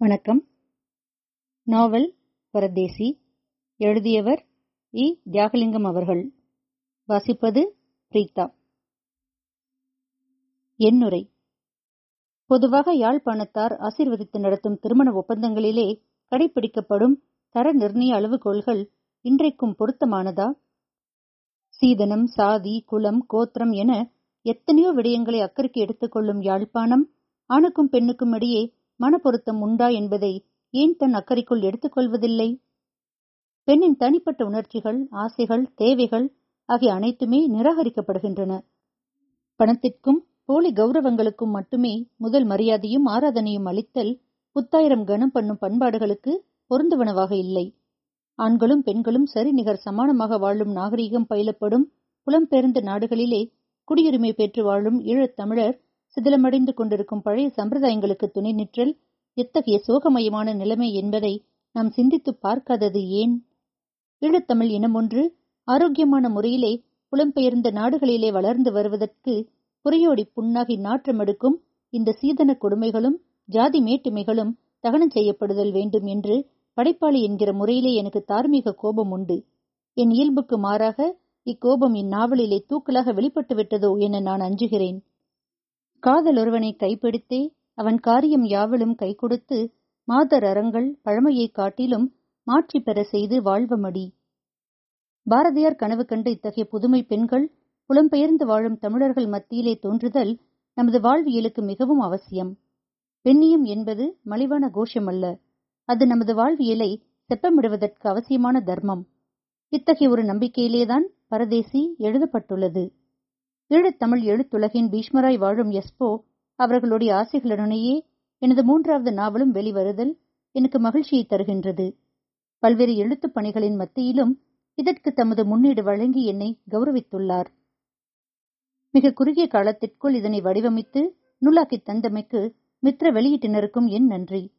வணக்கம். நாவல் பரதேசி. எழுதியவர் இ. தியாகலிங்கம் அவர்கள். வாசிப்பது பிரீதா எண்ணுரை. பொதுவாக யாழ்ப்பாணத்தார் ஆசீர்வதித்து நடத்தும் திருமண ஒப்பந்தங்களிலே கடைபிடிக்கப்படும் தர நிர்ணய அளவுகோல்கள் இன்றைக்கும் பொருத்தமானதா? சீதனம் சாதி குலம் கோத்திரம் என எத்தனையோ விடயங்களை அக்கறைக்கு எடுத்துக்கொள்ளும் யாழ்ப்பாணம் ஆணுக்கும் பெண்ணுக்கும் இடையே மனப்பொருத்தம் உண்டா என்பதை ஏன் தன் அக்கறைக்குள் எடுத்துக்கொள்வதில்லை? பெண்ணின் தனிப்பட்ட உணர்ச்சிகள் ஆசைகள் தேவைகள் ஆகிய அனைத்துமே நிராகரிக்கப்படுகின்றன. பணத்திற்கும் போலி கௌரவங்களுக்கும் மட்டுமே முதல் மரியாதையும் ஆராதனையும் அளித்தல் புத்தாயிரம் கனம் பண்ணும் பண்பாடுகளுக்கு பொருந்துவனவாக இல்லை. ஆண்களும் பெண்களும் சரிநிகர் சமானமாக வாழும் நாகரீகம் பயிலப்படும் புலம்பெயர்ந்த நாடுகளிலே குடியுரிமை பெற்று வாழும் ஈழத்தமிழர் சிதிலமடைந்து கொண்டிருக்கும் பழைய சம்பிரதாயங்களுக்கு துணை நிற்றல் எத்தகைய சோகமயமான நிலைமை என்பதை நாம் சிந்தித்து பார்க்காதது ஏன்? ஈழத்தமிழ் இனம் ஒன்று ஆரோக்கியமான முறையிலே புலம்பெயர்ந்த நாடுகளிலே வளர்ந்து வருவதற்கு புறையோடி புண்ணாகி நாற்றமெடுக்கும் இந்த சீதன கொடுமைகளும் ஜாதி மேட்டுமைகளும் தகனம் செய்யப்படுதல் வேண்டும் என்று படைப்பாளி என்கிற முறையிலே எனக்கு தார்மீக கோபம் உண்டு. என் இயல்புக்கு மாறாக இக்கோபம் இந்நாவலிலே தூக்கலாக வெளிப்பட்டு விட்டதோ என நான் அஞ்சுகிறேன். காதல் ஒருவனை கைப்பிடித்தே அவன் காரியம் யாவலும் கை கொடுத்து மாதர் அறங்கள் பழமையைக் காட்டிலும் மாற்றி பெற செய்து வாழ்வமடி. பாரதியார் கனவு கண்ட இத்தகைய புதுமை பெண்கள் புலம்பெயர்ந்து வாழும் தமிழர்கள் மத்தியிலே தோன்றுதல் நமது வாழ்வியலுக்கு மிகவும் அவசியம். பெண்ணியம் என்பது மலிவான கோஷம் அல்ல அது நமது வாழ்வியலை செப்பமிடுவதற்கு அவசியமான தர்மம். இத்தகைய ஒரு நம்பிக்கையிலேதான் பரதேசி எழுதப்பட்டுள்ளது. ஈழத்தமிழ் எழுத்துலகின் பீஷ்மராய் வாழும் எஸ்போ அவர்களுடைய ஆசைகளுடனேயே எனது மூன்றாவது நாவலும் வெளிவருதல் எனக்கு மகிழ்ச்சியை தருகின்றது. பல்வேறு எழுத்துப் பணிகளின் மத்தியிலும் இதற்கு தமது முன்னீடு வழங்கி என்னை கௌரவித்துள்ளார். மிக குறுகிய காலத்திற்குள் இதனை வடிவமைத்து நூலாக்கி தந்தமைக்கு மித்திர வெளியீட்டினருக்கும் என் நன்றி.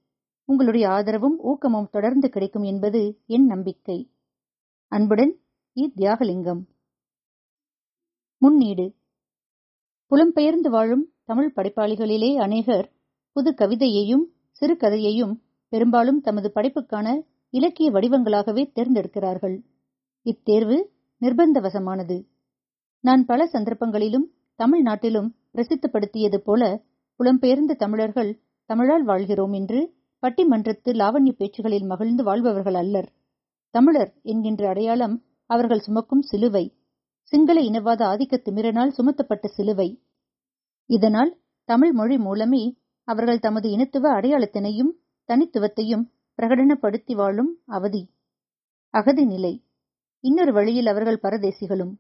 உங்களுடைய ஆதரவும் ஊக்கமும் தொடர்ந்து கிடைக்கும் என்பது என் நம்பிக்கை. அன்புடன் இ தியாகலிங்கம். முன்னீடு. புலம்பெயர்ந்து வாழும் தமிழ் படைப்பாளிகளிலே அநேகர் புது கவிதையையும் சிறுகதையையும் பெரும்பாலும் தமது படைப்புக்கான இலக்கிய வடிவங்களாகவே தேர்ந்தெடுக்கிறார்கள். இத்தேர்வு நிர்பந்தவசமானது. நான் பல சந்தர்ப்பங்களிலும் தமிழ்நாட்டிலும் பிரசித்தப்படுத்தியது போல புலம்பெயர்ந்த தமிழர்கள் தமிழால் வாழ்கிறோம் என்று பட்டிமன்றத்து லாவண்ய பேச்சுகளில் மகிழ்ந்து வாழ்பவர்கள் அல்லர். தமிழர் என்கின்ற அடையாளம் அவர்கள் சுமக்கும் சிலுவை. சிங்கள இனவாத ஆதிக்க திமிரனால் சுமத்தப்பட்ட சிலுவை. இதனால் தமிழ் மொழி மூலமே அவர்கள் தமது இனத்துவ அடையாளத்தினையும் தனித்துவத்தையும் பிரகடனப்படுத்தி வாழும் அவதி. அகதி நிலை. இன்னொரு வழியில் அவர்கள் பரதேசிகளும்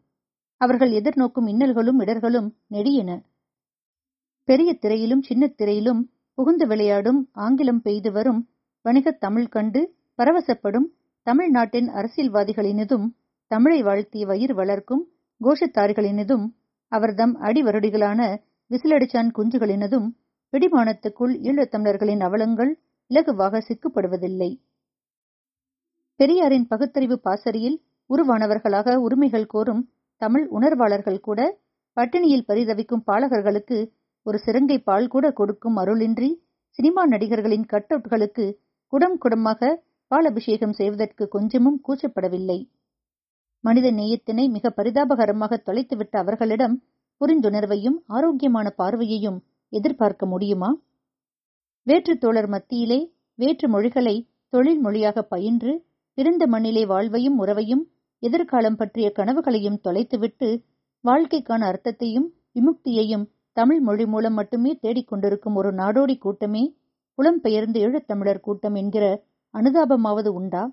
அவர்கள் எதிர்நோக்கும் இன்னல்களும் இடர்களும் நெடியன. பெரிய திரையிலும் சின்ன திரையிலும் புகுந்து விளையாடும் ஆங்கிலம் பெய்து வரும் வணிகத் தமிழ் கண்டு பரவசப்படும் தமிழ்நாட்டின் அரசியல்வாதிகளினதும் தமிழை வாழ்த்திய வயிறு வளர்க்கும் கோஷத்தாரிகளினதும் அவர்தம் அடிவருடிகளான விசிலடிச்சான் குஞ்சுகளினதும் பிடிமானத்துக்குள் ஈழத்தமிழர்களின் அவலங்கள் இலகுவாக சிக்குப்படுவதில்லை. பெரியாரின் பகுத்தறிவு பாசறையில் உருவானவர்களாக உரிமைகள் கோரும் தமிழ் உணர்வாளர்கள் கூட பட்டினியில் பரிதவிக்கும் பாலகர்களுக்கு ஒரு சிறங்கை பால் கூட கொடுக்கும் அருளின்றி சினிமா நடிகர்களின் கட்டவுட்களுக்கு குடம் குடமாக பால் அபிஷேகம் செய்வதற்கு கொஞ்சமும் கூச்சப்படவில்லை. மனித நேயத்தினை மிக பரிதாபகரமாக தொலைத்துவிட்ட அவர்களிடம் புரிந்துணர்வையும் ஆரோக்கியமான பார்வையையும் எதிர்பார்க்க முடியுமா? வேற்று தோழர் மத்தியிலே வேற்று மொழிகளை தொழில் மொழியாக பயின்று பிறந்த மண்ணிலே வாழ்வையும் உறவையும் எதிர்காலம் பற்றிய கனவுகளையும் தொலைத்துவிட்டு வாழ்க்கைக்கான அர்த்தத்தையும் விமுக்தியையும் தமிழ் மொழி மூலம் மட்டுமே தேடிக்கொண்டிருக்கும் ஒரு நாடோடி கூட்டமே புலம்பெயர்ந்து ஈழத்தமிழர் கூட்டம் என்கிற அனுதாபமாவது உண்டா?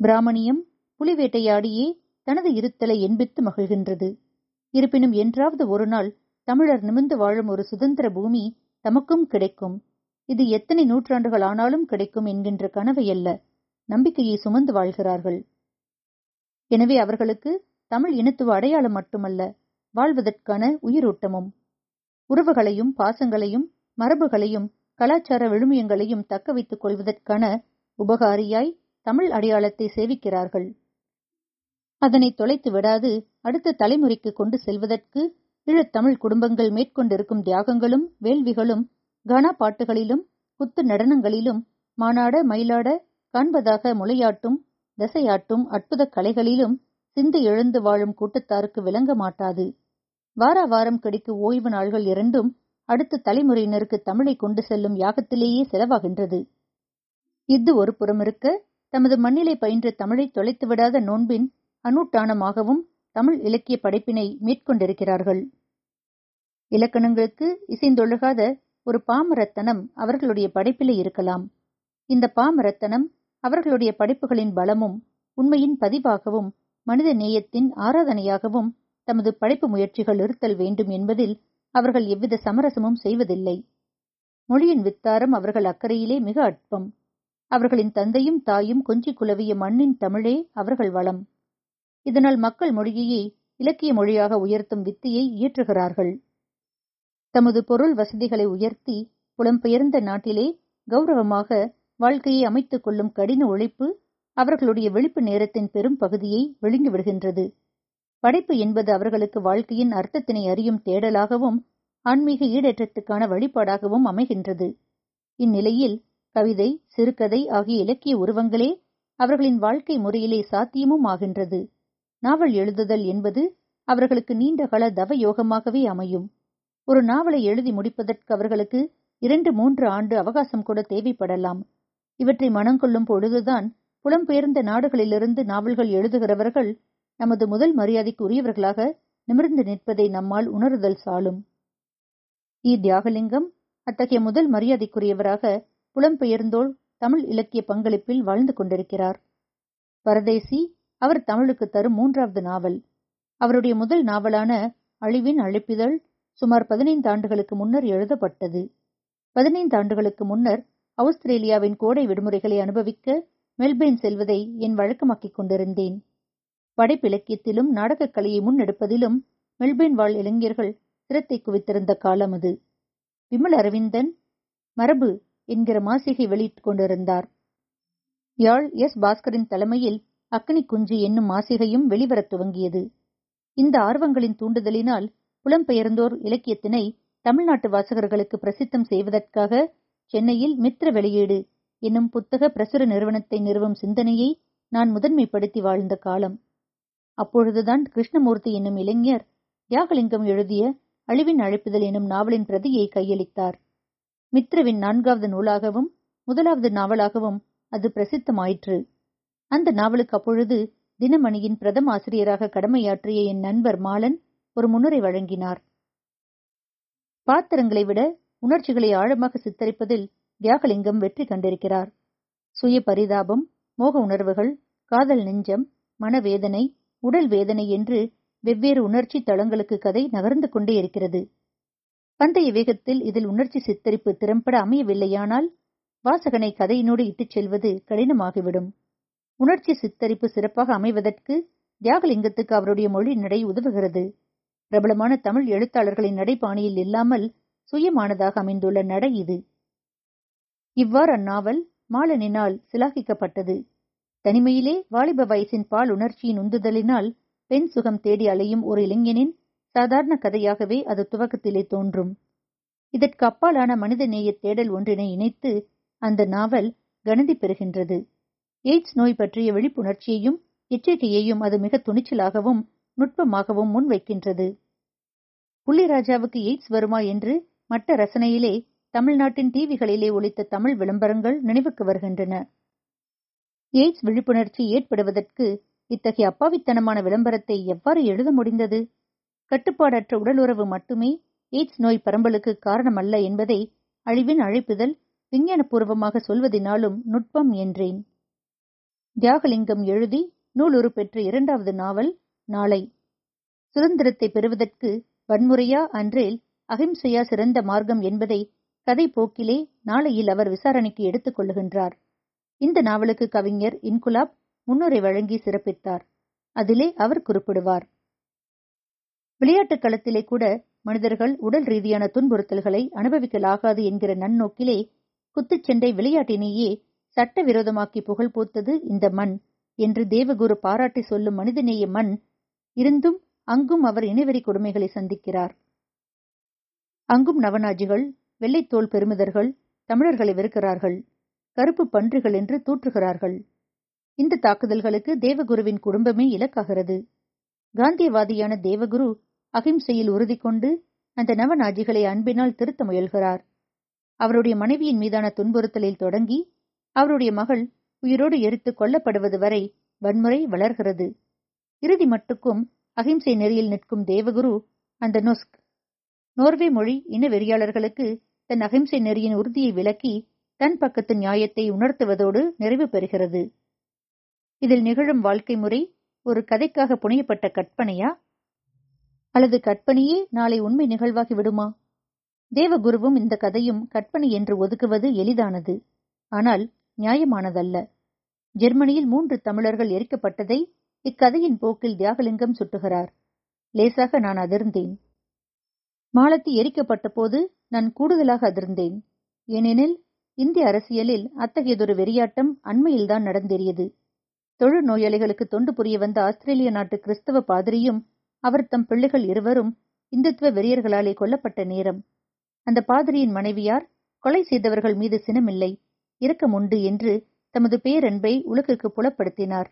பிராமணியம் புலிவேட்டையாடியே தனது இருத்தலை என்பித்து மகிழ்கின்றது. இருப்பினும் என்றாவது ஒரு நாள் தமிழர் நிமிர்ந்து வாழும் ஒரு சுதந்திர பூமி தமக்கும் கிடைக்கும். இது எத்தனை நூற்றாண்டுகள் ஆனாலும் கிடைக்கும் என்கின்ற கனவை அல்ல. நம்பிக்கையை சுமந்து வாழ்கிறார்கள். எனவே அவர்களுக்கு தமிழ் இனத்துவ அடையாளம் மட்டுமல்ல வாழ்வதற்கான உயிரூட்டமும். உறவுகளையும் பாசங்களையும் மரபுகளையும் கலாச்சார விழுமியங்களையும் தக்க வைத்துக் கொள்வதற்கான உபகாரியாய் தமிழ் அடையாளத்தை சேவிக்கிறார்கள். அதனை தொலைத்து விடாது. அடுத்த தலைமுறைக்கு கொண்டு செல்வதற்கு ஈழத்தமிழ் குடும்பங்கள் மேற்கொண்டிருக்கும் தியாகங்களும் வேள்விகளும் கானா பாட்டுகளிலும் குத்து நடனங்களிலும் மானாட மயிலாட காண்பதாக முளையாட்டும் தசையாட்டும் அற்புதக் கலைகளிலும் சிந்து எழுந்து வாழும் கூட்டத்தாருக்கு விளங்க மாட்டாது. வார வாரம் கிடைக்கும் ஓய்வு நாள்கள் இரண்டும் அடுத்த தலைமுறையினருக்கு தமிழை கொண்டு செல்லும் யாகத்திலேயே செலவாகின்றது. இது ஒரு புறமிருக்க தமது மண்ணிலை பயின்ற தமிழை தொலைத்து விடாத நோன்பின் அனுட்டானமாகவும் தமிழ் இலக்கிய படைப்பினை மேற்கொண்டிருக்கிறார்கள். இலக்கணங்களுக்கு இசைந்தொழுகாத ஒரு பாமரத்தனம் அவர்களுடைய படைப்பிலே இருக்கலாம். இந்த பாமரத்தனம் அவர்களுடைய படைப்புகளின் பலமும் உண்மையின் பதிவாகவும் மனித நேயத்தின் ஆராதனையாகவும் தமது படைப்பு முயற்சிகள் இருத்தல் வேண்டும் என்பதில் அவர்கள் எவ்வித சமரசமும் செய்வதில்லை. மொழியின் வித்தாரம் அவர்கள் அக்கறையிலே மிக அற்பம். அவர்களின் தந்தையும் தாயும் கொஞ்சி குலவிய மண்ணின் தமிழே அவர்கள் வளம். இதனால் மக்கள் மொழியையே இலக்கிய மொழியாக உயர்த்தும் வித்தியை இயற்றுகிறார்கள். தமது பொருள் வசதிகளை உயர்த்தி புலம்பெயர்ந்த நாட்டிலே கௌரவமாக வாழ்க்கையை அமைத்துக் கொள்ளும் கடின உழைப்பு அவர்களுடைய விழிப்பு நேரத்தின் பெரும் பகுதியை விழுங்கிவிடுகின்றது படைப்பு என்பது அவர்களுக்கு வாழ்க்கையின் அர்த்தத்தினை அறியும் தேடலாகவும் ஆன்மீக ஈடேற்றத்துக்கான வழிபாடாகவும் அமைகின்றது. இந்நிலையில் கவிதை சிறுகதை ஆகிய இலக்கிய உருவங்களே அவர்களின் வாழ்க்கை முறையிலே சாத்தியமும் ஆகின்றது. நாவல் எழுதுதல் என்பது அவர்களுக்கு நீண்டகால தவ யோகமாகவே அமையும். ஒரு நாவலை எழுதி முடிப்பதற்கு அவர்களுக்கு இரண்டு மூன்று ஆண்டு அவகாசம் கூட தேவைப்படலாம். இவற்றை மனங்கொள்ளும் பொழுதுதான் புலம்பெயர்ந்த நாடுகளிலிருந்து நாவல்கள் எழுதுகிறவர்கள் நமது முதல் மரியாதைக்கு உரியவர்களாக நிமிர்ந்து நிற்பதை நம்மால் உணருதல் சாலும். இ. தியாகலிங்கம் அத்தகைய முதல் மரியாதைக்குரியவராக புலம்பெயர்ந்தோள் தமிழ் இலக்கிய பங்களிப்பில் வாழ்ந்து கொண்டிருக்கிறார். பரதேசி அவர் தமிழுக்கு தரும் மூன்றாவது நாவல். அவருடைய முதல் நாவலான அழிவின் அழைப்பிதழ் சுமார் பதினைந்து ஆண்டுகளுக்கு முன்னர் எழுதப்பட்டது. பதினைந்து ஆண்டுகளுக்கு முன்னர் ஆஸ்திரேலியாவின் கோடை விடுமுறைகளை அனுபவிக்க மெல்பேர்ன் செல்வதை என் வழக்கமாக்கிக் கொண்டிருந்தேன். படைப்பிலக்கியத்திலும் நாடகக் கலையை முன்னெடுப்பதிலும் மெல்பேர்ன் வாழ் இளைஞர்கள் சிரத்தை குவித்திருந்த காலம் அது. விமல் அரவிந்தன் மரபு என்கிற மாசிகை வெளியிட்டுக் கொண்டிருந்தார். யாழ் எஸ். பாஸ்கரின் தலைமையில் அக்னி குஞ்சு என்னும் மாசிகையும் வெளிவரத் துவங்கியது. இந்த ஆர்வங்களின் தூண்டுதலினால் புலம்பெயர்ந்தோர் இலக்கியத்தினை தமிழ்நாட்டு வாசகர்களுக்கு பிரசித்தம் செய்வதற்காக சென்னையில் மித்ர வெளியீடு என்னும் புத்தக பிரசுர நிறுவனத்தை நிறுவும் சிந்தனையை நான் முதன்மைப்படுத்தி வாழ்ந்த காலம். அப்பொழுதுதான் கிருஷ்ணமூர்த்தி என்னும் இளைஞர் தியாகலிங்கம் எழுதிய அழிவின் அழைப்புதல் எனும் நாவலின் பிரதியை கையளித்தார். மித்ரவின் நான்காவது நூலாகவும் முதலாவது நாவலாகவும் அது பிரசித்தமாயிற்று. அந்த நாவலுக்கு அப்பொழுது தினமணியின் பிரதம ஆசிரியராக கடமையாற்றிய என் நண்பர் மாலன் ஒரு முன்னுரை வழங்கினார். பாத்திரங்களை விட உணர்ச்சிகளை ஆழமாக சித்தரிப்பதில் தியாகலிங்கம் வெற்றி கண்டிருக்கிறார். சுய பரிதாபம் மோக உணர்வுகள் காதல் நெஞ்சம் மனவேதனை உடல் வேதனை என்று வெவ்வேறு உணர்ச்சி தளங்களுக்கு கதை நகர்ந்து கொண்டே இருக்கிறது. பந்தய வேகத்தில் இதில் உணர்ச்சி சித்தரிப்பு திறம்பட அமையவில்லையானால் வாசகனை கதையினோடு இட்டுச் செல்வது கடினமாகிவிடும். உணர்ச்சி சித்தரிப்பு சிறப்பாக அமைவதற்கு தியாகலிங்கத்துக்கு அவருடைய மொழி நடை உதவுகிறது. பிரபலமான தமிழ் எழுத்தாளர்களின் நடைபாணியில் இல்லாமல் சுயமானதாக அமைந்துள்ள நடை இது. இவ்வாறு அந்நாவல் மாலனினால் சிலாகிக்கப்பட்டது. தனிமையிலே வாலிப வயசின் பால் உணர்ச்சியின் உந்துதலினால் பெண் சுகம் தேடி அலையும் ஒரு இளைஞனின் சாதாரண கதையாகவே அது துவக்கத்திலே தோன்றும். இதற்கு அப்பாலான மனித நேய தேடல் ஒன்றினை இணைத்து அந்த நாவல் கணதி பெறுகின்றது. எய்ட்ஸ் நோய் பற்றிய விழிப்புணர்ச்சியையும் எச்சரிக்கையையும் அது மிக துணிச்சலாகவும் நுட்பமாகவும் முன்வைக்கின்றது. புள்ளிராஜாவுக்கு எய்ட்ஸ் வருமா என்று மட்ட ரசனையிலே தமிழ்நாட்டின் டிவிகளிலே ஒழித்த தமிழ் விளம்பரங்கள் நினைவுக்கு வருகின்றன. எய்ட்ஸ் விழிப்புணர்ச்சி ஏற்படுவதற்கு இத்தகைய அப்பாவித்தனமான விளம்பரத்தை எவ்வாறு எழுத முடிந்தது? கட்டுப்பாடற்ற உடலுறவு மட்டுமே எய்ட்ஸ் நோய் பரம்பலுக்கு காரணமல்ல என்பதை அழிவின் அழைப்புதல் விஞ்ஞானபூர்வமாக சொல்வதினாலும் நுட்பம் என்றேன். தியாகலிங்கம் எழுதி நூலுரு பெற்ற இரண்டாவது நாவல் நாளை. சுதந்திரத்தை பெறுவதற்கு வன்முறையா அன்றேல் அகிம்சையா சிறந்த மார்க்கம் என்பதை கதை போக்கிலே நாளையில் அவர் விசாரணைக்கு எடுத்துக் கொள்ளுகின்றார். இந்த நாவலுக்கு கவிஞர் இன்குலாப் முன்னுரை வழங்கி சிறப்பித்தார். அதிலே அவர் குறிப்பிடுவார். விளையாட்டுக் களத்திலே கூட மனிதர்கள் உடல் ரீதியான துன்புறுத்தல்களை அனுபவிக்கலாகாது என்கிற நன்னோக்கிலே குத்துச்சண்டை விளையாட்டினையே சட்டவிரோதமாக்கி புகழ் பூத்தது இந்த மண் என்று தேவகுரு பாராட்டி சொல்லும் மனிதநேய மண் இருந்தும் அங்கும் அவர் இணைவெறி கொடுமைகளை சந்திக்கிறார். அங்கும் நவநாஜிகள் வெள்ளைத்தோல் பெருமிதர்கள் தமிழர்களை வெறுக்கிறார்கள் கருப்பு பன்றிகள் என்று தூற்றுகிறார்கள். இந்த தாக்குதல்களுக்கு தேவகுருவின் குடும்பமே இலக்காகிறது. காந்தியவாதியான தேவகுரு அகிம்சையில் உறுதி கொண்டு அந்த நவநாஜிகளை அன்பினால் திருத்த முயல்கிறார். அவருடைய மனைவியின் மீதான துன்புறுத்தலில் தொடங்கி அவருடைய மகள் உயிரோடு எரித்து கொல்லப்படுவது வரை வன்முறை வளர்கிறது. இறுதி மட்டுக்கும் அகிம்சை நெறியில் நிற்கும் தேவகுரு அந்த நொஸ்க் நோர்வே மொழி இன வெறியாளர்களுக்கு தன் அகிம்சை நெறியின் உறுதியை விளக்கி தன் பக்கத்து நியாயத்தை உணர்த்துவதோடு நிறைவு பெறுகிறது. இதில் நிகழும் வாழ்க்கை முறை ஒரு கதைக்காக புனையப்பட்ட கற்பனையா? அல்லது கற்பனையே நாளை உண்மை நிகழ்வாகி விடுமா? தேவகுருவும் இந்த கதையும் கற்பனை என்று ஒதுக்குவது எளிதானது. ஆனால் நியாயமானதல்ல. ஜெர்மனியில் மூன்று தமிழர்கள் எரிக்கப்பட்டதை இக்கதையின் போக்கில் தியாகலிங்கம் சுட்டுகிறார். லேசாக நான் அதிர்ந்தேன். மாலத்தி எரிக்கப்பட்ட போது நான் கூடுதலாக அதிர்ந்தேன். ஏனெனில் இந்திய அரசியலில் அத்தகையதொரு வெறியாட்டம் அண்மையில்தான் நடந்தேறியது. தொழு நோயாளிகளுக்கு தொண்டு புரிய வந்த ஆஸ்திரேலிய நாட்டு கிறிஸ்தவ பாதிரியும் அவர் தம் பிள்ளைகள் இருவரும் இந்துத்துவ வெறியர்களாலே கொல்லப்பட்ட நேரம். அந்த பாதிரியின் மனைவியார் கொலை செய்தவர்கள் மீது சினமில்லை. இரக்கம் உண்டு என்று தமது பேரன்பை உலகிற்கு புலப்படுத்தினார்.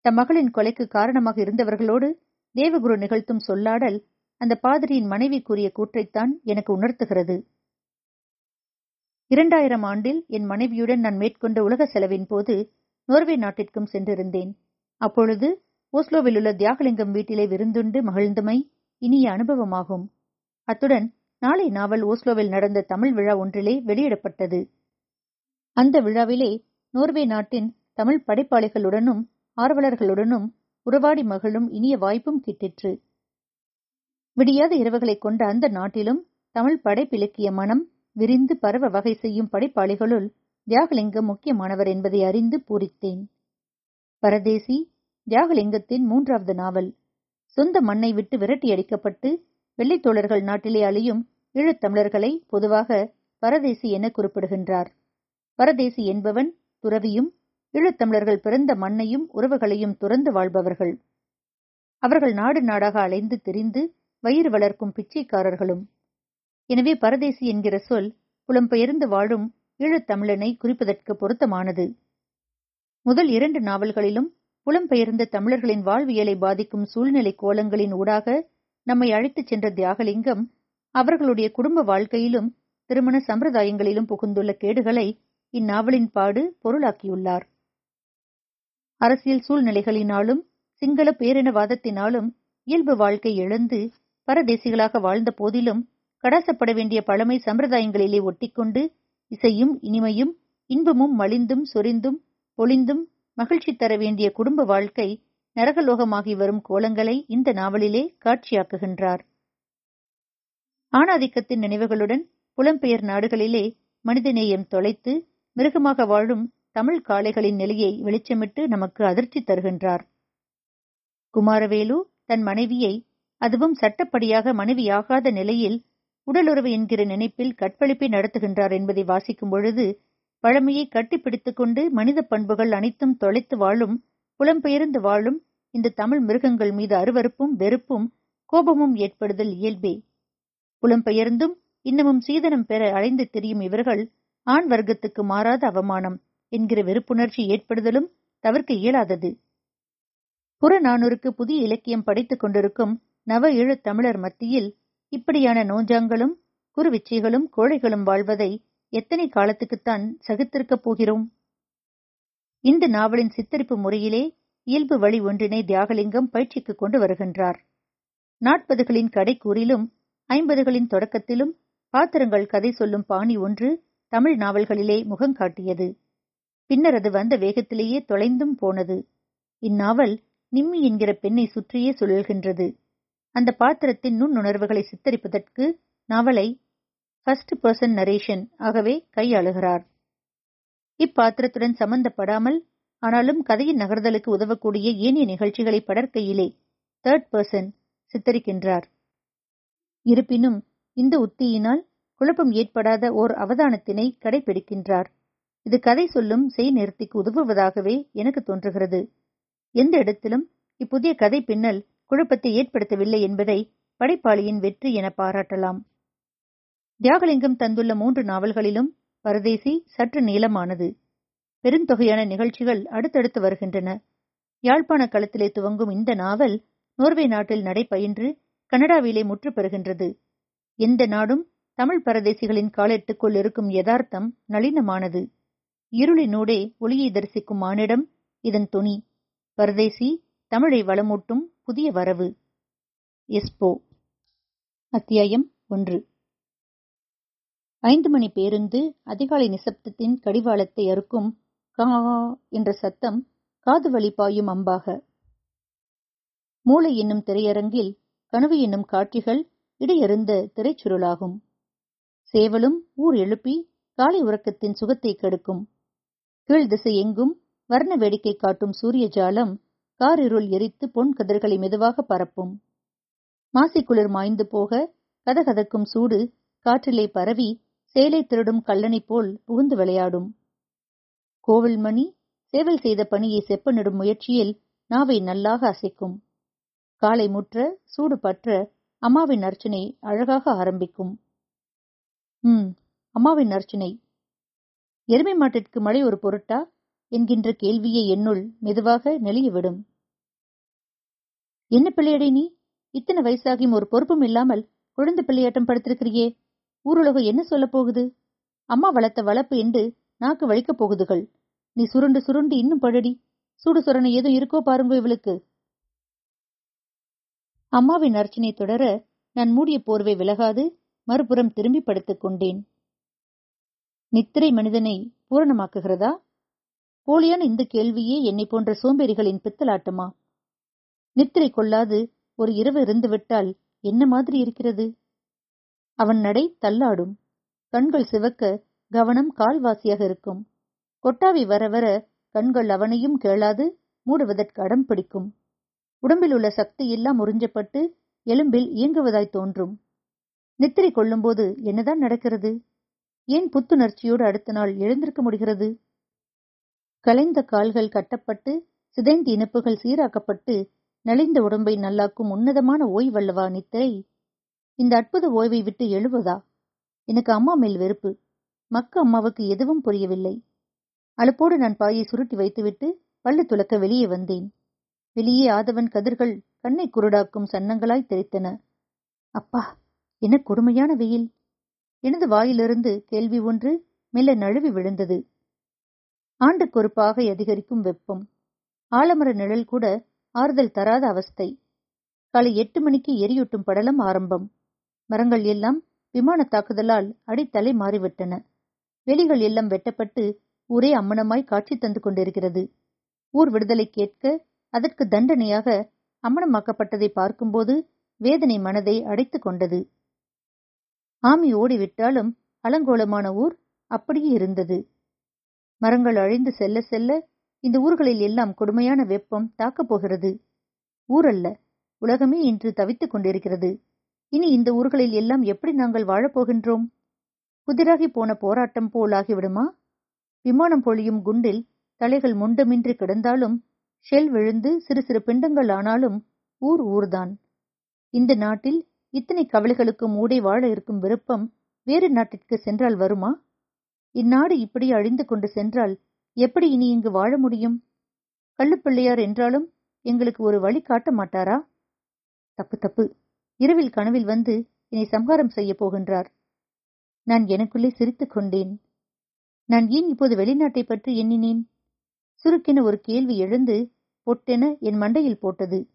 தம் மகளின் கொலைக்கு காரணமாக இருந்தவர்களோடு தேவகுரு நிகழ்த்தும் சொல்லாடல் அந்த பாதிரியின் மனைவி கூறிய கூற்றைத்தான் எனக்கு உணர்த்துகிறது. இரண்டாயிரம் ஆண்டில் என் மனைவியுடன் நான் மேற்கொண்ட உலக செலவின் போது நோர்வே நாட்டிற்கும் சென்றிருந்தேன். அப்பொழுது ஓஸ்லோவில் உள்ள தியாகலிங்கம் வீட்டிலே விருந்துண்டு மகிழ்ந்தமை இனிய அனுபவமாகும். அத்துடன் நாளை நாவல் ஓஸ்லோவில் நடந்த தமிழ் விழா ஒன்றிலே வெளியிடப்பட்டது. அந்த விழாவிலே நோர்வே நாட்டின் தமிழ் படைப்பாளிகளுடனும் ஆர்வலர்களுடனும் உறவாடி மகளும் இனிய வாய்ப்பும் கிட்டிற்று. விடியாத இரவுகளைக் கொண்ட அந்த நாட்டிலும் தமிழ் படைப்பிலக்கிய மனம் விரிந்து பரவ வகை செய்யும் படைப்பாளிகளுள் தியாகலிங்கம் முக்கியமானவர் என்பதை அறிந்து பூரித்தேன். பரதேசி தியாகலிங்கத்தின் மூன்றாவது நாவல். சொந்த மண்ணை விட்டு விரட்டி அடிக்கப்பட்டு வெள்ளைத்தோழர்கள் நாட்டிலே அழியும் ஈழத்தமிழர்களை பொதுவாக பரதேசி என குறிப்பிடுகின்றார். பரதேசி என்பவன் துறவியும் ஈழத்தமிழர்கள் பிறந்த மண்ணையும் உறவுகளையும் துறந்து வாழ்பவர்கள். அவர்கள் நாடு நாடாக அலைந்து திரிந்து வயிறு வளர்க்கும் பிச்சைக்காரர்களும். எனவே பரதேசி என்கிற சொல் புலம்பெயர்ந்து வாழும் ஈழத்தமிழனை குறிப்பதற்கு பொருத்தமானது. முதல் இரண்டு நாவல்களிலும் புலம்பெயர்ந்த தமிழர்களின் வாழ்வியலை பாதிக்கும் சூழ்நிலை கோலங்களின் ஊடாக நம்மை அழைத்துச் சென்ற தியாகலிங்கம் அவர்களுடைய குடும்ப வாழ்க்கையிலும் திருமண சம்பிரதாயங்களிலும் புகுந்துள்ள கேடுகளை இந்நாவலின் பாடு பொருளாக்கியுள்ளார். அரசியல் சூழ்நிலைகளினாலும் சிங்கள பேரினவாதத்தினாலும் இயல்பு வாழ்க்கை இழந்து பரதேசிகளாக வாழ்ந்த போதிலும் கடாசப்பட வேண்டிய பழமை சம்பிரதாயங்களிலே ஒட்டிக்கொண்டு இசையும் இனிமையும் இன்பமும் மலிந்தும் சொரிந்தும் பொழிந்தும் மகிழ்ச்சி தர வேண்டிய குடும்ப வாழ்க்கை நரகலோகமாகி வரும் கோலங்களை இந்த நாவலிலே காட்சியாக்குகின்றார். ஆணாதிக்கத்தின் நினைவுகளுடன் புலம்பெயர் நாடுகளிலே மனிதநேயம் தொலைத்து மிருகமாக வாழும் தமிழ் காளைகளின் நிலையை வெளிச்சமிட்டு நமக்கு அதிர்ச்சி தருகின்றார். குமாரவேலு தன் மனைவியை அதுவும் சட்டப்படியாக மனைவியாகாத நிலையில் உடலுறவு என்கிற நினைப்பில் கற்பழிப்பை நடத்துகின்றார் என்பதை வாசிக்கும் பொழுது பழமையை கட்டிப்பிடித்துக் கொண்டு மனித பண்புகள் அனைத்தும் தொலைத்து வாழும் புலம்பெயர்ந்து வாழும் இந்த தமிழ் மிருகங்கள் மீது அருவறுப்பும் வெறுப்பும் கோபமும் ஏற்படுதல் இயல்பே. புலம்பெயர்ந்தும் இன்னமும் சீதனம் பெற அலைந்து திரியும் இவர்கள் ஆண் வர்க்கத்துக்கு மாறாத அவமானம் என்கிற வெறுப்புணர்ச்சி ஏற்படுதலும் தவிர்க்க இயலாதது. புறநானூருக்கு புதிய இலக்கியம் படைத்துக் கொண்டிருக்கும் நவ ஈழத் தமிழர் மத்தியில் இப்படியான நோஞ்சாங்களும் குருவிச்சைகளும் கோழைகளும் வாழ்வதை எத்தனை காலத்துக்குத்தான் சகித்திருக்கப் போகிறோம்? இந்த நாவலின் சித்தரிப்பு முறையிலே இயல்பு வழி ஒன்றினை தியாகலிங்கம் பயிற்சிக்கு கொண்டு வருகின்றார். நாற்பதுகளின் கடைக்கூறிலும் ஐம்பதுகளின் தொடக்கத்திலும் பாத்திரங்கள் கதை சொல்லும் பாணி ஒன்று தமிழ் நாவல்களிலே முகங்காட்டியது பின்னர் அது வந்த வேகத்திலேயே தொலைந்தும் போனது. இந்நாவல் நிம்மி என்கிற பெண்ணை சுற்றியே சுழல்கின்றது. அந்த பாத்திரத்தின் நுண்ணுணர்வுகளை சித்தரிப்பதற்கு நாவலை ஃபர்ஸ்ட் பர்சன் நரேஷன் ஆகவே கையாளுகிறார். இப்பாத்திரத்துடன் சம்பந்தப்படாமல் ஆனாலும் கதையின் நகர்தலுக்கு உதவக்கூடிய ஏனைய நிகழ்ச்சிகளை படற்கையிலே தேர்ட் பர்சன் சித்தரிக்கின்றார். இருப்பினும் இந்த உத்தியினால் குழப்பம் ஏற்படாத ஓர் அவதானத்தினை கடைபிடிக்கின்றார் இது கதை சொல்லும் செய் நிறுத்திக்கு உதவுவதாகவே எனக்கு தோன்றுகிறது. எந்த இடத்திலும் இப்புதிய கதை பின்னல் குழப்பத்தை ஏற்படுத்தவில்லை என்பதை படைப்பாளியின் வெற்றி என பாராட்டலாம். தியாகலிங்கம் தந்துள்ள மூன்று நாவல்களிலும் பரதேசி சற்று நீளமானது. பெருந்தொகையான நிகழ்ச்சிகள் அடுத்தடுத்து வருகின்றன. யாழ்ப்பாண களத்திலே துவங்கும் இந்த நாவல் நோர்வே நாட்டில் நடைபயின்று கனடாவிலே முற்று பெறுகின்றது எந்த நாடும் தமிழ் பரதேசிகளின் காலெட்டுக்குள் இருக்கும் யதார்த்தம் நளினமானது. இருளினூடே ஒளியை தரிசிக்கும் மானிடம் இதன் துணி பரதேசி தமிழை வளமூட்டும் புதிய வரவு. எஸ்போ. அத்தியாயம் ஒன்று. ஐந்து மணி பேருந்து அதிகாலை நிசப்தத்தின் கடிவாளத்தை அறுக்கும் கா என்ற சத்தம் காது வழி பாயும் அம்பாக. மூளை என்னும் திரையரங்கில் கனவு என்னும் காட்சிகள் இடையறிந்த திரைச்சுருளாகும். சேவலும் ஊர் எழுப்பி காலை உறக்கத்தின் சுகத்தை கெடுக்கும். கீழ் திசை எங்கும் வர்ண வேடிக்கை காட்டும் சூரிய ஜாலம் காரிருள் எரித்து பொன் கதிர்களை மெதுவாக பரப்பும். மாசிக்குளிர் மாய்ந்து போக கதகதக்கும் சூடு காற்றிலே பரவி சேலை திருடும் கல்லனை போல் புகுந்து விளையாடும். கோவில்மணி சேவல் செய்த பணியை செப்பனிடும் முயற்சியில் நாவை நல்லாக அசைக்கும். காலை முற்ற சூடு பற்ற அம்மாவின் அர்ச்சனை அழகாக ஆரம்பிக்கும். ம் அம்மாவின் அர்ச்சனை எருமை மாட்டிற்கு மழை ஒரு பொருட்டா? என்கின்ற கேள்வியை என்னுள் மெதுவாக நெளியவிடும். என்ன பிள்ளையடை நீ? இத்தனை வயசாகியும் ஒரு பொறுப்பும் இல்லாமல் குழந்தை பிள்ளையாட்டம் படுத்திருக்கிறியே. ஊருலகம் என்ன சொல்லப் போகுது? அம்மா வளர்த்த வளர்ப்பு என்று நாக்கு வழிக்கப் போகுதுகள். நீ சுருண்டு சுருண்டு இன்னும் பழடி சூடு சுரணை ஏதோ இருக்கோ பாருங்கோ இவளுக்கு. அம்மாவின் அர்ச்சனை தொடர நான் மூடிய போர்வை விலகாது. மறுபுறம் திரும்பி படுத்துக் கொண்டேன். நித்திரை மனிதனை பூரணமாக்குகிறதா? போலியான இந்த கேள்வியே என்னை போன்ற சோம்பேறிகளின் பித்தலாட்டமா? நித்திரை கொள்ளாது ஒரு இரவு இருந்துவிட்டால் என்ன மாதிரி இருக்கிறது? அவன் நடை தள்ளாடும். கண்கள் சிவக்க கவனம் கால்வாசியாக இருக்கும். கொட்டாவி வர வர கண்கள் அவனையும் கேளாது மூடுவதற்கு அடம் பிடிக்கும். உடம்பில் உள்ள சக்தி எல்லாம் உறிஞ்சப்பட்டு எலும்பில் இயங்குவதாய் தோன்றும். நித்திரை கொள்ளும்போது என்னதான் நடக்கிறது? ஏன் புத்துணர்ச்சியோடு அடுத்த நாள் எழுந்திருக்க முடிகிறது? கலைந்த கால்கள் கட்டப்பட்டு சிதைந்த இனிப்புகள் சீராக்கப்பட்டு நலிந்த உடம்பை நல்லாக்கும் உன்னதமான ஓய்வல்லவா நித்திரை? இந்த அற்புத ஓய்வை விட்டு எழுவதா? எனக்கு அம்மா மேல் வெறுப்பு. மக்க அம்மாவுக்கு எதுவும் புரியவில்லை. அலுப்போடு நான் பாயை சுருட்டி வைத்துவிட்டு பள்ளு துலக்க வெளியே வந்தேன். வெளியே ஆதவன் கதிர்கள் கண்ணை குருடாக்கும் சன்னங்களாய் தெரித்தன அப்பா! என்ன கொடுமையான வெயில். எனது வாயிலிருந்து கேள்வி ஒன்று மெல்ல நழுவி விழுந்தது. ஆண்டுக்கு ஒரு பாகை அதிகரிக்கும் வெப்பம். ஆலமர நிழல் கூட ஆறுதல் தராத அவஸ்தை. காலை எட்டு மணிக்கு எரியூட்டும் படலம் ஆரம்பம். மரங்கள் எல்லாம் விமான தாக்குதலால் அடித்தலை மாறிவிட்டன. வெளிகள் எல்லாம் வெட்டப்பட்டு ஊரே அம்மனமாய் காட்சி தந்து கொண்டிருக்கிறது. ஊர் விடுதலை கேட்க அதற்கு தண்டனையாக அம்மனமாக்கப்பட்டதை பார்க்கும்போது வேதனை மனதை அடைத்துக் கொண்டது. ஆமி ஓடிவிட்டாலும் அலங்கோலமான ஊர் அப்படியே இருந்தது. மரங்கள் அழிந்து செல்ல செல்ல இந்த ஊர்களில் எல்லாம் கொடுமையான வெப்பம் தாக்கப் போகிறது. ஊரல்ல உலகமே இன்று தவித்துக் கொண்டிருக்கிறது. இனி இந்த ஊர்களில் எல்லாம் எப்படி நாங்கள் வாழப்போகின்றோம்? புதிராகி போன போராட்டம் போலாகிவிடுமா விமானம் பொழியும் குண்டில் தலைகள் முண்டமின்றி கிடந்தாலும் ஷெல் விழுந்து சிறு சிறு பிண்டங்கள் ஆனாலும் ஊர் ஊர்தான். இந்த நாட்டில் இத்தனை கவலைகளுக்கும் ஊடே வாழ இருக்கும் விருப்பம் வேறு நாட்டிற்கு சென்றால் வருமா? இந்நாடு இப்படி அழிந்து கொண்டு சென்றால் எப்படி இனி இங்கு வாழ முடியும்? கள்ளுப்பிள்ளையார் என்றாலும் எங்களுக்கு ஒரு வழி காட்ட மாட்டாரா? தப்பு தப்பு. இரவில் கனவில் வந்து என்னை சம்ஹாரம் செய்ய போகின்றார். நான் எனக்குள்ளே சிரித்துக் கொண்டேன். நான் ஏன் இப்போது வெளிநாட்டை பற்றி எண்ணினேன்? சுருக்கென ஒரு கேள்வி எழுந்து பொட்டென என் மண்டையில் போட்டது.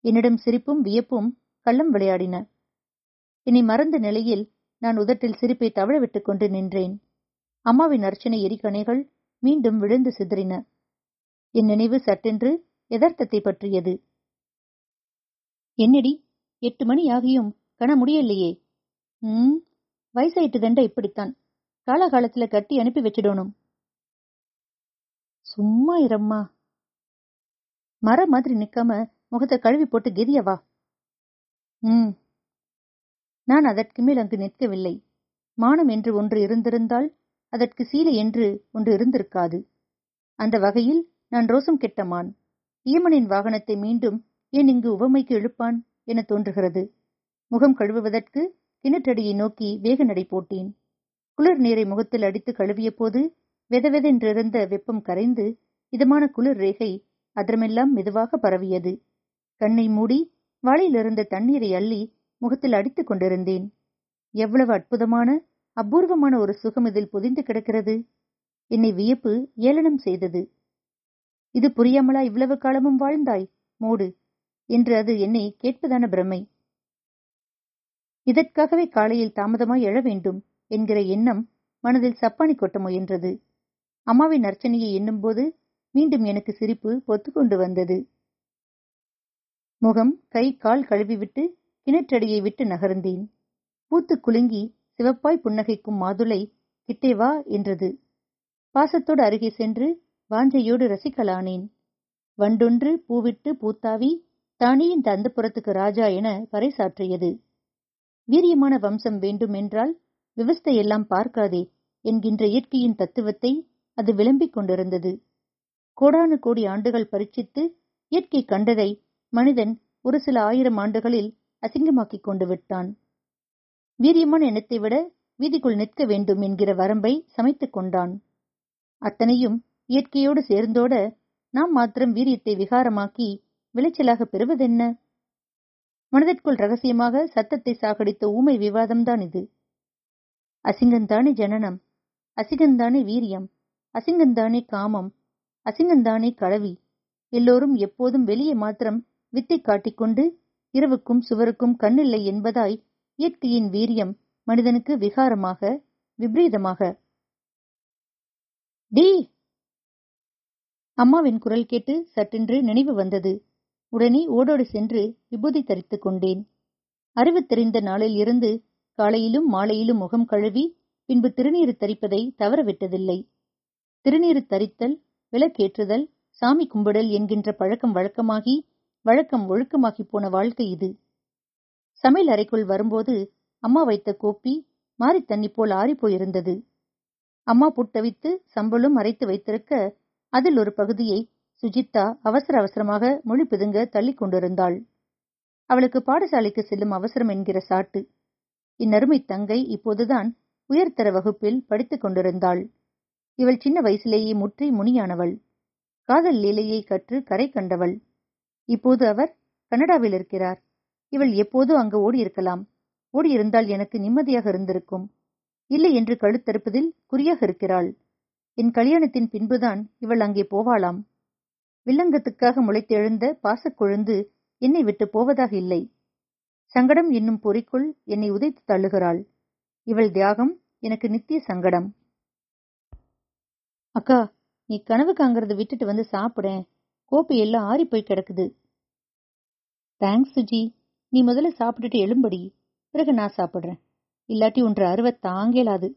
என்னிடம் சிரிப்பும் வியப்பும் கள்ளம் விளையாடின. என்னை மறந்த நிலையில் நான் உதட்டில் சிரிப்பை தவழ விட்டுக் கொண்டு நின்றேன். அம்மாவின் அர்ச்சனை எரிகணைகள் மீண்டும் விழுந்து சிதறின. என் நினைவு சட்டென்று யதார்த்தத்தை பற்றியது. என்னடி எட்டு மணி ஆகியும் கண முடியலையே. ம் வயசாயிட்டு தண்டா இப்படித்தான். காலகாலத்துல கட்டி அனுப்பி வச்சிடணும். சும்மா இரம்மா. மர மாதிரி நிக்காம முகத்தை கழுவி போட்டு கெதியவா ம் நான் அதற்கு மேல் அங்கு நிற்கவில்லை. மானம் என்று ஒன்று இருந்திருந்தால் அதற்கு சீலை என்று ஒன்று இருந்திருக்காது. அந்த வகையில் நான் ரோசம் கெட்ட மான். ஈமனின் வாகனத்தை மீண்டும் ஏன் இங்கு உவமைக்கு இழுப்பான் என தோன்றுகிறது. முகம் கழுவுவதற்கு கிணற்றடியை நோக்கி வேக நடை போட்டேன். குளிர் நீரை முகத்தில் அடித்து கழுவிய போது வெதவெதென்றிருந்த வெப்பம் கரைந்து இதமான குளிர் ரேகை அதரமெல்லாம் மெதுவாக பரவியது. கண்ணை மூடி வாளியிலிருந்த தண்ணீரை அள்ளி முகத்தில் அடித்துக் கொண்டிருந்தேன். எவ்வளவு அற்புதமான அபூர்வமான ஒரு சுகம் இதில் புதிந்து கிடக்கிறது. என்னை வியப்பு ஏளனம் செய்தது. இது புரியாமலா இவ்வளவு காலமும் வாழ்ந்தாய்? மூடு. என்று அது என்னை கேட்பதான பிரமை. இதற்காகவே காலையில் தாமதமாய் எழ வேண்டும் என்கிற எண்ணம் மனதில் சப்பானி கொட்ட முயன்றது. அம்மாவின் அர்ச்சனையை எண்ணும்போது மீண்டும் எனக்கு சிரிப்பு பொத்துக்கொண்டு வந்தது. முகம் கை கால் கழுவிவிட்டு கிணற்றடியை விட்டு நகர்ந்தேன். பூத்து குலுங்கி சிவப்பாய் புன்னகைக்கும் மாதுளை கிட்டே வா என்றது. பாசத்தோடு அருகே சென்று வாஞ்சையோடு ரசிக்கலானேன். வண்டொன்று பூவிட்டு பூத்தாவி தானே இந்த அந்தப்புறத்துக்கு ராஜா என பறைசாற்றியது வீரியமான வம்சம் வேண்டும் என்றால் விவஸ்தையெல்லாம் பார்க்காதே என்கின்ற இயற்கையின் தத்துவத்தை அது விளம்பிக் கொண்டிருந்தது. கோடானு கோடி ஆண்டுகள் பரீட்சித்து இயற்கை கண்டதை மனிதன் ஒரு சில ஆயிரம் ஆண்டுகளில் அசிங்கமாக்கிக் கொண்டு விட்டான். வீரியமான எண்ணத்தை விட வீதிக்குள் நிற்க வேண்டும் என்கிற வரம்பை சமைத்துக் கொண்டான். அத்தனையும் இயற்கையோடு சேர்ந்தோட நாம் மாத்திரம் வீரியத்தை விகாரமாக்கி விளைச்சலாக பெறுவதென்ன? மனதிற்குள் ரகசியமாக சத்தத்தை சாகடித்த ஊமை விவாதம்தான் இது. அசிங்கந்தானே ஜனனம் அசிங்கந்தானே வீரியம் அசிங்கந்தானே காமம் அசிங்கந்தானே களவி எல்லோரும் எப்போதும் வெளியே மாத்திரம் வித்தை காட்டிக்கொண்டு இரவுக்கும் சுவருக்கும் கண்ணில்லை என்பதாய் இயற்கையின் வீரியம் மனிதனுக்கு விகாரமாக விபரீதமாக. டி அம்மாவின் குரல் கேட்டு சட்டென்று நினைவு வந்தது. உடனே ஓடோடு சென்று விபூதி தரித்துக் கொண்டேன். அறிவு தெரிந்த நாளில் இருந்து காலையிலும் மாலையிலும் முகம் கழுவி பின்பு திருநீறு தரிப்பதை தவறவிட்டதில்லை. திருநீறு தரித்தல் விளக்கேற்றுதல் சாமி கும்பிடல் என்கின்ற பழக்கம் வழக்கமாகி வழக்கம் ஒழுக்கமாகி போன வாழ்க்கை இது. சமையல் அறைக்குள் வரும்போது அம்மா வைத்த கோப்பி மாறி தண்ணி போல் ஆறிப்போயிருந்தது. அம்மா புட்டவித்து சம்பளும் அரைத்து வைத்திருக்க அதில் ஒரு பகுதியை சுஜித்தா அவசர அவசரமாக மொழி பிதுங்க தள்ளிக் கொண்டிருந்தாள். அவளுக்கு பாடசாலைக்கு செல்லும் அவசரம் என்கிற சாட்டு. இந்நறுமை தங்கை இப்போதுதான் உயர்தர வகுப்பில் படித்துக் கொண்டிருந்தாள். இவள் சின்ன வயசிலேயே முற்றி முனியானவள். காதல் லீலையை கற்று கரை கண்டவள். இப்போது அவர் கனடாவில் இருக்கிறார். இவள் எப்போதோ அங்கு ஓடியிருக்கலாம்? ஓடியிருந்தால் எனக்கு நிம்மதியாக இருந்திருக்கும். இல்லை என்று கழுத்தறுப்பதில் குறியாக இருக்கிறாள். என் கல்யாணத்தின் பின்புதான் இவள் அங்கே போவாளாம். வில்லங்கத்துக்காக முளைத்தெழுந்த பாசக்கொழுந்து என்னை விட்டு போவதாக இல்லை. சங்கடம் என்னும் பொறிக்குள் என்னை உதைத்து தள்ளுகிறாள். இவள் தியாகம் எனக்கு நித்திய சங்கடம். அக்கா நீ கனவு காங்கிறத விட்டுட்டு வந்து சாப்பிடேன் கோப்பை எல்லாம் ஆறி போய் கிடக்குது. தேங்க்ஸ் சுஜி. நீ முதல்ல சாப்பிட்டுட்டு எழும்படி. பிறகு நான் சாப்பிடுறேன். இல்லாட்டி ஒன்று அருவ தாங்கலாது.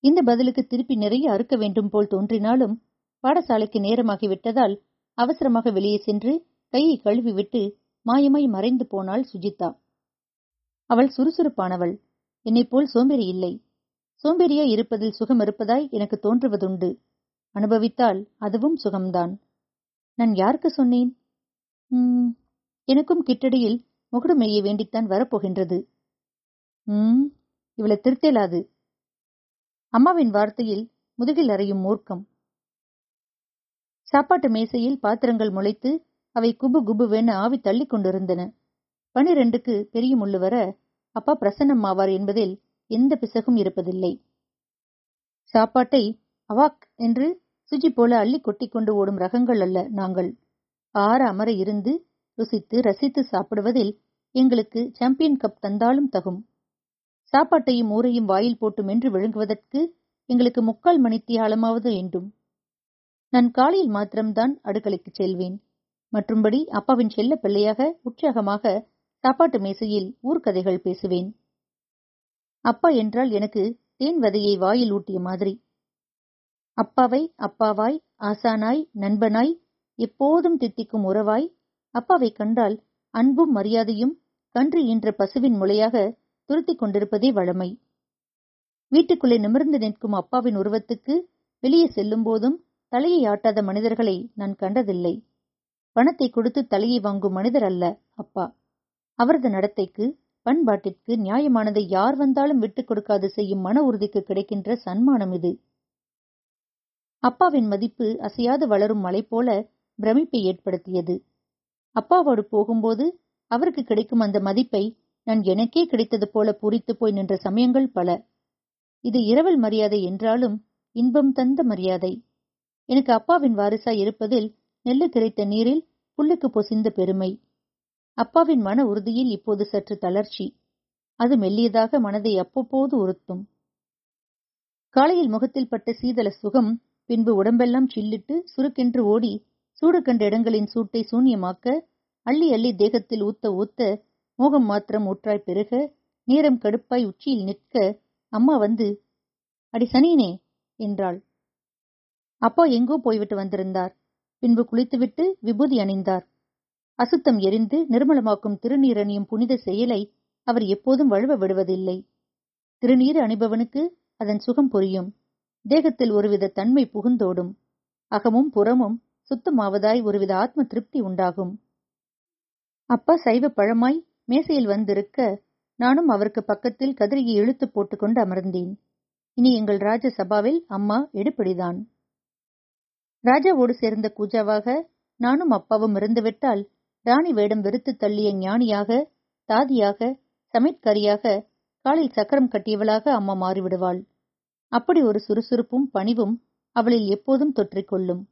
இந்த பதிலுக்கு திருப்பி நிறைய அறுக்க வேண்டும் போல் தோன்றினாலும் பாடசாலைக்கு நேரமாகி விட்டதால் அவசரமாக வெளியே சென்று கையை கழுவி விட்டு மாயமாய் மறைந்து போனாள் சுஜிதா. அவள் சுறுசுறுப்பானவள். என்னை போல் சோம்பேறி இல்லை. சோம்பேறியாய் இருப்பதில் சுகம் இருப்பதாய் எனக்கு தோன்றுவதுண்டு. அனுபவித்தால் அதுவும் சுகம்தான். நான் யாருக்கு சொன்னேன்? எனக்கும் கிட்டடியில் முகடு வேண்டித்தான் வரப்போகின்றது. ம் இவளை திருத்தேலாது. அம்மாவின் வார்த்தையில் முதுகில் அறையும் மூர்க்கம். சாப்பாட்டு மேசையில் பாத்திரங்கள் முளைத்து அவை குபு குபுவென ஆவி தள்ளி கொண்டிருந்தன. பனிரெண்டுக்கு பெரிய முள்ளு வர அப்பா பிரசன்னம் ஆவார் என்பதில் எந்த பிசகும் இருப்பதில்லை. சாப்பாட்டை அவாக் என்று சுஜி போல அள்ளி கொட்டி கொண்டு ஓடும் ரகங்கள் அல்ல நாங்கள். ஆற அமர இருந்து ருசித்து ரசித்து சாப்பிடுவதில் எங்களுக்கு சாம்பியன் கப் தந்தாலும் தகும். சாப்பாட்டையும் ஊரையும் வாயில் போட்டு மென்று விழுங்குவதற்கு எங்களுக்கு முக்கால் மணித்தியாலமாவது வேண்டும். நான் காலையில் மாத்திரம்தான் அடுக்கலைக்குச் செல்வேன். மற்றும்படி அப்பாவின் செல்ல பிள்ளையாக உற்சாகமாக சாப்பாட்டு மேசையில் ஊர்க்கதைகள் பேசுவேன். அப்பா என்றால் எனக்கு தேன் வதையை வாயில் ஊட்டிய மாதிரி. அப்பாவை அப்பாவாய் ஆசானாய் நண்பனாய் எப்போதும் தித்திக்கும் உறவாய் அப்பாவை கண்டால் அன்பும் மரியாதையும் கன்று ஈன்ற பசுவின் முளையாக துருத்திக் கொண்டிருப்பதே வழமை. வீட்டுக்குள்ளே நிமிர்ந்து நிற்கும் அப்பாவின் உருவத்துக்கு வெளியே செல்லும் போதும் தலையை ஆட்டாத மனிதர்களை நான் கண்டதில்லை. பணத்தை கொடுத்து தலையை வாங்கும் மனிதர் அல்ல அப்பா. அவரது நடத்தைக்கு பண்பாட்டிற்கு நியாயமானதை யார் வந்தாலும் விட்டுக் கொடுக்காது செய்யும் மன உறுதிக்கு கிடைக்கின்ற சன்மானம் இது. அப்பாவின் மதிப்பு அசையாது வளரும் மலை போல பிரமிப்பை ஏற்படுத்தியது. அப்பாவோடு போகும்போது அவருக்கு கிடைக்கும் அந்த மதிப்பை நான் எனக்கே கிடைத்தது போல பூரித்து போய் நின்ற சமயங்கள் பல. இது இரவல் மரியாதை என்றாலும் இன்பம் தந்த மரியாதை. எனக்கு அப்பாவின் வாரிசாய் இருப்பதில் நெல்லு கிடைத்த நீரில் புல்லுக்கு பொசிந்த பெருமை. அப்பாவின் மன உறுதியில் இப்போது சற்று தளர்ச்சி. அது மெல்லியதாக மனதை அப்பப்போது உறுத்தும். காலையில் முகத்தில் பட்ட சீதள சுகம் பின்பு உடம்பெல்லாம் சில்லிட்டு சுருக்கென்று ஓடி சூடு கண்ட இடங்களின் சூட்டை சூன்யமாக்க அள்ளி அள்ளி தேகத்தில் ஊத்த ஊத்த மோகம் மாத்திரம் ஊற்றாய் பெருக நேரம் கடுப்பாய் உச்சியில் நிற்க அம்மா வந்து அடி சனியனே என்றாள். அப்பா எங்கோ போய்விட்டு வந்திருந்தார். பின்பு குளித்துவிட்டு விபூதி அணிந்தார். அசுத்தம் எரிந்து நிர்மலமாக்கும் திருநீரணியும் புனித செயலை அவர் எப்போதும் வழுவ விடுவதில்லை. திருநீர் அணிபவனுக்கு அதன் சுகம் புரியும். தேகத்தில் ஒருவித தன்மை புகுந்தோடும் அகமும் புறமும் சுத்தமாவதாய் ஒருவித ஆத்ம திருப்தி உண்டாகும். அப்பா சைவ பழமாய் மேசையில் வந்திருக்க நானும் அவருக்கு பக்கத்தில் கதிரியை இழுத்து போட்டுக்கொண்டு அமர்ந்தேன். இனி எங்கள் ராஜசபாவில் அம்மா எடுப்பிடிதான். ராஜாவோடு சேர்ந்த கூஜாவாக நானும் அப்பாவும் இருந்துவிட்டால் ராணி வேடம் வெறுத்து தள்ளிய ஞானியாக தாதியாக சமைத்காரியாக காலில் சக்கரம் கட்டியவளாக அம்மா மாறிவிடுவாள். அப்படி ஒரு சுறுசுறுப்பும் பணிவும் அவளில் எப்போதும் தொற்றிக்கொள்ளும்.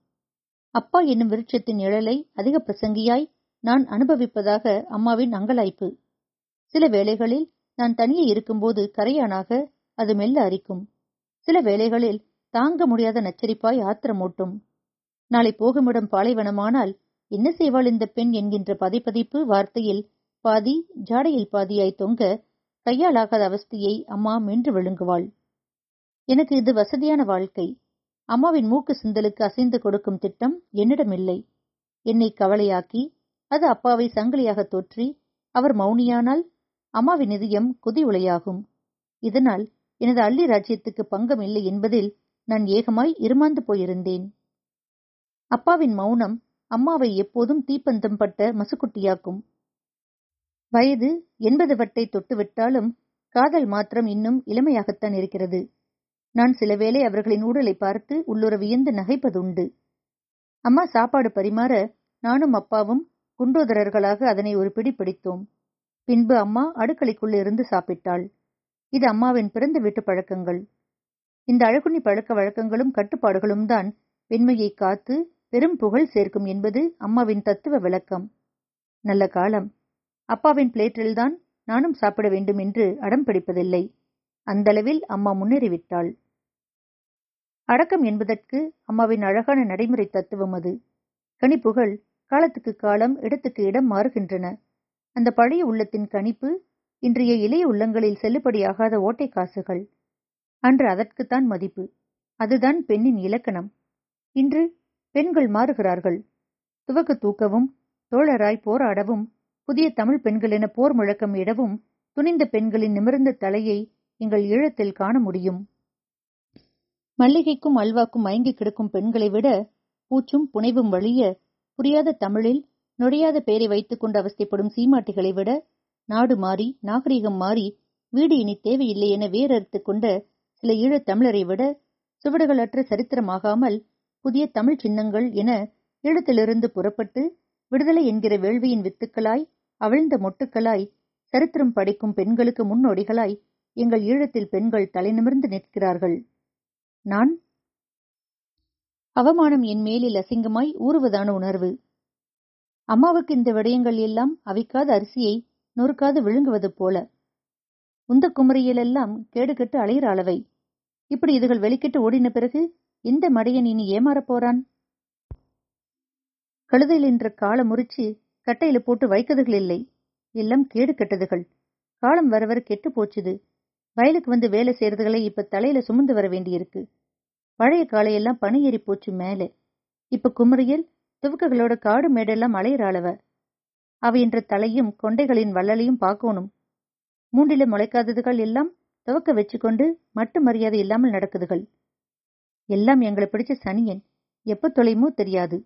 அப்பா என்னும் விருட்சத்தின் நிழலை அதிக பிரசங்கியாய் நான் அனுபவிப்பதாக அம்மாவின் அங்கலாய்ப்பு. சில வேளைகளில் நான் தனியே இருக்கும்போது கரையானாக அது மெல்ல அரிக்கும். சில வேளைகளில் தாங்க முடியாத நச்சரிப்பாய் ஆத்திரமூட்டும் நாளை போகுமிடம் பாலைவனமானால் என்ன செய்வாள் இந்த பெண் என்கின்ற பதைப்பதிப்பு வார்த்தையில் பாதி ஜாடையில் பாதியாய் தொங்க கையாளாகாத அவஸ்தையை அம்மா மென்று விழுங்குவாள். எனக்கு இது வசதியான வாழ்க்கை. அம்மாவின் மூக்கு சிந்தலுக்கு அசைந்து கொடுக்கும் திட்டம் என்னிடமில்லை என்னை கவலையாக்கி அது அப்பாவை சங்கிலியாக தோற்றி அவர் மௌனியானால் அம்மாவின் இதயம் குதி உலையாகும் இதனால் எனது அள்ளி ராஜ்யத்துக்கு பங்கம் இல்லை என்பதில் நான் ஏகமாய் இருமாந்து போயிருந்தேன். அப்பாவின் மௌனம் அம்மாவை எப்போதும் தீப்பந்தம் பட்ட மசுக்குட்டியாக்கும். வயது எண்பது வட்டை தொட்டுவிட்டாலும் காதல் மாத்திரம் இன்னும் இளமையாகத்தான் இருக்கிறது. நான் சில வேளை அவர்களின் ஊடலை பார்த்து உள்ளுற வியந்து நகைப்பதுண்டு. அம்மா சாப்பாடு பரிமாற நானும் அப்பாவும் குண்டோதரர்களாக அதனை ஒரு பிடி பிடித்தோம். பின்பு அம்மா அடுக்கலைக்குள்ளே இருந்து சாப்பிட்டாள். இது அம்மாவின் பிறந்த வீட்டு பழக்கங்கள். இந்த அழகுனி பழக்க வழக்கங்களும் கட்டுப்பாடுகளும் தான் பெண்மையை காத்து பெரும் புகழ் சேர்க்கும் என்பது அம்மாவின் தத்துவ விளக்கம். நல்ல காலம். அப்பாவின் பிளேட்டில்தான் நானும் சாப்பிட வேண்டும் என்று அடம் பிடிப்பதில்லை. அந்தளவில் அம்மா முன்னேறிவிட்டாள். அடக்கம் என்பதற்கு அம்மாவின் அழகான நடைமுறை தத்துவம் அது. கணிப்புகள் காலத்துக்கு காலம் இடத்துக்கு இடம் மாறுகின்றன. அந்த பழைய உள்ளத்தின் கணிப்பு இன்றைய இளைய உள்ளங்களில் செல்லுபடியாகாத ஓட்டை காசுகள். அன்று அதற்குத்தான் மதிப்பு. அதுதான் பெண்ணின் இலக்கணம். இன்று பெண்கள் மாறுகிறார்கள். துவக்கு தூக்கவும் தோழராய் போராடவும் புதிய தமிழ் பெண்கள் என போர் முழக்கம் இடவும் துணிந்த பெண்களின் நிமிர்ந்த தலையை எங்கள் ஈழத்தில் காண முடியும். மல்லிகைக்கும் அல்வாக்கும் மயங்கி கிடக்கும் பெண்களை விட பூச்சும் புனைவும் வழிய புரியாத தமிழில் நுழையாத பெயரை வைத்துக் கொண்டு அவஸ்தைப்படும் சீமாட்டிகளை விட நாடு மாறி நாகரிகம் மாறி வீடு இனி தேவையில்லை என வேறறுத்துக் கொண்ட சில ஈழத் தமிழரை விட சுவடுகளற்ற சரித்திரமாகாமல் புதிய தமிழ் சின்னங்கள் என ஈழத்திலிருந்து புறப்பட்டு விடுதலை என்கிற வேள்வியின் வித்துக்களாய் அவிழ்ந்த மொட்டுக்களாய் சரித்திரம் படைக்கும் பெண்களுக்கு முன்னோடிகளாய் எங்கள் ஈழத்தில் பெண்கள் தலைநிமிர்ந்து நிற்கிறார்கள். நான்? அவமானம் என் மேலில் அசிங்கமாய் ஊறுவதான உணர்வு. அம்மாவுக்கு இந்த விடயங்கள் எல்லாம் அவிக்காத அரிசியை நொறுக்காது விழுங்குவது போல. உந்த குமரியிலெல்லாம் கேடுகட்டு அலையிற அளவை. இப்படி இதுகள் வெளிக்கிட்டு ஓடின பிறகு இந்த மடையன் இனி ஏமாறப் போறான்? கழுதையில் என்ற கால முறிச்சு கட்டையில போட்டு வைக்கதுகள் இல்லை. எல்லாம் கேடு கெட்டதுகள். காலம் வர வர கெட்டு போச்சுது. வயலுக்கு வந்து வேலை செய்யறதுகளை இப்ப தலையில சுமந்து வர வேண்டியிருக்கு. பழைய காலையெல்லாம் பனி ஏறி போச்சு மேலே. இப்ப குமரியில் துவக்குகளோட காடு மேடெல்லாம் அலையிற அளவ. அவ என்ற தலையும் கொண்டைகளின் வள்ளலையும் பார்க்கணும். மூண்டில முளைக்காததுகள் எல்லாம் துவக்க வச்சுக்கொண்டு மட்டு மரியாதை இல்லாமல் நடக்குதுகள். எல்லாம் எங்களை பிடிச்ச சனியன். எப்ப தொலைமோ தெரியாது.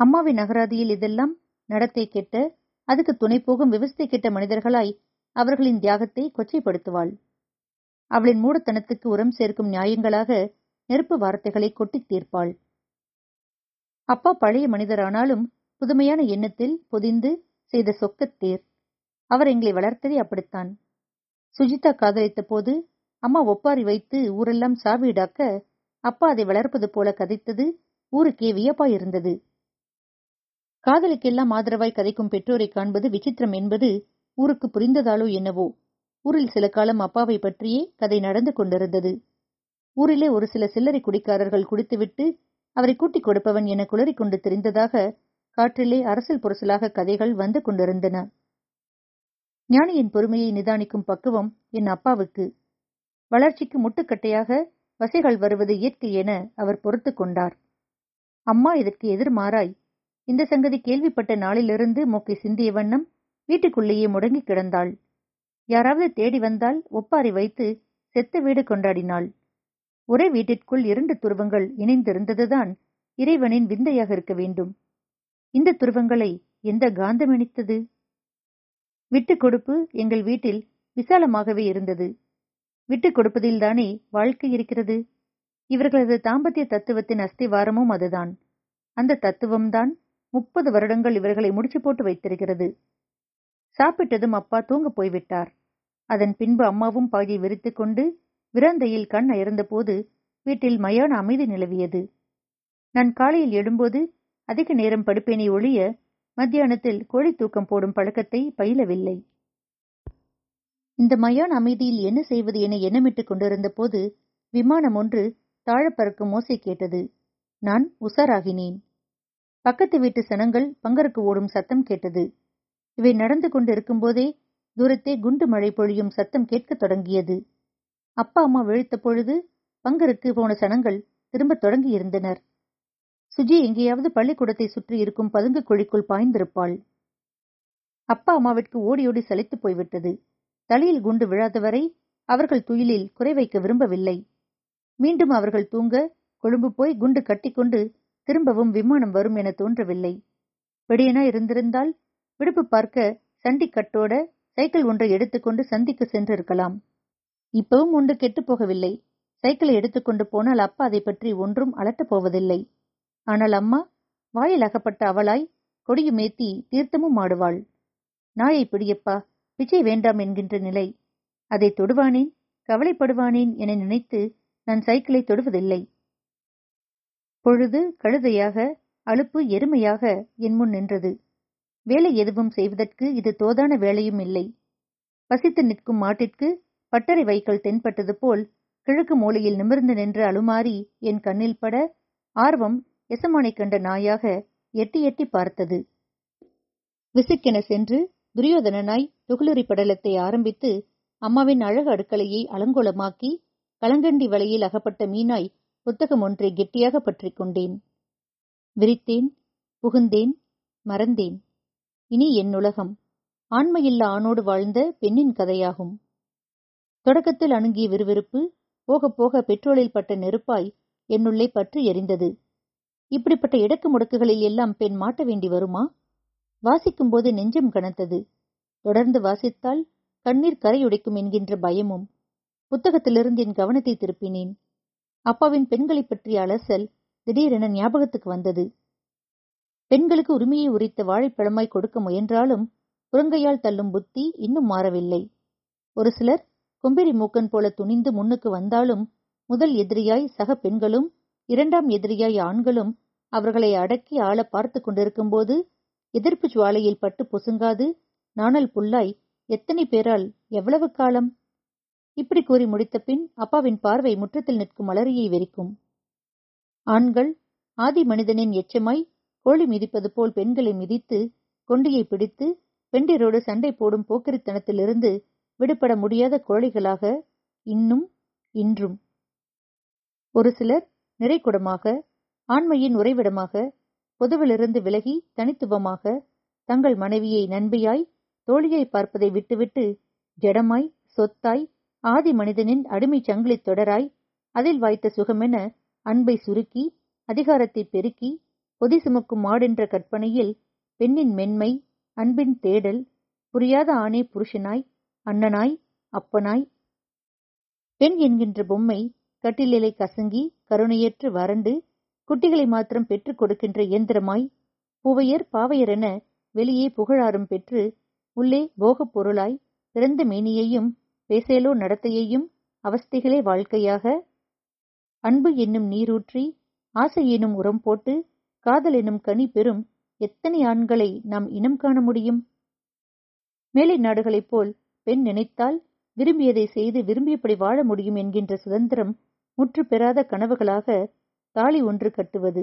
அம்மாவின் அகராதியில் இதெல்லாம் நடத்தை கெட்ட அதுக்கு துணை போகும் விவசாய கெட்ட மனிதர்களாய் அவர்களின் தியாகத்தை கொச்சைப்படுத்துவாள். அவளின் மூடத்தனத்துக்கு உரம் சேர்க்கும் நியாயங்களாக நெருப்பு வார்த்தைகளை கொட்டித் தீர்ப்பாள். அப்பா பழைய மனிதரானாலும் புதுமையான எண்ணத்தில் பொதிந்து செய்த சொக்கத்தேர் அவர் எங்களை வளர்த்ததே அப்படித்தான். சுஜிதா காதலித்த போது அம்மா ஒப்பாரி வைத்து ஊரெல்லாம் சாவிடாக்க அப்பா அதை வளர்ப்பது போல கதைத்தது ஊருக்கே வியப்பாயிருந்தது காதலுக்கெல்லாம் ஆதரவாய் கதைக்கும் பெற்றோரை காண்பது விசித்திரம் என்பது ஊருக்கு புரிந்ததாலோ என்னவோ. ஊரில் சில காலம் அப்பாவை பற்றியே கதை நடந்து கொண்டிருந்தது. ஊரிலே ஒரு சில சில்லறை குடிக்காரர்கள் குடித்துவிட்டு அவரை கூட்டிக் கொடுப்பவன் என குளறிக்கொண்டு தெரிந்ததாக காற்றிலே அரசல் புரசலாக கதைகள் வந்து கொண்டிருந்தன. ஞானியின் பொறுமையை நிதானிக்கும் பக்குவம் என் அப்பாவுக்கு. வளர்ச்சிக்கு முட்டுக்கட்டையாக வசைகள் வருவது இயற்கை என அவர் பொறுத்து கொண்டார். அம்மா இதற்கு எதிர்மாறாய் இந்த சங்கதி கேள்விப்பட்ட நாளிலிருந்து மூக்கை சிந்திய வண்ணம் வீட்டுக்குள்ளேயே முடங்கி கிடந்தாள். யாராவது தேடி வந்தால் ஒப்பாரி வைத்து செத்த வீடு கொண்டாடினாள். ஒரே வீட்டிற்குள் இரண்டு துருவங்கள் இணைந்திருந்ததுதான் இறைவனின் விந்தையாக இருக்க வேண்டும். இந்த துருவங்களை எந்த காந்தம் இணைத்தது? விட்டுக் கொடுப்பு எங்கள் வீட்டில் விசாலமாகவே இருந்தது. விட்டுக் கொடுப்பதில்தானே வாழ்க்கை இருக்கிறது? இவர்களது தாம்பத்திய தத்துவத்தின் அஸ்திவாரமும் அதுதான். அந்த தத்துவம்தான் முப்பது வருடங்கள் இவர்களை முடிச்சு போட்டு வைத்திருக்கிறது. சாப்பிட்டதும் அப்பா தூங்க போய்விட்டார். அதன் பின்பு அம்மாவும் பாயை விரித்துக் கொண்டு விரந்தையில் கண் அயர்ந்தபோது வீட்டில் மயான அமைதி நிலவியது. நான் காலையில் எழும்போது அதிக நேரம் படுப்பேனே ஒழிய மத்தியானத்தில் கோழி தூக்கம் போடும் பழக்கத்தை பயிலவில்லை. இந்த மயான அமைதியில் என்ன செய்வது என எண்ணமிட்டுக் கொண்டிருந்த போது விமானம் ஒன்று தாழப்பறக்கும் மோசை ஓசை கேட்டது. நான் உசாராகினேன் பக்கத்து வீட்டு சனங்கள் பங்கருக்கு ஓடும் சத்தம் கேட்டது. இவை நடந்து கொண்டிருக்கும்போதே தூரத்தே குண்டு மழை பொழியும் சத்தம் கேட்கத் தொடங்கியது. அப்பா அம்மா விழித்த பொழுது பங்கருக்கு போன சனங்கள் திரும்பத் தொடங்கியிருந்தனர். சுஜி எங்கேயாவது பள்ளிக்கூடத்தை சுற்றி இருக்கும் பதுங்கு குழிக்குள் பாய்ந்திருப்பாள். அப்பா அம்மாவிற்கு ஓடியோடி ஓடி சலித்து போய்விட்டது. தலையில் குண்டு விழாதவரை அவர்கள் துயிலில் குறை வைக்க விரும்பவில்லை. மீண்டும் அவர்கள் தூங்க கொழும்பு போய் குண்டு கட்டிக்கொண்டு திரும்பவும் விமானம் வரும் என தோன்றவில்லை. வெடியனா இருந்திருந்தால் விடுப்பு பார்க்க சண்டி கட்டோட சைக்கிள் ஒன்றை எடுத்துக்கொண்டு சந்திக்கு சென்றிருக்கலாம். இப்பவும் ஒன்று கெட்டுப் போகவில்லை. சைக்கிளை எடுத்துக்கொண்டு போனால் அப்பா அதை பற்றி ஒன்றும் அலட்டப் போவதில்லை. ஆனால் அம்மா வாயில் அகப்பட்ட அவளாய் கொடியுமேத்தி தீர்த்தமும் ஆடுவாள். நாயை பிடியப்பா பிச்சை வேண்டாம் என்கின்ற நிலை. அதை தொடுவானேன் கவலைப்படுவானேன் என நினைத்து நான் சைக்கிளை தொடுவதில்லை. பொழுது கழுதையாக அலுப்பு எருமையாக என் முன் நின்றது. வேலை எதுவும் செய்வதற்கு இது தோதான வேலையும் இல்லை. பசித்து நிற்கும் மாட்டிற்கு பட்டறை வைக்கல் தென்பட்டது போல் கிழக்கு மூலையில் நிமிர்ந்து நின்ற அலுமாரி என் கண்ணில் பட ஆர்வம் எசமானை கண்ட நாயாக எட்டி எட்டி பார்த்தது. விசுக்கென சென்று துரியோதனனாய் துகளுரி படலத்தை ஆரம்பித்து அம்மாவின் அழகு அடுக்கலையை அலங்கோலமாக்கி கலங்கண்டி வலையில் அகப்பட்ட மீனாய் புத்தகம் ஒன்றை கெட்டியாக பற்றிக் கொண்டேன். விரித்தேன் புகுந்தேன் மறந்தேன். இனி என்னுலகம் ஆண்மையில்லா ஆணோடு வாழ்ந்த பெண்ணின் கதையாகும். தொடக்கத்தில் அணுகிய விறுவிறுப்பு போக போக பெட்ரோலில் பட்ட நெருப்பாய் என்னுள்ளே பற்றி எரிந்தது. இப்படிப்பட்ட இடக்கு முடக்குகளில் எல்லாம் பெண் மாட்ட வேண்டி வருமா? வாசிக்கும்போது நெஞ்சம் கனத்தது. தொடர்ந்து வாசித்தால் கண்ணீர் கரையுடைக்கும் என்கின்ற பயமும். புத்தகத்திலிருந்து என் கவனத்தை திருப்பினேன். அப்பாவின் பெண்களைப் பற்றிய அலசல் திடீரென ஞாபகத்துக்கு வந்தது. பெண்களுக்கு உரிமையை உரித்த வாழைப்பழமாய் கொடுக்க முயன்றாலும் புறங்கையால் தள்ளும் புத்தி இன்னும் மாறவில்லை. ஒரு சிலர் கொம்பிரி மூக்கன் போல துணிந்து முன்னுக்கு வந்தாலும் முதல் எதிரியாய் சக பெண்களும் இரண்டாம் எதிரியாய் ஆண்களும் அவர்களை அடக்கி ஆள பார்த்து கொண்டிருக்கும்போது எதிர்ப்பு ஜுவாலையில் பட்டு பொசுங்காது நாணல் புல்லாய் எத்தனை பேரால் எவ்வளவு காலம்? இப்படி கூறி முடித்த பின் அப்பாவின் பார்வை முற்றத்தில் நிற்கும் மலரியை வெறிக்கும். ஆண்கள் ஆதி மனிதனின் எச்சமாய் கோழி மிதிப்பது போல் பெண்களை மிதித்து கொண்டியை பிடித்து பெண்டிரோடு சண்டை போடும் போக்கிரித்தனத்திலிருந்து விடுபட முடியாத கோழைகளாக இன்னும் இன்றும். ஒரு சிலர் நிறைகுடமாக ஆண்மையின் உறைவிடமாக பொதுவிலிருந்து விலகி தனித்துவமாக தங்கள் மனைவியை நண்பியாய் தோழியாய் பார்ப்பதை விட்டுவிட்டு ஜடமாய் சொத்தாய் ஆதி மனிதனின் அடிமை சங்கிலித் தொடராய் அதில் வாய்த்த சுகமென அன்பை சுருக்கி அதிகாரத்தை பெருக்கி பொதி சுமக்கும் மாடென்ற கற்பனையில் பெண்ணின் மென்மை அன்பின் தேடல் புரியாத ஆணே புருஷனாய் அண்ணனாய் அப்பனாய். பெண் என்கின்ற பொம்மை கட்டிலிலை கசங்கி கருணையற்று வறண்டு குட்டிகளை மாத்திரம் பெற்றுக் கொடுக்கின்ற இயந்திரமாய் பூவையர் பாவையர் என வெளியே புகழாரும் பெற்று உள்ளே போகப் பொருளாய் பிறந்த மேனியையும் பேசேலோ நடத்தையையும் அவஸ்தைகளே வாழ்க்கையாக அன்பு என்னும் நீரூற்றி ஆசை எனும் உரம் போட்டு காதல் எனும் கனி பெறும் எத்தனை ஆண்களை நாம் இனம் காண முடியும்? மேலை நாடுகளைப் போல் பெண் நினைத்தால் விரும்பியதை செய்து விரும்பியபடி வாழ முடியும் என்கின்ற சுதந்திரம் முற்று பெறாத கனவுகளாக தாலி ஒன்று கட்டுவது.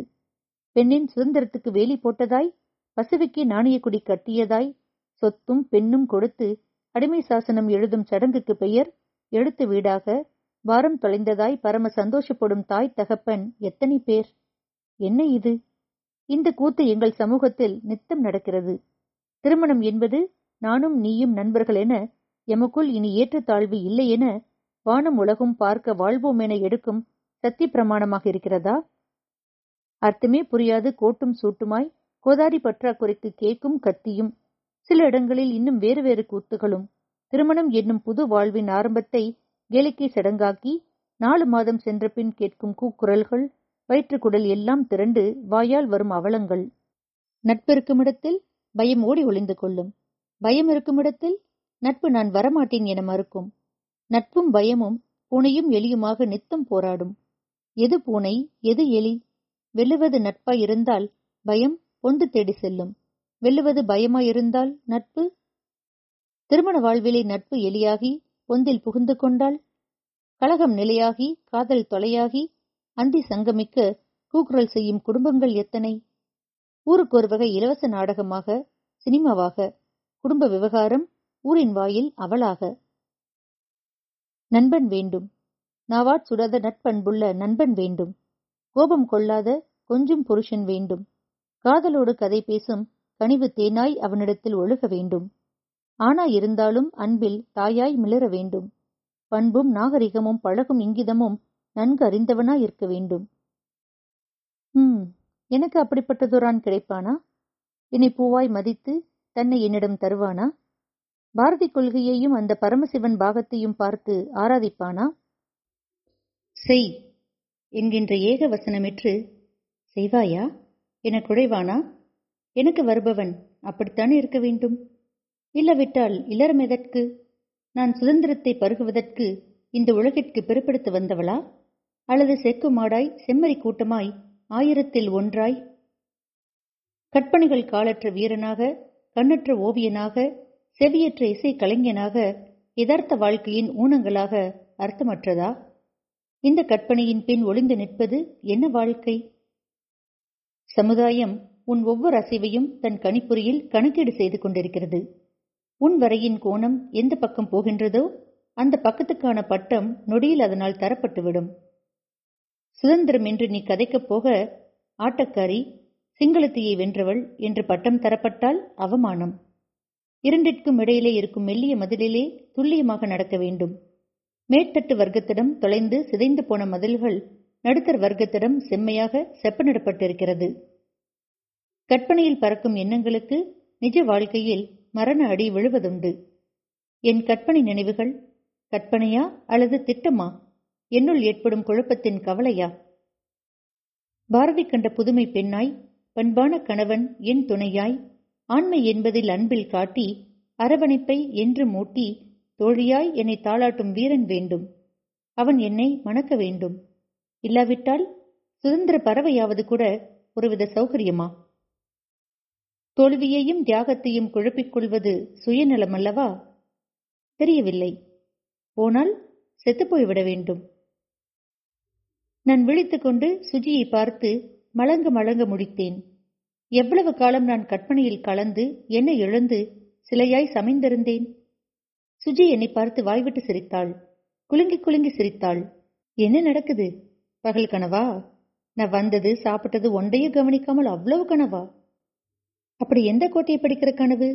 பெண்ணின் சுதந்திரத்துக்கு வேலி போட்டதாய் பசுவிக்கு நாணயக்குடி கட்டியதாய் சொத்தும் பெண்ணும் கொடுத்து அடிமை சாசனம் எழுதும் சடங்குக்கு பெயர் எழுத்து வீடாக வாரம் தொலைந்ததாய் பரம சந்தோஷப்படும் தாய் தகப்பன் எத்தனை பேர்? என்ன இது? இந்த கூத்து எங்கள் சமூகத்தில் நித்தம் நடக்கிறது. திருமணம் என்பது நானும் நீயும் நண்பர்கள் என எமக்குள் இனி ஏற்றத்தாழ்வு இல்லை என வானம் உலகம் பார்க்க வாழ்வோம் என எடுக்கும் சத்திய பிரமாணமாக இருக்கிறதா? அர்த்தமே புரியாது கோட்டும் சூட்டுமாய் கோதாரி பற்றாக்குறைக்கு கேக்கும் கத்தியும். சில இடங்களில் இன்னும் வேறு வேறு கூத்துகளும். திருமணம் என்னும் புது வாழ்வின் ஆரம்பத்தை கேளிக்கை சடங்காக்கி நாலு மாதம் சென்ற பின் கேட்கும் கூக்குரல்கள் வயிற்றுக்குடல் எல்லாம் திரண்டு வாயால் வரும் அவலங்கள். நட்பு இருக்குமிடத்தில் பயம் ஓடி ஒளிந்து கொள்ளும். பயம் இருக்குமிடத்தில் நட்பு நான் வரமாட்டேன் என மறுக்கும். நட்பும் பயமும் பூனையும் எலியுமாக நித்தம் போராடும். எது பூனை எது எலி? வெல்லுவது நட்பாய் இருந்தால் பயம் பொந்து தேடி செல்லும். வெல்லுவது பயமாயிருந்தால் நட்பு? திருமண வாழ்விலே நட்பு எலியாகி பொந்தில் புகுந்து கொண்டால் கழகம் நிலையாகி காதல் தொலையாகி அந்தி சங்கமிக்க கூக்குரல் செய்யும் குடும்பங்கள் எத்தனை? ஊருக்கு ஒரு வகை இலவச நாடகமாக சினிமாவாக குடும்ப விவகாரம் ஊரின் வாயில் அவளாக. நண்பன் வேண்டும். நாவாட் சுடாத நட்பண்புள்ள நண்பன் வேண்டும். கோபம் கொள்ளாத கொஞ்சம் புருஷன் வேண்டும். காதலோடு கதை பேசும் கனிவு தேனாய் அவனிடத்தில் ஒழுக வேண்டும். ஆனா இருந்தாலும் அன்பில் தாயாய் மிளற வேண்டும். பண்பும் நாகரிகமும் பழகும் இங்கிதமும் நன்கு அறிந்தவனாய் இருக்க வேண்டும். ஹம் எனக்கு அப்படிப்பட்டதொரான் கிடைப்பானா? என்னை பூவாய் மதித்து தன்னை என்னிடம் தருவானா? பாரதி கொள்கையையும் அந்த பரமசிவன் பாகத்தையும் பார்த்து ஆராதிப்பானா? செய் என்கின்ற ஏக வசனமிற்று செய்வாயா? என குழைவானா? எனக்கு வருபவன் அப்படித்தானே இருக்க வேண்டும்? இல்லவிட்டால் இளரம் எதற்கு நான் சுதந்திரத்தை பருகுவதற்கு இந்த உலகிற்கு பிறப்படுத்த வந்தவளா? அல்லது செக்கு மாடாய் செம்மறி கூட்டமாய் ஆயிரத்தில் ஒன்றாய். கற்பனைகள் காலற்ற வீரனாக கண்ணற்ற ஓவியனாக செவியற்ற இசை கலைஞனாக யதார்த்த வாழ்க்கையின் ஊனங்களாக அர்த்தமற்றதா? இந்த கற்பனையின் பின் ஒளிந்து நிற்பது என்ன வாழ்க்கை? சமுதாயம் உன் ஒவ்வொரு அசைவையும் தன் கணிப்புரியில் கணக்கீடு செய்து கொண்டிருக்கிறது. உன் வரையின் கோணம் எந்த பக்கம் போகின்றதோ அந்த பக்கத்துக்கான பட்டம் நொடியில் அதனால் தரப்பட்டுவிடும். சுதந்திரம் என்று நீ கதைக்கப் போக ஆட்டக்காரி சிங்களத்தியை வென்றவள் என்று பட்டம் தரப்பட்டால் அவமானம். இரண்டிற்கும் இடையிலே இருக்கும் மெல்லிய மதிலிலே துல்லியமாக நடக்க வேண்டும். மேற்தட்டு வர்க்கத்திடம் தொலைந்து சிதைந்து போன மதில்கள் நடுத்தர் வர்க்கத்திடம் செம்மையாக செப்பனிடப்பட்டிருக்கிறது. கற்பனையில் பறக்கும் எண்ணங்களுக்கு நிஜ வாழ்க்கையில் மரண அடி விழுவதுண்டு. என் கற்பனை நினைவுகள் கற்பனையா அல்லது திட்டமா? என்னுள் ஏற்படும் குழப்பத்தின் கவலையா? பாரதி கண்ட புதுமை பெண்ணாய் பண்பான கணவன் என் துணையாய் ஆண்மை என்பதில் அன்பில் காட்டி அரவணைப்பை என்று மூட்டி தோழியாய் என்னை தாளாட்டும் வீரன் வேண்டும். அவன் என்னை மணக்க வேண்டும். இல்லாவிட்டால் சுதந்திர பறவையாவது கூட ஒருவித சௌகரியமா? தோல்வியையும் தியாகத்தையும் குழப்பிக் கொள்வது சுயநலமல்லவா? தெரியவில்லை. போனால் செத்துப்போய்விட வேண்டும். நான் விழித்துக்கொண்டு சுஜியை பார்த்து மலங்க மலங்க முடித்தேன். எவ்வளவு காலம் நான் கற்பனையில் கலந்து என்ன இழந்து சிலையாய் சமைந்திருந்தேன்? சுஜி என்னை பார்த்து வாய்விட்டு சிரித்தாள். குலுங்கி குலுங்கி சிரித்தாள். என்ன நடக்குது? பகல் கனவா? நான் வந்தது சாப்பிட்டது ஒன்றையும் கவனிக்காமல் அவ்வளவு கனவா? அப்படி எந்த கோட்டையை படிக்கிற கனவு?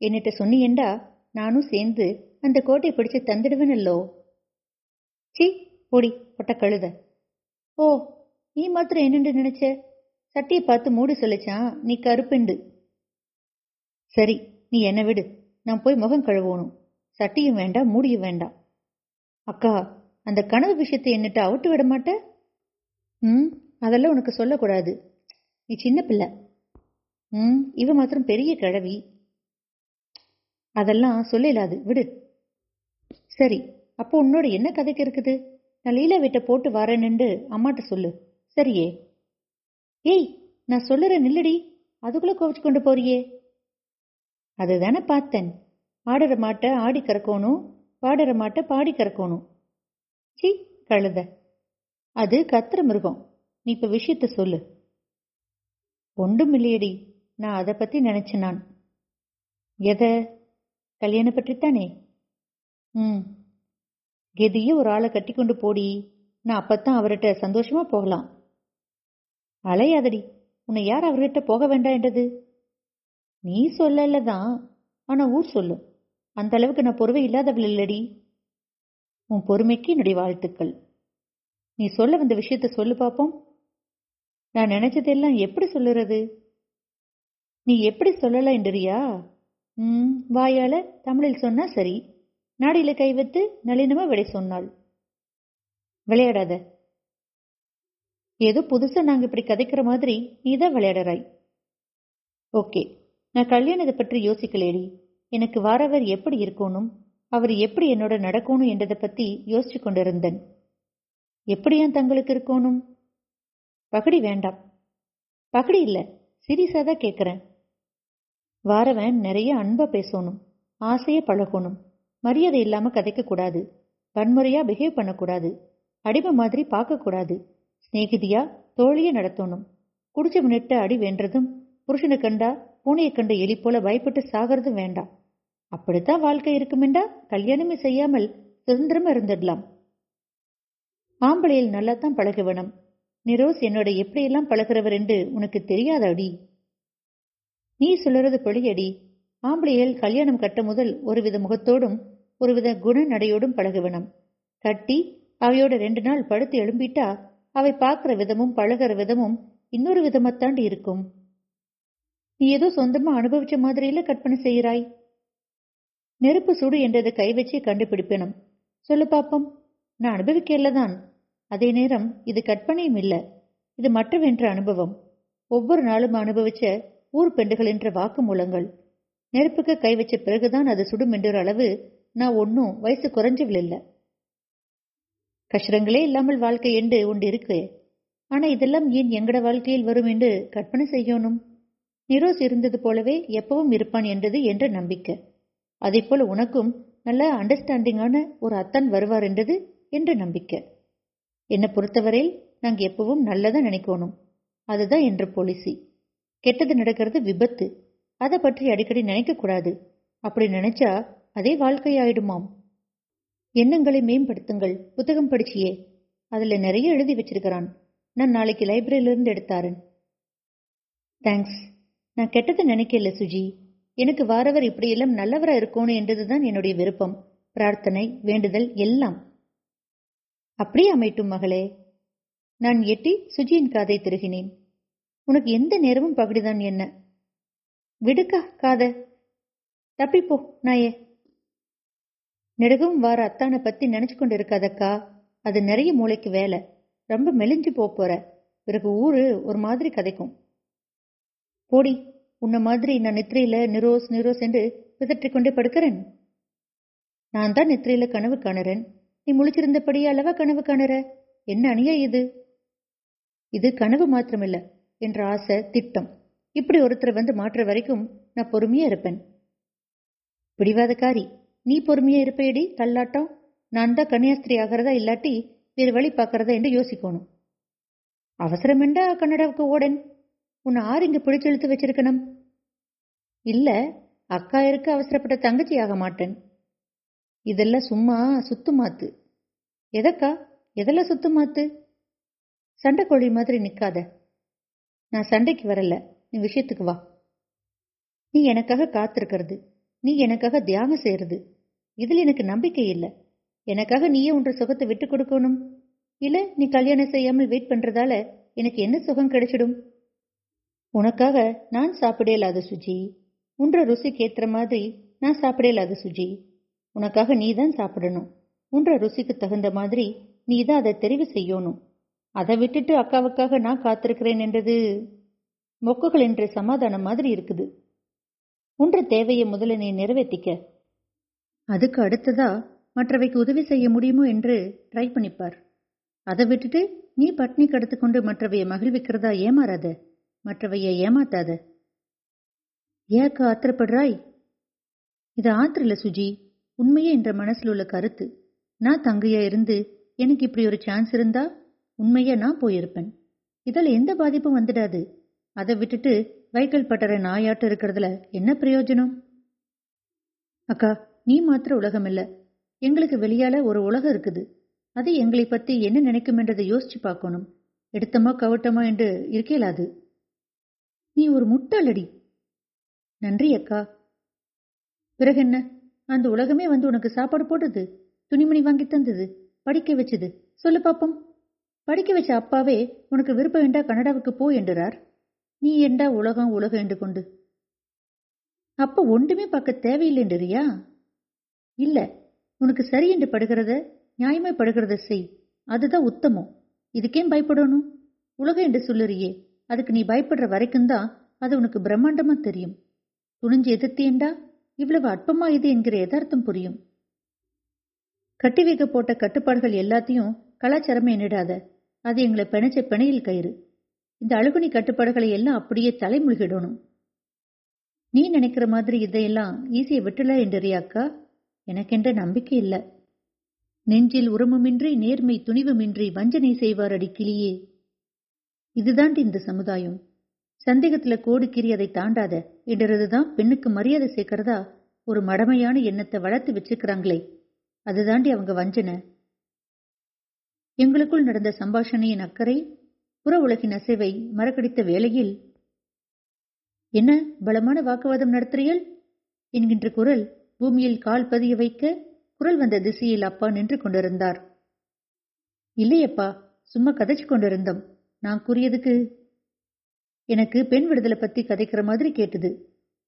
என்னிட்ட சொன்னியண்டா நானும் சேர்ந்து அந்த கோட்டையை பிடிச்சு தந்துடுவேனல்லோ? சி பொடி பொட்ட கழுத. ஓ நீ மாத்திரம் என்னென்று நினைச்ச? சட்டியை பார்த்து மூடி சொல்லிச்சான். நீ கருப்பெண்டு. சரி நீ என்ன விடு. நான் போய் முகம் கழுவணும். சட்டியும் வேண்டாம் மூடியும் வேண்டாம். அக்கா அந்த கனவு விஷயத்தை என்னட்டு அவுட்டு விட மாட்ட? ம் அதெல்லாம் உனக்கு சொல்லக்கூடாது. நீ சின்ன பிள்ளை. ம் இவ மாத்திரம் பெரிய கிழவி. அதெல்லாம் சொல்லிடாது விடு. சரி அப்போ உன்னோட என்ன கதைக்கு இருக்குது? நான் லீலா வீட்டை போட்டு வரேன்னு அம்மாட்ட சொல்லு. சரியே. ஏய் நான் சொல்லுற நில்லடி. அதுக்குள்ள கோவிச்சு கொண்டு போறியே. அதுதானே பார்த்தேன். ஆடுற மாட்டை ஆடி கறக்கணும் பாடுற மாட்டை பாடி கறக்கணும். சி கழுத. அது கத்துற மிருகம். நீ இப்ப விஷயத்த சொல்லு. ஒன்றும் இல்லையடி. நான் அதை பத்தி நினச்சேன் நான். எதை? கல்யாணம் பற்றித்தானே? ம். கெதியே ஒரு ஆளை கட்டி கொண்டு போடி. நான் அப்பத்தான் அவர்கிட்ட சந்தோஷமா போகலாம். அலையாதடி. உன்னை யார் அவர்கிட்ட போக வேண்டாம் என்றது? நீ சொல்லல தான் ஆனா ஊர் சொல்லு. அந்த அளவுக்கு நான் பொறுவை இல்லாதவள் இல்லடி. உன் பொறுமைக்கு என்னுடைய வாழ்த்துக்கள். நீ சொல்ல வந்த விஷயத்த சொல்லு பாப்போம். நான் நினைச்சதெல்லாம் எப்படி சொல்லுறது? நீ எப்படி சொல்லலாம் என்றியா? ம் வாயால தமிழில் சொன்னா சரி. நாடியில கை வைத்து நளினமா விடை சொன்னாள். விளையாடாத. ஏதோ புதுசா நாங்க இப்படி கதைக்கிற மாதிரி நீதான் விளையாடுறாய். ஓகே நான் கல்யாணத்தை பற்றி யோசிக்கலேடி. எனக்கு வாரவர் எப்படி இருக்கணும் அவர் எப்படி என்னோட நடக்கணும் என்றதை பத்தி யோசிச்சு கொண்டிருந்தேன். எப்படியா தங்களுக்கு இருக்கணும்? பகடி வேண்டாம். பகடி இல்ல சீரியஸா தான் கேட்குறேன் வாரவன் நிறைய அன்பா பேசணும் ஆசைய பழகணும். மரியாதை இல்லாம கதைக்க கூடாது வன்முறையா பிஹேவ் பண்ணக்கூடாது. அடிமை மாதிரி பார்க்க கூடாது சிநேகிதியா தோழியே நடத்தணும். குடிச்ச முன்னிட்ட அடி வேண்டதும் புருஷனை கண்டா பூனையை கண்ட எலி போல பயப்பட்டு சாகிறதும் வேண்டாம். அப்படித்தான் வாழ்க்கை இருக்குமெண்டா? கல்யாணமே செய்யாமல் சுதந்திரமா இருந்துடலாம். ஆம்பளையில் நல்லா தான் பழக வேணும். நிரோஸ் என்னோட எப்படியெல்லாம் பழகிறவர் என்று உனக்கு தெரியாதடி. நீ சொல்லுறது பொழியடி ஆம்பளையில் கல்யாணம் கட்ட முதல் ஒருவித முகத்தோடும் ஒருவித குண நடையோடும் பழக கட்டி அவையோட ரெண்டு நாள் படுத்து எழும்பிட்டா அவை பார்க்கிற விதமும் பழகிற விதமும் இன்னொரு விதமாத்தாண்டி இருக்கும். நீ ஏதோ சொந்தமா அனுபவிச்ச மாதிரியில கற்பனை செய்கிறாய். நெருப்பு சுடு என்றதை கை வச்சு கண்டுபிடிப்பேனும். சொல்லு பாப்போம். நான் அனுபவிக்கலதான் அதே நேரம் இது கற்பனையும் இல்ல. இது மற்றவென்ற அனுபவம். ஒவ்வொரு நாளும் அனுபவிச்ச ஊர் பெண்டுகள் என்ற வாக்குமூலங்கள். நெருப்புக்கு கை வச்ச பிறகுதான் அது சுடும் என்ற அளவு நான் ஒன்னும் வயசு குறைஞ்சவள் இல்ல. கஷ்டங்களே இல்லாமல் வாழ்க்கை என்று ஒன்று இருக்கு. ஆனா இதெல்லாம் ஏன் எங்கட வாழ்க்கையில் வரும் என்று கற்பனை செய்யணும்? நிரோஸ் இருந்தது போலவே எப்பவும் இருப்பான் என்றது என்ற நம்பிக்கை. அதே போல உனக்கும் நல்ல அண்டர்ஸ்டாண்டிங்கான ஒரு அத்தான் வருவார் என்றது என்ற நம்பிக்கை. என்னை பொறுத்தவரையில் நாங்க எப்பவும் நல்லதாக நினைக்கணும். அதுதான் என்ற பாலிசி கெட்டது நடக்கிறது விபத்து. அதை பற்றி அடிக்கடி நினைக்க கூடாது. அப்படி நினைச்சா அதே வாழ்க்கையாயிடுமாம். எண்ணங்களை மேம்படுத்துங்கள். புத்தகம் படிச்சியே. அதுல நிறைய எழுதி வச்சிருக்கிறான். நான் நாளைக்கு லைப்ரரியிலிருந்து எடுத்தாரன். தேங்க்ஸ் நான் கெட்டதை நினைக்கல சுஜி. எனக்கு வாரவர் இப்படியெல்லாம் நல்லவரா இருக்கணும் என்றதுதான் என்னுடைய விருப்பம். பிரார்த்தனை வேண்டுதல் எல்லாம். அப்படியே அமைட்டும் மகளே. நான் எட்டி சுஜியின் காதை திருகினேன். உனக்கு எந்த நேரமும் பகடிதான் என்ன? விடுக்கா காத. தப்பிப்போ நாயே. நெடுகும் வார அத்தானை பத்தி நினைச்சு கொண்டு இருக்காதக்கா அது நிறைய மூளைக்கு வேலை. ரொம்ப மெலிஞ்சு போற. பிறகு ஊரு ஒரு மாதிரி கதைக்கும். போடி உன்ன மாதிரி நான் நித்திரையில நிரோஸ் நிரோஸ் என்று பிதற்றிக் கொண்டே படுக்கிறேன். நான் தான் நித்திரையில கனவு காணுறேன். நீ முழிச்சிருந்தபடியே அளவா கனவு காணுற? என்ன அணியா இது? இது கனவு மாத்திரமில்ல என்ற ஆசை திட்டம். இப்படி ஒருத்தர் வந்து மாற்ற வரைக்கும் நான் பொறுமையா இருப்பேன். பிடிவாதக்காரி நீ பொறுமையா இருப்பேடி தள்ளாட்டம். நான் தான் கன்னியாஸ்திரி ஆகிறதா இல்லாட்டி வேறு வழி பார்க்கறதா என்று யோசிக்கணும். அவசரமெண்டா கன்னடாவுக்கு ஓடன். உன்னை ஆறு இங்கே பிடிச்செழுத்து வச்சிருக்கணும். இல்ல அக்கா இருக்க அவசரப்பட்ட தங்கச்சி ஆக மாட்டேன். இதெல்லாம் சும்மா சுத்து மாத்து. எதக்கா? எதெல்லாம் சுத்து மாத்து? சண்டைக்கோழி மாதிரி நிக்காத. நான் சண்டைக்கு வரல. நீ விஷயத்துக்கு வா. நீ எனக்காக காத்திருக்கிறது. நீ எனக்காக தியாகம் செய்யறது. இதில் எனக்கு நம்பிக்கை இல்லை. எனக்காக நீயே ஒன்று சுகத்தை விட்டு கொடுக்கணும். இல்ல நீ கல்யாணம் செய்யாமல் வெயிட் பண்றதால எனக்கு என்ன சுகம் கிடைச்சிடும்? உனக்காக நான் சாப்பிட இல்லாத சுஜி. உன்ற ருசிக்கு ஏற்ற மாதிரி நான் சாப்பிடலாது சுஜி. உனக்காக நீ தான் சாப்பிடணும். உன்ற ருசிக்கு தகுந்த மாதிரி நீ தான் அதை தெரிவு செய்யணும். அதை விட்டுட்டு அக்காவுக்காக நான் காத்திருக்கிறேன் என்றது மொக்குகள் என்ற சமாதானம் மாதிரி இருக்குது. உன்ற தேவையை முதல்ல நீ நிறைவேற்றிக்க. அதுக்கு அடுத்ததா மற்றவைக்கு உதவி செய்ய முடியுமோ என்று ட்ரை பண்ணிப்பார். அதை விட்டுட்டு நீ பட்னி கடத்துக்கொண்டு மற்றவைய மகிழ்விக்கிறதா ஏமாறாத. மற்றவைய ஏமாத்தாத. ஏக்க ஆத்திரப்படுறாய்? இது ஆத்திரல சுஜி. உண்மையே என்ற மனசில் உள்ள கருத்து. நான் தங்கையா இருந்து எனக்கு இப்படி ஒரு சான்ஸ் இருந்தா உண்மையா நான் போயிருப்பேன். இதில் எந்த பாதிப்பும் வந்துடாது. அதை விட்டுட்டு வைக்கல் பட்டற நாயாட்டம் இருக்கிறதுல என்ன பிரயோஜனம்? அக்கா நீ மாத்திர உலகம் இல்ல எங்களுக்கு வெளியால ஒரு உலகம் இருக்குது. அது எங்களை பத்தி என்ன நினைக்கும் என்றதை யோசிச்சு பார்க்கணும். எடுத்தமா கவட்டமா என்று இருக்கேலாது நீ ஒரு முட்டாளடி. நன்றி அக்கா. பிறகு என்ன? அந்த உலகமே வந்து உனக்கு சாப்பாடு போட்டது துணிமணி வாங்கி தந்தது படிக்க வச்சது. சொல்லு பாப்போம். படிக்க வச்ச அப்பாவே உனக்கு விருப்பம் வேண்டா கனடாவுக்கு போ என்றார். நீ என்றா உலகம் உலகம் என்று கொண்டு? அப்ப ஒன்றுமே பார்க்க தேவையில்லை என்றியா இல்ல உனக்கு சரி என்று படுகிறத நியாயமாய் படுகிறத செய். அதுதான் உத்தமம். இதுக்கேன் பயப்படணும்? உலகம் என்று சொல்லுறியே அதுக்கு நீ பயப்படுற வரைக்கும் தான் அது உனக்கு பிரம்மாண்டமா தெரியும். துணிஞ்சு எதிர்த்தேண்டா? இவ்வளவு அற்பமா இது என்கிற யதார்த்தம் புரியும். கட்டி வைக்க போட்ட கட்டுப்பாடுகள் எல்லாத்தையும் கலாச்சாரமே எண்ணிடாத. அது எங்களை பிணைச்ச பிணையில் கயிறு. இந்த அழுகுனி கட்டுப்பாடுகளை எல்லாம் அப்படியே தலைமுழுகிடணும் நீ நினைக்கிற மாதிரி இதையெல்லாம் ஈஸியை விட்டுல என்றியாக்கா எனக்கென்ற நம்பிக்கை இல்லை. நெஞ்சில் உரமுமின்றி நேர்மை துணிவுமின்றி வஞ்சனை செய்வார் அடி கிளியே. இதுதாண்டி இந்த சமுதாயம். சந்தேகத்துல கோடு கீறி அதை தாண்டாத என்றதுதான் பெண்ணுக்கு மரியாதை சேர்க்கிறதா? ஒரு மடமையான எண்ணத்தை வளர்த்து வச்சிருக்கிறாங்களே. அதுதாண்டி அவங்க வஞ்சனை. எங்களுக்குள் நடந்த சம்பாஷணையின் அக்கறை புற உலகின் அசைவை மறக்கடித்த வேளையில் என்ன பலமான வாக்குவாதம் நடத்துறியல் என்கின்ற குரல் பூமியில் கால் பதிய வைக்க குரல் வந்த திசையில் அப்பா நின்று கொண்டிருந்தார். இல்லையப்பா சும்மா கதைச்சு கொண்டிருந்தோம். நான் கூறியதுக்கு எனக்கு பெண் விடுதலை பத்தி கதைக்கிற மாதிரி கேட்டுது.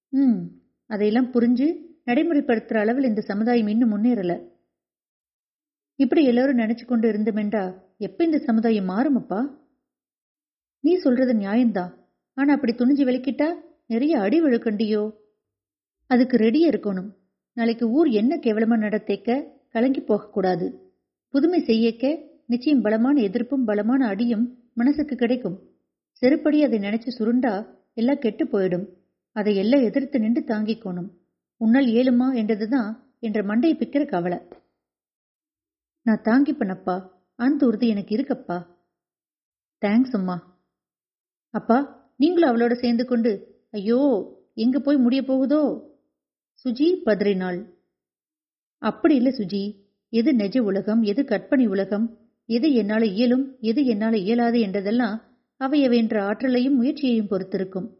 ம் அதையெல்லாம் புரிஞ்சு நடைமுறைப்படுத்துற அளவில் இந்த சமுதாயம் இன்னும் முன்னேறல. இப்படி எல்லாரும் நினைச்சு கொண்டு இருந்தமெண்டா எப்ப இந்த சமுதாயம் மாறுமப்பா? நீ சொல்றது நியாயம்தான் ஆனா அப்படி துணிஞ்சு விளக்கிட்டா நிறைய அடி விழுக்கண்டியோ? அதுக்கு ரெடியா இருக்கணும். நாளைக்கு ஊர் என்ன கேவலமா நடத்தேக்க? கலங்கி போகக்கூடாது. புதுமை செய்யக்க நிச்சயம் பலமான எதிர்ப்பும் பலமான அடியும் மனசுக்கு கிடைக்கும். செருப்படி அதை நினைச்சு சுருண்டா எல்லாம் கெட்டு போயிடும். அதை எல்லாம் எதிர்த்து நின்று தாங்கிக்கோணும் உன்னால் ஏழுமா என்றதுதான் என்ற மண்டையை பிக்கிற கவலை. நான் தாங்கிப்பனப்பா. அந்த உறுதி எனக்கு இருக்கப்பா. தேங்க்ஸ் அம்மா. அப்பா நீங்களும் அவளோட சேர்ந்து கொண்டு ஐயோ எங்க போய் முடிய போகுதோ? சுஜி பதறினாள். அப்படி இல்லை சுஜி. எது நெஜ உலகம்? எது கற்பனை உலகம்? எது என்னால இயலும்? எது என்னால இயலாது? என்றதெல்லாம் அவையவென்ற ஆற்றலையும் முயற்சியையும் பொறுத்திருக்கும்.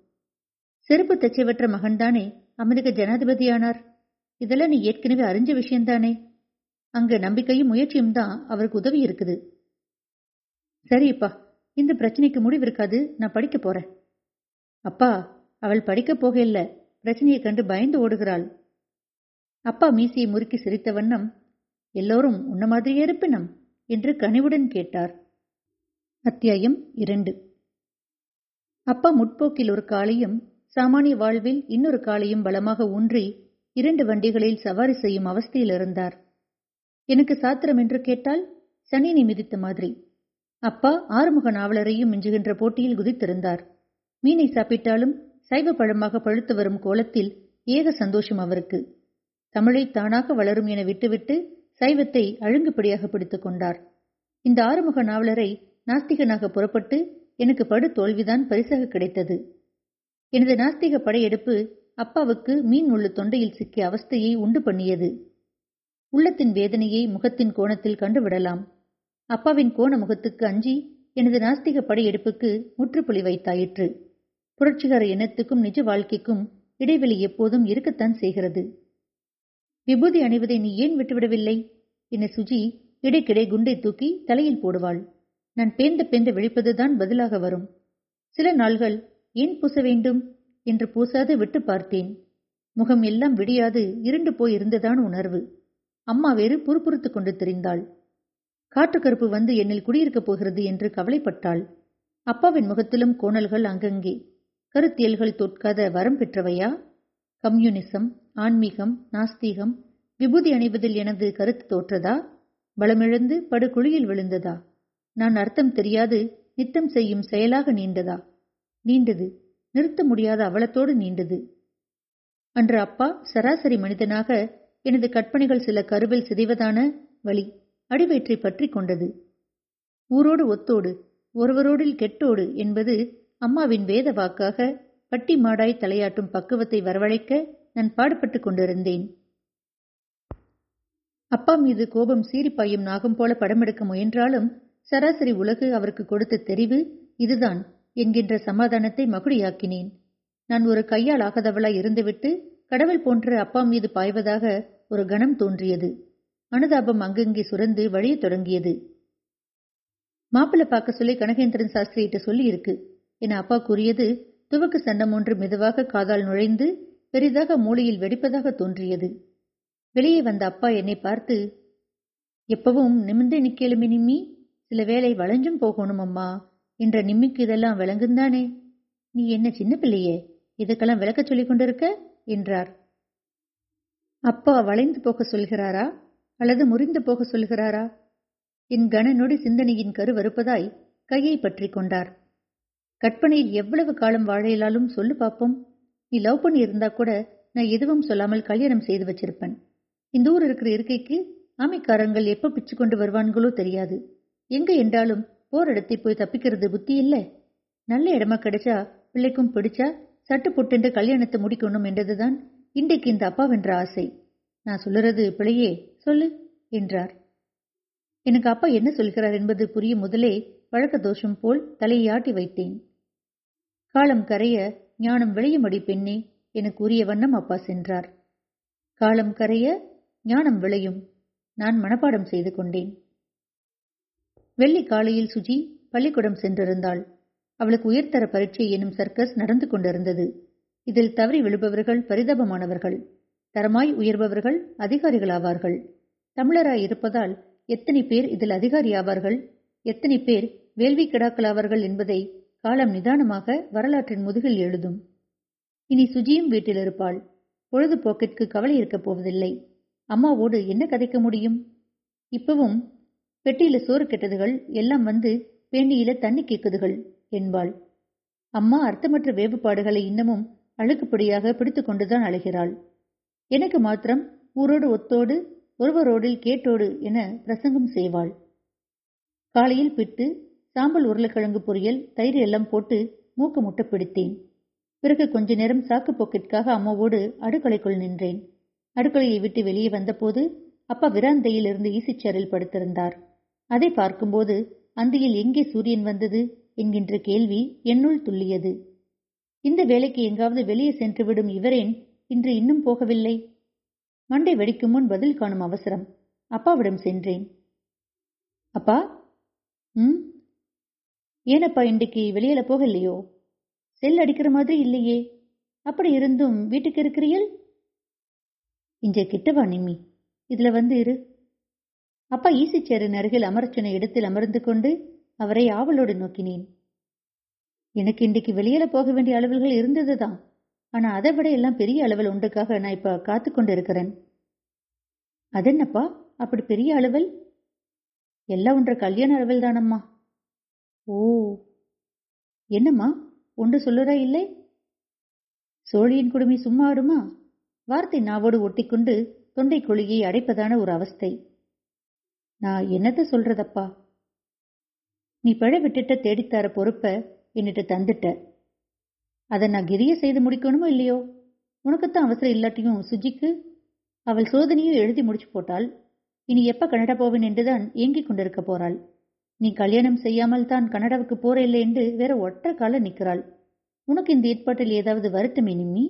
செருப்பு தச்சைவற்ற மகன்தானே? அமெரிக்க ஜனாதிபதியானார். இதெல்லாம் நீ ஏற்கனவே அறிஞ்ச விஷயம்தானே? அங்க நம்பிக்கையும் முயற்சியும் தான் அவருக்கு உதவி இருக்குது. சரிப்பா. இந்த பிரச்சனைக்கு முடிவு இருக்காது. நான் படிக்க போறேன். அப்பா அவள் படிக்க இல்லை பிரச்சனையை கண்டு பயந்து ஓடுகிறாள். அப்பா மீசையை முறுக்கி சிரித்த வண்ணம் எல்லோரும் உன்ன மாதிரியே இருப்பினம்? என்று கனிவுடன் கேட்டார். அத்தியாயம் இரண்டு. அப்பா முற்போக்கில் ஒரு காலையும் சாமானிய வாழ்வில் இன்னொரு காலையும் பலமாக ஊன்றி இரண்டு வண்டிகளில் சவாரி செய்யும் அவஸ்தையில் இருந்தார். எனக்கு சாத்திரம் என்று கேட்டால் சனினை மிதித்த மாதிரி. அப்பா ஆறுமுக நாவலரையும் மிஞ்சுகின்ற போட்டியில் குதித்திருந்தார். மீனை சாப்பிட்டாலும் சைவ பழமாக பழுத்து வரும் கோலத்தில் ஏக சந்தோஷம் அவருக்கு. தமிழை தானாக வளரும் என விட்டுவிட்டு சைவத்தை அழுங்குபடியாக பிடித்துக் கொண்டார். இந்த ஆறுமுக நாவலரை நாஸ்திகனாக புறப்பட்டு எனக்கு படு தோல்விதான் பரிசாக கிடைத்தது. எனது நாஸ்திக படையெடுப்பு அப்பாவுக்கு மீன் முள்ளு தொண்டையில் சிக்கிய அவஸ்தையை உண்டு பண்ணியது. உள்ளத்தின் வேதனையை முகத்தின் கோணத்தில் கண்டுவிடலாம். அப்பாவின் கோண முகத்துக்கு அஞ்சி எனது நாஸ்திக படையெடுப்புக்கு முற்றுப்புள்ளி வைத்தாயிற்று. புரட்சிகர எண்ணத்துக்கும் நிஜ வாழ்க்கைக்கும் இடைவெளி எப்போதும் இருக்கத்தான் செய்கிறது. விபூதி அணிவதை நீ ஏன் விட்டுவிடவில்லை? என சுஜி இடைக்கிடை குண்டை தூக்கி தலையில் போடுவாள். நான் பேந்த பேந்த விழிப்பதுதான் பதிலாக வரும். சில நாள்கள் ஏன் பூச வேண்டும்? என்று பூசாது விட்டு பார்த்தேன். முகம் எல்லாம் விடியாது இருண்டு போய் இருந்ததான் உணர்வு. அம்மா வேறு புறுப்புறுத்துக் கொண்டு திரிந்தாள். காற்றுக்கருப்பு வந்து என்னில் குடியிருக்கப் போகிறது என்று கவலைப்பட்டாள். அப்பாவின் முகத்திலும் கோணல்கள் அங்கங்கே. கருத்தியல்கள் தோற்காத வரம் பெற்றவையா? கம்யூனிசம் ஆன்மீகம் நாஸ்தீகம் விபூதி அணிவதில் எனது கருத்து தோற்றதா? பலமிழந்து படுகுழியில் விழுந்ததா? நான் அர்த்தம் தெரியாது நித்தம் செய்யும் செயலாக நீண்டதா? நீண்டது நிறுத்த முடியாத அவலத்தோடு நீண்டது. அன்று அப்பா சராசரி மனிதனாக எனது கற்பனைகள் சில கருவில் சிதைவதான வழி அடிவயிற்றை பற்றி கொண்டது. ஊரோடு ஒத்தோடு ஒருவரோடில் கெட்டோடு என்பது அம்மாவின் வேத வாக்காக பட்டி மாடாய் தலையாட்டும் பக்குவத்தை வரவழைக்க நான் பாடுபட்டுக் கொண்டிருந்தேன். அப்பா மீது கோபம் சீரிப்பாயும் நாகம் போல படமெடுக்க முயன்றாலும் சராசரி உலகு அவருக்கு கொடுத்த தெரிவு இதுதான் என்கின்ற சமாதானத்தை மகுடியாக்கினேன். நான் ஒரு கையால் ஆகாதவளாய் இருந்துவிட்டு கடவுள் போன்ற அப்பா மீது பாய்வதாக ஒரு கணம் தோன்றியது. அனுதாபம் அங்கங்கே சுரந்து வழியத் தொடங்கியது. மாப்பிள்ளை பார்க்க சொல்லி கனகேந்திரன் சாஸ்திரியிட்ட சொல்லி இருக்கு என அப்பா கூறியது துவக்கு சண்டம் ஒன்று மெதுவாக காதால் நுழைந்து பெரிதாக மூளையில் வெடிப்பதாக தோன்றியது. வெளியே வந்த அப்பா என்னை பார்த்து எப்பவும் நிமிந்து நிக்கலுமே நிம்மி சில வேளை வளைஞ்சும் போகணும் அம்மா என்ற நிம்மிக்கு இதெல்லாம் விளங்குந்தானே நீ என்ன சின்ன பிள்ளையே இதுக்கெல்லாம் விளக்க சொல்லிக் கொண்டிருக்க? என்றார். அப்பா வளைந்து போக சொல்கிறாரா அல்லது முறிந்து போக சொல்கிறாரா? என் கணநொடி சிந்தனையின் கருவறுப்பதாய் கையை பற்றி கொண்டார். கற்பனையில் எவ்வளவு காலம் வாழையிலாலும் சொல்லு பார்ப்போம் நீ லவ் பண்ணி இருந்தா கூட நான் எதுவும் சொல்லாமல் கல்யாணம் செய்து வச்சிருப்பேன். இந்த ஊர் இருக்கிற இருக்கைக்கு ஆமைக்காரங்கள் எப்ப பிச்சு கொண்டு வருவான்களோ தெரியாது. எங்க என்றாலும் போர் இடத்தை போய் தப்பிக்கிறது புத்தி இல்ல. நல்ல இடமா கிடைச்சா பிள்ளைக்கும் பிடிச்சா சட்டு புட்டென்று கல்யாணத்தை முடிக்கணும் என்றதுதான் இன்றைக்கு இந்த அப்பாவென்ற ஆசை. நான் சொல்லுறது பிழையே சொல்லு என்றார். எனக்கு அப்பா என்ன சொல்கிறார் என்பது புரியும் முதலே பழக்க தோஷம் போல் தலையாட்டி வைத்தேன். காலம் கரைய ஞானம் விளையும்படி பெண்ணே என கூறிய வண்ணம் அப்பா சென்றார். காலம் கரைய ஞானம் விளையும் நான் மனப்பாடம் செய்து கொண்டேன். வெள்ளி காலையில் சுஜி பள்ளிக்கூடம் சென்றிருந்தாள். அவளுக்கு உயர்தர பரீட்சை எனும் சர்க்கஸ் நடந்து கொண்டிருந்தது. இதில் தவறி விழுபவர்கள் பரிதாபமானவர்கள். தரமாய் உயர்பவர்கள் அதிகாரிகளாவார்கள். தமிழராய் இருப்பதால் எத்தனை பேர் இதில் அதிகாரி ஆவார்கள் எத்தனை பேர் வேள்வி கிடாக்களாவார்கள் என்பதை காலம் நிதானமாக வரலாற்றின் முதுகில் எழுதும். இனி சுஜியும் வீட்டில் இருப்பாள் பொழுதுபோக்கிற்கு கவலை இருக்கப் போவதில்லை. அம்மாவோடு என்ன கதைக்க முடியும்? இப்பவும் பெட்டியில சோறு கெட்டதுகள் எல்லாம் வந்து பேண்டியில தண்ணி கேக்குதுகள் என்பாள். அம்மா அர்த்தமற்ற வேவுபாடுகளை இன்னமும் அழுக்குப்படியாக பிடித்து கொண்டுதான் அழுகிறாள். எனக்கு மாத்திரம் ஊரோடு ஒத்தோடு ஒருவரோடில் கேட்டோடு என பிரசங்கம் செய்வாள். காலையில் பிட்டு சாம்பல் உருளைக்கிழங்கு பொரியல் தயிர் எல்லாம் போட்டு மூக்கு முட்டை பிடித்தேன். பிறகு கொஞ்ச நேரம் சாக்கு போக்கிற்காக அம்மாவோடு அடுக்கலைக்குள் நின்றேன். அடுக்கலையை விட்டு வெளியே வந்தபோது அப்பா விராந்தையில் இருந்து ஈசிச்சேரில் படுத்திருந்தார். அதை பார்க்கும்போது அந்தியில் எங்கே சூரியன் வந்தது என்கின்ற கேள்வி என்னுள் துள்ளியது. இந்த வேலைக்கு எங்காவது வெளியே சென்றுவிடும் இவரேன் இன்று இன்னும் போகவில்லை. மண்டை வெடிக்கும் முன் பதில் காணும் அவசரம். அப்பாவிடம் சென்றேன். அப்பா? ம்? ஏனப்பா இன்றைக்கு வெளியில போகலையோ? செல் அடிக்கிற மாதிரி இல்லையே. அப்படி இருந்தும் வீட்டுக்கு இருக்கிறீள் இங்கே கிட்டவா நிம்மி. இதுல வந்து இரு. அப்பா ஈசி சேரின் அருகில் அமரச்சனை இடத்தில் அமர்ந்து கொண்டு அவரை ஆவலோடு நோக்கினேன். எனக்கு இன்றைக்கு வெளியில போக வேண்டிய அளவுகள் இருந்ததுதான். ஆனா அதை விட எல்லாம் பெரிய அளவில் உண்டுக்காக நான் இப்ப காத்து கொண்டு இருக்கிறேன் அதென்னப்பா? அப்படி பெரிய அளவல்? எல்லாம் ஒன்ற கல்யாண அளவில் தானம்மா ஓ. என்னம்மா? ஒன்று சொல்லுறா இல்லை? சோழியின் குடுமி சும்மா வருமா வார்த்தை நாவோடு ஒட்டிக்கொண்டு தொண்டை குழியை அடைப்பதான ஒரு அவஸ்தை. நான் என்னத்த சொல்றதப்பா? நீ பழ விட்டுட்ட தேடித்தார பொறுப்ப என்னிட்ட தந்துட்ட. அதை நான் கிரிய செய்து முடிக்கணுமோ இல்லையோ? உனக்குத்தான் அவசரம் இல்லாட்டியும் சுஜிக்கு அவள் சோதனையும் எழுதி முடிச்சு போட்டாள். இனி எப்ப கனடா போவேன் என்றுதான் ஏங்கிக் கொண்டிருக்க போறாள். நீ கல்யாணம் செய்யாமல் தான் கனடாவுக்கு போற இல்லை என்று வேற ஒற்றை கால நிற்கிறாள். உனக்கு இந்த ஏற்பாட்டில் ஏதாவது வருத்தமே நிம்மி?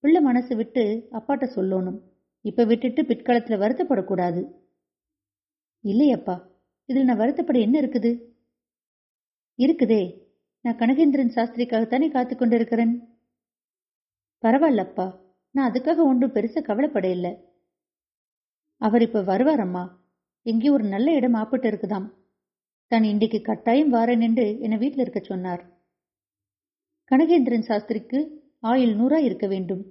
பிள்ளை மனசு விட்டு அப்பாட்ட சொல்லணும். இப்ப விட்டுட்டு பிற்காலத்துல வருத்தப்படக்கூடாது. இல்லையப்பா இதில் நான் வருத்தப்பட என்ன இருக்குது? இருக்குதே. நான் கனகேந்திரன் சாஸ்திரிக்காகத்தானே காத்து கொண்டிருக்கிறேன்? பரவாயில்லப்பா நான் அதுக்காக ஒன்றும் பெருசா கவலைப்பட இல்லை அவர் இப்ப வருவாரம்மா எங்கேயும் ஒரு நல்ல இடம் ஆப்பிட்டு இருக்குதாம். தான் இன்றைக்கு கட்டாயம் வாரேன் என்று என்னை வீட்டில் இருக்க சொன்னார். கனகேந்திரன் சாஸ்திரிக்கு ஆயில் நூறாய் இருக்க வேண்டும்.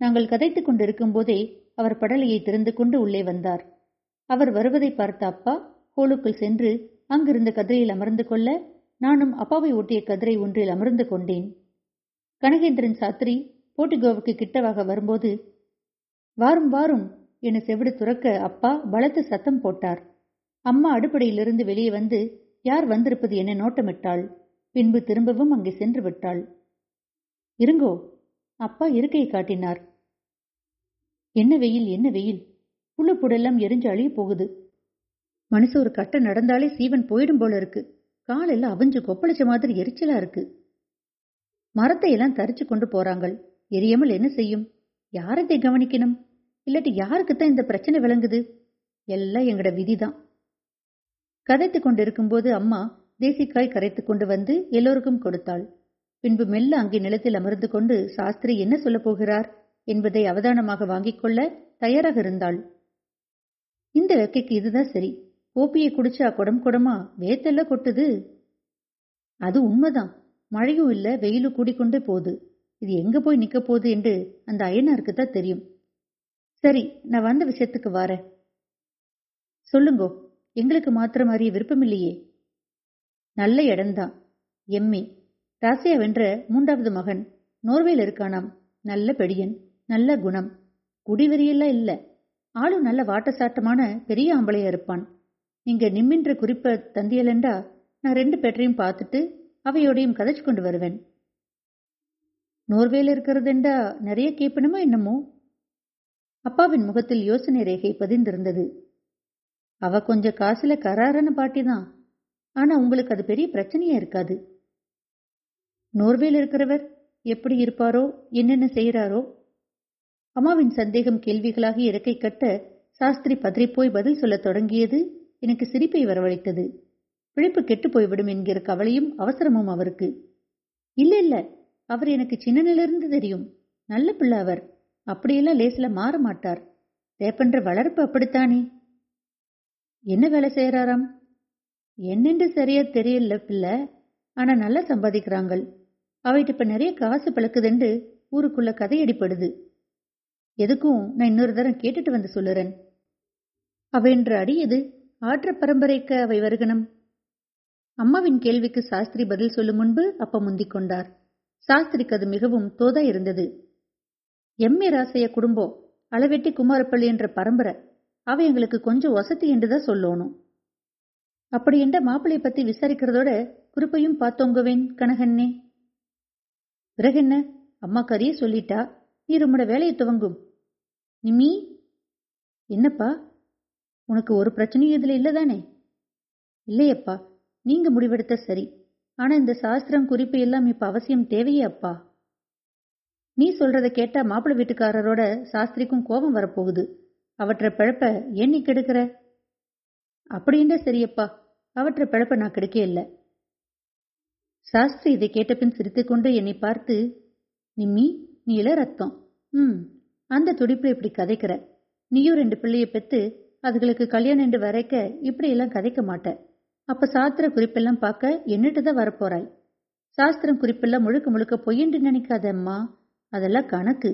நாங்கள் கதைத்துக் கொண்டிருக்கும் போதே அவர் படலையை திறந்து கொண்டு உள்ளே வந்தார். அவர் வருவதை பார்த்த அப்பா ஹோலுக்குள் சென்று அங்கிருந்த கதிரையில் அமர்ந்து கொள்ள நானும் அப்பாவை ஒட்டிய கதிரை ஒன்றில் அமர்ந்து கொண்டேன். கனகேந்திரன் சாஸ்திரி போட்டிகோவுக்கு கிட்டவாக வரும்போது வாரும் வாரும் என செவிடு துறக்க அப்பா பலத்து சத்தம் போட்டார். அம்மா அடுப்படையிலிருந்து வெளியே வந்து யார் வந்திருப்பது என நோட்டமிட்டாள்? பின்பு திரும்பவும் அங்கே சென்று விட்டாள். இருங்கோ அப்பா இருக்கையை காட்டினார். என்ன வெயில் என்ன வெயில்? புல்லு புடெல்லாம் எரிஞ்சு அழிய போகுது. மனுஷ ஒரு கட்ட நடந்தாலே சீவன் போயிடும் போல இருக்கு. காலெல்லாம் அவிஞ்சு கொப்பளிச்ச மாதிரி எரிச்சலா இருக்கு. மரத்தை எல்லாம் தரிச்சு கொண்டு போறாங்கள். எரியாமல் என்ன செய்யும்? யாரத்தை கவனிக்கணும்? இல்லாட்டி யாருக்குத்தான் இந்த பிரச்சனை விளங்குது? எல்லாம் எங்கட விதிதான். கதைத்து கொண்டிருக்கும்போது அம்மா தேசிக்காய் கரைத்து கொண்டு வந்து எல்லோருக்கும் கொடுத்தாள். பின்பு மெல்ல அங்கே நிலத்தில் அமர்ந்து கொண்டு சாஸ்திரி என்ன சொல்லப் போகிறார் என்பதை அவதானமாக வாங்கிக் கொள்ள தயாராக இருந்தாள். இந்த வெக்கைக்கு இதுதான் சரி. கோப்பியை குடிச்சா குடம் குடமா? வேத்தெல்லாம் கொட்டுது. அது உண்மைதான். மழையும் இல்ல வெயிலும் கூடிக்கொண்டே போகுது. இது எங்க போய் நிக்க போகுது என்று அந்த அயனாருக்கு தான் தெரியும். சரி நான் வந்த விஷயத்துக்கு வாரேன். சொல்லுங்கோ. எங்களுக்கு மாத்திரம் அறிய விருப்பமில்லையே. நல்ல இடம்தான். எம்ஏ ராசியா வென்ற மூன்றாவது மகன் நோர்வேல இருக்கானாம். நல்ல பெடியன் நல்ல குணம். குடிவெறியெல்லாம் இல்ல. ஆளும் நல்ல வாட்டசாட்டமான பெரிய ஆம்பளையா இருப்பான். நீங்க நிம்மின்ற குறிப்ப தந்தியலண்டா நான் ரெண்டு பேற்றையும் பார்த்துட்டு அவையோடையும் கதைச்சு கொண்டு வருவேன். நோர்வேல இருக்கிறதுண்டா நிறைய கேட்பணுமா என்னமோ? அப்பாவின் முகத்தில் யோசனை ரேகை பதிந்திருந்தது. அவ கொஞ்சம் காசுல கராரான பாட்டிதான். ஆனா உங்களுக்கு அது பெரிய பிரச்சனையா இருக்காது. நோர்வேல இருக்கிறவர் எப்படி இருப்பாரோ என்னென்ன செய்யறாரோ அம்மாவின் சந்தேகம் கேள்விகளாகி இறக்கை கட்ட சாஸ்திரி பதறிப்போய் பதில் சொல்லத் தொடங்கியது எனக்கு சிரிப்பை வரவழைத்தது. பிழைப்பு கெட்டு போய்விடும் என்கிற கவலையும் அவசரமும் அவருக்கு. இல்ல இல்ல அவர் எனக்கு சின்னனிலிருந்து தெரியும். நல்ல பிள்ளை அவர். அப்படியெல்லாம் லேசில மாற மாட்டார். தேப்பன்ற வளர்ப்பு அப்படித்தானே? என்ன வேலை செய்யறாராம் என்னென்று சரியா தெரியல பிள்ளை. ஆனா நல்லா சம்பாதிக்கிறாங்கள். அவைட்டு இப்ப நிறைய காசு பழக்குதுண்டு ஊருக்குள்ள கதையடிப்படுது. எதுக்கும் நான் இன்னொரு தரம் கேட்டுட்டு வந்து சொல்லுறேன். அவைன்ற அடியது ஆற்ற பரம்பரைக்கு அவை வருகணும். அம்மாவின் கேள்விக்கு சாஸ்திரி பதில் சொல்லும் முன்பு அப்ப முந்திக் கொண்டார். சாஸ்திரிக்கு அது மிகவும் தோதா இருந்தது. எம்ஏ ராசைய குடும்பம் அளவெட்டி குமாரப்பள்ளி என்ற பரம்பரை அவ எங்களுக்கு கொஞ்சம் வசதி என்றுதான் சொல்லணும். அப்படி என்ற மாப்பிளைய பத்தி விசாரிக்கிறதோட குறிப்பையும் பார்த்தோங்கவேன் கனகண்ணே. பிறகென்ன? அம்மா கரிய சொல்லிட்டா நீ உம்மோட வேலையை துவங்கும். நிம்மி என்னப்பா? உனக்கு ஒரு பிரச்சனையும் இதுல இல்லதானே? இல்லையப்பா நீங்க முடிவெடுத்த சரி. ஆனா இந்த சாஸ்திரம் குறிப்பு எல்லாம் இப்ப அவசியம் தேவையே அப்பா. நீ சொல்றத கேட்டா மாப்பிள்ளை வீட்டுக்காரரோட சாஸ்திரிக்கும் கோபம் வரப்போகுது. அவற்றை பிழப்ப ஏன் நீ கெடுக்கிற? அப்படின்ற சரியப்பா. அவற்றை பிழப்ப நான் கெடுக்க இல்லை. சாஸ்திரி இதை கேட்டபின் சிரித்துக்கொண்டு என்னை பார்த்து நிம்மி நீ இள ரத்தம். ம் அந்த துடிப்பில் இப்படி கதைக்கிற? நீயும் ரெண்டு பிள்ளைய பெத்து அதுகளுக்கு கல்யாணம் என்று வரைக்க இப்படி எல்லாம் கதைக்க மாட்ட. அப்ப சாஸ்திர குறிப்பெல்லாம் பார்க்க என்னட்டு தான் வரப்போறாய். சாஸ்திரம் குறிப்பெல்லாம் முழுக்க முழுக்க பொய்யென்று நினைக்காதம்மா அதெல்லாம் கணக்கு.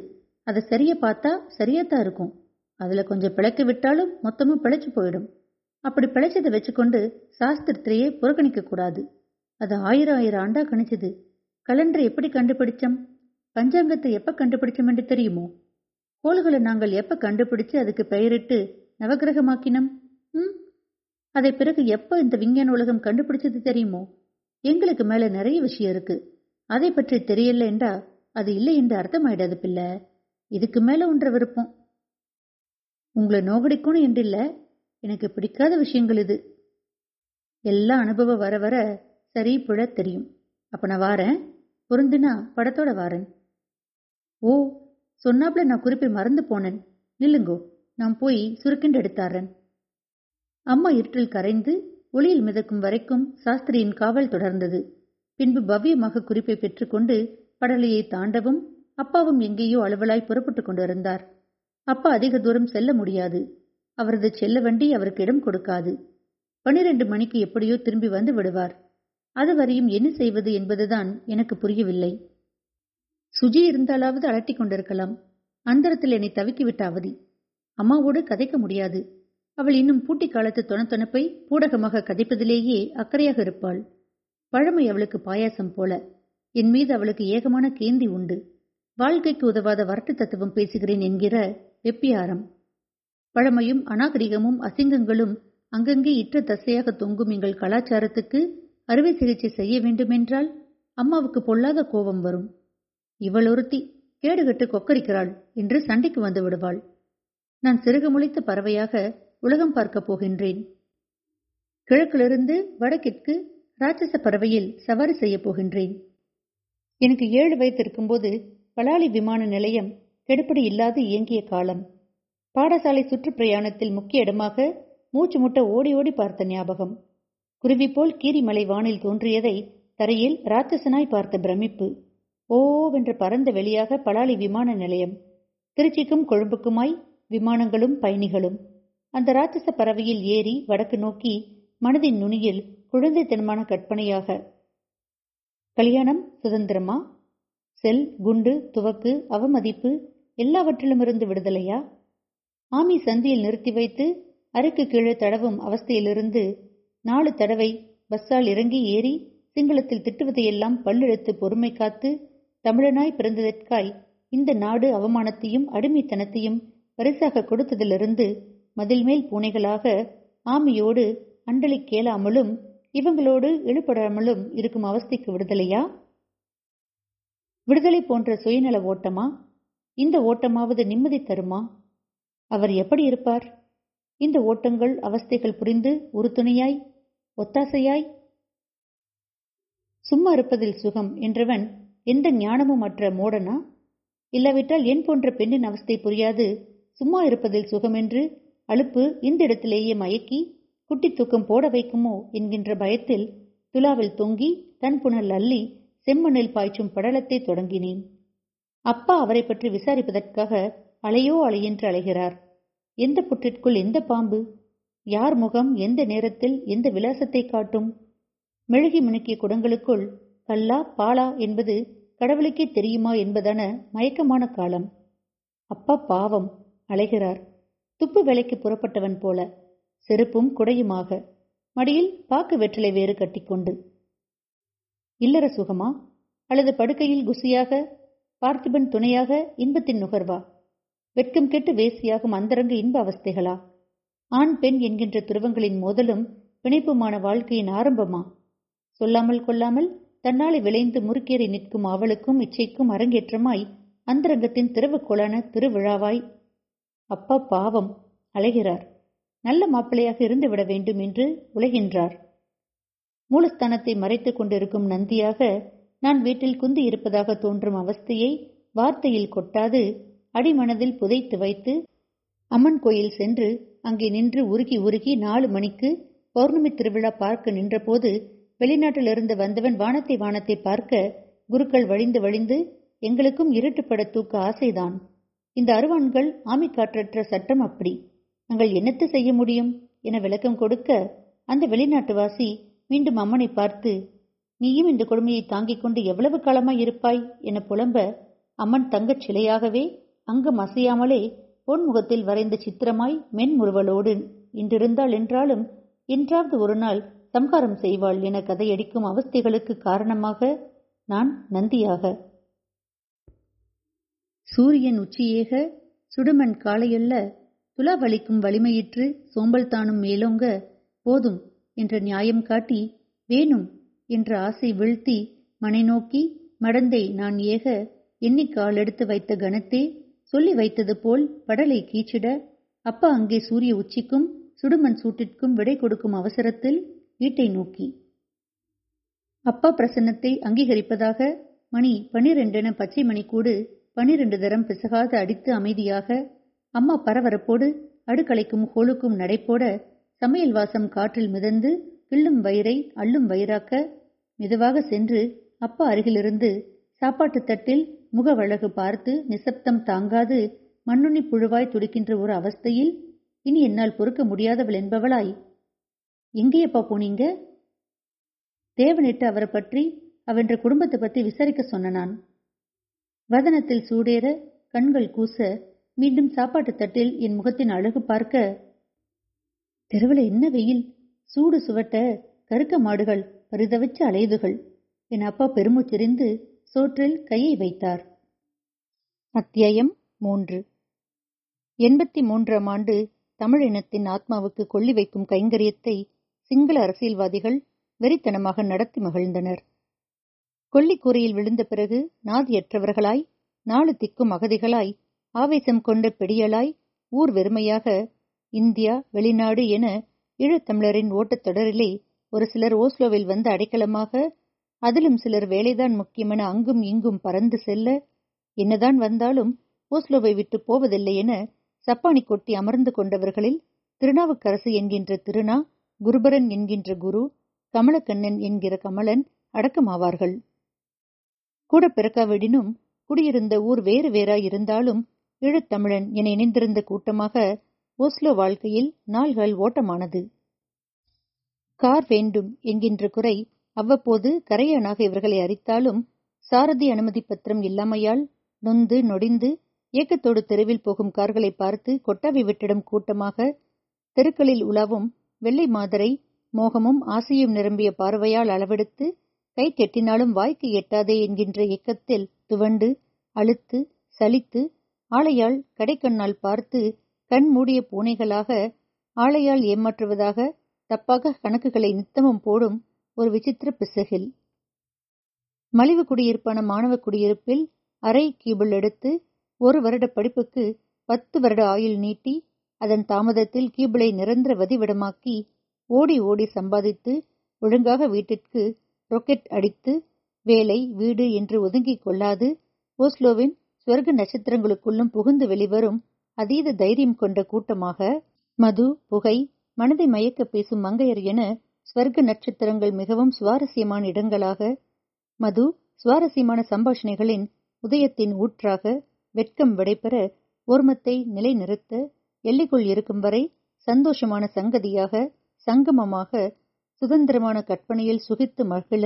அதை சரியா பார்த்தா சரியாத்தான் இருக்கும். அதுல கொஞ்சம் பிழைக்க விட்டாலும் மொத்தமும் பிழைச்சு போயிடும். அப்படி பிழைச்சதை வச்சுக்கொண்டு சாஸ்திரத்திலேயே புறக்கணிக்க கூடாது. அது ஆயிரம் ஆயிரம் ஆண்டா கணிச்சது. கலண்டரை எப்படி கண்டுபிடிச்சோம்? பஞ்சாங்கத்தை எப்ப கண்டுபிடிச்சோம் என்று தெரியுமோ? கோள்களை நாங்கள் எப்ப கண்டுபிடிச்சு அதுக்கு பெயரிட்டு நவகிரகமாக்கினோம்? ம்? அதை பிறகு எப்ப இந்த விஞ்ஞான உலகம் கண்டுபிடிச்சது தெரியுமோ? எங்களுக்கு மேல நிறைய விஷயம் இருக்கு. அதை பற்றி தெரியல என்றா அது இல்லை என்று அர்த்தமாயிடாது பிள்ளை. இதுக்கு மேல ஒன்ற விருப்பம் உங்களை நோகடிக்கணும் என்றில்ல. எனக்கு பிடிக்காத விஷயங்கள் இது. எல்லா அனுபவம் வர வர சரி புழ தெரியும். அப்ப நான் வாரேன். பொருந்துனா படத்தோட வாரேன். ஓ சொன்னாப்ல நான் குறிப்பை மறந்து போனேன். நில்லுங்கோ நான் போய் சுருக்கிண்டு எடுத்தாரன் அம்மா இருட்டில் கரைந்து ஒளியில் மிதக்கும் வரைக்கும் சாஸ்திரியின் காவல் தொடர்ந்தது. பின்பு பவ்யமாக குறிப்பை பெற்றுக்கொண்டு படலையை தாண்டவும் அப்பாவும் எங்கேயோ அலுவலாய் புறப்பட்டுக் கொண்டிருந்தார். அப்பா அதிக தூரம் செல்ல முடியாது. அவரது செல்ல வண்டி அவருக்கு இடம் கொடுக்காது. பனிரெண்டு மணிக்கு எப்படியோ திரும்பி வந்து விடுவார். அதுவரையும் என்ன செய்வது என்பதுதான் எனக்கு புரியவில்லை. சுஜி இருந்தாலாவது அலட்டிக் கொண்டிருக்கலாம். அந்தரத்தில் என்னை தவிக்கிவிட்ட அவதி அம்மாவோடு கதைக்க முடியாது. அவள் இன்னும் பூட்டி காலத்து தொணத்தொணப்பை பூடகமாக கதைப்பதிலேயே அக்கறையாக இருப்பாள். பழமை அவளுக்கு பாயாசம் போல. என் மீது அவளுக்கு ஏகமான கேந்தி உண்டு. வாழ்க்கைக்கு உதவாத வரட்டு தத்துவம் பேசுகிறேன் என்கிற வெப்பியாரம். பழமையும் அநாகரிகமும் அசிங்கங்களும் அங்கங்கே இற்ற தசையாக தொங்கும் எங்கள் கலாச்சாரத்துக்கு அறுவை சிகிச்சை செய்ய வேண்டுமென்றால் அம்மாவுக்கு பொல்லாத கோபம் வரும். இவள் ஒருத்தி கேடுகட்டு கொக்கரிக்கிறாள் என்று சண்டைக்கு வந்து விடுவாள். நான் சிறுக முளைத்த பறவையாக உலகம் பார்க்கப் போகின்றேன். கிழக்கிலிருந்து வடக்கிற்கு ராட்சச பறவையில் சவாரி செய்யப் போகின்றேன். எனக்கு ஏழு வயது இருக்கும்போது பலாலி விமான நிலையம் கெடுப்படி இல்லாது இயங்கிய காலம். பாடசாலை சுற்றுப்பிரயாணத்தில் முக்கிய இடமாக மூச்சு முட்ட ஓடி ஓடி பார்த்த ஞாபகம். குருவி போல் கீரிமலை வானில் தோன்றியதை தரையில் ராட்சசனாய் பார்த்த பிரமிப்பு. ஓவென்று பறந்த வெளியாக பலாலி விமான நிலையம். திருச்சிக்கும் கொழும்புக்குமாய் விமானங்களும் பயணிகளும். அந்த ராட்சச பறவையில் ஏறி வடக்கு நோக்கி மனதின் நுனியில் குழந்தைத்தனமான கற்பனையாக கல்யாணம் சுதந்திரமா? செல் குண்டு துவக்கு அவமதிப்பு எல்லாவற்றிலுமிருந்து விடுதலையா? ஆமி சந்தியில் நிறுத்தி வைத்து அறைக்கு கீழே தடவும் அவஸ்தையிலிருந்து நாலு தடவை பஸ்ஸால் இறங்கி ஏறி சிங்களத்தில் திட்டுவதையெல்லாம் பல்லெடுத்து பொறுமை காத்து தமிழனாய் பிறந்ததற்காய் இந்த நாடு அவமானத்தையும் அடிமைத்தனத்தையும் பரிசாக கொடுத்ததிலிருந்து மதில் மேல் பூனைகளாக ஆமியோடு அண்டலி கேளாமலும் இவங்களோடு இழுபடாமலும் இருக்கும் அவஸ்தைக்கு விடுதலையா? விடுதலை போன்ற சுயநல ஓட்டமா? இந்த ஓட்டமாவது நிம்மதி தருமா? அவர் எப்படி இருப்பார்? இந்த ஓட்டங்கள் அவஸ்தைகள் புரிந்து உறுதுணையாய் ஒத்தாசையாய்? சும்மா இருப்பதில் சுகம் என்றவன் எந்த ஞானமும் அற்ற மோடனா? இல்லாவிட்டால் என் போன்ற பெண்ணின் அவஸ்தை புரியாது. சும்மா இருப்பதில் சுகமென்று அலுப்பு இந்த இடத்திலேயே மயக்கி குட்டி தூக்கம் போட வைக்குமோ என்கின்ற பயத்தில் துலாவில் தொங்கி தன் புனல் அள்ளி செம்மண்ணில் பாய்ச்சும் படலத்தை தொடங்கினேன். அப்பா அவரை பற்றி விசாரிப்பதற்காக அலையோ அலையென்று அலைகிறார். எந்த புற்றிற்குள் எந்த பாம்பு? யார் முகம்? எந்த நேரத்தில்? எந்த விலாசத்தை காட்டும்? மெழுகி முணுக்கிய குடங்களுக்குள் கல்லா பாலா என்பது கடவுளுக்கே தெரியுமா என்பதான மயக்கமான காலம். அப்பா பாவம் அலைகிறார். துப்பு வேலைக்கு புறப்பட்டவன் போல செருப்பும் குடையுமாக மடியில் பாக்கு வெற்றிலை வேறு கட்டிக்கொண்டு. இல்லற சுகமா? அல்லது படுக்கையில் குசியாக பார்த்திபன் துணையாக இன்பத்தின் நுகர்வா? வெட்கம் கெட்டு வேசியாகும் அந்தரங்க இன்ப அவஸ்தைகளா? ஆண் பெண் என்கின்ற துருவங்களின் மோதலும் பிணைப்புமான வாழ்க்கையின் ஆரம்பமா? சொல்லாமல் கொள்ளாமல் தன்னாலே விளைந்து முறுக்கேறி நிற்கும் அவளுக்கும் இச்சைக்கும் அரங்கேற்றமாய் அந்தரங்கத்தின் திறவுகோளான திருவிழாவாய். அப்பா பாவம் அலைகிறார். நல்ல மாப்பிள்ளையாக இருந்து விட வேண்டும் என்று உலகின்றார். மூலஸ்தானத்தை மறைத்துக் கொண்டிருக்கும் நந்தியாக நான் வீட்டில் குந்து இருப்பதாக தோன்றும் அவஸ்தையை வார்த்தையில் கொட்டாது அடிமனதில் புதைத்து வைத்து அம்மன் கோயில் சென்று அங்கே நின்று உருகி உருகி நாலு மணிக்கு பௌர்ணமி திருவிழா பார்க்க நின்றபோது வெளிநாட்டிலிருந்து வந்தவன் வானத்தை வானத்தை பார்க்க குருக்கள் வழிந்து வழிந்து எங்களுக்கும் இருட்டுப்பட தூக்க ஆசைதான். இந்த அருவான்கள் ஆமை காற்றற்ற சட்டம் அப்படி. நாங்கள் என்னத்து செய்ய முடியும்? என விளக்கம் கொடுக்க அந்த வெளிநாட்டுவாசி மீண்டும் அம்மனை பார்த்து நீயும் இந்த கொடுமையை தாங்கிக் கொண்டு எவ்வளவு காலமாய் இருப்பாய்? என புலம்ப அம்மன் தங்கச் சிலையாகவே அங்கம் அசையாமலே பொன்முகத்தில் வரைந்த சித்திரமாய் மென்முறுவலோடு இன்றிருந்தாள் என்றாலும் என்றாவது ஒரு நாள் சம்ஹாரம் செய்வாள் என கதையடிக்கும் அவஸ்தைகளுக்கு காரணமாக நான் நந்தியாக. சூரியன் உச்சியேக சுடுமண் காலையல்ல துலாவளிக்கும் வலிமையிற்று சோம்பல் தானும் மேலோங்க போதும் என்ற நியாயம் காட்டி வேணும் என்ற ஆசை வீழ்த்தி மனை நோக்கி மடந்தை நான் ஏக எண்ணிக்கால் எடுத்து வைத்த கணத்தே சொல்லி வைத்தது போல் படலை கீச்சிட அப்பா அங்கே சூரிய உச்சிக்கும் சுடுமண் சூட்டிற்கும் விடை கொடுக்கும் அவசரத்தில் வீட்டை நோக்கி. அப்பா பிரசன்னத்தை அங்கீகரிப்பதாக மணி பனிரெண்டென பச்சை மணிக்கூடு பனிரெண்டு தரம் பிசகாத அடித்து அமைதியாக அம்மா பரபரப்போடு அடுக்கலைக்கும் ஹோலுக்கும் நடைபோட சமையல் வாசம் காற்றில் மிதந்து கிள்ளும் வயிறை அள்ளும் வயிறாக்க மெதுவாக சென்று அப்பா அருகிலிருந்து சாப்பாட்டு தட்டில் முகவழகு பார்த்து நிசப்தம் தாங்காது மண்ணுண்ணி புழுவாய் துடிக்கின்ற ஒரு அவஸ்தையில் இனி என்னால் பொறுக்க முடியாதவள் என்பவளாய் எங்கேயப்பா போனீங்க? தேவனிட்டு அவரை பற்றி அவென்ற குடும்பத்தை பற்றி விசாரிக்க சொன்ன நான் வதனத்தில் சூடேற கண்கள் கூச மீண்டும் சாப்பாட்டு தட்டில் என் முகத்தின் அழகு பார்க்க தெருவில் என்ன வெயில்? சூடு சுவட்ட கருக்க மாடுகள் பரிதவிச்சு அலையுதுகள் என் அப்பா பெருமூச்செறிந்து சோற்றில் கையை வைத்தார். அத்தியாயம் மூன்று. எண்பத்தி மூன்றாம் ஆண்டு தமிழ் இனத்தின் ஆத்மாவுக்கு கொள்ளி வைக்கும் கைங்கரியத்தை சிங்கள அரசியல்வாதிகள் வெறித்தனமாக நடத்தி மகிழ்ந்தனர். கொல்லிக்கூரையில் விழுந்த பிறகு நாதியற்றவர்களாய் நாலு திக்கும் அகதிகளாய் ஆவேசம் கொண்ட பெடியலாய் ஊர் வெறுமையாக இந்தியா வெளிநாடு என ஈழத்தமிழரின் ஓட்டத்தொடரிலே ஒரு சிலர் ஓஸ்லோவில் வந்து அடைக்கலமாக அதிலும் சிலர் வேலைதான் முக்கியமென அங்கும் இங்கும் பறந்து செல்ல என்னதான் வந்தாலும் ஓஸ்லோவை விட்டு போவதில்லை என சப்பானி கொட்டி அமர்ந்து கொண்டவர்களில் திருநாவுக்கரசு என்கின்ற திருநா குருபரன் என்கின்ற குரு கமலக்கண்ணன் என்கிற கமலன் அடக்கமாவார்கள். கூட பிறக்காவிடனும் குடியிருந்த ஊர் வேறு வேறாயிருந்தாலும் ஈழத்தமிழன் என இணைந்திருந்த கூட்டமாக ஓஸ்லோ வாழ்க்கையில் நாள்கள் ஓட்டமானது. கார் வேண்டும் என்கின்ற குறை அவ்வப்போது கரையானாக இவர்களை அறித்தாலும் சாரதி அனுமதி பத்திரம் இல்லாமையால் நொந்து நொடிந்து ஏக்கத்தோடு தெருவில் போகும் கார்களை பார்த்து கொட்டாவி விட்டிடும் கூட்டமாக தெருக்களில் உலாவும் வெள்ளை மாதரை மோகமும் ஆசையும் நிரம்பிய பார்வையால் அளவெடுத்து கை கெட்டினாலும் வாய்க்கு எட்டாதே என்கின்ற இயக்கத்தில் துவண்டு அழுத்து சலித்து ஆளையால் கடைக்கண்ணால் பார்த்து கண் மூடிய பூனைகளாக ஆளையால் ஏமாற்றுவதாக தப்பாக கணக்குகளை நித்தமும் போடும் ஒரு விசித்திர பிசகில். மலிவு குடியிருப்பான மாணவ குடியிருப்பில் அரை கியூபிள் எடுத்து ஒரு வருட படிப்புக்கு பத்து வருட ஆயுள் நீட்டி அதன் தாமதத்தில் கியூபிளை நிரந்தர வதிவிடமாக்கி ஓடி ஓடி சம்பாதித்து ஒழுங்காக வீட்டிற்கு ரொக்கெட் அடித்து வேலை வீடு என்று ஒதுங்கிக் கொள்ளாது ஓஸ்லோவின் ஸ்வர்க நட்சத்திரங்களுக்குள்ளும் புகுந்து வெளிவரும் அதீத தைரியம் கொண்ட கூட்டமாக மது புகை மனதை மயக்க பேசும் மங்கையர் என ஸ்வர்க்க நட்சத்திரங்கள் மிகவும் சுவாரஸ்யமான இடங்களாக மது சுவாரஸ்யமான சம்பாஷணைகளின் உதயத்தின் ஊற்றாக வெட்கம் விடைபெற ஓர்மத்தை நிலைநிறுத்த எல்லைக்குள் இருக்கும் வரை சந்தோஷமான சங்கதியாக சங்கமமாக சுதந்திரமான கற்பனையில் சுகித்து மகிழ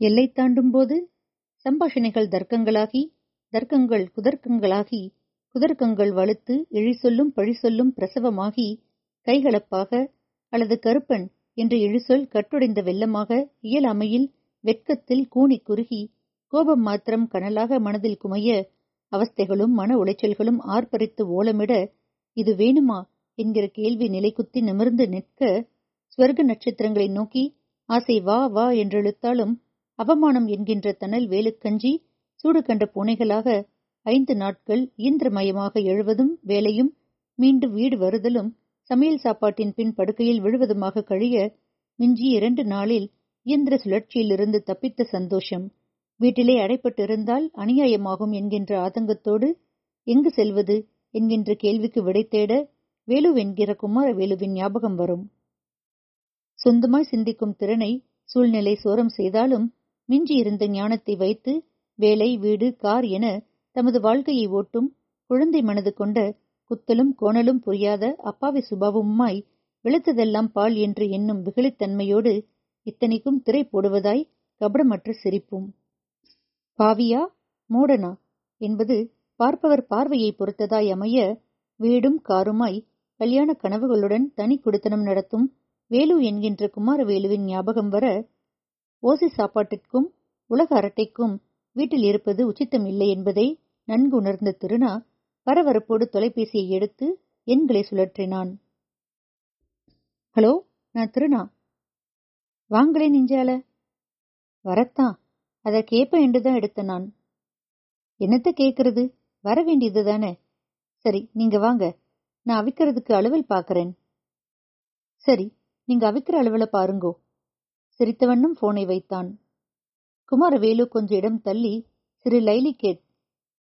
எல்லை தாண்டும் போது சம்பாஷணைகள் தர்க்கங்களாகி தர்க்கங்கள் குதர்க்கங்களாகி குதர்க்கங்கள் வலுத்து இழிசொல்லும் பழிசொல்லும் பழி சொல்லும் பிரசவமாகி கைகலப்பாக அல்லது கருப்பன் என்று இழிசொல் கட்டுடைந்த வெள்ளமாக இயலாமையில் வெட்கத்தில் கூனி குறுகி கோபம் மாத்திரம் கனலாக மனதில் குமைய அவஸ்தைகளும் மன உளைச்சல்களும் ஆர்ப்பரித்து ஓலமிட இது வேணுமா என்கிற கேள்வி நிலைக்குத்தி நிமிர்ந்து நிற்க ஸ்வர்க நட்சத்திரங்களை நோக்கி ஆசை வா வா என்றெழுத்தாலும் அவமானம் என்கின்ற தனல் வேலுக்கஞ்சி சூடு கண்ட பூனைகளாக ஐந்து நாட்கள் இயந்திரமயமாக எழுவதும் வேலையும் மீண்டும் வீடு வருதலும் சமையல் சாப்பாட்டின் பின் படுக்கையில் விழுவதுமாக கழிய மிஞ்சி இரண்டு நாளில் இயந்திர சுழற்சியிலிருந்து தப்பித்த சந்தோஷம். வீட்டிலே அடைப்பட்டிருந்தால் அநியாயமாகும் என்கின்ற ஆதங்கத்தோடு எங்கு செல்வது? என்கின்ற கேள்விக்கு விடை தேட வேலு என்கிற குமாரவேலுவின் ஞாபகம் வரும். சொந்தமாய் சிந்திக்கும் திறனை சூழ்நிலை சோரம் செய்தாலும் மிஞ்சி இருந்த ஞானத்தை வைத்து வேலை வீடு கார் என தமது வாழ்க்கையை ஓட்டும் குழந்தை மனது கொண்ட குத்தலும் கோணலும் புரியாத அப்பாவி சுபாவமுமாய் விழுத்ததெல்லாம் பால் என்று எண்ணும் வெகுளித்தன்மையோடு இத்தனைக்கும் திரை போடுவதாய் கபடமற்ற சிரிப்பும். பாவியா மூடனா என்பது பார்ப்பவர் பார்வையை பொறுத்ததாய் அமைய வீடும் காருமாய் கல்யாண கனவுகளுடன் தனி குடித்தனம் நடத்தும் வேலு என்கின்ற குமாரவேலுவின் ஞாபகம் வர ஓசி சாப்பாட்டிற்கும் உலக அரட்டைக்கும் வீட்டில் இருப்பது உச்சித்தம் இல்லை என்பதை நன்கு உணர்ந்த திருநா பரபரப்போடு தொலைபேசியை எடுத்து எண்களை சுழற்றினான். ஹலோ நான் திருநா வாங்களே நெஞ்சால. வரத்தான். அதை கேப்ப என்றுதான் எடுத்த நான். என்னத்த கேக்குறது வர வேண்டியது தானே. சரி நீங்க வாங்க. நான் அவிக்கிறதுக்கு அளவில் பாக்குறேன் சரி நீங்க அவிக்கிற அளவில் பாருங்கோ. சிரித்தவண்ணம் போனை வைத்தான். குமாரவேலு கொஞ்ச இடம் தள்ளி சிறு லைலி கேட்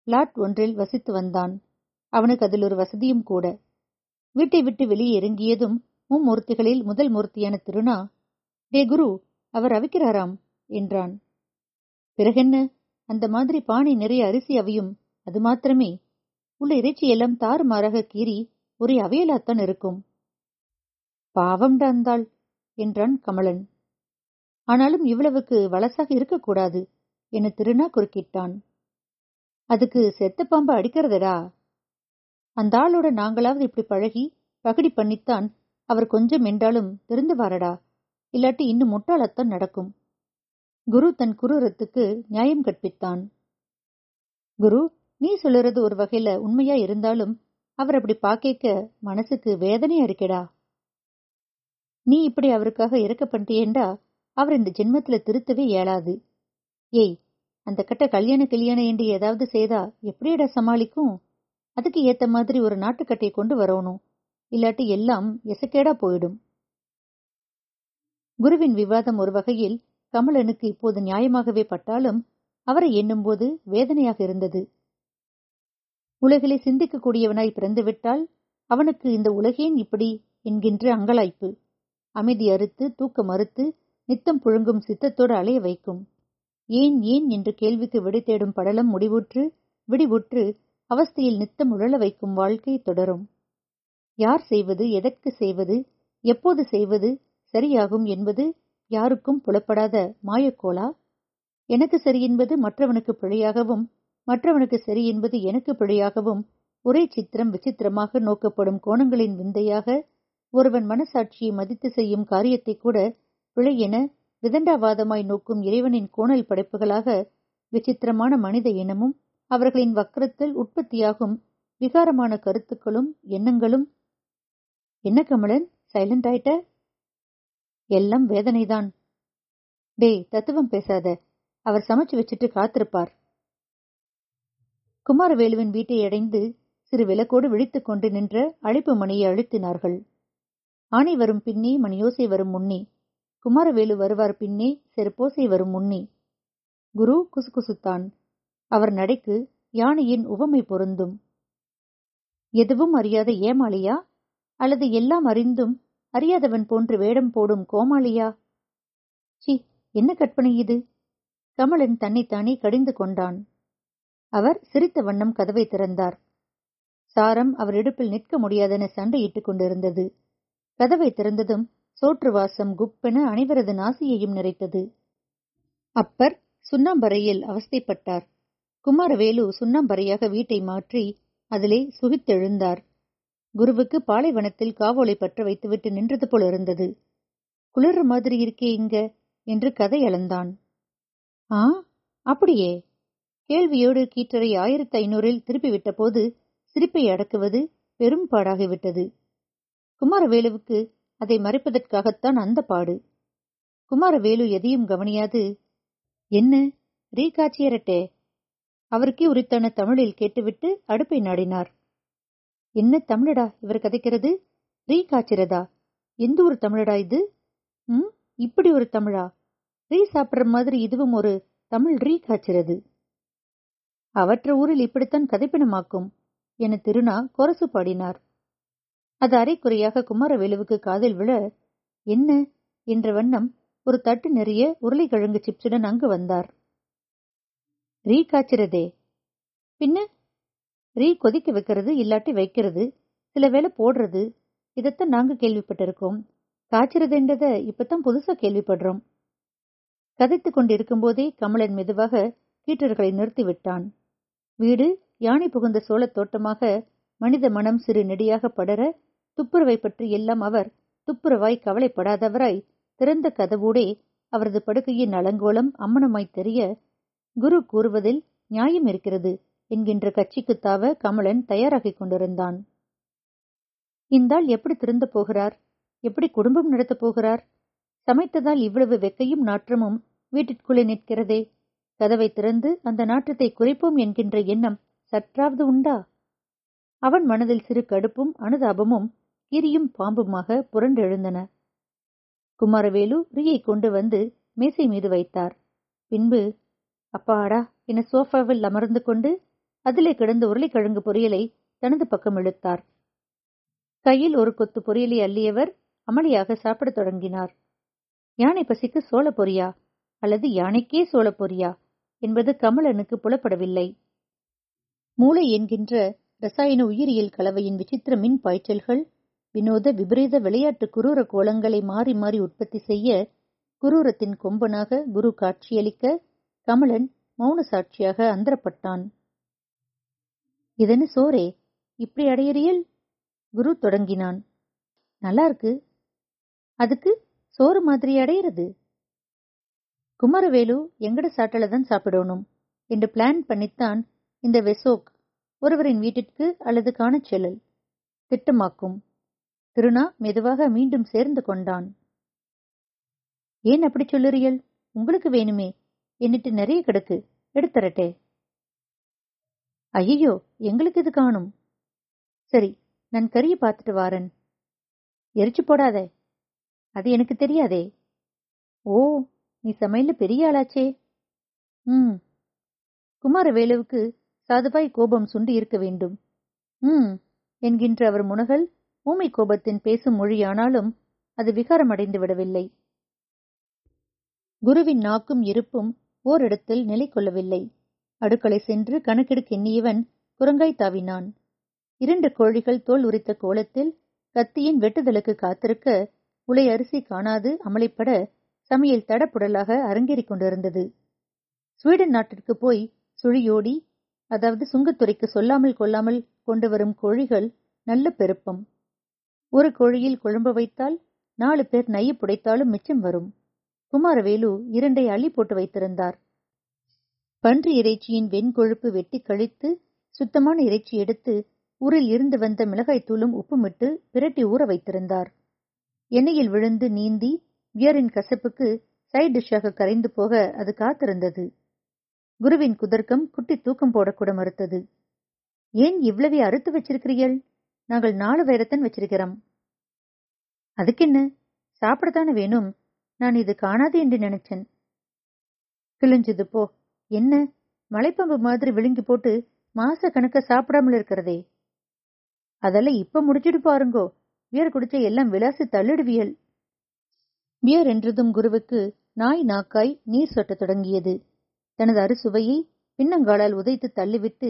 லாட் ஒன்றில் வசித்து வந்தான். அவனுக்கு அதில் ஒரு வசதியும் கூட. வீட்டை விட்டு வெளியே இறங்கியதும் மும்மூர்த்திகளில் முதல் மூர்த்தியான திருநா டே குரு அவர் அவிக்கிறாராம் என்றான். பிறகென்ன? அந்த மாதிரி பானை நிறைய அரிசி அவையும் அது மாத்திரமே. உள்ள இறைச்சி எல்லாம் தாறுமாறாக கீறி ஒரே அவையலாத்தான் இருக்கும். பாவம்டா அந்தாள் என்றான் கமலன். ஆனாலும் இவ்வளவுக்கு வலசாக இருக்கக்கூடாது என திருநா குறுக்கிட்டான். அதுக்கு செத்த பாம்பு அடிக்கிறதடா? அந்த ஆளோட நாங்களாவது இப்படி பழகி பகடி பண்ணித்தான் அவர் கொஞ்சம் என்றாலும் திருந்து வாரடா. இல்லாட்டி இன்னும் முட்டாளத்தான் நடக்கும். குரு தன் குரூரத்துக்கு நியாயம் கற்பித்தான். குரு நீ சொல்லுறது ஒரு வகையில உண்மையா இருந்தாலும் அவர் அப்படி பாக்கேக்க மனசுக்கு வேதனையா இருக்கேடா. நீ இப்படி அவருக்காக இறக்க பண்ணிட்டேண்டா அவர் இந்த ஜென்மத்துல திருத்தவே இயலாது. ஏய் அந்த கட்ட கல்யாண கல்யாணம் என்று ஏதாவது செய்தா எப்படியடா சமாளிக்கும்? அதுக்கு ஏத்த மாதிரி ஒரு நாட்டுக்கட்டையை கொண்டு வரணும். இல்லாட்டி எல்லாம் எசக்கேடா போயிடும். குருவின் விவாதம் ஒரு வகையில் கமலனுக்கு இப்போது நியாயமாகவே பட்டாலும் அவரை எண்ணும்போது வேதனையாக இருந்தது. உலகிலே சிந்திக்கக்கூடியவனாய் பிறந்துவிட்டால் அவனுக்கு இந்த உலகேன் இப்படி என்கின்ற அங்கலாய்ப்பு. அமைதி அறுத்து தூக்க மறுத்து நித்தம் புழுங்கும் சித்தத்தோடு அலைய வைக்கும். ஏன் ஏன் என்று கேள்விக்கு விடை தேடும் படலம் முடிவுற்று விடிவுற்று அவஸ்தையில் நித்தம் உழல வைக்கும் வாழ்க்கை தொடரும். யார் செய்வது எதற்கு செய்வது எப்போது செய்வது சரியாகும் என்பது யாருக்கும் புலப்படாத மாயக்கோளா? எனக்கு சரி என்பது மற்றவனுக்கு பிழையாகவும் மற்றவனுக்கு சரி என்பது எனக்கு பிழையாகவும் ஒரே சித்திரம் விசித்திரமாக நோக்கப்படும் கோணங்களின் விந்தையாக ஒருவன் மனசாட்சியை மதித்து செய்யும் காரியத்தை கூட பிழை என விதண்டாவாதமாய் நோக்கும் இறைவனின் கோணல் படைப்புகளாக விசித்திரமான மனித இனமும் அவர்களின் வக்கரத்தில் உற்பத்தியாகும் விகாரமான கருத்துக்களும் எண்ணங்களும் என்ன கமலன்? சைலண்ட் ஆயிட்ட? எல்லாம் வேதனைதான். டேய் தத்துவம் பேசாத. அவர் சமைச்சு வச்சுட்டு காத்திருப்பார். குமாரவேலுவின் வீட்டை அடைந்து சிறு விளக்கோடு விழித்துக் கொண்டு நின்ற அழைப்பு மணியை அழுத்தினார்கள். ஆணை வரும் பின்னே மணியோசை வரும் முன்னே குமாரவேலு வருவார் பின்னே செருப்போசை வரும் முன்னே. குரு குசுகுசுத்தான். அவர் நடைக்கு யானையின் உவமை பொருந்தும். எதுவும் அறியாத ஏமாளியா? அல்லது எல்லாம் அறிந்தும் அறியாதவன் போன்று வேடம் போடும் கோமாளியா? சி என்ன கற்பனை இது? கமலன் தன்னைத்தானே கடிந்து கொண்டான். அவர் சிரித்த வண்ணம் கதவை திறந்தார். சாரம் அவர் இடுப்பில் நிற்க முடியாதென சண்டையிட்டுக் கொண்டிருந்தது. கதவை திறந்ததும் சோற்று வாசம் குப்பென அனைவரது நாசியையும் நிறைத்தது. அப்பர் சுண்ணாம்பறையில் அவஸ்தைப்பட்டார். குமாரவேலு சுண்ணாம்பறையாக வீட்டை மாற்றி அதிலே சுகித்தெழுந்தார். குருவுக்கு பாலைவனத்தில் காவோலை பற்ற வைத்துவிட்டு நின்றது போல இருந்தது. குளிர் மாதிரி இருக்கே இங்க என்று கதை அளந்தான். ஆ அப்படியே. கேள்வியோடு கீற்றரை ஆயிரத்தி ஐநூறில் திருப்பிவிட்ட போது சிரிப்பை அடக்குவது பெரும் பாடாகிவிட்டது குமாரவேலுவுக்கு அதை மறைப்பதற்காகத்தான் அந்த பாடு. குமாரவேலு எதையும் கவனியாது. என்ன? ரீகாட்சியரட்டே. அவருக்கே உரித்தான தமிழில் கேட்டுவிட்டு அடுப்பை நாடினார். என்ன தமிழடா இவர் கதைக்கிறது? ரீ காய்ச்சிறதா எந்த ஒரு தமிழடா இது? ம் இப்படி ஒரு தமிழா? ரீ சாப்பிட்ற மாதிரி இதுவும் ஒரு தமிழ் ரீ காய்ச்சிறது அவற்ற ஊரில் இப்படித்தான் கதைப்பினமாக்கும் என திருநா கொரசு பாடினார். அது அரைக்குறையாக குமாரவேலுவுக்கு காதில் விழ என்ன என்ற வண்ணம் ஒரு தட்டு நிறைய உருளைக்கிழங்கு சிப்ஸுடன் அங்கு வந்தார். ரீ காய்ச்சிறதே பின்ன ரீ கொதிக்க வைக்கிறது இல்லாட்டி வைக்கிறது. சில வேளை போடுறது. இதைத்தான் நாங்க கேள்விப்பட்டிருக்கோம். காய்ச்சிறதுன்றத இப்பத்தான் புதுசா கேள்விப்படுறோம் கதைத்துக் கொண்டிருக்கும் போதே கமலன் மெதுவாக கீட்டர்களை நிறுத்திவிட்டான். வீடு யானை புகுந்த சோழத் தோட்டமாக மனித மனம் சிறு நெடியாக படர துப்புரவை பற்றி எல்லாம் அவர் துப்புரவாய் கவலைப்படாதவராய் திறந்த கதவோடே அவரது படுக்கையின் அலங்கோலம் அம்மனமாய் தெரிய குரு கூறுவதில் நியாயம் இருக்கிறது என்கின்ற கட்சிக்குத் தாவ கமலன் தயாராகிக் கொண்டிருந்தான். இந்தாள் எப்படி திருந்த போகிறார்? எப்படி குடும்பம் நடத்தப் போகிறார்? சமைத்ததால் இவ்வளவு வெக்கையும் நாற்றமும் வீட்டிற்குள்ளே நிற்கிறதே. கதவை திறந்து அந்த நாற்றத்தை குறைப்போம் என்கின்ற எண்ணம் சற்றாவது உண்டா? அவன் மனதில் சிறு கடுப்பும் அனுதாபமும் கிரியும் பாம்புமாக புரண்டெழுந்தன. குமாரவேலு ரியை கொண்டு வந்து மேசை மீது வைத்தார். பின்பு அப்பாடா என சோஃபாவில் அமர்ந்து கொண்டு அதிலே கிடந்த உருளைக்கிழங்கு பொரியலை தனது பக்கம் இழுத்தார். கையில் ஒரு கொத்து பொரியலை அள்ளியவர் அமளியாக சாப்பிடத் தொடங்கினார். யானை பசிக்கு சோழ பொரியா? அல்லது யானைக்கே சோழ பொரியா? என்பது கமலனுக்கு புலப்படவில்லை. மூளை என்கின்ற ரசாயன உயிரியல் கலவையின் விசித்திர மின் பாய்ச்சல்கள் வினோத விபரீத விளையாட்டு குரூர கோலங்களை மாறி மாறி உற்பத்தி செய்ய குரூரத்தின் கொம்பனாக குரு காட்சியளிக்க கமலன் மௌன சாட்சியாக அந்தரப்பட்டான். இதென்னு சோரே இப்படி அடையறியல்? குரு தொடங்கினான். நல்லா இருக்கு அதுக்கு சோறு மாதிரி அடையிறது? குமரவேலு எங்கட சாட்டலை தான் சாப்பிடணும். என்று பிளான் பண்ணித்தான் இந்த வெசோக் ஒருவரின் வீட்டிற்கு அல்லது காணச் செல்லல் திட்டமாக்கும். திருநா மெதுவாக மீண்டும் சேர்ந்து கொண்டான். ஏன் அப்படி சொல்லுறியல் உங்களுக்கு வேணுமே. என்னிட்டு நிறைய கிடக்கு. எடுத்தரட்டே. ஐயோ எங்களுக்கு இது காணும். சரி நான் கறியை பார்த்துட்டு வாரன். எரிச்சு போடாதே. அது எனக்கு தெரியாதே. ஓ நீ சமையல பெரிய ஆளாச்சே. ம். குமாரவேலுவுக்கு சாதுபாய் கோபம் சுண்டி இருக்க வேண்டும். ம் என்கின்ற அவர் முனகல் ஊமை கோபத்தின் பேசும் மொழியானாலும் அது விகாரமடைந்து விடவில்லை. குருவின் நாக்கும் இருப்பும் ஓரிடத்தில் நிலை கொள்ளவில்லை. அடுக்களை சென்று கணக்கெடுக்க எண்ணியவன் குரங்காய் தாவினான். இரண்டு கோழிகள் தோல் உரித்த கோலத்தில் கத்தியின் வெட்டுதலுக்கு காத்திருக்க உலை அரிசி காணாது அமளிப்பட சமையல் தடப்புடலாக அரங்கேறிக் கொண்டிருந்தது. ஸ்வீடன் நாட்டிற்கு போய் சுழியோடி அதாவது சுங்கத்துறைக்கு சொல்லாமல் கொள்ளாமல் கொண்டு வரும் கோழிகள் நல்ல பெருப்பம். ஒரு கோழியில் குழம்பு வைத்தால் நாலு பேர் நைய புடைத்தாலும் மிச்சம் வரும். குமாரவேலு இரண்டை அள்ளி போட்டு வைத்திருந்தார். பன்றி இறைச்சியின் வெண்கொழுப்பு வெட்டி கழித்து சுத்தமான இறைச்சி எடுத்து ஊரில் இருந்து வந்த மிளகாய்த்தூளும் உப்புமிட்டு பிரட்டி ஊற வைத்திருந்தார். எண்ணெயில் விழுந்து நீந்தி வியரின் கசப்புக்கு சைட் டிஷ்ஷாக கரைந்து போக அது காத்திருந்தது. குருவின் குதர்க்கம் குட்டி தூக்கம் போடக்கூட மறுத்தது. ஏன் இவ்வளவே அறுத்து வச்சிருக்கிறீர்கள்? நாங்கள் நாலு வைரத்தன் வச்சிருக்கிறோம். அதுக்கென்ன? சாப்பிடத்தானே வேணும்? நான் இது காணாது என்று நினைச்சேன். கிழிஞ்சது போ. என்ன? மலைப்பம்பு மாதிரி விழுங்கி போட்டு மாச கணக்க சாப்பிடாமல் இருக்கிறதே. அதெல்லாம் இப்ப முடிச்சிட்டு பாருங்கோ. வியர் குடிச்ச எல்லாம் விலாசி தள்ளிடுவியல். வியர் என்றதும் குருவுக்கு நாய் நாக்காய் நீர் சொட்டத் தொடங்கியது. தனது அறுசுவையை பின்னங்காலால் உதைத்து தள்ளிவிட்டு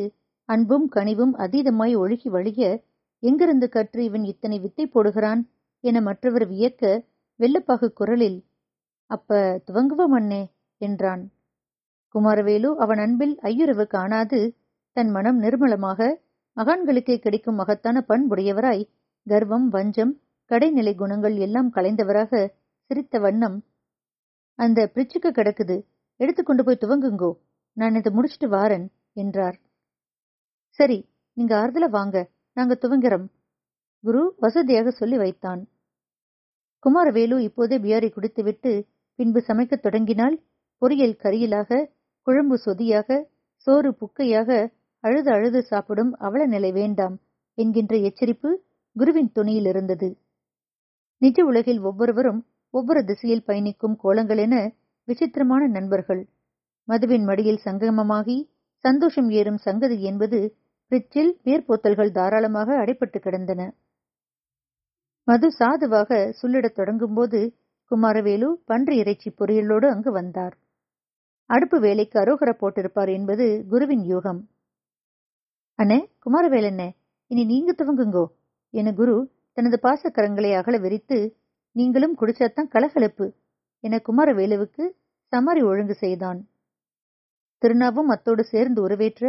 அன்பும் கனிவும் அதீதமாய் ஒழுகி வழிய எங்கிருந்து கற்று இவன் இத்தனை வித்தை போடுகிறான்? என மற்றவர் வியக்க வெள்ளப்பாகு குரலில் அப்ப துவங்குவ மண்ணே என்றான். குமாரவேலு அவன் அன்பில் ஐயுறவு காணாது தன் மனம் நிர்மலமாக மகான்களுக்கே கிடைக்கும் மகத்தான பண்புடையவராய் கர்வம் வஞ்சம் கடைநிலை குணங்கள் எல்லாம் கலைந்தவராக சிரித்த வண்ணம் அந்த பிரிச்சுக்கு கிடக்குது. எடுத்துக்கொண்டு போய் துவங்குங்கோ. நான் இதை முடிச்சிட்டு வாரன் என்றார். சரி நீங்க ஆறுதல வாங்க நாங்க துவங்குறோம் குரு வசதியாக சொல்லி வைத்தான். குமாரவேலு இப்போதே பியாரி குடித்துவிட்டு பின்பு சமைக்கத் தொடங்கினால் பொரியல் கரியிலாக குழம்பு சொதியாக சோறு புக்கையாக அழுது அழுது சாப்பிடும் அவல நிலை வேண்டாம் என்கின்ற எச்சரிப்பு குருவின் துணியில் இருந்தது. நிஜ உலகில் ஒவ்வொருவரும் ஒவ்வொரு திசையில் பயணிக்கும் கோலங்கள் என விசித்திரமான நண்பர்கள். மதுவின் மடியில் சங்கமமாகி சந்தோஷம் ஏறும் சங்கதி என்பது பிரிட்ஜில் மேற்போத்தல்கள் தாராளமாக அடைப்பட்டு கிடந்தன. மது சாதுவாக சொல்லிடத் தொடங்கும்போது குமாரவேலு பன்றி இறைச்சி பொரியலோடு அங்கு வந்தார். அடுப்பு வேலைக்கு அரோகர போட்டிருப்பார் என்பது குருவின் யூகம். அண்ணே குமாரவேலண்ணே இனி நீங்க துவங்குங்கோ என குரு தனது பாசக்கரங்களை அகல விரித்து நீங்களும் குடிச்சாத்தான் கலகலப்பு. என குமாரவேலுவுக்கு சமாரி ஒழுங்கு செய்தான். திருநாவும் அத்தோடு சேர்ந்து உறவேற்ற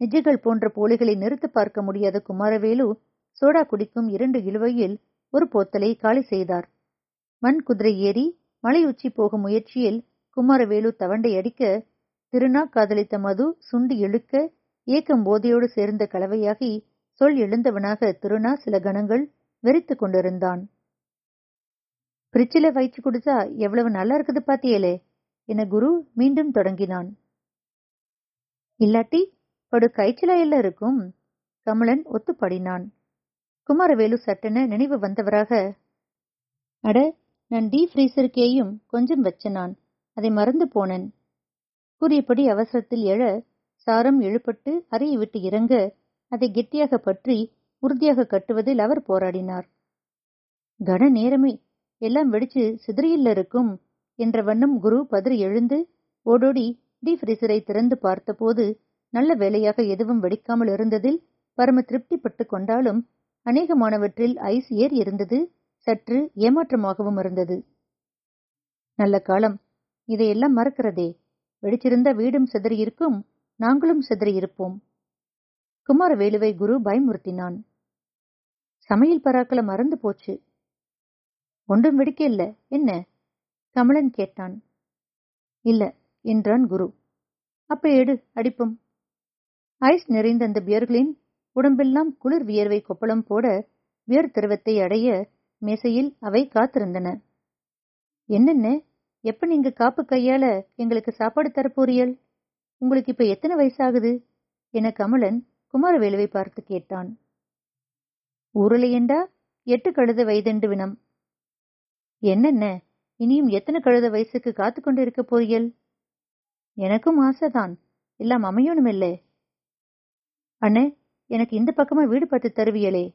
நிஜங்கள் போன்ற போலிகளை நிறுத்து பார்க்க முடியாத குமாரவேலு சோடா குடிக்கும் இரண்டு இழுவையில் ஒரு போத்தலை காலி செய்தார். மண் குதிரை ஏறி மலையுச்சி போகும் முயற்சியில் குமாரவேலு தவண்டை அடிக்க திருநா காதலித்த மது சுண்டி இழுக்க ஏக்கம் போதையோடு சேர்ந்த கலவையாகி சொல் எழுந்தவனாக திருநா சில கணங்கள் வெறித்து கொண்டிருந்தான். ஃப்ரிட்ஜில் வயிற்று குடிச்சா எவ்வளவு நல்லா இருக்குது பாத்தியலே என குரு மீண்டும் தொடங்கினான். இல்லாட்டி படு கைச்சலாயல்ல இருக்கும் கமலன் ஒத்துப்படினான். குமாரவேலு சட்டென நினைவு வந்தவராக அட நான் டீ ஃப்ரீசருக்கேயும் கொஞ்சம் வச்ச நான் அதை மறந்து போனேன். கூறியபடி அவசரத்தில் எழ சாரம் எழுப்பட்டு அறையை விட்டு இறங்க அதை கெட்டியாக பற்றி உறுதியாக கட்டுவதில் அவர் போராடினார். கன நேரமே எல்லாம் வெடிச்சு சிதறியில் இருக்கும் என்ற வண்ணம் குரு பதறி எழுந்து ஓடோடி டீஃப்ரீசரை திறந்து பார்த்தபோது நல்ல வேலையாக எதுவும் வெடிக்காமல் இருந்ததில் பரம திருப்திப்பட்டு கொண்டாலும் அநேகமானவற்றில் ஐஸ் ஏறி இருந்தது சற்று ஏமாற்றமாகவும் இருந்தது. நல்ல காலம் இதையெல்லாம் மறக்கிறதே. வெடிச்சிருந்த வீடும் சிதறியிருக்கும் நாங்களும் சிதறியிருப்போம். குமாரவேலுவை குரு பயமுறுத்தினான். சமையல் பராக்களை மறந்து போச்சு. ஒன்றும் வெடிக்க இல்லை. என்ன? கமலன் கேட்டான். இல்ல என்றான் குரு. அப்ப எடு அடிப்போம். ஐஸ் நிறைந்த அந்த பியர்களின் உடம்பெல்லாம் குளிர் வியர்வை கொப்பளம் போட வியர் திரவத்தை அடைய மேசையில் அவை காத்திருந்தன. என்னென்ன? எப்ப நீங்க காப்பு கையால எங்களுக்கு சாப்பாடு தரப்போறியல் உங்களுக்கு இப்ப எத்தனை வயசாகுது? என கமலன் குமாரவேலுவை பார்த்து கேட்டான். ஊரலையண்டா எட்டு கழுத வயதெண்டு வினம். என்னென்ன? இனியும் எத்தனை கழுத வயசுக்கு காத்து கொண்டு இருக்க போறியல்? எனக்கும் ஆசைதான். எல்லாம் அமையணுமில்லே. அண்ணே எனக்கு இந்த பக்கமா வீடு பார்த்து தருவியலே.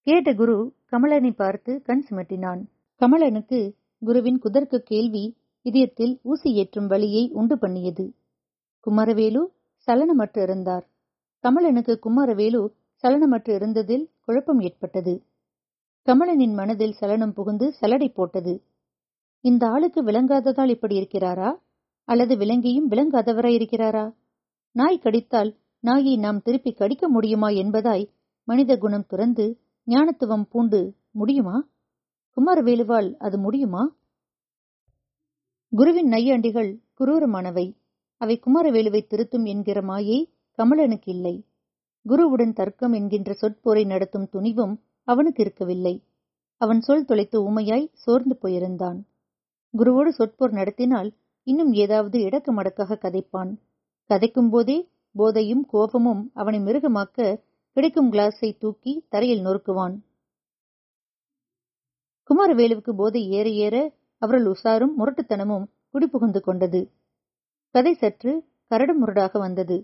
கேட்ட குரு கமலனை பார்த்து கண் சுமட்டினான். கமலனுக்கு குருவின் குதர்க்க கேள்வி இதயத்தில் ஊசி ஏற்றும் வழியை உண்டு பண்ணியது. குமரவேலு சலனமற்று இருந்தார். கமலனுக்கு குமாரவேலு சலனமற்று இருந்ததில் குழப்பம் ஏற்பட்டது. கமலனின் மனதில் சலனம் புகுந்து சலடை போட்டது. இந்த ஆளுக்கு விளங்காததால் இப்படி இருக்கிறாரா? அல்லது விலங்கியும் விளங்காதவராயிருக்கிறாரா நாய் கடித்தால் நாயை நாம் திருப்பி கடிக்க முடியுமா என்பதாய் மனித குணம் துறந்து ஞானத்துவம் பூண்டு முடியுமா? குமாரவேலுவால் அது முடியுமா? குருவின் நையாண்டிகள் குரூரமானவை. அவை குமாரவேலுவை திருத்தும் என்கிற மாயை கமலனுக்கு இல்லை. குருவுடன் தர்க்கம் என்கின்ற சொற்போரை நடத்தும் துணிவும் அவனுக்கு இருக்கவில்லை அவன் சொல் தொலைத்து ஊமையாய் சோர்ந்து போயிருந்தான். குருவோடு சொற்போர் நடத்தினால் இன்னும் ஏதாவது இடக்கு மடக்காக கதைப்பான். கதைக்கும் போதே போதையும் கோபமும் அவனை மிருகமாக்க கிடைக்கும் கிளாஸை தூக்கி தரையில் நொறுக்குவான். குமாரவேலுவுக்கு போதை ஏற ஏற அவர்கள் உசாரும் முரட்டுத்தனமும் குடிபுகுந்து கொண்டது. கதை சற்று கரடு முரடாக வந்தது.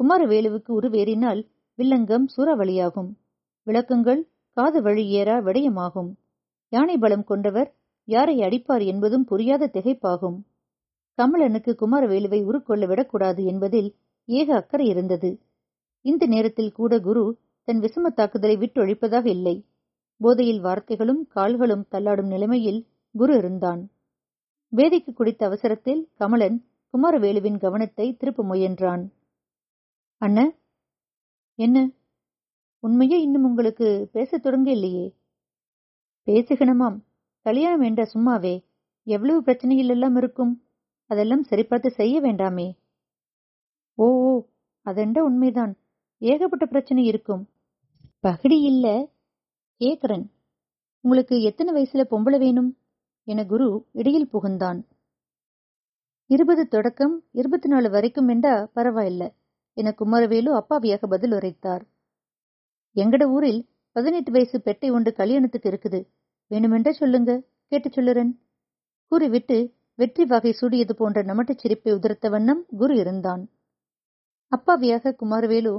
குமாரவேலுவுக்கு உருவேறினால் வில்லங்கம் சூறாவளியாகும். விளக்கங்கள் காது வழியேறா விடயமாகும். யானை பலம் கொண்டவர் யாரை அடிப்பார் என்பதும் புரியாத திகைப்பாகும். கமலனுக்கு குமாரவேலுவை உருக்கொள்ள விடக்கூடாது என்பதில் ஏக அக்கறை இருந்தது. இந்த நேரத்தில் கூட குரு தன் விசம தாக்குதலை விட்டொழிப்பதாக இல்லை. போதையில் வார்த்தைகளும் கால்களும் தள்ளாடும் நிலைமையில் குரு இருந்தான். வேதிக்கு குடித்த அவசரத்தில் கமலன் குமாரவேலுவின் கவனத்தை திருப்ப முயன்றான். அண்ண என்ன? உண்மையே இன்னும் உங்களுக்கு பேசத் தொடங்க இல்லையே பேசுகணமாம் கல்யாணம் வேண்டா சும்மாவே எவ்வளவு பிரச்சனைகள் எல்லாம் இருக்கும்? அதெல்லாம் சரிபார்த்து செய்ய வேண்டாமே. ஓ ஓ அதெண்ட உண்மைதான். ஏகப்பட்ட பிரச்சனை இருக்கும். பகடி இல்ல. கேக்குறன் உங்களுக்கு எத்தனை வயசுல பொம்பளை வேணும்? என குரு இடையில் புகுந்தான். இருபது தொடக்கம் இருபத்தி நாலு வரைக்கும் என்றா பரவாயில்ல என குமரவேலு அப்பாவியாக பதில் உரைத்தார். எங்கட ஊரில் பதினெட்டு வயசு பெட்டை ஒன்று கல்யாணத்துக்கு இருக்குது. வேணுமென்றே சொல்லுங்க கேட்டு சொல்லுறன். கூறிவிட்டு வெற்றி வகை சூடியது போன்ற நமட்டுச் சிரிப்பை உதிர்த்த வண்ணம் குரு இருந்தான். அப்பாவியாக குமாரவேலு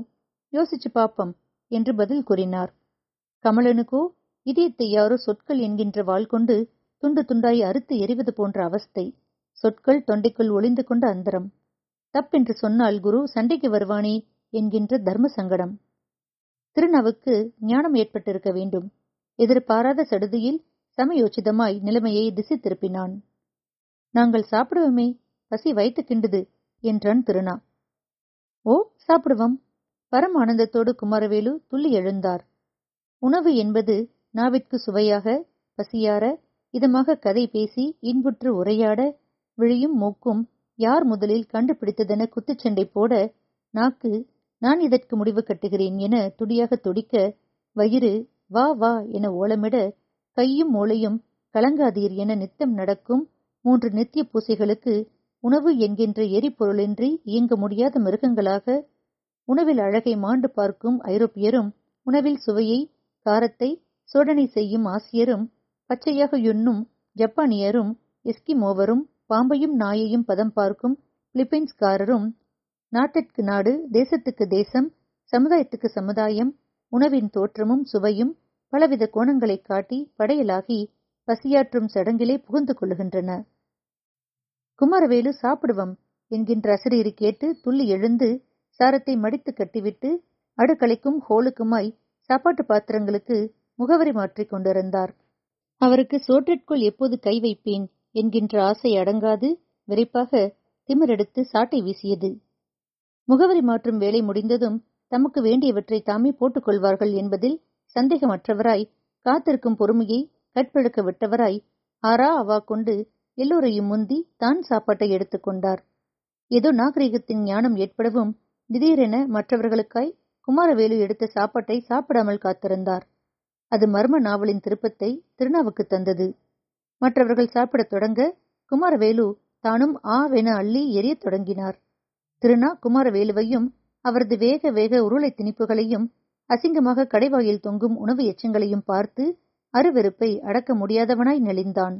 யோசிச்சு பாப்பம் என்று பதில் கூறினார். கமலனுக்கோ இதயத்தை யாரோ சொற்கள் என்கின்ற வாள் கொண்டு துண்டு துண்டாய் அறுத்து எறிவது போன்ற அவஸ்தை சொற்கள் தொண்டைக்குள் ஒளிந்து கொண்ட அந்தரம். தப்பென்று சொன்னால் குரு சண்டைக்கு வருவானே என்கின்ற தர்ம சங்கடம். திருநாவுக்கு ஞானம் ஏற்பட்டிருக்க வேண்டும். எதிர்பாராத சடுதியில் சமயோச்சிதமாய் நிலைமையை திசை திருப்பினான். நாங்கள் சாப்பிடுவோமே பசி வைத்து கிண்டுது என்றான் திருநா. ஓ சாப்பிடுவோம் பரம் ஆனந்தத்தோடு குமாரவேலு துள்ளி எழுந்தார். உணவு என்பது நாவிற்கு சுவையாக பசியார இதமாக கதை பேசி இன்புற்று உரையாட விழியும் மூக்கும் யார் முதலில் கண்டுபிடித்ததென குத்துச்சண்டை போட நாக்கு நான் இதற்கு முடிவு கட்டுகிறேன் என துடியாக துடிக்க வயிறு வா வா என ஓலமிட கையும் மூளையும் கலங்காதீர் என நித்தம் நடக்கும் மூன்று நித்திய பூசைகளுக்கு உணவு என்கின்ற எரிபொருளின்றி இயங்க முடியாத மிருகங்களாக உணவில் அழகை மாண்டு பார்க்கும் ஐரோப்பியரும் உணவில் சுவையை காரத்தை சோடனை செய்யும் ஆசியரும் பச்சையாக யுண்ணும் ஜப்பானியரும் எஸ்கிமோவரும் பாம்பையும் நாயையும் பதம் பார்க்கும் பிலிப்பைன்ஸ்காரரும் நாட்டிற்கு நாடு தேசத்துக்கு தேசம் சமுதாயத்துக்கு சமுதாயம் உணவின் தோற்றமும் சுவையும் பலவித கோணங்களைக் காட்டி படையலாகி பசியாற்றும் சடங்கிலே புகுந்து கொள்ளுகின்றன. குமாரவேலு சாப்பிடுவம் என்கின்ற அசரீரி கேட்டு துள்ளி எழுந்து சாரத்தை மடித்து கட்டிவிட்டு அடுக்கலைக்கும் ஹோலுக்குமாய் சாப்பாட்டு பாத்திரங்களுக்கு முகவரி மாற்றிக் கொண்டிருந்தார். அவருக்கு சோற்றிற்குள் எப்போது கை வைப்பேன் என்கின்ற ஆசை அடங்காது விரைப்பாக திமிரெடுத்து சாட்டை வீசியது. முகவரி மாற்றும் வேலை முடிந்ததும் தமக்கு வேண்டியவற்றை தாமே போட்டுக் கொள்வார்கள் என்பதில் சந்தேகமற்றவராய் காத்திருக்கும் பொறுமையை கற்பழுக்க விட்டவராய் ஆரா அவா கொண்டு எல்லோரையும் முந்தி தான் சாப்பாட்டை எடுத்துக்கொண்டார் ஏதோ நாகரிகத்தின் ஞானம் ஏற்படவும் திடீரென மற்றவர்களுக்காய் குமாரவேலு எடுத்த சாப்பாட்டை சாப்பிடாமல் காத்திருந்தார். அது மர்ம நாவலின் திருப்பத்தை திருநாவுக்கு தந்தது. மற்றவர்கள் சாப்பிடத் தொடங்க குமாரவேலு தானும் ஆவென அள்ளி எரியத் தொடங்கினார். திருநா குமாரவேலுவையும் அவரது வேக வேக உருளை திணிப்புகளையும் அசிங்கமாக கடைவாயில் தொங்கும் உணவு எச்சங்களையும் பார்த்து அருவெருப்பை அடக்க முடியாதவனாய் நெளிந்தான்.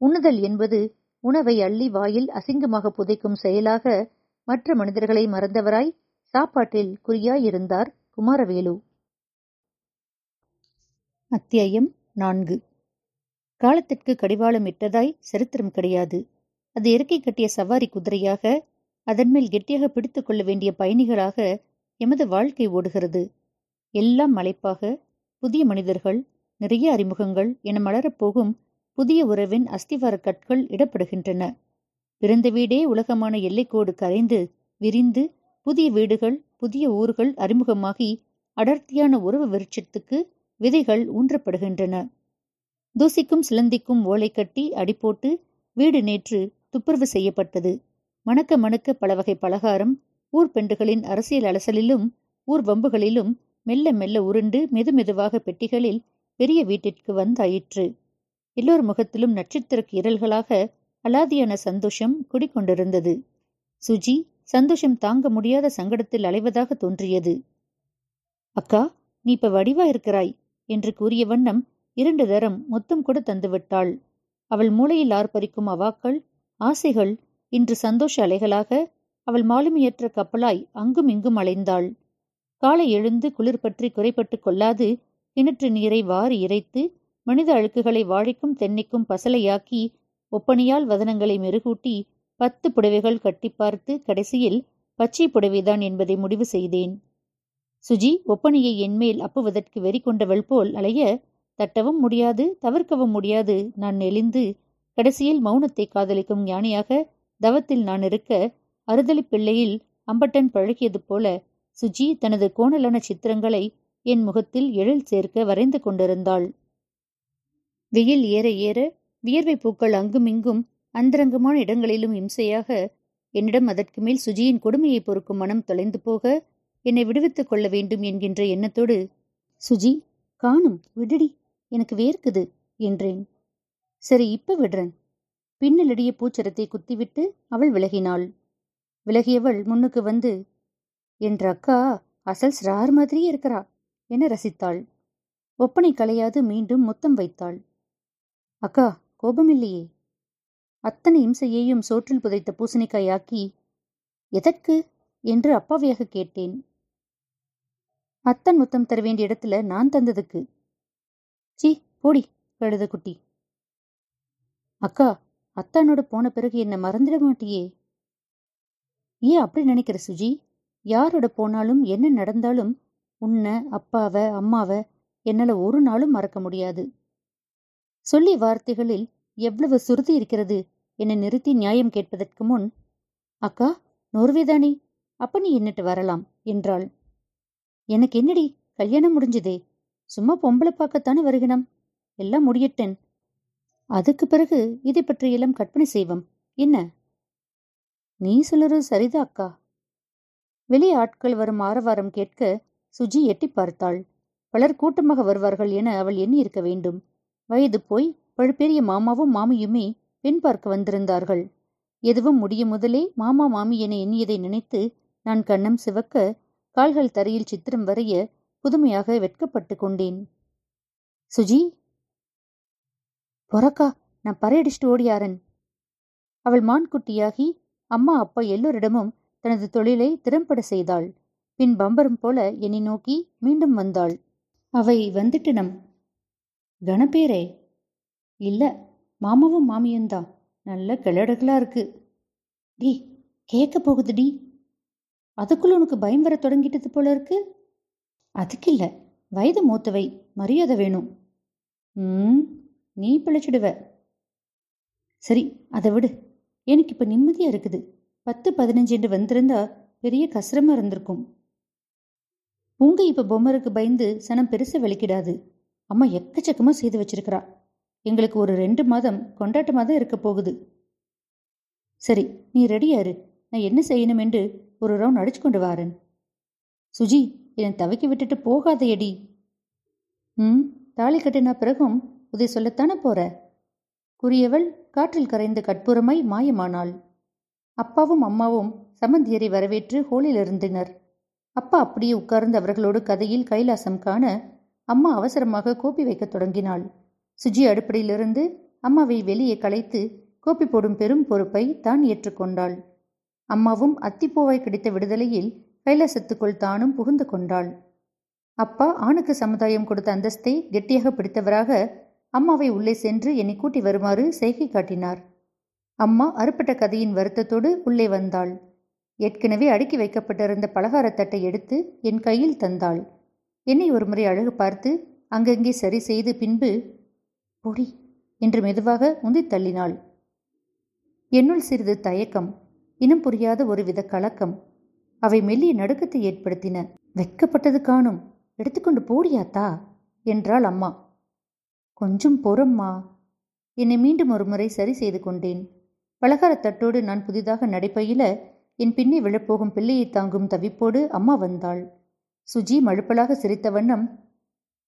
உண்ணுதல் என்பது உணவை அள்ளி வாயில் அசிங்கமாக புதைக்கும் செயலாக மற்ற மனிதர்களை மறந்தவராய் சாப்பாட்டில் குறியாயிருந்தார் குமாரவேலு. அத்தியாயம் நான்கு. காலத்திற்கு கடிவாளம் இட்டதாய் சரித்திரம் கிடையாது. அது இறக்கை கட்டிய சவாரி குதிரையாக அதன்மேல் கெட்டியாக பிடித்துக் கொள்ள வேண்டிய பயணிகளாக எமது வாழ்க்கை ஓடுகிறது. எல்லாம் மலைப்பாக புதிய மனிதர்கள் நிறைய அறிமுகங்கள் என மலரப்போகும் புதிய உறவின் அஸ்திவார கற்கள் இடப்படுகின்றன. பிறந்த வீடே உலகமான எல்லைக்கோடு கரைந்து விரிந்து புதிய வீடுகள் புதிய ஊர்கள் அறிமுகமாகி அடர்த்தியான உறவு விருட்சத்துக்கு விதைகள் ஊன்றப்படுகின்றன. தூசிக்கும் சிலந்திக்கும் ஓலை கட்டி அடிப்போட்டு வீடு நேற்று துப்புரவு செய்யப்பட்டது. மணக்க மணக்க பல வகை பலகாரம் ஊர் பெண்டுகளின் அரசியல் அலசலிலும் ஊர் வம்புகளிலும் மெல்ல மெல்ல உருண்டு மெதுமெதுவாக பெட்டிகளில் பெரிய வீட்டிற்கு வந்தாயிற்று. எல்லோர் முகத்திலும் நட்சத்திர கீரல்களாக அலாதியான சந்தோஷம் குடிக்கொண்டிருந்தது. சுஜி சந்தோஷம் தாங்க முடியாத சங்கடத்தில் அலைவதாக தோன்றியது. அக்கா நீ இப்ப வடிவா இருக்கிறாய் என்று கூறிய வண்ணம் இரண்டு தரம் மொத்தம் கூட தந்துவிட்டாள். அவள் மூளையில் ஆர்ப்பரிக்கும் அவாக்கள் ஆசைகள் இன்று சந்தோஷ அலைகளாக அவள் மாலுமியற்ற கப்பலாய் அங்கும் இங்கும் அலைந்தாள். காலை எழுந்து குளிர் பற்றி குறைப்பட்டு கொள்ளாது கிணற்று நீரை வாரி இறைத்து மனித அழுக்குகளை வாழைக்கும் தென்னைக்கும் பசலையாக்கி ஒப்பனையால் வதனங்களை மெருகூட்டி பத்து புடவைகள் கட்டி பார்த்து கடைசியில் பச்சை புடவைதான் என்பதை முடிவு செய்தேன். சுஜி ஒப்பனையை என்மேல் அப்புவதற்கு வெறி கொண்டவள் போல் அலைய தட்டவும் முடியாது தவிர்க்கவும் முடியாது. நான் நெளிந்து கடைசியில் மௌனத்தை காதலிக்கும் ஞானியாக தவத்தில் நான் இருக்க அறுதலி பிள்ளையில் அம்பட்டன் பழகியது போல சுஜி தனது கோணலான சித்திரங்களை என் முகத்தில் எழில் சேர்க்க வரைந்து கொண்டிருந்தாள். வெயில் ஏற ஏற வியர்வை பூக்கள் அங்குமிங்கும் அந்தரங்கமான இடங்களிலும் இம்சையாக என்னிடம் அதற்கு மேல் சுஜியின் கொடுமையை பொறுக்கும் மனம் தொலைந்து போக என்னை விடுவித்துக் கொள்ள வேண்டும் என்கின்ற எண்ணத்தோடு சுஜி காணும் விடுடி எனக்கு வேர்க்குது என்றேன். சரி இப்ப விடுறேன். பின்னலிடிய பூச்சரத்தை குத்திவிட்டு அவள் விலகினாள். விலகியவள் முன்னுக்கு வந்து என்ற அக்கா அசல் ஸ்ரார் மாதிரியே இருக்கிறா என ரசித்தாள். ஒப்பனை கலையாது மீண்டும் முத்தம் வைத்தாள். அக்கா கோபமில்லையே. அத்தனை இம்சையையும் சோற்றில் புதைத்த பூசணிக்காயாக்கி எதற்கு? என்று அப்பாவியாக கேட்டேன். அத்தன் முத்தம் தர வேண்டிய இடத்துல நான் தந்ததுக்கு. சி போடி கழுத குட்டி. அக்கா அத்தானோட போன பிறகு என்ன மறந்துட மாட்டியே. ஏன் அப்படி நினைக்கிற சுஜி? யாரோட போனாலும் என்ன நடந்தாலும் உன்னை அப்பாவ அம்மாவ என்னால ஒரு நாளும் மறக்க முடியாது. சொல்லி வார்த்தைகளில் எவ்வளவு சுருதி இருக்கிறது என்னை நிறுத்தி நியாயம் கேட்பதற்கு முன் அக்கா நோர்வேதானே அப்ப நீ என்னட்டு வரலாம்? என்றாள். எனக்கு என்னடி? கல்யாணம் முடிஞ்சதே. சும்மா பொம்பளை பார்க்கத்தானே வருகினம்? எல்லாம் முடியட்டேன். அதுக்கு பிறகு இதை பற்றியெல்லாம் கற்பனை செய்வோம். என்ன? நீ சொல்லுறது சரிதா அக்கா? வெளியே ஆட்கள் வரும் ஆரவாரம் கேட்க சுஜி எட்டி பார்த்தாள். பலர் கூட்டமாக வருவார்கள் என அவள் எண்ணி இருக்க வேண்டும். வயது போய் பழுப்பெரிய மாமாவும் மாமியுமே பெண் பார்க்க வந்திருந்தார்கள். எதுவும் முடியும் முதலே மாமா மாமி என எண்ணியதை நினைத்து நான் கண்ணம் சிவக்க கால்கள் தரையில் சித்திரம் வரைய புதுமையாக வெட்கப்பட்டு கொண்டேன். சுஜி பொறக்கா நான் பறையடிச்சுட்டு ஓடியாரன். அவள் மான்குட்டியாகி அம்மா அப்பா எல்லோரிடமும் தனது தொழிலை திறம்பட செய்தாள். பின் பம்பரம் போல என்னை நோக்கி மீண்டும் வந்தாள். அவை வந்துட்டினம். கணப்பேரே இல்ல மாமாவும் மாமியும்தான் நல்ல கிளடுகளா இருக்கு. டி கேட்க போகுதுடி அதுக்குள்ள உனக்கு பயம் வர தொடங்கிட்டது போல இருக்கு. அதுக்கு இல்லை வயது மூத்தவை மரியாதை வேணும். ம்? நீ பிழைச்சிடுவ. சரி அதை விடு. எனக்கு இப்போ நிம்மதியாக இருக்குது. பத்து பதினஞ்சு வந்திருந்தா பெரிய கசிரமாக இருந்திருக்கும். உங்க இப்போ பொம்மருக்கு பயந்து சனம் பெருசாக வெளிக்கிடாது. அம்மா எக்கச்சக்கமாக செய்து வச்சிருக்கிறா. எங்களுக்கு ஒரு ரெண்டு மாதம் கொண்டாட்டமாக தான் இருக்க போகுது. சரி நீ ரெடியாரு நான் என்ன செய்யணும் என்று ஒரு ரவுண்ட் அடிச்சு கொண்டு வாரேன். சுஜி என்னை தவிக்க விட்டுட்டு போகாத எடி ம் தாலி கட்டின பிறகும் உதை சொல்லத்தானே போற? கூறியவள் காற்றில் கரைந்து கட்புறமாய் மாயமானாள். அப்பாவும் அம்மாவும் சமந்தியரை வரவேற்று ஹோலில் இருந்தனர். அப்பா அப்படியே உட்கார்ந்து அவர்களோடு கதையில் கைலாசம் காண அம்மா அவசரமாக கோப்பி வைக்கத் தொடங்கினாள். சுஜி அடுப்படையிலிருந்து அம்மாவை வெளியே களைத்து கோப்பி போடும் பெரும் பொறுப்பை தான் ஏற்றுக்கொண்டாள் அம்மாவும் அத்திப்பூவாய் கிடைத்த விடுதலையில் கைலாசத்துக்குள் தானும் புகுந்து கொண்டாள். அப்பா ஆணுக்கு சமுதாயம் கொடுத்த அந்தஸ்தை கெட்டியாக பிடித்தவராக அம்மாவை உள்ளே சென்று என்னை கூட்டி வருமாறு செய்கை காட்டினார். அம்மா அறுப்பட்ட கதையின் வருத்தத்தோடு உள்ளே வந்தாள். ஏற்கனவே அடுக்கி வைக்கப்பட்டிருந்த பலகாரத்தட்டை எடுத்து என் கையில் தந்தாள். என்னை ஒருமுறை அழகு பார்த்து அங்கங்கே சரி செய்து பின்பு பொடி என்று மெதுவாக உந்தி தள்ளினாள். என்னுள் சிறிது தயக்கம் இனம் புரியாத ஒருவித கலக்கம் அவை மெல்லிய நடுக்கத்தை ஏற்படுத்தின. வெக்கப்பட்டது காணும் எடுத்துக்கொண்டு போடியாத்தா என்றாள் அம்மா. கொஞ்சம் பொறம்மா. என்னை மீண்டும் ஒரு முறை சரி செய்து கொண்டேன். பலகாரத்தட்டோடு நான் புதிதாக நடைபயில என் பின்னே விழப்போகும் பிள்ளையை தாங்கும் தவிப்போடு அம்மா வந்தாள். சுஜி மழுப்பலாக சிரித்த வண்ணம்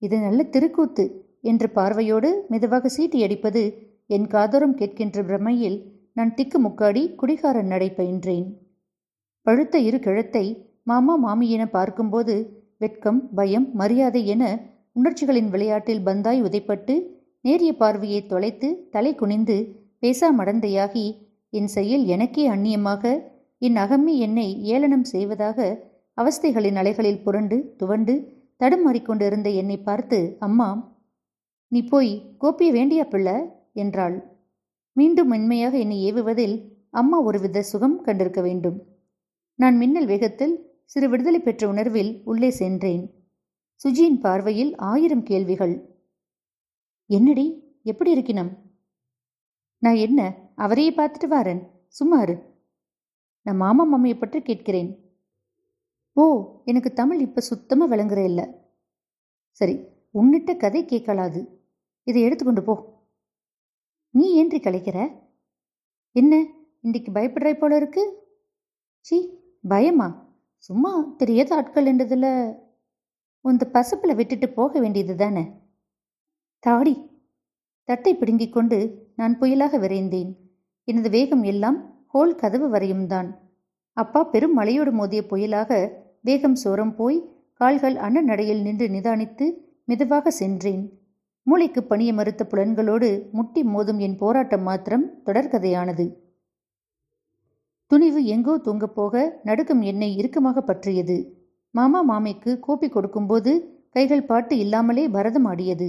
இது நல்ல திருக்கூத்து என்ற பார்வையோடு மெதுவாக சீட்டி அடிப்பது என் காதோரம் கேட்கின்ற பிரமையில் நான் திக்கு முக்காடி குடிகாரன் நடை பயின்றேன். பழுத்த இரு கிழத்தை மாமா மாமி என பார்க்கும்போது வெட்கம் பயம் மரியாதை என உணர்ச்சிகளின் விளையாட்டில் பந்தாய் உதைப்பட்டு நேரிய பார்வையை தொலைத்து தலை குனிந்து பேசா மடந்தையாகி என் செயல் எனக்கே அந்நியமாக என் அகம்மி என்னை ஏளனம் செய்வதாக அவஸ்தைகளின் அலைகளில் புரண்டு துவண்டு தடுமாறிக்கொண்டிருந்த என்னை பார்த்து அம்மா நீ போய் கோப்பிய வேண்டிய பிள்ளை? என்றாள். மீண்டும் மென்மையாக என்னை ஏவுவதில் அம்மா ஒருவித சுகம் கண்டிருக்க வேண்டும். நான் மின்னல் வேகத்தில் சிறு விடுதலை பெற்ற உணர்வில் உள்ளே சென்றேன். சுஜியின் பார்வையில் ஆயிரம் கேள்விகள். என்னடி? எப்படி இருக்கினம்? நான் என்ன அவரையே பார்த்துட்டு வாரன். சும்மாரு. நான் மாமா மாமியை பற்றி கேட்கிறேன். ஓ எனக்கு தமிழ் இப்ப சுத்தமா விளங்குற இல்ல. சரி உன்னிட்ட கதை கேட்கலாது. இதை எடுத்துக்கொண்டு போ. நீ ஏன்றி கலைக்கிற? என்ன இன்றைக்கு பயப்படுறாய் போல இருக்கு? சி பயமா? சும்மா தெரியாத ஆட்கள் என்றதுல உந்த பசப்புல விட்டுட்டு போக வேண்டியது தானே? தாடி தட்டை பிடுங்கிக் கொண்டு நான் புயலாக விரைந்தேன். எனது வேகம் எல்லாம் ஹோல் கதவு வரையும் தான். அப்பா பெரும் மழையோடு மோதிய புயலாக வேகம் சோரம் போய் கால்கள் அண்ண நடையில் நின்று நிதானித்து மெதுவாக சென்றேன். மூளைக்கு பணிய மறுத்த புலன்களோடு முட்டி மோதும் என் போராட்டம் மாத்திரம் தொடர்கதையானது. துணிவு எங்கோ தூங்கப் போக நடுக்கம் என்னை இறுக்கமாக பற்றியது. மாமா மாமிக்கு கோப்பி கொடுக்கும்போது கைகள் பாட்டு இல்லாமலே பரதம் ஆடியது.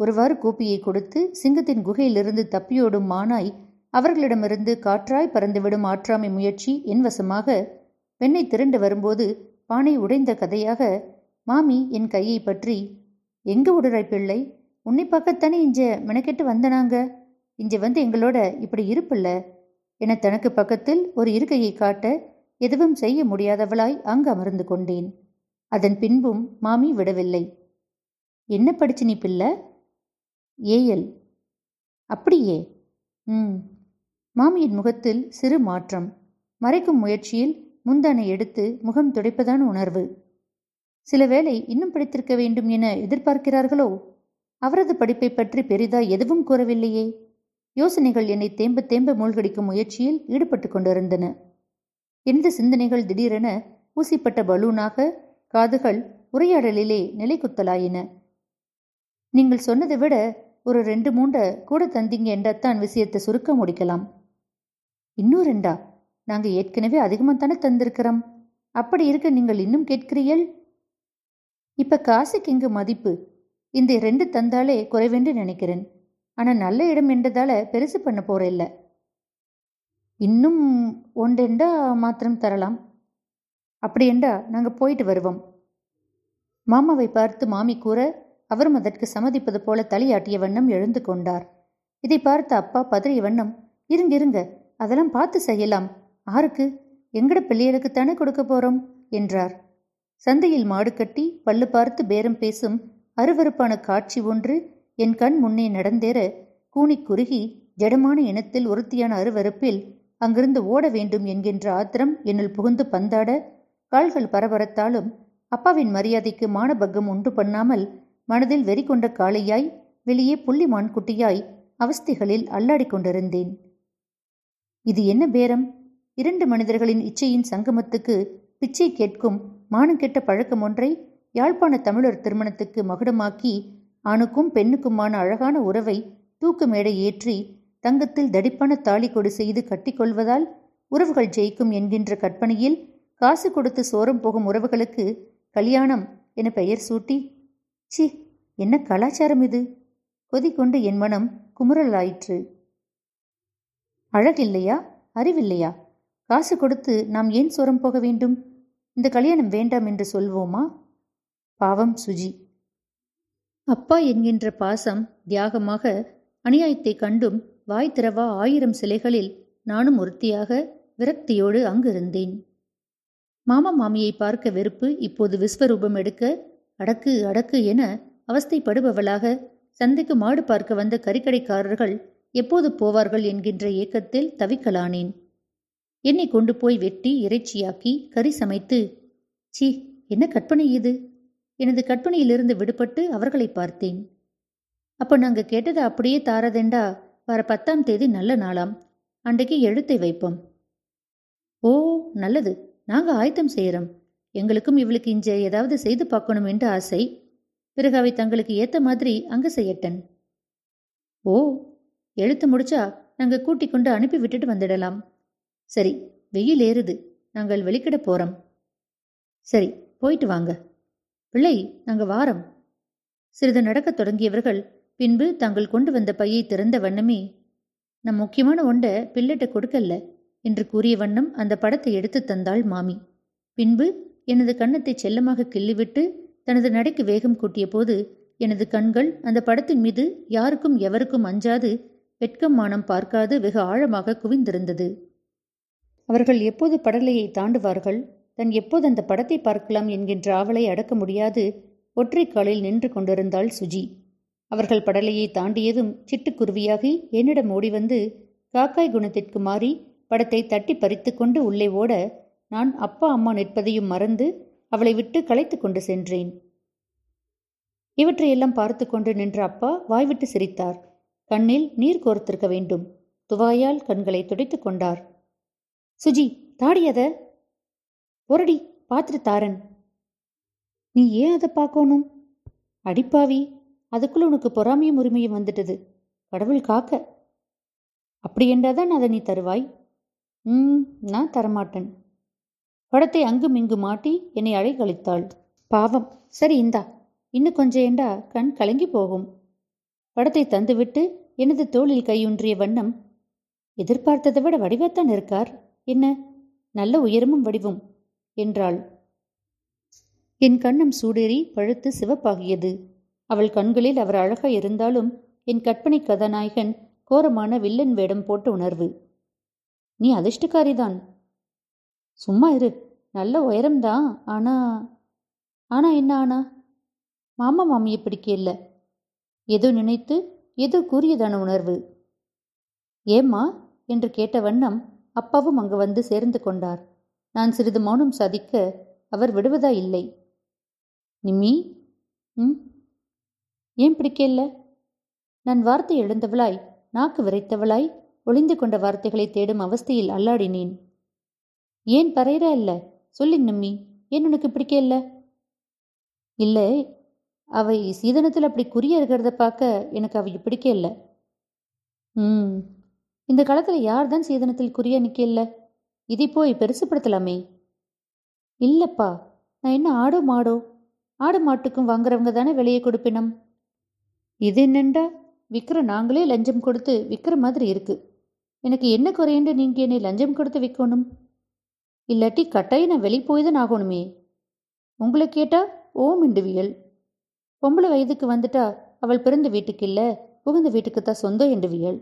ஒருவாறு கோப்பியை கொடுத்து சிங்கத்தின் குகையிலிருந்து தப்பியோடும் மானாய் அவர்களிடமிருந்து காற்றாய் பறந்துவிடும் ஆற்றாமை முயற்சி என்வசமாக பெண்ணை திரண்டு வரும்போது பானை உடைந்த கதையாக மாமி என் கையை பற்றி எங்க உடுறாய் பிள்ளை? உன்னை பார்க்கத்தானே இஞ்ச மெனக்கெட்டு வந்தனாங்க? இஞ்ச வந்து எங்களோட இப்படி இருப்பில்ல என தனக்கு பக்கத்தில் ஒரு இருக்கையை காட்ட எதுவும் செய்ய முடியாதவளாய் அங்கு அமர்ந்து கொண்டேன். அதன் பின்பும் மாமி விடவில்லை. என்ன படிச்சு நீ பிள்ளை? ஏஎல் அப்படியே? ம். மாமியின் முகத்தில் சிறு மாற்றம். மறைக்கும் முயற்சியில் முந்தானை எடுத்து முகம் துடைப்பதான உணர்வு. சில வேளை இன்னும் படித்திருக்க வேண்டும் என எதிர்பார்க்கிறார்களோ? அவரது படிப்பை பற்றி பெரிதா எதுவும் கூறவில்லையே? யோசனைகள் என்னை தேம்ப தேம்ப மூழ்கடிக்கும் முயற்சியில் ஈடுபட்டு கொண்டிருந்தன. எந்த சிந்தனைகள் திடீரென ஊசிப்பட்ட பலூனாக காதுகள் உரையாடலிலே நிலை குத்தலாயின நீங்கள் சொன்னதை விட ஒரு ரெண்டு மூண்ட கூட தந்தீங்க என்றத்தான் விஷயத்தை சுருக்க முடிக்கலாம். இன்னும் ரெண்டா? நாங்க ஏற்கனவே அதிகமாக தானே தந்திருக்கிறோம். அப்படி இருக்க நீங்கள் இன்னும் கேட்கிறீர்கள்? இப்ப காசுக்கு இங்கு மதிப்பு. இந்த ரெண்டு தந்தாலே குறைவென்று நினைக்கிறேன். ஆனா நல்ல இடம் என்றதால பெருசு பண்ண போற இல்லை. இன்னும் ஒன்றெண்டா மாத்திரம் தரலாம். அப்படியெண்டா நாங்கள் போயிட்டு வருவோம். மாமாவை பார்த்து மாமி கூற அவரும் அதற்கு சம்மதிப்பது போல தலையாட்டிய வண்ணம் எழுந்து கொண்டார். இதை பார்த்த அப்பா பதறிய வண்ணம் இருங்க இருங்க அதெல்லாம் பார்த்து செய்யலாம். ஆருக்கு எங்கட பிள்ளைகளுக்குத்தானே கொடுக்க போறோம்? என்றார். சந்தையில் மாடு கட்டி பல்லு பார்த்து பேரம் பேசும் அருவருப்பான காட்சி ஒன்று என் கண் முன்னே நடந்தேற கூனி குறுகி ஜடமான இனத்தில் ஒருத்தியான அருவருப்பில் அங்கிருந்து ஓட வேண்டும் என்கின்ற ஆத்திரம் என்னுள் புகுந்து பந்தாட கால்கள் பரபரத்தாலும் அப்பாவின் மரியாதைக்கு மானபக்கம் உண்டு பண்ணாமல் மனதில் வெறி கொண்ட காளையாய் வெளியே புள்ளி மான்குட்டியாய் அவஸ்தைகளில் அல்லாடி கொண்டிருந்தேன். இது என்ன பேரம்? இரண்டு மனிதர்களின் இச்சையின் சங்கமத்துக்கு பிச்சை கேட்கும் மானங்கெட்ட பழக்கம் ஒன்றை யாழ்ப்பாண தமிழர் திருமணத்துக்கு மகுடமாக்கி ஆணுக்கும் பெண்ணுக்குமான அழகான உறவை தூக்கு மேடை ஏற்றி தங்கத்தில் தடிப்பான தாலி கொடு செய்து கட்டிக்கொள்வதால் உறவுகள் ஜெயிக்கும் என்கின்ற கற்பனையில் காசு கொடுத்து சோரம் போகும் உறவுகளுக்கு கல்யாணம் என பெயர் சூட்டி சி என்ன கலாச்சாரம் இது? கொதிக்கொண்டு என் மனம் குமுறலாயிற்று. அழகில்லையா? அறிவில்லையா? காசு கொடுத்து நாம் ஏன் சோரம் போக வேண்டும்? இந்த கல்யாணம் வேண்டாம் என்று சொல்வோமா? பாவம் சுஜி. அப்பா என்கின்ற பாசம் தியாகமாக அநியாயத்தை கண்டும் வாய் திறவா ஆயிரம் சிலைகளில் நானும் ஒருத்தியாக விரக்தியோடு அங்கிருந்தேன். மாமா மாமியை பார்க்க வெறுப்பு இப்போது விஸ்வரூபம் எடுக்க அடக்கு அடக்கு என அவஸ்தைப்படுபவளாக சந்தைக்கு மாடு பார்க்க வந்த கறிக்கடைக்காரர்கள் எப்போது போவார்கள் என்கின்ற ஏக்கத்தில் தவிக்கலானேன். என்னை கொண்டு போய் வெட்டி இறைச்சியாக்கி கறி சமைத்து சி என்ன கற்பனை இது? எனது கற்பனையிலிருந்து விடுபட்டு அவர்களை பார்த்தேன். அப்போ நாங்க கேட்டதை அப்படியே தாரதெண்டா? வர பத்தாம் தேதி நல்ல நாளாம். அன்றைக்கு எழுத்தை வைப்போம். ஓ நல்லது. நாங்க ஆயத்தம் செய்யறோம். எங்களுக்கும் இவளுக்கு இஞ்ச ஏதாவது செய்து பார்க்கணும் என்று ஆசை. பிறகு அவை தங்களுக்கு ஏத்த மாதிரி அங்க செய்யட்டன். ஓ எழுத்து முடிச்சா நாங்க கூட்டிக் கொண்டு அனுப்பி விட்டுட்டு வந்துடலாம். சரி வெயில் ஏறுது. நாங்கள் வெளிக்கிட போறோம். சரி போயிட்டு வாங்க. பிள்ளை நாங்க வாரம். சிறிது நடக்கத் தொடங்கியவர்கள் பின்பு தாங்கள் கொண்டு வந்த பையை திறந்த வண்ணமே நம் முக்கியமான ஒண்டை பிள்ளட்ட கொடுக்கல்ல என்று கூறிய வண்ணம் அந்த படத்தை எடுத்து தந்தாள் மாமி. பின்பு எனது கன்னத்தை செல்லமாக கிள்ளிவிட்டு தனது நடைக்கு வேகம் கூட்டிய போது எனது கண்கள் அந்த படத்தின் மீது யாருக்கும் எவருக்கும் அஞ்சாது வெட்கம் மானம் பார்க்காது வெகு ஆழமாக குவிந்திருந்தது. அவர்கள் எப்போது படலையை தாண்டுவார்கள்? தன் எப்போது அந்த படத்தை பார்க்கலாம்? என்கின்ற ஆவலை அடக்க முடியாது ஒற்றை காலில் நின்று கொண்டிருந்தாள் சுஜி. அவர்கள் படலையை தாண்டியதும் சிட்டுக்குருவியாகி என்னிடம் ஓடி வந்து காக்காய் குணத்திற்கு மாறி படத்தை தட்டி பறித்து கொண்டு உள்ளே ஓட நான் அப்பா அம்மா நிற்பதையும் மறந்து அவளை விட்டு களைத்து கொண்டு சென்றேன் இவற்றையெல்லாம் பார்த்து கொண்டு நின்ற அப்பா வாய்விட்டு சிரித்தார். கண்ணில் நீர் கோர்த்திருக்க வேண்டும். துவாயால் கண்களை துடைத்து கொண்டார். சுஜி தாடியத ஒரடி பாத்திர தாரன் நீ ஏன் அதை பார்க்கணும்? அடிப்பாவி. அதுக்குள்ள உனக்கு பொறாமையும் உரிமையும் வந்துட்டது. கடவுள் காக்க. அப்படி என்றாதான் அதை நீ தருவாய். ம் நான் தரமாட்டேன். படத்தை அங்கும் இங்கு மாட்டி என்னை அழைக்கழித்தாள் பாவம். சரி இந்தா. இன்னும் கொஞ்சம் ஏண்டா கண் கலங்கி போகும். படத்தை தந்துவிட்டு எனது தோளில் கையுன்றிய வண்ணம் எதிர்பார்த்ததை விட வடிவத்தான் இருக்கார். என்ன? நல்ல உயரமும் வடிவும் என்றாள். என் கண்ணம் சூடேறி பழுத்து சிவப்பாகியது. அவள் கண்களில் அவர் அழகாக இருந்தாலும் என் கற்பனை கதாநாயகன் கோரமான வில்லன் வேடம் போட்ட உணர்வு. நீ அதிர்ஷ்டக்காரிதான். சும்மா இரு. நல்ல உயரம்தான். ஆனா ஆனா என்ன ஆனா? மாமா மாமியை இல்லை ஏதோ நினைத்து ஏதோ கூறியதான உணர்வு? ஏம்மா? என்று கேட்ட வண்ணம் அப்பாவும் அங்கு வந்து சேர்ந்து கொண்டார். நான் சிறிது மௌனம் சாதிக்க அவர் விடுவதா இல்லை. நிம்மி? ம்? ஏன் பிடிக்கல நான் வார்த்தை எழுந்தவளாய் நாக்கு விரைத்தவளாய் ஒளிந்து கொண்ட வார்த்தைகளை தேடும் அவஸ்தையில் அல்லாடினேன். ஏன் பறையிற இல்ல? சொல்லி நம்மி ஏன் உனக்கு பிடிக்கல இல்லை அவை சீதனத்தில் அப்படி குறிய இருக்கிறத பார்க்க எனக்கு அவை பிடிக்கல ம் இந்த காலத்தில் யார் தான் சீதனத்தில் குறிய நிற்கல இதை போய் பெருசுப்படுத்தலாமே. இல்லப்பா நான் என்ன ஆடோ மாடோ? ஆடு மாட்டுக்கும் வாங்குறவங்க தானே வெளியே கொடுப்பினம்? இது என்னண்டா? விற்கிற நாங்களே லஞ்சம் கொடுத்து விற்கிற மாதிரி இருக்கு. எனக்கு என்ன குறையண்டு நீங்க என்னை லஞ்சம் கொடுத்து விற்கணும்? இல்லாட்டி கட்டாயம் நான் வெளியே போய் தான் ஆகணுமே. உங்களை கேட்டா ஓம் இண்டுவியல் பொம்பளை வயதுக்கு வந்துட்டா அவள் பிறந்த வீட்டுக்கு இல்ல புகுந்த வீட்டுக்கு தான் சொந்தம் என்றுவியல்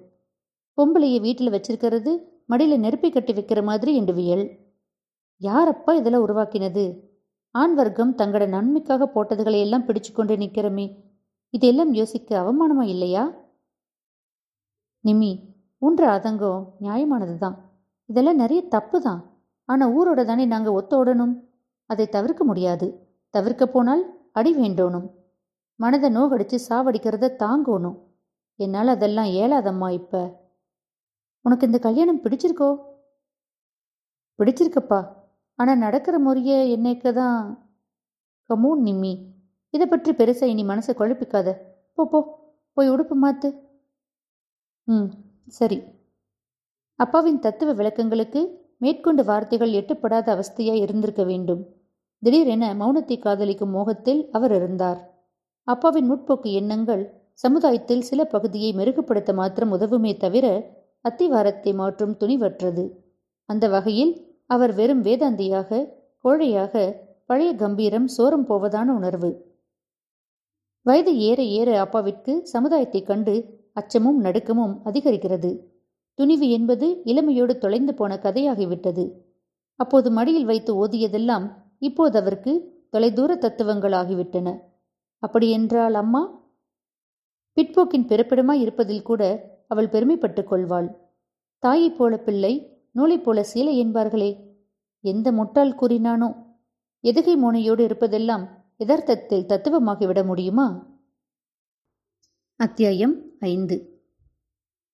பொம்பளைய வீட்டில் வச்சிருக்கிறது மடியில் நெருப்பி கட்டி வைக்கிற மாதிரி என்றுவியல் யாரப்பா இதெல்லாம் உருவாக்கினது? ஆண் வர்க்கம் தங்களோட நன்மைக்காக போட்டதுகளை எல்லாம் பிடிச்சு கொண்டு நிற்கிறமே. இதெல்லாம் யோசிக்க அவமானமா இல்லையா? நிமி உன்ற அதங்கம் நியாயமானது தான் இதெல்லாம் நிறைய தப்பு தான் ஆனால் ஊரோட தானே நாங்கள் ஒத்த ஓடணும் அதை தவிர்க்க முடியாது. தவிர்க்க போனால் அடி வேண்டோணும். மனதை நோகடிச்சு சாவடிக்கிறத தாங்கணும். என்னால் அதெல்லாம் ஏலாதம்மா இப்போ. உனக்கு இந்த கல்யாணம் பிடிச்சிருக்கோ? பிடிச்சிருக்கப்பா. ஆனால் நடக்கிற முறையை என்னைக்கு தான் கமூன் நிம்மி இதை பற்றி பெருசா இனி மனசை குழப்பிக்காத. போ போ. போய் உடுப்பு மாத்து. ம் சரி. அப்பாவின் தத்துவ விளக்கங்களுக்கு மேற்கொண்டு வார்த்தைகள் எட்டுப்படாத அவஸ்தையாய் இருந்திருக்க வேண்டும். திடீரென மௌனத்தை காதலிக்கும் மோகத்தில் அவர் இருந்தார். அப்பாவின் முற்போக்கு எண்ணங்கள் சமுதாயத்தில் சில பகுதியை மெருகுபடுத்த மாத்திரம் உதவுமே தவிர அத்திவாரத்தை மாற்றும் துணிவற்றது. அந்த வகையில் அவர் வெறும் வேதாந்தியாக கோழையாக பழைய கம்பீரம் சோரம் போவதான உணர்வு. வயது ஏற ஏற அப்பாவிற்கு சமுதாயத்தை கண்டு அச்சமும் நடுக்கமும் அதிகரிக்கிறது. துணிவு என்பது இளமையோடு தொலைந்து போன கதையாகிவிட்டது. அப்போது மடியில் வைத்து ஓதியதெல்லாம் இப்போது அவருக்கு தொலைதூர தத்துவங்களாகிவிட்டன. அப்படியென்றால் அம்மா? பிற்போக்கின் பிறப்பிடமாய் இருப்பதில் கூட அவள் பெருமைப்பட்டுக் கொள்வாள். தாயைப் போல பிள்ளை நூலைப் போல சீலை என்பார்களே எந்த முட்டாள் கூறினானோ? எதுகை மோனையோடு இருப்பதெல்லாம் யதார்த்தத்தில் தத்துவமாகிவிட முடியுமா? அத்தியாயம் ஐந்து.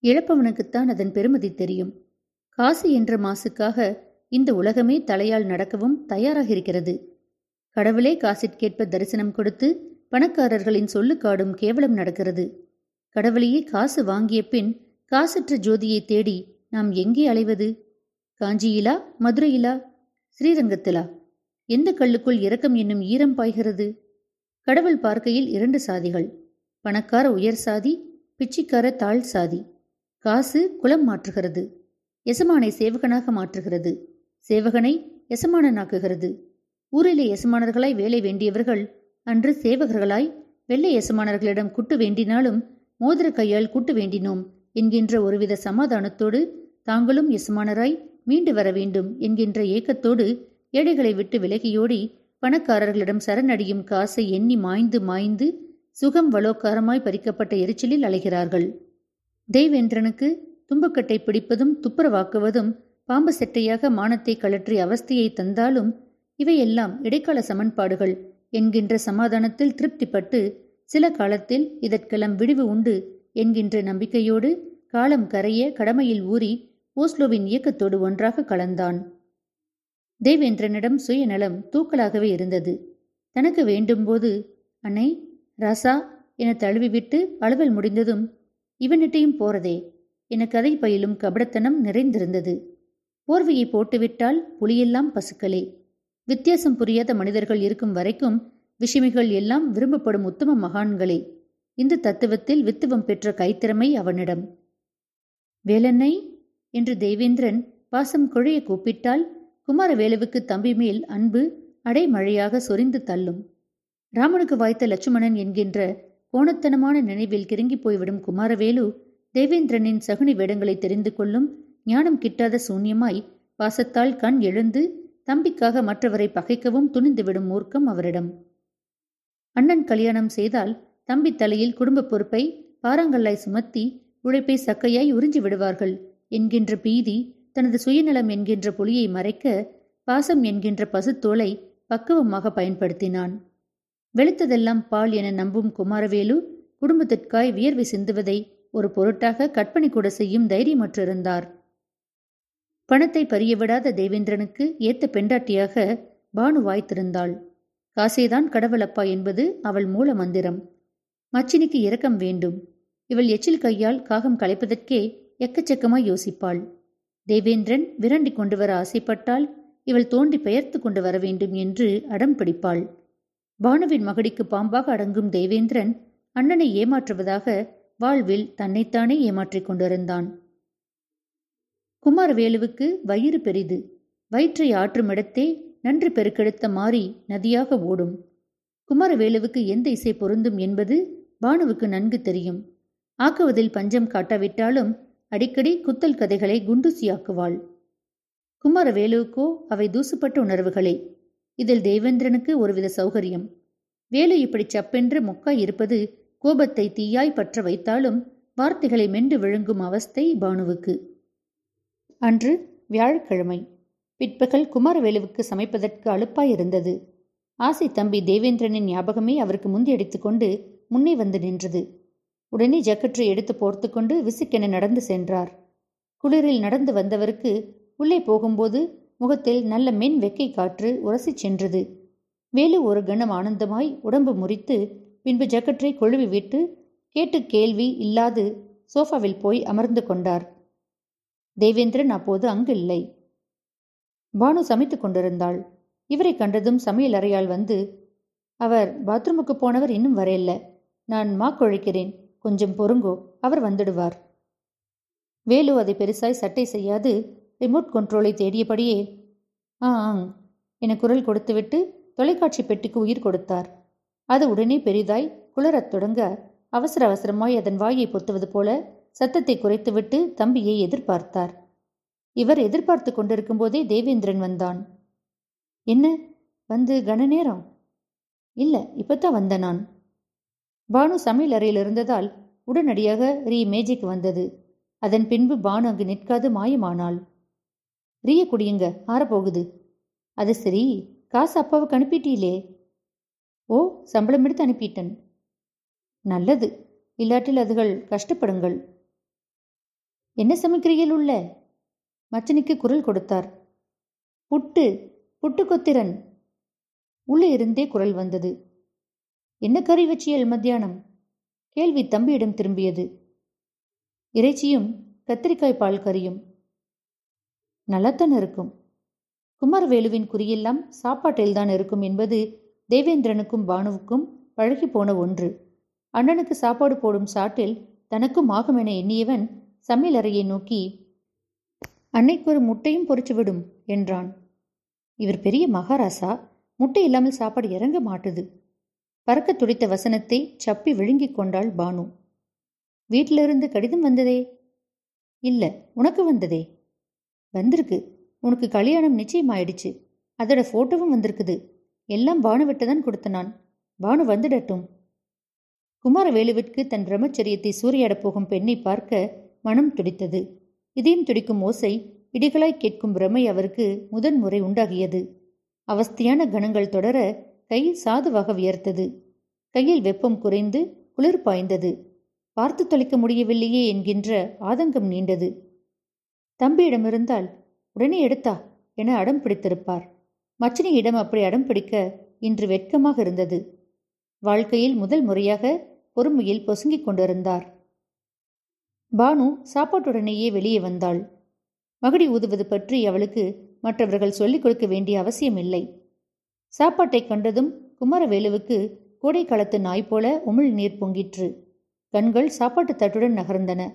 இழப்பவனுக்குத்தான் அதன் பெருமதி தெரியும். காசு என்ற மாசுக்காக இந்த உலகமே தலையால் நடக்கவும் தயாராக இருக்கிறது கடவுளே காசிற்கேற்ப தரிசனம் கொடுத்து பணக்காரர்களின் சொல்லுக்காடும் கேவலம் நடக்கிறது. கடவுளையே காசு வாங்கிய பின் காசற்ற ஜோதியை தேடி நாம் எங்கே அலைவது? காஞ்சியிலா மதுரையிலா ஸ்ரீரங்கத்திலா? எந்த கல்லுக்குள் இரக்கம் என்னும் ஈரம் பாய்கிறது? கடவுள் பார்க்கையில் இரண்டு சாதிகள். பணக்கார உயர் சாதி பிச்சிக்கார தாழ் சாதி. காசு குலம் மாற்றுகிறது. எசமானை சேவகனாக மாற்றுகிறது. சேவகனை எசமானனாக்குகிறது. ஊரிலே எசமானர்களாய் வேலை வேண்டியவர்கள் அன்று சேவகர்களாய் வெள்ளை எசமானர்களிடம் குட்டு வேண்டினாலும் மோதிர கையால் குட்டு வேண்டினோம் என்கின்ற ஒருவித சமாதானத்தோடு தாங்களும் எசமானராய் மீண்டு வர வேண்டும் என்கின்ற ஏக்கத்தோடு ஏழைகளை விட்டு விலகியோடி பணக்காரர்களிடம் சரணடியும் காசை எண்ணி மாய்ந்து மாய்ந்து சுகம் வலோக்காரமாய் பறிக்கப்பட்ட எரிச்சலில் அலைகிறார்கள். தெய்வேந்திரனுக்கு தும்பக்கட்டை பிடிப்பதும் துப்புரவாக்குவதும் பாம்பு செட்டையாக மானத்தை கழற்றி அவஸ்தையை தந்தாலும் இவையெல்லாம் இடைக்கால சமன்பாடுகள் என்கின்ற சமாதானத்தில் திருப்திப்பட்டு சில காலத்தில் இதற்கெல்லாம் விடிவு உண்டு என்கின்ற நம்பிக்கையோடு காலம் கரைய கடமையில் ஊறி ஓஸ்லோவின் இயக்கத்தோடு ஒன்றாக கலந்தான். தேவேந்திரனிடம் சுயநலம் தூக்கலாகவே இருந்தது. தனக்கு வேண்டும்போது அன்னை ராசா என தழுவிவிட்டு அலுவல் முடிந்ததும் இவனிட்டையும் போறதே. என கதை பயிலும் கபடத்தனம் நிறைந்திருந்தது. போர்வையை போட்டுவிட்டால் புலியெல்லாம் பசுக்களே. வித்தியாசம் புரியாத மனிதர்கள் இருக்கும் வரைக்கும் விஷமிகள் எல்லாம் விரும்பப்படும் உத்தம மகான்களே. இந்த தத்துவத்தில் வித்துவம் பெற்ற கைத்திறமை அவனிடம். வேலன்னை என்று தேவேந்திரன் பாசம் குழைய கூப்பிட்டால் குமாரவேலுவுக்கு தம்பி மேல் அன்பு அடைமழையாக சொரிந்து தள்ளும். ராமனுக்கு வாய்த்த லட்சுமணன் என்கின்ற கோணத்தனமான நினைவில் கிறங்கி போய்விடும் குமாரவேலு தேவேந்திரனின் சகுனி வேடங்களை தெரிந்து கொள்ளும் ஞானம் கிட்டாத சூன்யமாய் பாசத்தால் கண் எழுந்து தம்பிக்காக மற்றவரை பகைக்கவும் துணிந்துவிடும் மூர்க்கம் அவரிடம். அண்ணன் கல்யாணம் செய்தால் தம்பி தலையில் குடும்ப பொறுப்பை பாறாங்கல்லாய் சுமத்தி உழைப்பை சக்கையாய் உறிஞ்சி விடுவார்கள் என்கின்ற பீதி தனது சுயநலம் என்கின்ற புலியை மறைக்க பாசம் என்கின்ற பசுத்தோலை பக்குவமாக பயன்படுத்தினான். வெளுத்ததெல்லாம் பால் என நம்பும் குமாரவேலு குடும்பத்திற்காய் வியர்வை சிந்துவதை ஒரு பொருட்டாக கற்பனை கூட செய்யும் தைரியமற்றிருந்தார். பணத்தை பறியவிடாத தேவேந்திரனுக்கு ஏத்த பெண்டாட்டியாக பானு வாய்த்திருந்தாள். காசேதான் கடவுளப்பா என்பது அவள் மூல மந்திரம். மச்சினிக்கு இரக்கம் வேண்டும். இவள் எச்சில் கையால் காகம் களைப்பதற்கே எக்கச்சக்கமாய் யோசிப்பாள். தேவேந்திரன் விரண்டி கொண்டு வர ஆசைப்பட்டால் இவள் தோண்டி பெயர்த்து கொண்டு வர வேண்டும் என்று அடம் பிடிப்பாள். பானுவின் மகடிக்கு பாம்பாக அடங்கும் தேவேந்திரன் அண்ணனை ஏமாற்றுவதாக வாழ்வில் தன்னைத்தானே ஏமாற்றிக் கொண்டிருந்தான். குமாரவேலுவுக்கு வயிறு பெரிது. வயிற்றை ஆற்றும் இடத்தே நன்று பெருக்கெடுத்த மாறி நதியாக ஓடும். குமாரவேலுவுக்கு எந்த இசை பொருந்தும் என்பது பானுவுக்கு நன்கு தெரியும். ஆக்குவதில் பஞ்சம் காட்டாவிட்டாலும் அடிக்கடி குத்தல் கதைகளை குண்டுசியாக்குவாள். குமாரவேலுவுக்கோ அவை தூசுப்பட்ட உணர்வுகளே. இதில் தேவேந்திரனுக்கு ஒருவித சௌகரியம். வேலு இப்படி சப்பென்று மொக்காய் இருப்பது கோபத்தை தீயாய் பற்ற வைத்தாலும் வார்த்தைகளை மென்று விழுங்கும் அவஸ்தை பானுவுக்கு. அன்று வியாழக்கிழமை பிற்பகல் குமாரவேலுவுக்கு சமைப்பதற்கு அலுப்பாயிருந்தது ஆசை தம்பி தேவேந்திரனின் ஞாபகமே அவருக்கு முந்தியடித்துக் கொண்டு முன்னே வந்து நின்றது. உடனே ஜக்கற்றை எடுத்து போர்த்துக்கொண்டு விசுக்கென நடந்து சென்றார். குளிரில் நடந்து வந்தவருக்கு உள்ளே போகும்போது முகத்தில் நல்ல மென் வெக்கை காற்று உரசிச் சென்றது. வேலு ஒரு கணம் ஆனந்தமாய் உடம்பு முறித்து பின்பு ஜக்கற்றை கொழுவி விட்டு கேட்டு கேள்வி இல்லாது சோஃபாவில் போய் அமர்ந்து கொண்டார். தேவேந்திரன் அப்போது அங்கு இல்லை. பானு சமைத்துக் கொண்டிருந்தாள். இவரை கண்டதும் சமையல் அறையால் வந்து அவர் பாத்ரூமுக்கு போனவர் இன்னும் வரையில்லை. நான் மா கொஞ்சம் பொறுங்கோ அவர் வந்துடுவார். வேலு அதை பெருசாய் சட்டை செய்யாது ரிமோட் கண்ட்ரோலை தேடியபடியே ஆ ஆங் என குரல் கொடுத்துவிட்டு தொலைக்காட்சி பெட்டிக்கு உயிர் கொடுத்தார். அது உடனே பெரிதாய் குளரத் தொடங்க அவசர அவசரமாய் அதன் வாயை பொத்துவது போல சத்தத்தை குறைத்துவிட்டு தம்பியை எதிர்பார்த்தார். இவர் எதிர்பார்த்து கொண்டிருக்கும் போதே தேவேந்திரன் வந்தான். என்ன? வந்து கன நேரம்? இல்ல இப்பத்தான் வந்த நான். பானு சமையல் அறையில் இருந்ததால் உடனடியாக ரீ மேஜைக்கு வந்தது. அதன் பின்பு பானு அங்கு நிற்காது மாயமானாள். ரீய குடியுங்க ஆறப்போகுது. அது சரி காசு அப்பாவுக்கு அனுப்பிட்டீலே ஓ சம்பளம் எடுத்து அனுப்பிட்டேன். நல்லது இல்லாட்டில் அதுகள் கஷ்டப்படுங்கள். என்ன சமைக்கிறீர்கள் உள்ள? மச்சனிக்கு குரல் கொடுத்தார். புட்டு புட்டு கொத்திரன் உள்ளே இருந்தே குரல் வந்தது. என்ன கறி வச்சியல் மத்தியானம்? கேள்வி தம்பியிடம் திரும்பியது. இறைச்சியும் கத்திரிக்காய் பால் கறியும். நல்லாத்தான் இருக்கும். குமாரவேலுவின் குறியெல்லாம் சாப்பாட்டில்தான் இருக்கும் என்பது தேவேந்திரனுக்கும் பானுவுக்கும் பழகி போன ஒன்று. அண்ணனுக்கு சாப்பாடு போடும் சாட்டில் தனக்கும் ஆகும் என எண்ணியவன் சமையலறையை நோக்கி அன்னைக்கு ஒரு முட்டையும் பொறிச்சுவிடும் என்றான். இவர் பெரிய மகாராசா. முட்டை இல்லாமல் சாப்பாடு இறங்க மாட்டுது. பறக்க துடித்த வசனத்தை சப்பி விழுங்கிக் கொண்டாள் பானு. வீட்டிலிருந்து கடிதம் வந்ததே? இல்ல உனக்கு வந்ததே? வந்திருக்கு. உனக்கு கல்யாணம் நிச்சயமாயிடுச்சு. அதோட போட்டோவும் வந்திருக்குது. எல்லாம் பானு விட்டுதான் கொடுத்த நான் பானு வந்துடட்டும். குமாரவேலுவிற்கு தன் பிரம்மச்சரியத்தை சூறையாடப் போகும் பெண்ணை பார்க்க மனம் துடித்தது. இதயம் துடிக்கும் ஓசை இடிகளாய் கேட்கும் பிரமை அவருக்கு முதன்முறை உண்டாகியது. அவஸ்தியான கணங்கள் தொடர கை சாதுவாக வியர்த்தது. கையில் வெப்பம் குறைந்து குளிர் பாய்ந்தது. பார்த்து தொலைக்க முடியவில்லையே என்கின்ற ஆதங்கம் நீண்டது. தம்பியிடமிருந்தால் உடனே எடுத்தா என அடம் பிடித்திருப்பார். மச்சினியிடம் அப்படி அடம் பிடிக்க இன்று வெட்கமாக இருந்தது. வாழ்க்கையில் முதல் முறையாக பொறுமையில் பொசுங்கிக் கொண்டிருந்தார். பானு சாப்பாட்டுடனேயே வெளியே வந்தாள். மகடி ஊதுவது பற்றி அவளுக்கு மற்றவர்கள் சொல்லிக் கொடுக்க வேண்டிய அவசியமில்லை. சாப்பாட்டை கண்டதும் குமரவேலுவுக்கு கோடைக்காலத்து நாய் போல உமிழ் நீர் பொங்கிற்று. கண்கள் சாப்பாட்டு தட்டுடன் நகர்ந்தன.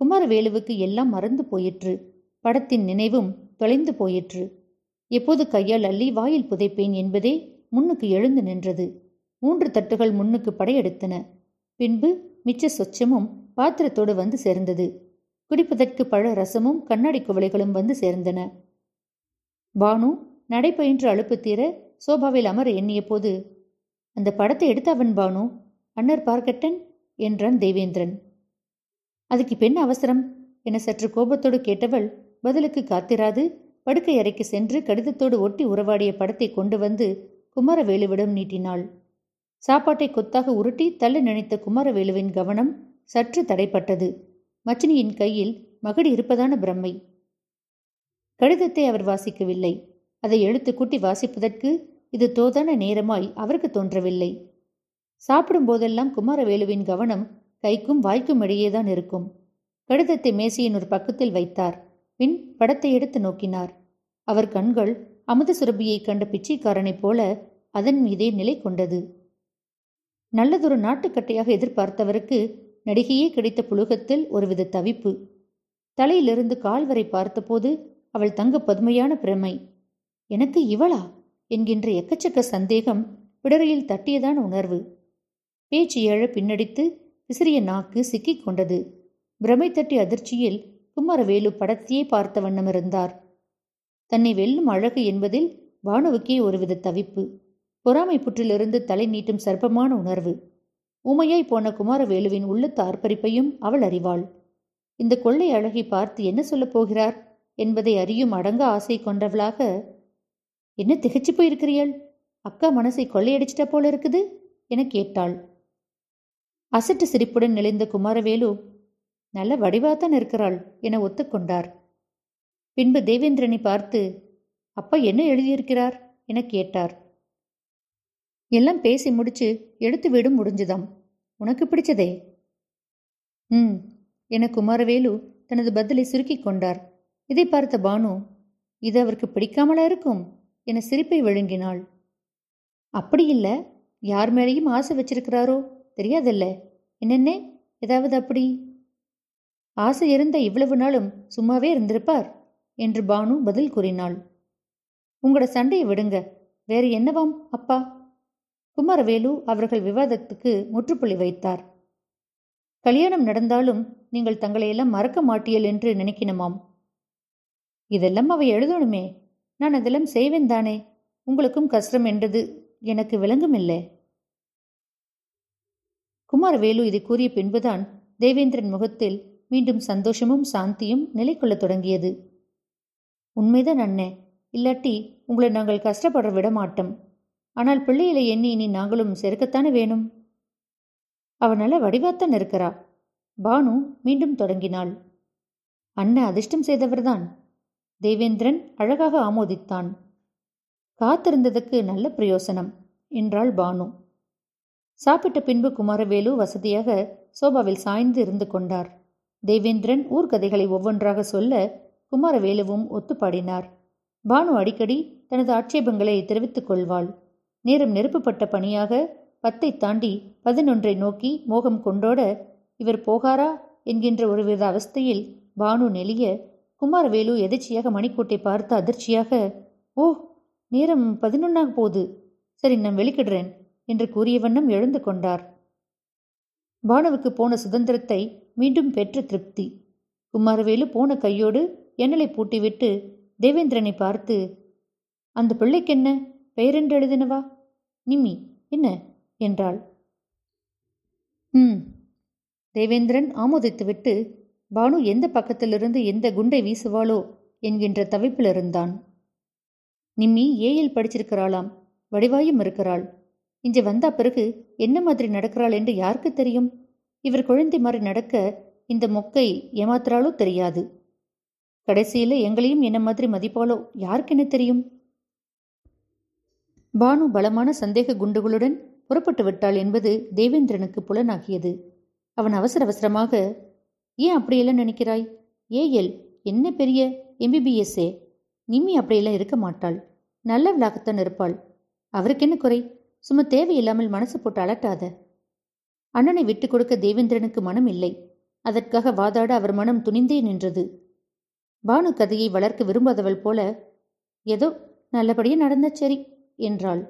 குமாரவேலுவுக்கு எல்லாம் மறந்து போயிற்று. படத்தின் நினைவும் தொலைந்து போயிற்று. எப்போது கையால் அள்ளி வாயில் புதைப்பேன் என்பதே முன்னுக்கு எழுந்து நின்றது. மூன்று தட்டுகள் முன்னுக்கு படையெடுத்தன. பின்பு மிச்ச சொச்சமும் பாத்திரத்தோடு வந்து சேர்ந்தது. குடிப்பதற்கு பழ ரசமும் கண்ணாடி குவளைகளும் வந்து சேர்ந்தன. பானு நடைபயின்று அழுப்பு தீர சோபாவில் அமர எண்ணிய போது அந்த படத்தை எடுத்தவன் பானு? அன்னர் பார்க்கட்டன்? என்றான் தேவேந்திரன். அதுக்கு பெண் அவசரம்? என சற்று கோபத்தோடு கேட்டவள் பதிலுக்கு காத்திராது. படுக்கை அறைக்கு சென்று கடிதத்தோடு ஒட்டி உறவாடிய படத்தை கொண்டு வந்து குமாரவேலுவிடம் நீட்டினாள். சாப்பாட்டை கொத்தாக உருட்டி தள்ள நினைத்த குமாரவேலுவின் கவனம் சற்று தடைப்பட்டது. மச்சினியின் கையில் மகடி இருப்பதான பிரம்மை. கடிதத்தை அவர் வாசிக்கவில்லை. அதை எழுத்து கூட்டி வாசிப்பதற்கு இது தோதான நேரமாய் அவருக்கு தோன்றவில்லை. சாப்பிடும் போதெல்லாம் குமாரவேலுவின் கவனம் கைக்கும் வாய்க்கும் இடையேதான் இருக்கும். கடிதத்தை மேசையின் ஒரு பக்கத்தில் வைத்தார். பின் படத்தை எடுத்து நோக்கினார். அவர் கண்கள் அமுத சுரபியை கண்ட பிச்சைக்காரனைப் போல அதன் மீதே நிலை கொண்டது. நல்லதொரு நாட்டுக்கட்டையாக எதிர்பார்த்தவருக்கு நடிகையே கிடைத்த புழுகத்தில் ஒருவித தவிப்பு. தலையிலிருந்து கால் வரை பார்த்தபோது அவள் தங்க பதுமையான பிரமை. எனக்கு இவளா? என்கின்ற எக்கச்சக்க சந்தேகம் பிடரையில் தட்டியதான உணர்வு. பேச்சு ஏழ பின்னடித்து விசிறிய நாக்கு சிக்கிக் கொண்டது. பிரமை தட்டி அதிர்ச்சியில் குமாரவேலு படத்தையே பார்த்த வண்ணம் இருந்தார். தன்னை வெல்லும் அழகு என்பதில் பானுவுக்கே ஒருவித தவிப்பு. பொறாமை புற்றிலிருந்து தலை நீட்டும் சர்ப்பமான உணர்வு. ஊமையாய் போன குமாரவேலுவின் உள்ளத்து ஆர்ப்பரிப்பையும் அவள் அறிவாள். இந்த கொள்ளை அழகை பார்த்து என்ன சொல்லப் போகிறார்? என்பதை அறியும் அடங்க ஆசை கொண்டவளாக என்ன திகைச்சு போயிருக்கிறீள் அக்கா மனசை கொள்ளையடிச்சிட்ட போல இருக்குது என கேட்டாள். அசட்டு சிரிப்புடன் நெளிந்த குமாரவேலு நல்ல வடிவாத்தான் இருக்கிறாள் என ஒத்துக்கொண்டார். பின்பு தேவேந்திரனை பார்த்து அப்பா என்ன எழுதியிருக்கிறார்? என கேட்டார். எல்லாம் பேசி முடிச்சு எடுத்து வீடும் முடிஞ்சுதாம். உனக்கு பிடிச்சதே? ம் என குமாரவேலு தனது பதிலை சுருக்கிக் கொண்டார். இதை பார்த்த பானு இது அவருக்கு பிடிக்காமலா இருக்கும்? என சிரிப்பை விழுங்கினாள். அப்படி இல்லை. யார் மேலேயும் ஆசை வச்சிருக்கிறாரோ? தெரியாதல்ல. என்னென்ன? ஏதாவது அப்படி? ஆசை இருந்த இவ்வளவு நாளும் சும்மாவே இருந்திருப்பார் என்று பானு பதில் கூறினாள். உங்களோட சண்டையை விடுங்க. வேறு என்னவாம் அப்பா? குமாரவேலு அவர்கள் விவாதத்துக்கு முற்றுப்புள்ளி வைத்தார். கல்யாணம் நடந்தாலும் நீங்கள் தங்களையெல்லாம் மறக்க மாட்டியல் என்று நினைக்கணுமாம் இதெல்லாம் அவை எழுதணுமே. நான் அதெல்லாம் செய்வேன் தானே. உங்களுக்கும் கஷ்டம் என்றது எனக்கு விளங்கும் இல்லை குமாரவேலு இதை கூறிய பின்புதான் தேவேந்திரன் முகத்தில் மீண்டும் சந்தோஷமும் சாந்தியும் நிலை கொள்ளத் தொடங்கியது. உண்மைதான் அண்ணே. இல்லாட்டி உங்களை நாங்கள் கஷ்டப்பட விட மாட்டோம் ஆனால் பிள்ளைகளை எண்ணி இனி நாங்களும் செருக்கத்தானே வேணும்? அவனால வடிவாத்தான் இருக்கிறா பானு மீண்டும் தொடங்கினாள். அண்ணன் அதிர்ஷ்டம் செய்தவர்தான். தேவேந்திரன் அழகாக ஆமோதித்தான். காத்திருந்ததுக்கு நல்ல பிரயோசனம் என்றாள் பானு. சாப்பிட்ட பின்பு குமாரவேலு வசதியாக சோபாவில் சாய்ந்து இருந்து கொண்டார். தேவேந்திரன் ஊர்கதைகளை ஒவ்வொன்றாக சொல்ல குமாரவேலுவும் ஒத்துப்பாடினார். பானு அடிக்கடி தனது ஆட்சேபங்களை தெரிவித்துக் கொள்வாள். நேரம் நெருப்புப்பட்ட பணியாக பத்தை தாண்டி பதினொன்றை நோக்கி மோகம் கொண்டோட இவர் போகாரா? என்கின்ற ஒருவித அவஸ்தையில் பானு நெளிய குமாரவேலு எதிர்ச்சியாக மணிக்கூட்டை பார்த்து அதிர்ச்சியாக ஓ நேரம் பதினொன்னாக போகுது. சரி நான் வெளிக்கிடுறேன் என்று கூறிய வண்ணம் எழுந்து கொண்டார். பானுவுக்கு போன சுதந்திரத்தை மீண்டும் பெற்ற திருப்தி. குமாரவேலு போன கையோடு எண்ணலை பூட்டிவிட்டு தேவேந்திரனை பார்த்து அந்த பிள்ளைக்கென்ன? பெயரென்று எழுதினவா? நிம்மி என்ன? என்றாள். ம். தேவேந்திரன் ஆமோதித்துவிட்டு பானு எந்த பக்கத்திலிருந்து எந்த குண்டை வீசுவாளோ என்கின்ற தவிப்பில் இருந்தான் நிம்மி ஏயில் படிச்சிருக்கிறாளாம். வடிவாயும் இருக்கிறாள். இங்கே வந்தா பிறகு என்ன மாதிரி நடக்கிறாள் என்று யாருக்கு தெரியும்? இவர் குழந்தை மாதிரி நடக்க இந்த மொக்கை ஏமாத்துறாளோ தெரியாது. கடைசியில் எங்களையும் என்ன மாதிரி மதிப்பாளோ யாருக்கு என்ன தெரியும்? பானு பலமான சந்தேக குண்டுகளுடன் புறப்பட்டு விட்டாள் என்பது தேவேந்திரனுக்கு புலனாகியது. அவன் அவசர அவசரமாக ஏன் அப்படியெல்லாம் நினைக்கிறாய்? ஏஎல் என்ன பெரிய எம்பிபிஎஸ்ஏ நிம்மி அப்படியெல்லாம் இருக்க மாட்டாள். நல்லவளாகத்தான் இருப்பாள். அவருக்கு என்ன குறை? சும்மா தேவையில்லாமல் மனசு போட்டு அலட்டாத. அண்ணனை விட்டுக் கொடுக்க தேவேந்திரனுக்கு மனம் இல்லை. அதற்காக வாதாட அவர் மனம் துணிந்தே நின்றது. பானு கதையை வளர்க்க விரும்பாதவள் போல ஏதோ நல்லபடியே நடந்த சரி என்றாள்.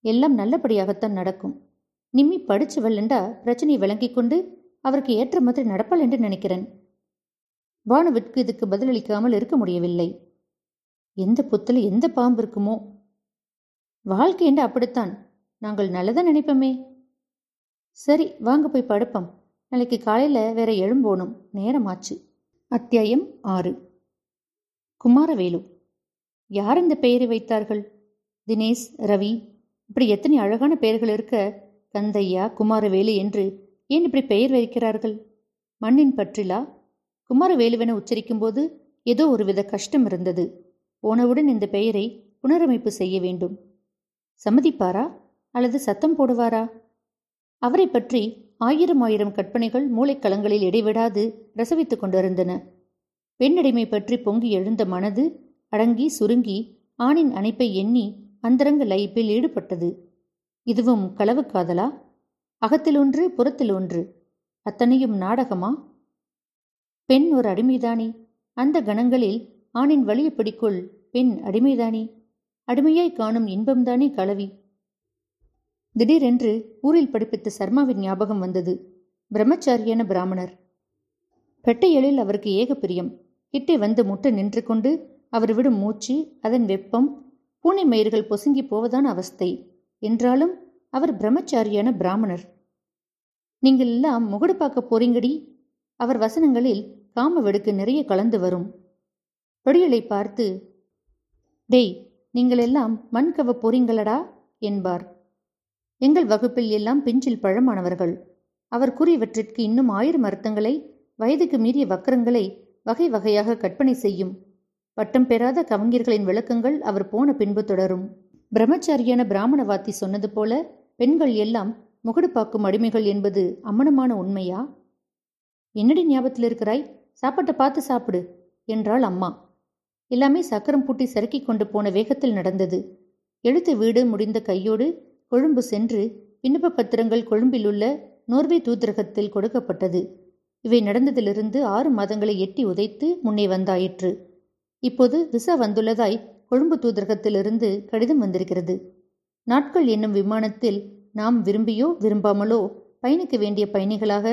எல்லாம் நல்லபடியாகத்தான் நடக்கும். நிம்மி படிச்சவள்ண்டா பிரச்சனையை விளங்கிக் கொண்டு அவருக்கு ஏற்ற மாதிரி நடப்பாள் என்று நினைக்கிறேன். பானுவிற்கு இதுக்கு பதிலளிக்காமல் இருக்க முடியவில்லை. எந்த புத்தில் எந்த பாம்பு இருக்குமோ? வாழ்க்கை என்று அப்படித்தான். நாங்கள் நல்லதாக நினைப்போமே. சரி வாங்க போய் படுப்போம். நாளைக்கு காலையில் வேற எழும்போனும் நேரமாச்சு. அத்தியாயம் ஆறு. குமாரவேலு. யார் இந்த பெயரை வைத்தார்கள்? தினேஷ் ரவி. இப்படி எத்தனை அழகான பெயர்கள் இருக்க கந்தையா குமாரவேலு என்று ஏன் இப்படி பெயர் வைக்கிறார்கள்? மண்ணின் பற்றிலா? குமாரவேலுவென உச்சரிக்கும்போது ஏதோ ஒருவித கஷ்டம் இருந்தது. போனவுடன் இந்த பெயரை புனரமைப்பு செய்ய வேண்டும். சம்மதிப்பாரா? அல்லது சத்தம் போடுவாரா? அவரை பற்றி ஆயிரம் ஆயிரம் கற்பனைகள் மூளைக்களங்களில் இடைவிடாது பிரசவித்துக் கொண்டிருந்தன. பெண்ணடிமை பற்றி பொங்கி எழுந்த மனது அடங்கி சுருங்கி ஆணின் அணைப்பை எண்ணி அந்தரங்க லைப்பில் ஈடுபட்டது. இதுவும் களவு காதலா? அகத்தில் ஒன்று புறத்தில் ஒன்று அத்தனையும் நாடகமா? பெண் ஒரு அடிமைதானே? அந்த கணங்களில் ஆணின் வலிய பிடிக்குள் பெண் அடிமைதானே? அடிமையாய் காணும் இன்பம்தானே கலவி? திடீரென்று ஊரில் படிப்பித்த சர்மாவின் ஞாபகம் வந்தது. பிரம்மச்சாரியான பிராமணர். பெட்டையலில் அவருக்கு ஏக பிரியம். கிட்டே வந்து முட்டை நின்று கொண்டு அவர் விடும் மூச்சு அதன் வெப்பம் பூனை மயிர்கள் பொசுங்கி போவதான அவஸ்தை. என்றாலும் அவர் பிரம்மச்சாரியான பிராமணர். நீங்கள் எல்லாம் முகடு பார்க்க போறீங்கடி. அவர் வசனங்களில் காம வெடுக்கு நிறைய கலந்து வரும். படியலை பார்த்து டேய் நீங்கள் எல்லாம் மண் கவ போறீங்களடா? என்பார். எங்கள் வகுப்பில் எல்லாம் பிஞ்சில் பழமானவர்கள். அவர் கூறியவற்றிற்கு இன்னும் ஆயிரம் அர்த்தங்களை வயதுக்கு மீறிய வக்கரங்களை வகை வகையாக கற்பனை செய்யும். பட்டம் பெறாத கவிஞர்களின் விளக்கங்கள் அவர் போன பின்பு தொடரும். பிரம்மச்சாரியான பிராமணவாத்தி சொன்னது போல பெண்கள் எல்லாம் முகடு பார்க்கும் அடிமைகள் என்பது அம்மனமான உண்மையா? என்னடி ஞாபகத்தில் இருக்கிறாய்? சாப்பாட்டை பார்த்து சாப்பிடு என்றாள் அம்மா. எல்லாமே சக்கரம் பூட்டி சறுக்கி கொண்டு போன வேகத்தில் நடந்தது. எழுத்து வீடு முடிந்த கையோடு கொழும்பு சென்று விண்ணப்ப பத்திரங்கள் கொழும்பிலுள்ள நோர்வே தூதரகத்தில் கொடுக்கப்பட்டது. இவை நடந்ததிலிருந்து ஆறு மாதங்களை எட்டி உதைத்து முன்னே வந்தாயிற்று. இப்போது விசா வந்துள்ளதாய் கொழும்பு தூதரகத்திலிருந்து கடிதம் வந்திருக்கிறது. நாட்கள் என்னும் விமானத்தில் நாம் விரும்பியோ விரும்பாமலோ பயணிக்க வேண்டிய பயணிகளாக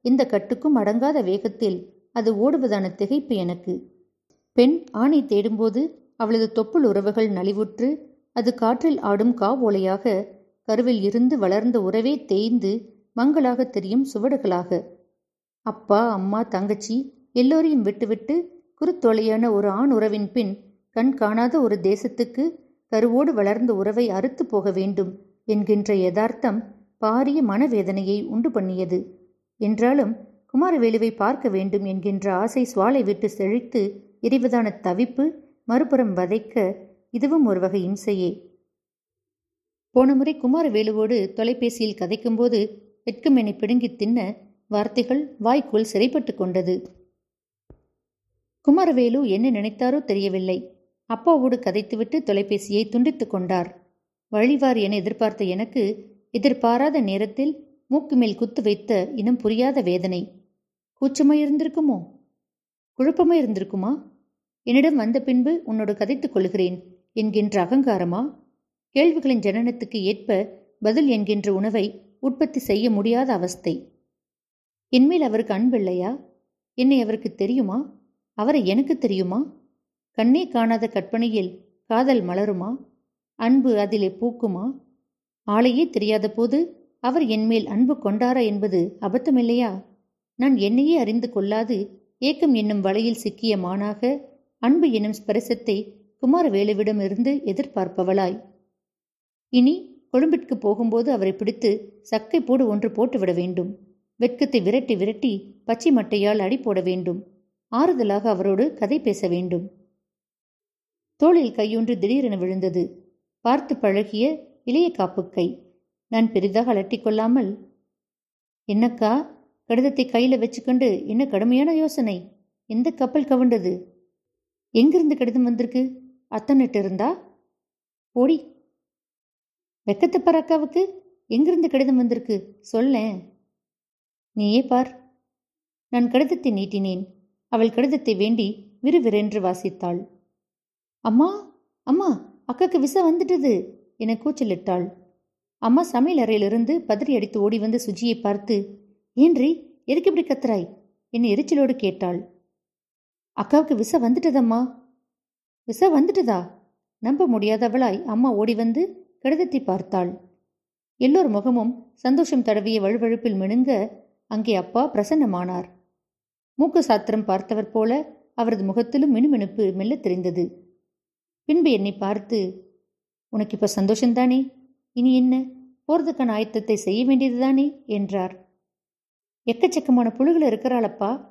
இந்த கட்டுக்கும் அடங்காத வேகத்தில் அது ஓடுவதான திகைப்பு எனக்கு. பெண் ஆணை தேடும்போது அவளது தொப்புள் உறவுகள் நலிவுற்று அது காற்றில் ஆடும் காவோலையாக கருவில் இருந்து வளர்ந்த உறவே தேய்ந்து மங்களாக தெரியும் சுவடுகளாக. அப்பா அம்மா தங்கச்சி எல்லோரையும் விட்டுவிட்டு குறுத்தொலையான ஒரு ஆண் உறவின் பின் கண் காணாத ஒரு தேசத்துக்கு கருவோடு வளர்ந்த உறவை அறுத்து போக வேண்டும் என்கின்ற யதார்த்தம் பாரிய மனவேதனையை உண்டு பண்ணியது. என்றாலும் குமாரவேலுவை பார்க்க வேண்டும் என்கின்ற ஆசை சுவாலை விட்டு செழித்து எரிவதான தவிப்பு மறுபுறம் வதைக்க இதுவும் ஒரு வகை இம்சையே. போன முறை குமாரவேலுவோடு தொலைபேசியில் கதைக்கும்போது வெட்கமெனை பிடுங்கி தின்ன வார்த்தைகள் வாய்க்குள் சிறைப்பட்டு கொண்டது. குமாரவேலு என்ன நினைத்தாரோ தெரியவில்லை. அப்பாவோடு கதைத்துவிட்டு தொலைபேசியை துண்டித்துக் கொண்டார். வழிவார் என எதிர்பார்த்த எனக்கு எதிர்பாராத நேரத்தில் மூக்கு மேல் குத்து வைத்த இனம் புரியாத வேதனை. கூச்சமாயிருந்திருக்குமோ இருந்திருக்குமோ? இருந்திருக்குமா? என்னிடம் வந்த பின்பு உன்னோடு கதைத்துக் கொள்கிறேன் என்கின்ற அகங்காரமா? கேள்விகளின் ஜனனத்துக்கு ஏற்ப பதில் என்கின்ற உணவை உற்பத்தி செய்ய முடியாத அவஸ்தை. என்மேல் அவருக்கு அன்பில்லையா என்னை அவருக்கு தெரியுமா? அவரை எனக்கு தெரியுமா? கண்ணே காணாத கற்பனையில் காதல் மலருமா? அன்பு அதிலே பூக்குமா? ஆளையே தெரியாத போது அவர் என்மேல் அன்பு கொண்டாரா என்பது அபத்தமில்லையா? நான் என்னையே அறிந்து கொள்ளாது ஏக்கம் என்னும் வலையில் சிக்கிய மானாக அன்பு என்னும் ஸ்பரிசத்தை குமாரவேலுவிடமிருந்து எதிர்பார்ப்பவளாய். இனி கொழும்பிற்கு போகும்போது அவரை பிடித்து சக்கை போடு ஒன்று போட்டுவிட வேண்டும். வெட்கத்தை விரட்டி விரட்டி பச்சை மட்டையால் அடி போட வேண்டும். ஆறுதலாக அவரோடு கதை பேச வேண்டும். தோளில் கையொன்று திடீரென விழுந்தது. பார்த்து பழகிய இளைய காப்பு கை. நான் பெரிதாக அலட்டிக்கொள்ளாமல் என்னக்கா கடிதத்தை கையில வச்சுக்கொண்டு என்ன கடுமையான யோசனை? எந்த கப்பல் கவுண்டது எங்கிருந்து கடிதம் வந்திருக்கு? அத்தனிட்டு இருந்தா? போடி வெக்கத்தப்பர் அக்காவுக்கு. எங்கிருந்து கடிதம் வந்திருக்கு? சொல்லேன் நீயே பார். நான் கடிதத்தை நீட்டினேன். அவள் கடிதத்தை வேண்டி விறுவிறென்று வாசித்தாள். அம்மா அம்மா அக்காக்கு விச வந்துட்டது என கூச்சலிட்டாள். அம்மா சமையல் அறையிலிருந்து பதறி அடித்து ஓடி வந்து சுஜியை பார்த்து ஏன்றி எதுக்கு இப்படி கத்துறாய்? என்னை எரிச்சலோடு கேட்டாள். அக்காவுக்கு விச வந்துட்டதம்மா. விச வந்துட்டதா? நம்ப முடியாதவளாய் அம்மா ஓடி வந்து கடிதத்தை பார்த்தாள். எல்லோர் முகமும் சந்தோஷம் தடவிய வழுவழுப்பில் மினுங்க அங்கே அப்பா பிரசன்னமானார். மூக்கு சாத்திரம் பார்த்தவர் போல அவரது முகத்திலும் மினுமினுப்பு மெல்ல தெரிந்தது. பின்பு என்னை பார்த்து உனக்கு இப்ப சந்தோஷம்தானே இனி என்ன? போறதுக்கான ஆயத்தத்தை செய்ய வேண்டியதுதானே என்றார். எக்கச்சக்கமான புழுகள் இருக்கிறாளப்பா.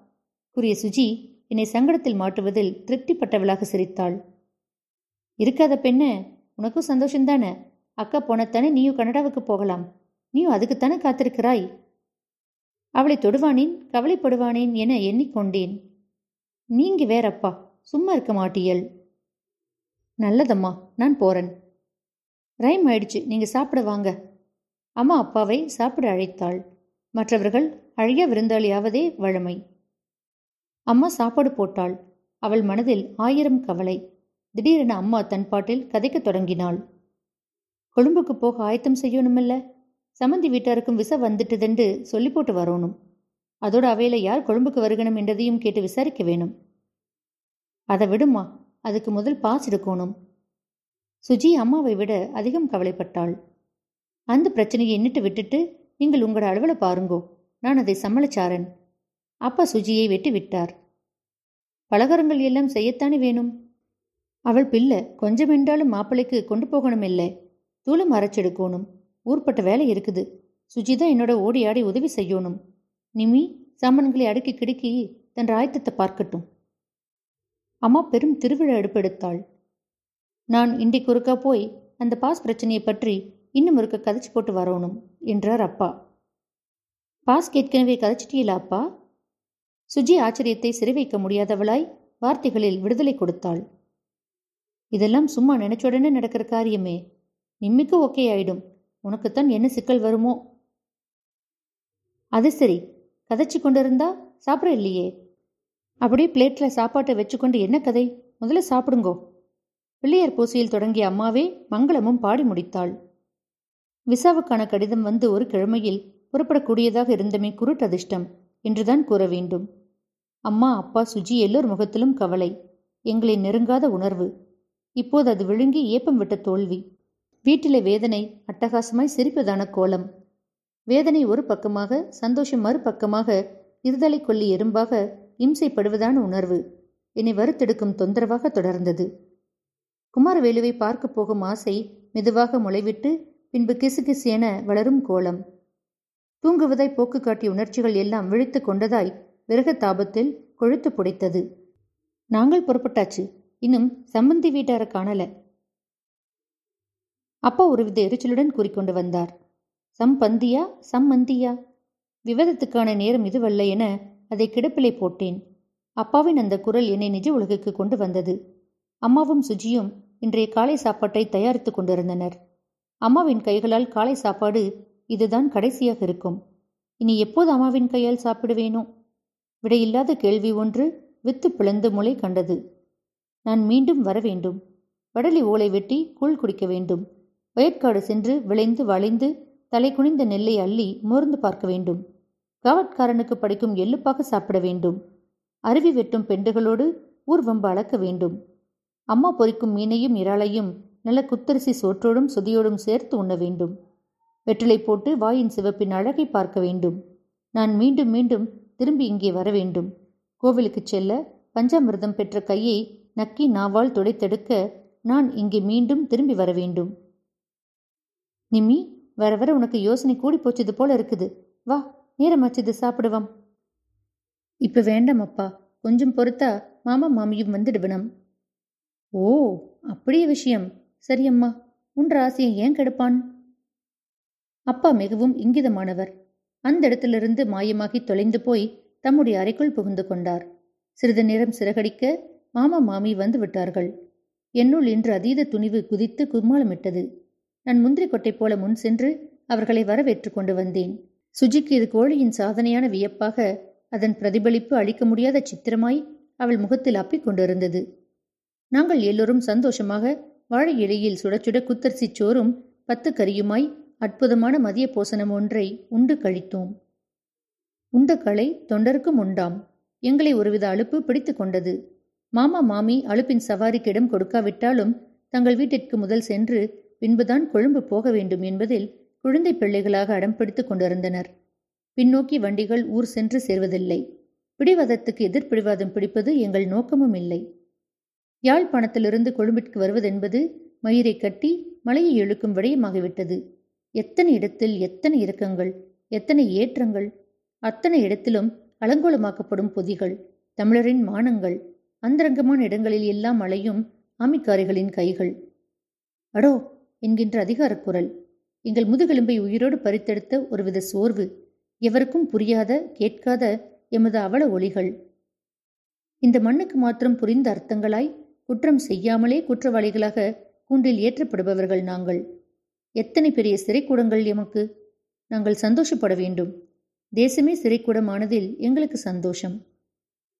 கூறிய சுஜி என்னை சங்கடத்தில் மாட்டுவதில் திருப்திப்பட்டவளாக சிரித்தாள். இருக்காத பெண்ண உனக்கும் சந்தோஷம்தானே அக்கா போனத்தானே நீயும் கனடாவுக்கு போகலாம். நீயும் அதுக்குத்தானே காத்திருக்கிறாய்? அவளை தொடுவானேன் கவலைப்படுவானேன் என எண்ணிக்கொண்டேன். நீங்க வேறப்பா சும்மா இருக்க மாட்டியல். நல்லதம்மா நான் போறேன். ரைம் ஆயிடுச்சு நீங்க சாப்பிட வாங்க. அம்மா அப்பாவை சாப்பிட அழைத்தாள். மற்றவர்கள் அழிய விருந்தாளியாவதே வழமை. அம்மா சாப்பாடு போட்டாள். அவள் மனதில் ஆயிரம் கவலை. திடீரென அம்மா தன் பாட்டில் கதைக்கத் தொடங்கினாள். கொழும்புக்கு போக ஆயத்தம் செய்யணுமில்ல? சமந்தி வீட்டாருக்கும் விச வந்துட்டுதுண்டு சொல்லி போட்டு வரணும். அதோட அவையில யார் கொழும்புக்கு வருகணும் என்றதையும் கேட்டு விசாரிக்க வேணும். அதை விடுமா அதுக்கு முதல் பாஸ் எடுக்கணும் சுஜி அம்மாவை விட அதிகம் கவலைப்பட்டாள். அந்த பிரச்சனையை எண்ணிட்டு விட்டுட்டு நீங்கள் உங்களோட அளவில் பாருங்கோ நான் அதை சம்மளச்சாரன் அப்பா சுஜியை வெட்டி விட்டார். பலகாரங்கள் எல்லாம் செய்யத்தானே வேணும்? அவள் பிள்ளை கொஞ்சம் என்றாலும் மாப்பிள்ளைக்கு கொண்டு போகணும் இல்லை தூளம் அரைச்செடுக்கணும் ஊர்பட்ட வேலை இருக்குது. சுஜி தான் என்னோட ஓடி ஆடி உதவி செய்யணும். நிமி சாமான்களை அடுக்கி கிடுக்கி தன் ராயத்தத்தை பார்க்கட்டும். அம்மா பெரும் திருவிழா எடுப்பெடுத்தாள். நான் இன்றைக்கு ஒருக்கா போய் அந்த பாஸ் பிரச்சனையை பற்றி இன்னும் ஒருக்க கதைச்சு போட்டு வரணும் என்றார் அப்பா. பாஸ் ஏற்கனவே கதைச்சிட்டீங்களா அப்பா? சுஜி ஆச்சரியத்தை சிறைவைக்க முடியாதவளாய் வார்த்தைகளில் விடுதலை கொடுத்தாள். இதெல்லாம் சும்மா நினைச்ச உடனே நடக்கிற காரியமே. நிம்மிக்கு ஓகே ஆயிடும். உனக்குத்தான் என்ன சிக்கல் வருமோ? அது சரி. கதைச்சு கொண்டிருந்தா சாப்பிட இல்லையே. அப்படியே பிளேட்ல சாப்பாட்டை வச்சுக்கொண்டு என்ன கதை? முதல்ல சாப்பிடுங்கோ. பிள்ளையார் பூசையில் தொடங்கிய அம்மாவே மங்களமும் பாடி முடித்தாள். விசாவுக்கான கடிதம் வந்து ஒரு கிழமையில் புறப்படக்கூடியதாக இருந்தமே குருட்டதிர்ஷ்டம் என்றுதான் கூற வேண்டும். அம்மா அப்பா சுஜி எல்லோர் முகத்திலும் கவலை எங்களை நெருங்காத உணர்வு. இப்போது அது விழுங்கி ஏப்பம் விட்ட தோல்வி. வீட்டிலே வேதனை அட்டகாசமாய் சிரிப்பதான கோலம். வேதனை ஒரு பக்கமாக சந்தோஷம் மறுபக்கமாக இருதலை கொல்லி எறும்பாக இம்சைப்படுவதான உணர்வு என்னை வறுத்தெடுக்கும் தொந்தரவாக தொடர்ந்தது. குமாரவேலுவை பார்க்க போகும் ஆசை மெதுவாக முளைவிட்டு பின்பு கிசுகிசு என வளரும் கோலம். தூங்குவதாய் போக்கு காட்டிய உணர்ச்சிகள் எல்லாம் விழித்து கொண்டதாய் விரக தாபத்தில் கொழுத்து புடைத்தது. நாங்கள் புறப்பட்டாச்சு. இன்னும் சம்பந்தி வீட்டார காணல அப்பா ஒருவித எரிச்சலுடன் கூறிக்கொண்டு வந்தார். சம்பந்தியா? சம்மந்தியா விவாதத்துக்கான நேரம் இதுவல்ல என அதை கிடப்பிலை போட்டேன். அப்பாவின் அந்த குரல் என்னை நிஜ உலகுக்கு கொண்டு வந்தது. அம்மாவும் சுஜியும் இன்றைய காலை சாப்பாட்டை தயாரித்துக் கொண்டிருந்தனர். அம்மாவின் கைகளால் காலை சாப்பாடு இதுதான் கடைசியாக இருக்கும். இனி எப்போது அம்மாவின் கையால் சாப்பிடுவேனோ? விடையில்லாத கேள்வி ஒன்று வித்து பிளந்து முளை கண்டது. நான் மீண்டும் வர வேண்டும். வடலி ஓலை வெட்டி கூழ் குடிக்க வேண்டும். வயற்காடு சென்று விளைந்து வளைந்து தலை குனிந்த நெல்லை அள்ளி மோர்ந்து பார்க்க வேண்டும். காவட்காரனுக்கு படிக்கும் எள்ளுப்பாக சாப்பிட வேண்டும். அருவி வெட்டும் பெண்டுகளோடு ஊர்வம்பு அளக்க வேண்டும். அம்மா பொறிக்கும் மீனையும் இறாலையும் நல்ல குத்தரிசி சோற்றோடும் சுதியோடும் சேர்த்து உண்ண வேண்டும். வெற்றிலை போட்டு வாயின் சிவப்பின் அழகை பார்க்க வேண்டும். நான் மீண்டும் மீண்டும் திரும்பி இங்கே வர வேண்டும். கோவிலுக்குச் செல்ல பஞ்சாமிர்தம் பெற்ற கையை நக்கி நாவால் துடைத்தெடுக்க நான் இங்கே மீண்டும் திரும்பி வர வேண்டும். நிம்மி வர வர உனக்கு யோசனை கூடி போச்சது போல இருக்குது. வா. நேரமாச்சது சாப்பிடுவாம். இப்ப வேண்டாம் அப்பா. கொஞ்சம் பொறுத்தா மாமா மாமியும் வந்துடுவனம். ஓ அப்படியே விஷயம். சரி அம்மா உன் ஆசையை ஏன் கெடுப்பான்? அப்பா மிகவும் இங்கிதமானவர். அந்த இடத்திலிருந்து மாயமாகி தொலைந்து போய் தம்முடைய அறைக்குள் புகுந்து கொண்டார். சிறிது நேரம் சிறகடிக்க மாமா மாமி வந்து விட்டார்கள் என்னுள் இன்று அதீத துணிவு குதித்து கும்மாளமிட்டது. நான் முந்திரி கொட்டை போல முன் சென்று அவர்களை வரவேற்று கொண்டு வந்தேன். சுஜிக்கு இது கோழியின் சாதனையான வியப்பாக அதன் பிரதிபலிப்பு அளிக்க முடியாத சித்திரமாய் அவள் முகத்தில் அப்பிக் கொண்டிருந்தது. நாங்கள் எல்லோரும் சந்தோஷமாக வாழை இலையில் சுட சுட குத்தரிசி சோறும் பத்து கரியுமாய் அற்புதமான மதிய போசனம் ஒன்றை உண்டு கழித்தோம். உண்ட களை தொண்டருக்கும் உண்டாம். எங்களை ஒருவித அலுப்பு பிடித்து கொண்டது. மாமா மாமி அலுப்பின் சவாரிக்கு இடம் கொடுக்காவிட்டாலும் தங்கள் வீட்டிற்கு முதல் சென்று பின்புதான் கொழும்பு போக வேண்டும் என்பதில் குழந்தை பிள்ளைகளாக அடம் பிடித்துக் கொண்டிருந்தனர். பின்னோக்கி வண்டிகள் ஊர் சென்று சேர்வதில்லை. பிடிவாதத்துக்கு எதிர்பிடிவாதம் பிடிப்பது எங்கள் நோக்கமும் இல்லை. யாழ்ப்பாணத்திலிருந்து கொழும்பிற்கு வருவதென்பது மயிரை கட்டி மலையை இழுக்கும் விடயமாகிவிட்டது. எத்தனை இடத்தில் எத்தனை இறக்கங்கள் எத்தனை ஏற்றங்கள் அத்தனை இடத்திலும் அலங்கோலமாக்கப்படும் பொதிகள் தமிழரின் மானங்கள் அந்தரங்கமான இடங்களில் எல்லாம் அலையும் ஆமிக்காரிகளின் கைகள். அடோ! என்கின்ற அதிகாரக் குரல். எங்கள் முதுகெலும்பை உயிரோடு பறித்தெடுத்த ஒருவித சோர்வு எவருக்கும் புரியாத கேட்காத எமது அவல ஒளிகள் இந்த மண்ணுக்கு மாத்திரம் புரிந்த அர்த்தங்களாய் குற்றம் செய்யாமலே குற்றவாளிகளாக கூண்டில் ஏற்றப்படுபவர்கள் நாங்கள். எத்தனை பெரிய சிறைக்கூடங்கள் எமக்கு? நாங்கள் சந்தோஷப்பட வேண்டும். தேசமே சிறைக்கூடமானதில் எங்களுக்கு சந்தோஷம்.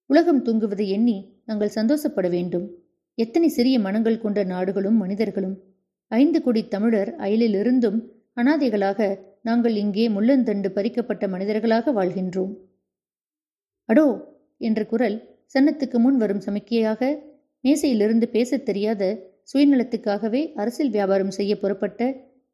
உலகம் தூங்குவதை எண்ணி நாங்கள் சந்தோஷப்பட வேண்டும். எத்தனை சிறிய மனங்கள் கொண்ட நாடுகளும் மனிதர்களும் ஐந்து குடி தமிழர் அயலிலிருந்தும் அனாதைகளாக நாங்கள் இங்கே முள்ளந்தண்டு பறிக்கப்பட்ட மனிதர்களாக வாழ்கின்றோம். அடோ! என்ற குரல் சன்னத்துக்கு முன் வரும் சமிக்கையாக மேசையிலிருந்து பேசத் தெரியாத சுயநலத்துக்காகவே அரசியல் வியாபாரம் செய்ய புறப்பட்ட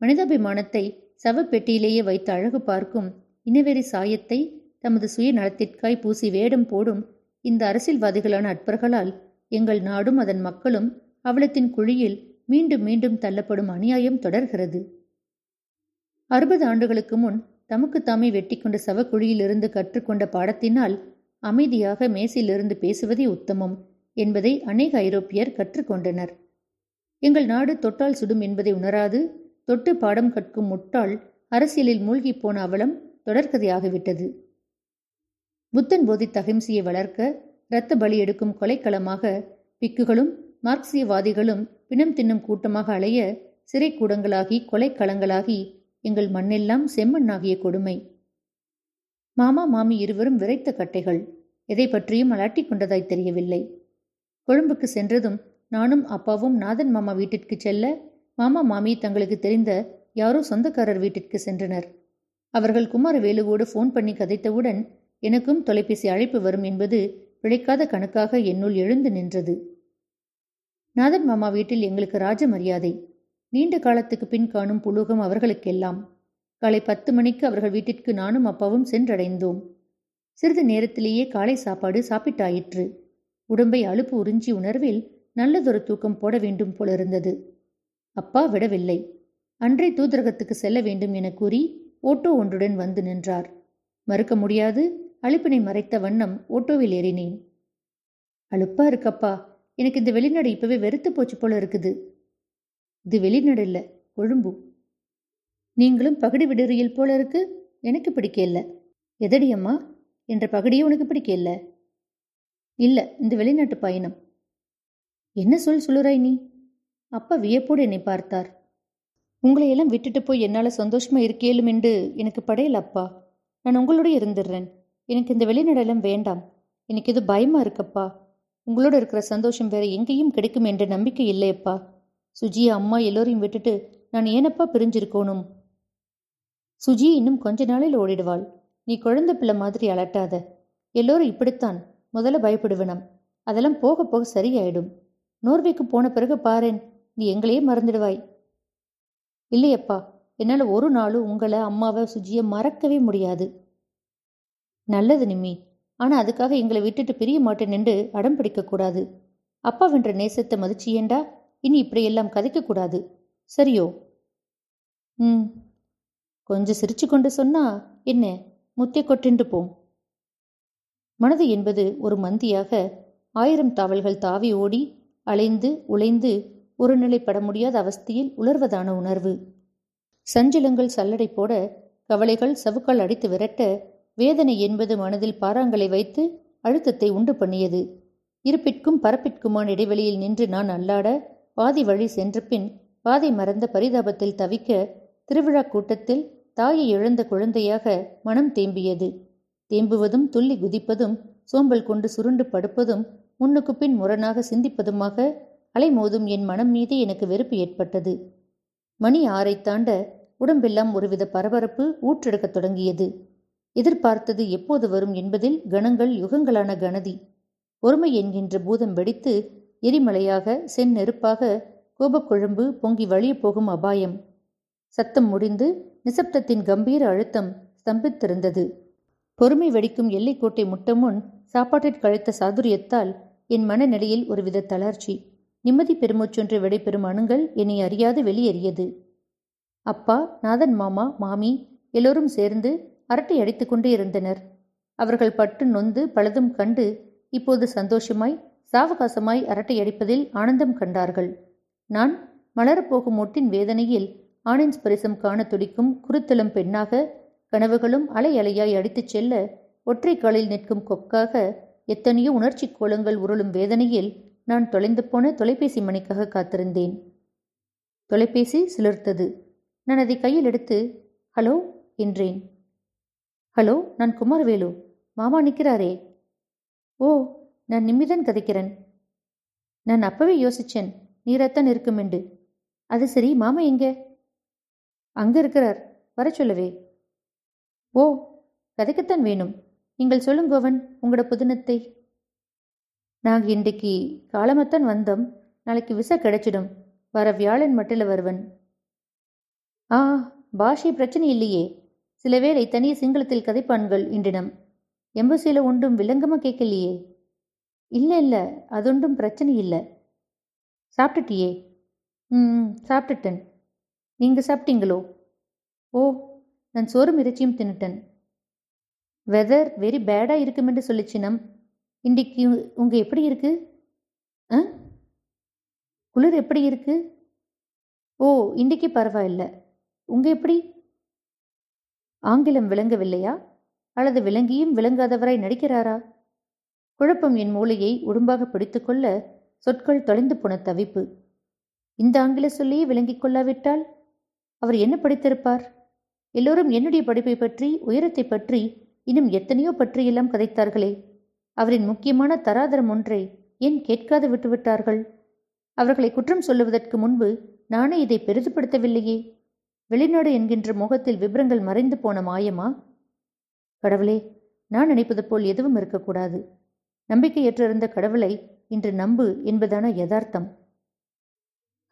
மனிதாபிமானத்தை சவப்பெட்டியிலேயே வைத்து அழகு பார்க்கும் இனவெறி சாயத்தை தமது சுயநலத்திற்காய் பூசி வேடம் போடும் இந்த அரசியல்வாதிகளான அற்பர்களால் எங்கள் நாடும் அதன் மக்களும் அவலத்தின் குழியில் மீண்டும் மீண்டும் தள்ளப்படும் அநியாயம் தொடர்கிறது. அறுபது ஆண்டுகளுக்கு முன் தமக்குத்தாமே வெட்டிக்கொண்ட சவக்குழியிலிருந்து கற்றுக்கொண்ட பாடத்தினால் அமைதியாக மேசிலிருந்து பேசுவதே உத்தமம் என்பதை அநேக ஐரோப்பியர் கற்றுக்கொண்டனர் எங்கள் நாடு தொட்டால் சுடும் என்பதை உணராது தொட்டு பாடம் கற்கும் முட்டாள் அரசியலில் மூழ்கி போன அவலம் தொடர்கதையாகிவிட்டது. புத்தன் போதித்த அகிம்சையை வளர்க்க இரத்த பலி எடுக்கும் கொலைக்களமாக பிக்குகளும் மார்க்சியவாதிகளும் பிணம் தின்னும் கூட்டமாக அலைய சிறை கூடங்களாகி கொலைக்களங்களாகி எங்கள் மண்ணெல்லாம் செம்மண்ணாகிய கொடுமை. மாமா மாமி இருவரும் விரைத்த கட்டைகள். எதை பற்றியும் அலாட்டிக் கொண்டதாய் தெரியவில்லை. கொழும்புக்கு சென்றதும் நானும் அப்பாவும் நாதன் மாமா வீட்டிற்கு செல்ல மாமா மாமி தங்களுக்கு தெரிந்த யாரோ சொந்தக்காரர் வீட்டிற்கு சென்றனர். அவர்கள் குமாரவேலுவோடு ஃபோன் பண்ணி கதைத்தவுடன் எனக்கும் தொலைபேசி அழைப்பு வரும் என்பது பிழைக்காத கணக்காக என்னுள் எழுந்து நின்றது. நாதன் மாமா வீட்டில் எங்களுக்கு ராஜ மரியாதை. நீண்ட காலத்துக்கு பின் காணும் புலூகம் அவர்களுக்கெல்லாம். காலை பத்து மணிக்கு அவர்கள் வீட்டிற்கு நானும் அப்பாவும் சென்றடைந்தோம். சிறிது நேரத்திலேயே காலை சாப்பாடு சாப்பிட்டாயிற்று. உடம்பை அலுப்பு உறிஞ்சி உணர்வில் நல்லதொரு தூக்கம் போட வேண்டும் போலிருந்தது. அப்பா விடவில்லை. அன்றை தூதரகத்துக்கு செல்ல வேண்டும் என கூறி ஓட்டோ ஒன்றுடன் வந்து நின்றார். மறுக்க முடியாது. அழுப்பினை மறைத்த வண்ணம் ஓட்டோவில் ஏறினேன். அழுப்பா இருக்கப்பா. எனக்கு இந்த வெளிநாடு இப்பவே வெறுத்து போச்சு போல இருக்குது. இது வெளிநாடு இல்ல கொழும்பு. நீங்களும் பகடி விடுறியில் போல இருக்கு எனக்கு பிடிக்க இல்லை. எதடியம்மா என்ற பகடியே உனக்கு பிடிக்கல இல்ல. இந்த வெளிநாட்டு பயணம். என்ன சொல் சொல்லுறாய் நீ? அப்பா வியப்போடு என்னை பார்த்தார். உங்களையெல்லாம் விட்டுட்டு போய் என்னால் சந்தோஷமா இருக்கேலும் என்று எனக்கு படையல அப்பா. நான் உங்களோட இருந்துடுறேன். எனக்கு இந்த வெளிநாடெல்லாம் வேண்டாம். எனக்கு இது பயமா இருக்கப்பா. உங்களோட இருக்கிற சந்தோஷம் வேற எங்கேயும் கிடைக்கும் என்ற நம்பிக்கை இல்லையப்பா. சுஜி அம்மா எல்லோரையும் விட்டுட்டு நான் ஏனப்பா பிரிஞ்சிருக்கணும்? சுஜி இன்னும் கொஞ்ச நாளில் ஓடிடுவாள். நீ குழந்தை பிள்ளை மாதிரி அலட்டாத. எல்லோரும் இப்படித்தான். முதல்ல பயப்படுவனம். அதெல்லாம் போக போக சரியாயிடும். நோர்வேக்கு போன பிறகு பாரேன் நீ எங்களையே மறந்துடுவாய். இல்லையப்பா. என்னால் ஒரு நாளும் உங்களை அம்மாவை சுஜியை மறக்கவே முடியாது. நல்லது நிம்மி. ஆனால் அதுக்காக எங்களை விட்டுட்டு பிரிய மாட்டேன் என்று அடம் பிடிக்கக்கூடாது அப்பாவென்ற நேசத்தை மதிச்சியேண்டா இனி இப்படியெல்லாம் கதைக்கக்கூடாது சரியோ? ம் கொஞ்சம் சிரிச்சு கொண்டு சொன்னா என்ன? முத்தை கொட்டின்று போம் மனது என்பது ஒரு மந்தியாக ஆயிரம் தாவல்கள் தாவி ஓடி அலைந்து உழைந்து ஒரு நிலைப்பட முடியாத அவஸ்தையில் உலர்வதான உணர்வு. சஞ்சலங்கள் சல்லடை போட கவலைகள் சவுக்கள் அடித்து விரட்ட வேதனை என்பது மனதில் பாறாங்களை வைத்து அழுத்தத்தை உண்டு பண்ணியது. இருப்பிற்கும் பரப்பிற்குமான இடைவெளியில் நின்று நான் அல்லாட பாதி வழி சென்ற பின் பாதை மறந்த பரிதாபத்தில் தவிக்க திருவிழா கூட்டத்தில் தாயை இழந்த குழந்தையாக மனம் தேம்பியது. தேம்புவதும் துள்ளி குதிப்பதும் சோம்பல் கொண்டு சுருண்டு படுப்பதும் முன்னுக்கு பின் முரணாக சிந்திப்பதுமாக அலைமோதும் என் மனம் மீது எனக்கு வெறுப்பு ஏற்பட்டது. மணி ஆறை தாண்ட உடம்பெல்லாம் ஒருவித பரபரப்பு ஊற்றெடுக்கத் தொடங்கியது. எதிர்பார்த்தது எப்போது வரும் என்பதில் கணங்கள் யுகங்களான கணதி. ஒருமை என்கின்ற பூதம் வெடித்து எரிமலையாக செந்நெருப்பாக கோபக்குழம்பு பொங்கி வழியப் போகும் அபாயம். சத்தம் முடிந்து நிசப்தத்தின் கம்பீர அழுத்தம் ஸ்தம்பித்திருந்தது. பொறுமை வெடிக்கும் எல்லைக்கோட்டை முட்டமுன் சாப்பாட்டிற்கு கழித்த சாதுரியத்தால் என் மனநிலையில் ஒருவித தளர்ச்சி. நிம்மதி பெருமூச்சொன்று விடைபெறும் அணுங்கள் என்னை அறியாது வெளியேறியது. அப்பா நாதன் மாமா மாமி எல்லோரும் சேர்ந்து அரட்டை அடித்துக்கொண்டே இருந்தனர். அவர்கள் பட்டு நொந்து பலதும் கண்டு இப்போது சந்தோஷமாய் சாவகாசமாய் அரட்டை அடிப்பதில் ஆனந்தம் கண்டார்கள். நான் மலரப்போகும் ஒட்டின் வேதனையில் ஆணின் ஸ்பரிசம் காண துடிக்கும் குருத்தலம் பெண்ணாக கனவுகளும் அலை அலையாய் அடித்துச் செல்ல ஒற்றை காலில் நிற்கும் கொக்காக எத்தனையோ உணர்ச்சி கோலங்கள் உருளும் வேதனையில் நான் தொலைந்து போன தொலைபேசி மணிக்காக காத்திருந்தேன். தொலைபேசி சிலிர்த்தது. நான் அதை கையில் எடுத்து ஹலோ என்றேன். ஹலோ நான் குமாரவேலு. மாமா நிற்கிறாரே ஓ நான் நிம்மிதான் கதைக்கிறேன். நான் அப்பவே யோசிச்சேன் நீராத்தான் இருக்குமெண்டு அது சரி மாமா எங்க? அங்க இருக்கிறார். வர சொல்லவே. ஓ கதைக்கத்தான் வேணும். நீங்கள் சொல்லுங்கோவன் உங்களோட புதினத்தை. நாங்கள் இன்றைக்கு காலமாத்தான் வந்தோம். நாளைக்கு விசா கிடைச்சிடும். வர வியாழன் மட்டில் வருவன். ஆ பாஷை பிரச்சனை இல்லையே. சில வேளை தனிய சிங்களத்தில் கதைப்பான்கள் இன்றினம். எம்பசியில் ஒன்றும் விளங்கமாக கேட்கலையே. இல்லை இல்லை அதொன்றும் பிரச்சனை இல்லை. சாப்பிட்டுட்டியே ம் சாப்பிட்டுட்டேன் நீங்கள் சாப்பிட்டீங்களோ ஓ நான் சோறும் இறைச்சியும் தின்னுட்டேன். வெதர் வெரி பேடாக இருக்குமென்று சொல்லிச்சினம் இன்றைக்கு உங்கள் எப்படி இருக்கு? ஆ குளிர் எப்படி இருக்கு? ஓ இன்றைக்கு பரவாயில்ல. உங்கள் எப்படி? ஆங்கிலம் விளங்கவில்லையா? அல்லது விளங்கியும் விளங்காதவராய் நடிக்கிறாரா? குழப்பம் என் மூளையை உடும்பாக பிடித்துக்கொள்ள சொற்கள் தொலைந்து போன தவிப்பு. இந்த ஆங்கில சொல்லியே விளங்கிக் கொள்ளாவிட்டால் அவர் என்ன படித்திருப்பார்? எல்லோரும் என்னுடைய படிப்பை பற்றி உயரத்தை பற்றி இன்னும் எத்தனையோ பற்றியெல்லாம் கதைத்தார்களே. அவரின் முக்கியமான தராதரம் ஒன்றை ஏன் கேட்காது விட்டுவிட்டார்கள்? அவர்களை குற்றம் சொல்லுவதற்கு முன்பு நானே இதை பெரிதுபடுத்தவில்லையே. வெளிநாடு என்கின்ற முகத்தில் விபரங்கள் மறைந்து போன மாயமா? கடவுளே நான் நினைப்பது போல் எதுவும் இருக்கக்கூடாது. நம்பிக்கையற்றிருந்த கடவுளை இன்று நம்பு என்பதான யதார்த்தம்.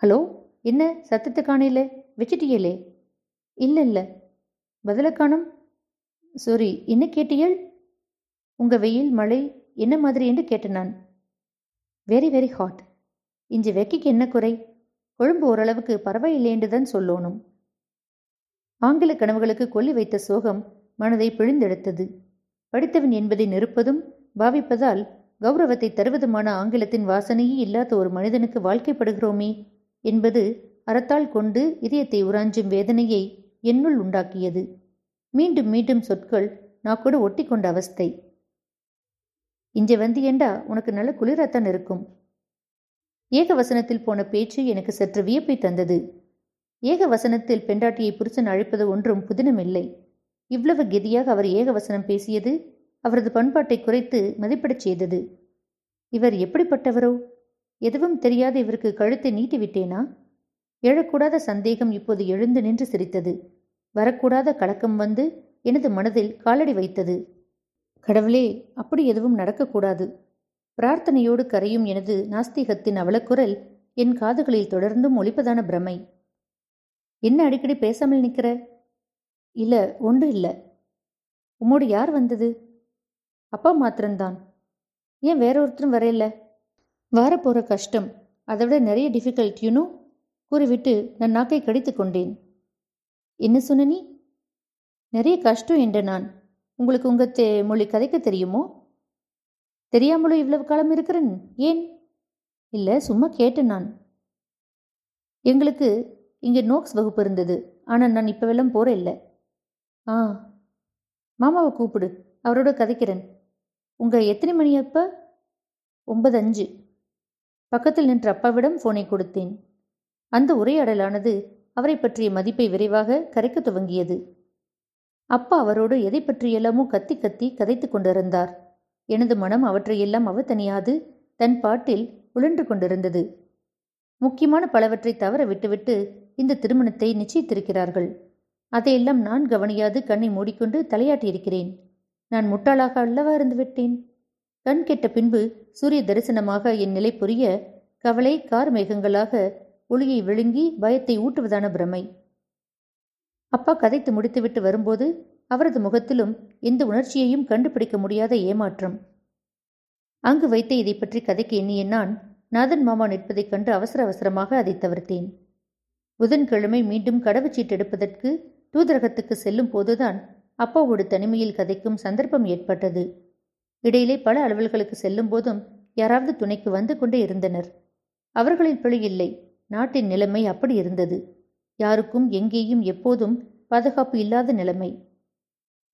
ஹலோ என்ன சத்தத்தை காணையில வச்சிட்டியலே? இல்லை இல்லை பதில காணும் சாரி என்ன கேட்டியல்? உங்க வெயில் மழை என்ன மாதிரி என்று கேட்டேன் நான். வெரி வெரி ஹாட் இஞ்சி வெக்கைக்கு என்ன குறை? கொழும்பு ஓரளவுக்கு பரவாயில்லை என்று தான் சொல்லணும். ஆங்கில கனவுகளுக்கு கொல்லி வைத்த சோகம் மனதை பிழிந்தெடுத்தது. படித்தவன் என்பதை நெருப்பதும் பாவிப்பதால் கௌரவத்தை தருவதுமான ஆங்கிலத்தின் வாசனையே இல்லாத ஒரு மனிதனுக்கு வாழ்க்கைப்படுகிறோமே என்பது அறத்தால் கொண்டு இதயத்தை உராஞ்சும் வேதனையை என்னுள் உண்டாக்கியது. மீண்டும் மீண்டும் சொற்கள் நான் கூட ஒட்டி கொண்ட அவஸ்தை. இஞ்ச வந்து ஏண்டா உனக்கு நல்ல குளிராத்தான் இருக்கும். ஏக வசனத்தில் போன பேச்சு எனக்கு சற்று வியப்பை தந்தது. ஏக வசனத்தில் பெண்டாட்டியை புருஷன் அழைப்பது ஒன்றும் புதினமில்லை. இவ்வளவு கெதியாக அவர் ஏக வசனம் பேசியது அவரது பண்பாட்டை குறைத்து மதிப்பிடச் செய்தது. இவர் எப்படிப்பட்டவரோ? எதுவும் தெரியாத இவருக்கு கழுத்தை நீட்டிவிட்டேனா? எழக்கூடாத சந்தேகம் இப்போது எழுந்து நின்று சிரித்தது. வரக்கூடாத கலக்கம் வந்து எனது மனதில் காலடி வைத்தது. கடவுளே அப்படி எதுவும் நடக்கக்கூடாது. பிரார்த்தனையோடு கரையும் எனது நாஸ்திகத்தின் அவலக்குரல் என் காதுகளில் தொடர்ந்தும் ஒழிப்பதான பிரமை. என்ன அடிக்கடி பேசாமல் நிற்கிற இல்ல ஒன்று இல்லை. உம்மோடு யார் வந்தது? அப்பா மாத்திரம்தான். ஏன் வேற ஒருத்தரும் வரையில? வரப்போகிற கஷ்டம். அதை விட நிறைய டிஃபிகல்ட் யூனோ கூறிவிட்டு நான் நாக்கை கடித்து கொண்டேன். என்ன சொன்ன நீ? நிறைய கஷ்டம் என்ற நான். உங்களுக்கு உங்க தே மொழி கதைக்க தெரியுமோ? தெரியாமலோ இவ்வளவு காலம் இருக்கிறேன். ஏன்? இல்லை சும்மா கேட்டேன் நான். எங்களுக்கு இங்கே நோக்ஸ் வகுப்பு இருந்தது. ஆனால் நான் இப்போவெல்லாம் போகிற இல்லை. ஆ. மாமாவை கூப்பிடு. அவரோட கதைக்கிறேன். உங்கள் எத்தனை மணி அப்போ ஒன்பது அஞ்சு. பக்கத்தில் நின்ற அப்பாவிடம் ஃபோனை கொடுத்தேன். அந்த உரையாடலானது அவரை பற்றிய மதிப்பை விரைவாக கரைக்க துவங்கியது. அப்பா அவரோடு எதை பற்றியெல்லாமோ கத்தி கத்தி கதைத்து கொண்டிருந்தார். எனது மனம் அவற்றையெல்லாம் அவத்தனியாது தன் பாட்டில் உழன்று கொண்டிருந்தது. முக்கியமான பலவற்றை தவற விட்டுவிட்டு இந்த திருமணத்தை நிச்சயித்திருக்கிறார்கள். அதையெல்லாம் நான் கவனியாது கண்ணை மூடிக்கொண்டு தலையாட்டியிருக்கிறேன். நான் முட்டாளாக அல்லவா இருந்துவிட்டேன்? கண் கெட்ட பின்பு சூரிய தரிசனமாக என் நிலை புரிய கவலை கார் மேகங்களாக ஒளியை விழுங்கி பயத்தை ஊட்டுவதான பிரமை. அப்பா கதைத்து முடித்துவிட்டு வரும்போது அவரது முகத்திலும் எந்த உணர்ச்சியையும் கண்டுபிடிக்க முடியாத ஏமாற்றம். அங்கு வைத்த இதை பற்றி கதைக்கு எண்ணிய நான் நாதன் மாமா நிற்பதைக் கண்டு அவசர அவசரமாக அதை தவிர்த்தேன். புதன்கிழமை மீண்டும் கடவுச்சீட்டு எடுப்பதற்கு தூதரகத்துக்கு செல்லும் போதுதான் அப்பாவோடு தனிமையில் கதைக்கும் சந்தர்ப்பம் ஏற்பட்டது. இடையிலே பல அலுவல்களுக்கு செல்லும் போதும் யாராவது துணைக்கு வந்து கொண்டே இருந்தனர். அவர்களின் பிழை இல்லை. நாட்டின் நிலைமை அப்படி இருந்தது. யாருக்கும் எங்கேயும் எப்போதும் பாதுகாப்பு இல்லாத நிலைமை.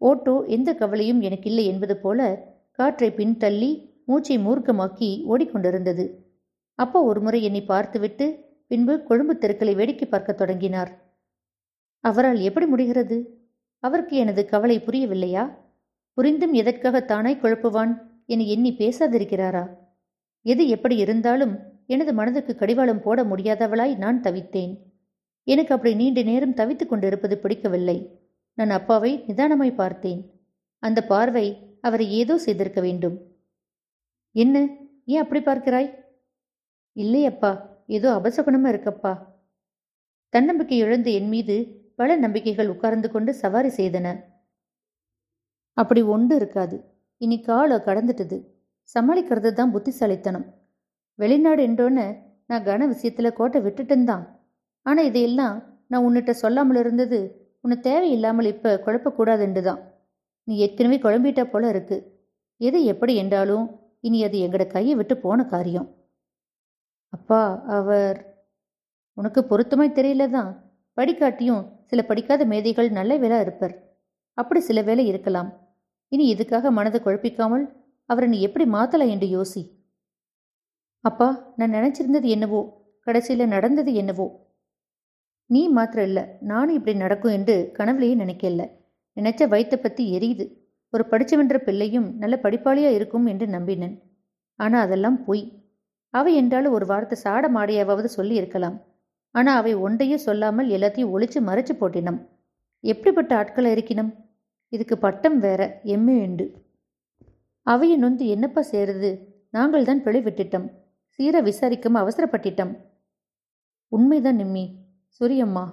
ஓட்டோ எந்த கவலையும் எனக்கில்லை என்பது போல காற்றை பின்தள்ளி மூச்சை மூர்க்கமாக்கி ஓடிக்கொண்டிருந்தது. அப்பா ஒருமுறை என்னை பார்த்துவிட்டு பின்பு கொழும்பு தெருக்களை வேடிக்கை பார்க்க தொடங்கினார். அவரால் எப்படி முடிகிறது? அவருக்கு எனது கவலை புரியவில்லையா? புரிந்தும் எதற்காக தானே குழப்புவான் என எண்ணி பேசாதிருக்கிறாரா? எது எப்படி இருந்தாலும் எனது மனதுக்கு கடிவாளம் போட முடியாதவளாய் நான் தவித்தேன். எனக்கு அப்படி நீண்ட நேரம் தவித்துக் கொண்டிருப்பது பிடிக்கவில்லை. நான் அப்பாவை நிதானமாய் பார்த்தேன். அந்த பார்வை அவரை ஏதோ செய்திருக்க வேண்டும். என்ன? ஏன் அப்படி பார்க்கிறாய்? இல்லை அப்பா. ஏதோ அபசகுணமா இருக்கப்பா. தன்னம்பிக்கை இழந்த என் மீது பல நம்பிக்கைகள் உட்கார்ந்து கொண்டு சவாரி செய்தன. அப்படி ஒன்று இருக்காது. இனி காலோ கடந்துட்டுது. சமாளிக்கிறது தான் புத்திசாலித்தனம். வெளிநாடு என்றோன்னு நான் கன விஷயத்துல கோட்டை விட்டுட்டேன் தான். ஆனா இதையெல்லாம் நான் உன்னிட்ட சொல்லாமல் இருந்தது உன்னை தேவையில்லாமல் இப்ப குழப்பக்கூடாதுண்டு தான் நீ ஏற்கனவே குழம்பிட்ட போல இருக்கு. எது எப்படி என்றாலும் இனி அது எங்கட கையை விட்டு போன காரியம். அப்பா அவர். உனக்கு பொருத்தமாய் தெரியல தான் படிக்காட்டியும் சில படிக்காத மேதைகள் நல்ல வேலை இருப்பர். அப்படி சில வேலை இருக்கலாம். இனி இதுக்காக மனதை குழப்பிக்காமல் அவரை நீ எப்படி மாத்தலாம் என்று யோசி. அப்பா நான் நினைச்சிருந்தது என்னவோ? கடைசியில் நடந்தது என்னவோ? நீ மாத்திரம் இல்லை நானும் இப்படி நடக்கும் என்று கனவுலையே நினைக்கல. நினைச்ச வயிற்றை பற்றி எரியுது. ஒரு படிச்சவென்ற பிள்ளையும் நல்ல படிப்பாளியா இருக்கும் என்று நம்பினேன். ஆனா அதெல்லாம் பொய். அவை என்றாலும் ஒரு வார்த்தை சாட மாடையாவது சொல்லி இருக்கலாம் ஆனா அவை ஒன்றையும் சொல்லாமல் எல்லாத்தையும் ஒளிச்சு மறைச்சு போட்டினம். எப்படிப்பட்ட ஆட்களை இருக்கினம்? இதுக்கு பட்டம் வேற எம்ஏ உண்டு அவையை நொந்து என்னப்பா சேருது? நாங்கள் தான் பிழை விட்டுட்டோம். சீர விசாரிக்காம அவசரப்பட்டுட்டோம். உண்மைதான் நிம்மி. சுரியம்மா.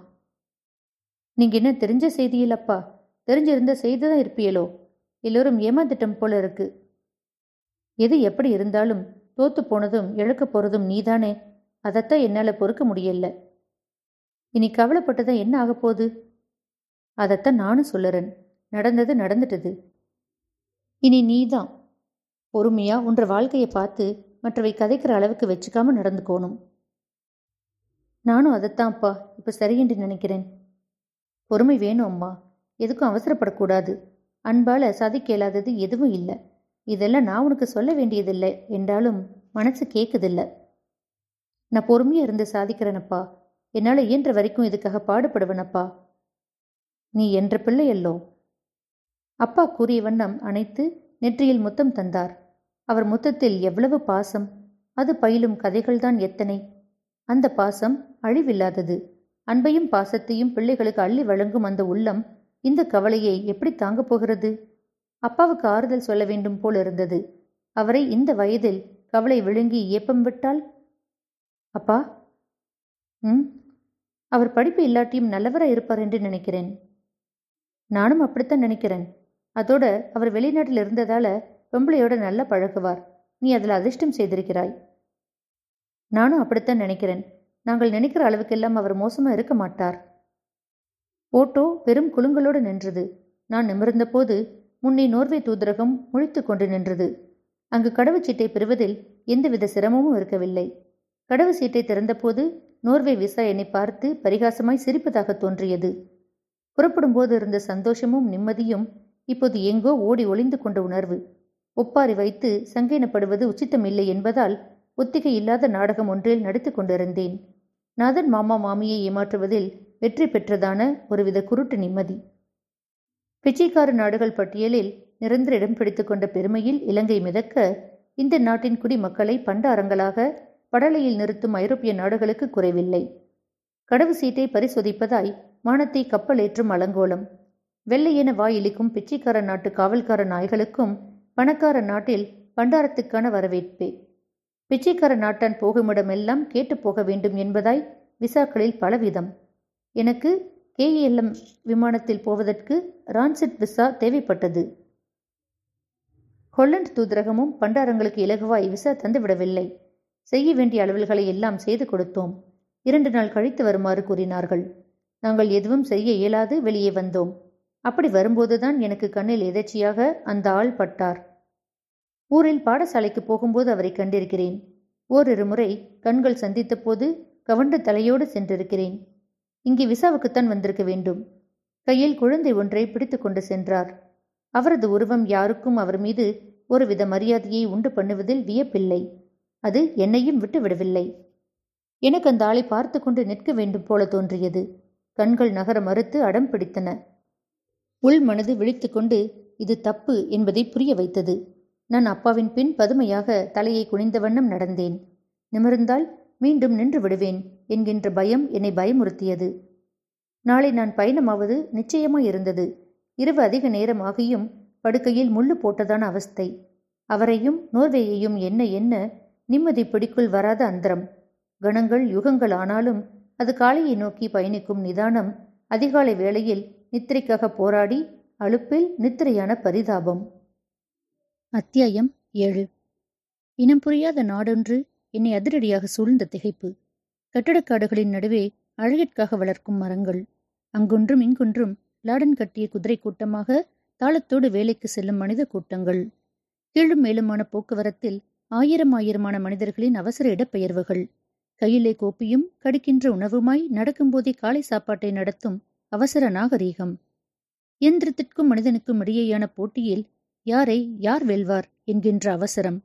நீங்க என்ன தெரிஞ்ச செய்தி தெரிஞ்சிருந்த செய்துதான் இருப்பியலோ? எல்லோரும் ஏமாத்திட்டம் போல இருக்கு. எது எப்படி இருந்தாலும் தோத்து போனதும் இழக்க போறதும் நீதானே? அதைத்தான் என்னால பொறுக்க முடியல. இனி கவலைப்பட்டதான் என்ன ஆக போகுது? அதைத்தான் நானும் சொல்லுறேன். நடந்தது நடந்துட்டது. இனி நீதான். பொறுமையா உன்ற வாழ்க்கையை பார்த்து மற்றவை கதைக்கிற அளவுக்கு வச்சுக்காம நடந்துக்கோணும் நானும் அதைத்தான்ப்பா. இப்போ சரி சரியென்று நினைக்கிறேன். பொறுமை வேணும் அம்மா. எதுக்கும் அவசரப்படக்கூடாது. அன்பால சாதிக்க இயலாதது எதுவும் இல்லை. இதெல்லாம் நான் உனக்கு சொல்ல வேண்டியதில்லை. என்றாலும் மனசு கேட்குதில்ல நான் பொறுமையா இருந்து சாதிக்கிறேனப்பா. என்னால் இயன்ற வரைக்கும் இதுக்காக பாடுபடுவனப்பா. நீ என்ற பிள்ளையல்லோ அப்பா கூறிய வண்ணம் அணைத்து நெற்றியில் முத்தம் தந்தார். அவர் முத்தத்தில் எவ்வளவு பாசம். அது பயிலும் கதைகள்தான் எத்தனை. அந்த பாசம் அழிவில்லாதது. அன்பையும் பாசத்தையும் பிள்ளைகளுக்கு அள்ளி வழங்கும் அந்த உள்ளம் இந்த கவலையை எப்படி தாங்கப் போகிறது? அப்பாவுக்கு ஆறுதல் சொல்ல வேண்டும் போல் இருந்தது. அவரை இந்த வயதில் கவலை விழுங்கி ஏப்பம் விட்டால்? அப்பா ம் அவர் படிப்பு இல்லாட்டியும் நல்லவராக இருப்பார் என்று நினைக்கிறேன். நானும் அப்படித்தான் நினைக்கிறேன். அதோட அவர் வெளிநாட்டில் இருந்ததால பொம்பளையோட நல்லா பழகுவார். நீ அதில் அதிர்ஷ்டம் செய்திருக்கிறாய். நானும் அப்படித்தான் நினைக்கிறேன். நாங்கள் நினைக்கிற அளவுக்கெல்லாம் அவர் மோசமாக இருக்க மாட்டார். ஓட்டோ பெரும் குலுங்களோடு நின்றது. நான் நிமிர்ந்தபோது முன்னே நோர்வே தூதரகம் முழித்து கொண்டு நின்றது. அங்கு கடவுச்சீட்டை பெறுவதில் எந்தவித சிரமமும் இருக்கவில்லை. கடவு சீட்டை திறந்தபோது நோர்வே விசா என்னை பார்த்து பரிகாசமாய் சிரிப்பதாக தோன்றியது. புறப்படும் போது இருந்த சந்தோஷமும் நிம்மதியும் இப்போது எங்கோ ஓடி ஒளிந்து கொண்ட உணர்வு. ஒப்பாரி வைத்து சங்கீனப்படுவது உச்சித்தமில்லை என்பதால் ஒத்திகை இல்லாத நாடகம் ஒன்றில் நடித்து கொண்டிருந்தேன். நாதன் மாமா மாமியை ஏமாற்றுவதில் வெற்றி பெற்றதான ஒருவித குருட்டு நிம்மதி. பிச்சைக்கார நாடுகள் பட்டியலில் நிரந்தர இடம் பிடித்துக் கொண்ட பெருமையில் இலங்கை மிதக்க இந்த நாட்டின் குடிமக்களை பண்டாரங்களாக படலையில் நிறுத்தும் ஐரோப்பிய நாடுகளுக்கு குறைவில்லை. கடவு சீட்டை பரிசோதிப்பதாய் மானத்தை கப்பலேற்றும் அலங்கோலம். வெள்ளையென வாயிலிக்கும் பிச்சைக்கார நாட்டு காவல்கார நாய்களுக்கும் பணக்கார நாட்டில் பண்டாரத்துக்கான வரவேற்பே. பிச்சைக்கார நாட்டான் போகுமிடமெல்லாம் கேட்டு போக வேண்டும் என்பதாய் விசாக்களில் பலவிதம். எனக்கு கேஇஎல்எம் விமானத்தில் போவதற்கு ரான்செட் விசா தேவைப்பட்டது. ஹொல்லண்ட் தூதரகமும் பண்டாரங்களுக்கு இலகுவாய் விசா தந்துவிடவில்லை. செய்ய வேண்டிய அலுவல்களை எல்லாம் செய்து கொடுத்தோம். இரண்டு நாள் கழித்து வருமாறு கூறினார்கள். நாங்கள் எதுவும் செய்ய இயலாது வெளியே வந்தோம். அப்படி வரும்போதுதான் எனக்கு கண்ணில் எதர்ச்சியாக அந்த ஆள் பட்டார். ஊரில் பாடசாலைக்கு போகும்போது அவரை கண்டிருக்கிறேன். ஓரிரு முறை கண்கள் சந்தித்த போது கவண்ட தலையோடு சென்றிருக்கிறேன். இங்கே விசாவுக்குத்தான் வந்திருக்க வேண்டும். கையில் குழந்தை ஒன்றை பிடித்து கொண்டு சென்றார். அவரது உருவம் யாருக்கும் அவர் மீது ஒருவித மரியாதையை உண்டு பண்ணுவதில் வியப்பில்லை. அது என்னையும் விட்டு விடவில்லை. எனக்கு அந்த ஆளை பார்த்து கொண்டு நிற்க வேண்டும் போல தோன்றியது. கண்கள் நகர மறுத்து அடம் பிடித்தன. உள் மனது விழித்துக்கொண்டு இது தப்பு என்பதை புரிய வைத்தது. நான் அப்பாவின் பின் பதுமையாக தலையை குனிந்த வண்ணம் நடந்தேன். நிமிர்ந்தால் மீண்டும் நின்று விடுவேன் என்கின்ற பயம் என்னை பயமுறுத்தியது. நாளை நான் பயணமாவது நிச்சயமாயிருந்தது. இரவு அதிக நேரம் ஆகியும் படுக்கையில் முள்ளு போட்டதான அவஸ்தை. அவரையும் நோர்வேயையும் என்ன என்ன நிம்மதி பிடிக்குள் வராத அந்தரம். கணங்கள் யுகங்கள் ஆனாலும் அது காலையை நோக்கி பயணிக்கும் நிதானம் அதிகாலை வேளையில் நித்திரைக்காக போராடி அழுப்பில் நித்திரையான பரிதாபம். அத்தியாயம் ஏழு. இனம் புரியாத நாடொன்று என்னை அதிரடியாக சூழ்ந்த திகைப்பு. கட்டடக்காடுகளின் நடுவே அழகிற்காக வளர்க்கும் மரங்கள். அங்கொன்றும் இங்கொன்றும் லாடன் கட்டிய குதிரை கூட்டமாக தாளத்தோடு வேலைக்கு செல்லும் மனித கூட்டங்கள். கீழும் மேலுமான போக்குவரத்தில் ஆயிரம் ஆயிரமான மனிதர்களின் அவசர இடப்பெயர்வுகள். கையிலே கோப்பியும் கடிக்கின்ற உணவுமாய் நடக்கும்போதே காலை சாப்பாட்டை நடத்தும் அவசர நாகரீகம். இயந்திரத்திற்கும் மனிதனுக்கும் இடையேயான போட்டியில் யாரை யார் வெல்வார் என்கின்ற அவசரம்.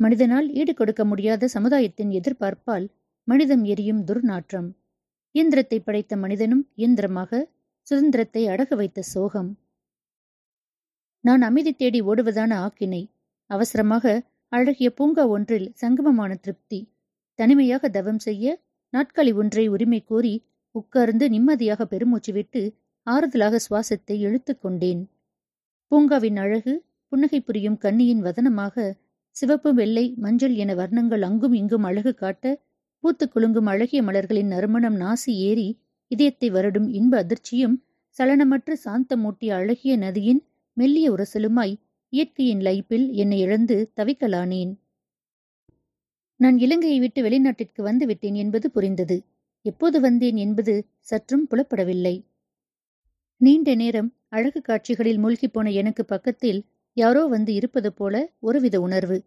மனிதனால் ஈடு கொடுக்க முடியாத சமுதாயத்தின் எதிர்பார்ப்பால் மனிதம் எரியும் துர்நாற்றம். இயந்திரத்தை படைத்த மனிதனும் இயந்திரமாக சுதந்திரத்தை அடகு வைத்த சோகம். நான் அமைதி தேடி ஓடுவதான ஆக்கினை அவசரமாக அழகிய பூங்கா ஒன்றில் சங்கமமான திருப்தி தனிமையாக தவம் செய்ய நாட்களி ஒன்றை உரிமை கோரி உட்கார்ந்து நிம்மதியாக பெருமூச்சு விட்டு ஆறுதலாக சுவாசத்தை இழுத்துக் கொண்டேன். பூங்காவின் அழகு புன்னகை புரியும் கண்ணியின் வதனமாக சிவப்பு வெள்ளை மஞ்சள் என வர்ணங்கள் அங்கும் இங்கும் அழகு காட்ட பூத்து குலுங்கும் அழகிய மலர்களின் நறுமணம் நாசி ஏறி இதயத்தை வருடும் இன்ப அதிர்ச்சியும் சலனமற்ற சாந்தமூட்டிய அழகிய நதியின் மெல்லிய உரசலுமாய் இயற்கையின் லைப்பில் என்னை இழந்து தவிக்கலானேன். நான் இலங்கையை விட்டு வெளிநாட்டிற்கு வந்து விட்டேன் என்பது புரிந்தது. எப்போது வந்தேன் என்பது சற்றும் புலப்படவில்லை. நீண்ட நேரம் அழகு காட்சிகளில் மூழ்கி போன எனக்கு பக்கத்தில் யாரோ வந்து இருப்பது போல ஒருவித உணர்வு.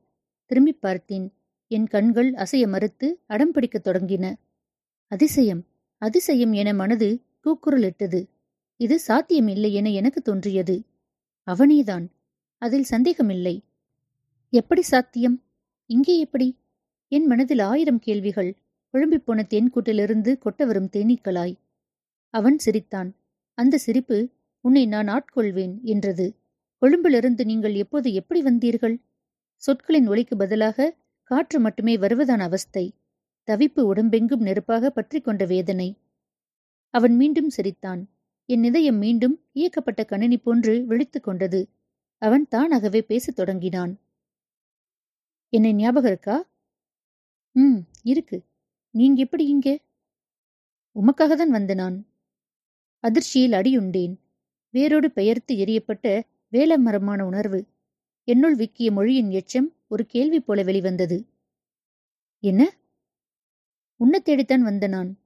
திரும்பி பார்த்தேன். என் கண்கள் அசைய மறுத்து அடம் பிடிக்கத் தொடங்கின. அதிசயம்! அதிசயம் என மனது கூக்குரலிட்டது. இது சாத்தியமில்லை என எனக்கு தோன்றியது. அவனேதான். அதில் சந்தேகமில்லை. எப்படி சாத்தியம்? இங்கே எப்படி? என் மனதில் ஆயிரம் கேள்விகள். குழம்பிப்போன தேன்கூட்டிலிருந்து கொட்ட வரும் தேனீக்களாய். அவன் சிரித்தான். அந்த சிரிப்பு உன்னை நான் ஆட்கொள்வேன் என்றது. கொழும்பிலிருந்து நீங்கள் எப்போது எப்படி வந்தீர்கள்? சொற்களின் ஒளிக்கு பதிலாக காற்று மட்டுமே வருவதான அவஸ்தை. தவிப்பு உடம்பெங்கும் நெருப்பாக பற்றி கொண்ட வேதனை. அவன் மீண்டும் சிரித்தான். என் இதயம் மீண்டும் இயக்கப்பட்ட கணினி போன்று விழித்துக் கொண்டது. அவன் தானாகவே பேசத் தொடங்கினான். என்னை ஞாபகம் இருக்கா? ம் இருக்கு. நீங்க எப்படி இங்கே? உமக்காக தான் வந்த நான். அதிர்ச்சியில் அடியுண்டேன். வேரோடு பெயர்த்து எரியப்பட்ட வேலமரமான உணர்வு. என்னுள் விக்கிய மொழியின் எச்சம் ஒரு கேள்வி போல வெளிவந்தது. என்ன? உன்னை தேடித்தான் வந்த நான்.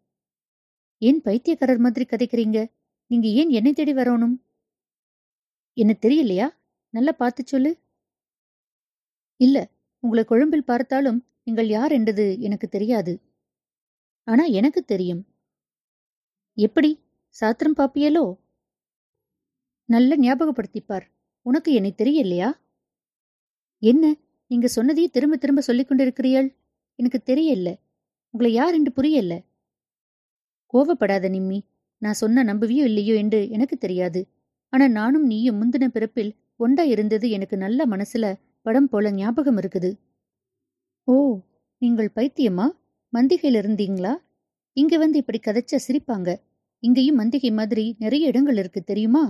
ஏன் பைத்தியக்காரர் மாதிரி கதைக்கிறீங்க? நீங்க ஏன் என்னை தேடி வரணும்? என்ன தெரியலையா? நல்லா பார்த்து சொல்லு. இல்ல உங்களை கொழும்பில் பார்த்தாலும் நீங்கள் யார் என்றது எனக்கு தெரியாது. ஆனா எனக்கு தெரியும். எப்படி? சாத்திரம் பாப்பியலோ? நல்ல ஞாபகப்படுத்திப்பார். உனக்கு என்னை தெரியலையா? என்ன நீங்க சொன்னதையே திரும்ப திரும்ப சொல்லிக் கொண்டிருக்கிறீள் எனக்கு தெரியல. உங்களை யார் என்று புரியல? கோவப்படாத நிம்மி நான் சொன்ன நம்புவியோ இல்லையோ என்று எனக்கு தெரியாது. ஆனா நானும் நீயும் முந்தின பிறப்பில் ஒண்டா இருந்தது எனக்கு நல்ல மனசுல படம் போல ஞாபகம் இருக்குது. ஓ நீங்கள் பைத்தியமா? மந்திகையில் இருந்தீங்களா? இங்க வந்து இப்படி கதைச்சா சிரிப்பாங்க. இங்கேயும் மந்திகை மாதிரி நிறைய இடங்கள் இருக்கு தெரியுமா?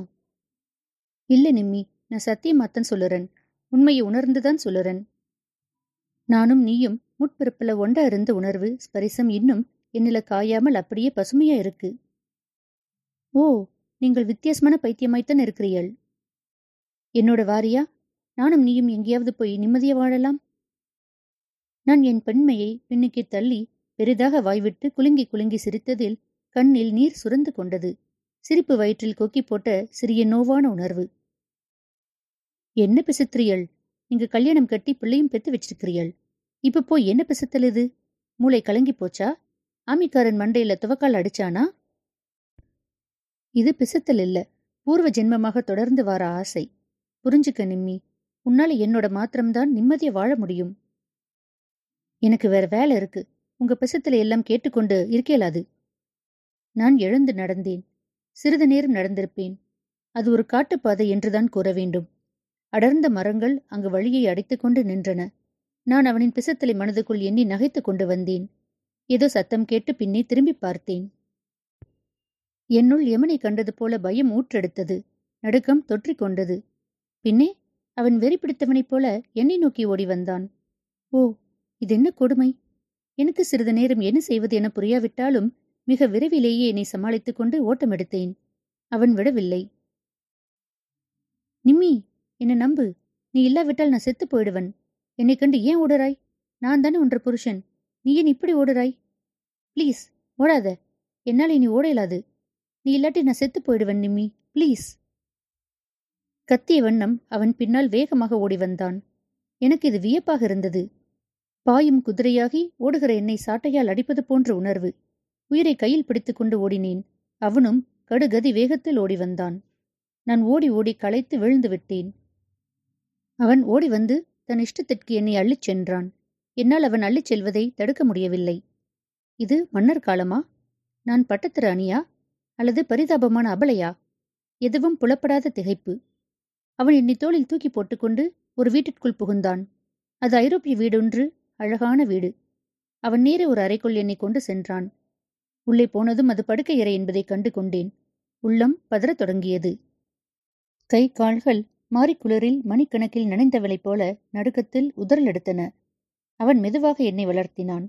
இல்ல நிம்மி நான் சத்தியமாத்தான் சொல்லுறேன். உண்மையை உணர்ந்துதான் சொல்லுறேன். நானும் நீயும் முட்பிறப்பில் ஒன்றா இருந்த உணர்வு ஸ்பரிசம் இன்னும் என்னில காயாமல் அப்படியே பசுமையா இருக்கு. ஓ நீங்கள் வித்தியாசமான பைத்தியமாய்த்தான் இருக்கிறீள் என்னோட வாரியா? நானும் நீயும் எங்கேயாவது போய் நிம்மதியா வாழலாம்? நான் என் பெண்மையை பின்னுக்கு தள்ளி பெரிதாக வாய்விட்டு குலுங்கி குலுங்கி சிரித்ததில் கண்ணில் நீர் சுரந்து கொண்டது. சிரிப்பு வயிற்றில் கொக்கி போட்ட சிறிய நோவான உணர்வு. என்ன பிசித்திரியள் நீங்க கல்யாணம் கட்டி பிள்ளையும் பெத்து வச்சிருக்கிறீள் இப்ப போய் என்ன பிசத்தல் இது? மூளை கலங்கி போச்சா? ஆமிக்காரன் மண்டையில துவக்கால் அடிச்சானா? இது பிசத்தல் இல்ல. பூர்வ ஜென்மமாக தொடர்ந்து வர ஆசை. புரிஞ்சுக்க நிம்மி. உன்னால என்னோட மாத்திரம்தான் நிம்மதியா வாழ முடியும். எனக்கு வேற வேலை இருக்கு. உங்க பிசத்துல எல்லாம் கேட்டுக்கொண்டு இருக்கேலாது நான் எழுந்து நடந்தேன். சிறிது நேரம் நடந்திருப்பேன். அது ஒரு காட்டுப்பாதை என்றுதான் கூற வேண்டும். அடர்ந்த மரங்கள் அங்கு வழியை அடைத்துக் கொண்டு நின்றன. நான் அவனின் பிசத்தலை மனதுக்குள் எண்ணி நகைத்துக் கொண்டு வந்தேன். ஏதோ சத்தம் கேட்டு பின்னே திரும்பி பார்த்தேன். என்னுள் யமனை கண்டது போல பயம் ஊற்றெடுத்தது. நடுக்கம் தொற்றிக் கொண்டது. பின்னே அவன் வெறி பிடித்தவனைப் போல என்னை நோக்கி ஓடி வந்தான். ஓ இது என்ன கொடுமை? எனக்கு சிறிது நேரம் என்ன செய்வது என புரியாவிட்டாலும் மிக விரைவிலேயே என்னை சமாளித்துக் கொண்டு ஓட்டமெடுத்தேன். அவன் விடவில்லை. நிம்மி என்ன நம்பு. நீ இல்லாவிட்டால் நான் செத்து போயிடுவன். என்னை கண்டு ஏன் ஓடுறாய்? நான் தானே ஒன்ற புருஷன். நீ ஏன் இப்படி ஓடுறாய்? ப்ளீஸ் ஓடாத. என்னால் இனி ஓட இயலாது. நீ இல்லாட்டி நான் செத்து போயிடுவன் நிம்மி. ப்ளீஸ் கத்திய வண்ணம் அவன் பின்னால் வேகமாக ஓடி வந்தான். எனக்கு இது வியப்பாக இருந்தது. பாயும் குதிரையாகி ஓடுகிற என்னை சாட்டையால் அடிப்பது போன்ற உணர்வு. உயிரை கையில் பிடித்துக்கொண்டு ஓடினேன். அவனும் கடுகதி வேகத்தில் ஓடி வந்தான். நான் ஓடி ஓடி களைத்து விழுந்து விட்டேன். அவன் ஓடி வந்து தன் இஷ்டத்திற்கு என்னை அள்ளிச் சென்றான். என்னால் அவன் அள்ளிச் செல்வதை தடுக்க முடியவில்லை. இது மன்னர் காலமா? நான் பட்டத்திர அணியா அல்லது பரிதாபமான அபலையா? எதுவும் புலப்படாத திகைப்பு. அவன் என்னை தோளில் தூக்கி போட்டுக்கொண்டு ஒரு வீட்டிற்குள் புகுந்தான். அது ஐரோப்பிய வீடொன்று அழகான வீடு. அவன் நேரே ஒரு அறைக்குள் என்னை கொண்டு சென்றான். உள்ளே போனதும் அது படுக்கை அறை என்பதை கண்டு கொண்டேன். உள்ளம் பதறத் தொடங்கியது. கை கால்கள் மாரிக்குளரில் மணிக்கணக்கில் நனைந்தவளைப் போல நடுக்கத்தில் உதறல் எடுத்தன. அவன் மெதுவாக என்னை வளர்த்தினான்.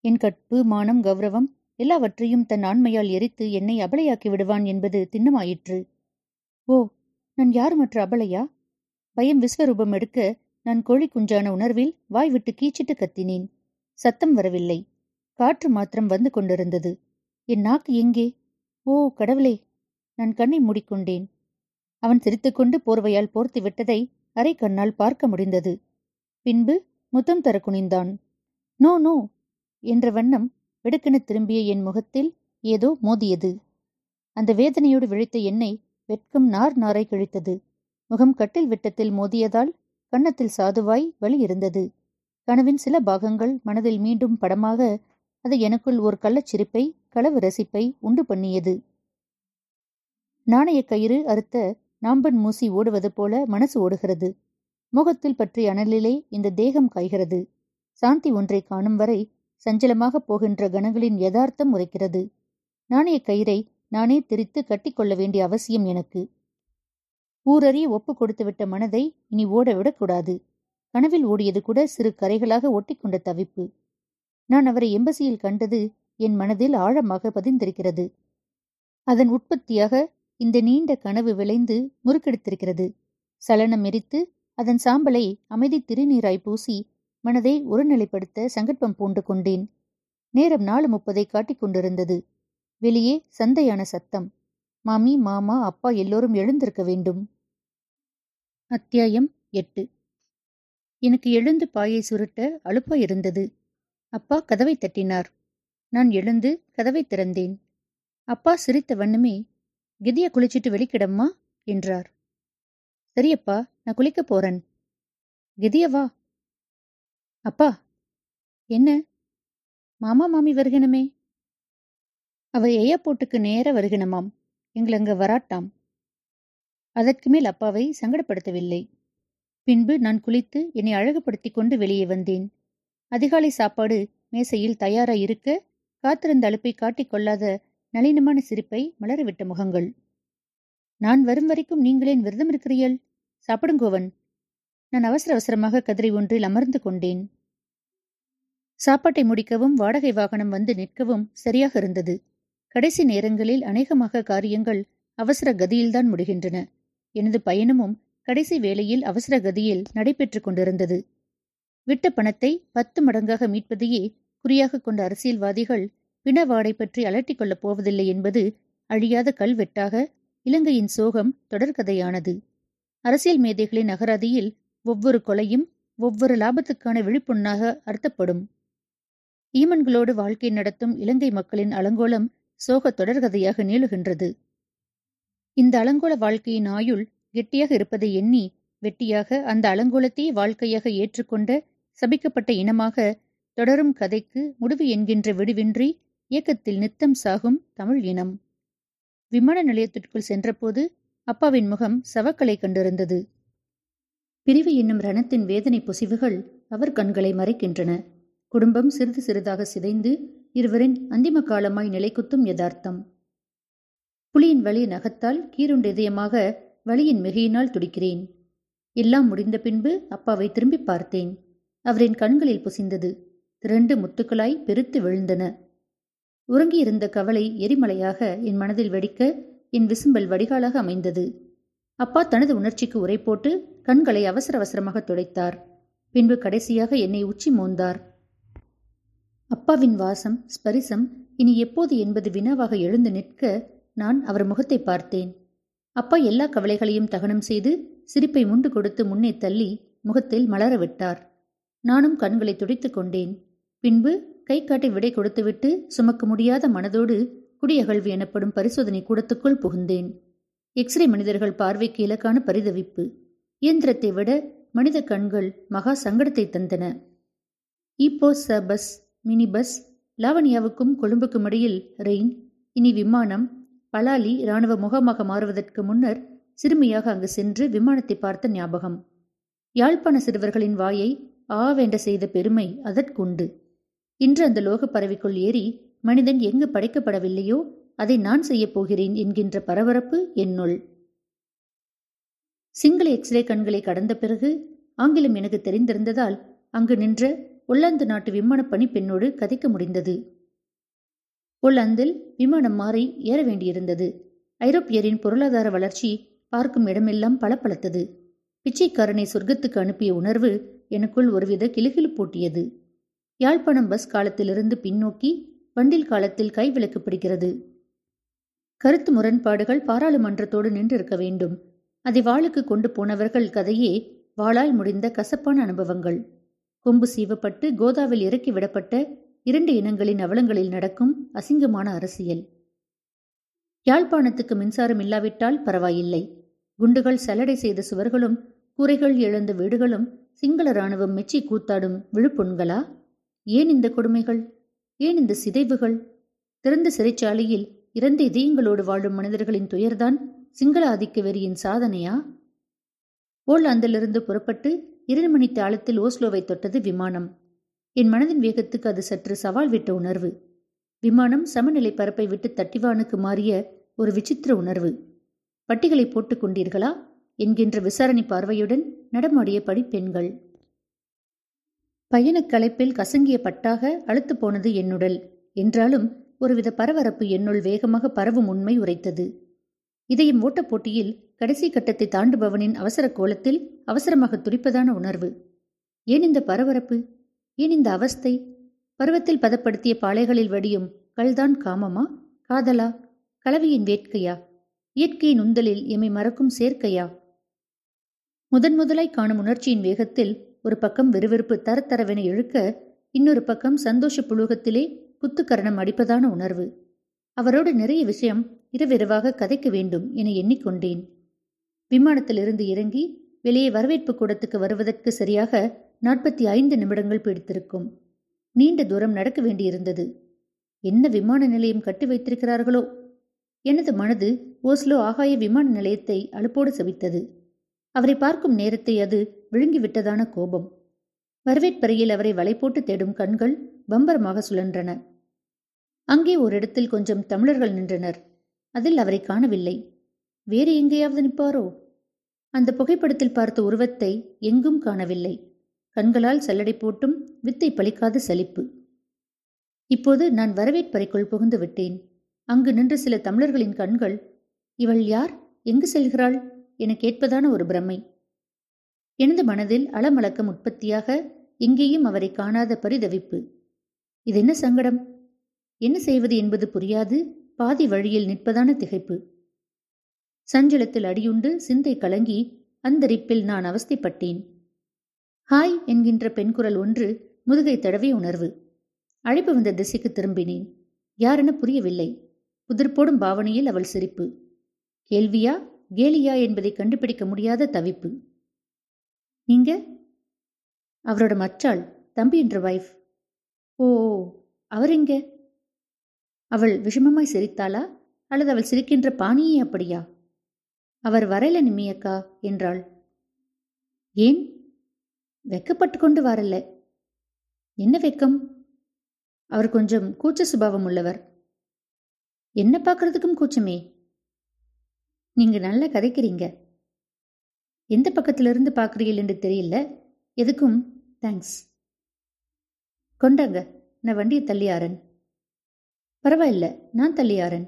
என் கற்பு மானம் கௌரவம் எல்லாவற்றையும் தன் ஆண்மையால் எரித்து என்னை அபலையாக்கி விடுவான் என்பது திண்ணமாயிற்று. ஓ நான் யாருமற்ற அபலையா? பயம் விஸ்வரூபம் எடுக்க நான் கோழி குஞ்சான உணர்வில் வாய் விட்டு கீச்சிட்டு கத்தினேன். சத்தம் வரவில்லை. காற்று மாத்திரம் வந்து கொண்டிருந்தது. என் நாக்கு எங்கே? ஓ கடவுளே நான் கண்ணை மூடிக்கொண்டேன். அவன் சிரித்துக்கொண்டு போர்வையால் போர்த்து விட்டதை அரை கண்ணால் பார்க்க முடிந்தது. பின்பு முத்தம் தர குனிந்தான். நோ நோ என்ற வண்ணம் வெடுக்கென திரும்பிய என் முகத்தில் ஏதோ மோதியது. அந்த வேதனையோடு விழித்த என்னை வெட்கம் நார் நாரை கிழித்தது. முகம் கட்டில் விட்டத்தில் மோதியதால் கன்னத்தில் சாதுவாய் வலி இருந்தது. கனவின் சில பாகங்கள் மனதில் மீண்டும் படமாக அது எனக்குள் ஒரு கள்ளச்சிரிப்பை களவு ரசிப்பை உண்டு பண்ணியது. நாணய கயிறு அறுத்த நாம்பன் மூசி ஓடுவது போல மனசு ஓடுகிறது. முகத்தில் பற்றிய அனலிலே இந்த தேகம் காய்கிறது. சாந்தி ஒன்றை காணும் வரை சஞ்சலமாக போகின்ற கணங்களின் யதார்த்தம் உரைக்கிறது. நாணய கயிறை நானே திரித்து கட்டிக்கொள்ள வேண்டிய அவசியம் எனக்கு. ஊரறிய ஒப்பு கொடுத்துவிட்ட மனதை இனி ஓடவிடக்கூடாது கனவில் ஓடியது கூட சிறு கரைகளாக ஒட்டிக்கொண்ட தவிப்பு. நான் அவரை எம்பசியில் கண்டது என் மனதில் ஆழமாக பதிந்திருக்கிறது. அதன் உற்பத்தியாக இந்த நீண்ட கனவு விளைந்து முறுக்கெடுத்திருக்கிறது. சலனம் எரித்து அதன் சாம்பலை அமைதி திருநீராய் பூசி மனதை ஒருநிலைப்படுத்த சங்கற்பம் பூண்டு கொண்டேன். நேரம் நாலு முப்பதை காட்டிக் கொண்டிருந்தது. வெளியே சந்தையான சத்தம். மாமி மாமா அப்பா எல்லோரும் எழுந்திருக்க வேண்டும். அத்தியாயம் எட்டு. எனக்கு எழுந்து பாயை சுருட்ட அலுப்பாய் இருந்தது. அப்பா கதவை தட்டினார். நான் எழுந்து கதவை திறந்தேன். அப்பா சிரித்த வண்ணமே கிதிய குளிச்சிட்டு வெளிக்கிடம்மா? என்றார். சரியப்பா நான் குளிக்க போறேன். கிதியவா அப்பா என்ன? மாமா மாமி வருகணுமே? அவ ஏயாப்போட்டுக்கு நேர வருகணுமாம். எங்களை அங்க வராட்டாம். அதற்கு மேல் அப்பாவை சங்கடப்படுத்தவில்லை. பின்பு நான் குளித்து என்னை அழகுபடுத்திக் கொண்டு வெளியே வந்தேன். அதிகாலை சாப்பாடு மேசையில் தயாராய் இருக்க காத்திருந்த அழுப்பை காட்டிக் கொள்ளாத நளினமான சிரிப்பை மலரவிட்ட முகங்கள். நான் வரும் வரைக்கும் நீங்களேன் விரதம் இருக்கிறீள் சாப்பிடுங்கோவன் நான் அவசர அவசரமாக கதிரை ஒன்றில் அமர்ந்து கொண்டேன். சாப்பாட்டை முடிக்கவும் வாடகை வாகனம் வந்து நிற்கவும் சரியாக இருந்தது. கடைசி நேரங்களில் அநேகமாக காரியங்கள் அவசர கதியில்தான் முடிகின்றன. எனது பயணமும் கடைசி வேளையில் அவசர கதியில் நடைபெற்றுக் கொண்டிருந்தது. விட்ட பணத்தை பத்து மடங்காக மீட்பதையே குறியாக கொண்ட அரசியல்வாதிகள் பிணவாடை பற்றி அலட்டிக் கொள்ளப் போவதில்லை என்பது அழியாத கல்வெட்டாக இலங்கையின் சோகம் தொடர்கதையானது. அரசியல் மேதைகளின் அகராதியில் ஒவ்வொரு கொலையும் ஒவ்வொரு லாபத்துக்கான விழிப்புண்ணாக அர்த்தப்படும். ஈமன்களோடு வாழ்க்கை நடத்தும் இலங்கை மக்களின் அலங்கோலம் சோக தொடர்கதையாக நீளுகின்றது. இந்த அலங்கோல வாழ்க்கையின் ஆயுள் கெட்டியாக இருப்பதை எண்ணி வெட்டியாக அந்த அலங்கோலத்தையே வாழ்க்கையாக ஏற்றுக்கொண்ட சபிக்கப்பட்ட இனமாக தொடரும் கதைக்கு முடிவு என்கின்ற விடுவின்றி இயக்கத்தில் நித்தம் சாகும் தமிழ் இனம். விமான நிலையத்திற்குள் சென்றபோது அப்பாவின் முகம் சவக்கலை கண்டிருந்தது. பிரிவு என்னும் ரணத்தின் வேதனை பொசிவுகள் அவர் கண்களை மறைக்கின்றன. குடும்பம் சிறிது சிறிதாக சிதைந்து இருவரின் அந்திம காலமாய் நிலைக்குத்தும் யதார்த்தம். புலியின் வழி நகத்தால் கீருண்ட இதயமாக வழியின் மிகையினால் துடிக்கிறேன். எல்லாம் முடிந்த பின்பு அப்பாவை திரும்பி பார்த்தேன். அவரின் கண்களில் புசிந்தது. திரண்டு முத்துக்களாய் பெருத்து விழுந்தன. உறங்கியிருந்த கவலை எரிமலையாக என் மனதில் வெடிக்க என் விசும்பல் வடிகாலாக அமைந்தது. அப்பா தனது உணர்ச்சிக்கு உரை போட்டு கண்களை அவசர அவசரமாக துடைத்தார். பின்பு கடைசியாக என்னை உச்சி மோந்தார். அப்பாவின் வாசம் ஸ்பரிசம் இனி எப்போது என்பது வினாவாக எழுந்து நிற்க நான் அவர் முகத்தை பார்த்தேன். அப்பா எல்லா கவலைகளையும் தகனம் செய்து சிரிப்பை முண்டு கொடுத்து முன்னே தள்ளி முகத்தில் மலர விட்டார் நானும் கண்களை துடைத்துக் கொண்டேன். பின்பு கை காட்டி விடை கொடுத்துவிட்டு சுமக்க முடியாத மனதோடு குடியகழ்வு எனப்படும் பரிசோதனை கூடத்துக்குள் புகுந்தேன். எக்ஸ்ரே மனிதர்கள் பார்வைக்கு இலக்கான பரிதவிப்பு. இயந்திரத்தை விட மனித கண்கள் மகா சங்கடத்தை தந்தன. இப்போ ச பஸ் மினி பஸ் லாவணியாவுக்கும் கொழும்புக்கும் இடையில் ரெயின் இனி விமானம் பலாலி இராணுவ முகமாக மாறுவதற்கு முன்னர் சிறுமியாக அங்கு சென்று விமானத்தை பார்த்த ஞாபகம். யாழ்ப்பாண சிறுவர்களின் வாயை ஆவேண்ட செய்த பெருமை அதற்குண்டு. இன்று அந்த லோக பறவைக்குள் ஏறி மனிதன் எங்கு படைக்கப்படவில்லையோ அதை நான் செய்யப் போகிறேன் என்கின்ற பரபரப்பு என்னுள் சிங்கள எக்ஸ்ரே கண்களை கடந்த பிறகு ஆங்கிலம் எனக்கு தெரிந்திருந்ததால் அங்கு நின்ற ஒல்லாந்து நாட்டு விமான பணிப்பெண்ணோடு கதைக்க முடிந்தது. ஒல்லாந்தில் விமானம் மாறி ஏற வேண்டியிருந்தது. ஐரோப்பியரின் பொருளாதார வளர்ச்சி பார்க்கும் இடமெல்லாம் பளபளத்தது. பிச்சைக்காரனை சொர்க்கத்துக்கு அனுப்பிய உணர்வு எனக்குள் ஒருவித கிளுகிழு போட்டியது. யாழ்ப்பாணம் பஸ் காலத்திலிருந்து பின்னோக்கி வண்டில் காலத்தில் கைவிலக்கு பிடிக்கிறது கருத்து முரண்பாடுகள் பாராளுமன்றத்தோடு நின்றிருக்க வேண்டும். அதை வாளுக்கு கொண்டு போனவர்கள் கதையே வாளால் முடிந்த கசப்பான அனுபவங்கள். கொம்பு சீவப்பட்டு கோதாவில் இறக்கி விடப்பட்ட இரண்டு இனங்களின் அவலங்களில் நடக்கும் அசிங்கமான அரசியல். யாழ்ப்பாணத்துக்கு மின்சாரம் இல்லாவிட்டால் பரவாயில்லை. குண்டுகள் சலடை செய்த சுவர்களும் கூரைகள் இழந்த வீடுகளும் சிங்கள இராணுவம் மெச்சி கூத்தாடும் விழுப்புண்களா? ஏன் இந்த கொடுமைகள்? ஏன் இந்த சிதைவுகள்? திறந்த சிறைச்சாலையில் இறந்த இதயங்களோடு வாழும் மனிதர்களின் துயர்தான் சிங்கள ஆதிக்க வெறியின் சாதனையா? ஓலாந்திலிருந்து புறப்பட்டு இரண்டு மணி தாளத்தில் ஓஸ்லோவை தொட்டது விமானம். என் மனதின் வேகத்துக்கு அது சற்று சவால் விட்ட உணர்வு. விமானம் சமநிலை பரப்பை விட்டு தட்டிவானுக்கு மாறிய ஒரு விசித்திர உணர்வு. பட்டிகளை போட்டுக் கொண்டீர்களா? என்கின்ற விசாரணை பார்வையுடன் நடமாடிய படிப்பெண்கள் பயணக் களைப்பில் கசங்கிய பட்டாக அழுத்து போனது என்னுடல் என்றாலும் ஒருவித பரபரப்பு என்னுள் வேகமாக பரவும் உண்மை உரைத்தது. இதயம் ஓட்டப் போட்டியில் கடைசி கட்டத்தை தாண்டுபவனின் அவசர கோலத்தில் அவசரமாக துடிப்பதான உணர்வு. ஏன் இந்த பரபரப்பு? ஏன் இந்த அவஸ்தை? பருவத்தில் பதப்படுத்திய பாளைகளில் வடியும் கல்தான் காமமா? காதலா? கலவியின் வேட்கையா? இயற்கையின் உந்தலில் எம்மை மறக்கும் சேர்க்கையா? முதன் முதலாய் காணும் உணர்ச்சியின் வேகத்தில் ஒரு பக்கம் விறுவிறுப்பு தரத்தரவென இழுக்க இன்னொரு பக்கம் சந்தோஷ புலோகத்திலே குத்துக்கரணம் அடிப்பதான உணர்வு. அவரோடு நிறைய விஷயம் இரவிரவாக கதைக்க வேண்டும் என எண்ணிக்கொண்டேன். விமானத்திலிருந்து இறங்கி வெளியே வரவேற்பு கூடத்துக்கு வருவதற்கு சரியாக நாற்பத்தி ஐந்து நிமிடங்கள் பிடித்திருக்கும். நீண்ட தூரம் நடக்க வேண்டியிருந்தது. என்ன விமான நிலையம் கட்டி வைத்திருக்கிறார்களோ? எனது மனது ஓஸ்லோ ஆகாய விமான நிலையத்தை அழுப்போடு சவித்தது. அவரை பார்க்கும் நேரத்தை அது விழுங்கிவிட்டதான கோபம். வரவேற்பறையில் அவரை வலை போட்டு தேடும் கண்கள் பம்பரமாக சுழன்றன. அங்கே ஒரு இடத்தில் கொஞ்சம் தமிழர்கள் நின்றனர். அதில் அவரை காணவில்லை. வேறு எங்கேயாவது நிற்பாரோ? அந்த புகைப்படத்தில் பார்த்த உருவத்தை எங்கும் காணவில்லை. கண்களால் சல்லடை போட்டும் வித்தை பழிக்காத சலிப்பு. இப்போது நான் வரவேற்பறைக்குள் புகுந்து விட்டேன். அங்கு நின்ற சில தமிழர்களின் கண்கள் இவள் யார்? எங்கு செல்கிறாள்? என கேட்பதான ஒரு பிரமை எனது மனதில் அளமளக்கம் உற்பத்தியாக எங்கேயும் அவரை காணாத பரிதவிப்பு. இது என்ன சங்கடம்? என்ன செய்வது என்பது புரியாது பாதி வழியில் நிற்பதான திகைப்பு. சஞ்சலத்தில் அடியுண்டு சிந்தை கலங்கி அந்தரிப்பில் நான் அவஸ்தைப்பட்டேன். ஹாய் என்கின்ற பெண் குரல் ஒன்று முதுகை தடவிய உணர்வு. அழைப்பு வந்த திசைக்கு திரும்பினேன். யாரென புரியவில்லை. புதிர்போடும் பாவனையில் அவள் சிரிப்பு. கேள்வியா? கேலியா என்பதை கண்டுபிடிக்க முடியாத தவிப்பு. நீங்க? அவரோட மச்சாள் தம்பி என்ற வைஃப் ஓ அவர் எங்க? அவள் விஷமமாய் சிரித்தாளா? அல்லது அவள் சிரிக்கின்ற பாணியே அப்படியா? அவர் வரல நிம்மியக்கா என்றாள். ஏன்? வெக்கப்பட்டு கொண்டு வரல என்ன வெக்கம்? அவர் கொஞ்சம் கூச்ச சுபாவம் உள்ளவர். என்ன பார்க்கறதுக்கும் கூச்சமே? நீங்க நல்லா கதைக்கிறீங்க. எந்த பக்கத்திலிருந்து பார்க்குறீர்கள் என்று தெரியல. எதுக்கும்? தேங்க்ஸ் கொண்டாங்க. நான் வண்டியை தள்ளியாரன் பரவாயில்ல நான் தள்ளியாரன்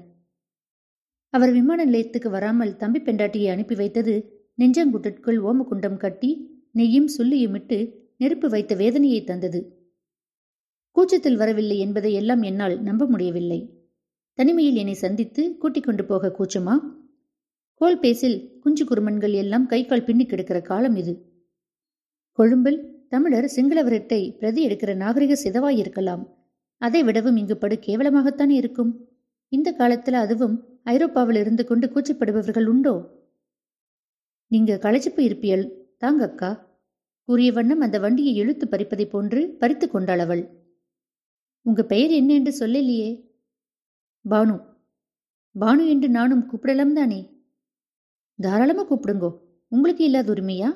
அவர் விமான நிலையத்துக்கு வராமல் தம்பி பெண்டாட்டியை அனுப்பி வைத்தது நெஞ்சங்குட்டிற்குள் ஓமகுண்டம் கட்டி நெய்யும் சொல்லியுமிட்டு நெருப்பு வைத்த வேதனையை தந்தது. கூச்சத்தில் வரவில்லை என்பதை எல்லாம் என்னால் நம்ப முடியவில்லை. தனிமையில் என்னை சந்தித்து கூட்டிக் கொண்டு போக கூச்சமா? கோல் பேசில் குஞ்சு குருமன்கள் எல்லாம் கை கால் பின்னி கிடக்கிற காலம் இது. கொழும்பில் தமிழர் சிங்களவரட்டை பிரதி எடுக்கிற நாகரிக சிதவாய் இருக்கலாம். அதை விடவும் இங்கு படு கேவலமாகத்தானே இருக்கும்? இந்த காலத்துல அதுவும் ஐரோப்பாவில் இருந்து கொண்டு கூச்சப்படுபவர்கள் உண்டோ? நீங்க களைச்சிப்பு இருப்பியல் தாங்க அக்கா கூறிய வண்ணம் அந்த வண்டியை இழுத்து பறிப்பதை போன்று பறித்து கொண்டாள் அவள். உங்க பெயர் என்ன என்று சொல்லலையே? பானு. பானு என்று நானும் கூப்பிடலாம் தானே? தாராளமா கூப்பிடுங்கோ. உங்களுக்கு இல்லாத உரிமையா?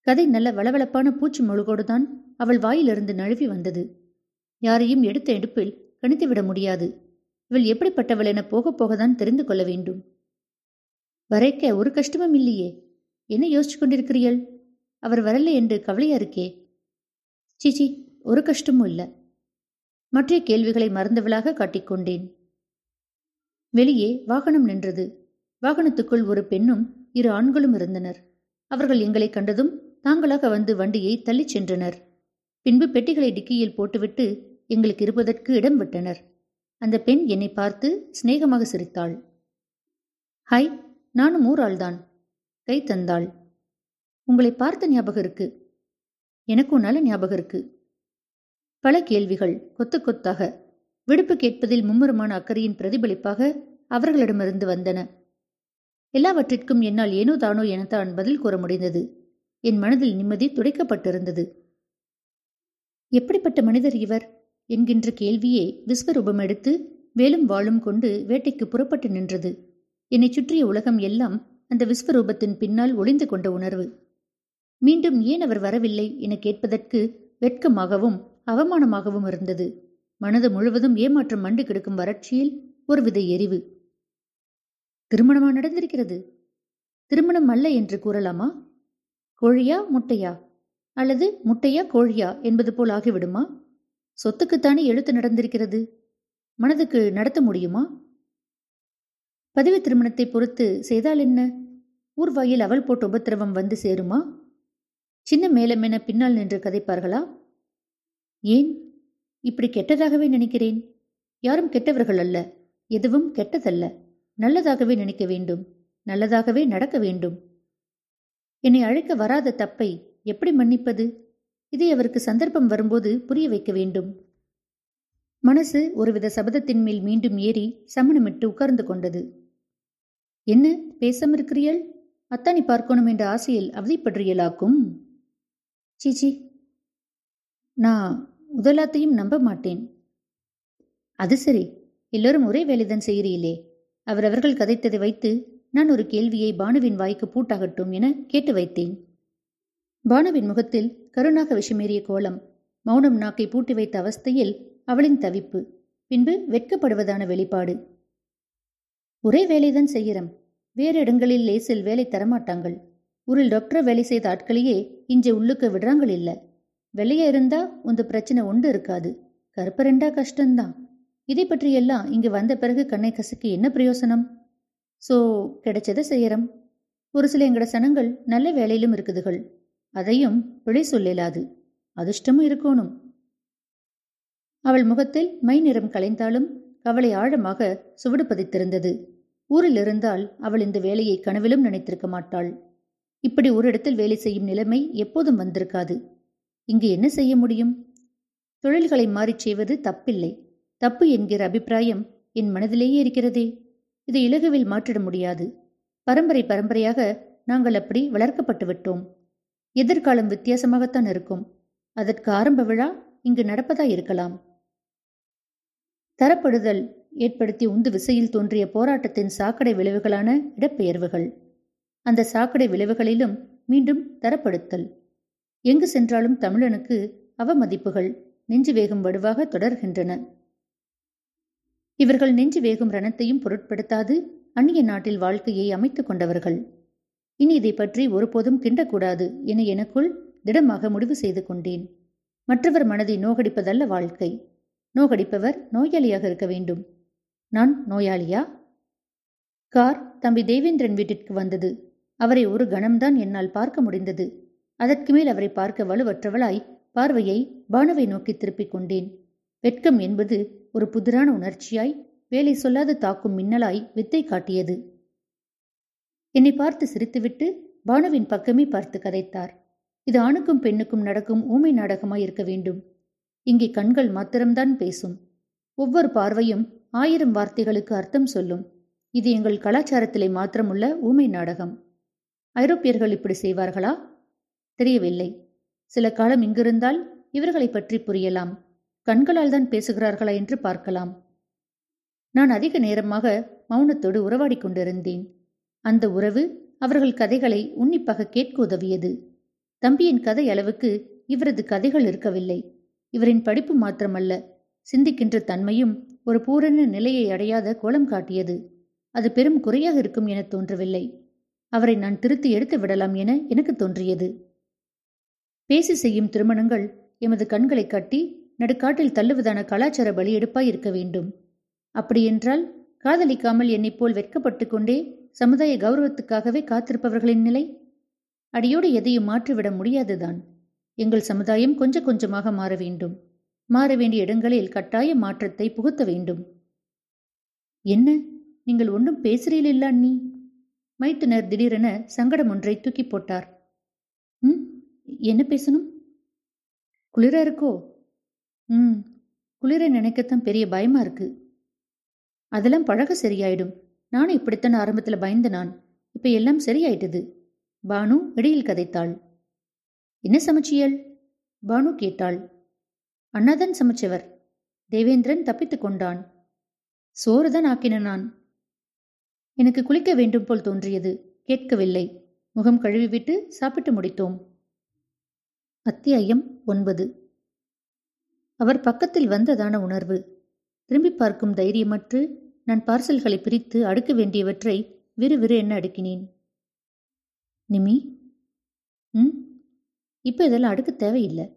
கதை நல்ல வளவளப்பான பூச்சி மொழுகோடுதான் அவள் வாயிலிருந்து நழுவி வந்தது. யாரையும் எடுத்த எடுப்பில் கணித்துவிட முடியாது. இவள் எப்படிப்பட்டவள் என போக போகத்தான் தெரிந்து கொள்ள வேண்டும். வரைக்க ஒரு கஷ்டமும் இல்லையே. என்ன யோசிச்சு கொண்டிருக்கிறீள் அவர் வரல என்று கவலையா இருக்கே. சீச்சி ஒரு கஷ்டமும் இல்லை. மற்ற கேள்விகளை மறந்தவளாக காட்டிக்கொண்டேன். வெளியே வாகனம் நின்றது. வாகனத்துக்குள் ஒரு பெண்ணும் இரு ஆண்களும் இருந்தனர். அவர்கள் எங்களை கண்டதும் தாங்களாக வந்து வண்டியை தள்ளிச் சென்றனர். பின்பு பெட்டிகளை டிக்கியில் போட்டுவிட்டு எங்களுக்கு இருப்பதற்கு இடம் விட்டனர். அந்த பெண் என்னை பார்த்து சிநேகமாக சிரித்தாள். ஹாய் நானும் ஊராள்தான் கை தந்தாள். உங்களை பார்த்த ஞாபகம் இருக்கு. எனக்கும் நல்ல ஞாபகம் இருக்கு. பல கேள்விகள் கொத்து கொத்தாக விடுப்பு கேட்பதில் மும்முரமான அக்கறையின் பிரதிபலிப்பாக அவர்களிடமிருந்து வந்தன. எல்லாவற்றிற்கும் என்னால் ஏனோ தானோ எனத்தான் பதில் கூற முடிந்தது. என் மனதில் நிம்மதி துடைக்கப்பட்டிருந்தது. எப்படிப்பட்ட மனிதர் இவர்? என்கின்ற கேள்வியே விஸ்வரூபம் எடுத்து வேலும் வாளும் கொண்டு வேட்டைக்கு புறப்பட்டு நின்றது. என்னை சுற்றிய உலகம் எல்லாம் அந்த விஸ்வரூபத்தின் பின்னால் ஒளிந்து கொண்ட உணர்வு. மீண்டும் ஏன் அவர் வரவில்லை என கேட்பதற்கு வெட்கமாகவும் அவமானமாகவும் இருந்தது. மனது முழுவதும் ஏமாற்றம் மண்டு கிடக்கும் வறட்சியில் ஒருவித எரிவு. திருமணமா நடந்திருக்கிறது? திருமணம் அல்ல என்று கூறலாமா? கோழியா முட்டையா? அல்லது முட்டையா கோழியா என்பது போல் ஆகிவிடுமா? சொத்துக்குத்தானே எழுத்து நடந்திருக்கிறது? மனதுக்கு நடத்த முடியுமா? பதிவு திருமணத்தை பொறுத்து செய்தால் என்ன? ஊர்வாயில் அவள் போட்ட உபத்திரவம் வந்து சேருமா? சின்ன மேலம் என பின்னால் நின்று கதைப்பார்களா? ஏன்? இப்படி கெட்டதாகவே நினைக்கிறேன். யாரும் கெட்டவர்கள் அல்ல. எதுவும் கெட்டதல்ல. நல்லதாகவே நினைக்க வேண்டும். நல்லதாகவே நடக்க வேண்டும். என்னை அழைக்க வராத தப்பை எப்படி மன்னிப்பது? இதை அவருக்கு சந்தர்ப்பம் வரும்போது புரிய வைக்க வேண்டும். மனசு ஒருவித சபதத்தின் மேல் மீண்டும் ஏறி சமணமிட்டு உட்கார்ந்து கொண்டது. என்ன? பேசாம இருக்கிறீள் அத்தானி பார்க்கணும் என்ற ஆசையில் அவதிப்படுறியலாக்கும்? சீச்சி நான் முதலாத்தையும் நம்ப மாட்டேன். அது சரி. எல்லோரும் ஒரே வேலைதான் செய்கிறீங்களே அவரவர்கள் கதைத்ததை வைத்து நான் ஒரு கேள்வியை பானுவின் வாய்க்கு பூட்டாகட்டும் என கேட்டு வைத்தேன். பானுவின் முகத்தில் கருணாக விஷமேறிய கோலம் மௌனம் நாக்கை பூட்டி வைத்த அவஸ்தையில் அவளின் தவிப்பு பின்பு வெட்கப்படுவதான வெளிப்பாடு. ஒரே வேலைதான் செய்கிறோம் வேறு இடங்களில் லேசில் வேலை தரமாட்டாங்கள். ஊரில் டாக்டர் வேலை செய்த ஆட்களையே இங்கே உள்ளுக்கு விடுறாங்கள் இல்ல. வெளியே இருந்தா உந்த பிரச்சனை ஒன்று இருக்காது. கருப்பரெண்டா கஷ்டம்தான். இதை பற்றியெல்லாம் இங்கு வந்த பிறகு கண்ணை கசக்கி என்ன பிரயோசனம்? ஸோ கிடைச்சதை செய்யறோம். ஒரு சில எங்கட சனங்கள் நல்ல வேலையிலும் இருக்குதுகள். அதையும் பிழை சொல்லலாது. அதிர்ஷ்டமும் இருக்கணும். அவள் முகத்தில் மை நிறம் கலைந்தாலும் கவலை ஆழமாக சுவடு பதித்திருந்தது. ஊரில் இருந்தால் அவள் இந்த வேலையை கனவிலும் நினைத்திருக்க மாட்டாள். இப்படி ஒரு இடத்தில் வேலை செய்யும் நிலைமை எப்போதும் வந்திருக்காது. இங்கு என்ன செய்ய முடியும்? தொழில்களை மாறிச் செய்வது தப்பில்லை. தப்பு என்கிற அபிப்பிராயம் என் மனதிலேயே இருக்கிறதே. இதை இலகுவில் மாற்றிட முடியாது. பரம்பரை பரம்பரையாக நாங்கள் அப்படி வளர்க்கப்பட்டு விட்டோம். எதிர்காலம் வித்தியாசமாகத்தான் இருக்கும். அதற்கு ஆரம்ப விழா இங்கு நடப்பதா இருக்கலாம். தரப்படுதல் ஏற்படுத்தி உந்து விசையில் தோன்றிய போராட்டத்தின் சாக்கடை விளைவுகளான இடப்பெயர்வுகள். அந்த சாக்கடை விளைவுகளிலும் மீண்டும் தரப்படுத்தல். எங்கு சென்றாலும் தமிழனுக்கு அவமதிப்புகள் நெஞ்சு வேகம் வடுவாக தொடர்கின்றன. இவர்கள் நெஞ்சு வேகும் ரணத்தையும் பொருட்படுத்தாது அந்நிய நாட்டில் வாழ்க்கையை அமைத்துக் கொண்டவர்கள். இனி இதை பற்றி ஒருபோதும் கிண்டக்கூடாது என எனக்குள் திடமாக முடிவு செய்து கொண்டேன். மற்றவர் மனதை நோகடிப்பதல்ல வாழ்க்கை. நோகடிப்பவர் நோயாளியாக இருக்க வேண்டும். நான் நோயாளியா? கார் தம்பி தேவேந்திரன் வீட்டிற்கு வந்தது. அவரை ஒரு கணம்தான் என்னால் பார்க்க முடிந்தது. அதற்கு மேல் அவரை பார்க்க வலுவற்றவளாய் பார்வையை பானுவை நோக்கி திருப்பிக் கொண்டேன். வெட்கம் என்பது ஒரு புதிரான உணர்ச்சியாய் வேலை சொல்லாது தாக்கும் மின்னலாய் வித்தை காட்டியது. என்னை பார்த்து சிரித்துவிட்டு பானுவின் பக்கமே பார்த்து கதைத்தார். இது ஆணுக்கும் பெண்ணுக்கும் நடக்கும் ஊமை நாடகமாய் இருக்க வேண்டும். இங்கே கண்கள் மாத்திரம்தான் பேசும். ஒவ்வொரு பார்வையும் ஆயிரம் வார்த்தைகளுக்கு அர்த்தம் சொல்லும். இது எங்கள் கலாச்சாரத்திலே மாத்திரமுள்ள ஊமை நாடகம். ஐரோப்பியர்கள் இப்படி செய்வார்களா? தெரியவில்லை. சில காலம் இங்கிருந்தால் இவர்களை பற்றி புரியலாம். கண்களால் தான் பேசுகிறார்களா என்று பார்க்கலாம். நான் அதிக நேரமாக மௌனத்தோடு உறவாடி கொண்டிருந்தேன். அந்த உறவு அவர்கள் கதைகளை உன்னிப்பாக கேட்க உதவியது. தம்பியின் கதை அளவுக்கு இவரது கதைகள் இருக்கவில்லை. இவரின் படிப்பு மாத்திரமல்ல சிந்திக்கின்ற தன்மையும் ஒரு பூரண நிலையை அடையாத கோலம் காட்டியது. அது பெரும் குறையாக இருக்கும் என தோன்றவில்லை. அவரை நான் திருத்தி எடுத்து விடலாம் என எனக்கு தோன்றியது. பேசி செய்யும் திருமணங்கள் எமது கண்களை கட்டி நடுக்காட்டில் தள்ளுவதான கலாச்சார பலி இருக்க வேண்டும். அப்படியென்றால் காதலிக்காமல் என்னைப்போல் வெட்கப்பட்டு கொண்டே சமுதாய கௌரவத்துக்காகவே காத்திருப்பவர்களின் நிலை? அடியோடு எதையும் மாற்றிவிட முடியாதுதான். எங்கள் சமுதாயம் கொஞ்சம் கொஞ்சமாக மாற வேண்டும். மாற வேண்டிய இடங்களில் கட்டாய மாற்றத்தை புகுத்த வேண்டும். என்ன? நீங்கள் ஒன்றும் பேசுறீலில்லா நீ மைத்துனர் திடீரென சங்கடம் ஒன்றை தூக்கி போட்டார். ம்? என்ன பேசணும்? குளிரா இருக்கோ? ம் குளிரை நினைக்கத்தான் பெரிய பயமா இருக்கு. அதெல்லாம் பழக சரியாயிடும். நானும் இப்படித்தான் ஆரம்பத்தில் பயந்த நான். இப்ப எல்லாம் சரியாயிட்டது. பானு இடையில் கதைத்தாள். என்ன சமைச்சியல்? பானு கேட்டாள். அண்ணாதான் சமைச்சவர். தேவேந்திரன் தப்பித்துக் கொண்டான். சோறுதான் ஆக்கின நான். எனக்கு குளிக்க வேண்டும் போல் தோன்றியது. கேட்கவில்லை. முகம் கழுவிவிட்டு சாப்பிட்டு முடித்தோம். அத்தியாயம் ஒன்பது. அவர் பக்கத்தில் வந்ததான உணர்வு. திரும்பி பார்க்கும் தைரியமற்று நான் பார்சல்களை பிரித்து அடுக்க வேண்டியவற்றை விறுவிறு என்ன அடுக்கினேன். நிமி ம்? இப்போ இதெல்லாம் அடுக்க தேவையில்லை.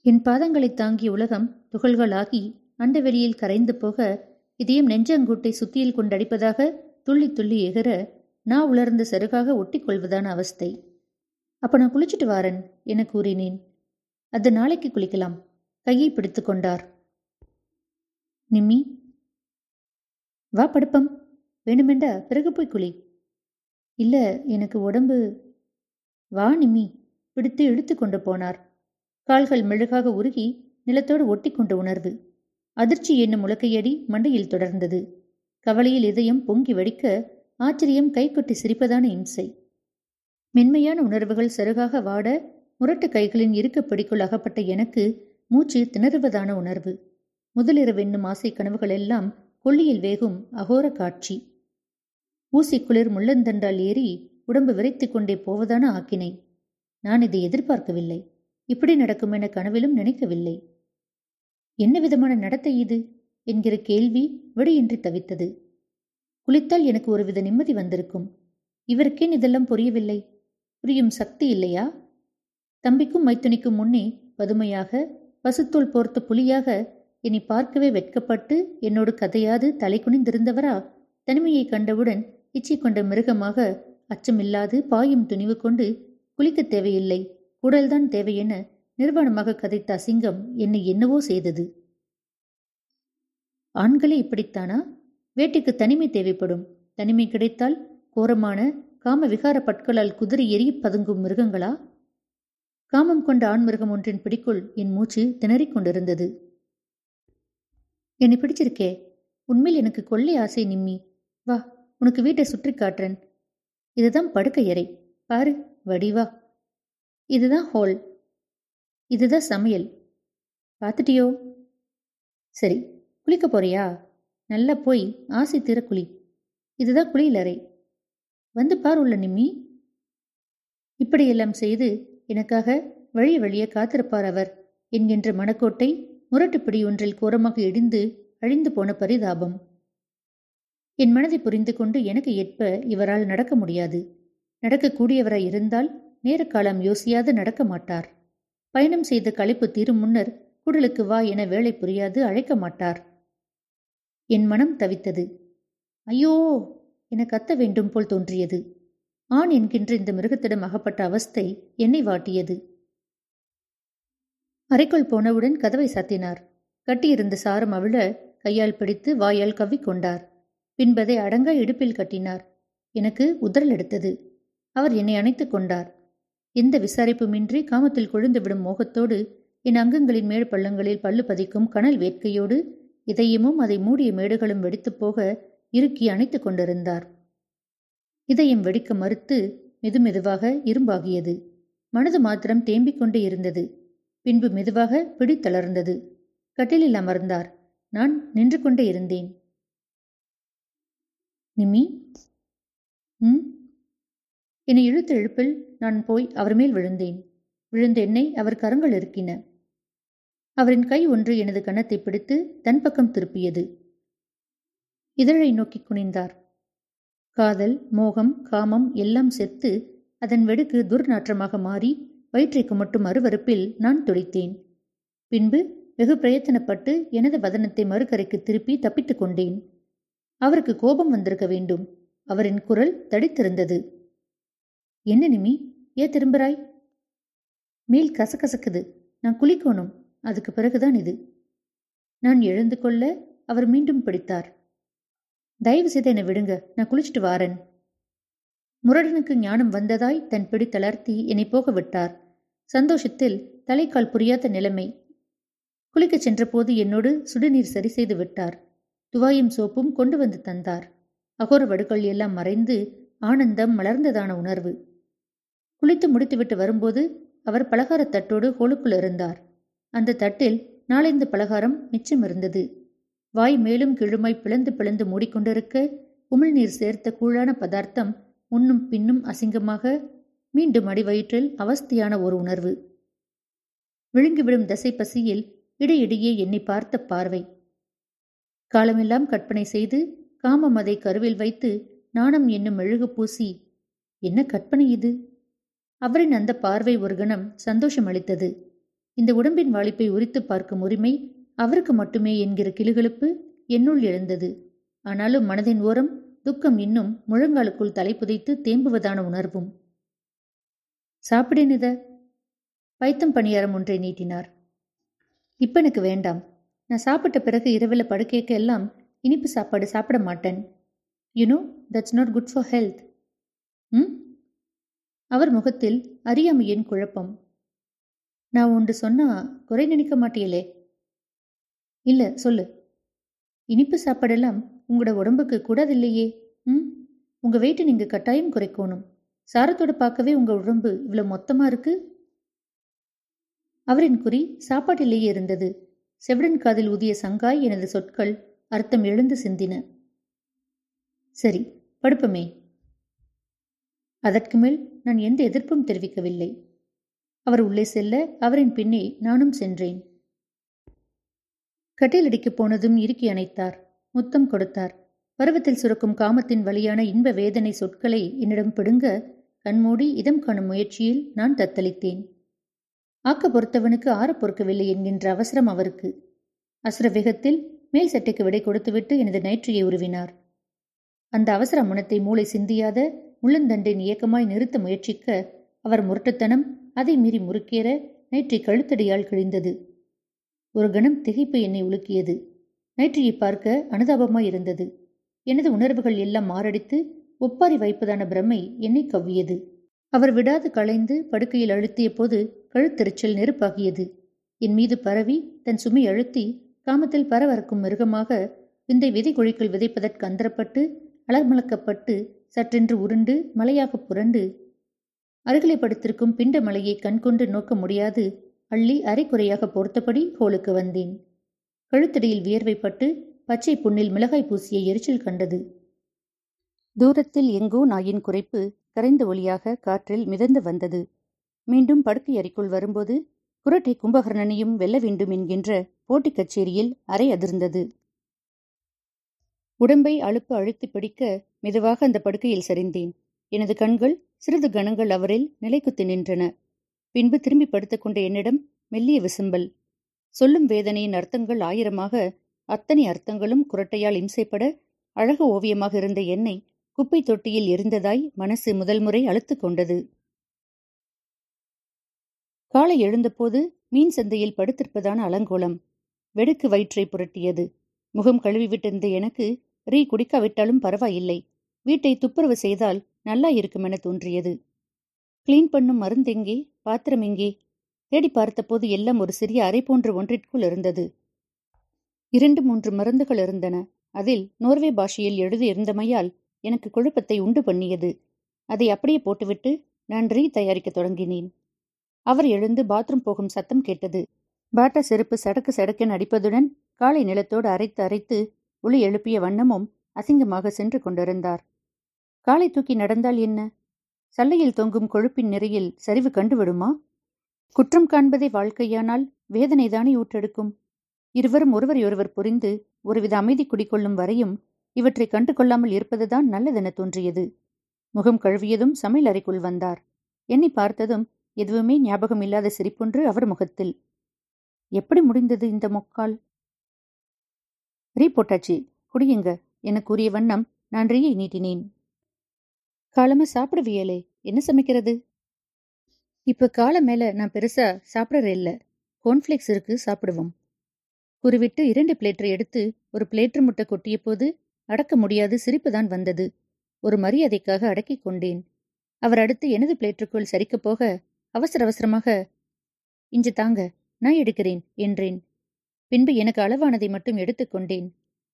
என் பாதங்களை தாங்கிய உலகம் துகள்களாகி அண்டவெளியில் கரைந்து போக இதயம் நெஞ்சங்கூட்டை சுத்தியில் கொண்டடிப்பதாக துள்ளி துள்ளி எகிற நான் உலர்ந்த சருகாக ஒட்டிக்கொள்வதான அவஸ்தை. அப்ப நான் குளிச்சுட்டு வாரன் என கூறினேன். அது நாளைக்கு குளிக்கலாம். கையை பிடித்து கொண்டார். நிம்மி வா படுப்பம். வேணுமெண்டா பிறகு போய் குளி. இல்ல எனக்கு உடம்பு வா நிம்மி பிடித்து இழுத்து கொண்டு போனார். கால்கள் மெழுகாக உருகி நிலத்தோடு ஒட்டி கொண்ட உணர்வு அதிர்ச்சி என்னும் முழக்கையடி மண்டையில் தொடர்ந்தது. கவலையில் இதயம் பொங்கி வடிக்க ஆச்சரியம் கைகொட்டி சிரிப்பதான இம்சை. மென்மையான உணர்வுகள் சருகாக வாட முரட்டு கைகளின் இருக்கப்படிக்குள் அகப்பட்ட எனக்கு மூச்சு திணறுவதான உணர்வு. முதலிரவென்னும் ஆசை கனவுகள் எல்லாம் கொள்ளியில் வேகும் அகோர காட்சி. ஊசி குளிர் முள்ளந்தண்டால் ஏறி உடம்பு விரைத்துக் கொண்டே போவதான ஆக்கினை. நான் இதை எதிர்பார்க்கவில்லை. இப்படி நடக்கும் என கனவிலும் நினைக்கவில்லை. என்ன விதமான நடத்தை இது? என்கிற கேள்வி விடையின்றி தவித்தது. குளித்தால் எனக்கு ஒருவித நிம்மதி வந்திருக்கும். இவருக்கேன் இதெல்லாம் புரியவில்லை. புரியும் சக்தி இல்லையா? தம்பிக்கும் மைத்துனிக்கும் முன்னே பதுமையாக பசுத்தோல் போர்த்த புலியாக என்னை பார்க்கவே வெட்கப்பட்டு என்னோடு கதையாது தலை குனிந்திருந்தவரா? தனிமையை கண்டவுடன் இச்சை கொண்ட மிருகமாக அச்சமில்லாது பாயும் துணிவு கொண்டு குளிக்க தேவையில்லை. குடல்தான் தேவை என நிர்வாணமாக கதைத்த அசிங்கம் என்னை என்னவோ செய்தது. ஆண்களே இப்படித்தானா? வேட்டைக்கு தனிமை தேவைப்படும். தனிமை கிடைத்தால் கோரமான காம விகார பட்களால் குதிரை எரிய பதுங்கும் மிருகங்களா? காமம் கொண்ட ஆண்மிருகம் ஒன்றின் பிடிக்குள் என் மூச்சு திணறிக் கொண்டிருந்தது. என்னை பிடிச்சிருக்கே. உண்மையில் எனக்கு கொள்ளை ஆசை நிம்மி. வா உனக்கு வீட்டை சுற்றி காட்டுறேன். இதுதான் படுக்கையறை பாரு வடிவா இதுதான் ஹால். இதுதான் சமையல். பார்த்துட்டியோ? சரி குளிக்க போறியா? நல்லா போய் ஆசை தீர குளி. இதுதான் குளியலறை. வந்து பார் உள்ள நிம்மி. இப்படியெல்லாம் செய்து எனக்காக வழி வழிய காத்திருப்பார் அவர் என்கின்ற மணக்கோட்டை முரட்டுப்பிடி ஒன்றில் கோரமாக இடிந்து அழிந்து போன பரிதாபம். என் மனதை புரிந்து கொண்டு எனக்கு ஏற்ப இவரால் நடக்க முடியாது. நடக்கக்கூடியவராய் இருந்தால் நேர காலம் யோசியாது நடக்க மாட்டார். பயணம் செய்த களைப்பு தீரும் முன்னர் குடலுக்கு வா என வேலை புரியாது அழைக்க மாட்டார். என் மனம் தவித்தது. ஐயோ! என கத்த வேண்டும் போல் தோன்றியது. ஆண் என்கின்ற இந்த மிருகத்திடம் அகப்பட்ட அவஸ்தை என்னை வாட்டியது. அறைக்குள் போனவுடன் கதவை சாத்தினார். கட்டியிருந்த சாரம் அவிழ கையால் பிடித்து வாயால் கவ்விக்கொண்டார் பின்பதை அடங்க இடுப்பில் கட்டினார். எனக்கு உதறல் எடுத்தது. அவர் என்னை அணைத்துக் கொண்டார். எந்த விசாரிப்புமின்றி காமத்தில் கொழுந்துவிடும் மோகத்தோடு என் அங்கங்களின் மேடு பள்ளங்களில் பல்லு பதிக்கும் கனல் வேட்கையோடு இதயமும் அதை மூடிய மேடுகளும் வெடித்துப் போக இறுக்கி அணைத்துக் கொண்டிருந்தார். இதயம் வெடிக்க மறுத்து மெதுமெதுவாக இரும்பாகியது. மனது மாத்திரம் தேம்பிக் கொண்டே இருந்தது. பின்பு மெதுவாக பிடித்தளர்ந்தது கட்டிலில் அமர்ந்தார். நான் நின்று கொண்டே இருந்தேன். நிமி ம் என்னை இழுத்த இழுப்பில் நான் போய் அவர் மேல் விழுந்தேன். விழுந்த என்னை அவர் கரங்கள் இருக்கின அவரின் கை ஒன்று எனது கன்னத்தை பிடித்து தன் பக்கம் திருப்பியது. இதழை நோக்கி குனிந்தார். காதல் மோகம் காமம் எல்லாம் செத்து அதன் வெடுக்கு துர்நாற்றமாக மாறி வயிற்றைக்கு மட்டும் அருவறுப்பில் நான் துடித்தேன். பின்பு வெகு பிரயத்தனப்பட்டு எனது வதனத்தை மறுகரைக்கு திருப்பி தப்பித்துக் கொண்டேன். அவருக்கு கோபம் வந்திருக்க வேண்டும். அவரின் குரல் தடித்திருந்தது. என்ன நிமி? ஏன் திரும்புறாய் மேல் கசகசக்குது. நான் குளிக்கணும். அதுக்கு பிறகுதான் இது. நான் எழுந்து கொள்ள அவர் மீண்டும் பிடித்தார். தயவு செய்து என்னை விடுங்க நான் குளிச்சுட்டு வாரன். முரடனுக்கு ஞானம் வந்ததாய் தன் பிடி தளர்த்தி என்னை போக விட்டார். சந்தோஷத்தில் தலைக்கால் புரியாத நிலைமை. குளிக்கச் சென்றபோது என்னோடு சுடுநீர் சரி செய்து விட்டார். துவாயும் சோப்பும் கொண்டு வந்து தந்தார். அகோர வடுக்கள் எல்லாம் மறைந்து ஆனந்தம் மலர்ந்ததான உணர்வு. குளித்து முடித்துவிட்டு வரும்போது அவர் பலகாரத் தட்டோடு ஹோலுக்குள் இருந்தார். அந்த தட்டில் நாளைந்து பலகாரம் மிச்சம் இருந்தது. வாய் மேலும் கிழுமாய் பிளந்து பிளந்து மூடிக்கொண்டிருக்க உமிழ்நீர் சேர்த்த கூழான பதார்த்தம் முன்னும் பின்னும் அசிங்கமாக மீண்டும் அடிவயிற்றில் அவஸ்தையான ஒரு உணர்வு. விழுங்கிவிடும் தசை பசியில் இடையிடையே எண்ணி பார்த்த பார்வை. காலமெல்லாம் கற்பனை செய்து காமம் அதை கருவில் வைத்து நாணம் என்னும் மெழுகு பூசி என்ன கற்பனை இது? அவரின் அந்த பார்வை ஒரு கணம் சந்தோஷம் அளித்தது. இந்த உடம்பின் வாளிப்பை உரித்து பார்க்கும் உரிமை அவருக்கு மட்டுமே என்கிற கிளுகிழுப்பு என்னுள் எழுந்தது. ஆனாலும் மனதின் ஓரம் துக்கம் இன்னும் முழங்காலுக்குள் தலை புதைத்து தேம்புவதான உணர்வும். சாப்பிடேன் இத. பைத்தம் பணியாரம் ஒன்றை நீட்டினார். இப்ப எனக்கு வேண்டாம். நான் சாப்பிட்ட பிறகு இரவில் படுக்கைக்கு எல்லாம் இனிப்பு சாப்பாடு சாப்பிட மாட்டேன். You know that's not good for health ம்? அவர் முகத்தில் அறியாமையின் குழப்பம். நான் ஒன்று சொன்னா குறை நினைக்க மாட்டீங்களே. இல்ல சொல்லு. இனிப்பு சாப்பாடெல்லாம் உங்களோட உடம்புக்கு கூடாதில்லையே ம்? உங்க வெயிட்டை நீங்க கட்டாயம் குறைக்கணும். சாரத்தோட பார்க்கவே உங்க உடம்பு இவ்வளவு மொத்தமா இருக்கு? அவரின் குறி சாப்பாட்டிலேயே இருந்தது. செவிடன் காதில் ஊதிய சங்காய் எனது சொற்கள் அர்த்தம் எழுந்து சிந்தின. சரி படுப்பமே. அதற்கு மேல் நான் எந்த எதிர்ப்பும் தெரிவிக்கவில்லை. அவர் உள்ளே செல்ல அவரின் பின்னே நானும் சென்றேன். கட்டிலடிக்கு போனதும் இறுக்கி அணைத்தார். முத்தம் கொடுத்தார். பருவத்தில் சுரக்கும் காமத்தின் வழியான இன்ப வேதனை சொற்களை என்னிடம் பிடுங்க கண்மூடி இதம் காணும் முயற்சியில் நான் தத்தளித்தேன். ஆக்க பொறுத்தவனுக்கு ஆற பொறுக்கவில்லை என்கின்ற அவசரம் அவருக்கு. அசுர வேகத்தில் மேல் சட்டைக்கு விடை கொடுத்துவிட்டு எனது நைற்றியை உருவினார். அந்த அவசர முனத்தை மூளை சிந்தியாத முள்ளந்தண்டின் இயக்கமாய் நிறுத்த முயற்சிக்க அவர் முரட்டுத்தனம் அதை மீறி முறுக்கேற நைற்றி கழுத்தடியால் கிழிந்தது. ஒரு கணம் திகைப்பு என்னை உலுக்கியது. நைற்றியை பார்க்க அனுதாபமாய் இருந்தது. எனது உணர்வுகள் எல்லாம் மாரடித்து ஒப்பாரி வைப்பதான பிரமை என்னை கவ்வியது. அவர் விடாது களைந்து படுக்கையில் அழுத்திய போது கழுத்தெரிச்சல் நெருப்பாகியது. என் மீது பரவி தன் சுமை அழுத்தி காமத்தில் பரவறக்கும் மிருகமாக விந்தை விதை குழிக்குள் விதைப்பதற்கு அந்தரப்பட்டு அலர்மலக்கப்பட்டு சற்றென்று உருண்டு மலையாக புரண்டு அருகிலே படுத்திருக்கும் பிண்ட மலையை கண்கொண்டு நோக்க முடியாது அள்ளி அரைக்குறையாக பொறுத்தபடி ஹோலுக்கு வந்தேன். கழுத்தடியில் வியர்வைப்பட்டு பச்சை புண்ணில் மிளகாய் பூசிய எரிச்சல் கண்டது. தூரத்தில் எங்கோ நாயின் குறைப்பு கரைந்த ஒளியாக காற்றில் மிதந்து வந்தது. மீண்டும் படுக்கை அறைக்குள் வரும்போது குரட்டை கும்பகர்ணனையும் வெல்ல வேண்டும் என்கின்ற போட்டிக் கச்சேரியில் அறை அதிர்ந்தது. உடம்பை அழுப்பு அழுத்தி பிடிக்க மெதுவாக அந்த படுக்கையில் சரிந்தேன். எனது கண்கள் சிறிது கணங்கள் அவரில் நிலைக்குத்தி நின்றன. பின்பு திரும்பி படுத்துக்கொண்ட என்னிடம் மெல்லிய விசும்பல். சொல்லும் வேதனையின் அர்த்தங்கள் ஆயிரமாக அத்தனை அர்த்தங்களும் குரட்டையால் இம்சைப்பட அழகு ஓவியமாக இருந்த என்னை குப்பை தொட்டியில் எரிந்ததாய் மனசு முதல் முறை அழுத்து கொண்டது. காலை எழுந்தபோது மீன் சந்தையில் படுத்திருப்பதான அலங்கோலம். வெடுக்கு வயிற்றை புரட்டியது. முகம் கழுவிவிட்டிருந்த எனக்கு ரீ குடிக்காவிட்டாலும் பரவாயில்லை. வீட்டை துப்புரவு செய்தால் நல்லா இருக்குமென தோன்றியது. கிளீன் பண்ணும் மருந்தெங்கே? பாத்திரம் எங்கே? தேடி பார்த்தபோது எல்லாம் ஒரு சிறிய அறை போன்ற ஒன்றிற்குள் இருந்தது. இரண்டு மூன்று மருந்துகள் இருந்தன. அதில் நோர்வே பாஷையில் எழுதியிருந்தமையால் எனக்கு குழப்பத்தை உண்டு பண்ணியது. அதை அப்படியே போட்டுவிட்டு நான் ரீ தயாரிக்கத் தொடங்கினேன். அவர் எழுந்து பாத்ரூம் போகும் சத்தம் கேட்டது. பாட்டா செருப்பு சடக்கு சடக்கென அடிப்பதுடன் காலை நிலத்தோடு அரைத்து அரைத்து ஒளி எழுப்பிய வண்ணமும் அசிங்கமாக சென்று கொண்டிருந்தார். காலை தூக்கி நடந்தால் என்ன? சல்லையில் தொங்கும் கொழுப்பின் நிறையில் சரிவு கண்டுவிடுமா? குற்றம் காண்பதே வாழ்க்கையானால் வேதனைதானே ஊற்றெடுக்கும். இருவரும் ஒருவரையொருவர் புரிந்து ஒருவித அமைதி குடிக்கொள்ளும் வரையும் இவற்றை கண்டு கொள்ளாமல் இருப்பதுதான் நல்லதென தோன்றியது. முகம் கழுவியதும் சமையல் அறைக்குள் வந்தார். என்னை பார்த்ததும் எதுவுமே ஞாபகம் இல்லாத சிரிப்பொன்று அவர் முகத்தில். எப்படி முடிந்தது இந்த மொக்கால்? ரீ போட்டாச்சி. குடியுங்க. என கூறிய வண்ணம் நான் ரீயை நீட்டினேன். காலமா சாப்பிடுவியலே? என்ன சமைக்கிறது? இப்ப காலம் மேல நான் பெருசா சாப்பிடற இல்ல. கோன்ஃபிளேக்ஸ் இருக்கு சாப்பிடுவோம். குறிவிட்டு இரண்டு பிளேட்டரை எடுத்து ஒரு பிளேட்டர் முட்டை கொட்டிய போது அடக்க முடியாது சிரிப்புதான் வந்தது. ஒரு மரியாதைக்காக அடக்கிக் கொண்டேன். அவர் அடுத்து எனது பிளேட்டுக்குள் சரிக்கப் போக அவசர அவசரமாக இஞ்சு தாங்க நான் எடுக்கிறேன் என்றேன். பின்பு எனக்கு அளவானதை மட்டும் எடுத்துக்கொண்டேன்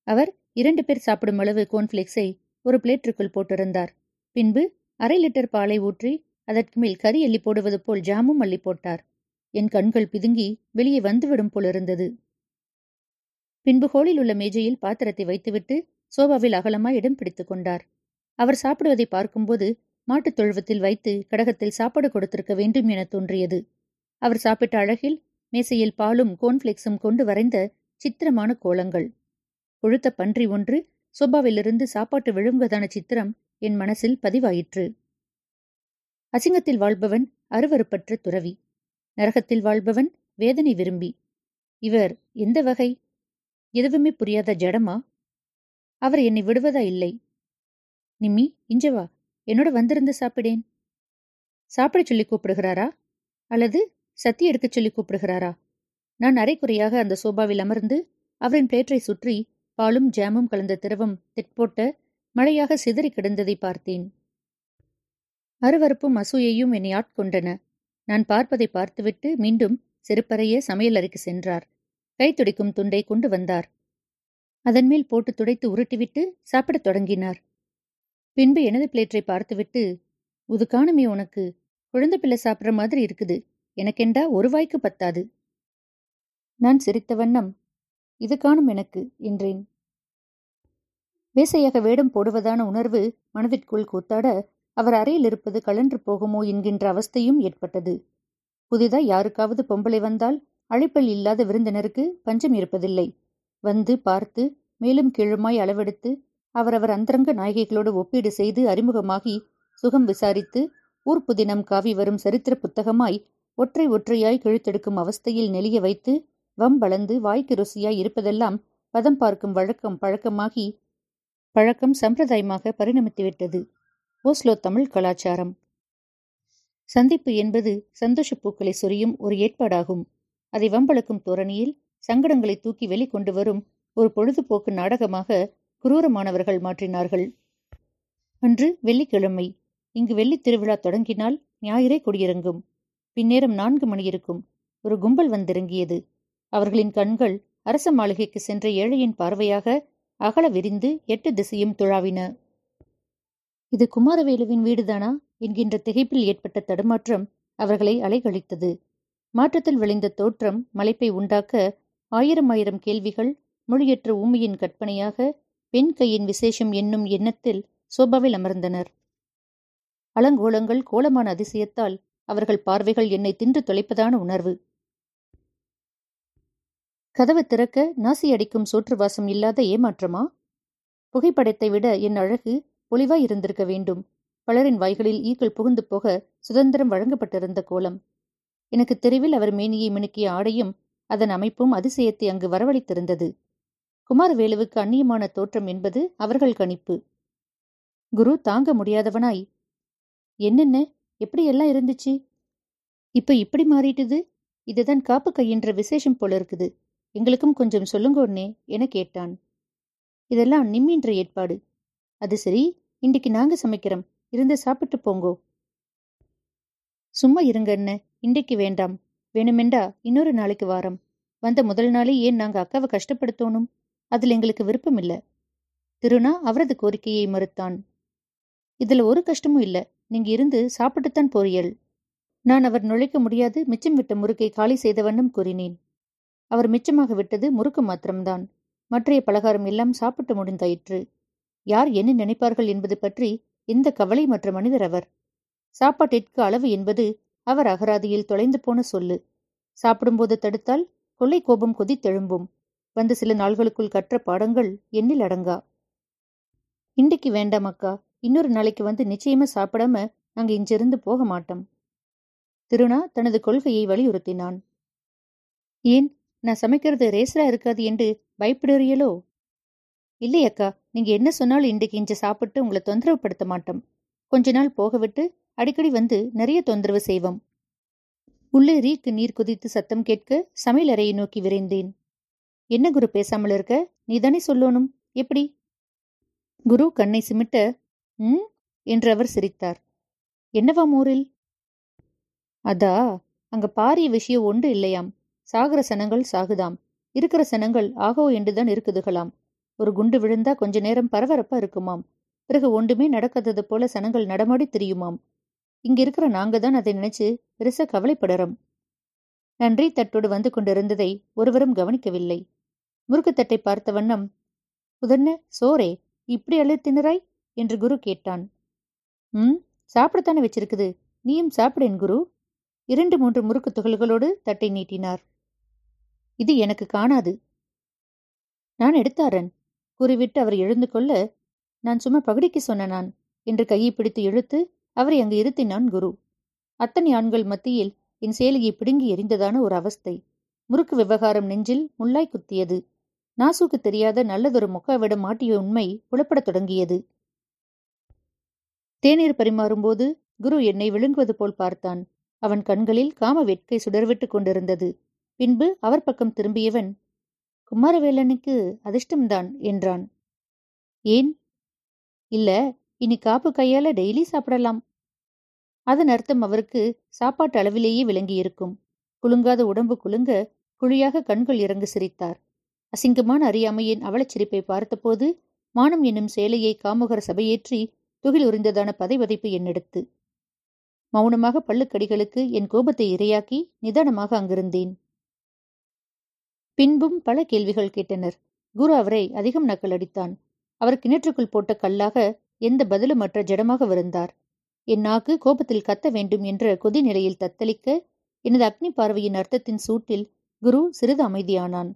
அவர் இரண்டு பேர் சாப்பிடும் அளவு கோன்ஃபிளேக்ஸை ஒரு பிளேட்டிற்குள் போட்டிருந்தார். பின்பு அரை லிட்டர் பாலை ஊற்றி அதற்கு மேல் கறி எள்ளி போடுவது போல் ஜாமும் அள்ளி போட்டார். என் கண்கள் பிதுங்கி வெளியே வந்துவிடும் போலிருந்தது பின்பு ஹோலில் உள்ள மேஜையில் பாத்திரத்தை வைத்துவிட்டு சோபாவில் அகலமாய் இடம் பிடித்துக் கொண்டார். அவர் சாப்பிடுவதை பார்க்கும்போது மாட்டுத் தொழுவத்தில் வைத்து கடகத்தில் சாப்பாடு கொடுத்திருக்க வேண்டும் என தோன்றியது. அவர் சாப்பிட்ட அழகில் மேசையில் பாலும் கோன்ஃபிளெக்ஸும் கொண்டு வரைந்த சித்திரமான கோலங்கள். கொழுத்த பன்றி ஒன்று சோபாவிலிருந்து சாப்பாட்டு விழுங்குவதான சித்திரம் என் மனசில் பதிவாயிற்று. அசிங்கத்தில் வாழ்பவன் அருவறுப்பற்ற துறவி. நரகத்தில் வாழ்பவன் வேதனை விரும்பி. இவர் எந்த வகை? எதுவுமே புரியாத ஜடமா? அவர் என்னை விடுவதா இல்லை? நிம்மி இஞ்சவா என்னோட வந்திருந்து சாப்பிடேன். சாப்பிடச் சொல்லி கூப்பிடுகிறாரா? அல்லது சத்தி எடுக்கச் சொல்லி கூப்பிடுகிறாரா? நான் அரைக்குறையாக அந்த சோபாவில் அமர்ந்து அவரின் பிளேட்டரை சுற்றி பாலும் ஜாமும் கலந்த திரவம் திட்போட்ட மழையாக சிதறி கிடந்ததை பார்த்தேன். அருவறுப்பும் அசூயையும் என்னை ஆட்கொண்டன. நான் பார்ப்பதை பார்த்துவிட்டு மீண்டும் செருப்பறைய சமையலறைக்கு சென்றார். கை துடைக்கும் துண்டை கொண்டு வந்தார். அதன் மேல் போட்டு துடைத்து உருட்டிவிட்டு சாப்பிடத் தொடங்கினார். பின்பு எனது பிளேட்டரை பார்த்துவிட்டு உது காணுமே உனக்கு? குழந்தை பிள்ளை சாப்பிட்ற மாதிரி இருக்குது. எனக்கெண்டா ஒரு வாய்க்கு பத்தாது. நான் சிரித்த வண்ணம் இது காணும் எனக்கு என்றேன். வேசையாக வேடம் போடுவதான உணர்வு மனதிற்குள் கூத்தாட அவர் அறையில் இருப்பது கலன்று போகுமோ என்கின்ற அவஸ்தையும் ஏற்பட்டது. புதிதாய் யாருக்காவது பொம்பளை வந்தால் அழைப்பல் இல்லாத விருந்தினருக்கு பஞ்சம் இருப்பதில்லை. வந்து பார்த்து மேலும் கீழுமாய் அளவெடுத்து அவரவர் அந்தரங்க நாயகிகளோடு ஒப்பீடு செய்து அறிமுகமாகி சுகம் விசாரித்து ஊர்ப்புதினம் காவி வரும் சரித்திர புத்தகமாய் ஒற்றை ஒற்றையாய் கிழித்தெடுக்கும் அவஸ்தையில் நெளிய வைத்து வம்பளந்து வாய்க்கு ருசியாய் இருப்பதெல்லாம் பதம் பார்க்கும் வழக்கம் பழக்கமாகி பழக்கம் சம்பிரதாயமாக பரிணமித்துவிட்டது. ஓஸ்லோ தமிழ் கலாச்சாரம். சந்திப்பு என்பது சந்தோஷ பூக்களை சொரியும் ஒரு ஏற்பாடாகும். அதை வம்பளக்கும் தோரணியில் சங்கடங்களை தூக்கி வெளிக்கொண்டு வரும் ஒரு பொழுதுபோக்கு நாடகமாக குரூரமானவர்கள் மாற்றினார்கள். அன்று வெள்ளிக்கிழமை. இங்கு வெள்ளி திருவிழா தொடங்கினால் ஞாயிறே குடியிறங்கும். பின்னேரம் நான்கு மணி இருக்கும் ஒரு கும்பல் வந்திறங்கியது. அவர்களின் கண்கள் அரச மாளிகைக்கு சென்ற ஏழையின் பார்வையாக அகல விரிந்து எட்டு திசையும் துழாவின. இது குமாரவேலுவின் வீடுதானா? என்கின்ற திகைப்பில் ஏற்பட்ட தடுமாற்றம் அவர்களை அலைகழித்தது. மாற்றத்தில் விளைந்த தோற்றம் மலைப்பை உண்டாக்க ஆயிரம் ஆயிரம் கேள்விகள் மொழியற்ற ஊமையின் கற்பனையாக பெண் கையின் விசேஷம் என்னும் எண்ணத்தில் சோபாவில் அமர்ந்தனர். அலங்கோலங்கள் கோலமான அதிசயத்தால் அவர்கள் பார்வைகள் என்னை தின்று தொலைப்பதான உணர்வு. கதவு திறக்க நாசி அடிக்கும் சோற்றுவாசம் இல்லாத ஏமாற்றமா? புகைப்படத்தை விட என் அழகு ஒளிவாய் இருந்திருக்க வேண்டும். பலரின் வாய்களில் ஈக்கள் புகுந்து போக சுதந்திரம் வழங்கப்பட்டிருந்த கோலம். எனக்கு தெருவில் அவர் மேனியை மினுக்கிய ஆடையும் அதன் அமைப்பும் அதிசயத்தை அங்கு வரவழைத்திருந்தது. குமாரவேலுவுக்கு அந்நியமான தோற்றம் என்பது அவர்கள் கணிப்பு. குரு தாங்க முடியாதவனாய். என்னென்ன? எப்படியெல்லாம் இருந்துச்சு? இப்ப இப்படி மாறிட்டுது? இதுதான் காப்பு கையின்ற விசேஷம் போல இருக்குது. எங்களுக்கும் கொஞ்சம் சொல்லுங்க உடனே என கேட்டான். இதெல்லாம் நிம்மின்ற ஏற்பாடு. அது சரி இன்றைக்கு நாங்க சமைக்கிறோம். இருந்து சாப்பிட்டு போங்கோ. சும்மா இருங்க என்ன இன்றைக்கு வேண்டாம். வேணுமெண்டா இன்னொரு நாளைக்கு வாரம். வந்த முதல் நாளே ஏன் நாங்க அக்காவை கஷ்டப்படுத்தோணும்? அதில் எங்களுக்கு விருப்பம் இல்ல திருநா அவரது கோரிக்கையை மறுத்தான். இதுல ஒரு கஷ்டமும் இல்ல. நீங்க இருந்து சாப்பிட்டுத்தான் போறியல். நான் அவர் நுழைக்க முடியாது. மிச்சம் விட்ட முறுக்கை காலி செய்த வண்ணம் கூறினேன். அவர் மிச்சமாக விட்டது முறுக்கு மாத்திரம்தான். மற்றைய பலகாரம் எல்லாம் சாப்பிட்டு முடிந்தாயிற்று. யார் என்ன நினைப்பார்கள் என்பது பற்றி எந்த கவலை மற்ற மனிதர் அவர். சாப்பாட்டிற்கு அளவு என்பது அவர் அகராதியில் தொலைந்து போன சொல்லு. சாப்பிடும்போது தடுத்தால் கொள்ளை கோபம் கொதித்தெழும்பும் வந்த சில நாள்களுக்குள் கற்ற பாடங்கள் எண்ணில் அடங்கா? இன்றைக்கு வேண்டாம் அக்கா. இன்னொரு நாளைக்கு வந்து நிச்சயமா சாப்பிடாம நாங்க இங்கிருந்து போக மாட்டோம். திருணா தனது கொள்கையை வலியுறுத்தினான். ஏன்? நான் சமைக்கிறது ரேசரா இருக்காது என்று பயப்படுறியலோ? இல்லை அக்கா நீங்க என்ன சொன்னாலும் இன்றைக்கு இஞ்ச சாப்பிட்டு உங்களை தொந்தரவுப்படுத்த மாட்டோம். கொஞ்ச நாள் போக விட்டு அடிக்கடி வந்து நிறைய தொந்தரவு செய்வோம். உள்ளே ரீக்கு நீர் குதித்து சத்தம் கேட்க சமையல் அறையை நோக்கி விரைந்தேன். என்ன குரு பேசாமல் இருக்க? நீதானே சொல்லணும். எப்படி? குரு கண்ணை சிமிட்ட ம்? என்று அவர் சிரித்தார். என்னவாம் ஊரில்? அதா அங்க பாரிய விஷயம் ஒன்று இல்லையாம். சாகிற சனங்கள் சாகுதாம். இருக்கிற சனங்கள் ஆகோ என்றுதான் இருக்குதுகளாம். ஒரு குண்டு விழுந்தா கொஞ்ச நேரம் பரபரப்பா இருக்குமாம். பிறகு ஒன்றுமே நடக்காதது போல சனங்கள் நடமாடி திரியுமாம். இங்க இருக்கிற நாங்க தான் அதை நினைச்சு பெருசா கவலைப்படுறோம். நன்றி தட்டோடு வந்து கொண்டிருந்ததை ஒருவரும் கவனிக்கவில்லை. முறுக்குத்தட்டை பார்த்த வண்ணம் புதன்ன சோரே இப்படி அழுத்தினராய் திணறாய் என்று குரு கேட்டான். ம் சாப்பிடத்தானே வச்சிருக்குது. நீயும் சாப்பிடேன் குரு. இரண்டு மூன்று முறுக்கு துகள்களோடு தட்டை நீட்டினார். இது எனக்கு காணாது. நான் எடுத்தாரன் கூறிவிட்டு அவர் எழுந்து கொள்ள நான் சும்மா பகுடிக்கு சொன்ன நான் என்று கையை பிடித்து இழுத்து அவரை அங்கு இருத்தினான் குரு. அத்தனை ஆண்கள் மத்தியில் என் சேலையை பிடுங்கி எரிந்ததான ஒரு அவஸ்தை. முறுக்கு விவகாரம் நெஞ்சில் முள்ளாய் குத்தியது. நாசுக்கு தெரியாத நல்லதொரு முக்காவிடம் மாட்டிய உண்மை புலப்படத் தொடங்கியது. தேநீர் பரிமாறும்போது குரு என்னை விழுங்குவது போல் பார்த்தான். அவன் கண்களில் காம வெட்கை சுடர்விட்டுக் கொண்டிருந்தது. பின்பு அவர் பக்கம் திரும்பியவன் குமாரவேலனுக்கு அதிர்ஷ்டம்தான் என்றான். ஏன்? இல்ல இனி காப்பு கையால டெய்லி சாப்பிடலாம். அதன் அர்த்தம் அவருக்கு சாப்பாட்டு அளவிலேயே விளங்கியிருக்கும். குலுங்காத உடம்பு குலுங்க குழியாக கண்கள் இறங்கு சிரித்தார். அசிங்கமான அறியாமையின் அவளச்சிரிப்பை பார்த்தபோது மானம் என்னும் சேலையை காமுகர சபையேற்றி துகில் உறிந்ததான பதைவதைப்பு என்னெடுத்து. மௌனமாக பள்ளுக்கடிகளுக்கு என் கோபத்தை இரையாக்கி நிதானமாக அங்கிருந்தேன். பின்பும் பல கேள்விகள் கேட்டனர். குரு அவரை அதிகம் நக்கலடித்தான் அவர் கிணற்றுக்குள் போட்ட கல்லாக எந்த பதிலுமற்ற ஜடமாக விருந்தார். என் நாக்கு கோபத்தில் கத்த வேண்டும் என்ற கொதி நிலையில் தத்தளிக்க எனது அக்னி பார்வையின் அர்த்தத்தின் சூட்டில் குரு சிறிது அமைதியானான்.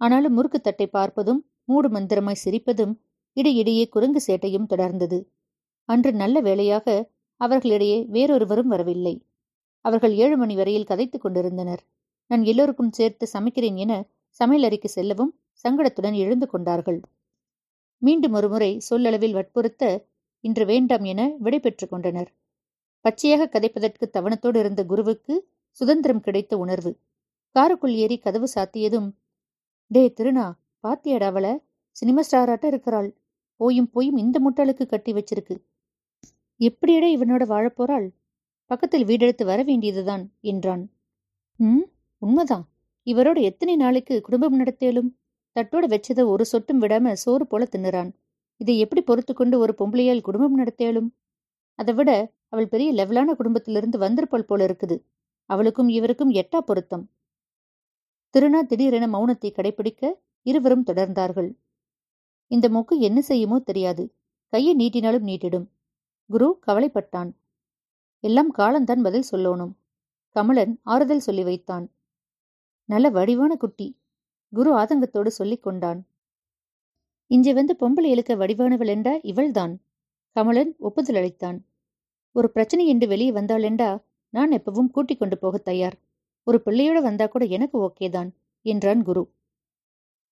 ஆனாலும் முறுக்கு தட்டை பார்ப்பதும் மூடு மந்திரமாய் சிரிப்பதும் இடையிடையே குரங்கு சேட்டையும் தொடர்ந்தது. அன்று நல்ல வேளையாக அவர்களிடையே வேறொருவரும் வரவில்லை. அவர்கள் ஏழு மணி வரையில் கதைத்துக் கொண்டிருந்தனர். நான் எல்லோருக்கும் சேர்த்து சமைக்கிறேன் என சமையலறைக்கு செல்லவும் சங்கடத்துடன் எழுந்து கொண்டார்கள். மீண்டும் ஒருமுறை சொல்லளவில் வற்புறுத்த இன்று வேண்டாம் என விடை பெற்றுக் கொண்டனர். பச்சையாக கதைப்பதற்கு தவணத்தோடு இருந்த குருவுக்கு சுதந்திரம் கிடைத்த உணர்வு. காருக்குள் ஏறி கதவு சாத்தியதும் டே திருநா பாத்தியாடா அவள? சினிமா ஸ்டாராட்ட இருக்கிறாள். போயும் போயும் இந்த முட்டாளுக்கு கட்டி வச்சிருக்கு. எப்படியடா இவனோட வாழப்போறாள் பக்கத்தில் வீடெடுத்து வர வேண்டியதுதான் என்றான். ம் உண்மைதான். இவரோட எத்தனை நாளைக்கு குடும்பம் நடத்தியலும் தட்டோட வச்சதை ஒரு சொட்டும் விடாம சோறு போல தின்னுறான். இதை எப்படி பொறுத்து கொண்டு ஒரு பொம்பளையால் குடும்பம் நடத்தேலும் அதை விட அவள் பெரிய லெவலான குடும்பத்திலிருந்து வந்திருப்பாள் போல இருக்குது. அவளுக்கும் இவருக்கும் எட்டா பொருத்தம். திருநா திடீரென மௌனத்தை கடைபிடிக்க இருவரும் தொடர்ந்தார்கள். இந்த மொக்கு என்ன செய்யுமோ தெரியாது. கையை நீட்டினாலும் நீட்டிடும். குரு கவலைப்பட்டான். எல்லாம் காலந்தான் பதில் சொல்லணும். கமலன் ஆறுதல் சொல்லி வைத்தான். நல்ல வடிவான குட்டி. குரு ஆதங்கத்தோடு சொல்லிக் கொண்டான். இங்கே வந்து பொம்பளை இழுக்க வடிவானவள் என்றா இவள்தான். கமலன் ஒப்புதல் அளித்தான். ஒரு பிரச்சனை என்று வெளியே வந்தாள் என்றா நான் எப்பவும் கூட்டிக் கொண்டு போக தயார். ஒரு பிள்ளையோட வந்தா கூட எனக்கு ஓகேதான் என்றான் குரு.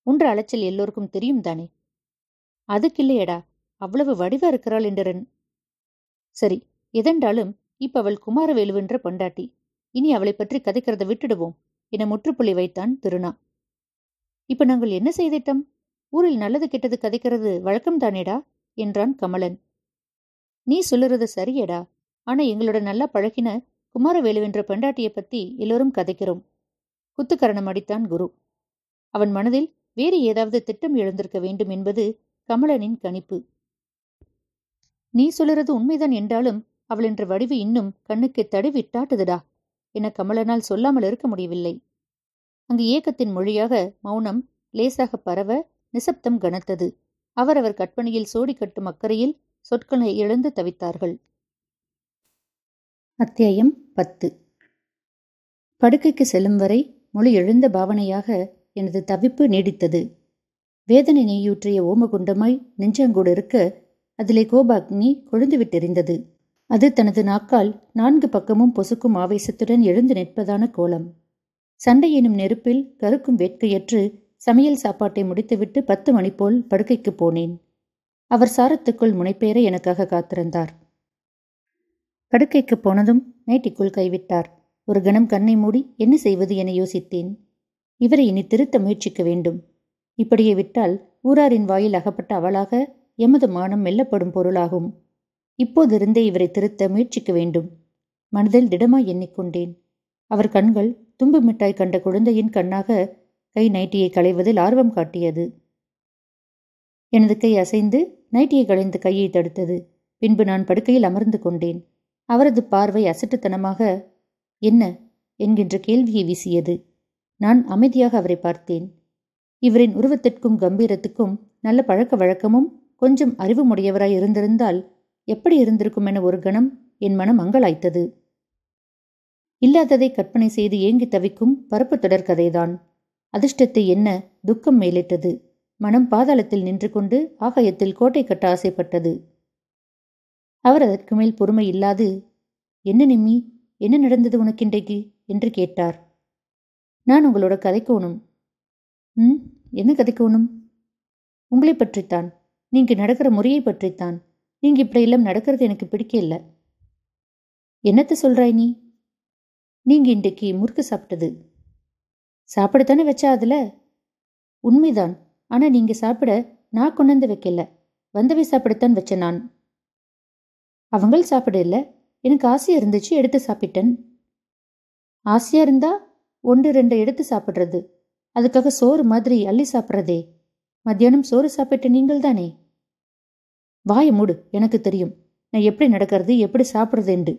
உன்ற அலைச்சல் எல்லோருக்கும் தெரியும் தானே? அதுக்கில்லையடா அவ்வளவு வடிவா இருக்கிறாள் என்றன் சரி எதென்றாலும் இப்ப அவள் குமாரவேலுவென்ற பொண்டாட்டி. இனி அவளை பற்றி கதைக்கிறத விட்டுடுவோம். என முற்றுப்புள்ளி வைத்தான் திருநா இப்ப நாங்கள் என்ன செய்திட்டோம்? ஊரில் நல்லது கெட்டது கதைக்கிறது வழக்கம் தானேடா? என்றான் கமலன். நீ சொல்லுறது சரியடா. ஆனா எங்களோட நல்லா பழகின குமாரவேலுவென்ற பெண்டாட்டியை பத்தி எல்லோரும் கதைக்கிறோம். குத்துக்கரணம் அடித்தான் குரு. அவன் மனதில் வேறு ஏதாவது திட்டம் எழுந்திருக்க வேண்டும் என்பது கமலனின் கணிப்பு. நீ சொல்லுறது உண்மைதான் என்றாலும் அவள் என்ற வடிவு இன்னும் கண்ணுக்கு தடுவிட்டாட்டுதுடா என கமலனால் சொல்லாமல் இருக்க முடியவில்லை. அங்கு ஏக்கத்தின் மொழியாக மௌனம் லேசாக பரவ நிசப்தம் கனத்தது. அவரவர் கற்பனையில் சோடி கட்டும் அக்கறையில் சொற்களை இழந்து தவித்தார்கள். அத்தியாயம் பத்து. படுக்கைக்கு செல்லும் வரை மொழி எழுந்த பாவனையாக எனது தவிப்பு நீடித்தது. வேதனை நெய்யூற்றிய ஓமகுண்டமாய் நெஞ்சங்கூடு இருக்க அதிலே கோபாக்னி கொழுந்துவிட்டெறிந்தது. அது தனது நாக்கால் நான்கு பக்கமும் பொசுக்கும் ஆவேசத்துடன் எழுந்து நிற்பதான கோலம். சண்டை எனும் நெருப்பில் கருக்கும் வேட்கையற்று சமையல் சாப்பாட்டை முடித்துவிட்டு பத்து மணி போல் படுக்கைக்கு போனேன். அவர் சாரத்துக்குள் முனைப்பேற எனக்காக காத்திருந்தார். படுக்கைக்கு போனதும் நைட்டிக்குள் கைவிட்டார். ஒரு கணம் கண்ணை மூடி என்ன செய்வது என யோசித்தேன். இவரை இனி திருத்த முயற்சிக்க வேண்டும். இப்படியே விட்டால் ஊராரின் வாயில் அகப்பட்ட அவளாக எமது மானம் மெல்லப்படும் பொருளாகும். இப்போதிருந்தே இவரை திருத்த முயற்சிக்க வேண்டும். மனதில் திடமாய் எண்ணிக்கொண்டேன். அவர் கண்கள் தும்பு மிட்டாய் கண்ட குழந்தையின் கண்ணாக கை நைட்டியை களைவதில் ஆர்வம் காட்டியது. எனது கை அசைந்து நைட்டியை களைந்து கையை தடுத்தது. பின்பு நான் படுக்கையில் அமர்ந்து கொண்டேன். அவரது பார்வை அசட்டுத்தனமாக என்ன? என்கின்ற கேள்வியை வீசியது. நான் அமைதியாக அவரை பார்த்தேன். இவரின் உருவத்திற்கும் கம்பீரத்துக்கும் நல்ல பழக்க வழக்கமும் கொஞ்சம் அறிவுமுடையவராய் இருந்திருந்தால் எப்படி இருந்திருக்கும் என ஒரு கணம் என் மனம் அங்கலாய்த்தது. இல்லாததை கற்பனை செய்து ஏங்கி தவிக்கும் பருப்பு தொடர் கதைதான். அதிர்ஷ்டத்தை என்ன துக்கம் மேலிட்டது. மனம் பாதாளத்தில் நின்று கொண்டு ஆகாயத்தில் கோட்டை கட்ட ஆசைப்பட்டது. அவர் அதற்கு மேல் பொறுமை இல்லாது என்ன நிம்மி என்ன நடந்தது உனக்கின்றைக்கு என்று கேட்டார். நான் உங்களோட கதைக்கோணும். ம் என்ன கதைக்கோணும்? உங்களை பற்றித்தான். நீங்க நடக்கிற முறையை பற்றித்தான். நீங்க இப்படி எல்லாம் நடக்கிறது எனக்கு பிடிக்கல. என்னத்த சொல்றாய் நீ? நீங்க இன்றைக்கு முறுக்கு சாப்பிட்டது. சாப்பிடத்தானே வச்சா அதுல? உண்மைதான். ஆனா நீங்க சாப்பிட நான் கொண்டாந்து வைக்கல. வந்தவை சாப்பிடத்தான் வச்சேன் நான். அவங்கள் சாப்பிட இல்ல. எனக்கு ஆசையா இருந்துச்சு எடுத்து சாப்பிட்டேன். ஆசையா இருந்தா ஒன்று ரெண்டு எடுத்து சாப்பிட்றது. அதுக்காக சோறு மாதிரி அள்ளி சாப்பிட்றதே. மத்தியானம் சோறு சாப்பிட்ட நீங்கள் தானே வாய மூடு எனக்கு தெரியும். நான் எப்படி நடக்கிறது எப்படி சாப்பிட்றது என்று.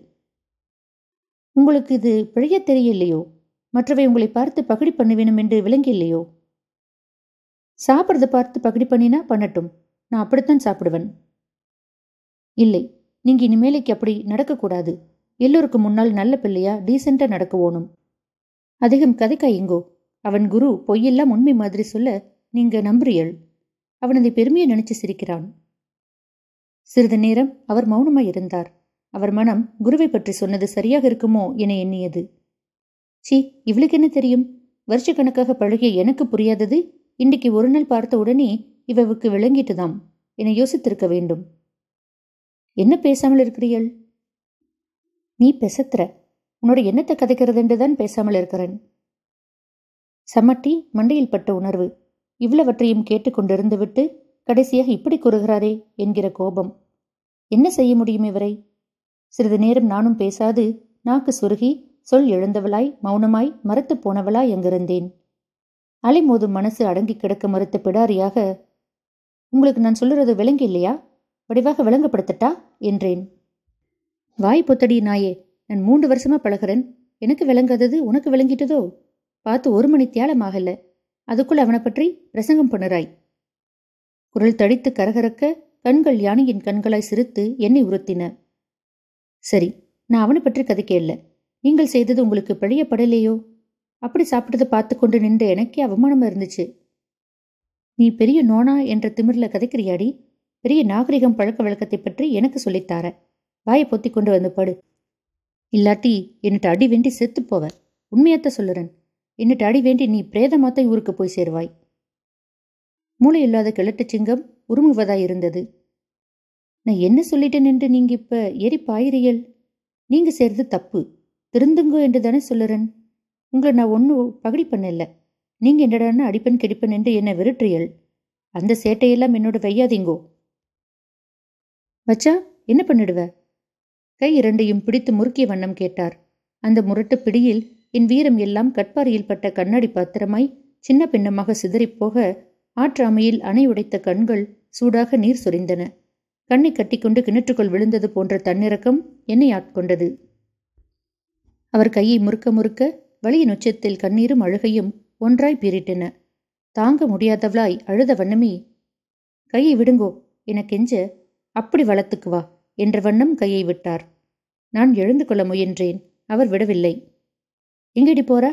உங்களுக்கு இது பிழைய தெரியலையோ? மற்றவை உங்களை பார்த்து பகடி பண்ண வேணும் என்று விளங்கி இல்லையோ சாப்பிட்றத பார்த்து பகடி பண்ணினா பண்ணட்டும். நான் அப்படித்தான் சாப்பிடுவேன். இல்லை நீங்க இனிமேலைக்கு அப்படி நடக்கக்கூடாது. எல்லோருக்கும் முன்னால் நல்ல பிள்ளையா டீசெண்டா நடக்குவோனும் அதிகம் கதைக்கா எங்கோ அவன் குரு பொய்யெல்லாம் உண்மை மாதிரி சொல்ல நீங்க நம்புறியள் அவனது பெருமையை நினைச்சு சிரிக்கிறான். சிறிது நேரம் அவர் மௌனமாய் இருந்தார். அவர் மனம் குருவை பற்றி சொன்னது சரியாக இருக்குமோ என எண்ணியது. சி இவளுக்கு என்ன தெரியும்? வருஷக்கணக்காக பழகிய எனக்கு புரியாதது? இன்றைக்கு ஒரு நாள் பார்த்த உடனே இவவுக்கு விளங்கிட்டுதாம் என யோசித்திருக்க வேண்டும். என்ன பேசாமல் இருக்கிறீள் நீ பெசத்துற உன்னோட என்னத்தை கதைக்கிறதுன்றுதான் பேசாமல் இருக்கிறேன். சமட்டி மண்டையில் பட்ட உணர்வு. இவ்வளவற்றையும் கேட்டுக்கொண்டிருந்து விட்டு கடைசியாக இப்படி கூறுகிறாரே என்கிற கோபம். என்ன செய்ய முடியும் இவரை? சிறிது நேரம் நானும் பேசாது நாக்கு சுருகி சொல் எழுந்தவளாய் மௌனமாய் மறத்து போனவளாய் அங்கிருந்தேன். அலைமோதும் மனசு அடங்கி கிடக்க மறுத்த பிடாரியாக உங்களுக்கு நான் சொல்லுறது விளங்கி இல்லையா? வடிவாக விளங்கப்படுத்தட்டா? என்றேன். வாய் பொத்தடி நாயே நான் மூன்று வருஷமா பழகிறேன். எனக்கு விளங்காதது உனக்கு விளங்கிட்டதோ? பார்த்து ஒரு மணி தியாலமாகல அதுக்குள் அவனை பற்றி பிரசங்கம் பண்ணுறாய். குரல் தடித்து கரகரக்க கண்கள் யானையின் கண்களாய் சிரித்து என்னை உறுத்தின சரி நான் அவனை பற்றி கதைக்கே இல்லை. நீங்கள் செய்தது உங்களுக்கு பழியப்படலையோ அப்படி சாப்பிட்டதை பார்த்து கொண்டு நின்று எனக்கே அவமானமா இருந்துச்சு. நீ பெரிய நோனா என்ற திமிரில் கதைக்கிறியாடி? பெரிய நாகரிகம் பழக்க வழக்கத்தை பற்றி எனக்கு சொல்லித்தார வாயை பொத்தி கொண்டு வந்து படு. இல்லாட்டி என்னட்டு அடி வேண்டி செத்து போவ. உண்மையாத்த சொல்லுறேன். என்னட்டு அடி வேண்டி நீ பிரேதமாத்த ஊருக்கு போய் சேருவாய். மூளை இல்லாத கிழட்டு சிங்கம் உருமுவதாயிருந்தது நான் என்ன சொல்லிட்டேன் என்று நீங்க இப்ப எரி பாயிரியல் நீங்க செய்யறது தப்பு. திருந்துங்கோ என்று தானே சொல்லுறேன். உங்களை நான் ஒன்றும் பகடி பண்ணல. நீங்க என்னடான்னு அடிப்பன் கெடிப்பன் என்று என்னை விரட்டுறியல் அந்த சேட்டையெல்லாம் என்னோட வையாதீங்கோ. வச்சா என்ன பண்ணிடுவ? கை இரண்டையும் பிடித்து முறுக்கிய வண்ணம் கேட்டார். அந்த முரட்டு பிடியில் என் வீரம் எல்லாம் கட்பாரியில் பட்ட கண்ணாடி பாத்திரமாய் சின்ன பின்னமாக சிதறிப்போக ஆற்றாமையில் அணை உடைத்த கண்கள் சூடாக நீர் சொரிந்தன. கண்ணை கட்டிக்கொண்டு கிணற்றுக்குள் விழுந்தது போன்ற தன்னிறக்கம் என்னை ஆட்கொண்டது. அவர் கையை முறுக்க முறுக்க வழியின் உச்சத்தில் கண்ணீரும் அழுகையும் ஒன்றாய் பீரிட்டன தாங்க முடியாதவளாய் அழுத வண்ணமே கையை விடுங்கோ என கெஞ்ச அப்படி வளத்துக்கு வா என்ற வண்ணம் கையை விட்டார். நான் எழுந்து கொள்ள முயன்றேன் அவர் விடவில்லை. எங்கடி போறா?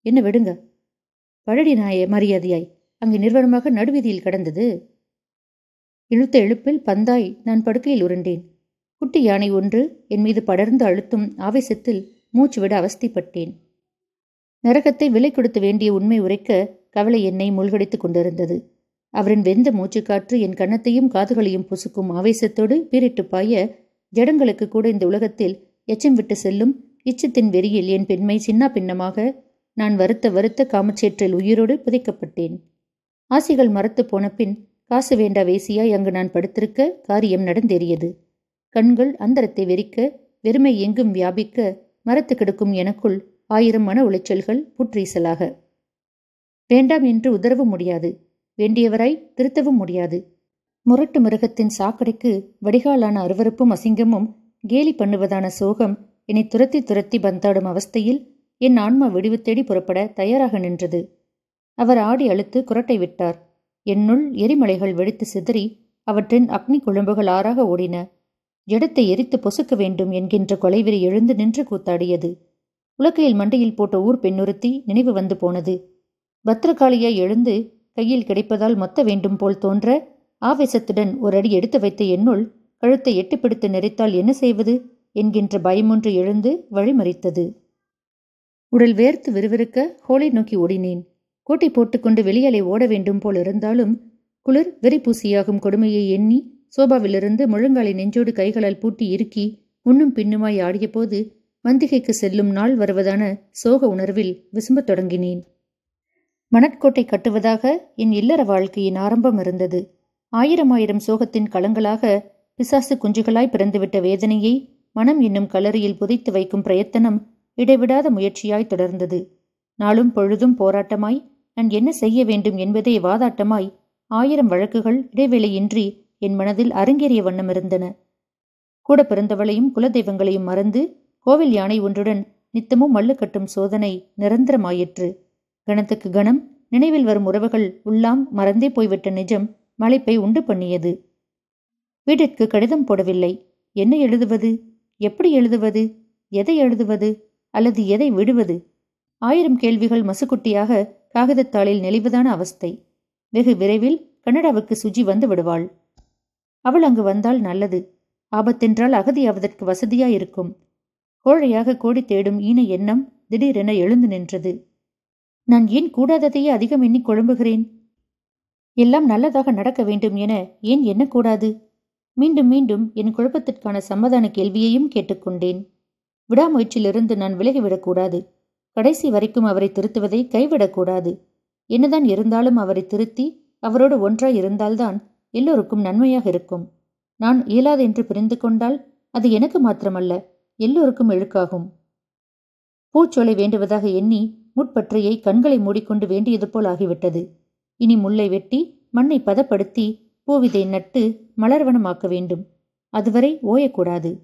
என்ன விடுங்க பழடி நாய மரியாதையாய் அங்கு நிர்வாணமாக நடுவீதியில் கடந்தது. இழுத்த எழுப்பில் பந்தாய் நான் படுக்கையில் உருண்டேன். குட்டி யானை ஒன்று என் மீது படர்ந்து அழுத்தும் ஆவேசத்தில் மூச்சு விட அவஸ்தைப்பட்டேன். நரகத்தை விலை கொடுத்து வேண்டிய உண்மை உரைக்க கவலை என்னை மூழ்கடித்துக் கொண்டிருந்தது. அவரின் வெந்த மூச்சுக்காற்று என் கன்னத்தையும் காதுகளையும் பொசுக்கும் ஆவேசத்தோடு பீரிட்டு பாய ஜடங்களுக்கு கூட இந்த உலகத்தில் எச்சம் விட்டு செல்லும் இச்சத்தின் வெறியில் என் பெண்மை சின்ன பின்னமாக நான் வருத்த வருத்த காமச்சேற்றில் உயிரோடு புதைக்கப்பட்டேன். ஆசிகள் மறத்து போன பின் காசு வேண்டா வேசியாய் அங்கு நான் படுத்திருக்க காரியம் நடந்தேறியது. கண்கள் அந்தரத்தை வெறிக்க வெறுமை எங்கும் வியாபிக்க மரத்து கிடக்கும் எனக்குள் ஆயிரம் மன உளைச்சல்கள் புற்றீசலாக. வேண்டாம் என்று உதரவும் முடியாது. வேண்டியவராய் திருத்தவும் முடியாது. முரட்டு மிருகத்தின் சாக்கடைக்கு வடிகாலான அருவறுப்பும் அசிங்கமும் கேலி பண்ணுவதான சோகம் என்னை துரத்தி துரத்தி பந்தாடும் அவஸ்தையில் என் ஆன்மா விடிவு தேடி புறப்பட தயாராக நின்றது. அவர் ஆடி அழுத்து குரட்டை விட்டார். என்னுள் எரிமலைகள் வெடித்து சிதறி அவற்றின் அக்னி குழம்புகள் ஆறாக ஓடின. ஜடத்தை எரித்து பொசுக்க வேண்டும் என்கின்ற கொலைவெறி எழுந்து நின்று கூத்தாடியது. உலக்கையில் மண்டையில் போட்ட ஊர் பெண்ணுறுத்தி நினைவு வந்து போனது. பத்திரகாளியாய் எழுந்து கையில் கிடைப்பதால் மொத்த வேண்டும் போல் தோன்ற ஆவேசத்துடன் ஒரு அடி எடுத்து வைத்த என்னுள் கழுத்தை எட்டிப்பிடித்து நெறித்தால் என்ன செய்வது? என்கின்ற பயமொன்று எழுந்து வழிமறித்தது. உடல் வேர்த்து விறுவிறுக்க ஹோலை நோக்கி ஓடினேன். கோட்டை போட்டுக்கொண்டு வெளியலை ஓட வேண்டும் போல் இருந்தாலும் குளிர் வெறி பூசியாகும் கொடுமையை எண்ணி சோபாவிலிருந்து முழங்காலை நெஞ்சோடு கைகளால் பூட்டி இறுக்கி முன்னும் பின்னுமாய் ஆடியபோது மந்திகைக்கு செல்லும் நாள் வருவதான சோக உணர்வில் விசும்பத் தொடங்கினேன். மணற்கோட்டை கட்டுவதாக என் இல்லற வாழ்க்கையின் ஆரம்பம் இருந்தது. ஆயிரம் ஆயிரம் சோகத்தின் களங்களாக பிசாசு குஞ்சுகளாய் பிறந்துவிட்ட வேதனையை மனம் என்னும் கலரியில் புதைத்து வைக்கும் பிரயத்தனம் இடைவிடாத முயற்சியாய் தொடர்ந்தது. நாளும் பொழுதும் போராட்டமாய் நான் என்ன செய்ய வேண்டும் என்பதே வாதாட்டமாய் ஆயிரம் வழக்குகள் இடைவேளையின்றி என் மனதில் அரங்கேறிய வண்ணம் இருந்தன. கூட பிறந்தவளையும் குலதெய்வங்களையும் மறந்து கோவில் யானை ஒன்றுடன் நித்தமும் மல்லு கட்டும் சோதனை நிரந்தரமாயிற்று. கணத்துக்கு கணம் நினைவில் வரும் உறவுகள் உள்ளாம் மறந்தே போய்விட்ட நிஜம் மலைப்பை உண்டு பண்ணியது. வீட்டிற்கு கடிதம் போடவில்லை. என்ன எழுதுவது? எப்படி எழுதுவது? எதை எழுதுவது? அல்லது எதை விடுவது? ஆயிரம் கேள்விகள் மசுக்குட்டியாக காகிதத்தாளில் நெளிவதான அவஸ்தை. வெகு விரைவில் கனடாவுக்கு சுஜி வந்து விடுவாள். அவள் அங்கு வந்தால் நல்லது. ஆபத்தென்றால் அகதியாவதற்கு வசதியாயிருக்கும். கோழையாக கோடி தேடும் ஈன எண்ணம் திடீரென எழுந்து நின்றது. நான் ஏன் கூடாததையே அதிகம் எண்ணி குழம்புகிறேன்? எல்லாம் நல்லதாக நடக்க வேண்டும் என ஏன் எண்ணக்கூடாது? மீண்டும் மீண்டும் என் குழப்பத்திற்கான சமாதான கேள்வியையும் கேட்டுக்கொண்டேன். விடாமுயற்சியிலிருந்து நான் விலகிவிடக்கூடாது. கடைசி வரைக்கும் அவரை திருத்துவதை கைவிடக்கூடாது. என்னதான் இருந்தாலும் அவரை திருத்தி அவரோடு ஒன்றாய் இருந்தால்தான் எல்லோருக்கும் நன்மையாக இருக்கும். நான் இயலாது என்று புரிந்து கொண்டால் அது எனக்கு மாத்திரமல்ல எல்லோருக்கும் இழுக்காகும். பூச்சோலை வேண்டுவதாக எண்ணி முட்பற்றையை கண்களை மூடிக்கொண்டு வேண்டியது போல் ஆகிவிட்டது. இனி முல்லை வெட்டி மண்ணை பதப்படுத்தி பூவிதை நட்டு மலர்வனமாக்க வேண்டும். அதுவரை ஓயக்கூடாது.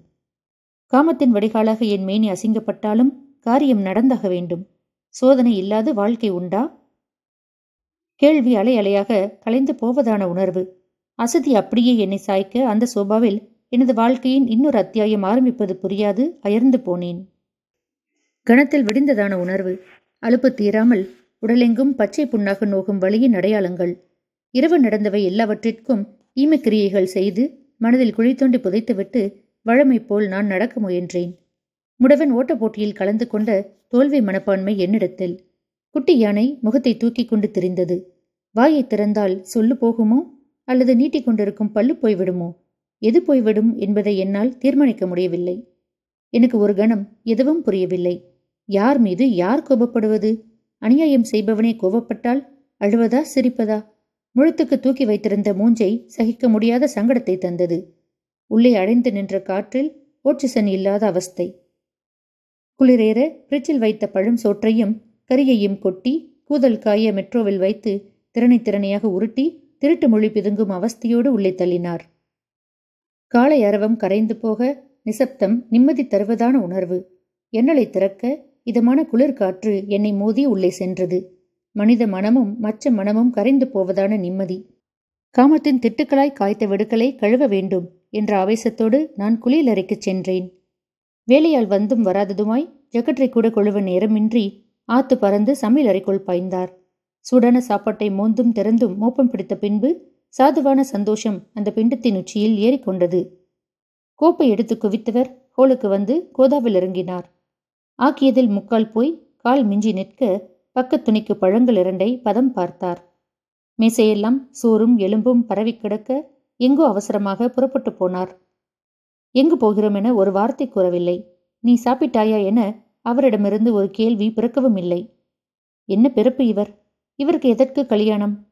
காமத்தின் வடிகாலாக என் மேனி அசிங்கப்பட்டாலும் காரியம் நடந்தாக வேண்டும். சோதனை இல்லாத வாழ்க்கை உண்டா? கேள்வி அலை அலையாக கலைந்து போவதான உணர்வு. அசதி அப்படியே என்னை சாய்க்க அந்த சோபாவில் எனது வாழ்க்கையின் இன்னொரு அத்தியாயம் ஆரம்பிப்பது புரியாது அயர்ந்து போனேன். கணத்தில் விடிந்ததான உணர்வு. அலுப்பு தீராமல் உடலெங்கும் பச்சை புண்ணாக நோகும் வழியின் அடையாளங்கள். இரவு நடந்தவை எல்லாவற்றிற்கும் ஈமக்கிரியைகள் செய்து மனதில் குழி தோண்டி புதைத்துவிட்டு வழமை போல் நான் நடக்க முயன்றேன். முடவன் ஓட்டப் போட்டியில் கலந்து கொண்ட தோல்வி மனப்பான்மை என்னிடத்தில். குட்டி யானை முகத்தை தூக்கி கொண்டு திரிந்தது. வாயை திறந்தால் சொல்லு போகுமோ? அல்லது நீட்டிக்கொண்டிருக்கும் பல்லு போய்விடுமோ எது போய்விடும் என்பதை என்னால் தீர்மானிக்க முடியவில்லை. எனக்கு ஒரு கணம் எதுவும் புரியவில்லை. யார் மீது யார் கோபப்படுவது? அநியாயம் செய்பவனே கோபப்பட்டால் அழுவதா சிரிப்பதா? முழுத்துக்கு தூக்கி வைத்திருந்த மூஞ்சை சகிக்க முடியாத சங்கடத்தை தந்தது. உள்ளே அடைந்து நின்ற காற்றில் ஓட்சிசன் இல்லாத அவஸ்தை. குளிரேற பிரிட்ஜில் வைத்த பழம் சோற்றையும் கரியையும் கொட்டி கூதல் காய மெட்ரோவில் வைத்து திறனை திறனையாக உருட்டி திருட்டு மொழி பிதுங்கும் அவஸ்தையோடு உள்ளே தள்ளினார். காலை அரவம் கரைந்து போக நிசப்தம் நிம்மதி தருவதான உணர்வு. எண்ணலை திறக்க இதமான குளிர்காற்று என்னை மோதி உள்ளே சென்றது. மனித மனமும் மற்ற மனமும் கரைந்து போவதான நிம்மதி. காமத்தின் திட்டுக்களாய் காய்த்த வெடுக்களை கழுவ வேண்டும் என்ற ஆவேசத்தோடு நான் குளியலறைக்குச் சென்றேன். வேலையால் வந்தும் வராததுமாய் ஜக்கற்றை கூட கொழுவ நேரமின்றி ஆத்து பறந்து சமையலறைக்குள் பாய்ந்தார். சூடான சாப்பாட்டை மோந்தும் திறந்தும் மோப்பம் பிடித்த பின்பு சாதுவான சந்தோஷம் அந்த பிண்டத்தின் உச்சியில் ஏறிக்கொண்டது கோப்பை எடுத்து குவித்தவர் ஹோலுக்கு வந்து கோதாவில் இறங்கினார். ஆக்கியதில் முக்கால் போய் கால் மிஞ்சி நிற்க பக்கத்துணிக்கு பழங்கள் இரண்டை பதம் பார்த்தார். மேசையெல்லாம் சோறும் எலும்பும் பரவி கிடக்க எங்கோ அவசரமாக புறப்பட்டு போனார். எங்கு போகிறோம் என ஒரு வார்த்தை கூறவில்லை. நீ சாப்பிட்டாயா என அவரிடமிருந்து ஒரு கேள்வி பிறக்கவும் இல்லை. என்ன பிறப்பு இவர்? இவருக்கு எதற்கு கல்யாணம்?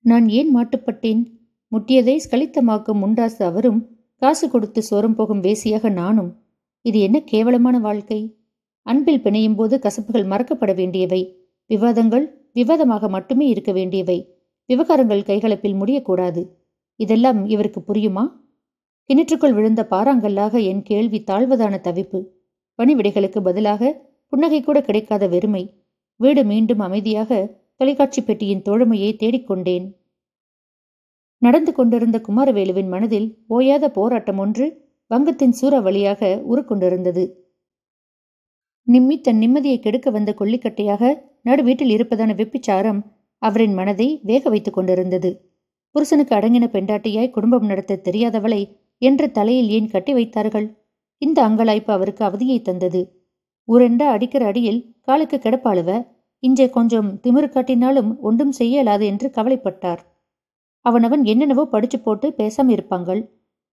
நான் ஏன் மாட்டுப்பட்டேன்? முட்டியதை ஸ்கலித்தமாக்கும் முண்டாசு அவரும் காசு கொடுத்து சோரம் போகும் வேசியாக நானும். இது என்ன கேவலமான வாழ்க்கை? அன்பில் பிணையும் போது கசப்புகள் மறக்கப்பட வேண்டியவை. விவாதங்கள் விவாதமாக மட்டுமே இருக்க வேண்டியவை. விவகாரங்கள் கைகலப்பில் முடியக்கூடாது. இதெல்லாம் இவருக்கு புரியுமா? கிணற்றுக்குள் விழுந்த பாறாங்கல்லாக என் கேள்வி தாழ்வதான தவிப்பு. பணிவிடைகளுக்கு பதிலாக புன்னகை கூட கிடைக்காத வெறுமை. வீடு மீண்டும் அமைதியாக தொலைக்காட்சி பெட்டியின் தோழமையை தேடிக்கொண்டேன் நடந்து கொண்டிருந்த குமாரவேலுவின் மனதில் ஓயாத போராட்டம் ஒன்று வங்கத்தின் சூற வழியாக உருக்கொண்டிருந்தது. நிம்மி தன் நிம்மதியை கெடுக்க வந்த கொல்லிக்கட்டையாக நடு வீட்டில் இருப்பதான வெப்பிச்சாரம் அவரின் மனதை வேக வைத்துக் கொண்டிருந்தது. புருஷனுக்கு அடங்கின பெண்டாட்டியாய் குடும்பம் நடத்த தெரியாதவளை என்று தலையில் ஏன் கட்டி வைத்தார்கள்? இந்த அங்கலாய்ப்பு அவருக்கு அவதியை தந்தது. ஊரெண்டா அடிக்கிற அடியில் காலுக்கு கிடப்பாளுவ? இன்றே கொஞ்சம் திமிரு காட்டினாலும் ஒன்றும் செய்யலாது என்று கவலைப்பட்டார். அவனவன் என்னென்னவோ படிச்சு போட்டு பேசாம இருப்பாங்கள்.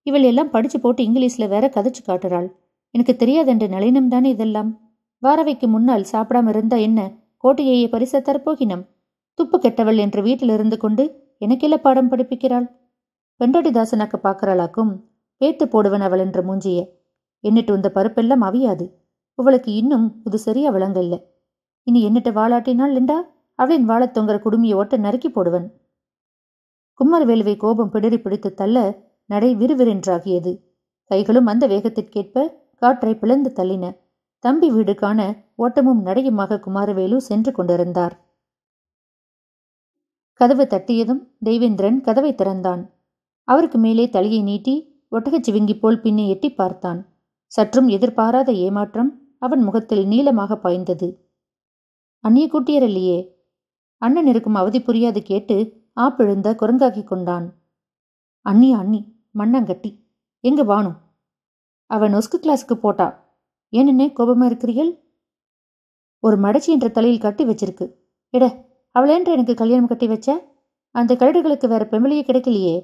இவள் எல்லாம் படிச்சு போட்டு இங்கிலீஷ்ல வேற கதைச்சு காட்டுறாள். எனக்கு தெரியாதென்ற நளினம் தானே இதெல்லாம்? வாரவைக்கு முன்னால் சாப்பிடாம இருந்தா என்ன? கோட்டையையே பரிச தரப்போகினம்? துப்பு கெட்டவள் என்று வீட்டில் இருந்து கொண்டு எனக்கெல்ல பாடம் படிப்பிக்கிறாள்? பெண்டடிதாசனாக்க பார்க்கறாளாக்கும்? பேத்து போடுவன் அவள் என்ற மூஞ்சிய. என்னிட்டு வந்த பருப்பெல்லாம் அவியாது. இவளுக்கு இன்னும் இது சரியா விளங்கல்ல. இனி என்னட்டு வாளாட்டினாள் லிண்டா அவளின் வாழத் தொங்குற குடுமியை ஓட்ட நறுக்கி போடுவன். கும்மரவேலுவை கோபம் பிடறி பிடித்து தள்ள நடை விறுவிறென்றாகியது. கைகளும் அந்த வேகத்திற்கேற்ப காற்றை பிளந்து தள்ளின. தம்பி வீடு காண ஓட்டமும் நடையுமாக குமாரவேலு சென்று கொண்டிருந்தார். கதவு தட்டியதும் தெய்வேந்திரன் கதவை திறந்தான். அவருக்கு மேலே தலையை நீட்டி ஒட்டகச் சிவிங்கி போல் பின்னே எட்டி பார்த்தான். சற்றும் எதிர்பாராத ஏமாற்றம் அவன் முகத்தில் நீளமாக பாய்ந்தது. அந்நிய கூட்டியர் இல்லையே அண்ணன் இருக்கும் அவதி புரியாது கேட்டு ஆப்பிழுந்த குரங்காக்கி கொண்டான். அண்ணி அண்ணி மண்ணங்கட்டி. எங்க வாணும் அவன் ஒஸ்கு கிளாஸுக்கு போட்டா. ஏனென்ன கோபமா இருக்கிறீர்கள்? ஒரு மடச்சி என்ற தலையில் கட்டி வச்சிருக்கு. எட அவளேன்ற எனக்கு கல்யாணம் கட்டி வச்ச? அந்த கரடுகளுக்கு வேற பெமிலியே கிடைக்கலையே.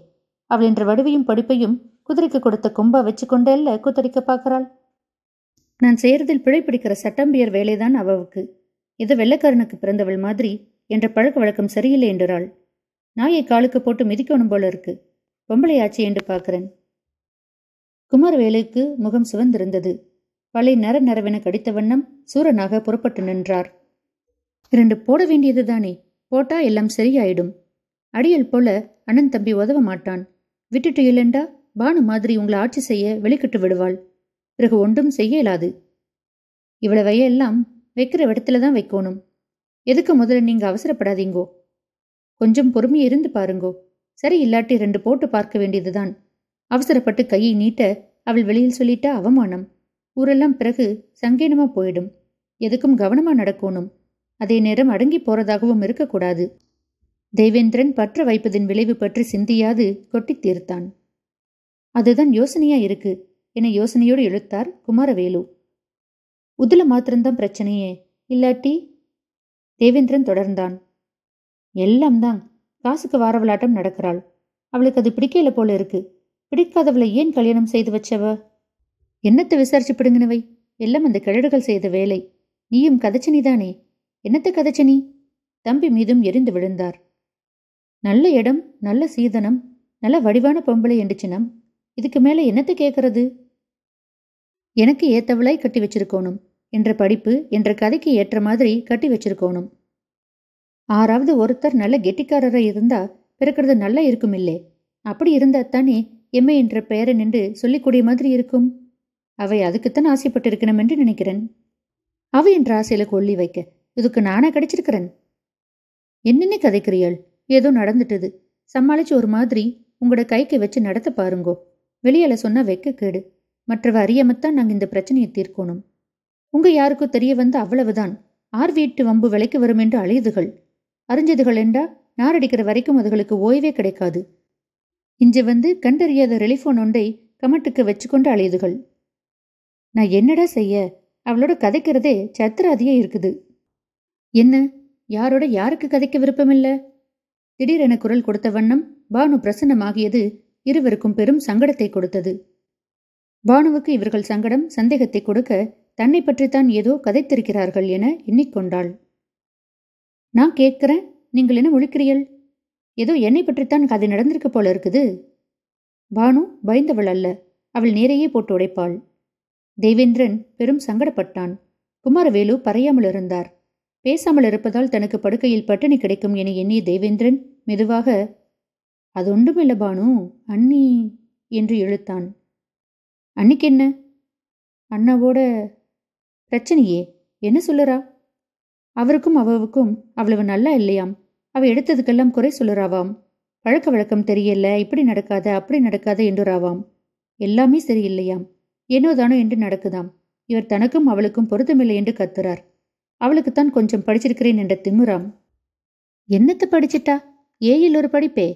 அவள் என்ற வடிவையும் படிப்பையும் குதிரைக்கு கொடுத்த கொம்பா வச்சு கொண்டேல்ல குத்தடிக்க பார்க்கறாள். நான் செய்யறதில் பிழை பிடிக்கிற சட்டம்பியர் வேலைதான் அவவுக்கு. இது வெள்ளக்காரனுக்கு பிறந்தவள் மாதிரி என்ற பழக்க வழக்கம் சரியில்லை என்றாள். நாயை காலுக்கு போட்டு மிதிக்கணும் போல இருக்கு. பொம்பளையாச்சு என்று பார்க்கிறேன். குமாரவேலுக்கு முகம் சிவந்திருந்தது. பழை நர நரவென கடித்த வண்ணம் சூரனாக புறப்பட்டு நின்றார். இரண்டு போட வேண்டியதுதானே போட்டா எல்லாம் சரியாயிடும். அடியல் போல அண்ணன் தம்பி உதவ மாட்டான். விட்டுட்டு இல்லைண்டா? பானு மாதிரி உங்களை ஆட்சி செய்ய வெளிக்கிட்டு விடுவாள். பிறகு ஒன்றும் செய்ய இயலாது. இவ்வளவைய எல்லாம் வைக்கிற இடத்துல தான் வைக்கணும். எதுக்கு முதல்ல நீங்க அவசரப்படாதீங்கோ? கொஞ்சம் பொறுமை இருந்து பாருங்கோ. சரி இல்லாட்டி ரெண்டு போட்டு பார்க்க வேண்டியதுதான். அவசரப்பட்டு கையை நீட்ட அவள் வெளியில் சொல்லிட்ட அவமானம். ஊரெல்லாம் பிறகு சங்கீனமா போயிடும். எதுக்கும் கவனமா நடக்கணும். அதே நேரம் அடங்கி போறதாகவும் இருக்கக்கூடாது. தேவேந்திரன் பற்ற வைப்பதின் விளைவு பற்றி சிந்தியாது கொட்டித் தீர்த்தான். அதுதான் யோசனையா இருக்கு என யோசனையோடு இழுத்தார் குமாரவேலு. உதுல மாத்திரம்தான் பிரச்சனையே இல்லாட்டி? தேவேந்திரன் தொடர்ந்தான். எல்லாம் தான் காசுக்கு வாரவளாட்டம் நடக்கிறாள். அவளுக்கு அது பிடிக்கல போல இருக்கு. பிடிக்காதவளை ஏன் கல்யாணம் செய்து வச்சவ? என்னத்தை விசாரிச்சு பிடுங்கினவை? எல்லாம் அந்த கிழடுகள் செய்த வேலை. நீயும் கதச்சனிதானே? என்னத்த கதச்சனி? தம்பி மீதும் எரிந்து விழுந்தார். நல்ல இடம் நல்ல சீதனம் நல்ல வடிவான பொம்பளை என்று சின்னம் இதுக்கு மேல என்னத்தை கேட்கறது எனக்கு ஏத்தவளாய் கட்டி வச்சிருக்கோணும். என்ற படிப்பு என்ற கதைக்கு ஏற்ற மாதிரி கட்டி வச்சிருக்கோணும். ஆறாவது ஒருத்தர் நல்ல கெட்டிக்காரரா இருந்தா பிறக்கிறது நல்லா இருக்கும் இல்லே அப்படி இருந்தா தானே எம்ஏ என்ற பெயரை நின்று சொல்லிக்கூடிய மாதிரி இருக்கும்? அவை அதுக்குத்தான் ஆசைப்பட்டிருக்கணும் என்று நினைக்கிறேன். அவை என்ற ஆசையில கொல்லி வைக்க. இதுக்கு நானா கிடைச்சிருக்கிறேன்? என்னென்ன கதைக்கிறீள் ஏதோ நடந்துட்டது. சமாளிச்சு ஒரு மாதிரி உங்களோட கைக்கு வச்சு நடத்த பாருங்கோ. வெளியில சொன்ன வெக்க கேடு. மற்றவ அறியாமத்தான் நாங்க இந்த பிரச்சனையை தீர்க்கணும். உங்க யாருக்கும் தெரிய வந்த அவ்வளவுதான். ஆர் வீட்டு வம்பு விலைக்கு வரும் என்று அழியுதுகள் அறிஞ்சதுகள் என்றா நாரடிக்கிற வரைக்கும் அதுகளுக்கு ஓய்வே கிடைக்காது. இஞ்ச வந்து கண்டறியாத ரெலிஃபோன் ஒன்றை கமட்டுக்கு வச்சுக்கொண்டு அழியுதுகள் நான் என்னடா செய்ய? அவளோட கதைக்கிறதே சத்திராதியே இருக்குது. என்ன? யாரோட யாருக்கு கதைக்க விருப்பமில்ல? திடீரென குரல் கொடுத்த வண்ணம் பானு பிரசன்னமாகியது இருவருக்கும் பெரும் சங்கடத்தை கொடுத்தது. பானுவுக்கு இவர்கள் சங்கடம் சந்தேகத்தை கொடுக்க தன்னை பற்றித்தான் ஏதோ கதைத்திருக்கிறார்கள் என எண்ணிக்கொண்டாள். நான் கேட்கிறேன் நீங்கள் என்ன முழிக்கிறீள் ஏதோ என்னை பற்றித்தான் கதை நடந்திருக்க போல இருக்குது. பானு பயந்தவள் அல்ல அவள் நேரையே போட்டு உடைப்பாள். தேவேந்திரன் பெரும் சங்கடப்பட்டான். குமாரவேலு பறையாமல் இருந்தார். பேசாமல் இருப்பதால் தனக்கு படுக்கையில் பட்டினி கிடைக்கும் என எண்ணிய தேவேந்திரன் மெதுவாக அது ஒன்றுமில்ல பானு. அண்ணி என்று இழுத்தான். அன்னிக்கு என்ன? அண்ணாவோட பிரச்சனையே. என்ன சொல்லுறா? அவருக்கும் அவவுக்கும் அவ்வளவு நல்லா இல்லையாம். அவ எடுத்ததுக்கெல்லாம் குறை சொல்லுறாவாம். பழக்க வழக்கம் தெரியல. இப்படி நடக்காத அப்படி நடக்காத என்றுராவாம் எல்லாமே சரியில்லையாம். ஏனோ தானோ என்று நடக்குதாம். இவர் தனக்கும் அவளுக்கும் பொருத்தமில்லை என்று கத்துறார். அவளுக்குத்தான் கொஞ்சம் படிச்சிருக்கிறேன் என்ற திமுறாம் என்னத்து படிச்சிட்டா? ஏயில் ஒரு படிப்பே.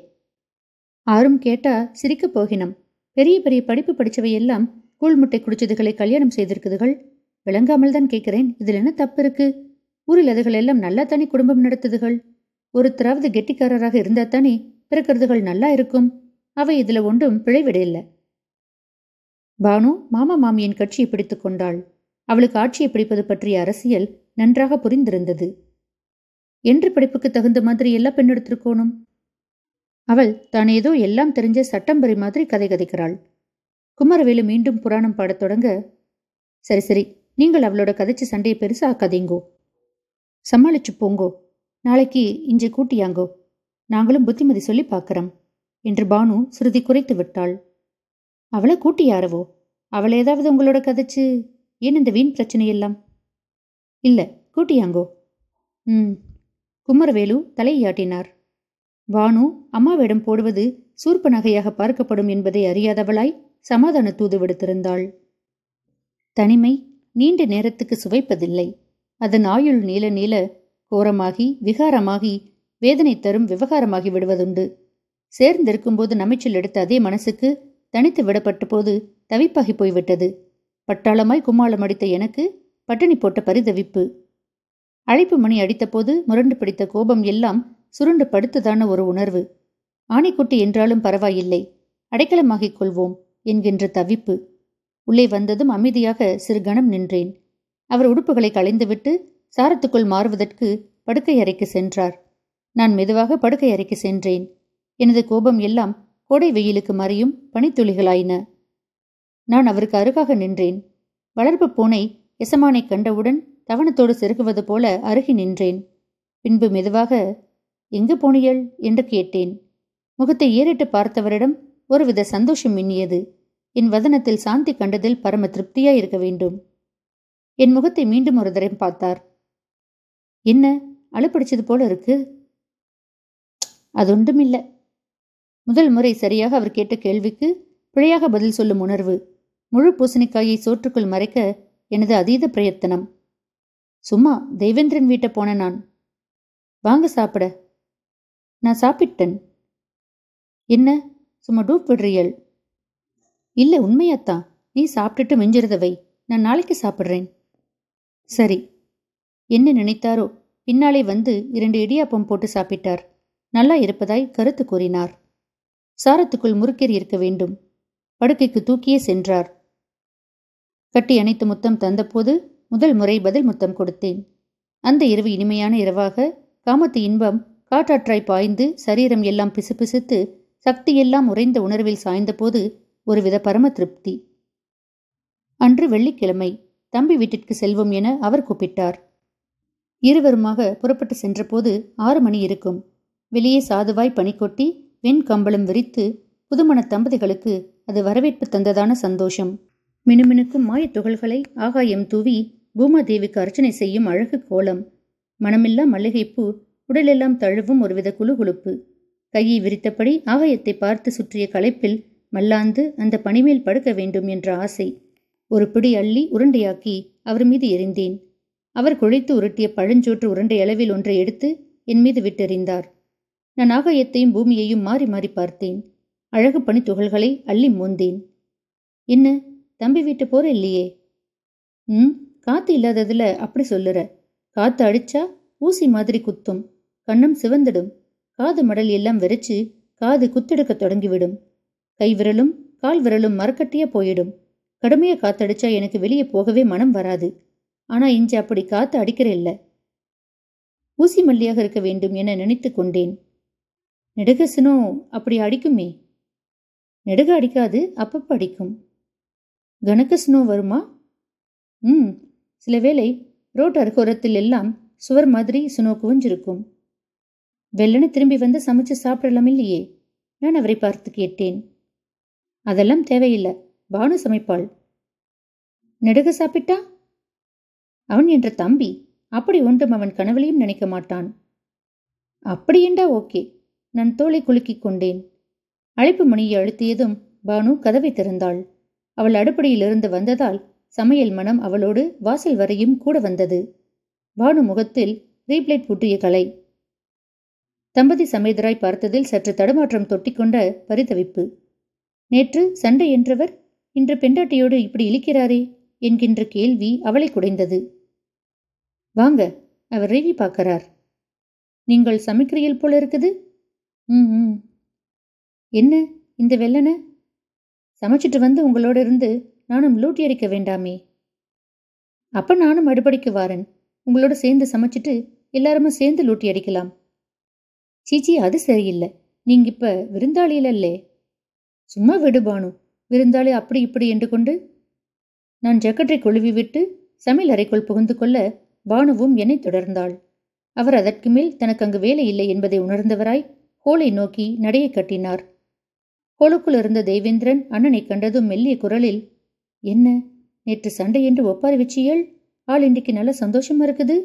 ஆரும் கேட்டா சிரிக்கப் போகினம். பெரிய பெரிய படிப்பு படிச்சவையெல்லாம் கூழ்முட்டை குடிச்சதுகளை கல்யாணம் செய்திருக்குதுகள். விளங்காமல் தான் கேட்கிறேன் இதில் என்ன தப்பு இருக்கு ஊரில் அதுகள் எல்லாம் நல்லா தானே குடும்பம் நடத்துதுகள்? ஒருத்தராவது கெட்டிக்காரராக இருந்தா தானே பிறக்கிறதுகள் நல்லா இருக்கும்? அவை இதுல ஒன்றும் பிழைவிட இல்லை. பானு மாமா மாமியின் கட்சியை பிடித்துக் கொண்டாள். அவளுக்கு ஆட்சியை பிடிப்பது பற்றிய அரசியல் நன்றாக புரிந்திருந்தது. என்று படிப்புக்கு தகுந்த மாதிரி எல்லா பெண்ணெடுத்திருக்கோணும் அவள் தான் ஏதோ எல்லாம் தெரிஞ்ச சட்டம்பரி மாதிரி கதை கதைக்கிறாள். குமரவேலு மீண்டும் புராணம் பாடத் தொடங்க சரி சரி நீங்கள் அவளோட கதைச்சு சண்டையை பெருசாக்காதீங்கோ சமாளிச்சு போங்கோ. நாளைக்கு இஞ்சி கூட்டியாங்கோ. நாங்களும் புத்திமதி சொல்லி பார்க்கறோம் என்று பானு சுருதி குறைத்து விட்டாள். அவளை கூட்டி யாரவோ அவள் ஏதாவது உங்களோட கதைச்சு? ஏன் இந்த வீண் பிரச்சனையெல்லாம்? இல்ல கூட்டியாங்கோ. ம். குமரவேலு தலையாட்டினார். வானு அம்மாவிடம் போடுவது சூர்ப்பு நகையாக பார்க்கப்படும் என்பதை அறியாதவளாய் சமாதான தூது விடுத்திருந்தாள். தனிமை நீண்ட நேரத்துக்கு சுவைப்பதில்லை. அதன் ஆயுள் நீல நீள கோரமாகி விகாரமாகி வேதனை தரும் விவகாரமாகி விடுவதுண்டு. சேர்ந்திருக்கும்போது நமைச்சல் எடுத்த அதே மனசுக்கு தனித்து விடப்பட்ட போது தவிப்பாகி போய்விட்டது. பட்டாளமாய் கும்மாளம் அடித்த எனக்கு பட்டினி போட்ட பரிதவிப்பு. அழைப்பு மணி அடித்தபோது முரண்டு பிடித்த கோபம் எல்லாம் சுருண்டு படுத்ததான ஒரு உணர்வு. ஆணைக்குட்டி என்றாலும் பரவாயில்லை. அடைக்கலமாகிக் கொள்வோம் என்கின்ற தவிப்பு. உள்ளே வந்ததும் அமைதியாக சிறு கணம் நின்றேன். அவர் உடுப்புகளை களைந்துவிட்டு சாரத்துக்குள் மாறுவதற்கு படுக்கை அறைக்கு சென்றார். நான் மெதுவாக படுக்கை அறைக்கு சென்றேன். எனது கோபம் எல்லாம் கோடை வெயிலுக்கு மறையும் பனித்துளிகளாயின. நான் அவருக்கு அருகாக நின்றேன். வளர்ப்பு பூனை எசமானை கண்டவுடன் தவணத்தோடு செருகுவது போல அருகி நின்றேன். பின்பு மெதுவாக எங்கு போனியள் என்று கேட்டேன். முகத்தை ஏறிட்டு பார்த்தவரிடம் ஒருவித சந்தோஷம் மின்னியது. என் வதனத்தில் சாந்தி கண்டதில் பரம திருப்தியாய் இருக்க வேண்டும். என் முகத்தை மீண்டும் ஒரு தரம் பார்த்தார். என்ன? அழுப்பிடிச்சது போல இருக்கு. அது ஒன்றுமில்ல முதல் முறை சரியாக அவர் கேட்ட கேள்விக்கு பிழையாக பதில் சொல்லும் உணர்வு. முழு பூசணிக்காயை சோற்றுக்குள் மறைக்க எனது அதீத பிரயத்தனம். சும்மா தெய்வேந்திரன் வீட்டை போன நான். வாங்க சாப்பிட. நான் சாப்பிட்டேன். என்ன? சும்மா டூப் விடுறியல். இல்ல உண்மையாத்தான் நீ சாப்பிட்டுட்டு மிஞ்சிறத நான் நாளைக்கு சாப்பிட்றேன். சரி. என்ன நினைத்தாரோ? பின்னாலே வந்து இரண்டு இடியாப்பம் போட்டு சாப்பிட்டார். நல்லா இருப்பதாய் கருத்து கூறினார். சாரத்துக்குள் முறுக்கேறி இருக்க வேண்டும். படுக்கைக்கு தூக்கியே சென்றார். கட்டி அணைத்து முத்தம் தந்தபோது முதல் முறை பதில் முத்தம் கொடுத்தேன். அந்த இரவு இனிமையான இரவாக காமத்து இன்பம் காற்றாற்றாய் பாய்ந்து சரீரம் எல்லாம் பிசுபிசுத்து சக்தியெல்லாம் உறைந்த உணர்வில் சாய்ந்தபோது ஒருவித பரம திருப்தி. அன்று வெள்ளிக்கிழமை தம்பி வீட்டிற்கு செல்வோம் என அவர் கூப்பிட்டார். இருவருமாக புறப்பட்டு சென்றபோது ஆறு மணி இருக்கும். வெளியே சாதுவாய் பனிக்கொட்டி வெண்கம்பளம் விரித்து புதுமண தம்பதிகளுக்கு அது வரவேற்பு தந்ததான சந்தோஷம். மினுமினுக்கும் மாயத் துகள்களை ஆகாயம் தூவி பூமாதேவிக்கு அர்ச்சனை செய்யும் அழகு கோலம் மனமில்லா மல்லிகைப்பூ உடலெல்லாம் தழுவும் ஒருவித குழுகுழுப்பு கையை விரித்தபடி ஆகாயத்தை பார்த்து சுற்றிய களைப்பில் மல்லாந்து அந்த பனிமேல் படுக்க வேண்டும் என்ற ஆசை. ஒரு பிடி அள்ளி உருண்டையாக்கி அவர் மீது எறிந்தேன். அவர் குழைத்து உருட்டிய பழஞ்சோற்று உருண்டை அளவில் ஒன்றை எடுத்து என் மீது விட்டெறிந்தார். நான் ஆகாயத்தையும் பூமியையும் மாறி மாறி பார்த்தேன். அழகு பனி துகள்களை அள்ளி மோந்தேன். என்ன தம்பி வீட்டு போற இல்லையே? ம் காத்து இல்லாததுல அப்படி சொல்லுற. காத்து அடிச்சா ஊசி மாதிரி குத்தும். கண்ணம் சிவந்திடும். காது மடல் எல்லாம் வெறிச்சு காது குத்தெடுக்க தொடங்கிவிடும். கை விரலும் கால் விரலும் மரக்கட்டியா போயிடும். கடுமையா காத்தடிச்சா எனக்கு வெளியே போகவே மனம் வராது. ஆனா இஞ்சி அப்படி காத்து அடிக்கிற இல்ல. ஊசி மல்லியாக இருக்க வேண்டும் என நினைத்து கொண்டேன். நெடுகசனோ அப்படி அடிக்குமே? நெடுக அடிக்காது அப்பப்ப அடிக்கும். கணக்க ஸ்னோ வருமா? ம். சில வேளை ரோட் அருகோரத்தில் எல்லாம் சுவர் மாதிரி சுனோ குவிஞ்சிருக்கும். வெள்ளன திரும்பி வந்து சமைச்சு சாப்பிடலாம் இல்லையே? நான் அவரை பார்த்து கேட்டேன். அதெல்லாம் தேவையில்லை. பானு சமைப்பாள். நெடுக சாப்பிட்டா? அவன் என்ற தம்பி அப்படி ஒன்றும் அவன் கனவுலையும் நினைக்க மாட்டான். அப்படியெண்டா ஓகே. நான் தோலை குலுக்கிக் கொண்டேன். அழைப்பு மணியை அழுத்தியதும் பானு கதவை திறந்தாள். அவள் அடுப்படியிலிருந்து வந்ததால் சமையல் மனம் அவளோடு வாசல் வரையும் கூட வந்தது. பானு முகத்தில் ரீப்ளைட் பூட்டிய கலை. தம்பதி சமேதராய் பார்த்ததில் சற்று தடுமாற்றம் தொட்டிக்கொண்ட பரிதவிப்பு. நேற்று சண்டை என்றவர்? இன்று பெண்டாட்டியோடு இப்படி இழிக்கிறாரே? என்கின்ற கேள்வி அவளை குடைந்தது. வாங்க அவர் ரெவி பார்க்கிறார். நீங்கள் சமைக்கிறீர்கள் போல இருக்குது? ம். என்ன இந்த வெள்ளன? சமைச்சிட்டு வந்து உங்களோட இருந்து நானும் லூட்டி அடிக்க வேண்டாமே. அப்ப நானும் அடுப்படிக்கு வாரன். உங்களோட சேர்ந்து சமைச்சிட்டு எல்லாருமே சேர்ந்து லூட்டி அடிக்கலாம். சீச்சி அது சரியில்லை. நீங்க இப்ப விருந்தாளியிலல்லே. சும்மா விடுபானு விருந்தாளி அப்படி இப்படி என்று கொண்டு நான் ஜக்கற்றை கொழுவி விட்டு சமையல் அறைக்குள் புகுந்து கொள்ள பானுவும் என்னை தொடர்ந்தாள். அவர் அதற்கு மேல் தனக்கு அங்கு வேலை இல்லை என்பதை உணர்ந்தவராய் ஹோலை நோக்கி நடையை கட்டினார். ஹோலுக்குள் இருந்த தெய்வேந்திரன் அண்ணனை கண்டதும் மெல்லிய குரலில் என்ன நேற்று சண்டை என்று ஒப்பாரி வச்சியல்? ஆள் இன்றைக்கு நல்ல சந்தோஷமா இருக்குது?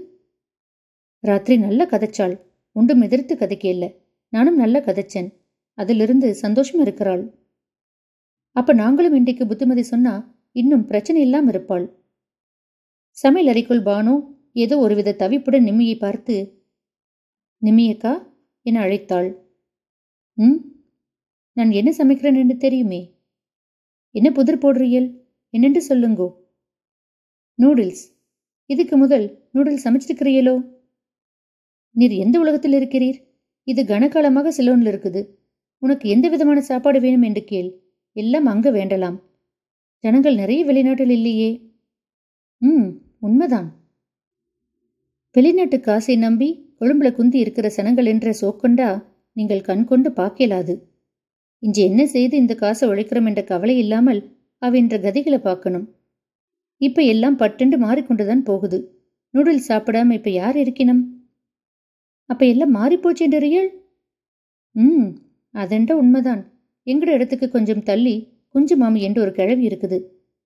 ராத்திரி நல்ல கதைச்சாள். ஒன்றும் எதிர்த்து கதைக்கல நானும் நல்லா கதைச்சேன். அதிலிருந்து சந்தோஷமா இருக்கிறாள். அப்ப நாங்களும் இன்றைக்கு புத்திமதி சொன்னா இன்னும் பிரச்சனை இல்லாம இருப்பாள். சமையல் அறைக்குள் பானு ஏதோ ஒருவித தவிப்புடன் நிம்மியை பார்த்து நிம்மியக்கா? என அழைத்தாள். ம்? நான் என்ன சமைக்கிறேன் என்று தெரியுமே? என்ன புதிர் போடுறீயல்? என்னென்று சொல்லுங்கோ? நூடுல்ஸ். இதுக்கு முதல் நூடுல்ஸ் சமைச்சிருக்கிறீங்களோ நீர் எந்த உலகத்தில் இருக்கிறீர்? இது கனகாலமாக சிலோன்ல இருக்குது. உனக்கு எந்த விதமான சாப்பாடு வேணும் என்று கேள். எல்லாம் அங்க வேண்டலாம். ஜனங்கள் நிறைய வெளிநாட்டில் இல்லையே. ம் உண்மைதான். வெளிநாட்டு காசை நம்பி கொழும்புல குந்தி இருக்கிற சனங்கள் என்ற சோக்கொண்டா நீங்கள் கண் கொண்டு பார்க்கலாது இன்று என்ன செய்து இந்த காசை உழைக்கிறோம் என்ற கவலை இல்லாமல் அவென்ற கதிகளை பார்க்கணும். இப்ப எல்லாம் பட்டுண்டு மாறிக்கொண்டுதான் போகுது. நூடுல்ஸ் சாப்பிடாம இப்ப யார் இருக்கினம்? அப்ப எல்லாம் மாறிப்போச்சு என்ற ரியல்? ம் அதென்ற உண்மைதான். எங்கட இடத்துக்கு கொஞ்சம் தள்ளி குஞ்சு மாமி என்று ஒரு கிழவி இருக்குது.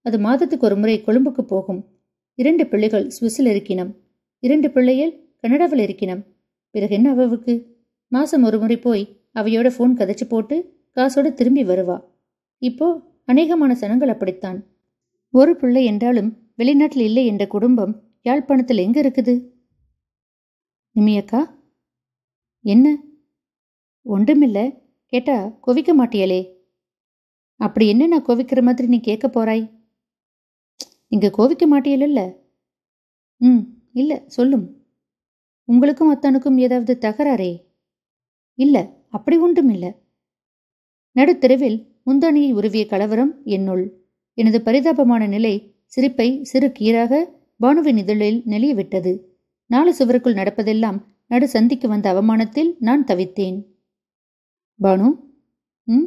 அது மாதத்துக்கு ஒரு முறை கொழும்புக்கு போகும். இரண்டு பிள்ளைகள் சுவிஸில் இருக்கினம். இரண்டு பிள்ளைகள் கனடாவில் இருக்கினம். பிறகு என்ன அவவுக்கு? மாசம் ஒரு முறை போய் அவையோட ஃபோன் கதைச்சு போட்டு காசோட திரும்பி வருவா. இப்போ அநேகமான சனங்கள் அப்படித்தான். ஒரு பிள்ளை என்றாலும் வெளிநாட்டில் இல்லை என்ற குடும்பம் யாழ்ப்பாணத்தில் எங்க இருக்குது? நிமியக்கா? என்ன? ஒன்றுமில்ல. கேட்டா கொவிக்க மாட்டியலே அப்படி என்ன நான் கோவிக்கிற மாதிரி நீ கேட்க போறாய்? நீங்க கோவிக்க மாட்டியல்ல ம் இல்ல சொல்லும். உங்களுக்கும் அத்தானுக்கும் ஏதாவது தகராறே? இல்ல அப்படி ஒன்றும் இல்ல நடுத்தெருவில் முந்தானியை உருவிய கலவரம் என்னுள் எனது பரிதாபமான நிலை சிரிப்பை சிறு கீராக பானுவின் இதழில் நெளியவிட்டது நாலு சுவருக்குள் நடப்பதெல்லாம் நடு சந்திக்கு வந்த அவமானத்தில் நான் தவித்தேன். பானு ம்?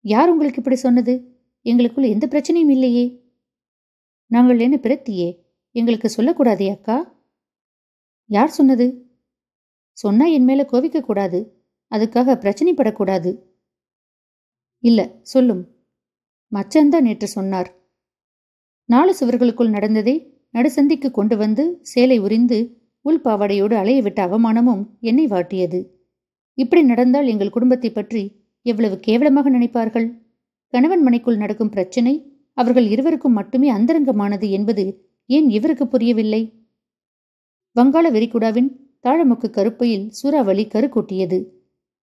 யார் உங்களுக்கு இப்படி சொன்னது? எங்களுக்குள் எந்த பிரச்சனையும் இல்லையே. நாங்கள் என்ன பிரத்தியே? எங்களுக்கு சொல்லக்கூடாதே அக்கா? யார் சொன்னது? சொன்னா என் மேல கோவிக்க கூடாது அதுக்காக பிரச்சனைப்படக்கூடாது. இல்ல சொல்லும். மச்சந்தான் நேற்று சொன்னார். நாலு சுவர்களுக்குள் நடந்ததை நடுசந்திக்கு கொண்டு வந்து சேலை உரிந்து உள்பாவடையோடு அலைய விட்ட அவமானமும் என்னை வாட்டியது. இப்படி நடந்தால் எங்கள் குடும்பத்தை பற்றி எவ்வளவு கேவலமாக நினைப்பார்கள்? கணவன் மனைக்குள் நடக்கும் பிரச்சனை அவர்கள் இருவருக்கும் மட்டுமே அந்தரங்கமானது என்பது ஏன் இவருக்கு புரியவில்லை? வங்காள விரிகுடாவின் தாழமுக்கு கருப்பையில் சூறாவளி கருக்கூட்டியது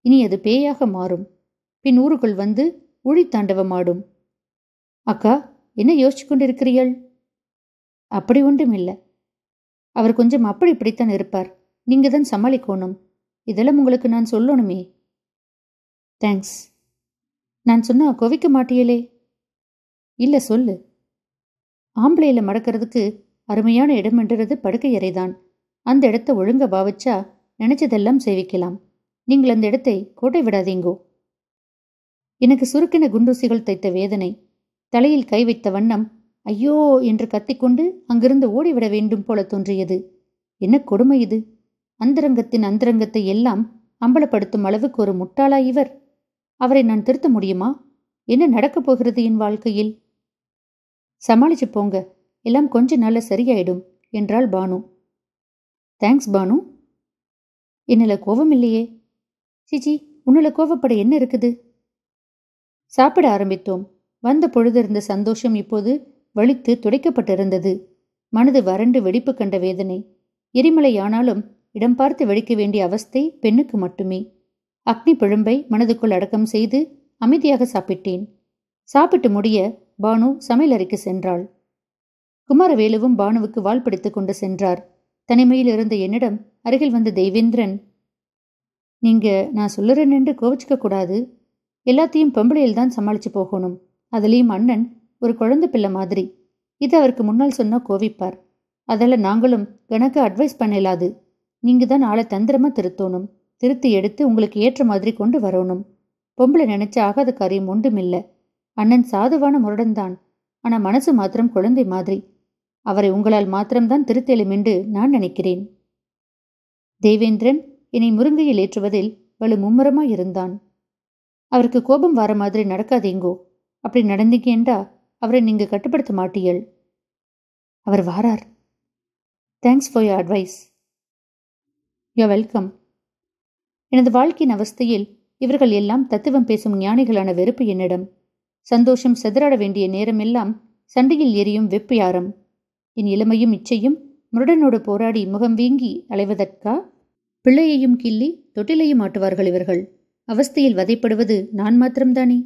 இனி அது பேயாக மாறும். பின் ஊருக்குள் வந்து உழித்தாண்டவமாடும் அக்கா என்ன யோசிச்சு கொண்டிருக்கிறீள் அப்படி ஒன்றும் இல்லை அவர் கொஞ்சம் அப்படி இப்படித்தான் இருப்பார். நீங்க தான் சமாளிக்கணும். இதெல்லாம் உங்களுக்கு நான் சொல்லணுமே. தேங்க்ஸ் நான் சொன்னா கொவிக்க மாட்டியலே? இல்ல சொல்லு. ஆம்பளையில மடக்கிறதுக்கு அருமையான இடம் என்றது படுக்கை அந்த இடத்த ஒழுங்க பாவிச்சா நினைச்சதெல்லாம் சேவிக்கலாம். நீங்கள் அந்த இடத்தை கோட்டை விடாதீங்கோ. எனக்கு சுருக்கின குண்டூசிகள் தைத்த வேதனை. தலையில் கை வைத்த வண்ணம் ஐயோ என்று கத்திக்கொண்டு அங்கிருந்து ஓடிவிட வேண்டும் போல தோன்றியது. என்ன கொடுமை இது? அந்தரங்கத்தின் அந்தரங்கத்தை எல்லாம் அம்பலப்படுத்தும் அளவுக்கு ஒரு முட்டாளா இவர்? அவரை நான் திருத்த முடியுமா? என்ன நடக்கப் போகிறது என் வாழ்க்கையில்? சமாளிச்சு போங்க. எல்லாம் கொஞ்ச நாள்ல சரியாயிடும் என்றாள் பானு. தேங்க்ஸ் பானு. என்னில் கோபம் இல்லையே. சிச்சி உன்னில் கோவப்பட என்ன இருக்குது? சாப்பிட ஆரம்பித்தோம். வந்த பொழுது இருந்த சந்தோஷம் இப்போது வலித்து துடைக்கப்பட்டிருந்தது. மனது வறண்டு வெடிப்பு கண்ட வேதனை. எரிமலையானாலும் இடம் பார்த்து வெடிக்க வேண்டிய அவஸ்தை பெண்ணுக்கு மட்டுமே. அக்னி பிழம்பை மனதுக்குள் அடக்கம் செய்து அமைதியாக சாப்பிட்டேன். சாப்பிட்டு முடிய பானு சமையலறைக்கு சென்றாள். குமாரவேலுவும் பானுவுக்கு வால் பிடித்துக் கொண்டு சென்றார். தனிமையில் இருந்த என்னிடம் அருகில் வந்த தெய்வேந்திரன் நீங்க நான் சொல்லுறேன் என்று கோவிச்சுக்க கூடாது. எல்லாத்தையும் பொம்பளையில் தான் சமாளிச்சு போகணும். அதுலேயும் அண்ணன் ஒரு குழந்தை பிள்ளை மாதிரி. இது அவருக்கு முன்னால் சொன்னா கோவிப்பார். அதில் நாங்களும் எனக்கு அட்வைஸ் பண்ணலாது. நீங்க தான் ஆளை தந்திரமா திருத்தணும். திருத்தி எடுத்து உங்களுக்கு ஏற்ற மாதிரி கொண்டு வரணும். பொம்பளை நினைச்ச ஆகாத காரியம் ஒன்றுமில்ல. அண்ணன் சாதுவான முரடன்தான். ஆனா மனசு மாத்திரம் குழந்தை மாதிரி. அவரை உங்களால் மாத்திரம்தான் திருத்தெழும் என்று நான் நினைக்கிறேன். தேவேந்திரன் என்னை முருங்கையில் ஏற்றுவதில் வலு மும்முரமாயிருந்தான் அவருக்கு கோபம் வர மாதிரி நடக்காதீங்கோ. அப்படி நடந்தீங்கன்றா அவரை நீங்க கட்டுப்படுத்த மாட்டீள் அவர் வாரார். Thanks for your advice you're welcome எனது வாழ்க்கையின் அவஸ்தையில் இவர்கள் எல்லாம் தத்துவம் பேசும் ஞானிகளான வெறுப்பு என்னிடம். சந்தோஷம் செதறாட வேண்டிய நேரமெல்லாம் சண்டையில் எரியும் வெப்பியாரம் என் இளமையும் இச்சையும் முருடனோடு போராடி முகம் வீங்கி அலைவதற்கா? பிள்ளையையும் கிள்ளி தொட்டிலையும் ஆட்டுவார்கள் இவர்கள். அவஸ்தையில் வதைப்படுவது நான் மாத்திரம்தானே?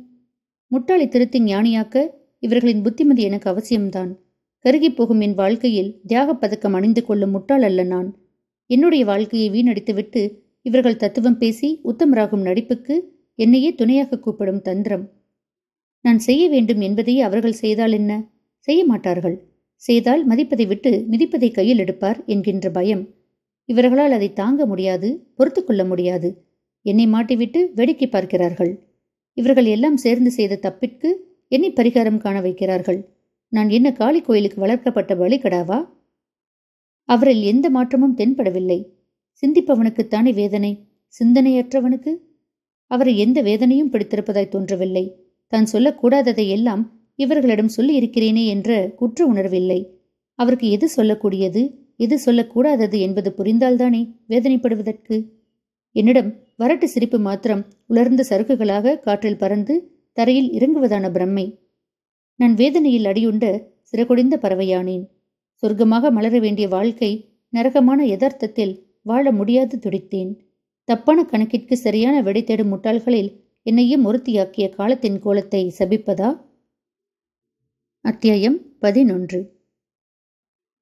முட்டாளை திருத்தி ஞானியாக்க இவர்களின் புத்திமதி எனக்கு அவசியம்தான். கருகிப் போகும் என் வாழ்க்கையில் தியாகப் பதக்கம் அணிந்து கொள்ளும் முட்டாள் அல்ல நான். என்னுடைய வாழ்க்கையை வீணடித்துவிட்டு இவர்கள் தத்துவம் பேசி உத்தமராகும் நடிப்புக்கு என்னையே துணையாக கூப்பிடும் தந்திரம். நான் செய்ய வேண்டும் என்பதையே அவர்கள் செய்தால் என்ன? செய்ய மாட்டார்கள். செய்தால் மதிப்பதை விட்டு மிதிப்பதை கையில் எடுப்பார் என்கின்ற பயம். இவர்களால் அதை தாங்க முடியாது பொறுத்து கொள்ள முடியாது. என்னை மாட்டிவிட்டு வேடிக்கை பார்க்கிறார்கள். இவர்கள் எல்லாம் சேர்ந்து செய்த தப்பிற்கு என்னை பரிகாரம் காண வைக்கிறார்கள்? நான் என்ன காளி கோயிலுக்கு வளர்க்கப்பட்ட வழிகடாவா? அவரில் எந்த மாற்றமும் தென்படவில்லை. சிந்திப்பவனுக்குத்தானே வேதனை சிந்தனையற்றவனுக்கு? அவரை எந்த வேதனையும் பிடித்திருப்பதாய் தோன்றவில்லை. தான் சொல்லக்கூடாததை எல்லாம் இவர்களிடம் சொல்லி இருக்கிறேனே என்ற குற்ற உணர்வில்லை. அவருக்கு எது சொல்லக்கூடியது எது சொல்லக்கூடாதது என்பது புரிந்தால்தானே வேதனைப்படுவதற்கு? என்னிடம் வரட்டு சிரிப்பு மாத்திரம் உலர்ந்த சறுக்குகளாக காற்றில் பறந்து தரையில் இறங்குவதான பிரம்மை. நான் வேதனையில் அடியுண்ட சிறகுடிந்த பறவையானேன். சொர்க்கமாக மலர வேண்டிய வாழ்க்கை நரகமான யதார்த்தத்தில் வாழ முடியாது துடித்தேன். தப்பான கணக்கிற்கு சரியான விடை தேடும் முட்டாள்களில் என்னையும் ஒருத்தியாக்கிய காலத்தின் கோலத்தை சபிப்பதா? அத்தியாயம் பதினொன்று.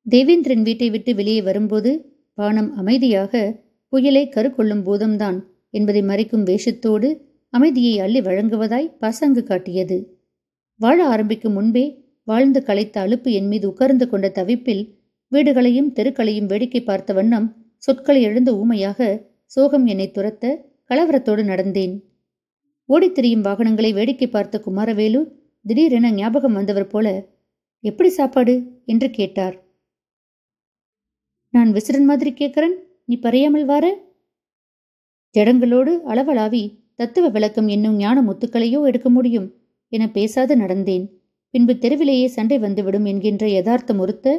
தேவேந்திரன் வீட்டை விட்டு வெளியே வரும்போது வானம் அமைதியாக புயலை கருக்கொள்ளும் பூதம்தான் என்பதை மறைக்கும் வேஷத்தோடு அமைதியை அள்ளி வழங்குவதாய் பசங்கு காட்டியது. வாழ ஆரம்பிக்கும் முன்பே வாழ்ந்து களைத்த அலுப்பு என் மீது உட்கார்ந்து கொண்ட தவிப்பில் வீடுகளையும் தெருக்களையும் வேடிக்கை பார்த்த வண்ணம் சொற்களை எழுந்த ஊமையாக சோகம் என்னை துரத்த கலவரத்தோடு நடந்தேன். ஓடித் திரியும் வாகனங்களை வேடிக்கை பார்த்த குமாரவேலு திடீரென ஞாபகம் வந்தவர் போல எப்படி சாப்பாடு? என்று கேட்டார். நான் விசிறன் மாதிரி கேட்கிறேன் நீ பறையாமல் வார. ஜடங்களோடு அளவலாவி தத்துவ விளக்கம் என்னும் ஞான முத்துக்களையோ எடுக்க முடியும் என பேசாது நடந்தேன். பின்பு தெருவிலேயே சண்டை வந்துவிடும் என்கின்ற யதார்த்தம் ஒருத்த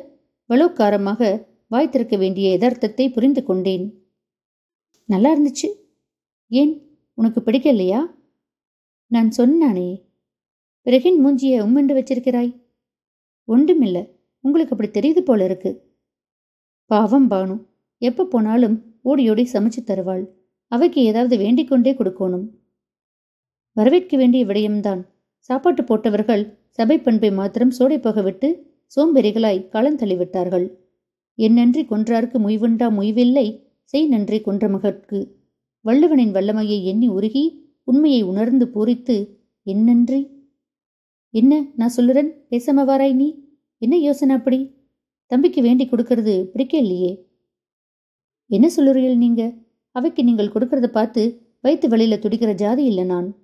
வலோக்காரமாக வாய் திறக்க வேண்டிய யதார்த்தத்தை புரிந்து கொண்டேன். நல்லா இருந்துச்சு. ஏன்? உனக்கு பிடிக்கலையா? நான் சொன்னானே. பிறகின் மூஞ்சியை உம்மென்று வச்சிருக்கிறாய்? ஒன்றுமில்ல. உங்களுக்கு அப்படி தெரியுது போல இருக்கு. பாவம் பானு. எப்போ போனாலும் ஓடி ஓடி சமைச்சு தருவாள். அவைக்கு ஏதாவது வேண்டிக் கொண்டே கொடுக்கணும். வரவேற்க வேண்டிய விடயம்தான். சாப்பாட்டு போட்டவர்கள் சபை பண்பை மாத்திரம் சோடை போகவிட்டு சோம்பெறிகளாய் களந்தள்ளிவிட்டார்கள் என் நன்றி கொன்றார்க்கு முய்வுண்டா முய்வில்லை செய் நன்றி கொன்ற மகற்கு. வள்ளுவனின் வல்லமையை எண்ணி உருகி உண்மையை உணர்ந்து பூரித்து என் நன்றி? என்ன நான் சொல்லுறேன்? பேசாம வாராய் நீ? என்ன யோசனை அப்படி? தம்பிக்கு வேண்டி கொடுக்கறது பிடிக்க இல்லையே என்ன சொல்லுறீள் நீங்க? அவைக்கு நீங்கள் கொடுக்கறத பார்த்து வயிற்று வழியில துடிக்கிற ஜாதி இல்லை நான்.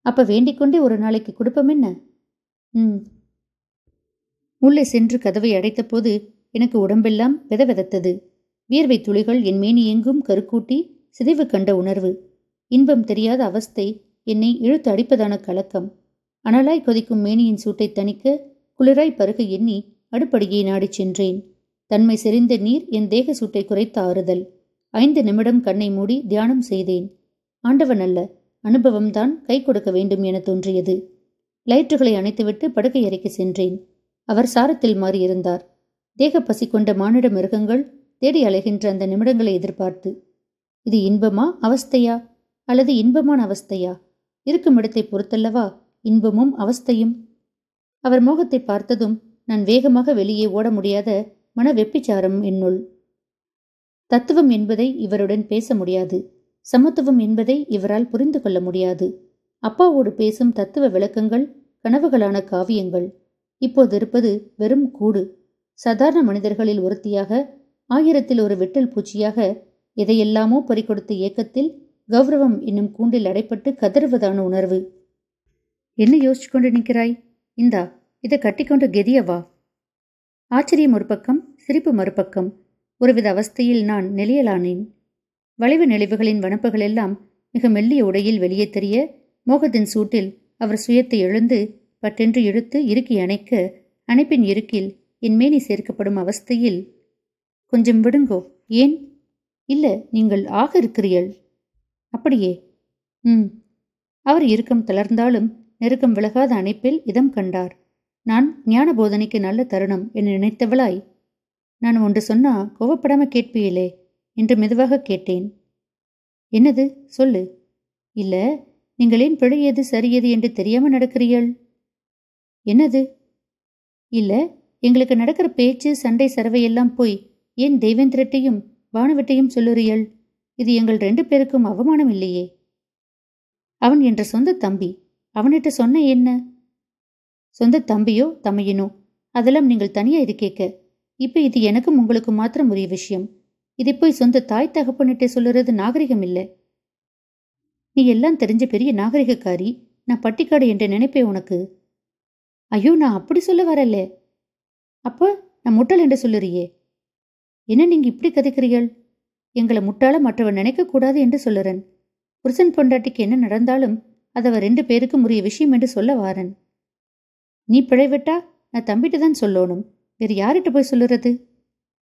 அப்ப வேண்டிக்கொண்டே ஒரு நாளைக்கு கொடுப்போம் என்ன? ம். உள்ளே சென்று கதவை அடைத்தபோது எனக்கு உடம்பெல்லாம் விதவிதத்தது. வியர்வை துளிகள் என் மேனி எங்கும் கருக்கூட்டி சிதைவு கண்ட உணர்வு. இன்பம் தெரியாத அவஸ்தை என்னை இழுத்து அடிப்பதான கலக்கம். அனலாய் கொதிக்கும் மேனியின் சூட்டை தணிக்க குளிராய் பருக எண்ணி அடுப்படியை நாடிச் சென்றேன். தன்மை செறிந்த நீர் என் தேக சூட்டை குறைத்த ஆறுதல். ஐந்து நிமிடம் கண்ணை மூடி தியானம் செய்தேன். ஆண்டவன் அல்ல அனுபவம்தான் கை கொடுக்க வேண்டும் என தோன்றியது. லைட்டுகளை அணைத்துவிட்டு படுக்கை அறைக்கு சென்றேன். அவர் சாரத்தில் மாறியிருந்தார். தேக பசி கொண்ட மானிட மிருகங்கள் தேடி அலைகின்ற அந்த நிமிடங்களை எதிர்பார்த்து இது இன்பமா அவஸ்தையா? அல்லது இன்பமான அவஸ்தையா? இருக்கும் இடத்தை பொறுத்தல்லவா? இன்பமும் அவஸ்தையும்? அவர் மோகத்தை பார்த்ததும் நான் வேகமாக வெளியே ஓட முடியாத மன வெப்பிச்சாரம் என்னுள் தத்துவம் என்பதை இவருடன் பேச முடியாது. சமத்துவம் என்பதை இவரால் புரிந்து கொள்ள முடியாது. அப்பாவோடு பேசும் தத்துவ விளக்கங்கள் கனவுகளான காவியங்கள். இப்போது இருப்பது வெறும் கூடு. சாதாரண மனிதர்களில் ஒருத்தியாக ஆயிரத்தில் ஒரு வெட்டல் பூச்சியாக எதையெல்லாமோ பறிக்கொடுத்த இயக்கத்தில் கௌரவம் என்னும் கூண்டில் அடைப்பட்டு கதறுவதான உணர்வு. என்ன யோசிச்சு கொண்டு நிற்கிறாய்? இந்தா இதை கட்டிக்கொண்டு கெதியவா? ஆச்சரியம் ஒரு பக்கம் சிரிப்பு மறுபக்கம். ஒருவித அவஸ்தையில் நான் நெளியலானேன். வளைவு நெளிவுகளின் வனப்புகள் எல்லாம் மிக மெல்லிய உடையில் வெளியே தெரிய மோகத்தின் சூட்டில் அவர் சுயத்தை எழுந்து பட்டென்று இழுத்து இறுக்கி அணைக்க அணைப்பின் இருக்கில் என் மேனி சேர்க்கப்படும் அவஸ்தையில் கொஞ்சம் விடுங்கோ ஏன்? இல்ல நீங்கள் ஆக இருக்கிறீள் அப்படியே. ம் அவர் இறுக்கம் தளர்ந்தாலும் நெருக்கம் விலகாத அணைப்பில் இதம் கண்டார். நான் ஞான போதனைக்கு நல்ல தருணம் என நினைத்தவளாய் நான் ஒன்று சொன்னா கோவப்படாம கேட்பியலே என்று மெதுவாக கேட்டேன். என்னது? சொல்லு. இல்ல நீங்கள் ஏன் பிழையது சரியது என்று தெரியாம நடக்கிறீள் என்னது? இல்ல எங்களுக்கு நடக்கிற பேச்சு சண்டை சரவையெல்லாம் போய் ஏன் தெய்வேந்திரட்டையும் பானுவட்டையும் சொல்லுறியள் இது எங்கள் ரெண்டு பேருக்கும் அவமானம் இல்லையே? அவன் என்ற சொந்த தம்பி அவனிட்ட சொன்ன என்ன? சொந்த தம்பியோ தமையனோ அதெல்லாம் நீங்கள் தனியா இது கேட்க இப்ப இது எனக்கும் உங்களுக்கு மாத்திரம் உரிய விஷயம். இதை போய் சொந்த தாய் தகப்பன்கிட்ட சொல்லுறது நாகரிகம் இல்லை. நீ எல்லாம் தெரிஞ்ச பெரிய நாகரிகக்காரி. நான் பட்டிக்காடு என்ற நினைப்பே உனக்கு. ஐயோ நான் அப்படி சொல்ல வரல. அப்ப நான் முட்டாள் என்று சொல்லுறியே. என்ன நீங்க இப்படி கதைக்கிறீர்கள்? எங்களை முட்டாள மற்றவன் நினைக்க கூடாது என்று சொல்லுறன். புருஷன் பொண்டாட்டிக்கு என்ன நடந்தாலும் அதவ ரெண்டு பேருக்கும் உரிய விஷயம் என்று சொல்ல வாரன். நீ பிழைவிட்டா நான் தம்பிட்டு தான் சொல்லணும். வேறு யார்கிட்ட போய் சொல்லுறது?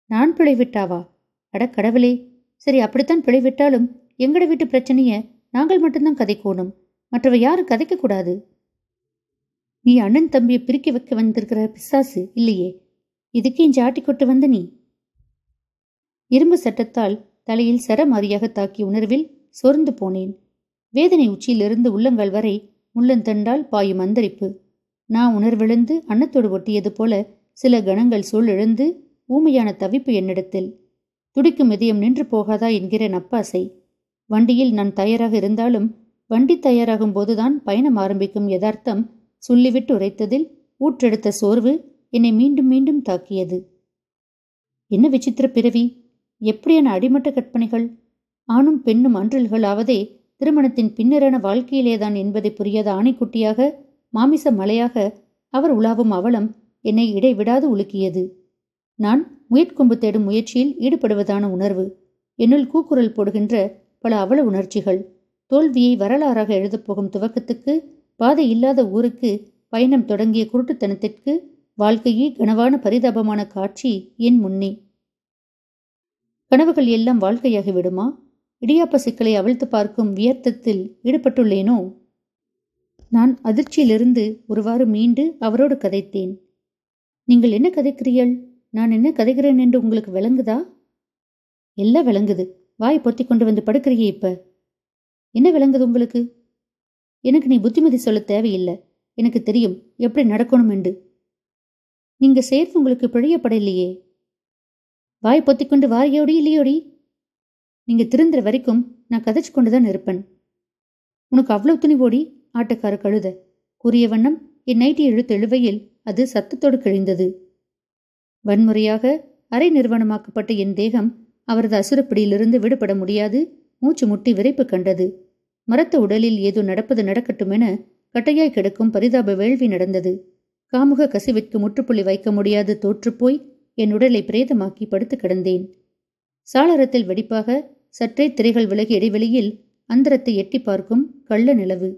நான் பிழைவிட்டாவா அட கடவுளே! சரி அப்படித்தான் பிழைவிட்டாலும் எங்கட வீட்டு பிரச்சனைய நாங்கள் மட்டும்தான் கதைக்கோணும். மற்றவ யாரும் கதைக்கக்கூடாது. நீ அண்ணன் தம்பியை பிரிக்க வைக்க வந்திருக்கிற பிசாசு இல்லையே? இதுக்கேஞ்சி ஆட்டி கொட்டு வந்த நீ? இரும்பு சட்டத்தால் தலையில் சரமாரியாக தாக்கிய உணர்வில் சொர்ந்து போனேன். வேதனை உச்சியிலிருந்து உள்ளங்கால் வரை முள்ளந்தண்டால் பாயும் அந்தரிப்பு. நான் உணர்விழந்து அன்னத்தோடு ஒட்டியது போல சில கணங்கள் சூழெழுந்து ஊமையான தவிப்பு என்னிடத்தில் துடிக்கும் இதயம் நின்று போகாதா என்கிற நப்பாசை வண்டியில் நான் தயாராக இருந்தாலும் வண்டி தயாராகும் போதுதான் பயணம் ஆரம்பிக்கும் யதார்த்தம் சொல்லிவிட்டு உரைத்ததில் ஊற்றெடுத்த சோர்வு என்னை மீண்டும் மீண்டும் தாக்கியது. என்ன விசித்திர பிறவி! எப்படியான அடிமட்ட கற்பனைகள்! ஆணும் பெண்ணும் அன்றல்கள் ஆவதே திருமணத்தின் பின்னரான வாழ்க்கையிலேதான் என்பதை புரியாத ஆணைக்குட்டியாக மாமிச மலையாக அவர் உலாவும் அவலம் என்னை இடைவிடாது உலுக்கியது. நான் முயற்கொம்பு தேடும் முயற்சியில் ஈடுபடுவதான உணர்வு. என்னுள் கூக்குரல் போடுகின்ற பல அவல உணர்ச்சிகள். தோல்வியை வரலாறாக எழுதப்போகும் துவக்கத்துக்கு பாதை இல்லாத ஊருக்கு பயணம் தொடங்கிய குருட்டுத்தனத்திற்கு வாழ்க்கையே கனவான பரிதாபமான காட்சி என் முன்னே. கனவுகள் எல்லாம் வாழ்க்கையாகி விடுமா? இடியாப்ப சிக்கலை அவிழ்த்து பார்க்கும் வியர்த்தத்தில் ஈடுபட்டுள்ளேனோ? நான் அதிர்ச்சியிலிருந்து ஒருவாறு மீண்டு அவரோடு கதைத்தேன். நீங்கள் என்ன கதைக்கிறீர்கள்? நான் என்ன கதைக்கிறேன் என்று உங்களுக்கு விளங்குதா? எல்லாம் விளங்குது. வாய் பொத்தி கொண்டு வந்து படுக்கிறியே இப்ப. என்ன விளங்குது உங்களுக்கு? எனக்கு நீ புத்திமதி சொல்ல தேவையில்லை. எனக்கு தெரியும். எப்படி நடக்கணும் என்று. நீங்க சேர்த்து உங்களுக்கு பிழையப்படலையே. வாய் பொத்திக்கொண்டு வாரியோடி இல்லையோடி? நீங்க திருந்துற வரைக்கும் நான் கதைச்சு கொண்டுதான் இருப்பேன். உனக்கு அவ்வளவு துணிவோடி? ஆட்டக்கார கழுத. கூறிய வண்ணம் என் நைட்டி எழுத்து எழுவையில் அது சத்தத்தோடு கிழிந்தது. வன்முறையாக அரை நிறுவனமாக்கப்பட்ட என் தேகம் அவரது அசுரப்பிடியிலிருந்து விடுபட முடியாது மூச்சு முட்டி விரைப்பு கண்டது. மரத்த உடலில் ஏதோ நடப்பது நடக்கட்டும் என கட்டையாய் கிடக்கும் பரிதாப வேள்வி நடந்தது. காமுக கசிவிற்கு முற்றுப்புள்ளி வைக்க முடியாது தோற்றுப்போய் என் உடலை பிரேதமாக்கி படுத்து கிடந்தேன். சாளரத்தில் வெடிப்பாக சற்றே திரைகள் விலகி இடைவெளியில் அந்தரத்தை எட்டி பார்க்கும் கள்ள நிலவு.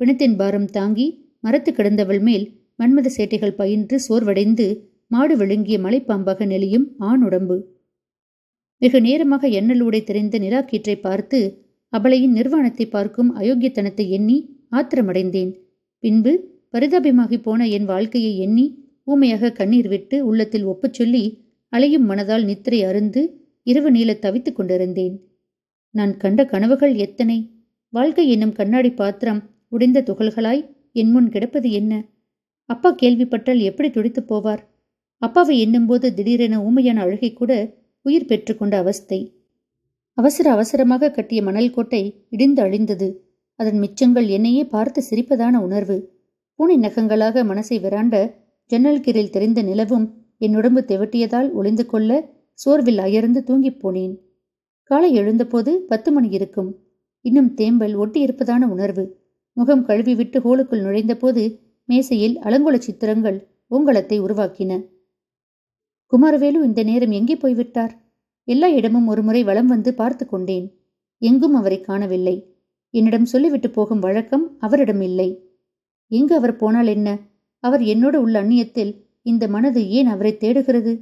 பிணத்தின் பாரம் தாங்கி மரத்து கிடந்தவள் மேல் மன்மத சேட்டைகள் பயின்று சோர்வடைந்து மாடு விழுங்கிய மலைப்பாம்பாக நெளியும் ஆண் உடம்பு. வெகு நேரமாக எண்ணலூடை தெரிந்த நிலாக்கீற்றை பார்த்து அபலையின் நிர்வாணத்தை பார்க்கும் அயோக்கியத்தனத்தை எண்ணி ஆத்திரமடைந்தேன். பின்பு பரிதாபமாகி போன என் வாழ்க்கையை எண்ணி ஊமையாக கண்ணீர் விட்டு உள்ளத்தில் ஒப்புச் சொல்லி அலையும் மனதால் நித்திரை அருந்து இரவு நீள தவித்துக் கொண்டிருந்தேன். நான் கண்ட கனவுகள் எத்தனை? வாழ்க்கை என்னும் கண்ணாடி பாத்திரம் உடைந்த துகள்களாய் என் முன் கிடப்பது என்ன? அப்பா கேள்விப்பட்டால் எப்படி துடித்துப் போவார்? அப்பாவை எண்ணும்போது திடீரென ஊமையான அழுகை கூட உயிர் பெற்றுக்கொண்ட அவஸ்தை. அவசர அவசரமாக கட்டிய மணல் கோட்டை இடிந்து அழிந்தது. அதன் மிச்சங்கள் என்னையே பார்த்து சிரிப்பதான உணர்வு. பூனை நகங்களாக மனசை விராண்ட ஜன்னல் கீரில் தெரிந்த நிலவும் என் உடம்பு தெவட்டியதால் ஒளிந்து கொள்ள சோர்வில் அயர்ந்து தூங்கிப் போனேன். காலை எழுந்தபோது பத்து மணி இருக்கும். இன்னும் தேம்பல் ஒட்டியிருப்பதான உணர்வு. முகம் கழுவிவிட்டு ஹோலுக்குள் நுழைந்தபோது மேசையில் அலங்கோல சித்திரங்கள் ஓங்கலத்தை உருவாக்கின. குமாரவேலு இந்த நேரம் எங்கே போய்விட்டார்? எல்லா இடமும் ஒருமுறை வலம் வந்து பார்த்து கொண்டேன். எங்கும் அவரை காணவில்லை. என்னிடம் சொல்லிவிட்டு போகும் வழக்கம் அவரிடம் இல்லை. எங்கு அவர் போனால் என்ன? அவர் என்னோடு உள்ள அந்நியத்தில் இந்த மனது ஏன் அவரை தேடுகிறது?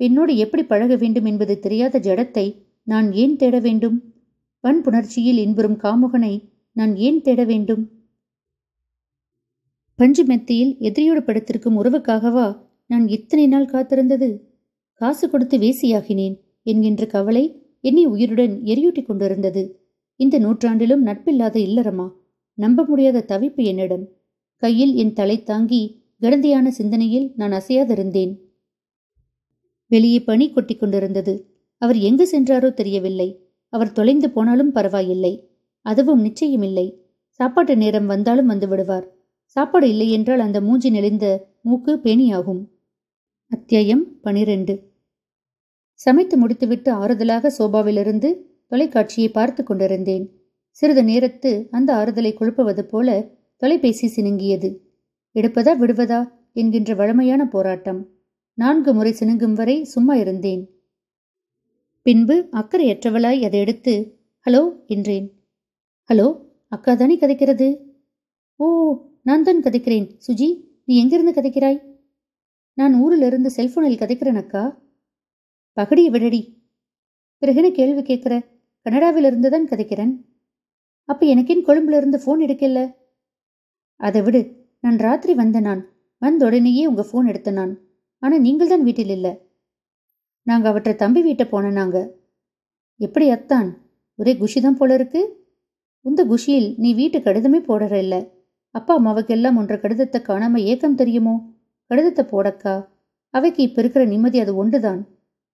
பெண்ணோடு எப்படி பழக வேண்டும் என்பது தெரியாத ஜடத்தை நான் ஏன் தேட வேண்டும்? வன்புணர்ச்சியில் இன்புறும் காமுகனை நான் ஏன் தேட வேண்டும்? பஞ்சு மெத்தியில் எதிரியோடு படுத்திருக்கும் உறவுக்காகவா நான் இத்தனை நாள் காத்திருந்தது? காசு கொடுத்து வேசியாகினேன் என்கின்ற கவலை என்னை உயிருடன் எரியூட்டிக் கொண்டிருந்தது. இந்த நூற்றாண்டிலும் நட்பில்லாத இல்லறமா? நம்ப முடியாத தவிப்பு என்னிடம். கையில் என் தலை தாங்கி கடந்தையான சிந்தனையில் நான் அசையாதிருந்தேன். வெளியே பனி கொட்டி கொண்டிருந்தது. அவர் எங்கு சென்றாரோ தெரியவில்லை. அவர் தொலைந்து போனாலும் பரவாயில்லை. அதுவும் நிச்சயமில்லை. சாப்பாட்டு நேரம் வந்தாலும் வந்து விடுவார். சாப்பாடு இல்லை என்றால் அந்த மூஞ்சி நெளிந்த மூக்கு பேணியாகும். அத்தியாயம் பனிரெண்டு. சமைத்து முடித்துவிட்டு ஆறுதலாக சோபாவிலிருந்து தொலைக்காட்சியை பார்த்து கொண்டிருந்தேன். சிறிது நேரத்து அந்த ஆறுதலை குழப்புவது போல தொலைபேசி சினுங்கியது. எடுப்பதா விடுவதா என்கின்ற வழமையான போராட்டம். நான்கு முறை சினுங்கும் வரை சும்மா இருந்தேன். பின்பு அக்கறையற்றவளாய் அதை எடுத்து ஹலோ என்றேன். ஹலோ அக்கா தானே கதைக்கிறது? ஓ நான் தான் கதைக்கிறேன் சுஜி. நீ எங்கிருந்து கதைக்கிறாய்? நான் ஊரிலிருந்து செல்போனில் கதைக்கிறேன் அக்கா. பகடிய விடடி. பிறகுன கேள்வி கேட்குற? கனடாவிலிருந்து தான் கதைக்கிறேன். அப்போ எனக்கேன் கொழும்புலருந்து ஃபோன் எடுக்கல. அதை விடு. நான் ராத்திரி வந்த நான். வந்த உடனேயே உங்க ஃபோன் எடுத்த நான். ஆனா நீங்கள் தான் வீட்டில் இல்லை. நாங்க அவற்றை தம்பி வீட்டை போன நாங்க. எப்படி அத்தான்? ஒரே குஷிதான் போல இருக்கு. உந்த குஷியில் நீ வீட்டு கடிதமே போடுற இல்லை. அப்பா அம்மாவுக்கெல்லாம் ஒன்ற கடிதத்தை காணாம ஏக்கம் தெரியுமோ? கடிதத்தை போடக்கா? அவைக்கு இப்ப இருக்கிற நிம்மதி அது ஒன்றுதான்.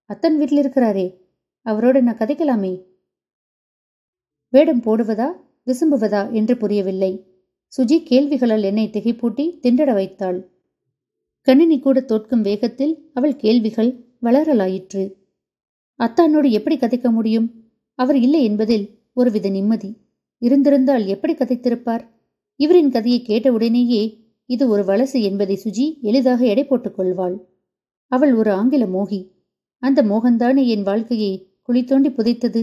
அத்தன் வீட்டில் இருக்கிறாரே. அவரோட நான் கதைக்கலாமே. வேடம் போடுவதா விசும்புவதா என்று புரியவில்லை. சுஜி கேள்விகளால் என்னை திகைப்பூட்டி திண்டட வைத்தாள். கணினி கூட தோற்கும் வேகத்தில் அவள் கேள்விகள் வளரலாயிற்று. அத்தானோடு எப்படி கதைக்க முடியும்? அவர் இல்லை என்பதில் ஒருவித நிம்மதி. இருந்திருந்தால் எப்படி கதைத்திருப்பார்? இவரின் கதையை கேட்டவுடனேயே இது ஒரு வலசு என்பதை சுஜி எளிதாக எடை போட்டுக் கொள்வாள். அவள் ஒரு ஆங்கில மோகி. அந்த மோகன்தானே என் வாழ்க்கையை குளித்தோண்டி புதைத்தது?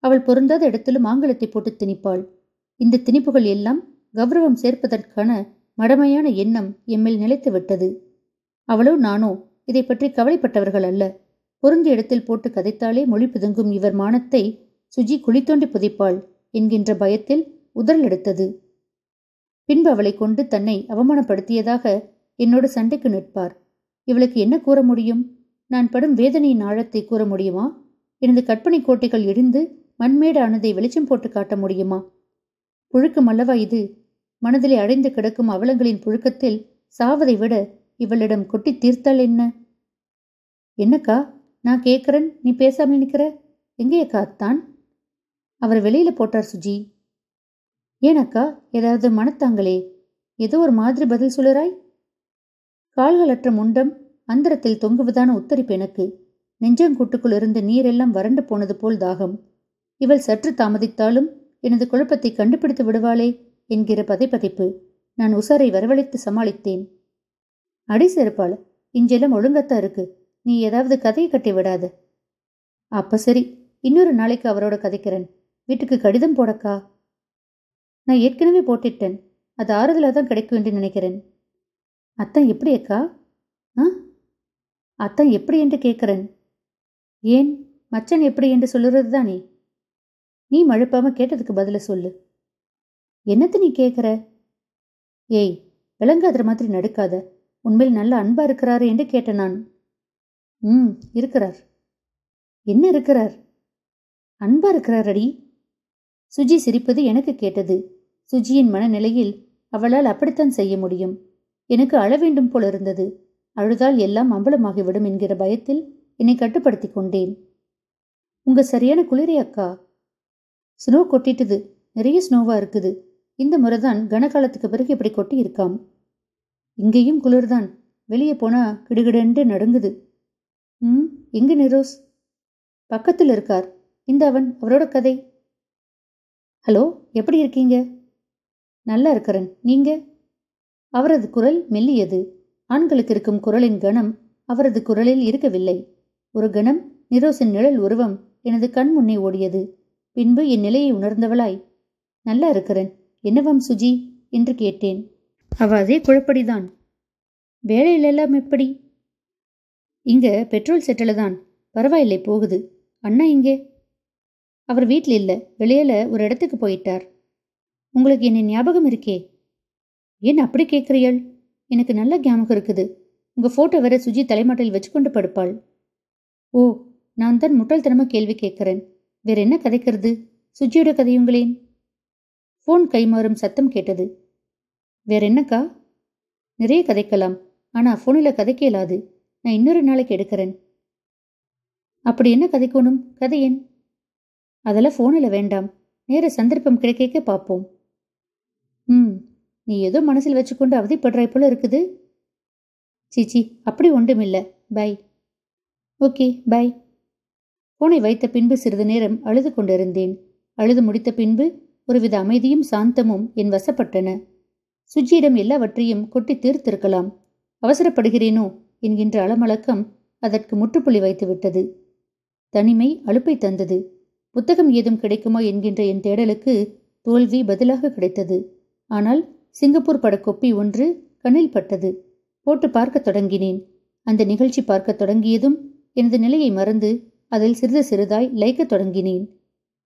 அவள் பொருந்தாத இடத்திலும் ஆங்கிலத்தை போட்டு திணிப்பாள். இந்த திணிப்புகள் எல்லாம் கௌரவம் சேர்ப்பதற்கான மடமையான எண்ணம் எம்மில் நிலைத்து விட்டது. அவளோ நானோ இதை பற்றி கவலைப்பட்டவர்கள் அல்ல. பொருந்த இடத்தில் போட்டு கதைத்தாலே மொழி பிதுங்கும் இவர் மானத்தை சுஜி குளித்தோண்டி புதைப்பாள் என்கின்ற பயத்தில் உதறல் எடுத்தது. பின்பு அவளை கொண்டு தன்னை அவமானப்படுத்தியதாக என்னோடு சண்டைக்கு நிற்பார். இவளுக்கு என்ன கூற முடியும்? நான் படும் வேதனையின் ஆழத்தை கூற முடியுமா? எனது கற்பனை கோட்டைகள் இடிந்து மண்மேடு ஆனதை வெளிச்சம் போட்டு காட்ட முடியுமா? புழுக்கம் அல்லவா இது? மனதிலே அடைந்து கிடக்கும் அவலங்களின் புழுக்கத்தில் சாவதை விட இவளிடம் கொட்டி தீர்த்தால் என்ன? என்னக்கா நான் கேட்கறேன் நீ பேசாமல் நிற்கிற? எங்கேயக்கா அத்தான் அவர் வெளியில போட்டார் சுஜி. ஏனக்கா ஏதாவது மனத்தாங்களே? ஏதோ ஒரு மாதிரி பதில் சொல்லுறாய்? கால்களற்ற முண்டம் அந்தரத்தில் தொங்குவதான உத்தரிப்பு எனக்கு. நெஞ்சங்கூட்டுக்குள்ளிருந்து நீரெல்லாம் வறண்டு போனது போல் தாகம். இவள் சற்று தாமதித்தாலும் எனது குழப்பத்தை கண்டுபிடித்து விடுவாளே என்கிற பதைப்பதைப்பு நான் உசாரை வரவழைத்து சமாளித்தேன். அடி செருப்பாள் இஞ்செல்லாம் ஒழுங்கத்தான் இருக்கு. நீ ஏதாவது கதையை கட்டி விடாத. அப்ப சரி இன்னொரு நாளைக்கு அவரோட கதைக்கிறேன். வீட்டுக்கு கடிதம் போடக்கா? நான் ஏற்கனவே போட்டுட்டேன். அது ஆறுதலாக தான் கிடைக்கும் என்று நினைக்கிறேன். அத்தான் எப்படி அக்கா? ஆ? அத்தான் எப்படி என்று கேட்கிறேன். ஏன்? மச்சன் எப்படி என்று சொல்லுறது தானே நீ மழுப்பாம கேட்டதுக்கு பதில சொல்லு. என்னத்து நீ கேட்குற? ஏய் விளங்காத மாதிரி நடுக்காத. உண்மையில் நல்ல அன்பா இருக்கிறாரு என்று கேட்டேன் நான். ம் இருக்கிறார். என்ன இருக்கிறார்? அன்பா இருக்கிறார் அடி சுஜி சிரிப்பது எனக்கு கேட்டது. சுஜியின் மனநிலையில் அவளால் அப்படித்தான் செய்ய முடியும். எனக்கு அழ வேண்டும் போல இருந்தது. அழுதால் எல்லாம் அம்பலமாகிவிடும் என்கிற பயத்தில் என்னை கட்டுப்படுத்தி கொண்டேன். உங்க சரியான குளிரே அக்கா. ஸ்னோ கொட்டிட்டுது. நிறைய ஸ்னோவா இருக்குது. இந்த முறைதான் கனகாலத்துக்கு பிறகு இப்படி கொட்டி இருக்காம். இங்கேயும் குளிர்தான். வெளியே போனா கிடுகிடன்று நடுங்குது. ம் எங்க நிரோஸ்? பக்கத்தில் இருக்கார். இந்த அவன் அவரோட கதை. ஹலோ எப்படி இருக்கீங்க? நல்லா இருக்கிறேன். நீங்க? அவரது குரல் மெல்லியது. ஆண்களுக்கு இருக்கும் குரலின் கணம் அவரது குரலில் இருக்கவில்லை. ஒரு கணம் நிரோசின் நிழல் உருவம் எனது கண் முன்னே ஓடியது. பின்பு என் நிலையை உணர்ந்தவளாய் நல்லா இருக்கிறேன். என்னவாம் சுஜி? என்று கேட்டேன். அவ அதே குழப்படிதான். வேலையிலெல்லாம் எப்படி? இங்க பெட்ரோல் செட்டில் தான். பரவாயில்லை போகுது. அண்ணா இங்கே? அவர் வீட்டில் இல்லை. வெளியில ஒரு இடத்துக்கு போயிட்டார். உங்களுக்கு என்ன ஞாபகம் இருக்கே? ஏன் அப்படி கேட்குறியள் எனக்கு நல்ல ஞாபகம் இருக்குது. உங்க போட்டோ வேற சுஜி தலைமாட்டில் வச்சுக்கொண்டு படுப்பாள். ஓ நான் தான் முட்டாள்தனமா கேள்வி கேட்கிறேன். வேற என்ன கதைக்கிறது? சுஜியோட கதையுங்களேன் ஃபோன் கைமாறும் சத்தம் கேட்டது. வேற என்னக்கா? நிறைய கதைக்கலாம். ஆனா ஃபோனில் கதைக்க இயலாது நான் இன்னொரு நாளைக்கு எடுக்கிறேன். அப்படி என்ன கதைக்கணும் கதை ஏன்? அதெல்லாம் ஃபோனில் வேண்டாம். நேர சந்தர்ப்பம் கிடைக்க பார்ப்போம். ம் நீ ஏதோ மனசில் வச்சுக்கொண்டு அவதிப்படுறாய் போல இருக்குது. சீச்சி அப்படி ஒன்றுமில்ல. பை. Okay bye. போனை வைத்த பின்பு சிறிது நேரம் அழுது கொண்டிருந்தேன். அழுது முடித்த பின்பு ஒருவித அமைதியும் சாந்தமும் என் வசப்பட்டன. சுஜியிடம் எல்லாவற்றையும் கொட்டி தீர்த்திருக்கலாம். அவசரப்படுகிறேனோ என்கின்ற அளமளக்கம் அதற்கு முற்றுப்புள்ளி வைத்துவிட்டது தனிமை அலுப்பை தந்தது. புத்தகம் ஏதும் கிடைக்குமா என்கின்ற என் தேடலுக்கு தோல்வி பதிலாக கிடைத்தது. ஆனால் சிங்கப்பூர் பட கொப்பி ஒன்று கண்ணில் பட்டது. போட்டு பார்க்க தொடங்கினேன். அந்த நிகழ்ச்சி பார்க்க தொடங்கியதும் எனது நிலையை மறந்து அதில் சிறிது சிறிதாய் லைக்கத் தொடங்கினேன்.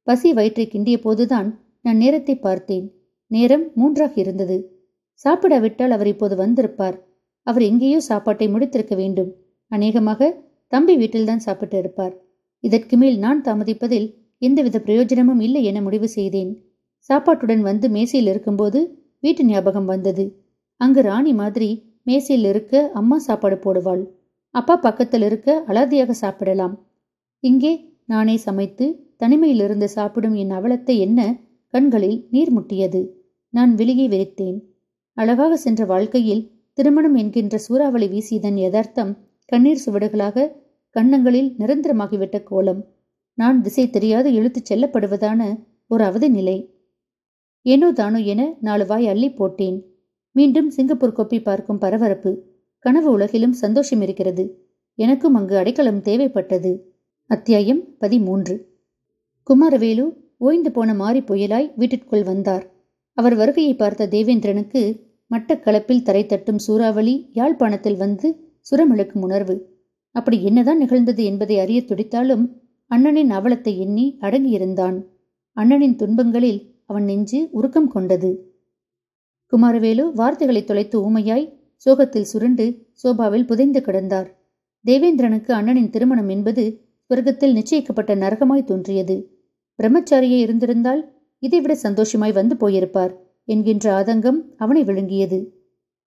பசி வயிற்றை கிண்டிய போதுதான் நான் நேரத்தை பார்த்தேன். நேரம் மூன்றாக இருந்தது. சாப்பிடாவிட்டால் அவர் இப்போது வந்திருப்பார். அவர் எங்கேயோ சாப்பாட்டை முடித்திருக்க வேண்டும். அநேகமாக தம்பி வீட்டில்தான் சாப்பிட்டு இருப்பார் இதற்கு மேல் நான் தாமதிப்பதில் எந்தவித பிரயோஜனமும் இல்லை என முடிவு செய்தேன். சாப்பாட்டுடன் வந்து மேசையில் இருக்கும்போது வீட்டு ஞாபகம் வந்தது. அங்கு ராணி மாதிரி மேசையில் இருக்க அம்மா சாப்பாடு போடுவாள். அப்பா பக்கத்தில் இருக்க அலாதியாக சாப்பிடலாம். இங்கே நானே சமைத்து தனிமையிலிருந்து சாப்பிடும் என் அவலத்தை என்ன கண்களில் நீர் முட்டியது. நான் வெளியே வெறித்தேன் அழகாக சென்ற வாழ்க்கையில் திருமணம் என்கின்ற சூறாவளி வீசியதன் யதார்த்தம் கண்ணீர் சுவடுகளாக கண்ணங்களில் நிரந்தரமாகிவிட்ட கோலம். நான் திசை தெரியாது இழுத்துச் செல்லப்படுவதான ஒரு அவதி நிலை ஏனோ தானோ என நாலு வாய் அள்ளி போட்டேன். மீண்டும் சிங்கப்பூர் கொப்பி பார்க்கும் பரபரப்பு கனவு உலகிலும் சந்தோஷம் இருக்கிறது. எனக்கும் அங்கு அடைக்கலம் தேவைப்பட்டது. அத்தியாயம் பதிமூன்று. குமாரவேலு ஓய்ந்து போன மாறி புயலாய் வீட்டிற்குள் வந்தார். அவர் வருகையை பார்த்த தேவேந்திரனுக்கு மட்டக்களப்பில் தரை தட்டும் சூறாவளி யாழ்ப்பாணத்தில் வந்து சுரமிழுக்கும் உணர்வு. அப்படி என்னதான் நிகழ்ந்தது என்பதை அறிய துடித்தாலும் அண்ணனின் அவலத்தை எண்ணி அடங்கியிருந்தான். அண்ணனின் துன்பங்களில் அவன் நெஞ்சு உருக்கம் கொண்டது. குமாரவேலு வார்த்தைகளை தொலைத்து ஊமையாய் சோகத்தில் சுருண்டு சோபாவில் புதைந்து கிடந்தார். தேவேந்திரனுக்கு அண்ணனின் திருமணம் என்பது சொர்க்கத்தில் நிச்சயிக்கப்பட்ட நரகமாய் தோன்றியது. பிரம்மச்சாரியே இருந்திருந்தால் இதைவிட சந்தோஷமாய் வந்து போயிருப்பார் என்கின்ற ஆதங்கம் அவனை விழுங்கியது.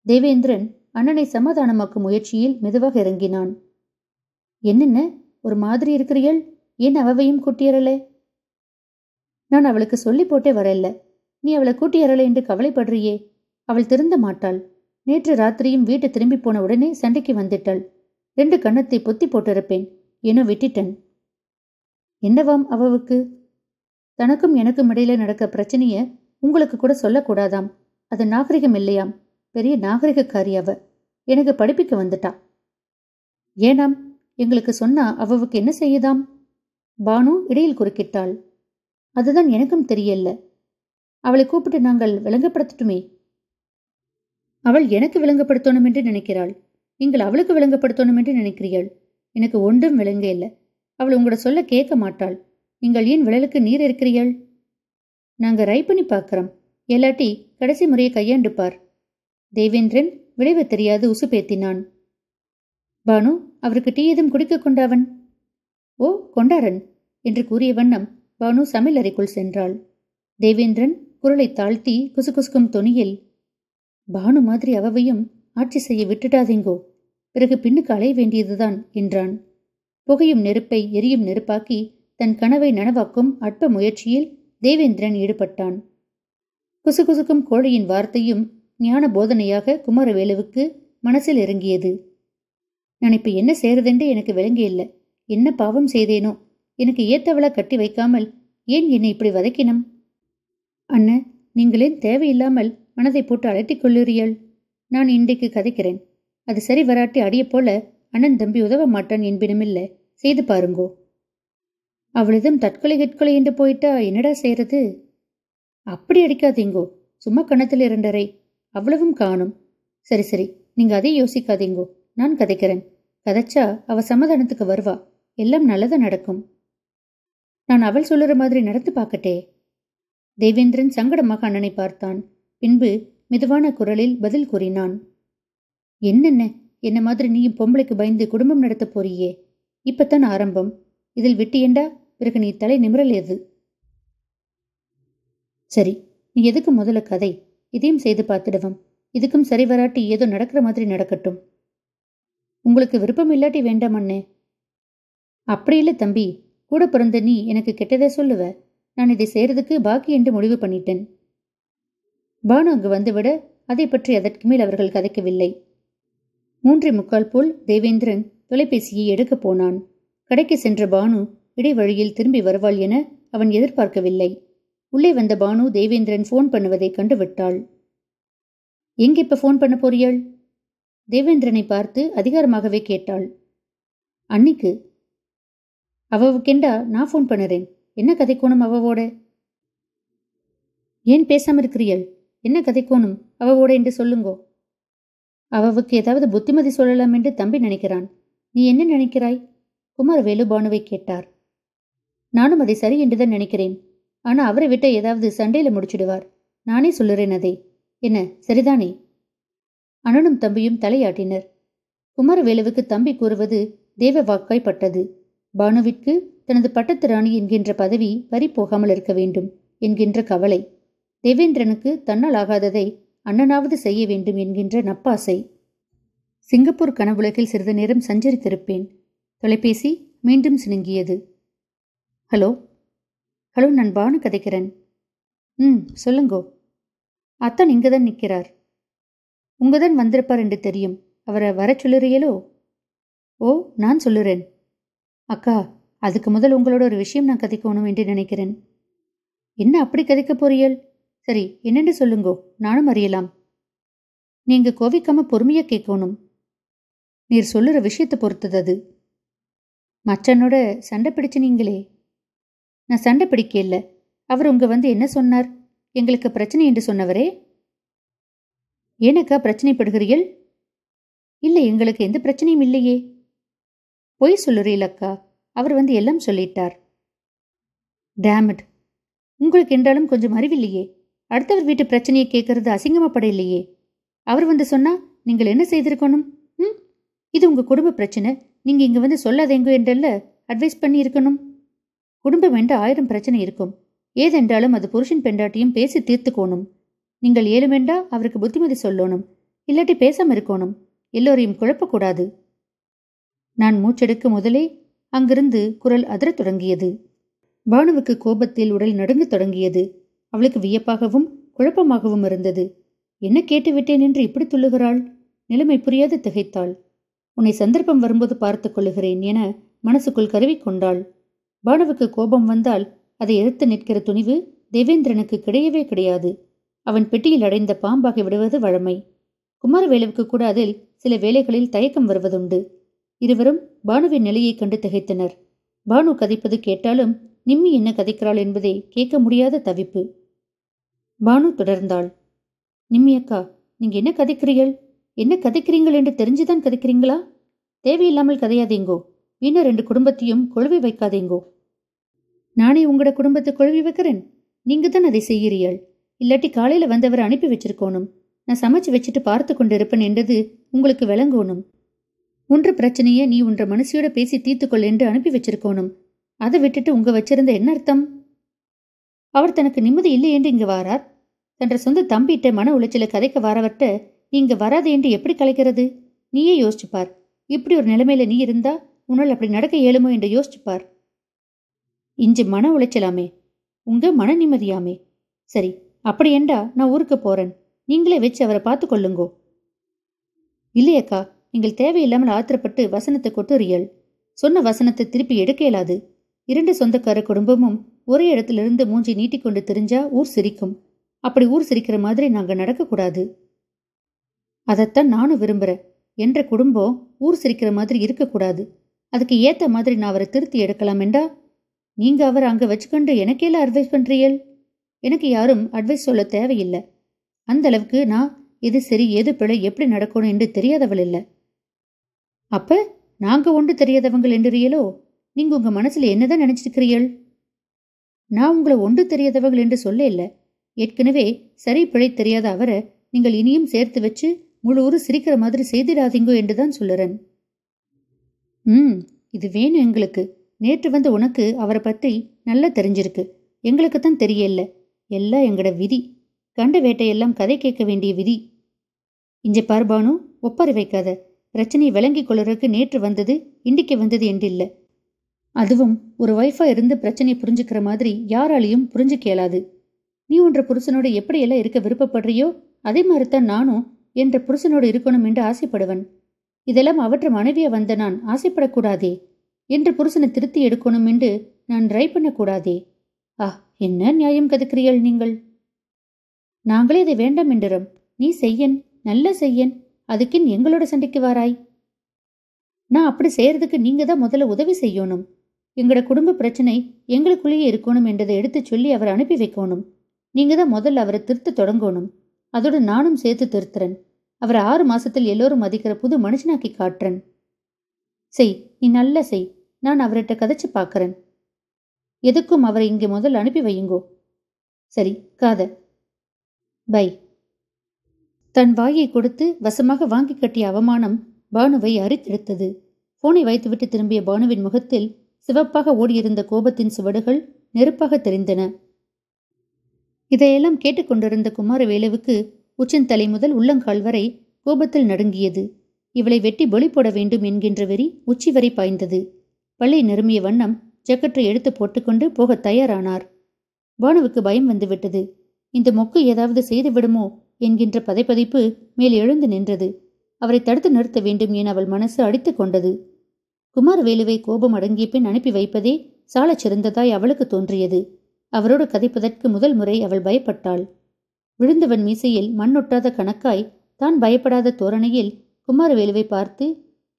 தேவேந்திரன் அண்ணனை சமாதானமாக்கும் முயற்சியில் மெதுவாக இறங்கினான். என்னென்ன? ஒரு மாதிரி இருக்கிறீள் ஏன் அவவையும் கூட்டியறல? நான் அவளுக்கு சொல்லி போட்டே வரல நீ அவளை கூட்டியறல என்று கவலைப்படுறியே. அவள் திருந்த மாட்டாள். நேற்று ராத்திரியும் வீட்டு திரும்பி போன உடனே சண்டைக்கு வந்துட்டாள். ரெண்டு கண்ணத்தை பொத்தி போட்டிருப்பேன். ஏனோ விட்டுட்டேன். என்னவாம் அவவுக்கு? தனக்கும் எனக்கும் இடையில நடக்க பிரச்சனைய உங்களுக்கு கூட சொல்லக்கூடாதாம். அது நாகரிகம் இல்லையாம். பெரிய நாகரிகக்காரி அவ. எனக்கு படிப்பிக்க வந்துட்டா. ஏனாம்? எங்களுக்கு சொன்னா அவவுக்கு என்ன செய்யுதாம்? பானு இடையில் குறுக்கிட்டாள். அதுதான் எனக்கும் தெரியல. அவளை கூப்பிட்டு நாங்கள் விளங்கப்படுத்தட்டுமே? அவள் எனக்கு விளங்கப்படுத்தணும் என்று நினைக்கிறாள். நீங்கள் அவளுக்கு விளங்கப்படுத்தணும் என்று நினைக்கிறீள் எனக்கு ஒன்றும் விளங்க இல்லை. அவள் உங்களோட சொல்ல கேட்க மாட்டாள். நீங்கள் ஏன் விழலுக்கு நீர் இருக்கிறீள் நாங்க ரை பண்ணி பார்க்குறோம். எல்லாட்டி கடைசி முறையை கையாண்டு பார். தேவேந்திரன் விளைவு தெரியாது உசு பேத்தினான். பானு அவருக்கு டீ எதும் குடிக்க கொண்டாவன்? ஓ கொண்டாரன் என்று கூறிய வண்ணம் பானு சமையலறைக்குள் சென்றாள். தேவேந்திரன் குரலை தாழ்த்தி குசுகுசுக்கும் தொனியில் பானு மாதிரி அவவையும் ஆட்சி செய்ய விட்டுட்டாதீங்கோ பிறகு பின்னுக்கு அலைய வேண்டியதுதான் என்றான். புகையும் நெருப்பை எரியும் நெருப்பாக்கி தன் கனவை நனவாக்கும் அற்ப முயற்சியில் தேவேந்திரன் ஈடுபட்டான். குசுகுசுக்கும் கோழையின் வார்த்தையும் ஞான போதனையாக குமாரவேலுவுக்கு மனசில் இறங்கியது. நான் இப்ப என்ன செய்யறதென்று எனக்கு விளங்கியில்லை. என்ன பாவம் செய்தேனோ எனக்கு ஏத்தவளா கட்டி வைக்காமல் ஏன் என்னை இப்படி வதக்கினம் அண்ணன் நீங்களேன் தேவையில்லாமல் மனதை போட்டு அழைத்திக் கொள்ளுறீள் நான் இன்றைக்கு கதைக்கிறேன். அது சரி வராட்டி அடிய போல அண்ணன் தம்பி உதவ மாட்டான் என்பிடமில்ல. செய்து பாருங்கோ. அவளிதம் தற்கொலை கற்கொலை என்று போயிட்டா என்னடா செய்யறது அப்படி அடிக்காதீங்கோ. சும்மா கணத்தில் இரண்டரை. அவ்வளவும் காணும். சரி சரி. நீங்க அதை யோசிக்காதீங்கோ. நான் கதைக்கிறேன். கதைச்சா அவ சமாதானத்துக்கு வருவா. எல்லாம் நல்லதா நடக்கும். நான் அவள் சொல்லுற மாதிரி நடந்து பார்க்கட்டே. தேவேந்திரன் சங்கடமாக அண்ணனை பார்த்தான். பின்பு மெதுவான குரலில் பதில் கூறினான். என்னென்ன? என்ன மாதிரி நீயும் பொம்பளைக்கு பயந்து குடும்பம் நடத்த போறியே? இப்பத்தான் ஆரம்பம். இதில் விட்டியண்டா பிறகு நீ தலை நிமிரலேது சரி நீ எதுக்கு முதல்ல கதை? இதையும் செய்து பார்த்துடுவோம். இதுக்கும் சரி வராட்டி ஏதோ நடக்கிற மாதிரி நடக்கட்டும். உங்களுக்கு விருப்பம் இல்லாட்டி வேண்டாம் அண்ணே. அப்படி இல்லை தம்பி. கூட பிறந்த நீ எனக்கு கெட்டதை சொல்லுவ. நான் இதை செய்யறதுக்கு பாக்கி என்று முடிவு பண்ணிட்டேன். பானு அங்கு வந்துவிட அதை பற்றி அதற்கு மேல் அவர்கள் கதைக்கவில்லை. மூன்றை முக்கால் போல் தேவேந்திரன் தொலைபேசியை எடுக்கப் போனான். கடைக்கு சென்ற பானு இடைவழியில் திரும்பி வருவாள் என அவன் எதிர்பார்க்கவில்லை. உள்ளே வந்த பானு தேவேந்திரன் ஃபோன் பண்ணுவதை கண்டுவிட்டாள். எங்க இப்ப ஃபோன் பண்ண போறியாள்? தேவேந்திரனை பார்த்து அதிகாரமாகவே கேட்டாள். அன்னிக்கு அவவுக்கெண்டா நான் ஃபோன் பண்ணுறேன். என்ன கதைக்கோணும் அவவோட? ஏன் பேசாம இருக்கிறீள் என்ன கதைக்கோணும் அவவோட என்று சொல்லுங்கோ. அவவுக்கு ஏதாவது புத்திமதி சொல்லலாம் என்று தம்பி நினைக்கிறான். நீ என்ன நினைக்கிறாய்? குமாரவேலு பானுவை கேட்டார். நானும் அதை சரி என்றுதான் நினைக்கிறேன். ஆனா அவரை விட்ட ஏதாவது சண்டையில முடிச்சிடுவார். நானே சொல்லுறேன் அதை. என்ன சரிதானே? அண்ணனும் தம்பியும் தலையாட்டினர். குமாரவேலுவுக்கு தம்பி கூறுவது தேவ வாக்காய் பட்டது. பானுவிற்கு தனது பட்டத்து ராணி என்கின்ற பதவி பறிப்போகாமல் இருக்க வேண்டும் என்கின்ற கவலை. தேவேந்திரனுக்கு தன்னால் ஆகாததை அண்ணனாவது செய்ய வேண்டும் என்கின்ற நப்பாசை. சிங்கப்பூர் கனவுலகில் சிறிது நேரம் சஞ்சரித்திருப்பேன். தொலைபேசி மீண்டும் சினுங்கியது. ஹலோ? ஹலோ நான் பானு கதைக்கிறேன். ம் சொல்லுங்கோ. அத்தான் இங்கே தான் நிற்கிறார். உங்க தான் வந்திருப்பார் என்று தெரியும். அவரை வர சொல்லுறியலோ ஓ நான் சொல்லுறேன். அக்கா அதுக்கு முதல் உங்களோட ஒரு விஷயம் நான் கதைக்கணும் என்று நினைக்கிறேன். என்ன அப்படி கதைக்க போறியல் சரி என்னென்று சொல்லுங்கோ நானும் அறியலாம். நீங்க கோவிக்காம பொறுமையா கேட்கணும். நீர் சொல்லுற விஷயத்தை பொறுத்தது அது. மச்சனோட சண்டை பிடிச்சு நீங்களே. நான் சண்டை பிடிக்கல அவர் உங்க வந்து என்ன சொன்னார்? எங்களுக்கு பிரச்சனை என்று சொன்னவரே? ஏனக்கா பிரச்சனைப்படுகிறீர்கள்? இல்லை எங்களுக்கு எந்த பிரச்சனையும் இல்லையே. பொய் சொல்லுறீலக்கா. அவர் வந்து எல்லாம் சொல்லிட்டார். டேமிட் உங்களுக்கு என்றாலும் கொஞ்சம் அறிவில்லையே. அடுத்தவர் வீட்டு பிரச்சனையை கேட்கறது அசிங்கமாப்பட இல்லையே அவர் வந்து சொன்னா நீங்கள் என்ன செய்திருக்கணும்? ம் இது உங்க குடும்ப பிரச்சனை. நீங்க இங்க வந்து சொல்லாதேங்கோ என்றல்ல அட்வைஸ் பண்ணி இருக்கணும் குடும்பம் என்று ஆயிரம் பிரச்சனை இருக்கும். ஏதென்றாலும் அது புருஷன் பெண்டாட்டியும் பேசி தீர்த்துக்கோணும். நீங்கள் ஏழுமெண்டா அவருக்கு புத்திமதி சொல்லணும். இல்லாட்டி பேசாம இருக்கணும். எல்லோரையும் குழப்பக்கூடாது. நான் மூச்செடுக்க முதலே அங்கிருந்து குரல் அதிரத் தொடங்கியது. பானுவுக்கு கோபத்தில் உடல் நடுங்க தொடங்கியது. அவளுக்கு வியப்பாகவும் குழப்பமாகவும் இருந்தது. என்ன கேட்டுவிட்டேன் என்று இப்படி துள்ளுகிறாள்? நிலைமை புரியாது திகைத்தாள். உன்னை சந்தர்ப்பம் வரும்போது பார்த்துக் கொள்ளுகிறேன் என மனசுக்குள் கருவிக்கொண்டாள் பானுவுக்கு கோபம் வந்தால் அதை எதிர்த்து நிற்கிற துணிவு தேவேந்திரனுக்கு கிடையவே கிடையாது. அவன் பெட்டியில் அடைந்த பாம்பாகி விடுவது வழமை. குமாரவேலுவுக்கு கூட அதில் சில வேளைகளில் தயக்கம் வருவதுண்டு. இருவரும் பானுவின் நிலையைக் கண்டு திகைத்தனர். பானு கதைப்பது கேட்டாலும் நிம்மி என்ன கதைக்கிறாள் என்பதை கேட்க முடியாத தவிப்பு. பானு தொடர்ந்தாள். நிம்மி அக்கா நீங்க என்ன கதைக்கிறீர்கள்? என்ன கதைக்கிறீங்கள் என்று தெரிஞ்சுதான் கதைக்கிறீங்களா? தேவையில்லாமல் கதையாதீங்கோ. இன்னும் ரெண்டு குடும்பத்தையும் கொழுவி வைக்காதீங்கோ. நானே உங்களோட குடும்பத்தை கொழுவி வைக்கிறேன்? நீங்க தான் அதை செய்கிறீள் இல்லாட்டி காலையில வந்தவரை அனுப்பி வச்சிருக்கோணும். நான் சமைச்சு வச்சுட்டு பார்த்து கொண்டு இருப்பேன் என்றது உங்களுக்கு விளங்கணும். உன்ற பிரச்சனையை நீ உன்ற மனசியோட பேசி தீர்த்துக்கொள் என்று அனுப்பி வச்சிருக்கோனும் அதை விட்டுட்டு உங்க வச்சிருந்த என்ன அர்த்தம்? அவர் தனக்கு நிம்மதி இல்லை என்று இங்கு வாரார். தன்ற சொந்த தம்பிட்ட மன உளைச்சல கதைக்க வாரவர்கிட்ட நீ இங்க வராது என்று எப்படி கலைக்கிறது? நீயே யோசிச்சுப்பார் இப்படி ஒரு நிலைமையில நீ இருந்தா உன்னால் அப்படி நடக்க இயலுமோ? என்று யோசிச்சுப்பார் இஞ்சு மன உளைச்சலாமே. உங்க மன நிம்மதியாமே. சரி அப்படி என்றா நான் ஊருக்கு போறேன். நீங்களே வச்சு அவரை பார்த்து கொள்ளுங்கோ. இல்லையக்கா. நீங்கள் தேவையில்லாமல் ஆத்திரப்பட்டு வசனத்தை கொட்டுறியல். சொன்ன வசனத்தை திருப்பி எடுக்க இயலாது. இரண்டு சொந்தக்கார குடும்பமும் ஒரே இடத்திலிருந்து மூஞ்சி நீட்டிக்கொண்டு தெரிஞ்சா ஊர் சிரிக்கும். அப்படி ஊர் சிரிக்கிற மாதிரி நாங்க நடக்கக்கூடாது. அதைத்தான் நானும் விரும்புறேன். என்ற குடும்பம் ஊர் சிரிக்கிற மாதிரி இருக்கக்கூடாது. அதுக்கு ஏத்த மாதிரி நான் அவரை திருத்தி எடுக்கலாம் என்றா? நீங்க அவரை அங்க வச்சுக்கொண்டு எனக்கேல அட்வைஸ் பண்றீயல் எனக்கு யாரும் அட்வைஸ் சொல்ல தேவையில்லை. அந்த அளவுக்கு நான் எது சரி எது பிழை எப்படி நடக்கணும் என்று தெரியாதவள் இல்லை. அப்ப நாங்க ஒன்று தெரியாதவங்கள் என்றியலோ நீங்க உங்க மனசுல என்னதான் நினைச்சிருக்கிறீள் நான் உங்களை ஒன்று தெரியாதவர்கள் என்று சொல்ல இல்லை. ஏற்கனவே சரி பிழை தெரியாத அவரை நீங்கள் இனியும் சேர்த்து வச்சு முழு ஊரு சிரிக்கிற மாதிரி செய்திடாதீங்கோ என்றுதான் சொல்லுறேன். ம் இது வேணும் எங்களுக்கு. நேற்று வந்து உனக்கு அவரை பற்றி நல்லா தெரிஞ்சிருக்கு. எங்களுக்கு தான் தெரியல எல்லாம் எங்கட விதி. கண்ட வேட்டையெல்லாம் கதை கேட்க வேண்டிய விதி. இஞ்ச பார்பானு ஒப்பாரி வைக்காத. பிரச்சனை விளங்கிக் கொள்றதுக்கு நேற்று வந்தது இன்றைக்கு வந்தது என்றில்ல. அதுவும் ஒரு ஒய்ஃபா இருந்து பிரச்சனையை புரிஞ்சுக்கிற மாதிரி யாராலையும் புரிஞ்சுக்க இயலாது நீ உன்ற புருஷனோட எப்படியெல்லாம் இருக்க விருப்பப்படுறியோ அதே மாதிரித்தான் நானும் என்ற புருஷனோடு இருக்கணும் என்று ஆசைப்படுவன். இதெல்லாம் அவற்ற மனைவியை வந்த நான் ஆசைப்படக்கூடாதே என்று புருஷனை திருத்தி எடுக்கணும் என்று நான் ட்ரை பண்ணக்கூடாதே. ஆ என்ன நியாயம் கதுக்கிறீர்கள் நீங்கள்? நாங்களே இதை வேண்டாம் என்றும் நீ செய்யன் நல்ல செய்யன் அதுக்கின் எங்களோட சண்டைக்கு வாராய். நான் அப்படி செய்யறதுக்கு நீங்க தான் முதல்ல உதவி செய்யணும். எங்களோட குடும்ப பிரச்சனை எங்களுக்குள்ளேயே இருக்கணும் என்றதை எடுத்து சொல்லி அவரை அனுப்பி வைக்கணும். நீங்க தான் முதல்ல அவரை திருத்த தொடங்கணும். அதோடு நானும் சேர்த்து திருத்துறேன். அவரை ஆறு மாசத்தில் எல்லோரும் மதிக்கிற புது மனுஷனாக்கி காட்டுறேன். செய் நீ நல்ல செய். நான் அவர்கிட்ட கதைச்சு பார்க்கறேன். எதுக்கும் அவரை இங்கே முதல்ல அனுப்பி வையுங்கோ. சரி காத பை. தன் வாயை கொடுத்து வசமாக வாங்கி கட்டிய அவமானம் பானுவை அரித்தெடுத்தது. போனை வைத்துவிட்டு திரும்பிய பானுவின் முகத்தில் சிவப்பாக ஓடியிருந்த கோபத்தின் சுவடுகள் நெருப்பாக தெரிந்தன. இதையெல்லாம் கேட்டுக்கொண்டிருந்த குமாரவேலுவுக்கு உச்சந்தலை முதல் உள்ளங்கால் வரை கோபத்தில் நடுங்கியது. இவளை வெட்டி பொலி போட வேண்டும் என்கின்ற வெறி உச்சி வரை பாய்ந்தது. பள்ளி நெருமிய வண்ணம் ஜக்கற்றை எடுத்து போட்டுக்கொண்டு போக தயாரானார். பானுவுக்கு பயம் வந்துவிட்டது. இந்த மொக்கு ஏதாவது செய்து விடுமோ என்கின்ற பதைப்பதைப்பு மேல் எழுந்து நின்றது. அவரை தடுத்து நிறுத்த வேண்டும் என அவள் மனசு அடித்துக் கொண்டது. குமாரவேலுவை கோபம் அடங்கிய பின் அனுப்பி வைப்பதே சாலச் சிறந்ததாய் அவளுக்கு தோன்றியது. அவரோடு கதைப்பதற்கு முதல் முறை அவள் பயப்பட்டாள். விழுந்தவன் மீசையில் மண்ணொட்டாத கணக்காய் தான் பயப்படாத தோரணையில் குமாரவேலுவை பார்த்து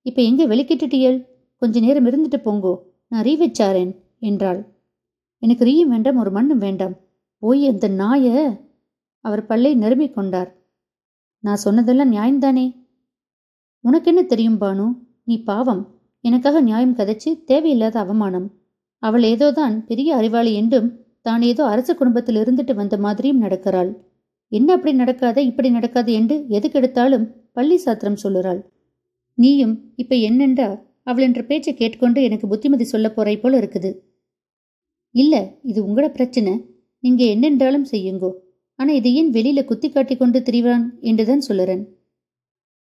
இப்ப எங்க வெளிக்கிட்டுட்டியல்? கொஞ்ச நேரம் இருந்துட்டு போங்கோ நான் ரீ வச்சாரேன் என்றாள். எனக்கு ரீயும் வேண்டாம் ஒரு மண்ணும் வேண்டாம். போய் அந்த நாய அவர் பல்லை நெருமிக் கொண்டார். நான் சொன்னதெல்லாம் நியாயம்தானே? உனக்கென்ன தெரியும் பானு? நீ பாவம். எனக்காக நியாயம் கதைச்சு தேவையில்லாத அவமானம். அவள் ஏதோதான் பெரிய அறிவாளி என்றும் தான் ஏதோ அரச குடும்பத்தில் இருந்துட்டு வந்த மாதிரியும் நடக்கிறாள். என்ன அப்படி நடக்காத இப்படி நடக்காத என்று எதுக்கெடுத்தாலும் பள்ளி சாத்திரம் சொல்லுறாள். நீயும் இப்ப என்னென்றா? அவள் என்ற பேச்சை கேட்கொண்டு எனக்கு புத்திமதி சொல்ல போறாய் போல இருக்குது. இல்ல இது உங்களோட பிரச்சனை. நீங்க என்னென்றாலும் செய்யுங்கோ. ஆனா இதை ஏன் வெளியில குத்தி காட்டி கொண்டு திரிவான் என்றுதான் சொல்லுறேன்.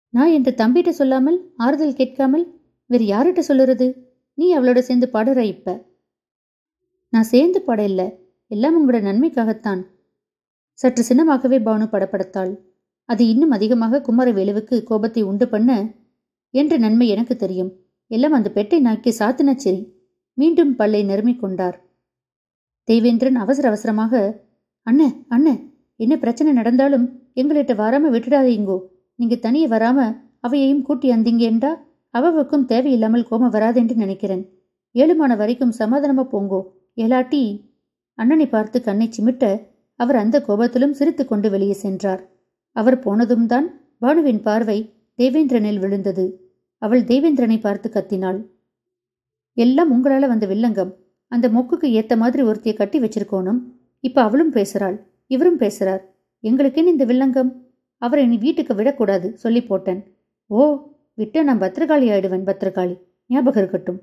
நான் என்ற தம்பிகிட்ட சொல்லாமல் ஆறுதல் கேட்காமல் வேறு யார்கிட்ட சொல்லுறது? நீ அவளோட சேர்ந்து பாடுற இப்ப. நான் சேர்ந்து பாட இல்லை. எல்லாம் உங்களோட நன்மைக்காகத்தான். சற்று சின்னமாகவே பானு படப்படுத்தாள். அது இன்னும் அதிகமாக குமாரவேலுவுக்கு கோபத்தை உண்டு பண்ண என்ற நன்மை எனக்கு தெரியும். எல்லாம் அந்த பெட்டை நாக்கி சாத்தின சரி மீண்டும் பல்லை நெருமிக் கொண்டார். தேவேந்திரன் அவசர அவசரமாக அண்ண அண்ண என்ன பிரச்சனை நடந்தாலும் எங்கள்கிட்ட வராம விட்டுடாதீங்கோ நீங்க தனியே வராம அவையையும் கூட்டி அந்தீங்க என்றா அவவுக்கும் தேவையில்லாமல் கோபம் வராதென்று நினைக்கிறேன். ஏழுமான வரைக்கும் சமாதானமா போங்கோ. ஏலாட்டி அண்ணனை பார்த்து கண்ணை சிமிட்ட அவர் அந்த கோபத்திலும் சிரித்து கொண்டு வெளியே சென்றார். அவர் போனதும் தான் பானுவின் பார்வை தேவேந்திரனில் விழுந்தது. அவள் தேவேந்திரனை பார்த்து கத்தினாள். எல்லாம் உங்களால வந்த வில்லங்கம். அந்த மொக்குக்கு ஏத்த மாதிரி ஒருத்தியை கட்டி வச்சிருக்கோனும் இப்ப அவளும் பேசுறாள். இவரும் பேசுறார். எங்களுக்கேன்னு இந்த வில்லங்கம்? அவரை நீ வீட்டுக்கு விடக்கூடாது சொல்லி போட்டேன். ஓ விட்ட நான் பத்திரகாளி ஆயிடுவேன் பத்திரகாளி. ஞாபகம் இருக்கட்டும்.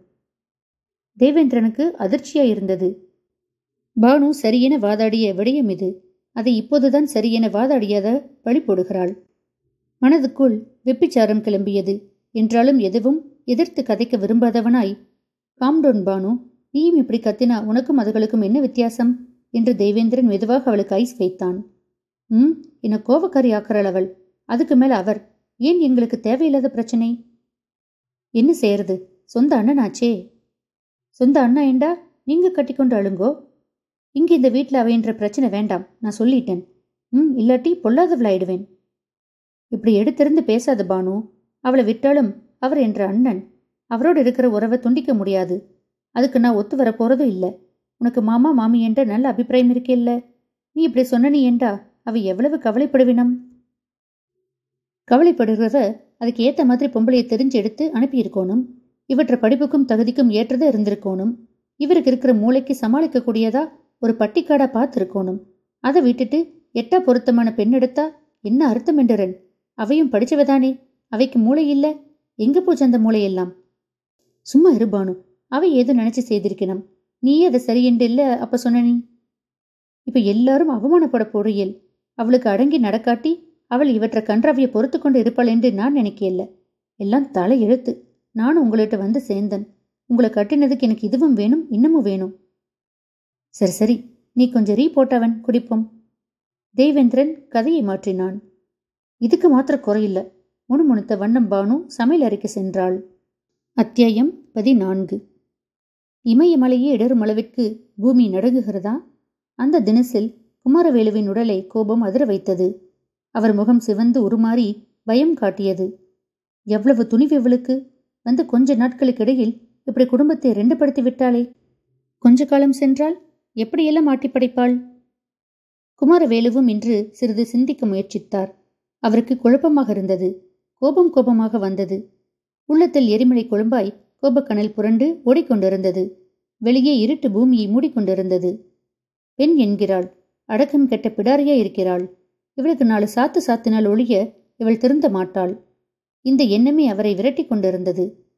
தேவேந்திரனுக்கு அதிர்ச்சியா இருந்தது. பானு சரியென வாதாடிய விடயம் இது. அதை இப்போதுதான் சரியென வாதாடியத பழி போடுகிறாள். மனதுக்குள் வெப்பிச்சாரம் கிளம்பியது. என்றாலும் எதுவும் எதிர்த்து கதைக்க விரும்பாதவனாய் காம்டோன் பானு நீயும் இப்படி கத்தினா உனக்கும் அதுகளுக்கும் என்ன வித்தியாசம்? என்று தேவேந்திரன் மெதுவாக அவளுக்கு ஐஸ் வைத்தான். ம் என்ன கோவக்காரி ஆக்கிறாள் அவள். அதுக்கு மேல அவர். ஏன் எங்களுக்கு தேவையில்லாத பிரச்சனை? என்ன செய்யறது? சொந்த அண்ணனாச்சே. சொந்த அண்ணா ஏண்டா? நீங்க கட்டிக்கொண்டு அழுங்கோ. இங்க இந்த வீட்டில் அவைன்ற பிரச்சனை வேண்டாம். நான் சொல்லிட்டேன். ம் இல்லாட்டி பொல்லாதவளாயிடுவேன். இப்படி எடுத்திருந்து பேசாத பானு. அவளை விட்டாலும் அவர் என்ற அண்ணன். அவரோடு இருக்கிற உறவை துண்டிக்க முடியாது. அதுக்கு நான் ஒத்து வர போறதும் இல்லை. உனக்கு மாமா மாமி என்ற நல்ல அபிப்பிராயம் இருக்கே இல்ல நீ இப்படி சொன்ன நீ என்றா அவ எவ்வளவு கவலைப்படுவினம்? கவலைப்படுகிறத அதுக்கு ஏத்த மாதிரி பொம்பளையை தெரிஞ்சு எடுத்து அனுப்பியிருக்கோனும் இவற்ற படிப்புக்கும் தகுதிக்கும் ஏற்றதா இருந்திருக்கோனும் இவருக்கு இருக்கிற மூளைக்கு சமாளிக்கக்கூடியதா ஒரு பட்டிக்காடா பார்த்துருக்கோனும் அதை விட்டுட்டு எட்டா பொருத்தமான பெண் எடுத்தா என்ன அர்த்தம் என்றன் அவையும் படிச்சவதானே அவைக்கு மூளை இல்ல. எங்க போச்சு அந்த மூளையெல்லாம்? சும்மா இருபானு அவை ஏதோ நினைச்சு செய்திருக்கணும் நீயே அதை சரியென்று இல்லை அப்ப சொன்ன நீ? இப்ப எல்லாரும் அவமானப்பட போறியல் அவளுக்கு அடங்கி நடக்காட்டி அவள் இவற்றை கன்றாவிய பொறுத்து கொண்டு இருப்பாள் என்று நான் நினைக்கல எல்லாம் தலை எழுத்து. நானும் உங்கள்கிட்ட வந்து சேர்ந்தன். உங்களை கட்டினதுக்கு எனக்கு இதுவும் வேணும் இன்னமும் வேணும். சரி சரி. நீ கொஞ்சம் ரீ போட்டவன் குடிப்போம். தேவேந்திரன் கதையை மாற்றினான். இதுக்கு மாத்திர குறையில்ல. முணுமுணுத்த வண்ணம் பானு சமையல் அறைக்கு சென்றாள். அத்தியாயம் பதினான்கு. இமயமலையே இடரும் அளவிற்கு பூமி நடுங்குகிறதா? அந்த தினசில் குமாரவேலுவின் உடலை கோபம் அதிர வைத்தது. அவர் முகம் சிவந்து உருமாறி பயம் காட்டியது. எவ்வளவு துணிவு இவளுக்கு? வந்து கொஞ்ச நாட்களுக்கிடையில் இப்படி குடும்பத்தை ரெண்டு படுத்தி விட்டாளே. கொஞ்ச காலம் சென்றால் எப்படியெல்லாம் ஆட்டி படைப்பாள்? குமாரவேலுவும் இன்று சிறிது சிந்திக்க முயற்சித்தார். அவருக்கு குழப்பமாக இருந்தது. கோபம் கோபமாக வந்தது. உள்ளத்தில் எரிமலை கொழும்பாய் கோபக்கணல் புரண்டு ஓடிக்கொண்டிருந்தது. வெளியே இருட்டு பூமியை மூடிக்கொண்டிருந்தது. பெண் என்கிறாள். அடக்கம் கெட்ட பிடாரியா இருக்கிறாள். இவளுக்கு நாலு சாத்து சாத்தினால் ஒழிய இவள் திருந்த மாட்டாள். இந்த எண்ணமே அவரை விரட்டி கொண்டிருந்தது.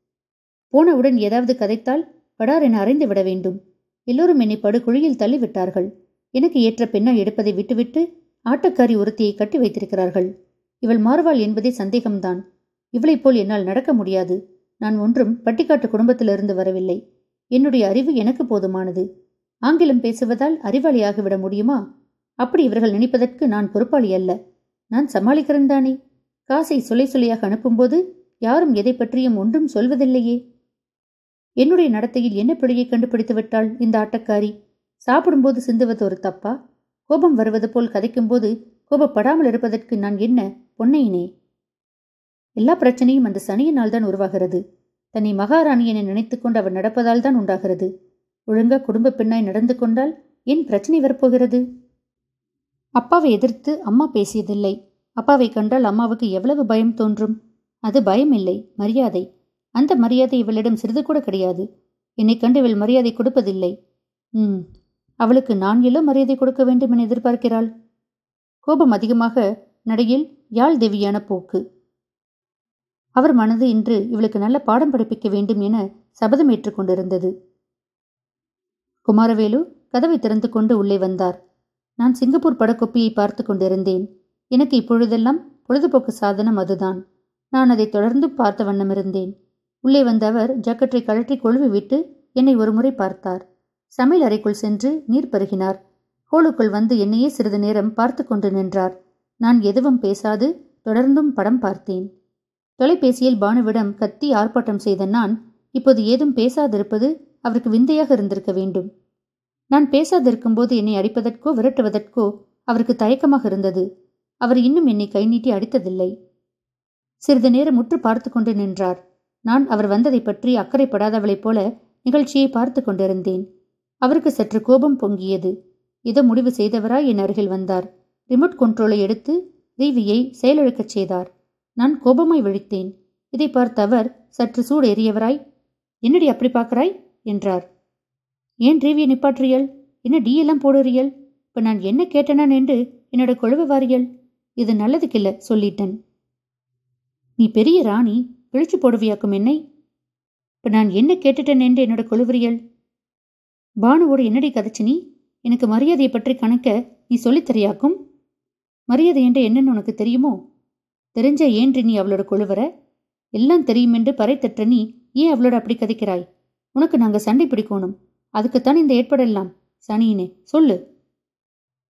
போனவுடன் ஏதாவது கதைத்தால் படார் என அறைந்து விட வேண்டும். எல்லோரும் என்னை படுகுழியில் தள்ளிவிட்டார்கள். எனக்கு ஏற்ற பெண்ணை எடுப்பதை விட்டுவிட்டு ஆட்டக்காரி ஒருத்தியை கட்டி வைத்திருக்கிறார்கள். இவள் மாறுவாள் என்பதே சந்தேகம்தான். இவளைப் போல் என்னால் நடக்க முடியாது. நான் ஒன்றும் பட்டிக்காட்டு குடும்பத்திலிருந்து வரவில்லை. என்னுடைய அறிவு எனக்கு போதுமானது. ஆங்கிலம் பேசுவதால் அறிவாளியாகிவிட முடியுமா? அப்படி இவர்கள் நினைப்பதற்கு நான் பொறுப்பாளி அல்ல. நான் சமாளிக்கிறேன் தானே? காசை சுலை சுலையாக அனுப்பும்போது யாரும் எதை பற்றியும் ஒன்றும் சொல்வதில்லையே. என்னுடைய நடத்தையில் என்ன பிழையை கண்டுபிடித்து விட்டாள் இந்த ஆட்டக்காரி? சாப்பிடும்போது சிந்துவது ஒரு தப்பா? கோபம் வருவது போல் கதைக்கும்போது கோபப்படாமல் இருப்பதற்கு நான் என்ன பொன்னையினே? எல்லா பிரச்சனையும் அந்த சனியினால் தான் உருவாகிறது. தன்னை மகாராணி என நினைத்துக் கொண்டு நடப்பதால் தான் உண்டாகிறது. ஒழுங்கா குடும்ப பெண்ணாய் நடந்து கொண்டால் ஏன் பிரச்சனை வரப்போகிறது? அப்பாவை எதிர்த்து அம்மா பேசியதில்லை. அப்பாவை கண்டால் அம்மாவுக்கு எவ்வளவு பயம் தோன்றும்? அது பயம் இல்லை மரியாதை. அந்த மரியாதை இவளிடம் சிறிது கூட கிடையாது. என்னை கண்டு இவள் மரியாதை கொடுப்பதில்லை. ம் அவளுக்கு நான் எல்லோ மரியாதை கொடுக்க வேண்டும் என எதிர்பார்க்கிறாள்? கோபம் அதிகமாக நடையில் யாழ் தேவியான போக்கு. அவர் மனது இன்று இவளுக்கு நல்ல பாடம் படிப்பிக்க வேண்டும் என சபதம் ஏற்றுக்கொண்டிருந்தது. குமாரவேலு கதவை திறந்து கொண்டு உள்ளே வந்தார். நான் சிங்கப்பூர் படக்கொப்பியை பார்த்து கொண்டிருந்தேன். எனக்கு இப்பொழுதெல்லாம் பொழுதுபோக்கு சாதனம் அதுதான். நான் அதை தொடர்ந்து பார்த்த வண்ணமிருந்தேன் உள்ளே வந்த அவர் ஜக்கற்றை கழற்றி கொழுவி விட்டு என்னை ஒருமுறை பார்த்தார். சமையல் அறைக்குள் சென்று நீர் பருகினார். ஹோலுக்குள் வந்து என்னையே சிறிது நேரம் பார்த்து கொண்டு நின்றார். நான் எதுவும் பேசாது தொடர்ந்தும் படம் பார்த்தேன். தொலைபேசியில் பானுவிடம் கத்தி ஆர்ப்பாட்டம் செய்த நான் இப்போது ஏதும் பேசாதிருப்பது அவருக்கு விந்தையாக இருந்திருக்க வேண்டும். நான் பேசாதிருக்கும்போது என்னை அடிப்பதற்கோ விரட்டுவதற்கோ அவருக்கு தயக்கமாக இருந்தது. அவர் இன்னும் என்னை கை நீட்டி அடித்ததில்லை. சிறிது நேரம் முற்று பார்த்து கொண்டு நின்றார். நான் அவர் வந்ததை பற்றி அக்கறைப்படாதவளைப் போல நிகழ்ச்சியை பார்த்து கொண்டிருந்தேன். அவருக்கு சற்று கோபம் பொங்கியது. இதோ முடிவு செய்தவராய் என் அருகில் வந்தார். ரிமோட் கண்ட்ரோலை எடுத்து ரீவியை செயலிழக்கச் செய்தார். நான் கோபமாய் விழித்தேன். இதை பார்த்த அவர் சற்று சூடு எறியவராய் என்னடி அப்படி பார்க்கறாய்? என்றார். ஏன் ரீவியை நிப்பாற்றியல் என்ன டீ எல்லாம் போடுறியல்? இப்ப நான் என்ன கேட்டனான் என்று என்னோட கொழுவ வாரியல்? இது நல்லதுக்கில்ல சொல்லிட்டேன். நீ பெரிய ராணி பிழிச்சு போடுவியாக்கும் என்னை? இப்ப நான் என்ன கேட்டுட்டேன் என்று என்னோட கொழுவரியல் பானுவோடு என்னடி கதைச்சு நீ? எனக்கு மரியாதையை பற்றி கணக்க நீ சொல்லித்தரியாக்கும் மரியாதை என்று என்னன்னு உனக்கு தெரியுமோ? தெரிஞ்ச ஏன்றி நீ அவளோட கொழுவர எல்லாம் தெரியும் என்று பறை தட்ட நீ ஏன் அவளோட அப்படி கதைக்கிறாய்? உனக்கு நாங்க சண்டை பிடிக்கணும். அதுக்குத்தான் இந்த ஏற்பாடெல்லாம். சனியினே சொல்லு.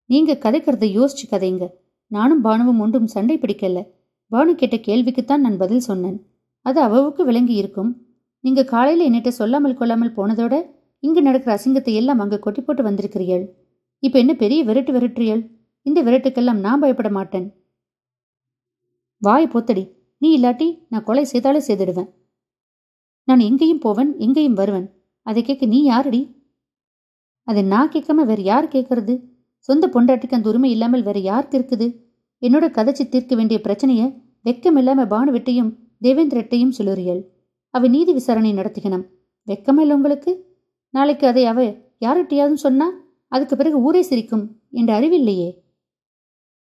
நீங்க கதைக்கிறத யோசிச்சு கதைங்க. நானும் பானுவும் ஒன்றும் சண்டை பிடிக்கல. பானு கேட்ட கேள்விக்குத்தான் நான் பதில் சொன்னேன். அது அவவுக்கு விளங்கி இருக்கும். நீங்க காலையில என்னிட்ட சொல்லாமல் கொள்ளாமல் போனதோட இங்கு நடக்கிற அசிங்கத்தை எல்லாம் அங்க கொட்டி போட்டு வந்திருக்கிறீள் இப்ப என்ன பெரிய விரட்டு விரட்டுறியல்? இந்த விரட்டுக்கெல்லாம் நான் பயப்பட மாட்டேன். வாய் பொத்தடி. நீ இல்லாட்டி நான் கொலை செய்தாலே செய்திடுவேன். நான் எங்கேயும் போவன் எங்கேயும் வருவேன். அதை கேட்க நீ யாரடி? அதை நான் கேட்காம வேற யார் கேட்கறது? சொந்த பொண்டாட்டிக்கு அந்த உரிமை இல்லாமல் வேற யாருக்கு இருக்குது என்னோட கதைச்சு தீர்க்க வேண்டிய பிரச்சனைய வெக்கமில்லாம இல்லாம தேவேந்திரட்டையும் சொல்லுறியல். அவ நீதி விசாரணை நடத்திக்கணும். வெக்கமா இல்லை உங்களுக்கு? நாளைக்கு அதை அவ யார்கிட்டையாவது சொன்னா அதுக்கு பிறகு ஊரே சிரிக்கும் என்ற அறிவில்லையே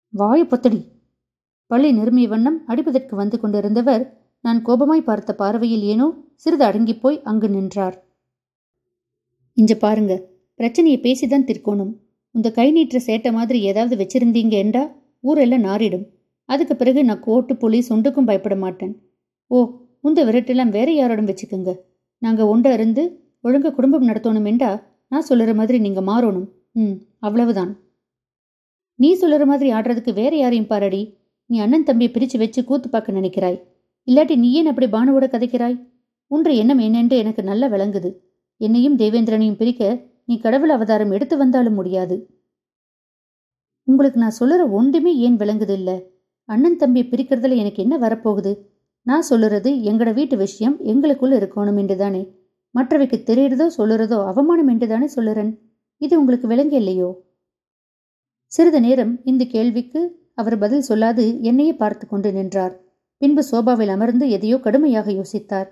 வாயு பொத்தடி. பள்ளி நிரும்பிய வண்ணம் அடிப்பதற்கு வந்து கொண்டிருந்தவர் நான் கோபமாய் பார்த்த பார்வையில் ஏனோ சிறிது அடங்கிப் போய் அங்கு நின்றார். இஞ்ச பாருங்க பிரச்சனையை பேசிதான் தீர்க்கணும். இந்த கை நீட்டுற சேட்டை மாதிரி ஏதாவது வச்சிருந்தீங்க என்றா ஊரெல்லாம் நாரிடும் அதுக்கு பிறகு நான் கோட்டு போலீஸ் ஒன்றுக்கும் பயப்பட மாட்டேன். ஓ உந்த விரட்டெல்லாம் வேற யாரோடும் வச்சுக்கோங்க? நாங்க ஒண்டா இருந்து ஒழுங்கா குடும்பம் நடத்தணும் என்றா நான் சொல்லுற மாதிரி நீங்க மாறணும். ம் அவ்வளவுதான். நீ சொல்லுற மாதிரி ஆடுறதுக்கு வேற யாரையும் பாரடி. நீ அண்ணன் தம்பியை பிரிச்சு வச்சு கூத்து பார்க்க நினைக்கிறாய். இல்லாட்டி நீ ஏன் அப்படி பானுவோட கதைக்கிறாய்? உன்ற எண்ணம் என்னென்று எனக்கு நல்லா விளங்குது. என்னையும் தேவேந்திரனையும் பிரிக்க நீ கடவுள் அவதாரம் எடுத்து வந்தாலும் முடியாது. உங்களுக்கு நான் சொல்லுற ஒன்றுமே ஏன் விளங்குது இல்ல? அண்ணன் தம்பியை பிரிக்கிறதுல எனக்கு என்ன வரப்போகுது? நான் சொல்லுறது எங்கட வீட்டு விஷயம் எங்களுக்குள்ள இருக்கணும் என்றுதானே? மற்றவைக்கு தெரியறதோ சொல்லுறதோ அவமானம் என்றுதானே சொல்லுறேன்? இது உங்களுக்கு விளங்க இல்லையோ? சிறிது நேரம் இந்த கேள்விக்கு அவர் பதில் சொல்லாது என்னையே பார்த்து கொண்டு நின்றார். பின்பு சோபாவில் அமர்ந்து எதையோ கடுமையாக யோசித்தார்.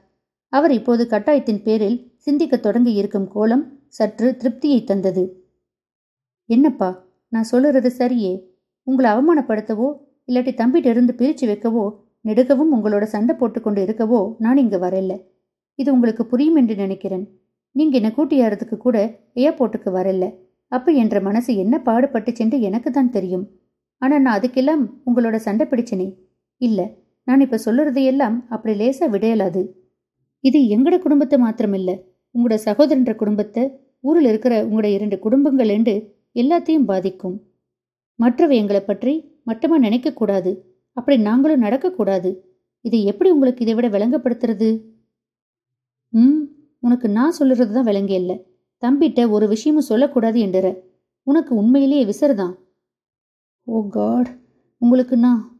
அவர் இப்போது கட்டாயத்தின் பேரில் சிந்திக்கத் தொடங்கி இருக்கும் கோலம் சற்று திருப்தியை தந்தது. என்னப்பா நான் சொல்லுறது சரியே? உங்களை அவமானப்படுத்தவோ இல்லாட்டி தம்பிட்ட இருந்து பிரிச்சு வைக்கவோ நெடுக்கவும் உங்களோட சண்டை போட்டுக்கொண்டு இருக்கவோ நான் இங்கே வரல. இது உங்களுக்கு புரியும் என்று நினைக்கிறேன். நீங்க என்ன கூட்டியாரதுக்கு கூட ஏர்போர்ட்டுக்கு வரல. அப்ப என்ற மனசு என்ன பாடுபட்டுச் சென்று எனக்கு தான் தெரியும். ஆனா நான் அதுக்கெல்லாம் உங்களோட சண்டை பிடிச்சனே. இல்ல நான் இப்ப சொல்லுறதையெல்லாம் அப்படி லேசா விடையலாது. இது எங்கட குடும்பத்தை மாத்திரமில்ல. உங்களோட சகோதரன்ற குடும்பத்தை ஊரில் இருக்கிற உங்களோட இரண்டு குடும்பங்கள் என்று எல்லாத்தையும் பாதிக்கும். மற்றவை எங்களை பற்றி மட்டமா நினைக்கக்கூடாது அப்படி நாங்களும் நடக்கக்கூடாது இதை எப்படி உங்களுக்கு இதை விட விளங்கப்படுத்துறது? ம் உனக்கு நான் சொல்லுறது தான் விளங்க இல்லை தம்பிட்ட ஒரு விஷயமும் சொல்லக்கூடாது என்றற. உனக்கு உண்மையிலேயே விசருதான் ஓ காட். உங்களுக்கு நான்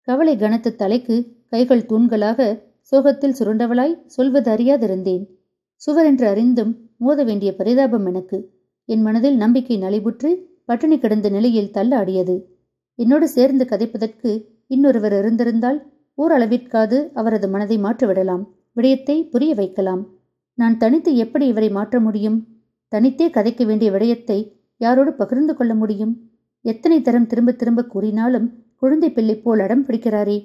கவலை கனத்த தலைக்கு கைகள் தூண்களாக சோகத்தில் சுருண்டவளாய் சொல்வது அறியாதிருந்தேன். சுவரென்று அறிந்தும் மோத வேண்டிய பரிதாபம் எனக்கு. என் மனதில் நம்பிக்கை நலிபுற்று பட்டினி கிடந்த நிலையில் தள்ளாடியது. என்னோடு சேர்ந்து கதைப்பதற்கு இன்னொருவர் இருந்திருந்தால் ஓரளவிற்காது அவரது மனதை மாற்றிவிடலாம். விடயத்தை புரிய வைக்கலாம். நான் தனித்து எப்படி இவரை மாற்ற முடியும்? தனித்தே கதைக்க வேண்டிய விடயத்தை யாரோடு பகிர்ந்து கொள்ள முடியும்? எத்தனை தரம் திரும்ப திரும்ப கூறினாலும் குழந்தை பிள்ளை போல் அடம் பிடிக்கிறாரே.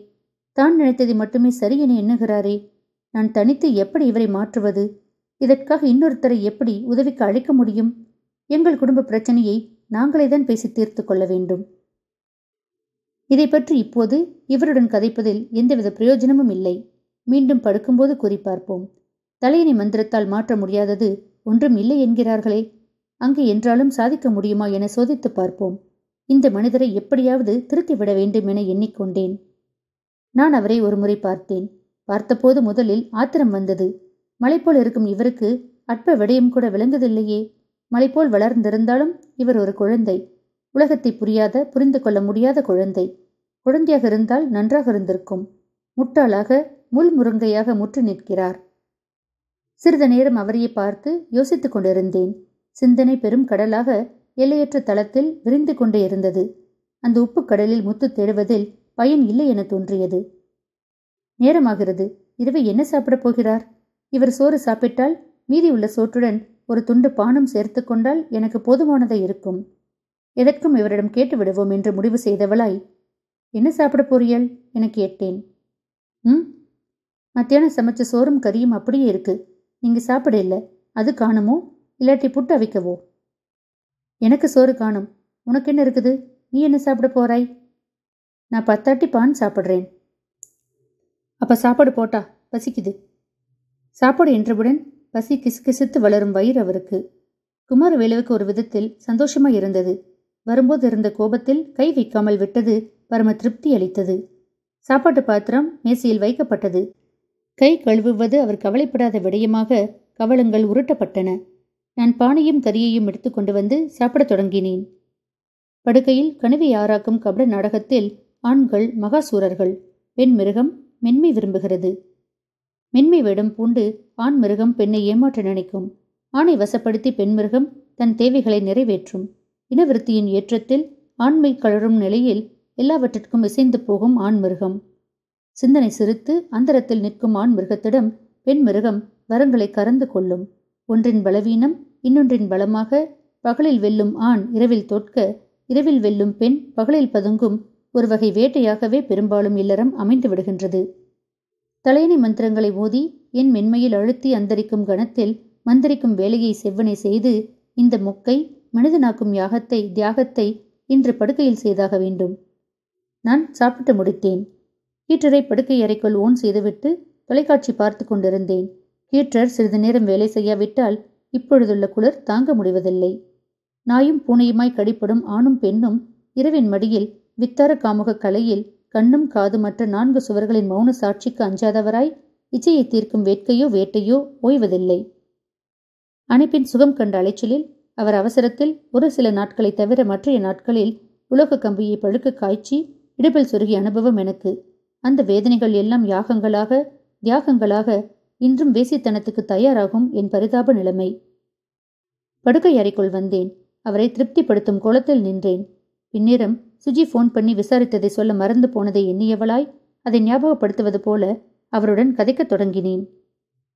தான் நினைத்ததை மட்டுமே சரி என எண்ணுகிறாரே. நான் தனித்து எப்படி இவரை மாற்றுவது? இதற்காக இன்னொருத்தரை எப்படி உதவிக்கு அழைக்க முடியும்? எங்கள் குடும்ப பிரச்சனையை நாங்களே தான் பேசி தீர்த்து கொள்ள வேண்டும். இதை பற்றி இப்போது இவருடன் கதைப்பதில் எந்தவித பிரயோஜனமும் இல்லை. மீண்டும் படுக்கும்போது கூறி பார்ப்போம். தலையணை மந்திரத்தால் மாற்ற முடியாதது ஒன்றும் இல்லை என்கிறார்களே. அங்கு என்றாலும் சாதிக்க முடியுமா என சோதித்து பார்ப்போம். இந்த மனிதரை எப்படியாவது திருத்திவிட வேண்டும் என எண்ணிக்கொண்டேன். நான் அவரை ஒருமுறை பார்த்தேன். பார்த்தபோது முதலில் ஆத்திரம் வந்தது. மலைப்போல் இருக்கும் இவருக்கு அற்ப விடயம் கூட விளங்குதில்லையே மலைப்போல் வளர்ந்திருந்தாலும் இவர் ஒரு குழந்தை. உலகத்தை புரியாத புரிந்து கொள்ள முடியாத குழந்தை. குழந்தையாக இருந்தால் நன்றாக இருந்திருக்கும். முட்டாளாக முள் முருங்கையாக முற்று நிற்கிறார். சிறிது நேரம் அவரையே பார்த்து யோசித்துக் கொண்டிருந்தேன். சிந்தனை பெரும் கடலாக எல்லையற்ற தளத்தில் விரிந்து கொண்டே இருந்தது. அந்த உப்பு கடலில் முத்து தேடுவதில் பயன் இல்லை என தோன்றியது. நேரமாகிறது. இரவு என்ன சாப்பிடப் போகிறார்? இவர் சோறு சாப்பிட்டால் மீதி உள்ள சோற்றுடன் ஒரு துண்டு பானம் சேர்த்து கொண்டால் எனக்கு போதுமானதை இருக்கும். எதற்கும் இவரிடம் கேட்டு விடுவோம் என்று முடிவு செய்தவளாய் என்ன சாப்பிட போறியல் என கேட்டேன். ம் மத்தியானம் சமைச்ச சோறும் கறியும் அப்படியே இருக்கு. நீங்க சாப்பிட இல்லை அது காணுமோ? இல்லாட்டி புட்டு அவிக்கவோ? எனக்கு சோறு காணும். உனக்கு என்ன இருக்குது? நீ என்ன சாப்பிட போறாய்? நான் பத்தாட்டி பான் சாப்பிட்றேன். அப்ப சாப்பாடு போட்டா பசிக்குது. சாப்பாடு என்றவுடன் பசி கிசுகிசுத்து வளரும் வயிறு அவருக்கு. குமாரவேலுவுக்கு ஒரு விதத்தில் சந்தோஷமாய் இருந்தது. வரும்போது இருந்த கோபத்தில் கை வைக்காமல் விட்டது பரம திருப்தி அளித்தது. சாப்பாட்டு பாத்திரம் மேசையில் வைக்கப்பட்டது. கை கழுவுவது அவர் கவலைப்படாத விடயமாக கவலங்கள் உருட்டப்பட்டன. நான் பானையும் கரியையும் எடுத்துக்கொண்டு வந்து சாப்பிடத் தொடங்கினேன். படுக்கையில் கனவை ஆராக்கும் கபட நாடகத்தில் ஆண்கள் மகாசூரர்கள் பெண் மிருகம் மென்மை விரும்புகிறது. மென்மை வேடம் பூண்டு ஆண் மிருகம் பெண்ணை ஏமாற்ற நினைக்கும். ஆணை வசப்படுத்தி பெண் மிருகம் தன் தேவைகளை நிறைவேற்றும். இனவிருத்தியின் ஏற்றத்தில் ஆண்மை கழறும் நிலையில் எல்லாவற்றிற்கும் இசைந்து போகும் ஆண் மிருகம். சிந்தனை சிரித்து அந்தரத்தில் நிற்கும் ஆண் மிருகத்திடம் பெண் மிருகம் வரங்களை கறந்து கொள்ளும். ஒன்றின் பலவீனம் இன்னொன்றின் பலமாக பகலில் வெல்லும் ஆண் இரவில் தோற்க இரவில் வெல்லும் பெண் பகலில் பதுங்கும் ஒரு வகை வேட்டையாகவே பெரும்பாலும் இல்லறம் அமைந்து விடுகின்றது. தலையணை மந்திரங்களை ஓதி என் மென்மையில் அழுத்தி அந்தரிக்கும் கணத்தில் மந்திரிக்கும் வேலையை செவ்வனை செய்து இந்த மொக்கை மனிதனாக்கும் யாகத்தை தியாகத்தை இன்று படுக்கையில் செய்தாக வேண்டும். நான் சாப்பிட்டு முடித்தேன். ஹீட்டரை படுக்கை அறைக்குள் ஓன் செய்துவிட்டு தொலைக்காட்சி பார்த்து கொண்டிருந்தேன். ஹீட்டர் சிறிது நேரம் வேலை செய்யாவிட்டால் இப்பொழுதுள்ள குளிர் தாங்க முடிவதில்லை. நாயும் பூனையுமாய் கடிப்படும் ஆணும் பெண்ணும் இரவின் மடியில் வித்தார காமுக கலையில் கண்ணும் காதுமற்ற நான்கு சுவர்களின் மௌன சாட்சிக்கு அஞ்சாதவராய் இச்சையை தீர்க்கும் வேட்கையோ வேட்டையோ ஓய்வதில்லை. அணைப்பின் சுகம் கண்ட அலைச்சலில் அவர் அவசரத்தில் ஒரு சில நாட்களை தவிர மற்றைய நாட்களில் உலக கம்பியை பழுக்க காய்ச்சி இடுப்பில் சொருகிய அனுபவம் எனக்கு. அந்த வேதனைகள் எல்லாம் யாகங்களாக தியாகங்களாக இன்றும் வேசித்தனத்துக்கு தயாராகும் என் பரிதாப நிலைமை. படுக்கை அறைக்குள் வந்தேன். அவரை திருப்திப்படுத்தும் கோலத்தில் நின்றேன். பின்னிரம் சுஜி ஃபோன் பண்ணி விசாரித்ததை சொல்ல மறந்து போனதை எண்ணியவளாய் அதை ஞாபகப்படுத்துவது போல அவருடன் கதைக்கத் தொடங்கினேன்.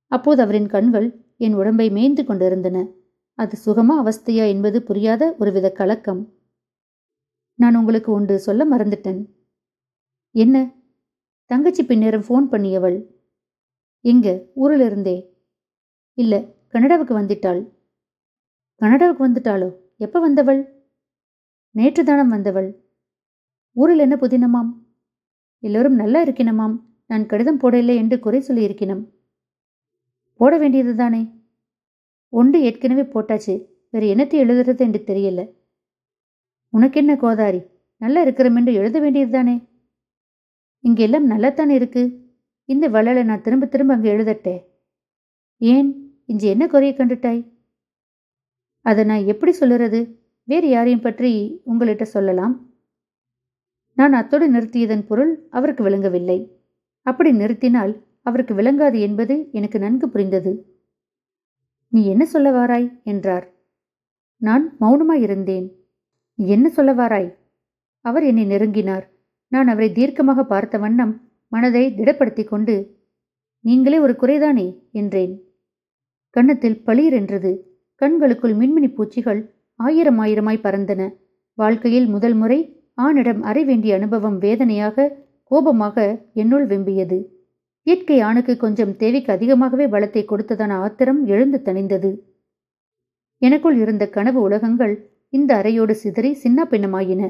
அப்போது அவரின் கண்கள் என் உடம்பை மேய்ந்து கொண்டிருந்தன. அது சுகமா அவஸ்தையா என்பது புரியாத ஒருவித கலக்கம். நான் உங்களுக்கு ஒன்று சொல்ல மறந்துட்டேன். என்ன? தங்கச்சி பின்னேரம் ஃபோன் பண்ணியவள். எங்க? ஊரில் இருந்தே இல்ல கனடாவுக்கு வந்துட்டாள். கனடாவுக்கு வந்துட்டாளோ? எப்ப வந்தவள்? நேற்று தானம் வந்தவள். ஊரில் என்ன புதினமாம்? எல்லோரும் நல்லா இருக்கினமாம் நான் கடிதம் போடவில்லை என்று குறை சொல்லியிருக்கினோம் போட வேண்டியது தானே ஒன்று ஏற்கனவே போட்டாச்சு. வேறு என்னத்தை எழுதுறது என்று தெரியல. உனக்கென்ன கோதாரி? நல்லா இருக்கிறோம் என்று எழுத வேண்டியது தானே இங்கெல்லாம் நல்லாத்தானே இருக்கு? இந்த வள்ளலை நான் திரும்ப திரும்ப அங்கே எழுதட்டே. ஏன்? இஞ்சி என்ன குறைய கண்டுட்டாய்? அதை நான் எப்படி சொல்லுறது? வேறு யாரையும் பற்றி உங்கள்கிட்ட சொல்லலாம். நான் அத்தோடு நிறுத்தியதன் பொருள் அவருக்கு விளங்கவில்லை. அப்படி நிறுத்தினால் அவருக்கு விளங்காது என்பது எனக்கு நன்கு புரிந்தது. நீ என்ன சொல்ல வாராய்? என்றார். நான் மௌனமாயிருந்தேன் நீ என்ன சொல்ல வாராய்? அவர் என்னை நெருங்கினார். நான் அவரை தீர்க்கமாக பார்த்த வண்ணம் மனதை திடப்படுத்திக் கொண்டு நீங்களே ஒரு குறைதானே? என்றேன். கன்னத்தில் பளிர் என்றது கண்களுக்குள் மின்மினி பூச்சிகள் ஆயிரம் ஆயிரமாய் பறந்தன. வாழ்க்கையில் முதல் முறை ஆணிடம் அறை வேண்டிய அனுபவம் வேதனையாக கோபமாக என்னுள் வெம்பியது. இயற்கை ஆணுக்கு கொஞ்சம் தேவைக்கு அதிகமாகவே பலத்தை கொடுத்ததான ஆத்திரம் எழுந்து தணிந்தது. எனக்குள் இருந்த கனவு உலகங்கள் இந்த அறையோடு சிதறி சின்ன பின்னமாயின.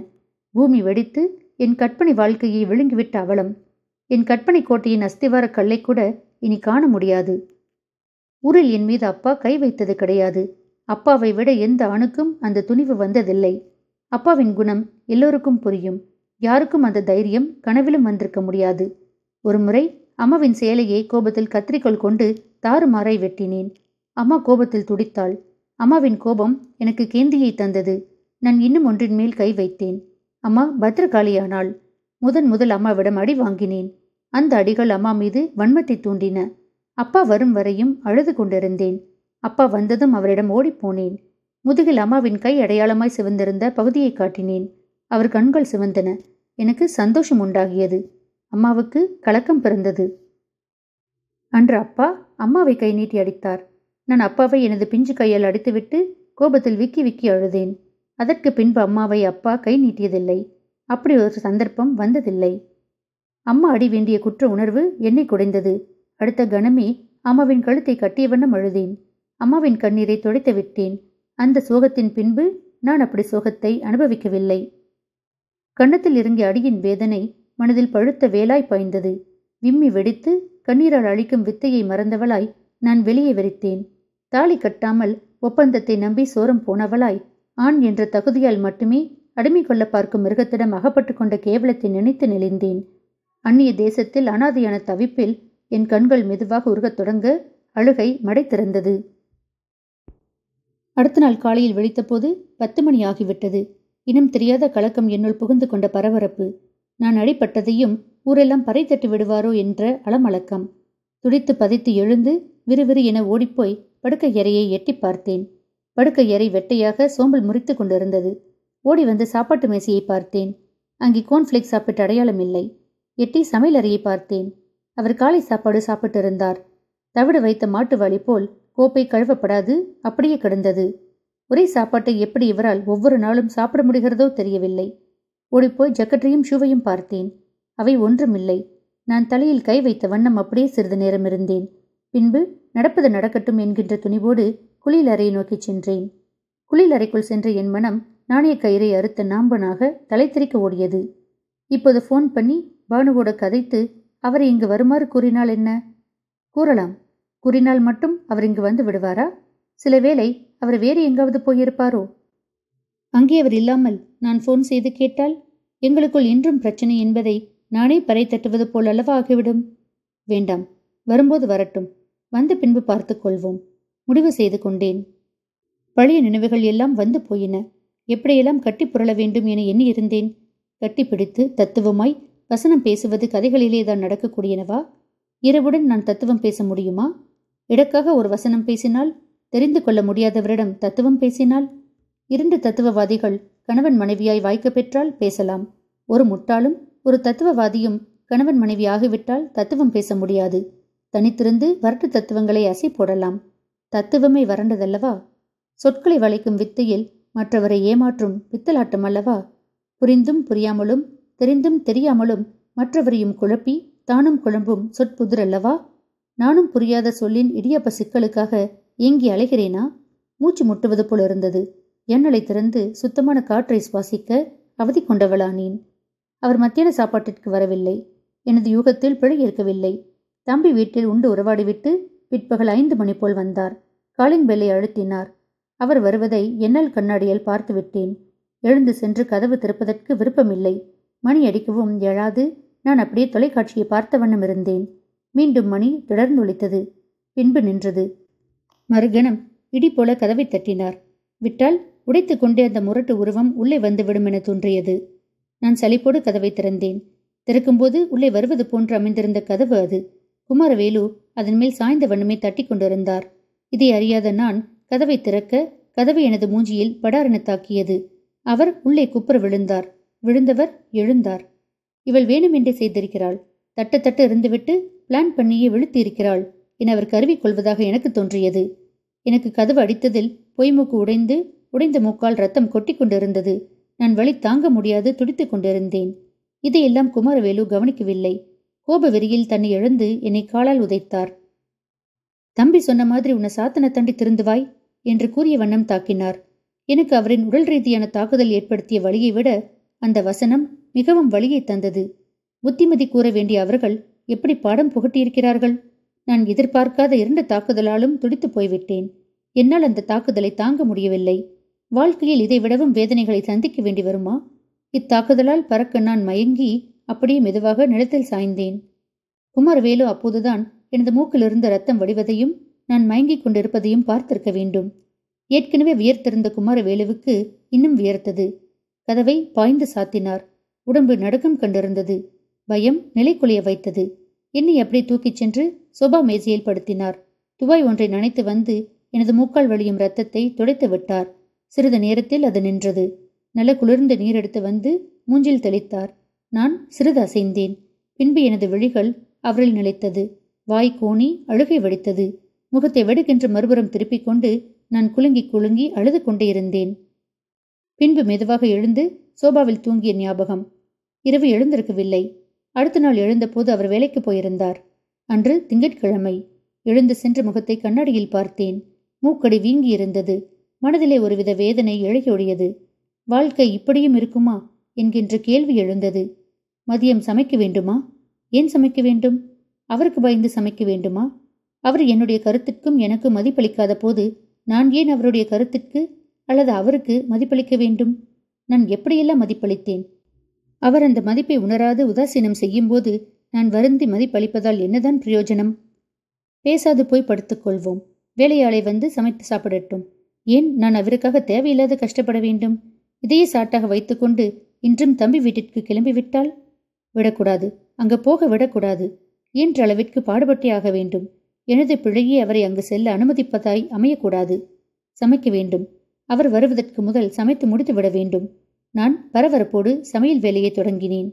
பூமி வெடித்து என் கற்பனை வாழ்க்கையை விழுங்கிவிட்ட அவலம். என் கற்பனை கோட்டையின் அஸ்திவார கல்லை கூட இனி காண முடியாது. ஊரில் என் மீது அப்பா கை வைத்தது கிடையாது. அப்பாவை விட எந்த ஆணுக்கும் அந்த துணிவு வந்ததில்லை. அப்பாவின் குணம் எல்லோருக்கும் புரியும். யாருக்கும் அந்த தைரியம் கனவிலும் வந்திருக்க முடியாது. ஒருமுறை அம்மாவின் சேலையை கோபத்தில் கத்திரிக்கோள் கொண்டு தாறுமாறாய் வெட்டினேன். அம்மா கோபத்தில் துடித்தாள். அம்மாவின் கோபம் எனக்கு கேந்தியை தந்தது. நான் இன்னும் ஒன்றின் மேல் கை வைத்தேன். அம்மா பத்திரகாளியானாள். முதன் முதல் அம்மாவிடம் அடி வாங்கினேன். அந்த அடிகள் அம்மா மீது வன்மத்தை தூண்டின. அப்பா வரும் வரையும் அழுது கொண்டிருந்தேன். அப்பா வந்ததும் அவரிடம் ஓடிப்போனேன். முதுகில் அம்மாவின் கை அடையாளமாய் சிவந்திருந்த பகுதியை காட்டினேன். அவர் கண்கள் சிவந்தன. எனக்கு சந்தோஷம் உண்டாகியது. அம்மாவுக்கு கலக்கம் பிறந்தது. அன்று அப்பா அம்மாவை கை நீட்டி அடித்தார். நான் அப்பாவை எனது பிஞ்சு கையால் அடித்துவிட்டு கோபத்தில் விக்கி விக்கி அழுதேன். அதற்கு பின்பு அம்மாவை அப்பா கை நீட்டியதில்லை. அப்படி ஒரு சந்தர்ப்பம் வந்ததில்லை. அம்மா அடி வேண்டிய குற்ற உணர்வு என்னை குடைந்தது. அடுத்த கணமே அம்மாவின் கழுத்தை கட்டிய வண்ணம் அழுதேன். அம்மாவின் கண்ணீரை துடைத்து விட்டேன். அந்த சோகத்தின் பின்பு நான் அப்படி சோகத்தை அனுபவிக்கவில்லை. கன்னத்தில் இறங்கிய அடியின் வேதனை மனதில் பழுத்த வேலாய் பாய்ந்தது. விம்மி வெடித்து கண்ணீரால் அழிக்கும் வித்தையை மறந்தவளாய் நான் வெளியே வெறித்தேன் தாலி கட்டாமல் ஒப்பந்தத்தை நம்பி சோரம் போனவளாய் ஆண் என்ற தகுதியால் மட்டுமே அடிமை கொள்ள பார்க்கும் மிருகத்திடம் அகப்பட்டு கொண்ட கேவலத்தை நினைத்து நெளிந்தேன். அந்நிய தேசத்தில் அனாதையான தவிப்பில் என் கண்கள் மெதுவாக உருகத் தொடங்க அழுகை மடை திறந்தது. அடுத்த நாள் காலையில் விழித்தபோது பத்து மணி ஆகிவிட்டது. இனம் தெரியாத கலக்கம் என்னுள் புகுந்து கொண்ட பரபரப்பு. நான் அடிப்பட்டதையும் ஊரெல்லாம் பறை தட்டி விடுவாரோ என்ற அலமலக்கம். துடித்து பதைத்து எழுந்து விறுவிறு என ஓடிப்போய் படுக்கை அறையை எட்டி பார்த்தேன். படுக்கை அறை வெட்டையாக சோம்பல் முறித்து கொண்டிருந்தது. ஓடி வந்து சாப்பாட்டு மேசையை பார்த்தேன். அங்கே கோன்ஃப்ளேக் சாப்பிட்ட அடையாளம் இல்லை. எட்டி சமையல் அறையை பார்த்தேன். அவர் காலை சாப்பாடு சாப்பிட்டு இருந்தார் தவிடு வைத்த மாட்டுவாளி போல் கோப்பை கழுவப்படாது அப்படியே கிடந்தது. ஒரே சாப்பாட்டை எப்படி இவரால் ஒவ்வொரு நாளும் சாப்பிட முடிகிறதோ தெரியவில்லை. ஓடிப்போய் ஜக்கற்றையும் ஷூவையும் பார்த்தேன். அவை ஒன்றுமில்லை. நான் தலையில் கை வைத்த வண்ணம் அப்படியே சிறிது நேரம் இருந்தேன். பின்பு நடப்பது நடக்கட்டும் என்கின்ற துணிவோடு குளியல் அறையை நோக்கிச் சென்றேன். குளியல் அறைக்குள் சென்ற என் மனம் நாணய கயிறை அறுத்த நாம்பனாக தலைத்திரிக்க ஓடியது. இப்போது ஃபோன் பண்ணி பானுவோட கதைத்து அவரை இங்கு வருமாறு கூறினால் என்ன? கூறலாம். கூறினால் மட்டும் அவர் இங்கு வந்து விடுவாரா? சில வேளை அவர் வேறு எங்காவது போயிருப்பாரோ? அங்கே அவர் இல்லாமல் நான் ஃபோன் செய்து கேட்டால் எங்களுக்குள் இன்றும் பிரச்சனை என்பதை நானே பறை தட்டுவது போல் அல்லவா ஆகிவிடும்? வேண்டாம் வரும்போது வரட்டும். வந்த பின்பு பார்த்துக் கொள்வோம். முடிவு செய்து கொண்டேன். பழைய நினைவுகள் எல்லாம் வந்து போயின. எப்படியெல்லாம் கட்டி புரள வேண்டும் என எண்ணி இருந்தேன்? கட்டி பிடித்து தத்துவமாய் வசனம் பேசுவது கதைகளிலே தான் நடக்கக்கூடியனவா? இரவுடன் நான் தத்துவம் பேச முடியுமா? இடக்காக ஒரு வசனம் பேசினால் தெரிந்து கொள்ள முடியாதவரிடம் தத்துவம் பேசினால் இரண்டு தத்துவவாதிகள் கணவன் மனைவியாய் வாய்க்க பெற்றால் பேசலாம். ஒரு முட்டாளும் ஒரு தத்துவவாதியும் கணவன் மனைவி ஆகிவிட்டால் தத்துவம் பேச முடியாது. தனித்திருந்து வரட்டு தத்துவங்களை அசை போடலாம். தத்துவமே வறண்டதல்லவா? சொற்களை வளைக்கும் வித்தையில் மற்றவரை ஏமாற்றும் பித்தலாட்டம் அல்லவா? புரிந்தும் புரியாமலும் தெரிந்தும் தெரியாமலும் மற்றவரையும் குழப்பி தானும் குழம்பும் சொற்புதிரல்லவா நானும் புரியாத சொல்லின் இடியப்ப சிக்கலுக்காக ஏங்கி அலைகிறேனா? மூச்சு முட்டுவது போல இருந்தது. எண்ணலை திறந்து சுத்தமான காற்றை சுவாசிக்க அவதி கொண்டவளானேன் அவர் மத்தியான சாப்பாட்டிற்கு வரவில்லை. எனது யூகத்தில் பிழை இருக்கவில்லை தம்பி வீட்டில் உண்டு உறவாடிவிட்டு பிற்பகல் ஐந்து மணி போல் வந்தார். காலிங் பெல்லை அழுத்தினார். அவர் வருவதை எண்ணல் கண்ணாடியில் பார்த்து விட்டேன். எழுந்து சென்று கதவு திறப்பதற்கு விருப்பமில்லை. மணி அடிக்கவும் எழாது நான் அப்படியே தொலைக்காட்சியை பார்த்த வண்ணம் இருந்தேன். மீண்டும் மணி தொடர்ந்தொழித்தது பின்பு நின்றது. மறுகணம் இடி போல கதவை தட்டினார். விட்டால் உடைத்து கொண்டே அந்த முரட்டு உருவம் உள்ளே வந்துவிடும் என தோன்றியது. நான் சலிப்போடு கதவை திறந்தேன். திறக்கும்போது உள்ளே வருவது போன்று அமைந்திருந்த கதவு அது. குமாரவேலு அதன் மேல் சாய்ந்த வண்ணமே தட்டி கொண்டிருந்தார். இதை அறியாத நான் கதவை திறக்க கதவு எனது மூஞ்சியில் படாரென தாக்கியது. அவர் உள்ளே குப்புற விழுந்தார். விழுந்தவர் எழுந்தார். இவள் வேணுமென்றே செய்திருக்கிறாள். தட்ட தட்ட இருந்துவிட்டு பிளான் பண்ணியே விழுத்தியிருக்கிறாள் என அவர் கருவி கொள்வதாக எனக்கு தோன்றியது. எனக்கு கதவு அடித்ததில் பொய்மூக்கு உடைந்து உடைந்த மூக்கால் ரத்தம் கொட்டி கொண்டிருந்தது. நான் வழி தாங்க முடியாது துடித்துக் கொண்டிருந்தேன். இதையெல்லாம் குமாரவேலு கவனிக்கவில்லை. கோப வெறியில் தன்னை எழுந்து என்னை காலால் உதைத்தார். தம்பி சொன்ன மாதிரி உன்னை சாத்தனை தண்டி திருந்துவாய்? என்று கூறிய வண்ணம் தாக்கினார். எனக்கு அவரின் உடல் ரீதியான தாக்குதல் ஏற்படுத்திய வழியை விட அந்த வசனம் மிகவும் வழியை தந்தது. புத்திமதி கூற வேண்டிய அவர்கள் எப்படி பாடம் புகட்டியிருக்கிறார்கள்? நான் எதிர்பார்க்காத இரண்டு தாக்குதலாலும் துடித்து போய்விட்டேன். என்னால் அந்த தாக்குதலை தாங்க முடியவில்லை. வாழ்க்கையில் இதை விடவும் வேதனைகளை சந்திக்க வேண்டி வருமா? இத்தாக்குதலால் பறக்க நான் மயங்கி அப்படியே மெதுவாக நிலத்தில் சாய்ந்தேன். குமாரவேலு அப்போதுதான் எனது மூக்கிலிருந்து ரத்தம் வடிவதையும் நான் மயங்கிக் கொண்டிருப்பதையும் பார்த்திருக்க வேண்டும். ஏற்கனவே வியர்த்திருந்த குமாரவேலுவுக்கு இன்னும் வியர்த்தது. கதவை பாய்ந்து சாத்தினார். உடம்பு நடுக்கம் கண்டிருந்தது. பயம் நிலைக்குலைய வைத்தது. என்னை அப்படியே தூக்கிச் சென்று சோபா மேசையில் படுத்தினார். துவாய் ஒன்றை நனைத்து வந்து எனது மூக்கால் வழியும் ரத்தத்தை துடைத்து விட்டார். சிறிது நேரத்தில் அது நின்றது. நல்ல குளிர்ந்த நீர் எடுத்து வந்து மூஞ்சில் தெளித்தார். நான் சிறிது அசைந்தேன். பின்பு எனது விழிகள் அவரில் நிலைத்தது. வாய் கோணி அழுகை வடித்தது. முகத்தை வெடுக்கென்று மறுபுறம் திருப்பிக் கொண்டு நான் குலுங்கி குலுங்கி அழுது கொண்டே இருந்தேன். பின்பு மெதுவாக எழுந்து சோபாவில் தூங்கிய ஞாபகம். இரவு எழுந்திருக்கவில்லை. அடுத்த நாள் எழுந்தபோது அவர் வேலைக்கு போயிருந்தார். அன்று திங்கட்கிழமை எழுந்து சென்று முகத்தை கண்ணாடியில் பார்த்தேன். மூக்கடி வீங்கி இருந்தது. மனதிலே ஒருவித வேதனை இழகியொழியது வாழ்க்கை இப்படியும் இருக்குமா? என்கின்ற கேள்வி எழுந்தது. மதியம் சமைக்க வேண்டுமா? ஏன் சமைக்க வேண்டும்? அவருக்கு பயந்து சமைக்க வேண்டுமா? அவர் என்னுடைய கருத்திற்கும் எனக்கு மதிப்பளிக்காத போது நான் ஏன் அவருடைய கருத்திற்கு அல்லது அவருக்கு மதிப்பளிக்க வேண்டும்? நான் எப்படியெல்லாம் மதிப்பளித்தேன்? அவர் அந்த மதிப்பை உணராது உதாசீனம் செய்யும்போது நான் வருந்தி மதிப்பளிப்பதால் என்னதான் பிரயோஜனம்? பேசாது போய் படுத்துக்கொள்வோம் வேலையாளை வந்து சமைத்து சாப்பிடட்டும். ஏன் நான் அவருக்காக தேவையில்லாத கஷ்டப்பட வேண்டும்? இதையே சாட்டாக வைத்துக்கொண்டு இன்றும் தம்பி வீட்டிற்கு கிளம்பிவிட்டால் விடக்கூடாது. அங்கு போக விடக்கூடாது. என்ற அளவிற்கு பாடுபட்டே ஆக வேண்டும். எனது பிழையே அவரை அங்கு செல்ல அனுமதிப்பதாய் அமையக்கூடாது. சமைக்க வேண்டும். அவர் வருவதற்கு முதல் சமைத்து முடித்து விட வேண்டும். நான் பரபரப்போடு சமையல் வேலையை தொடங்கினேன்.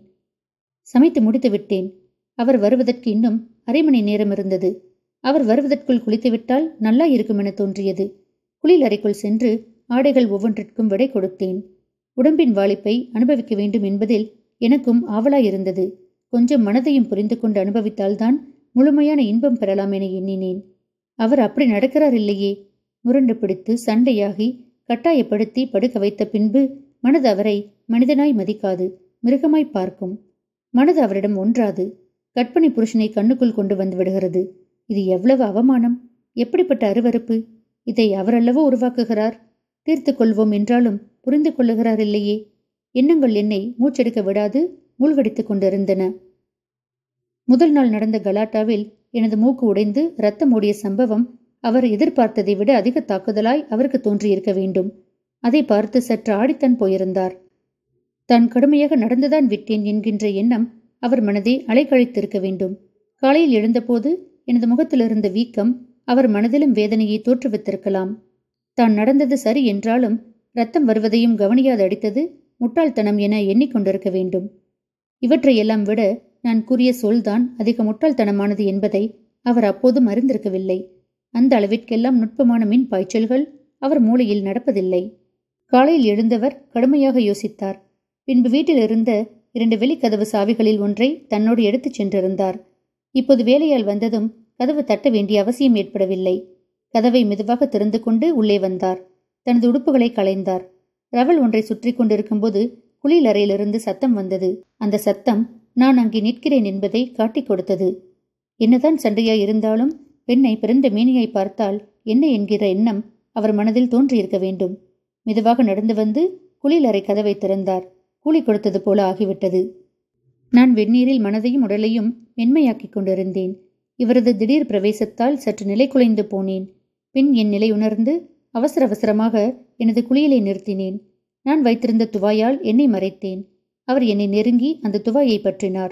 சமைத்து முடித்து விட்டேன். அவர் வருவதற்கு இன்னும் அரை மணி நேரம் இருந்தது. அவர் வருவதற்குள் குளித்துவிட்டால் நல்லா இருக்கும் என தோன்றியது. குளில் அறைக்குள் சென்று ஆடைகள் ஒவ்வொன்றிற்கும் விடை கொடுத்தேன். உடம்பின் வாளிப்பை அனுபவிக்க வேண்டும் என்பதில் எனக்கும் ஆவலாயிருந்தது கொஞ்சம் மனதையும் புரிந்து கொண்டு அனுபவித்தால்தான் முழுமையான இன்பம் பெறலாம் என எண்ணினேன். அவர் அப்படி நடக்கிறார் இல்லையே? முரண்டு பிடித்து சண்டையாகி கட்டாயப்படுத்தி படுக்க வைத்த பின்பு மனது அவரை மனிதனாய் மதிக்காது மிருகமாய் பார்க்கும். மனது அவரிடம் ஒன்றாது கற்பனை புருஷனை கண்ணுக்குள் கொண்டு வந்து விடுகிறது. இது எவ்வளவு அவமானம்! எப்படிப்பட்ட அருவறுப்பு இதை அவரல்லவோ உருவாக்குகிறார்? தீர்த்து கொள்வோம் என்றாலும் புரிந்து கொள்ளுகிறார் இல்லையே? எண்ணங்கள் என்னை மூச்செடுக்க விடாது மூழ்கடித்துக் கொண்டிருந்தன. முதல் நாள் நடந்த கலாட்டாவில் எனது மூக்கு உடைந்து ரத்தம் ஓடிய சம்பவம் அவர் எதிர்பார்த்ததை விட அதிக தாக்குதலாய் அவருக்கு தோன்றியிருக்க வேண்டும். அதை பார்த்து சற்று ஆடித்தான் போயிருந்தார். தான் கடுமையாக நடந்துதான் விட்டேன் என்கின்ற எண்ணம் அவர் மனதை அலைக்கழித்திருக்க வேண்டும். காலையில் எழுந்தபோது எனது முகத்திலிருந்த வீக்கம் அவர் மனதிலும் வேதனையை தோற்றுவித்திருக்கலாம். தான் நடந்தது சரி என்றாலும் ரத்தம் வருவதையும் கவனியாது அடித்தது முட்டாள்தனம் என எண்ணிக்கொண்டிருக்க வேண்டும். இவற்றையெல்லாம் விட நான் கூறிய சொல்தான் அதிக முட்டாள்தனமானது என்பதை அவர் அப்போதும் அறிந்திருக்கவில்லை. அந்த அளவிற்கெல்லாம் நுட்பமான மின் பாய்ச்சல்கள் அவர் மூளையில் நடப்பதில்லை. காலையில் எழுந்தவர் கடுமையாக யோசித்தார். பின்பு வீட்டில் இருந்த இரண்டு வெளிக்கதவு சாவிகளில் ஒன்றை தன்னோடு எடுத்துச் சென்றிருந்தார். இப்போது வேலையால் வந்ததும் கதவு தட்ட வேண்டிய அவசியம் ஏற்படவில்லை. கதவை மெதுவாக திறந்து கொண்டு உள்ளே வந்தார். தனது உடுப்புகளை களைந்தார். ரவல் ஒன்றை சுற்றி கொண்டிருக்கும்போது குளியலறையிலிருந்து சத்தம் வந்தது. அந்த சத்தம் நான் அங்கே நிற்கிறேன் என்பதை காட்டிக் கொடுத்தது. என்னதான் சண்டையாய் இருந்தாலும் பெண்ணை பிறந்த மேனியை பார்த்தால் என்ன என்கிற எண்ணம் அவர் மனதில் தோன்றியிருக்க வேண்டும். மெதுவாக நடந்து வந்து குளியலறை கதவை திறந்தார். கூலி கொடுத்தது போல ஆகிவிட்டது. நான் வெந்நீரில் மனதையும் உடலையும் மென்மையாக்கிக் கொண்டிருந்தேன். இவரது திடீர் பிரவேசத்தால் சற்று நிலை குலைந்து போனேன். பின் என் நிலை உணர்ந்து அவசர அவசரமாக எனது குளியலை நிறுத்தினேன். நான் வைத்திருந்த துவாயால் என்னை மறைத்தேன். அவர் என்னை நெருங்கி அந்த துவாயை பற்றினார்.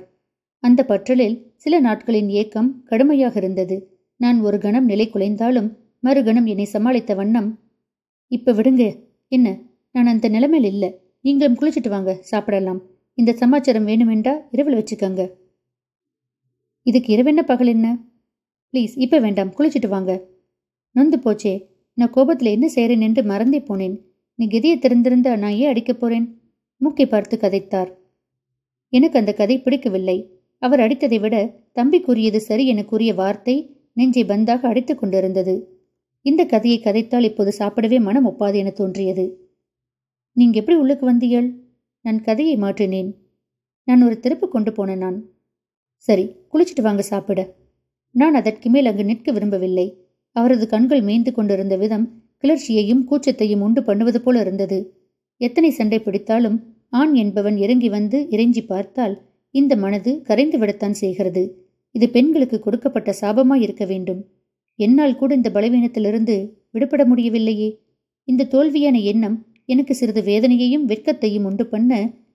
அந்த பற்றலில் சில நாட்களின் ஏக்கம் கடுமையாக இருந்தது. நான் ஒரு கணம் நிலை குலைந்தாலும் மறுகணம் என்னை சமாளித்த வண்ணம் இப்ப விடுங்க என்ன? நான் அந்த நிலைமையில் இல்லை. நீங்களும் குளிச்சுட்டு வாங்க சாப்பிடலாம். இந்த சமாச்சாரம் வேணுமென்றா இரவில் வச்சுக்கோங்க. இதுக்கு இரவென்ன பகல் என்ன? ப்ளீஸ் இப்போ வேண்டாம். குளிச்சுட்டு வாங்க. நொந்து போச்சே. நான் கோபத்தில் என்ன செய்கிறேன் என்று மறந்தே போனேன். நீ கெதியை திறந்திருந்தா நான் ஏன் அடிக்கப் போறேன்? மூக்கை பார்த்து கதைத்தார். எனக்கு அந்த கதை பிடிக்கவில்லை. அவர் அடித்ததை விட தம்பி கூறியது சரி என கூறிய வார்த்தை நெஞ்சை பந்தாக அடித்துக் கொண்டிருந்தது. இந்த கதையை கதைத்தால் இப்போது சாப்பிடவே மனம் ஒப்பாது என தோன்றியது. நீங்க எப்படி உள்ளுக்கு வந்தீள் நான் கதையை மாற்றினேன். நான் ஒரு திருப்பு கொண்டு போனேன் நான். சரி குளிச்சுட்டு வாங்க சாப்பிட. நான் அதற்கு மேல் அங்கு நிற்க விரும்பவில்லை. அவரது கண்கள் மேய்ந்து கொண்டிருந்த விதம் கிளர்ச்சியையும் கூச்சத்தையும் உண்டு பண்ணுவது போல இருந்தது. எத்தனை சண்டை பிடித்தாலும் ஆண் என்பவன் இறங்கி வந்து இறைஞ்சி பார்த்தால் இந்த மனது கரைந்து விடத்தான் செய்கிறது. இது பெண்களுக்கு கொடுக்கப்பட்ட சாபமாய் இருக்க வேண்டும். என்னால் கூட இந்த பலவீனத்திலிருந்து விடுபட முடியவில்லையே. இந்த தோல்வியான எண்ணம் எனக்கு சிறிது வேதனையையும் வெட்கத்தையும் உண்டு பண்ண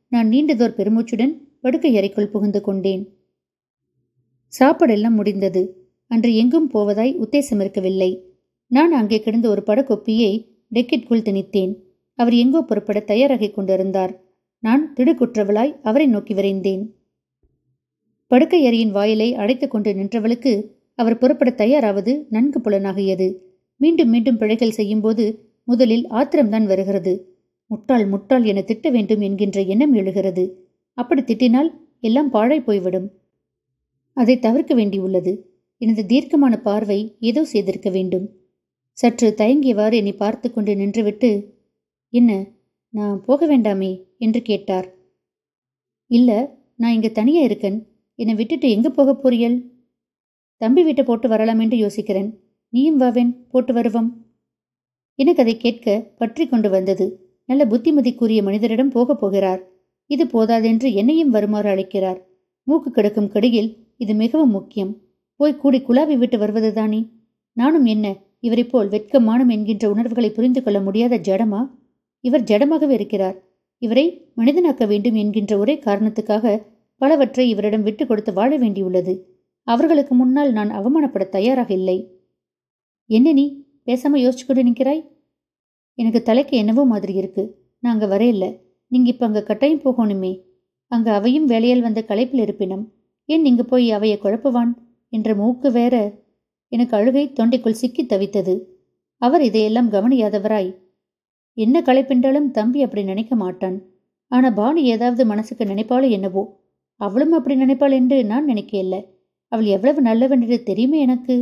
நான் நீண்டதோர் பெருமூச்சுடன் படுக்கை அறைக்குள் புகுந்து கொண்டேன். சாப்பாடெல்லாம் முடிந்தது. அன்று எங்கும் போவதாய் உத்தேசம் இருக்கவில்லை. நான் அங்கே கிடந்த ஒரு படக்கொப்பியை டெக்கெட்குள் திணித்தேன். அவர் எங்கோ புறப்பட தயாராகிக் கொண்டிருந்தார். நான் திடுக்குற்றவளாய் அவரை நோக்கி விரைந்தேன். படுக்கை அறையின் வாயிலை அடைத்துக் கொண்டு நின்றவளுக்கு அவர் புறப்பட தயாராவது நன்கு புலனாகியது. மீண்டும் மீண்டும் பிழைகள் செய்யும்போது முதலில் ஆத்திரம்தான் வருகிறது. முட்டாள் முட்டாள் என திட்ட வேண்டும் என்கின்ற எண்ணம் எழுகிறது. அப்படி திட்டினால் எல்லாம் பாழாய் போய்விடும். அதை தவிர்க்க வேண்டியுள்ளது. எனது தீர்க்கமான பார்வை ஏதோ செய்திருக்க வேண்டும். சற்று தயங்கியவாறு என்னை பார்த்து கொண்டு நின்றுவிட்டு என்ன நான் போக வேண்டாமே? என்று கேட்டார். இல்ல நான் இங்கே தனியா இருக்கேன். என்னை விட்டுட்டு எங்கே போக போறியல் தம்பி வீட்டை போட்டு வரலாம் என்று யோசிக்கிறேன். நீயும் வாவேன் போட்டு வருவோம். எனக்கு அதை கேட்க பற்றி கொண்டு வந்தது. நல்ல புத்திமதி கூறிய மனிதரிடம் போகப் போகிறார். இது போதாதென்று என்னையும் வருமாறு அழைக்கிறார். மூக்கு கிடக்கும் கடியில் இது மிகவும் முக்கியம். போய் கூடி குழாவி விட்டு வருவதுதானே நானும் என்ன இவரை போல் வெட்கமானம் என்கின்ற உணர்வுகளை புரிந்து கொள்ள முடியாத ஜடமா? இவர் ஜடமாகவே இருக்கிறார். இவரை மனிதனாக்க வேண்டும் என்கின்ற ஒரே காரணத்துக்காக பலவற்றை இவரிடம் விட்டு கொடுத்து வாழ வேண்டியுள்ளது. அவர்களுக்கு முன்னால் நான் அவமானப்பட தயாராக இல்லை. என்ன நீ? பேசாம யோசிச்சு நிற்கிறாய்? எனக்கு தலைக்கு என்னவோ மாதிரி இருக்கு. நான் அங்கே வரையில்ல நீங்க இப்ப அங்க கட்டாயம் போகணுமே. அங்க அவையும் வேலையால் வந்த களைப்பில் இருப்பினம் ஏன் நீங்க போய் அவையை குழப்புவான்? என்ற மூக்கு வேற எனக்கு அழுகை தொண்டைக்குள் சிக்கி தவித்தது. அவர் இதையெல்லாம் கவனியாதவராய் என்ன களைப்பென்றாலும் தம்பி அப்படி நினைக்க மாட்டான். ஆனா பானு ஏதாவது மனசுக்கு நினைப்பாளோ என்னவோ? அவளும் அப்படி நினைப்பாள் என்று நான் நினைக்கல அவள் எவ்வளவு நல்லவென்று தெரியுமே எனக்கு?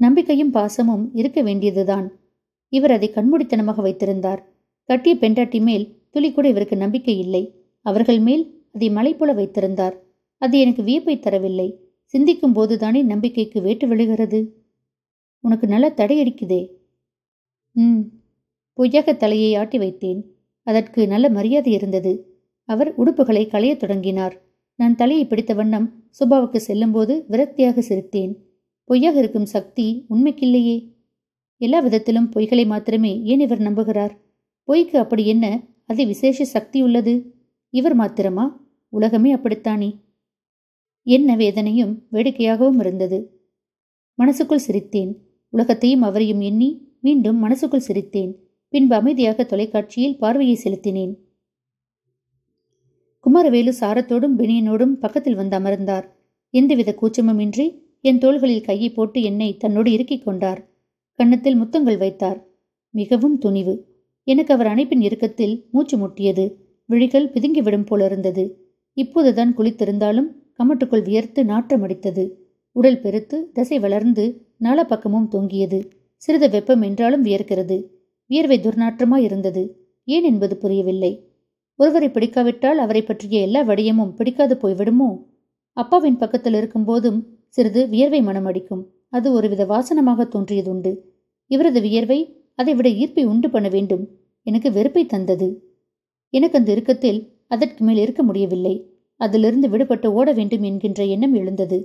நம்பிக்கையும் பாசமும் இருக்க வேண்டியதுதான். இவர் அதை கண்மூடித்தனமாக வைத்திருந்தார். கட்டிய பெண்டாட்டி மேல் துளி கூட இவருக்கு நம்பிக்கை இல்லை. அவர்கள் மேல் அதை மலை போல வைத்திருந்தார். அது எனக்கு வியப்பை தரவில்லை. சிந்திக்கும் போதுதானே நம்பிக்கைக்கு வேட்டு விழுகிறது? உனக்கு நல்ல தடையடிக்குதே ம். பொய்யாக தலையை ஆட்டி வைத்தேன். அதற்கு நல்ல மரியாதை இருந்தது. அவர் உடுப்புகளை களையத் தொடங்கினார். நான் தலையை பிடித்த வண்ணம் சுபாவுக்கு செல்லும்போது விரக்தியாக சிரித்தேன். பொய்யாக இருக்கும் சக்தி உண்மைக்கில்லையே. எல்லா விதத்திலும் பொய்களை மாத்திரமே ஏன் இவர் நம்புகிறார்? பொய்க்கு அப்படி என்ன? அதி விசேஷ சக்தி உள்ளது. இவர் மாத்திரமா? உலகமே அப்படித்தானே? என்ன வேதனையும் வேடிக்கையாகவும் இருந்தது. மனசுக்குள் சிரித்தேன். உலகத்தையும் அவரையும் எண்ணி மீண்டும் மனசுக்குள் சிரித்தேன். பின்பு அமைதியாக தொலைக்காட்சியில் பார்வையை செலுத்தினேன். குமாரவேலு சாரத்தோடும் பெனியனோடும் பக்கத்தில் வந்து அமர்ந்தார். எந்தவித கூச்சமுமின்றி என் தோள்களில் கையை போட்டு என்னை தன்னோடு இறுக்கிக் கொண்டார். கன்னத்தில் முத்தங்கள் வைத்தார். மிகவும் துணிவு. எனக்கு அவர் அணைப்பின் இறுக்கத்தில் மூச்சு முட்டியது. விழிகள் பிதுங்கிவிடும் போலிருந்தது இப்போதுதான் குளித்திருந்தாலும் கமட்டுக்குள் வியர்த்து நாற்றமடித்தது உடல் பெருத்து தசை வளர்ந்து நாலா பக்கமும் தொங்கியது. சிறிது வெப்பம் என்றாலும் வியர்க்கிறது. வியர்வை துர்நாற்றமாய் இருந்தது. ஏன் என்பது புரியவில்லை. ஒருவரை பிடிக்காவிட்டால் அவரை பற்றிய எல்லா வடியமும் பிடிக்காது போய்விடுமோ? அப்பாவின் பக்கத்தில் இருக்கும்போதும் சிறிது வியர்வை மனம் அடிக்கும். அது ஒருவித வாசனமாக தோன்றியதுண்டு. இவரது வியர்வை அதை விட ஈர்ப்பை உண்டு பண்ண வேண்டும். எனக்கு வெறுப்பை தந்தது. எனக்கு அந்த இறுக்கத்தில் அதற்கு மேல் இருக்க முடியவில்லை. அதிலிருந்து விடுபட்டு ஓட வேண்டும் என்கின்ற எண்ணம் எழுந்தது.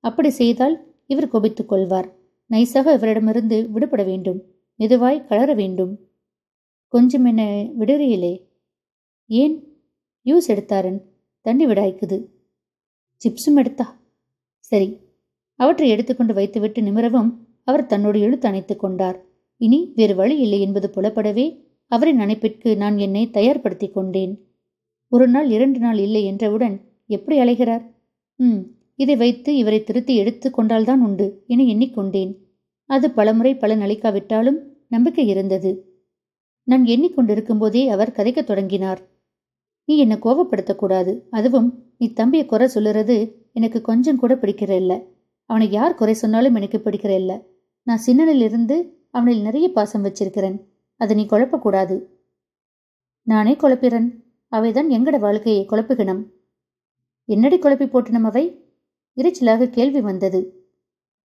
அப்படி செய்தால் இவர் கொபித்துக் கொள்வார். நைஸாக இவரிடமிருந்து விடுபட வேண்டும். மெதுவாய் கலர வேண்டும். கொஞ்சம் என்ன விடுறியிலே? ஏன்? யூஸ் எடுத்தாரன். தண்ணி விடாய்க்குது. சிப்ஸும் எடுத்தா? சரி. அவற்றை எடுத்துக்கொண்டு வைத்துவிட்டு நிமிரவும் அவர் தன்னோடு எழுத்து அணைத்துக் கொண்டார். இனி வேறு வழி இல்லை என்பது புலப்படவே அவரின் அணைப்பிற்கு நான் என்னை தயார்படுத்தி கொண்டேன். ஒரு நாள் இரண்டு நாள் இல்லை என்றவுடன் எப்படி அலைகிறார்? ம் இதை வைத்து இவரை திருத்தி எடுத்து கொண்டால்தான் உண்டு என எண்ணிக்கொண்டேன். அது பலமுறை பலன் அளிக்காவிட்டாலும் நம்பிக்கை இருந்தது. நான் எண்ணிக்கொண்டிருக்கும் போதே அவர் கதைக்கத் தொடங்கினார். நீ என்னை கோபப்படுத்தக்கூடாது அதுவும் நீ தம்பியை குறை சொல்லுறது எனக்கு கொஞ்சம் கூட பிடிக்கிற இல்ல. அவனை யார் குறை சொன்னாலும் எனக்கு பிடிக்கிற இல்ல. நான் சின்னனிலிருந்து அவனில் நிறைய பாசம் வச்சிருக்கிறேன். அதை நீ குழப்பக்கூடாது. நானே குழப்பிறன். அவைதான் எங்கட வாழ்க்கையை குழப்புகினம் என்னடி குழப்பி போட்டினம் அவை? இறைச்சலாக கேள்வி வந்தது.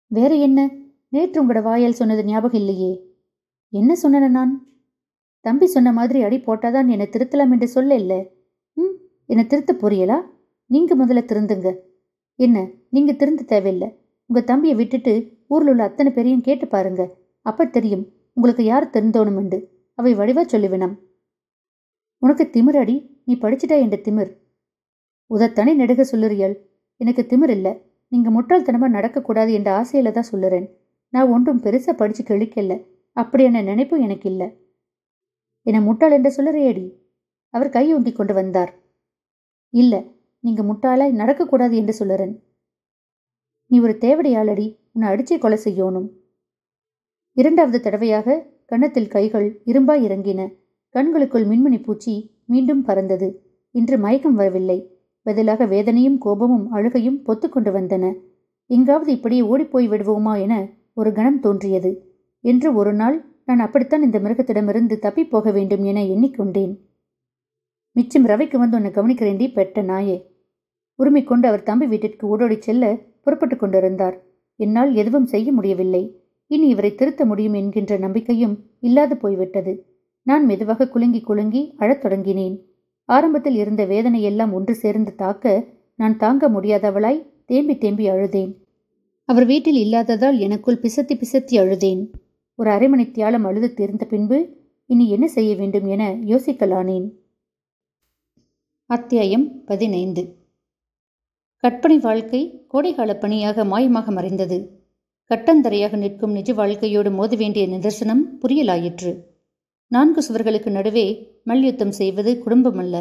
வேற என்ன? நேற்று உங்களோட வாயால் சொன்னது ஞாபகம் இல்லையே. என்ன சொன்னன நான்? தம்பி சொன்ன மாதிரி அடி போட்டாதான் என்னை திருத்தலாம் என்று சொல்ல இல்லை. என்னை திருத்த புரியலா நீங்க முதல்ல திருந்துங்க. என்ன நீங்க திருந்த தேவையில்லை. உங்க தம்பியை விட்டுட்டு ஊர்ல உள்ள அத்தனை பேரையும் கேட்டு பாருங்க. அப்ப தெரியும் உங்களுக்கு யார் தெரிந்தோணுமெண்டு அவை வடிவா சொல்லிவினம். உனக்கு திமிரடி நீ படிச்சிட்டா என்ற திமிர். உதத்தனை நெடுக சொல்லுறியல். எனக்கு திமிர் இல்லை. நீங்க முட்டாள்தனமா நடக்கக்கூடாது என்ற ஆசையில தான் சொல்லுறேன். நான் ஒன்றும் பெருசா படிச்சு கிழிக்கல அப்படியான நினைப்பும் எனக்கு இல்லை. என்னை முட்டாள் என்று சொல்லுறியடி? அவர் கை கொண்டு வந்தார். இல்ல நீங்க முட்டாளாய் நடக்கக்கூடாது என்று சொல்லுறேன். நீ ஒரு தேவடையாளடி உன்னை அடிச்சே கொலை செய்யணும். இரண்டாவது தடவையாக கன்னத்தில் கைகள் இரும்பாய் இறங்கின. கண்களுக்குள் மின்மணி பூச்சி மீண்டும் பறந்தது. இன்று மயக்கம் வரவில்லை. பதிலாக வேதனையும் கோபமும் அழுகையும் பொத்துக்கொண்டு வந்தன. எங்காவது இப்படியே ஓடிப்போய் விடுவோமா என ஒரு கணம் தோன்றியது. என்று ஒரு நாள் நான் அப்படித்தான் இந்த மிருகத்திடமிருந்து தப்பிப்போக போக வேண்டும் என எண்ணிக்கொண்டேன். மிச்சம் ரவைக்கு வந்து உன்னை கவனிக்கிறேண்டி பெட்ட நாயே. உரிமை கொண்டு அவர் தம்பி வீட்டிற்கு ஓடோடி செல்ல புறப்பட்டு கொண்டிருந்தார். என்னால் எதுவும் செய்ய முடியவில்லை. இனி இவரை திருத்த முடியும் என்கின்ற நம்பிக்கையும் இல்லாது போய்விட்டது. நான் மெதுவாக குலுங்கி குலுங்கி அழத் தொடங்கினேன். ஆரம்பத்தில் இருந்த வேதனையெல்லாம் ஒன்று சேர்ந்து தாக்க நான் தாங்க முடியாதவளாய் தேம்பி தேம்பி அழுதேன். அவர் வீட்டில் இல்லாததால் எனக்குள் பிசத்தி பிசத்தி அழுதேன். ஒரு அரை மணி தியாலம் அழுது தீர்ந்த பின்பு இனி என்ன செய்ய வேண்டும் என யோசிக்கலானேன். அத்தியாயம் பதினைந்து. கற்பனை வாழ்க்கை கோடைகால பணியாக மாயமாக மறைந்தது. கட்டந்தரையாக நிற்கும் நிஜ வாழ்க்கையோடு மோத வேண்டிய நிதர்சனம் புரியலாயிற்று. நான்கு சுவர்களுக்கு நடுவே மல்யுத்தம் செய்வது குடும்பமல்ல.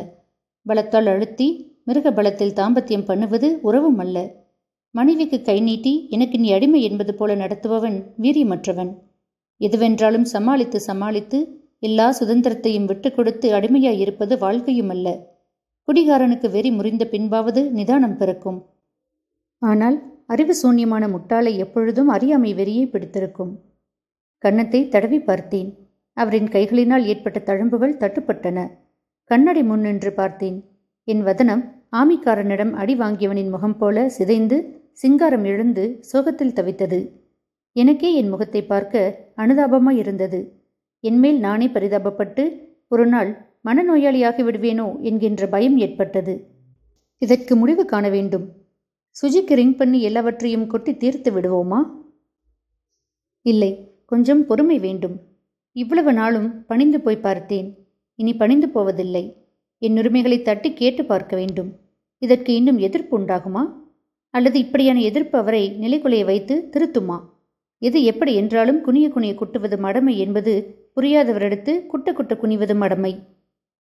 பலத்தால் அழுத்தி மிருக பலத்தில் தாம்பத்தியம் பண்ணுவது உறவும் அல்ல மனைவிக்கு கை நீட்டி எனக்கு நீ அடிமை என்பது போல நடத்துபவன் வீரியமற்றவன். எதுவென்றாலும் சமாளித்து சமாளித்து எல்லா சுதந்திரத்தையும் விட்டு கொடுத்து அடிமையாயிருப்பது வாழ்க்கையும் அல்ல குடிகாரனுக்கு வெறி முறிந்த பின்பாவது நிதானம் பிறக்கும். ஆனால் அறிவு சூன்யமான முட்டாளை எப்பொழுதும் அறியாமை வெறியை பிடித்திருக்கும். கன்னத்தை தடவி பார்த்தேன். அவரின் கைகளினால் ஏற்பட்ட தழும்புகள் தட்டுப்பட்டன. கண்ணடி முன் நின்று பார்த்தேன். என் வதனம் ஆமிக்காரனிடம் அடி வாங்கியவனின் முகம் போல சிதைந்து சிங்காரம் எழுந்து சோகத்தில் தவித்தது. எனக்கே என் முகத்தை பார்க்க அனுதாபமாய் இருந்தது. என்மேல் நானே பரிதாபப்பட்டு ஒரு நாள் மனநோயாளியாகி விடுவேனோ என்கின்ற பயம் ஏற்பட்டது. இதற்கு முடிவு காண வேண்டும். சுஜிக்கு ரிங் பண்ணி எல்லாவற்றையும் கொட்டி தீர்த்து விடுவோமா? இல்லை கொஞ்சம் பொறுமை வேண்டும். இவ்வளவு நாளும் பணிந்து போய் பார்த்தேன். இனி பணிந்து போவதில்லை. என் உரிமைகளை தட்டி கேட்டு பார்க்க வேண்டும். இதற்கு இன்னும் எதிர்ப்பு உண்டாகுமா? அல்லது இப்படியான எதிர்ப்பு அவரை நிலைக்குலைய வைத்து திருத்துமா? எது எப்படி என்றாலும் குனிய குனிய குட்டுவது மடமை என்பது புரியாதவரிடத்து குட்ட குட்ட குனிவது மடமை.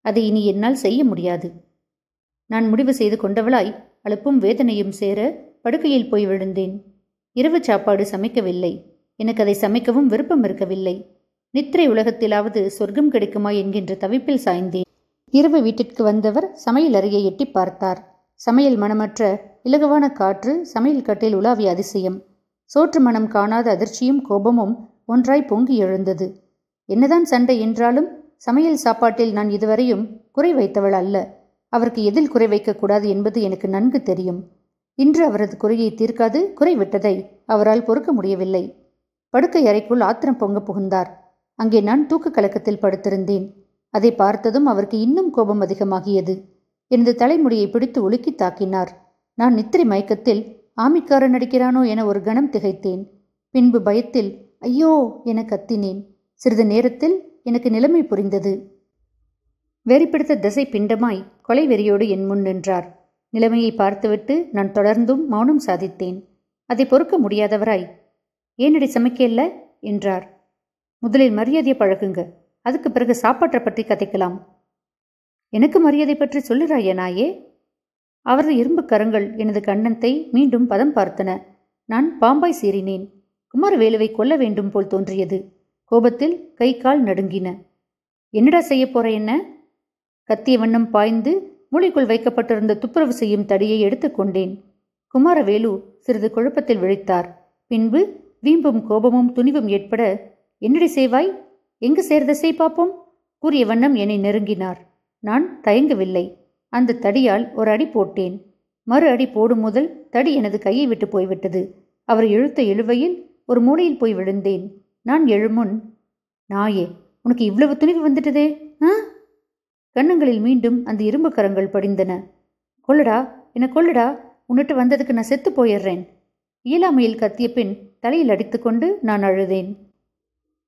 அதை இனி என்னால் செய்ய முடியாது. நான் முடிவு செய்து கொண்டவளாய் அழுப்பும் வேதனையும் சேர படுக்கையில் போய் விழுந்தேன். இரவு சாப்பாடு சமைக்கவில்லை. எனக்கு அதை சமைக்கவும் விருப்பம் இருக்கவில்லை. நித்திரை உலகத்திலாவது சொர்க்கம் கிடைக்குமா என்கின்ற தவிப்பில் சாய்ந்தேன். இரவு வீட்டிற்கு வந்தவர் சமையல் அறையை எட்டி பார்த்தார். சமையல் மனமற்ற இலகுவான காற்று சமையல் கட்டில் உலாவிய அதிசயம். சோற்று மனம் காணாத அதிர்ச்சியும் கோபமும் ஒன்றாய் பொங்கி எழுந்தது. என்னதான் சண்டை என்றாலும் சமையல் சாப்பாட்டில் நான் இதுவரையும் குறை வைத்தவள் அல்ல. அவருக்கு எதில் குறை வைக்கக்கூடாது என்பது எனக்கு நன்கு தெரியும். இன்று அவரது குறையை தீர்க்காது குறைவிட்டதை அவரால் பொறுக்க முடியவில்லை. படுக்கை அறைக்குள் ஆத்திரம் பொங்க புகுந்தார். அங்கே நான் தூக்க கலக்கத்தில் படுத்திருந்தேன். அதை பார்த்ததும் அவருக்கு இன்னும் கோபம் அதிகமாகியது. எனது தலைமுடியை பிடித்து உலுக்கி தாக்கினார். நான் நித்திரை மயக்கத்தில் ஆமிக்காரன் நடிக்கிறானோ என ஒரு கணம் திகைத்தேன். பின்பு பயத்தில் ஐயோ என கத்தினேன். சிறிது நேரத்தில் எனக்கு நிலைமை புரிந்தது. வெறிப்பிடித்த திசை பிண்டமாய் கொலை வெறியோடு என் முன் நின்றார். நிலைமையை பார்த்துவிட்டு நான் தொடர்ந்தும் மௌனம் சாதித்தேன். அதை பொறுக்க முடியாதவராய் ஏனடி சமைக்கல என்றார். முதலில் மரியாதையை பழகுங்க. அதுக்கு பிறகு சாப்பாட்டை பற்றி கதைக்கலாம். எனக்கு மரியாதை பற்றி சொல்லுறாயே நாயே? அவரது இரும்பு கரங்கள் எனது கண்ணத்தை மீண்டும் பதம் பார்த்தன. நான் பாம்பாய் சீறினேன். குமாரவேலுவை கொல்ல வேண்டும் போல் தோன்றியது. கோபத்தில் கை கால் நடுங்கின. என்னடா செய்ய போற என்ன? கத்திய வண்ணம் பாய்ந்து மூளைக்குள் வைக்கப்பட்டிருந்த துப்புரவு செய்யும் தடியை எடுத்துக்கொண்டேன் குமாரவேலு சிறிது குழப்பத்தில் விழித்தார். பின்பு வீம்பும் கோபமும் துணிவும் ஏற்பட என்னடி செய்வாய்? எங்கு சேர்ந்த செய் பார்ப்போம் கூறிய வண்ணம் என்னை நெருங்கினார். நான் தயங்கவில்லை. அந்த தடியால் ஒரு அடி போட்டேன். மறு அடி போடும் முதல் தடி எனது கையை விட்டு போய்விட்டது. அவர் இழுத்த இழுவையில் ஒரு மூலையில் போய் விழுந்தேன். நான் எழுமுன். நாயே உனக்கு இவ்வளவு துணிவு வந்துட்டதே ஆ? கண்ணங்களில் மீண்டும் அந்த இரும்பு கரங்கள் படிந்தன. கொள்ளடா என்ன கொள்ளடா உன்னிட்டு வந்ததுக்கு நான் செத்து போயிடுறேன் இயலாமையில் கத்திய பின் தலையில் அடித்துக்கொண்டு நான் அழுதேன்.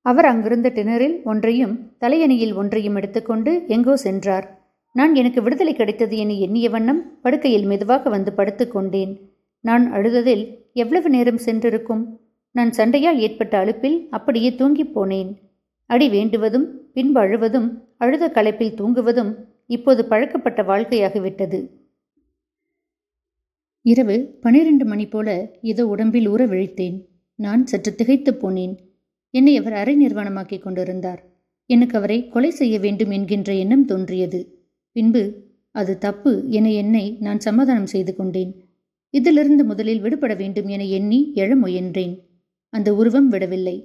அவர் அங்கிருந்த டினரில் ஒன்றையும் தலையணியில் ஒன்றையும் எடுத்துக்கொண்டு எங்கோ சென்றார். நான் எனக்கு விடுதலை கிடைத்தது என எண்ணிய வண்ணம் படுக்கையில் மெதுவாக வந்து படுத்துக்கொண்டேன் நான் அழுததில் எவ்வளவு நேரம் சென்றிருக்கும்? நான் சண்டையால் ஏற்பட்ட அழுப்பில் அப்படியே தூங்கிப் போனேன். அடி வேண்டுவதும் பின்பு அழுவதும் அழுத களைப்பில் தூங்குவதும் இப்போது பழக்கப்பட்ட வாழ்க்கையாகிவிட்டது. இரவு பனிரெண்டு மணி போல ஏதோ உடம்பில் ஊற விழித்தேன். நான் சற்று திகைத்துப் போனேன். என்னை அவர் அரை நிர்வாணமாக்கிக் கொண்டிருந்தார். எனக்கு அவரை கொலை செய்ய வேண்டும் என்கின்ற எண்ணம் தோன்றியது. பின்பு அது தப்பு என என்னை நான் சமாதானம் செய்து கொண்டேன். இதிலிருந்து முதலில் விடுபட வேண்டும் என எண்ணி எழ முயன்றேன். அந்த உருவம் விடவில்லை.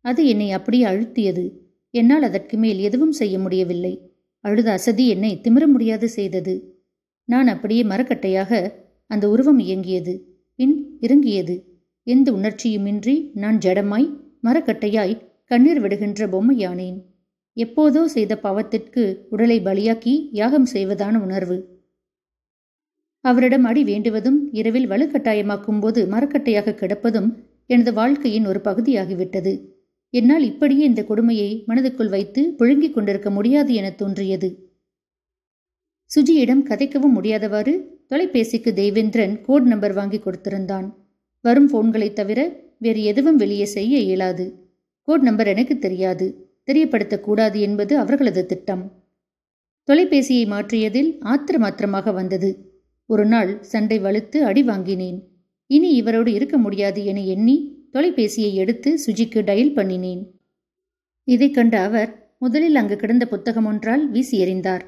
அது என்னை அப்படியே அழுத்தியது. என்னால் அதற்கு மேல் எதுவும் செய்ய முடியவில்லை. அழுத அசதி என்னை திமிர முடியாது செய்தது. நான் அப்படியே மரக்கட்டையாக அந்த உருவம் இயங்கியது. பின் இறங்கியது. எந்த உணர்ச்சியுமின்றி நான் ஜடமாய் மரக்கட்டையாய் கண்ணீர் விடுகின்ற பொம்மையானேன். எப்போதோ செய்த பாவத்திற்கு உடலை பலியாக்கி யாகம் செய்வதான உணர்வு. அவரிடம் அடி வேண்டுவதும் இரவில் வலுக்கட்டாயமாக்கும் போது மரக்கட்டையாக கிடப்பதும் எனது வாழ்க்கையின் ஒரு பகுதியாகிவிட்டது. என்னால் இப்படியே இந்த கொடுமையை மனதுக்குள் வைத்து புழுங்கிக் கொண்டிருக்க முடியாது என தோன்றியது. சுஜியிடம் கதைக்கவும் முடியாதவாறு தொலைபேசிக்கு தேவேந்திரன் கோட் நம்பர் வாங்கி கொடுத்திருந்தான். வரும் போன்களை தவிர வேறு எதுவும் வெளியே செய்ய இயலாது. கோட் நம்பர் எனக்கு தெரியாது. தெரியப்படுத்தக்கூடாது என்பது அவர்களது திட்டம். தொலைபேசியை மாற்றியதில் ஆத்திரமாத்திரமாக வந்தது. ஒரு நாள் சண்டை வலுத்து அடி வாங்கினேன். இனி இவரோடு இருக்க முடியாது என எண்ணி தொலைபேசியை எடுத்து சுஜிக்கு டயல் பண்ணினேன். இதை கண்ட அவர் முதலில் அங்கு கிடந்த புத்தகம் ஒன்றால் வீசி எறிந்தார்.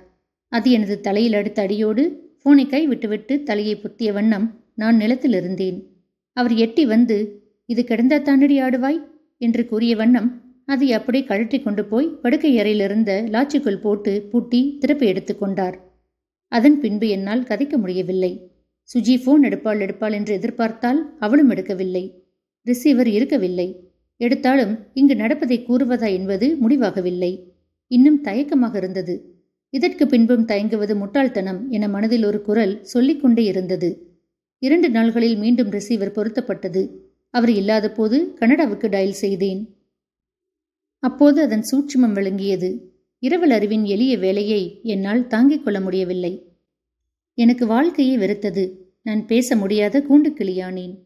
அது எனது தலையில் அடுத்த அடியோடு போனை கை விட்டுவிட்டு தலையை புத்திய வண்ணம் நான் நிலத்தில் இருந்தேன். அவர் எட்டி வந்து இது கிடந்தா தாண்டடி ஆடுவாய்? என்று கூறிய வண்ணம் அதை அப்படியே கழட்டி கொண்டு போய் படுக்கை அறையிலிருந்த லாச்சிக்குள் போட்டு பூட்டி திருப்பி எடுத்துக்கொண்டார் அதன் பின்பு என்னால் கதைக்க முடியவில்லை. சுஜி ஃபோன் எடுப்பாள் எடுப்பாள் என்று எதிர்பார்த்தால் அவளும் எடுக்கவில்லை. ரிசீவர் இருக்கவில்லை. எடுத்தாலும் இங்கு நடப்பதை கூறுவதா என்பது முடிவாகவில்லை. இன்னும் தயக்கமாக இருந்தது. இதற்கு பின்பும் தயங்குவது முட்டாள்தனம் என மனதில் ஒரு குரல் சொல்லிக்கொண்டே இருந்தது. இரண்டு நாள்களில் மீண்டும் ரிசீவர் பொருத்தப்பட்டது. அவர் இல்லாத போது கனடாவுக்கு டயல் செய்தேன். அப்போது அதன் சூட்சுமம் விளங்கியது. இரவல் அறிவின் எளிய வேலையை என்னால் தாங்கிக் கொள்ள முடியவில்லை. எனக்கு வாழ்க்கையே வெறுத்தது. நான் பேச முடியாத கூண்டு கிளியானேன்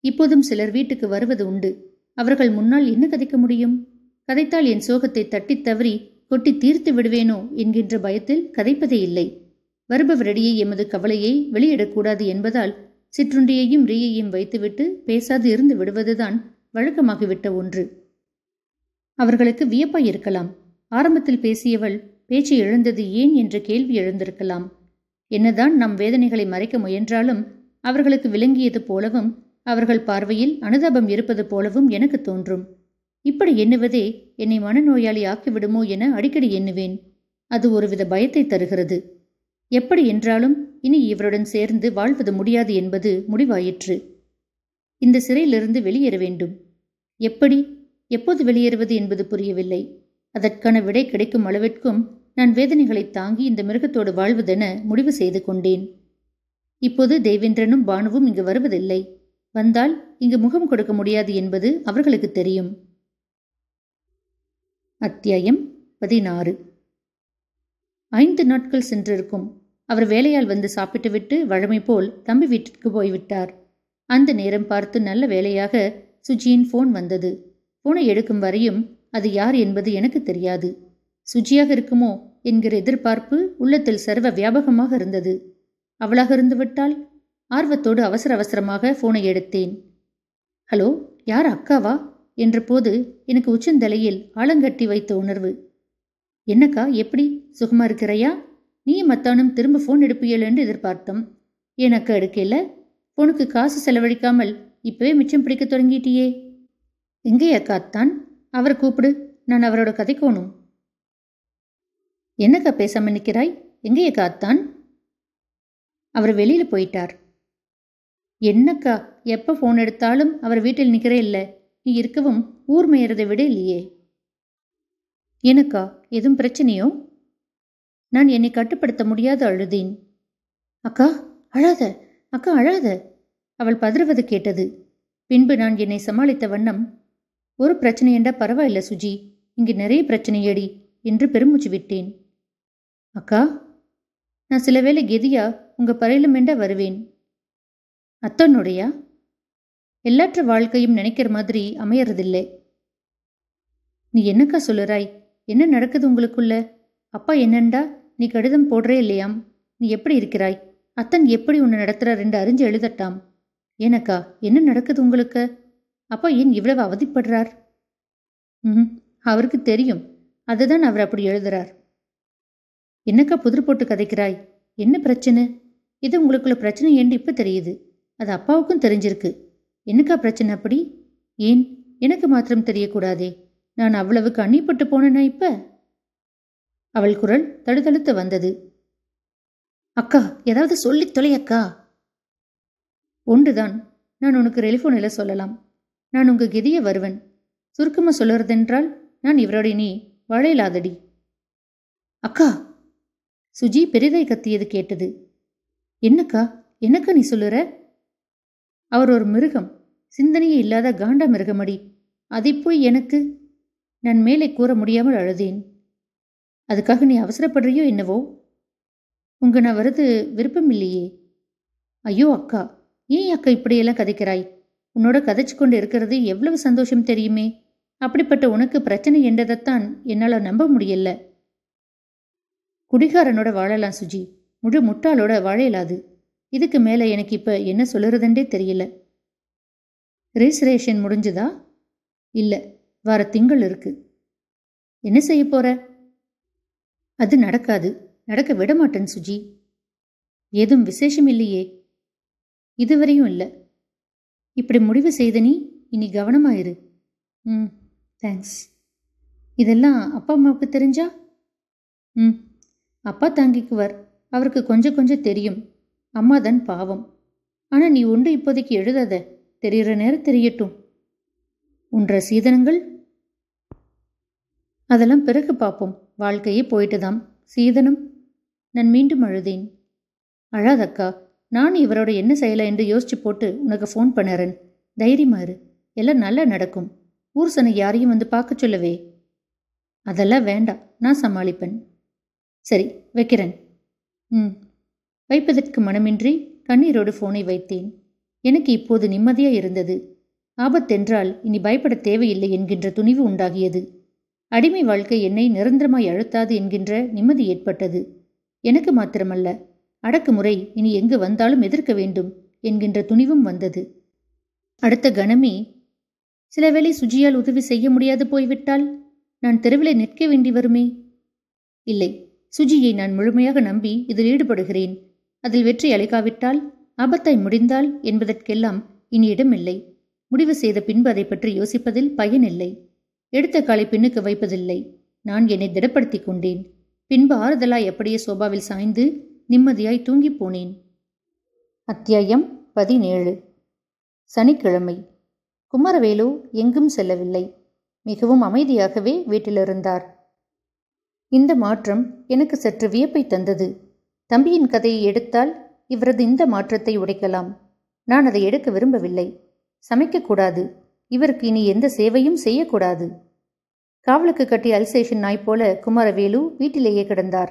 இப்போதும் சிலர் வீட்டுக்கு வருவது உண்டு. அவர்கள் முன்னால் என்ன கதைக்க முடியும்? கதைத்தால் என் சோகத்தை தட்டித் தவறி கொட்டி தீர்த்து விடுவேனோ என்கின்ற பயத்தில் கதைப்பதே இல்லை. வருபவரிடையே எமது கவலையை வெளியிடக்கூடாது என்பதால் சிற்றுண்டியையும் ரீயையும் வைத்துவிட்டு பேசாது இருந்து விடுவதுதான் வழக்கமாகிவிட்ட ஒன்று. அவர்களுக்கு வியப்பாய் இருக்கலாம். ஆரம்பத்தில் பேசியவள் பேச்சு எழுந்தது ஏன்? என்ற கேள்வி எழுந்திருக்கலாம். என்னதான் நம் வேதனைகளை மறைக்க முயன்றாலும் அவர்களுக்கு விளங்கியது போலவும் அவர்கள் பார்வையில் அனுதாபம் இருப்பது போலவும் எனக்கு தோன்றும். இப்படி எண்ணுவதே என்னை மனநோயாளி ஆக்கிவிடுமோ என அடிக்கடி எண்ணுவேன். அது ஒருவித பயத்தை தருகிறது. எப்படி என்றாலும் இனி இவருடன் சேர்ந்து வாழ்வது முடியாது என்பது முடிவாயிற்று. இந்த சிறையிலிருந்து வெளியேற வேண்டும். எப்படி? எப்போது வெளியேறுவது என்பது புரியவில்லை. அதற்கான விடை கிடைக்கும் அளவிற்கும் நான் வேதனைகளை தாங்கி இந்த மிருகத்தோடு வாழ்வதென முடிவு செய்து கொண்டேன். இப்போது தேவேந்திரனும் பானுவும் இங்கு வருவதில்லை. வந்தால் இங்கு முகம் கொடுக்க முடியாது என்பது அவர்களுக்கு தெரியும். அத்தியாயம் பதினாறு. ஐந்து நாட்கள் சென்றிருக்கும். அவர் வேலையால் வந்து சாப்பிட்டுவிட்டு வழமை போல் தம்பி வீட்டிற்கு போய்விட்டார். அந்த நேரம் பார்த்து நல்ல வேலையாக சுஜியின் ஃபோன் வந்தது. ஃபோனை எடுக்கும் வரையும் அது யார் என்பது எனக்கு தெரியாது. சுஜியாக இருக்குமோ என்கிற எதிர்பார்ப்பு உள்ளத்தில் சர்வ வியாபகமாக இருந்தது. அவளாக இருந்துவிட்டால் ஆர்வத்தோடு அவசர அவசரமாக ஃபோனை எடுத்தேன். ஹலோ யார் அக்காவா? என்ற போது எனக்கு உச்சந்தலையில் ஆழங்கட்டி வைத்த உணர்வு. என்னக்கா எப்படி? சுகமா இருக்கிறையா? நீயும் மத்தானும் திரும்ப ஃபோன் எடுப்பியல் என்று எதிர்பார்த்தோம். எனக்கு எடுக்கல? ஃபோனுக்கு காசு செலவழிக்காமல் இப்பவே மிச்சம் பிடிக்க தொடங்கிட்டியே. எங்கேயா காத்தான் அவரை கூப்பிடு. நான் அவரோட கதைக்கோணும் என்னக்கா பேசாம நிற்கிறாய் எங்கேயே காத்தான்? அவர் வெளியில போயிட்டார். என்னக்கா எப்போ ஃபோன் எடுத்தாலும் அவர் வீட்டில் நிற்கிறே இல்லை. நீ இருக்கவும் ஊர் மேயறதை விட இல்லையே. எனக்கா எதுவும் பிரச்சனையோ? நான் என்னை கட்டுப்படுத்த முடியாத அழுதேன். அக்கா அழாத. அக்கா அழாத. அவள் பதறுவது கேட்டது. பின்பு நான் என்னை சமாளித்த வண்ணம் ஒரு பிரச்சனை என்றா பரவாயில்ல சுஜி. இங்கு நிறைய பிரச்சனையடி என்று பெருமூச்சு விட்டேன். அக்கா நான் சில வேளை கெதியா உங்க பறையிலும் என்றா வருவேன். அத்தனுடையா? எல்லாற்ற வாழ்க்கையும் நினைக்கிற மாதிரி அமையறதில்லை. நீ என்னக்கா சொல்லுறாய்? என்ன நடக்குது உங்களுக்குள்ள? அப்பா என்னண்டா? நீ கடிதம் போடுறே இல்லையாம்? நீ எப்படி இருக்கிறாய்? அத்தன் எப்படி உன்னை நடத்துறார் ரெண்டு அறிஞ்சு எழுதட்டாம். ஏனக்கா என்ன நடக்குது உங்களுக்கு? அப்பா ஏன் இவ்வளவு அவதிப்படுறார்? ம் அவருக்கு தெரியும். அதுதான் அவர் அப்படி எழுதுறார். என்னக்கா புதிர் போட்டு கதைக்கிறாய்? என்ன பிரச்சனை? இது உங்களுக்குள்ள பிரச்சனை ஏண்டு இப்ப தெரியுது? அது அப்பாவுக்கும் தெரிஞ்சிருக்கு. என்னக்கா பிரச்சனை அப்படி? ஏன்? எனக்கு மாத்திரம் தெரியக்கூடாதே. நான் அவ்வளவுக்கு அன்னிப்பட்டு போனேனா இப்ப? அவள் குரல் தடுதழுத்து வந்தது. அக்கா ஏதாவது சொல்லி தொலை அக்கா. ஒன்றுதான். நான் உனக்கு டெலிஃபோனில் சொல்லலாம். நான் உங்க கெதிய வருவன். சுருக்கமாக சொல்லுறதென்றால் நான் இவரோட நீ வளையலாதடி. அக்கா சுஜி பெரிதாய் கத்தியது கேட்டது. என்னக்கா என்னக்கா நீ சொல்லுற? அவர் ஒரு மிருகம் சிந்தனையே இல்லாத காண்டா மிருகமடி. அதை போய் எனக்கு நான் மேலே கூற முடியாமல் அழுதேன். அதுக்காக நீ அவசரப்படுறியோ என்னவோ? உங்க நான் வருது விருப்பம் இல்லையே. ஐயோ அக்கா ஏன் அக்கா இப்படியெல்லாம் கதைக்கிறாய்? உன்னோட கதைச்சு கொண்டு இருக்கிறது எவ்வளவு சந்தோஷம் தெரியுமே? அப்படிப்பட்ட உனக்கு பிரச்சனை என்றதைத்தான் என்னால் நம்ப முடியல. குடிகாரனோட வாழலாம் சுஜி? முழு முட்டாளோட வாழையலாது இதுக்கு மேலே எனக்கு இப்போ என்ன சொல்லுறதுன்றே தெரியல. ரிஜிஸ்ட்ரேஷன் முடிஞ்சுதா? இல்லை வர திங்கள் இருக்கு. என்ன செய்ய போற? அது நடக்காது. நடக்க விட மாட்டேன் சுஜி. ஏதும் விசேஷம் இல்லையே. இதுவரையும் இல்லை. இப்படி முடிவு செய்த நீ இனி கவனமாயிரு ம் தேங்க்ஸ். இதெல்லாம் அப்பா அம்மாவுக்கு தெரிஞ்சா? ம். அப்பா தாங்கிக்குவார். அவருக்கு கொஞ்சம் கொஞ்சம் தெரியும். அம்மாதான் பாவம். ஆனா நீ ஒன்று இப்போதைக்கு எழுதாத. தெரிகிற நேரம் தெரியட்டும். உன்ற சீதனங்கள் அதெல்லாம் பிறகு பார்ப்போம். வாழ்க்கையே போயிட்டுதாம். சீதனம் நான் மீண்டும் அழுதேன். அழாதக்கா நான் இவரோட என்ன செய்யலை என்று யோசிச்சு போட்டு உனக்கு ஃபோன் பண்ணுறேன். தைரியமா எல்லாம் நல்லா நடக்கும். ஊர் சனை யாரையும் வந்து பார்க்க சொல்லவே. அதெல்லாம் வேண்டாம். நான் சமாளிப்பேன். சரி வைக்கிறேன். ம். வைப்பதற்கு மனமின்றி கண்ணீரோடு ஃபோனை வைத்தேன். எனக்கு இப்போது நிம்மதியாக இருந்தது. ஆபத்தென்றால் இனி பயப்பட தேவையில்லை என்கின்ற துணிவு உண்டாகியது. அடிமை வாழ்க்கை என்னை நிரந்தரமாய் அழுத்தாது என்கின்ற நிம்மதி ஏற்பட்டது. எனக்கு மாத்திரமல்ல அடக்குமுறை இனி எங்கு வந்தாலும் எதிர்க்க வேண்டும் என்கின்ற துணிவும் வந்தது. அடுத்த கணமே சில வேளை சுஜியால் உதவி செய்ய முடியாது போய்விட்டால் நான் தெருவில் நிற்க வேண்டி வருமே? இல்லை சுஜியை நான் முழுமையாக நம்பி இதில் ஈடுபடுகிறேன். அதில் வெற்றி அளிக்காவிட்டால் ஆபத்தாய் முடிந்தால் என்பதற்கெல்லாம் இனி இடமில்லை. முடிவு செய்த பின்பு அதை பற்றி யோசிப்பதில் பயனில்லை எடுத்த காலை பின்னுக்கு வைப்பதில்லை. நான் என்னை திடப்படுத்திக் கொண்டேன். பின்பு ஆறுதலாய் அப்படியே சோபாவில் சாய்ந்து நிம்மதியாய் தூங்கிப் போனேன். அத்தியாயம் பதினேழு. சனிக்கிழமை. குமரவேலு எங்கும் செல்லவில்லை. மிகவும் அமைதியாகவே வீட்டிலிருந்தார். இந்த மாற்றம் எனக்கு சற்று வியப்பை தந்தது. தம்பியின் கதையை எடுத்தால் இவரது இந்த மாற்றத்தை உடைக்கலாம். நான் அதை எடுக்க விரும்பவில்லை. சமைக்கக்கூடாது இவருக்கு இனி எந்த சேவையும் செய்யக்கூடாது. காவலுக்கு கட்டிய அல்சேஷன் நாய் போல குமாரவேலு வீட்டிலேயே கிடந்தார்.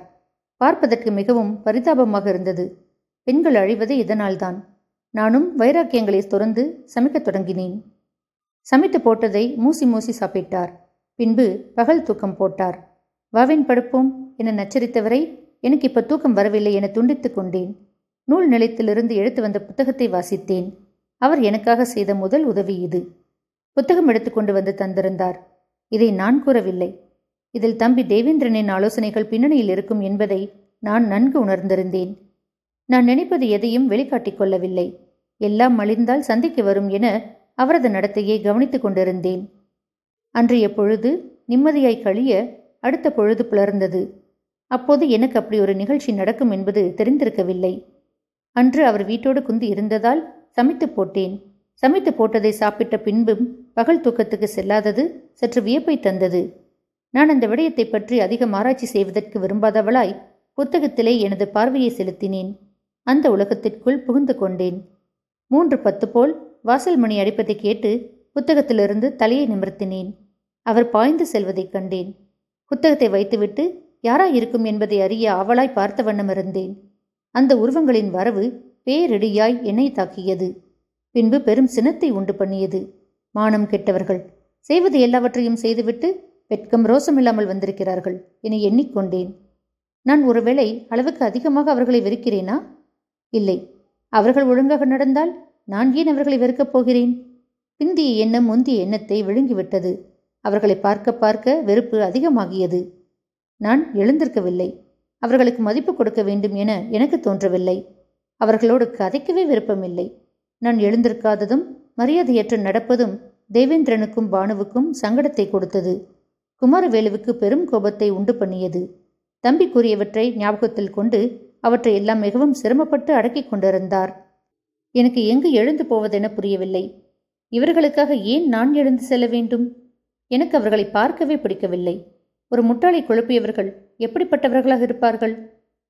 பார்ப்பதற்கு மிகவும் பரிதாபமாக இருந்தது. பெண்கள் அழிவது இதனால்தான். நானும் வைராக்கியங்களை துறந்து சமைக்கத் தொடங்கினேன். சமைத்து போட்டதை மூசி மூசி சாப்பிட்டார். பின்பு பகல் தூக்கம் போட்டார். வாவின் படுப்போம் என நச்சரித்தவரை எனக்கு இப்ப தூக்கம் வரவில்லை என துண்டித்துக் கொண்டேன். நூல் நிலையத்திலிருந்து எடுத்து வந்த புத்தகத்தை வாசித்தேன். அவர் எனக்காக செய்த முதல் உதவி இது. புத்தகம் எடுத்துக்கொண்டு வந்து தந்திருந்தார். இதை நான் கூறவில்லை. இதில் தம்பி தேவேந்திரனின் ஆலோசனைகள் பின்னணியில் இருக்கும் என்பதை நான் நன்கு உணர்ந்திருந்தேன். நான் நினைப்பது எதையும் வெளிக்காட்டிக் கொள்ளவில்லை. எல்லாம் மலிந்தால் சந்திக்க வரும் என அவரது நடத்தையை கவனித்துக் கொண்டிருந்தேன். அன்றைய பொழுது நிம்மதியாய் கழிய அடுத்த பொழுது புலர்ந்தது. அப்போது எனக்கு அப்படி ஒரு நிகழ்ச்சி நடக்கும் என்பது தெரிந்திருக்கவில்லை. அன்று அவர் வீட்டோடு குந்தி இருந்ததால் சமைத்து போட்டேன். சமைத்து போட்டதை சாப்பிட்ட பின்பும் பகல் தூக்கத்துக்கு செல்லாதது சற்று வியப்பை தந்தது. நான் அந்த விடயத்தை பற்றி அதிகம் ஆராய்ச்சி செய்வதற்கு விரும்பாதவளாய் புத்தகத்திலே எனது பார்வையை செலுத்தினேன். அந்த உலகத்திற்குள் புகுந்து கொண்டேன். மூன்று பத்து போல் வாசல் மணி அடிப்பதை கேட்டு புத்தகத்திலிருந்து தலையை நிமிர்த்தினேன். அவர் பாய்ந்து செல்வதைக் கண்டேன். புத்தகத்தை வைத்துவிட்டு யாராயிருக்கும் என்பதை அறிய அவளாய் பார்த்த வண்ணமிருந்தேன் அந்த உருவங்களின் வரவு பேரிடியாய் என்னை தாக்கியது. பின்பு பெரும் சினத்தை உண்டு பண்ணியது. மானம் கெட்டவர்கள். செய்வது எல்லாவற்றையும் செய்துவிட்டு வெட்கம் ரோசமில்லாமல் வந்திருக்கிறார்கள் என எண்ணிக்கொண்டேன். நான் ஒருவேளை அளவுக்கு அதிகமாக அவர்களை வெறுக்கிறேனா? இல்லை. அவர்கள் ஒழுங்காக நடந்தால் நான் ஏன் அவர்களை வெறுக்கப் போகிறேன்? பிந்திய எண்ணம் முந்திய எண்ணத்தை விழுங்கிவிட்டது. அவர்களை பார்க்க பார்க்க வெறுப்பு அதிகமாகியது. நான் எழுந்திருக்கவில்லை. அவர்களுக்கு மதிப்பு கொடுக்க வேண்டும் என எனக்கு தோன்றவில்லை. அவர்களோடு கதைக்கவே விருப்பமில்லை. நான் எழுந்திருக்காததும் மரியாதையற்று நடப்பதும் தேவேந்திரனுக்கும் பானுவுக்கும் சங்கடத்தை கொடுத்தது. குமாரவேலுவுக்கு பெரும் கோபத்தை உண்டு பண்ணியது. தம்பி கூறியவற்றை ஞாபகத்தில் கொண்டு அவற்றை எல்லாம் மிகவும் சிரமப்பட்டு அடக்கிக் கொண்டிருந்தார். எனக்கு எங்கு எழுந்து போவதென புரியவில்லை. இவர்களுக்காக ஏன் நான் எழுந்து செல்ல வேண்டும்? எனக்கு அவர்களை பார்க்கவே பிடிக்கவில்லை. ஒரு முட்டாளை குழப்பியவர்கள் எப்படிப்பட்டவர்களாக இருப்பார்கள்?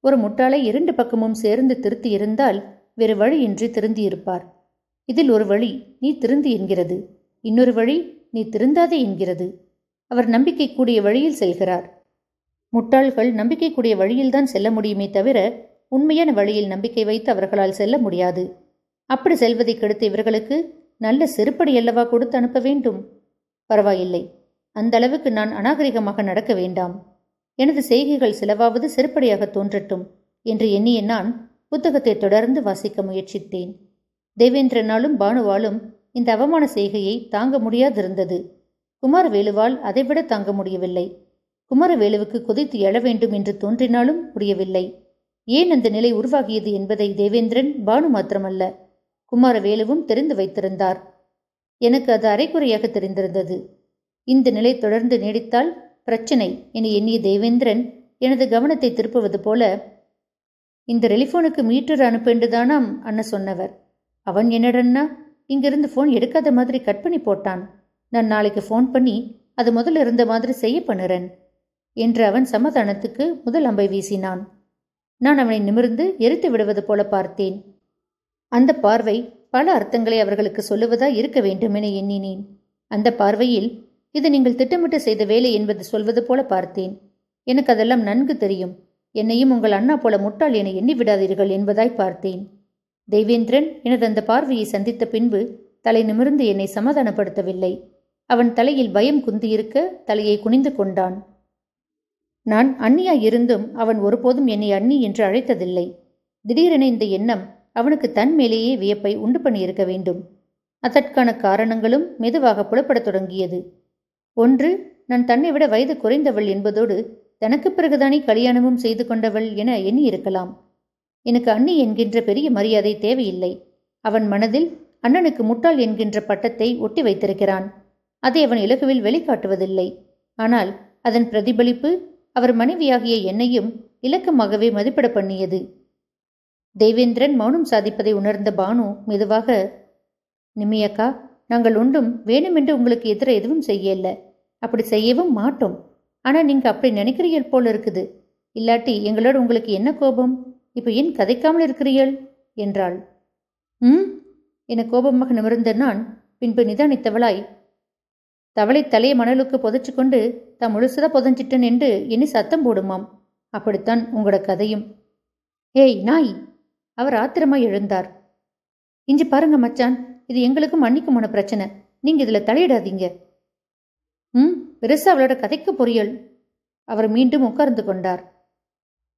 ஒரு முட்டாளை இரண்டு பக்கமும் சேர்ந்து திருத்தி இருந்தால் வேறு வழியின்றி திருந்தியிருப்பார் இதில் ஒரு வழி நீ திருந்து என்கிறது. இன்னொரு வழி நீ திருந்தாதே என்கிறது. அவர் நம்பிக்கை கூடிய வழியில் செல்கிறார். முட்டாள்கள் நம்பிக்கை கூடிய வழியில்தான் செல்ல முடியுமே தவிர உண்மையான வழியில் நம்பிக்கை வைத்து அவர்களால் செல்ல முடியாது. அப்படி செல்வதை கெடுத்த இவர்களுக்கு நல்ல செருப்படி அல்லவா கொடுத்து அனுப்ப வேண்டும்? பரவாயில்லை. அந்த அளவுக்கு நான் அநாகரிகமாக நடக்க வேண்டாம். எனது செய்கைகள் சிலவாவது செருப்படியாக தோன்றட்டும் என்று எண்ணிய நான் புத்தகத்தை தொடர்ந்து வாசிக்க முயற்சித்தேன். தேவேந்திரனாலும் பானுவாலும் இந்த அவமான செய்கையை தாங்க முடியாதிருந்தது. குமாரவேலுவால் அதைவிட தாங்க முடியவில்லை. குமாரவேலுவுக்கு கொதித்து எழ வேண்டும் என்று தோன்றினாலும் முடியவில்லை. ஏன் அந்த நிலை உருவாகியது என்பதை தேவேந்திரன் பானு மாத்திரமல்ல. குமாரவேலுவும் தெரிந்து வைத்திருந்தார். எனக்கு அது அரைக்குறையாக தெரிந்திருந்தது. இந்த நிலை தொடர்ந்து நீடித்தால் பிரச்சனை என எண்ணிய தேவேந்திரன் எனது கவனத்தை திருப்புவது போல இந்த டெலிஃபோனுக்கு மீட்டர் அனுப்பேண்டுதானாம் அண்ண சொன்னவர். அவன் என்னடன்னா இங்கிருந்து ஃபோன் எடுக்காத மாதிரி கட் பண்ணி போட்டான். நான் நாளைக்கு ஃபோன் பண்ணி அது முதல்ல இருந்த மாதிரி செய்ய பண்ணுறேன் என்று அவன் சமாதானத்துக்கு முதல் அம்பை வீசினான். நான் அவனை நிமிர்ந்து எரித்து விடுவது போல பார்த்தேன். அந்த பார்வை பல அர்த்தங்களை அவர்களுக்கு சொல்லுவதா இருக்க வேண்டும் என எண்ணினேன். அந்த பார்வையில் இது நீங்கள் திட்டமிட்டு செய்த வேலை என்பது சொல்வது போல பார்த்தேன். எனக்கு அதெல்லாம் நன்கு தெரியும். என்னையும் உங்கள் அண்ணா போல முட்டாள் என எண்ணி விடாதீர்கள் என்பதாய் பார்த்தேன். தெய்வேந்திரன் எனது அந்த பார்வையை சந்தித்த பின்பு தலை நிமிர்ந்து என்னை சமாதானப்படுத்தவில்லை. அவன் தலையில் பயம் குந்தியிருக்க தலையை குனிந்து கொண்டான். நான் அண்ணியாய் இருந்தும் அவன் ஒருபோதும் என்னை அண்ணி என்று அழைத்ததில்லை. திடீரென இந்த எண்ணம் அவனுக்கு தன் மேலேயே வியப்பை உண்டு பண்ணியிருக்க வேண்டும். அதற்கான காரணங்களும் மெதுவாக புலப்படத் தொடங்கியது. ஒன்று நான் தன்னை விட வயது குறைந்தவள் என்பதோடு தனக்கு பிறகுதானே கல்யாணமும் செய்து கொண்டவள் என எண்ணி இருக்கலாம் எனக்கு அண்ணி என்கின்ற பெரிய மரியாதை தேவையில்லை. அவன் மனதில் அண்ணனுக்கு முட்டாள் என்கின்ற பட்டத்தை ஒட்டி வைத்திருக்கிறான். அதை அவன் இலகுவில் வெளிக்காட்டுவதில்லை. ஆனால் அதன் பிரதிபலிப்பு அவர் மனைவியாகிய என்னையும் இலக்கமாகவே மதிப்பிட பண்ணியது. தேவேந்திரன் மௌனம் சாதிப்பதை உணர்ந்த பானு மெதுவாக நிம்மியக்கா நாங்கள் ஒன்றும் வேணுமென்று உங்களுக்கு எதிர எதுவும் செய்யல. அப்படி செய்யவும் மாட்டோம். ஆனால் நீங்கள் அப்படி நினைக்கிறீர்கள் போல இருக்குது. இல்லாட்டி எங்களோட உங்களுக்கு என்ன கோபம்? இப்போ ஏன் கதைக்காமல் இருக்கிறீர்கள்? என்றாள். ம்? என கோபமாக நிமிர்ந்த நான் பின்பு நிதானித்தவளாய் தவளை தலையை மணலுக்கு புதைச்சு கொண்டு தான் முழுசதா புதஞ்சிட்டன் என்று எண்ணி சத்தம் போடுமாம். அப்படித்தான் உங்களோட கதையும். ஏய் நாய்! அவர் ஆத்திரமா எழுந்தார். இஞ்சி பாருங்க மச்சான் இது எங்களுக்கும் மன்னிக்குமான பிரச்சனை. நீங்க இதுல தலையிடாதீங்க. ம் பெருசா அவளோட கதைக்கு பொரியல். அவர் மீண்டும் உட்கார்ந்து கொண்டார்.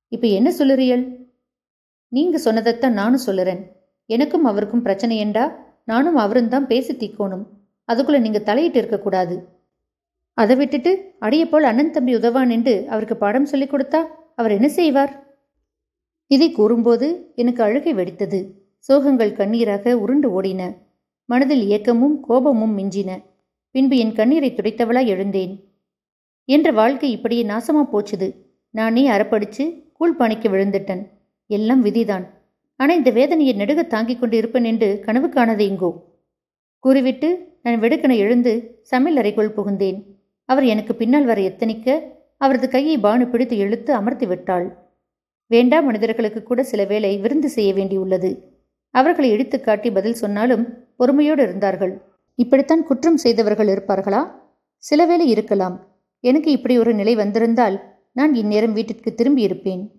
இப்ப என்ன சொல்லுறியல்? நீங்க சொன்னதைத்தான் நானும் சொல்லுறேன். எனக்கும் அவருக்கும் பிரச்சனை என்றா நானும் அவரும் தான் பேசி தீக்கோணும். அதுக்குள்ள நீங்க தலையிட்டு இருக்கக்கூடாது அதை விட்டுட்டு அடிய போல் அண்ணன் தம்பி உதவான் என்று அவருக்கு பாடம் சொல்லிக் கொடுத்தா அவர் என்ன செய்வார்? இதை கூறும்போது எனக்கு அழுகை வெடித்தது. சோகங்கள் கண்ணீராக உருண்டு ஓடின. மனதில் இயக்கமும் கோபமும் மிஞ்சின. பின்பு என் கண்ணீரை துடைத்தவளாய் எழுந்தேன். என்ற வாழ்க்கை இப்படியே நாசமா போச்சுது. நானே அறப்படிச்சு கூழ் பணிக்கு விழுந்துட்டன். எல்லாம் விதிதான். ஆனா இந்த வேதனையை நெடுக தாங்கிக் கொண்டு இருப்பேன் என்று கனவு காணது இங்கோ. கூறிவிட்டு நான் வெடுக்கனை எழுந்து சமையல் அறைக்குள் புகுந்தேன். அவர் எனக்கு பின்னால் வர எத்தனிக்க அவரது கையை பானு பிடித்து இழுத்து அமர்த்தி விட்டாள். வேண்டா மனிதர்களுக்கு கூட சில வேளை விருந்து செய்ய வேண்டியுள்ளது. அவர்களை இடித்து காட்டி பதில் சொன்னாலும் பொறுமையோடு இருந்தார்கள். இப்படித்தான் குற்றம் செய்தவர்கள் இருப்பார்களா? சில வேளை இருக்கலாம். எனக்கு இப்படி ஒரு நிலை வந்திருந்தால் நான் இந்நேரம் வீட்டிற்கு திரும்பியிருப்பேன்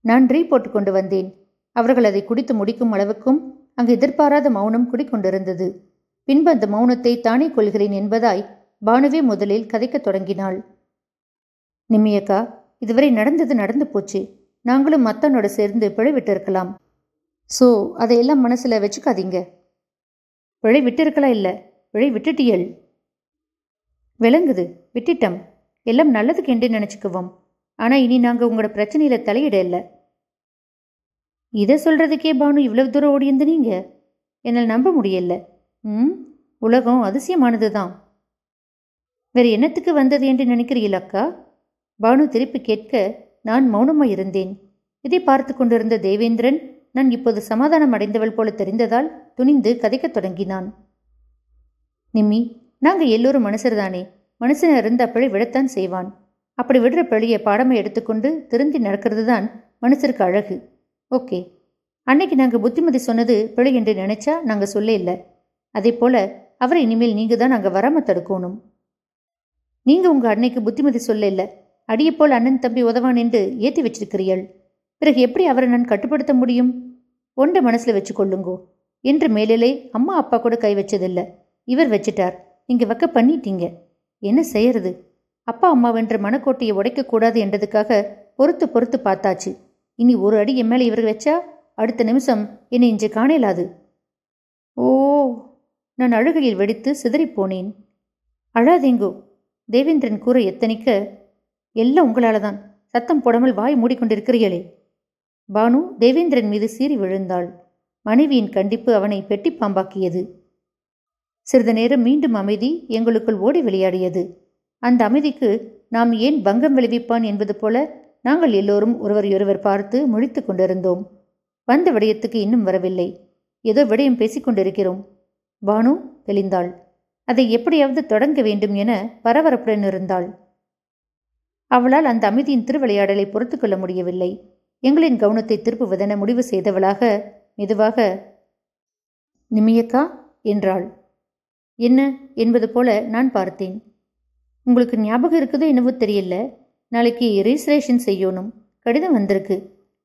நான் ரீ போட்டு கொண்டு வந்தேன். அவர்கள் அதை குடித்து முடிக்கும் அளவுக்கும் அங்கு எதிர்பாராத மௌனம் குடிக்கொண்டிருந்தது. பின்பு அந்த மௌனத்தை தானே கொள்கிறேன் என்பதாய் பானுவே முதலில் கதைக்கத் தொடங்கினாள். நிம்மியக்கா இதுவரை நடந்தது நடந்து போச்சு. நாங்களும் மத்தனோட சேர்ந்து பிழை விட்டிருக்கலாம் ஸோ அதையெல்லாம் மனசில் வச்சுக்காதீங்க. பிழை விட்டிருக்கலாம் இல்லை? பிழை விட்டுட்டியல் விளங்குது. விட்டுட்டம். எல்லாம் நல்லதுக்கு என்று நினச்சிக்குவோம். ஆனால் இனி நாங்கள் உங்களோட பிரச்சனையில் தலையிட இல்லை. இதை சொல்கிறதுக்கே பானு இவ்வளவு தூரம் ஓடியந்து நீங்கள் என்னால் நம்ப முடியல. ம்? உலகம் அதிசயமானது தான் வேறு என்னத்துக்கு வந்தது என்று நினைக்கிறீங்களா அக்கா? பானு திருப்பி கேட்க நான் மௌனமாய் இருந்தேன். இதை பார்த்து கொண்டிருந்த தேவேந்திரன் நான் இப்போது சமாதானம் அடைந்தவள் போல தெரிந்ததால் துணிந்து கதைக்கத் தொடங்கினான். நிம்மி நாங்கள் எல்லோரும் மனுஷர்தானே. மனுஷன் இருந்த பிழை விடத்தான் செய்வான். அப்படி விடுற பிழையை பாடமை எடுத்துக்கொண்டு திருந்தி நடக்கிறது தான் மனுஷருக்கு அழகு. ஓகே. அன்னைக்கு நாங்கள் புத்திமதி சொன்னது பிழை என்று நினைச்சா நாங்கள் சொல்ல இல்லை. அதே போல அவரை இனிமேல் நீங்க தான் நாங்கள் வராம தடுக்கணும். நீங்க உங்க அன்னைக்கு புத்திமதி சொல்ல இல்லை. அடியப்போல் அண்ணன் தம்பி உதவான் என்று ஏற்றி வச்சிருக்கிறீள் பிறகு எப்படி அவரை நான் கட்டுப்படுத்த முடியும்? ஒன்றை மனசில் வச்சு கொள்ளுங்கோ என்று மேலிலே அம்மா அப்பா கூட கை வச்சதில்லை. இவர் வச்சிட்டார். நீங்கள் வக்க பண்ணிட்டீங்க. என்ன செய்யறது? அப்பா அம்மாவென்ற மனக்கோட்டையை உடைக்கக்கூடாது என்றதுக்காக பொறுத்து பொறுத்து பார்த்தாச்சு. இனி ஒரு அடி என் மேலே இவர் வச்சா அடுத்த நிமிஷம் என்னை இன்று காணலாது. ஓ நான் அழுகையில் வெடித்து சிதறிப்போனேன் அழாதீங்கோ. தேவேந்திரன் கூற எத்தனிக்க எல்லாம் உங்களால தான் சத்தம் போடாமல் வாய் மூடிக்கொண்டிருக்கிறீர்களே. பானு தேவேந்திரன் மீது சீறி விழுந்தாள். மனைவியின் கண்டிப்பு அவனை பெட்டி பாம்பாக்கியது. சிறிது நேரம் மீண்டும் அமைதி எங்களுக்குள் ஓடி விளையாடியது. அந்த அமைதிக்கு நாம் ஏன் பங்கம் விளைவிப்பான் என்பது போல நாங்கள் எல்லோரும் ஒருவரையொருவர் பார்த்து முழித்து கொண்டிருந்தோம். வந்த விடயத்துக்கு இன்னும் வரவில்லை. ஏதோ விடயம் பேசிக்கொண்டிருக்கிறோம் பானு தெளிந்தாள். அதை எப்படியாவது தொடங்க வேண்டும் என பரபரப்புடன் இருந்தாள். அவளால் அந்த அமைதியின் திருவிளையாடலை பொறுத்து கொள்ள முடியவில்லை. எங்களின் கவனத்தை திருப்புவதென முடிவு செய்தவளாக மெதுவாக நிமியக்கா என்றாள். என்ன? என்பது போல நான் பார்த்தேன். உங்களுக்கு ஞாபகம் இருக்குதோ என்னவோ தெரியல. நாளைக்கு ரிஜிஸ்ட்ரேஷன் செய்யணும். கடிதம் வந்திருக்கு.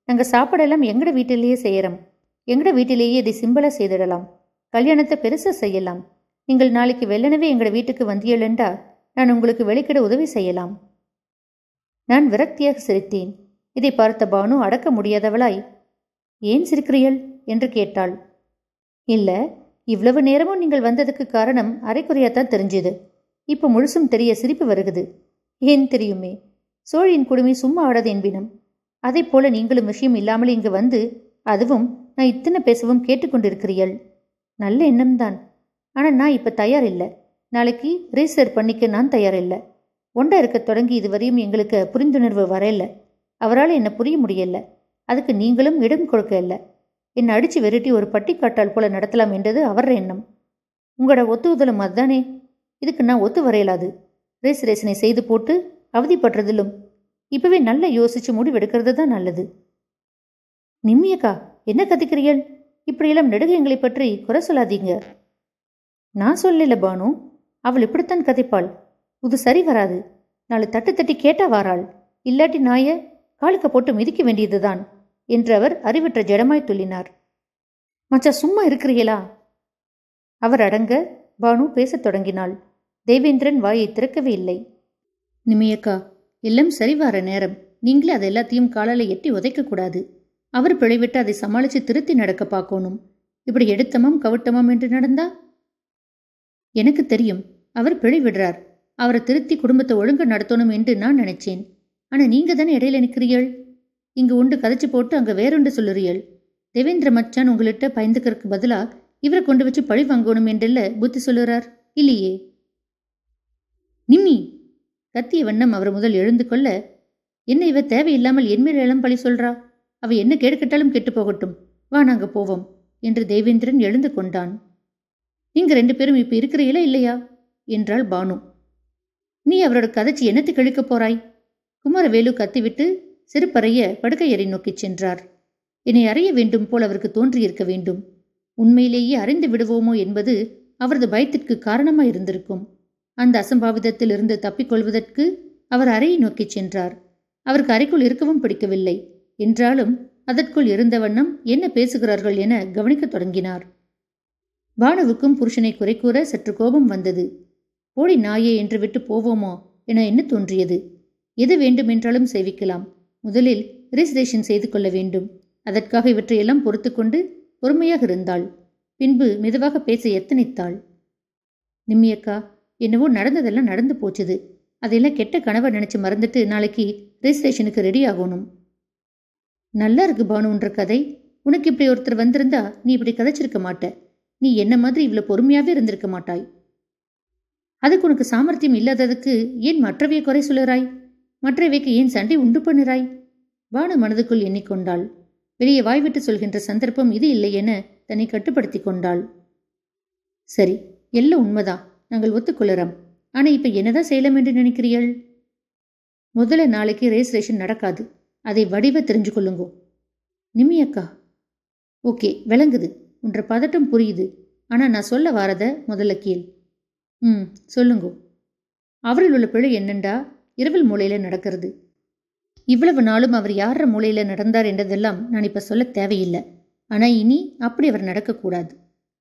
நாங்கள் சாப்பாடெல்லாம் எங்கட வீட்டிலேயே செய்யறோம். எங்கட வீட்டிலேயே இதை சிம்பிளாக செய்திடலாம். கல்யாணத்தை பெருசாக செய்யலாம். நீங்கள் நாளைக்கு வெள்ளனவே எங்கட வீட்டுக்கு வந்தியலண்டா நான் உங்களுக்கு வெளிக்கிட உதவி செய்யலாம். நான் விரக்தியாக சிரித்தேன். இதை பார்த்த பானு அடக்க முடியாதவளாய் ஏன் சிரிக்கிறீள் என்று கேட்டாள். இல்ல இவ்வளவு நேரமும் நீங்கள் வந்ததுக்கு காரணம் அரைக்குறையாத்தான் தெரிஞ்சுது. இப்போ முழுசும் தெரிய சிரிப்பு வருகுது. ஏன் தெரியுமே? சோழியின் குடுமி சும்மா ஆடாது என்பினும். அதை போல நீங்களும் விஷயம் இல்லாமல் இங்கு வந்து அதுவும் நான் இத்தனை பேசவும் கேட்டுக்கொண்டிருக்கிறீள் நல்ல எண்ணம்தான். ஆனால் நான் இப்போ தயார் இல்லை நாளைக்கு ரீசர் பண்ணிக்க நான் தயார் இல்லை ஒண்டா இருக்க தொடங்கி இதுவரையும் எங்களுக்கு புரிந்துணர்வு வரையில அவரால் என்ன புரிய முடியல. அதுக்கு நீங்களும் இடம் கொடுக்க இல்லை. என்னை அடித்து வெரட்டி ஒரு பட்டிக்காட்டால் போல நடத்தலாம் என்றது அவர் எண்ணம். உங்களோட ஒத்துவதலும் அதுதானே. இதுக்கு நான் ஒத்து வரையலாது. ரேஸ் ரேசனை செய்து போட்டு அவதிப்படுறதிலும் இப்பவே நல்லா யோசிச்சு முடிவெடுக்கிறது தான் நல்லது. நிம்மியக்கா என்ன கத்திக்கிறீர்கள்? இப்படியெல்லாம் நெடுகையங்களை பற்றி குறை சொல்லாதீங்க. நான் சொல்லல பானு. அவள் இப்படித்தான் கதைப்பாள் இது சரி வராது. நாளை தட்டு தட்டி கேட்டா வாராள். இல்லாட்டி நாய காலுக்க போட்டு மிதிக்க வேண்டியதுதான் என்று அவர் அறிவற்ற ஜடமாய் துள்ளினார். மச்சா சும்மா இருக்கிறீங்களா அவர் அடங்க பானு பேசத் தொடங்கினாள். தேவேந்திரன் வாயை திறக்கவே இல்லை. நிமியக்கா எல்லாம் சரிவார நேரம். நீங்களே அதை எல்லாத்தையும் காலால எட்டி உதைக்கக்கூடாது அவர் பிழைவிட்டு அதை சமாளித்து திருத்தி நடக்க பார்க்கணும். இப்படி எடுத்தமாம் கவிட்டமாம் என்று நடந்தா? எனக்கு தெரியும் அவர் பிழை விடுறார். அவரை திருத்தி குடும்பத்தை ஒழுங்கு நடத்தணும் என்று நான் நினைச்சேன். ஆனா நீங்க தானே இடையில நிற்கிறீள் இங்கு உண்டு கதைச்சு போட்டு அங்க வேறொன்று சொல்லுறீள் தேவேந்திர மச்சான் உங்கள்கிட்ட பயந்துக்கிறதுக்கு பதிலா இவரை கொண்டு வச்சு பழி வாங்கணும் என்றல்ல புத்தி சொல்லுறார்? இல்லையே. நிம்மி! கத்திய வண்ணம் அவர் முதல் எழுந்து கொள்ள என்ன இவ தேவையில்லாமல் என்மேல் இளம் பழி சொல்றா? அவ என்ன கேடுக்கட்டாலும் கெட்டு போகட்டும். வா நாங்க போவோம் என்று தேவேந்திரன் எழுந்து கொண்டான். நீங்க ரெண்டு பேரும் இப்ப இருக்கிறீங்களா இல்லையா? என்றாள் பானு. நீ அவரோட கதைச்சி என்னத்தை கழிக்கப் போறாய்? குமாரவேலு கத்திவிட்டு சிறுப்பறைய படுக்கையறை நோக்கிச் சென்றார். என்னை அறிய வேண்டும் போல் அவருக்கு தோன்றியிருக்க வேண்டும். உண்மையிலேயே அறிந்து விடுவோமோ என்பது அவரது பயத்திற்கு காரணமாயிருந்திருக்கும் அந்த அசம்பாவிதத்திலிருந்து தப்பிக்கொள்வதற்கு அவர் அறையை நோக்கிச் சென்றார். அவருக்கு அறைக்குள் இருக்கவும் பிடிக்கவில்லை. என்றாலும் அதற்குள் இருந்த வண்ணம் என்ன பேசுகிறார்கள் என கவனிக்கத் தொடங்கினார். பானுவுக்கும் புருஷனை குறை கூற சற்று கோபம் வந்தது. போடி நாயே என்று விட்டு போவோமோ என என்ன தோன்றியது? எது வேண்டுமென்றாலும் சேவிக்கலாம். முதலில் ரிஜிஸ்ட்ரேஷன் செய்து கொள்ள வேண்டும். அதற்காக இவற்றையெல்லாம் பொறுத்து கொண்டு பொறுமையாக இருந்தாள். பின்பு மெதுவாக பேச எத்தனித்தாள்? நிம்மியக்கா என்னவோ நடந்ததெல்லாம் நடந்து போச்சுது. அதையெல்லாம் கெட்ட கனவை நினைச்சு மறந்துட்டு நாளைக்கு ரிஜிஸ்ட்ரேஷனுக்கு ரெடி ஆகணும். நல்லா இருக்கு பானுன்ற கதை. உனக்கு இப்படி ஒருத்தர் வந்திருந்தா நீ இப்படி கதைச்சிருக்க மாட்ட. நீ என்ன மாதிரி இவ்வளவு பொறுமையாவே இருந்திருக்க மாட்டாய்? அதுக்கு உனக்கு சாமர்த்தியம் இல்லாததுக்கு ஏன் மற்றவையை குறை சொல்லுறாய் மற்றவைக்கு ஏன் சண்டை உண்டு பண்ணுறாய் பானு மனதுக்குள் எண்ணிக்கொண்டாள். வெளியே வாய்விட்டு சொல்கின்ற சந்தர்ப்பம் இது இல்லை என தன்னை கட்டுப்படுத்தி கொண்டாள். சரி எல்லாம் உண்மைதான் நாங்கள் ஒத்துக்கொள்ளுறோம். ஆனா இப்ப என்னதான் செய்யலாம் என்று நினைக்கிறீள் முதல்ல நாளைக்கு ரெஜிஸ்ட்ரேஷன் நடக்காது. அதை வடிவ தெரிஞ்சு கொள்ளுங்கோ. நிமியக்கா ஓகே விளங்குது. உன்ற பதட்டம் புரியுது. ஆனா நான் சொல்ல வாரத முதல்ல கீழ் ம் சொல்லுங்கோ. அவரில் உள்ள பிழை என்னண்டா? இரவில் மூலையில நடக்கிறது. இவ்வளவு நாளும் அவர் யார மூலையில நடந்தார் என்றதெல்லாம் நான் இப்ப சொல்ல தேவையில்லை. ஆனா இனி அப்படி அவர் நடக்கக்கூடாது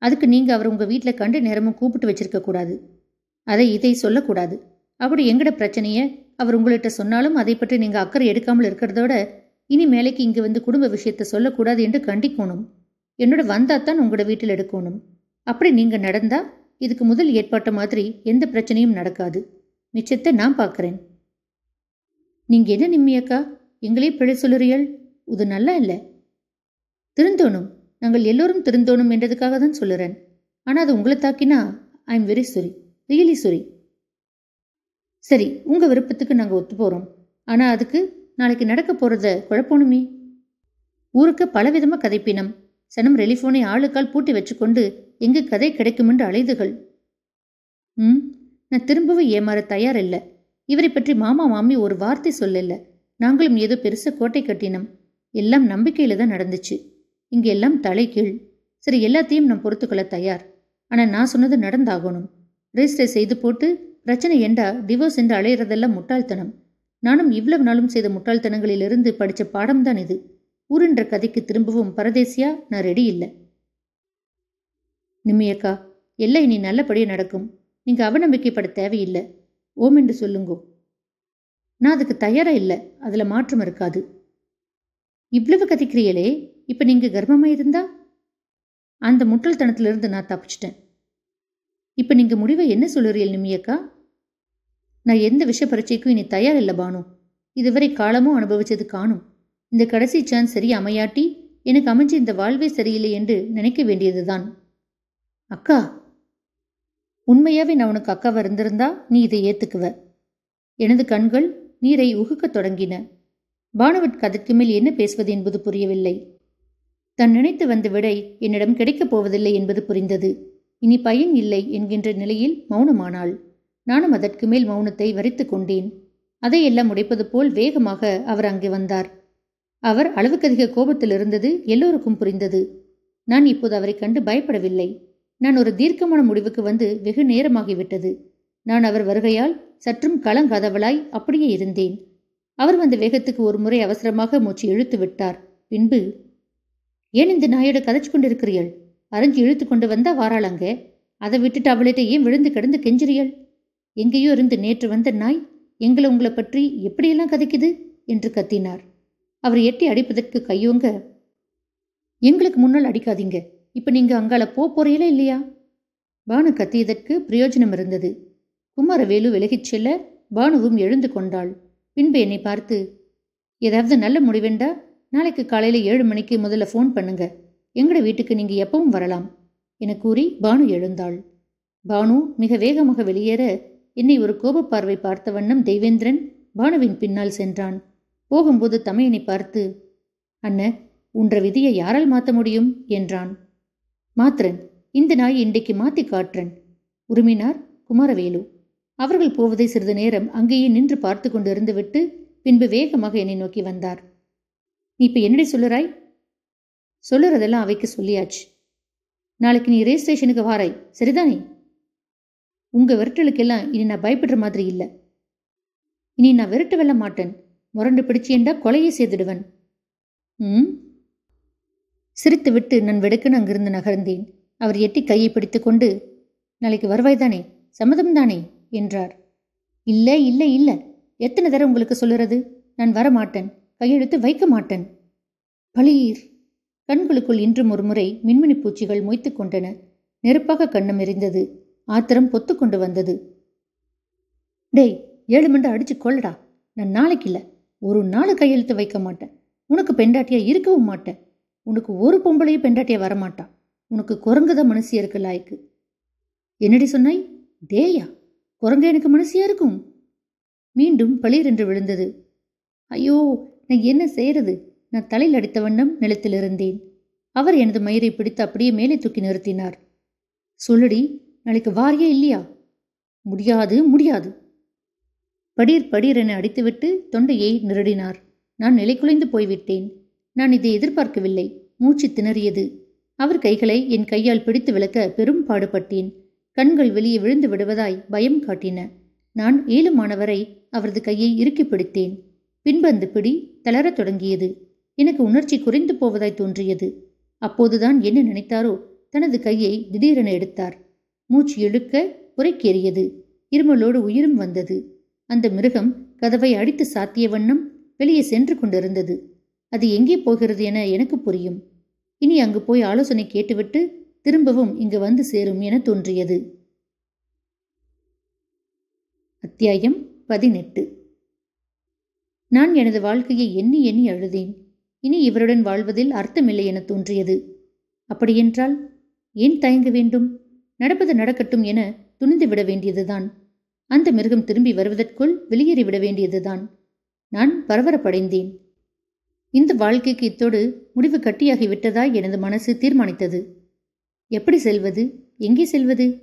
அதுக்கு நீங்க அவர் உங்க வீட்டில் கண்டு நேரமும் கூப்பிட்டு வச்சிருக்க கூடாது. அதை இதை சொல்லக்கூடாது அப்படி எங்கட பிரச்சனைய அவர் உங்கள்கிட்ட சொன்னாலும் அதை பற்றி நீங்க அக்கறை எடுக்காமல் இருக்கிறதோட இனி மேலைக்கு இங்கே வந்து குடும்ப விஷயத்த சொல்லக்கூடாது என்று கண்டிக்கணும். என்னோட வந்தாத்தான் உங்களோட வீட்டில் எடுக்கணும். அப்படி நீங்க நடந்தா இதுக்கு முதல் ஏற்பாட்ட மாதிரி எந்த பிரச்சனையும் நடக்காது. மிச்சத்தை நான் பார்க்குறேன். நீங்க என்ன நிம்மியக்கா எங்களே பிழை சொல்லுறியல் இது நல்லா இல்லை. திருந்தோணும். நாங்கள் எல்லோரும் திருந்தோணும் என்றதுக்காக தான் சொல்லுறேன். ஆனால் அது உங்களை தாக்கினா I am very sorry really sorry சரி உங்க விருப்பத்துக்கு நாங்கள் ஒத்து போறோம் ஆனால் அதுக்கு நாளைக்கு நடக்க போறத குழப்பணுமே. ஊருக்கு பலவிதமாக கதைப்பினம். சனம் ரெலிஃபோனை ஆளுக்கால் பூட்டி வச்சுக்கொண்டு எங்கு கதை கிடைக்குமென்று அழைதுகள் ம் நான் திரும்பவும் ஏமாற தயாரில்லை. இவரை பற்றி மாமா மாமி ஒரு வார்த்தை சொல்லல. நாங்களும் ஏதோ பெருச கோட்டை கட்டினோம். எல்லாம் நம்பிக்கையில தான் நடந்துச்சு. இங்க எல்லாம் தலை கீழ் சரி எல்லாத்தையும் நான் பொறுத்துக்கொள்ள தயார். ஆனா நான் சொன்னது நடந்தாகணும். ரெஜிஸ்டர் செய்து போட்டு பிரச்சனை ஏண்டா? டிவோர்ஸ் என்று அலையிறதெல்லாம் முட்டாள்தனம். நானும் இவ்வளவு நாளும் செய்த முட்டாள்தனங்களிலிருந்து படித்த பாடம்தான் இது. ஊருன்ற கதைக்கு திரும்பவும் பரதேசியா நான் ரெடி இல்லை. நிம்மியக்கா எல்லாம் இனி நல்லபடியாக நடக்கும். நீங்க அவநம்பிக்கைப்பட தேவையில்லை. ஓம் என்று சொல்லுங்கோ. நான் அதுக்கு தயாரா இல்லை. அதுல மாற்றம் இருக்காது. இவ்வளவு கதைக்கிறீங்களே இப்ப நீங்க கர்ப்பமா இருந்தா? அந்த முட்டல்தனத்திலிருந்து நான் தப்பிச்சிட்டேன். இப்ப நீங்க முடிவை என்ன சொல்லுறீள் நிம்மியக்கா நான் எந்த விஷ பரீட்சைக்கும் இனி தயார் இல்லை பானு. இதுவரை காலமும் அனுபவிச்சது காணும். இந்த கடைசி சான்ஸ் சரி அமையாட்டி எனக்கு அமைஞ்ச இந்த வாழ்வே சரியில்லை என்று நினைக்க வேண்டியதுதான். அக்கா! உண்மையாவே நான் உனக்கு அக்காவா இருந்திருந்தா நீ இதை ஏத்துக்குவ. எனது கண்கள் நீரை உகுக்கத் தொடங்கின. பானுவட் கதைக்கு மேல் என்ன பேசுவது என்பது புரியவில்லை. தன் நினைத்து வந்த விடை என்னிடம் கிடைக்கப் போவதில்லை என்பது புரிந்தது. இனி பயன் இல்லை என்கின்ற நிலையில் மௌனமானாள். நானும் அதற்கு மேல் மௌனத்தை வரித்து கொண்டேன். அதையெல்லாம் உடைப்பது போல் வேகமாக அவர் அங்கே வந்தார். அவர் அளவுக்கதிக கோபத்தில் இருந்தது எல்லோருக்கும் புரிந்தது. நான் இப்போது அவரை கண்டு பயப்படவில்லை. நான் ஒரு தீர்க்கமான முடிவுக்கு வந்து வெகு நேரமாகிவிட்டது. நான் அவர் வருகையால் சற்றும் கலங்காதவளாய் அப்படியே இருந்தேன். அவர் வந்த வேகத்துக்கு ஒரு முறை அவசரமாக மூச்சு இழுத்து விட்டார். பின்பு ஏன் இந்த நாயோட கதைச்சு கொண்டிருக்கிறீள் அரைஞ்சு இழுத்து கொண்டு வந்தா வாராளங்க அதை விட்டுட்டு அவளிட்ட ஏன் விழுந்து கிடந்து கெஞ்சிறியள் எங்கேயோ இருந்து நேற்று வந்த நாய் எங்களை உங்களை பற்றி எப்படியெல்லாம் கதைக்குது? என்று கத்தினார். அவர் எட்டி அடிப்பதற்கு கையோங்க. எங்களுக்கு முன்னால் அடிக்காதீங்க. இப்ப நீங்க அங்கால போ போறீங்களா இல்லையா? பானு கத்தியதற்கு பிரயோஜனம் இருந்தது. குமாரவேலு விலகிச் செல்ல பானுவும் எழுந்து கொண்டாள். பின்பு என்னை பார்த்து ஏதாவது நல்ல முடிவெண்டா? நாளைக்கு காலையில ஏழு மணிக்கு முதல்ல ஃபோன் பண்ணுங்க. எங்கட வீட்டுக்கு நீங்க எப்பவும் வரலாம். என கூறி பானு எழுந்தாள். பானு மிக வேகமாக வெளியேற என்னை ஒரு கோபப்பார்வை பார்த்த வண்ணம் தெய்வேந்திரன் பானுவின் பின்னால் சென்றான். போகும்போது தமையனை பார்த்து அண்ண உன்ற விதியை யாரால் மாற்ற முடியும்? என்றான். மாத்திரன் இந்த நாய் இன்றைக்கு மாத்தி காட்டுறன் உருமினார் குமாரவேலு. அவர்கள் போவதை சிறிது நேரம் அங்கேயே நின்று பார்த்து கொண்டு இருந்துவிட்டு பின்பு வேகமாக என்னை நோக்கி வந்தார். நீ இப்ப என்னடி சொல்லுறாய்? சொல்லுறதெல்லாம் அவைக்கு சொல்லியாச்சு. நாளைக்கு நீ ரேஸ் ஸ்டேஷனுக்கு வாராய் சரிதானே? உங்க விரட்டலுக்கெல்லாம் இனி நான் பயப்படுற மாதிரி இல்லை. இனி நான் விரட்டு வெல்ல மாட்டேன். முரண்டு பிடிச்சு என்றா கொலையை செய்துடுவன். ம்? சிரித்துவிட்டு நான் வெடுக்குன்னு அங்கிருந்து நகர்ந்தேன். அவர் எட்டி கையை பிடித்து கொண்டு நாளைக்கு வருவாய் தானே என்றார். இல்லை இல்லை இல்லை. எத்தனை தடவை உங்களுக்கு சொல்லுறது? நான் வரமாட்டேன். கையெழுத்து வைக்க மாட்டேன். பளீர். கண்களுக்குள் இன்றும் ஒரு முறை மின்மினி பூச்சிகள் மொய்த்து கொண்டன. நெருப்பாக கண்ணம் எரிந்தது. ஆத்திரம் பொத்து கொண்டு வந்தது. டேய் ஏழு மண்டை அடிச்சு கொள்ளடா நான் நாளைக்கு இல்லை. ஒரு நாள் கையெழுத்து வைக்க மாட்டேன். உனக்கு பெண்டாட்டியா இருக்கவும் மாட்டேன். உனக்கு ஒரு பொம்பளையும் பெண்டாட்டியா வரமாட்டான் உனக்கு குரங்குதான் மனசியா இருக்கு லாய்க்கு. என்னடி சொன்னாய்? டேயா குரங்கு எனக்கு மனசியாக இருக்கும். மீண்டும் பளிர் என்று விழுந்தது. ஐயோ நான் என்ன செய்யறது? நான் தலையில் அடித்த வண்ணம் நிலத்தில் இருந்தேன் அவர் எனது மயிரை பிடித்து அப்படியே மேலே தூக்கி நிறுத்தினார். சொல்லுடி நாளைக்கு வாரியே இல்லையா? முடியாது முடியாது. படீர் படீர் என அடித்துவிட்டு தொண்டையை நிரடினார். நான் நிலைக்குலைந்து போய்விட்டேன். நான் இதை எதிர்பார்க்கவில்லை. மூச்சு திணறியது. அவர் கைகளை என் கையால் பிடித்து விளக்க பெரும் பாடுபட்டேன். கண்கள் வெளியே விழுந்து விடுவதாய் பயம் காட்டின. நான் ஏழுமானவரை அவரது கையை இறுக்கி பிடித்தேன். பின்பு அந்த பிடி தளரத் தொடங்கியது. எனக்கு உணர்ச்சி குறைந்து போவதாய் தோன்றியது. அப்போதுதான் என்ன நினைத்தாரோ தனது கையை திடீரென எடுத்தார். மூச்சு இழுக்க உரைக்கேறியது. இருமலோடு உயிரும் வந்தது. அந்த மிருகம் கதவை அடித்து சாத்திய வண்ணம் வெளியே சென்று கொண்டிருந்தது. அது எங்கே போகிறது என எனக்கு புரியும். இனி அங்கு போய் ஆலோசனை கேட்டுவிட்டு திரும்பவும் இங்கு வந்து சேரும் என தோன்றியது. அத்தியாயம் பதினெட்டு. நான் எனது வாழ்க்கையை எண்ணி எண்ணி அழுதேன். இனி இவருடன் வாழ்வதில் அர்த்தமில்லை என தோன்றியது. அப்படியென்றால் ஏன் தயங்க வேண்டும்? நடப்பது நடக்கட்டும் என துணிந்து விட வேண்டியதுதான். அந்த மிருகம் திரும்பி வருவதற்குள் வெளியேறிவிட வேண்டியதுதான். நான் பரபரப்படைந்தேன். இந்த வாழ்க்கைக்கு இத்தோடு முடிவு கட்டியாகிவிட்டதாய் எனது மனசு தீர்மானித்தது. எப்படி செல்வது? எங்கே செல்வது?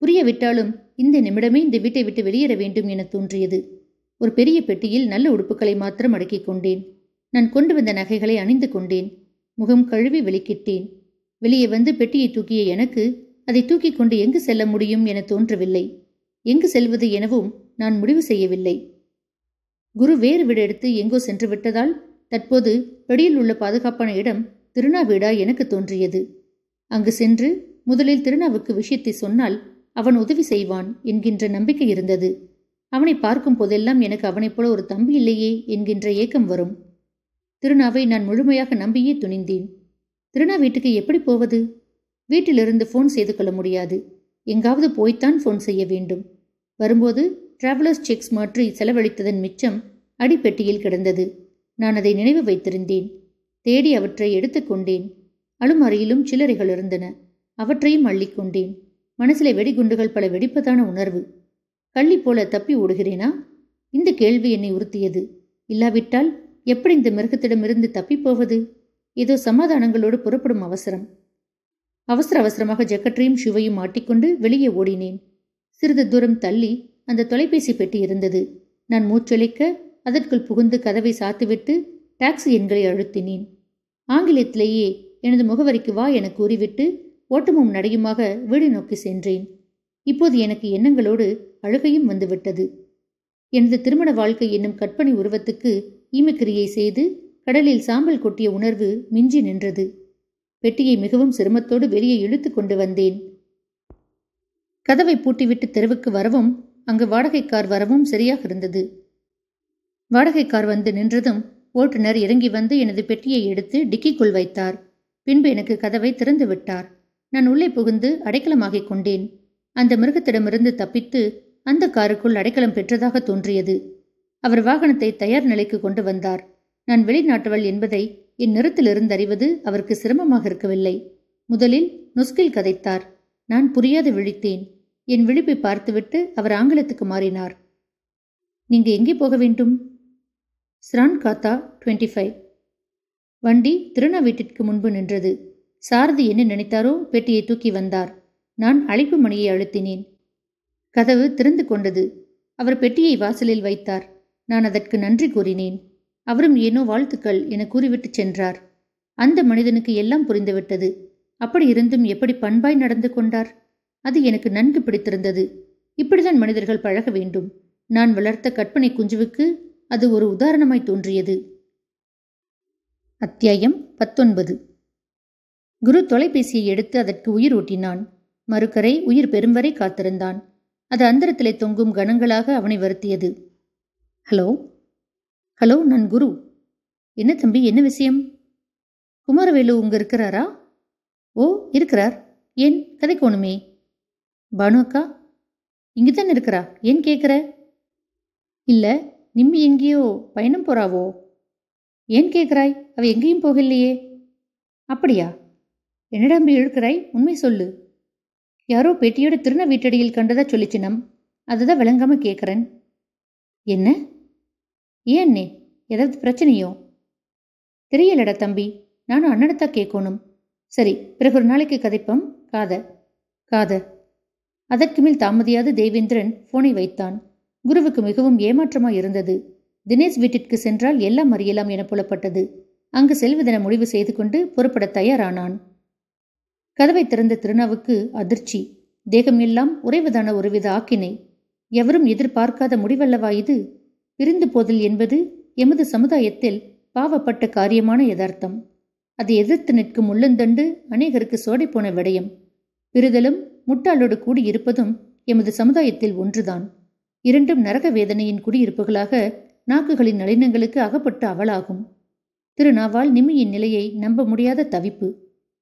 புரியவிட்டாலும் இந்த நிமிடமே இந்த வீட்டை விட்டு வெளியேற வேண்டும் என தோன்றியது. ஒரு பெரிய பெட்டியில் நல்ல உடுப்புகளை மாத்திரம் அடக்கிக் கொண்டேன். நான் கொண்டு வந்த நகைகளை அணிந்து கொண்டேன். முகம் கழுவி வெளிக்கிட்டேன். வெளியே வந்து பெட்டியை தூக்கிய எனக்கு அதை தூக்கிக் கொண்டு எங்கு செல்ல முடியும் என தோன்றவில்லை. எங்கு செல்வது எனவும் நான் முடிவு செய்யவில்லை. குரு வேறு வீடு எடுத்து எங்கோ சென்று விட்டதால் தற்போது பெடியில் உள்ள பாதுகாப்பான இடம் திருநாவீடா எனக்கு தோன்றியது. அங்கு சென்று முதலில் திருநாவுக்கு விஷயத்தை சொன்னால் அவன் உதவி செய்வான் என்கின்ற நம்பிக்கை இருந்தது. அவனை பார்க்கும் போதெல்லாம் எனக்கு அவனைப் போல ஒரு தம்பி இல்லையே என்கின்ற ஏக்கம் வரும். திருநாவை நான் முழுமையாக நம்பியே துணிந்தேன். திருநா வீட்டுக்கு எப்படி போவது? வீட்டிலிருந்து ஃபோன் செய்து கொள்ள முடியாது. எங்காவது போய்த்தான் ஃபோன் செய்ய வேண்டும். வரும்போது டிராவலர்ஸ் செக்ஸ் மாற்றி செலவழித்ததன் மிச்சம் அடிப்பெட்டியில் கிடந்தது. நான் அதை நினைவு வைத்திருந்தேன். தேடி அவற்றை எடுத்துக்கொண்டேன் அலுமாரியிலும் சில்லறைகள் இருந்தன. அவற்றையும் அள்ளிக்கொண்டேன் மனசிலே வெடிகுண்டுகள் பல வெடிப்பதான உணர்வு. கள்ளி போல தப்பி ஓடுகிறேனா? இந்த கேள்வி என்னை உறுத்தியது. இல்லாவிட்டால் எப்படி இந்த மிருகத்திடமிருந்து தப்பிப்போவது ஏதோ சமாதானங்களோடு புறப்படும் அவசரம். அவசர அவசரமாக ஜக்கற்றையும் ஷுவையும் மாட்டிக்கொண்டு வெளியே ஓடினேன். சிறிது தூரம் தள்ளி அந்த தொலைபேசி பெட்டி இருந்தது. நான் மூச்சொலிக்க அதற்குள் புகுந்து கதவை சாத்துவிட்டு டாக்ஸி எண்களை அழுத்தினேன். ஆங்கிலத்திலேயே எனது முகவரிக்கு வா என கூறிவிட்டு ஓட்டமும் நடையுமாக வீடு நோக்கி சென்றேன். இப்போது எனக்கு எண்ணங்களோடு அழுகையும் வந்துவிட்டது. எனது திருமண வாழ்க்கை என்னும் கற்பனை உருவத்துக்கு ஈமக்கிரியை செய்து கடலில் சாம்பல் கொட்டிய உணர்வு மிஞ்சி நின்றது. பெட்டியை மிகவும் சிரமத்தோடு வெளியே இழுத்து கொண்டு வந்தேன். கதவை பூட்டிவிட்டு தெருவுக்கு வரவும் அங்கு வாடகைக்கார் வரவும் சரியாக இருந்தது. வாடகைக்கார் வந்து நின்றதும் ஓட்டுநர் இறங்கி வந்து எனது பெட்டியை எடுத்து டிக்கிக்குள் வைத்தார். பின்பு எனக்கு கதவை திறந்து விட்டார். நான் உள்ளே புகுந்து அடைக்கலமாகிக் கொண்டேன். அந்த மிருகத்திடமிருந்து தப்பித்து அந்த காருக்குள் அடைக்கலம் பெற்றதாக தோன்றியது. அவர் வாகனத்தை தயார் நிலைக்கு கொண்டு வந்தார். நான் வெளிநாட்டவள் என்பதை என் நிறத்திலிருந்து அறிவது அவருக்கு சிரமமாக இருக்கவில்லை. முதலில் நொஸ்கில் கதைத்தார். நான் புரியாது விழித்தேன். என் விழிப்பை பார்த்துவிட்டு அவர் ஆங்கிலத்துக்கு மாறினார். நீங்க எங்கே போக வேண்டும்? ஸ்ரான் காத்தா டுவெண்ட்டி ஃபைவ். வண்டி திருநா வீட்டிற்கு முன்பு நின்றது. சாரதி என்ன நினைத்தாரோ பெட்டியை தூக்கி வந்தார். நான் அழைப்பு மணியை அழுத்தினேன். கதவு திறந்து கொண்டது. அவர் பெட்டியை வாசலில் வைத்தார். நான் அதற்கு நன்றி கூறினேன். அவரும் ஏனோ வாழ்த்துக்கள் என கூறிவிட்டு சென்றார். அந்த மனிதனுக்கு எல்லாம் புரிந்துவிட்டது. அப்படி இருந்தும் எப்படி பண்பாய் நடந்து கொண்டார்? அது எனக்கு நன்கு பிடித்திருந்தது. இப்படிதான் மனிதர்கள் பழக வேண்டும். நான் வளர்த்த கற்பனை குஞ்சுவுக்கு அது ஒரு உதாரணமாய் தோன்றியது. அத்தியாயம் பத்தொன்பது. குரு தொலைபேசியை எடுத்து அதற்கு உயிர் ஊட்டினான் மறுக்கரை உயிர் பெறும் வரை காத்திருந்தான். அது அந்தரத்திலே தொங்கும் கணங்களாக அவனை வருத்தியது. ஹலோ? ஹலோ நான் குரு. என்ன தம்பி என்ன விஷயம்? குமாரவேலு உங்க இருக்கிறாரா? ஓ இருக்கிறார். ஏன்? கதைக்கோணுமே பானு அக்கா இங்குதான் இருக்கிறா? ஏன் கேட்குற? இல்லை நிம்மி எங்கேயோ பயணம் போறாவோ? ஏன் கேட்குறாய்? அவ எங்கேயும் போகலையே. அப்படியா? என்னடாம்பி இழுக்கிறாய்? உண்மை சொல்லு. யாரோ பெட்டியோட திருண வீட்டடியில் கண்டதா சொல்லிச்சினம் அதுதான் விளங்காம கேட்குறேன். என்ன? ஏன்னே ஏதாவது பிரச்சனையோ? தெரியலடா தம்பி. நானும் அண்ணனத்தான் கேட்கணும். சரி பிறகு ஒரு நாளைக்கு கதைப்பம். காத காத அதற்கு மேல் தாமதியாது தேவேந்திரன் போனை வைத்தான். குருவுக்கு மிகவும் ஏமாற்றமாய் இருந்தது. தினேஷ் வீட்டிற்கு சென்றால் எல்லாம் அறியலாம் என புலப்பட்டது. அங்கு செல்வதென முடிவு செய்து கொண்டு புறப்பட தயாரானான். கதவை திறந்த திருநாவுக்கு அதிர்ச்சி. தேகம் எல்லாம் உறைவதான ஒருவித ஆக்கினை. எவரும் எதிர்பார்க்காத முடிவல்லவா இது? பிரிந்து போதல் என்பது எமது சமுதாயத்தில் பாவப்பட்ட காரியமான யதார்த்தம். அதை எதிர்த்து நிற்கும் உள்ளந்தண்டு அநேகருக்கு சோடைப்போன போன விடயம். பிரிதலும் முட்டாளோடு கூடியிருப்பதும் எமது சமுதாயத்தில் ஒன்றுதான். இரண்டும் நரக வேதனையின் குடியிருப்புகளாக நாக்குகளின் நளினங்களுக்கு அகப்பட்டு அவளாகும். திருநாவால் நிம்மியின் நிலையை நம்ப முடியாத தவிப்பு.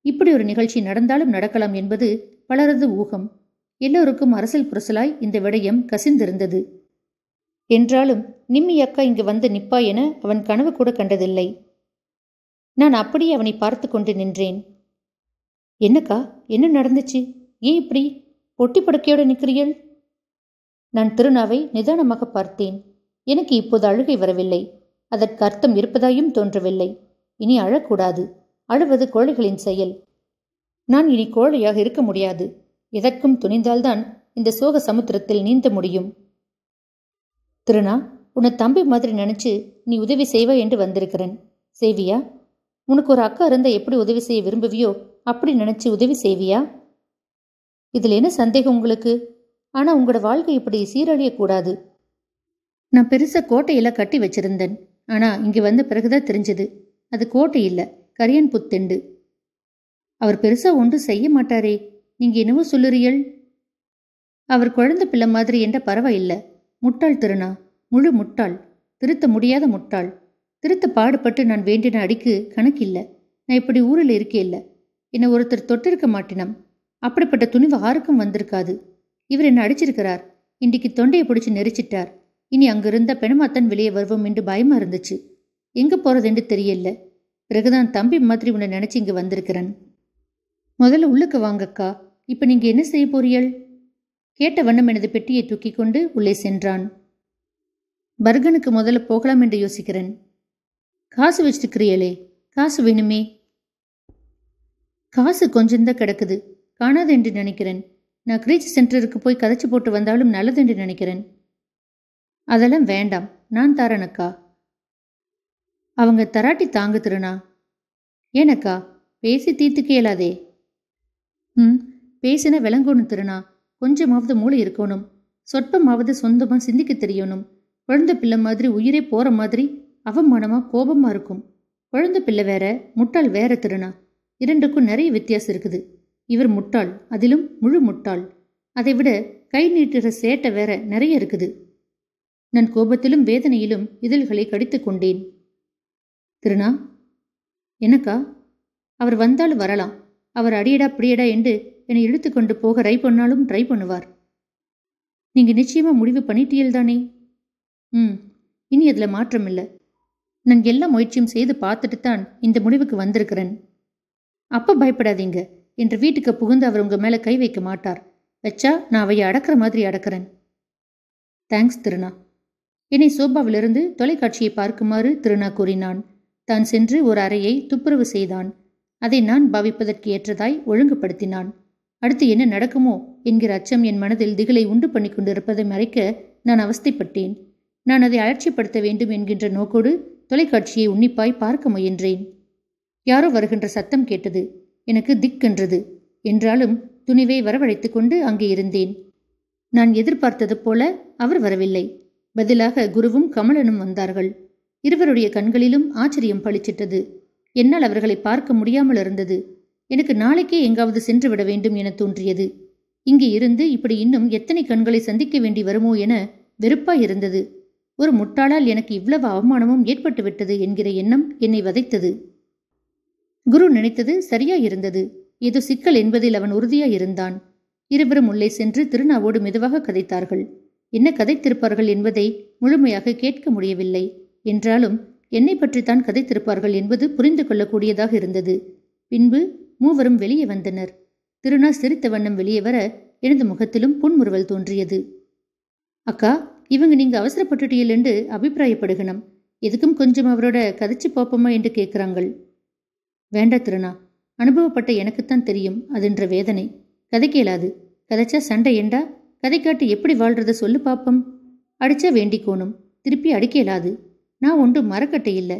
இப்படி ஒரு நிகழ்ச்சி நடந்தாலும் நடக்கலாம் என்பது பலரது ஊகம். எல்லோருக்கும் அரசல் புரசலாய் இந்த விடயம் கசிந்திருந்தது. என்றாலும் நிம்மி அக்கா இங்கு வந்து நிப்பா என அவன் கனவு கூட கண்டதில்லை. நான் அப்படியே அவனை பார்த்து கொண்டு நின்றேன். என்னக்கா என்ன நடந்துச்சு? ஏன் இப்படி? பொட்டி படுக்கையோட நிற்கிறீள் நான் திருநாவை நிதானமாக பார்த்தேன். எனக்கு இப்போது அழுகை வரவில்லை. அதற்கு அர்த்தம் இருப்பதாயும் தோன்றவில்லை. இனி அழக்கூடாது. அழுவது கோழைகளின் செயல். நான் இனி கோழையாக இருக்க முடியாது. எதற்கும் துணிந்தால்தான் இந்த சோக சமுத்திரத்தில் நீந்த முடியும். திருநா உன்னை தம்பி மாதிரி நினைச்சு நீ உதவி செய்வா என்று வந்திருக்கிறேன். செய்வியா உனக்கு ஒரு அக்கா இருந்தா எப்படி உதவி செய்ய விரும்புவியோ அப்படி நினைச்சு உதவி செய்வியா? இதுல என்ன சந்தேகம் உங்களுக்கு? ஆனா உங்களோட வாழ்க்கை இப்படி சீரழியக்கூடாது நான் பெருசாக கோட்டையில கட்டி வச்சிருந்தேன். ஆனா இங்க வந்த பிறகுதான் தெரிஞ்சது. அது கோட்டை இல்ல கரியன் புத்தெண்டு அவர் பெருசா ஒன்றும் செய்ய மாட்டாரே. நீங்க என்னவோ சொல்லுறீள் அவர் குழந்தை பிள்ளை மாதிரி என்ற பரவாயில்ல முட்டாள் திருநா முழு முட்டாள். திருத்த முடியாத முட்டாள். திருத்த பாடுபட்டு நான் வேண்டின அடிக்கு கணக்கில்ல. நான் இப்படி ஊரில் இருக்கே இல்லை என்னை ஒருத்தர் தொட்டிருக்க மாட்டினம். அப்படிப்பட்ட துணிவு ஆருக்கும் வந்திருக்காது. இவர் என்னை அடிச்சிருக்கிறார். இன்றைக்கு தொண்டையை பிடிச்சி நெரிச்சிட்டார். இனி அங்கிருந்த பெணமாத்தன் வெளியே வருவோம் என்று பயமா இருந்துச்சு. எங்க போறதுன்னு தெரியல பிறகுதான் தம்பி மாதிரி உன்னை நினைச்சு இங்க வந்திருக்கிறேன். முதல்ல உள்ளுக்கு வாங்கக்கா. இப்ப நீங்க என்ன செய்ய போறீள் கேட்ட வண்ணம் எனது பெட்டியை தூக்கி கொண்டு உள்ளே சென்றான். பர்கனுக்கு முதல்ல போகலாம் என்று யோசிக்கிறேன். காசு வச்சிருக்கிறியலே காசு வேணுமே? காசு கொஞ்சம்தான் கிடக்குது. காணாது என்று நினைக்கிறேன். நான் கிரீச் சென்டருக்கு போய் கதைச்சு போட்டு வந்தாலும் நல்லது என்று நினைக்கிறேன். அதெல்லாம் வேண்டாம். நான் தரேனக்கா அவங்க தராட்டி தாங்க திருணா ஏனக்கா பேசி தீர்த்துக்க இயலாதே ம் பேசின விளங்கணும் திருணா கொஞ்சமாவது மூளை இருக்கணும். சொற்பமாவது சொந்தமாக சிந்திக்க தெரியணும். குழந்தை பிள்ளை மாதிரி உயிரே போகிற மாதிரி அவமானமாக கோபமாக இருக்கும். குழந்தை பிள்ளை வேற முட்டாள் வேற திருநா இரண்டுக்கும் நிறைய வித்தியாசம் இருக்குது. இவர் முட்டாள் அதிலும் முழு முட்டாள். அதை விட கை நீட்டுற சேட்டை வேற நிறைய இருக்குது. நான் கோபத்திலும் வேதனையிலும் இதழ்களை கடித்து கொண்டேன். திருநா எனக்கா அவர் வந்தாலும் வரலாம். அவர் அடியடா பிடியடா என்று என்னை இழுத்து கொண்டு போக ட்ரை பண்ணாலும் ட்ரை பண்ணுவார். நீங்க நிச்சயமா முடிவு பண்ணிட்டீர்கள் தானே ம். இனி அதில் மாற்றம் இல்லை நான் எல்லா முயற்சியும் செய்து பார்த்துட்டு தான் இந்த முடிவுக்கு வந்திருக்கிறேன். அப்போ பயப்படாதீங்க என்று வீட்டுக்கு புகுந்து அவர் உங்க மேலே கை வைக்க மாட்டார். வச்சா நான் அவையை அடக்கிற மாதிரி அடக்கிறேன். தேங்க்ஸ் திருநா என்னை சோபாவிலிருந்து தொலைக்காட்சியை பார்க்குமாறு திருநா கூறினான். தான் சென்று ஒரு அறையை துப்புரவு செய்தான். அதை நான் பாவிப்பதற்கு ஏற்றதாய் ஒழுங்குபடுத்தினான். அடுத்து என்ன நடக்குமோ என்கிற அச்சம் என் மனதில் திகிலை உண்டு பண்ணி கொண்டிருப்பதை மறைக்க நான் அவஸ்தைப்பட்டேன். நான் அதை அலட்சிப்படுத்த வேண்டும் என்கின்ற நோக்கோடு தொலைக்காட்சியை உன்னிப்பாய் பார்க்க முயன்றேன். யாரோ வருகின்ற சத்தம் கேட்டது. எனக்கு திக்கென்றது. என்றாலும் துணிவை வரவழைத்துக் கொண்டு அங்கே இருந்தேன். நான் எதிர்பார்த்தது போல அவர் வரவில்லை. பதிலாக குருவும் கமலனும் வந்தார்கள். இருவருடைய கண்களிலும் ஆச்சரியம் பளிச்சிட்டது. என்னால் அவர்களை பார்க்க முடியாமல் இருந்தது. எனக்கு நாளைக்கே எங்காவது சென்று விட வேண்டும் என தோன்றியது. இங்கே இருந்து இப்படி இன்னும் எத்தனை கண்களை சந்திக்க வேண்டி வருமோ என வெறுப்பாயிருந்தது ஒரு முட்டாளால் எனக்கு இவ்வளவு அவமானமும் ஏற்பட்டுவிட்டது என்கிற எண்ணம் என்னை வதைத்தது. குரு நினைத்தது சரியாயிருந்தது ஏதோ சிக்கல் என்பதில் அவன் உறுதியாயிருந்தான் இருவரும் உள்ளே சென்று திருநாவோடு மெதுவாக கதைத்தார்கள். என்ன கதைத்திருப்பார்கள் என்பதை முழுமையாக கேட்க முடியவில்லை. என்றாலும் என்னை பற்றித்தான் கதைத்திருப்பார்கள் என்பது புரிந்து கொள்ளக்கூடியதாக இருந்தது. பின்பு மூவரும் வெளியே வந்தனர். திருநா சிரித்த வண்ணம் வெளியே வர எனது முகத்திலும் புன்முறுவல் தோன்றியது. அக்கா இவங்க நீங்க அவசரப்பட்டுட்டீர்கள் என்று அபிப்பிராயப்படுகணும் எதுக்கும் கொஞ்சம் அவரோட கதைச்சு பார்ப்போமா என்று கேட்கிறாங்கள். வேண்டா திருநா அனுபவப்பட்ட எனக்குத்தான் தெரியும் அதுன்ற வேதனை. கதை கேளாது. கதைச்சா சண்டை ஏண்டா? கதை காட்டு எப்படி வாழ்றத சொல்லு பாப்பம். அடிச்சா வேண்டிக்கோணும். திருப்பி அடிக்கலாது நான் ஒன்றும் மரக்கட்டை இல்லை.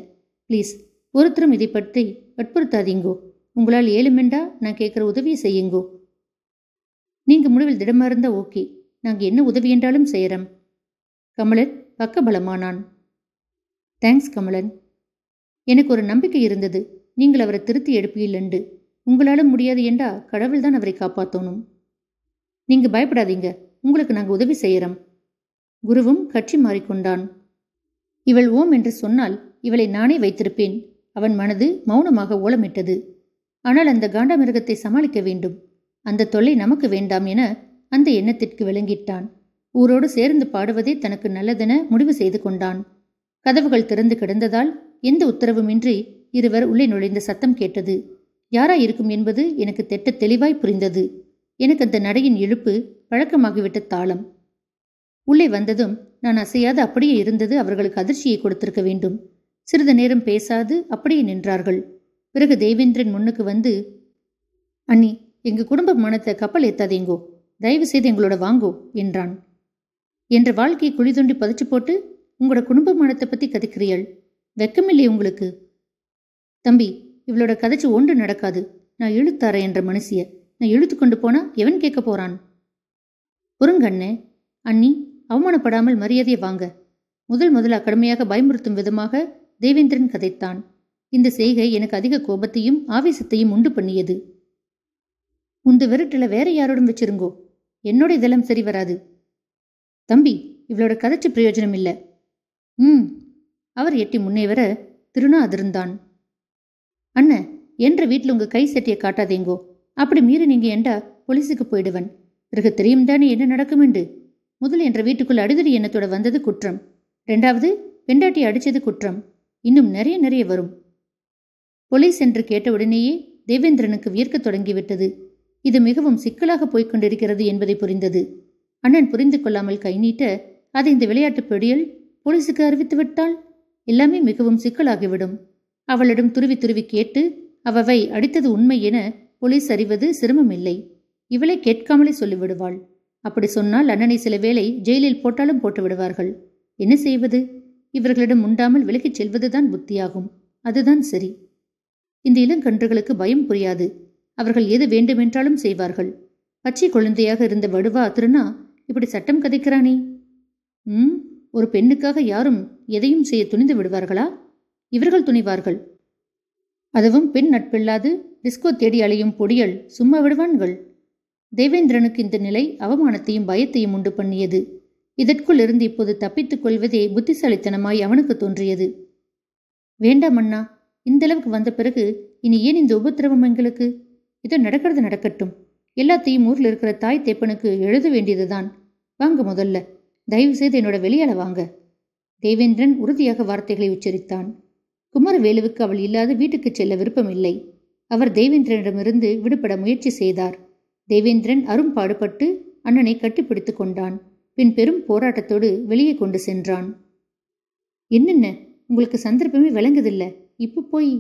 ப்ளீஸ் ஒருத்தரும் இதை பற்றி வற்புறுத்தாதீங்கோ. உங்களால் ஏழுமெண்டா நான் கேட்குற உதவியை செய்யுங்கோ. நீங்க முடிவில் திடமா இருந்தா ஓகே. நாங்கள் என்ன உதவி என்றாலும் செய்கிறோம் கமலன் பக்கபலமானான். தேங்க்ஸ் கமலன். எனக்கு ஒரு நம்பிக்கை இருந்தது. நீங்கள் அவரை திருத்தி எடுப்பீல்லண்டு உங்களால் முடியாது என்றா கடவுள் தான் அவரை காப்பாற்றணும் நீங்க பயப்படாதீங்க. உங்களுக்கு நாங்கள் உதவி செய்கிறோம் குருவும் கட்சி மாறிக்கொண்டான். இவள் ஓம் என்று சொன்னால் இவளை நானே வைத்திருப்பேன். அவன் மனது மௌனமாக ஓலமிட்டது. ஆனால் அந்த காண்டாமிருகத்தை சமாளிக்க வேண்டும். அந்த தொல்லை நமக்கு வேண்டாம் என அந்த எண்ணத்திற்கு விளங்கிட்டான். ஊரோடு சேர்ந்து பாடுவதே தனக்கு நல்லதென முடிவு செய்து கொண்டான். கதவுகள் திறந்து கிடந்ததால் எந்த உத்தரவுமின்றி இருவர் உள்ளே நுழைந்த சத்தம் கேட்டது. யாரா இருக்கும் என்பது எனக்கு தெட்ட தெளிவாய் புரிந்தது. எனக்கு அந்த நடையின் இழுப்பு பழக்கமாகிவிட்ட தாளம். உள்ளே வந்ததும் நான் அசையாது அப்படியே இருந்தது அவர்களுக்கு அதிர்ச்சியை கொடுத்திருக்க வேண்டும். சிறிது நேரம் பேசாது அப்படியே நின்றார்கள். பிறகு தேவேந்திரன் முன்னுக்கு வந்து அண்ணி எங்க குடும்ப மனத்தை கப்பல் ஏத்தாதீங்கோ. தயவு செய்து எங்களோட வாங்கோ என்றான். என்ற வாழ்க்கையை குழி தோண்டி பதைச்சு போட்டு உங்களோட குடும்ப மனத்தை பத்தி கதைக்கிறீள் வெக்கமில்லை உங்களுக்கு? தம்பி இவளோட கதைச்சு ஒன்று நடக்காது. நான் இழுத்தாரேன் என்ற மனுஷிய. நான் இழுத்து கொண்டு போனா எவன் கேட்க போறான்? பொருங்கண்ணே அண்ணி. அவமானப்படாமல் மரியாதையை வாங்க. முதல் முதல் கடுமையாக பயமுறுத்தும் விதமாக தேவேந்திரன் கதைத்தான். இந்த செய்கை எனக்கு அதிக கோபத்தையும் ஆவேசத்தையும் உண்டு பண்ணியது. உந்து விரட்டுல வேற யாரோடும் வச்சிருங்கோ. என்னோட இதெல்லாம் சரி வராது. தம்பி இவளோட கதைச்சு பிரயோஜனம் இல்லை. ம். அவர் எட்டி முன்னே வர திருநா அதிர்ந்தான். அண்ண என்ற வீட்டில் உங்க கை சட்டியை காட்டாதேங்கோ. அப்படி மீறி நீங்க ஏண்டா போலீஸுக்கு போயிடுவன்? பிறகு தெரியும் தானே என்ன நடக்கும் என்று. முதல் என்ற வீட்டுக்குள் அடிதடி எண்ணத்தோட வந்தது குற்றம். ரெண்டாவது பெண்டாட்டி அடிச்சது குற்றம். இன்னும் நிறைய நிறைய வரும். போலீஸ் என்று கேட்ட உடனேயே தேவேந்திரனுக்கு வியர்க்க தொடங்கிவிட்டது. இது மிகவும் சிக்கலாக போய்க் கொண்டிருக்கிறது என்பதை புரிந்தது. அண்ணன் புரிந்து கொள்ளாமல் கை நீட்ட அதை இந்த விளையாட்டு பெடியல் போலீஸுக்கு அறிவித்து விட்டால்? எல்லாமே மிகவும் சிக்கலாகிவிடும். அவளிடம் துருவி துருவி கேட்டு அவவை அடித்தது உண்மை என போலீஸ் அறிவது சிரமமில்லை. இவளை கேட்காமலே சொல்லிவிடுவாள். அப்படி சொன்னால் அண்ணனை சில வேளை ஜெயிலில் போட்டாலும் போட்டு விடுவார்கள். என்ன செய்வது? இவர்களிடம் உண்டாமல் விலகிச் செல்வதுதான் புத்தியாகும். அதுதான் சரி. இந்த இளங்கன்றுகளுக்கு பயம் புரியாது. அவர்கள் எது வேண்டுமென்றாலும் செய்வார்கள். பச்சை குழந்தையாக இருந்த வடுவா திருநா இப்படி சட்டம் கதைக்கிறானே ம் ஒரு பெண்ணுக்காக யாரும் எதையும் செய்ய துணிந்து விடுவார்களா? இவர்கள் துணிவார்கள். அதுவும் பெண் நட்பில்லாது டிஸ்கோ தேடி அலையும் பொடியல் சும்மா விடுவான்கள். தேவேந்திரனுக்கு இந்த நிலை அவமானத்தையும் பயத்தையும் உண்டு பண்ணியது. இதற்குள் இருந்து இப்போது தப்பித்துக் கொள்வதே புத்திசாலித்தனமாய் அவனுக்கு தோன்றியது. வேண்டாம் அண்ணா இந்தளவுக்கு வந்த பிறகு இனி ஏன் இந்த உபத்திரவம் எங்களுக்கு? இதோ நடக்கிறது நடக்கட்டும். எல்லாத்தையும் ஊரில் இருக்கிற தாய் தேப்பனுக்கு எழுத வேண்டியதுதான். வாங்க முதல்ல. தயவு செய்து என்னோட வெளியால வாங்க. தேவேந்திரன் உறுதியாக வார்த்தைகளை உச்சரித்தான். குமரவேலுவுக்கு அவள் இல்லாத வீட்டுக்கு செல்ல விருப்பம் இல்லை அவர் தேவேந்திரனிடமிருந்து விடுபட முயற்சி செய்தார். தேவேந்திரன் அரும்பாடுபட்டு அண்ணனை கட்டிப்பிடித்து கொண்டான். பின் பெரும் போராட்டத்தோடு வெளியே கொண்டு சென்றான். என்னென்ன? உங்களுக்கு சந்தர்ப்பமே விளங்குதில்ல. இப்போ போய்.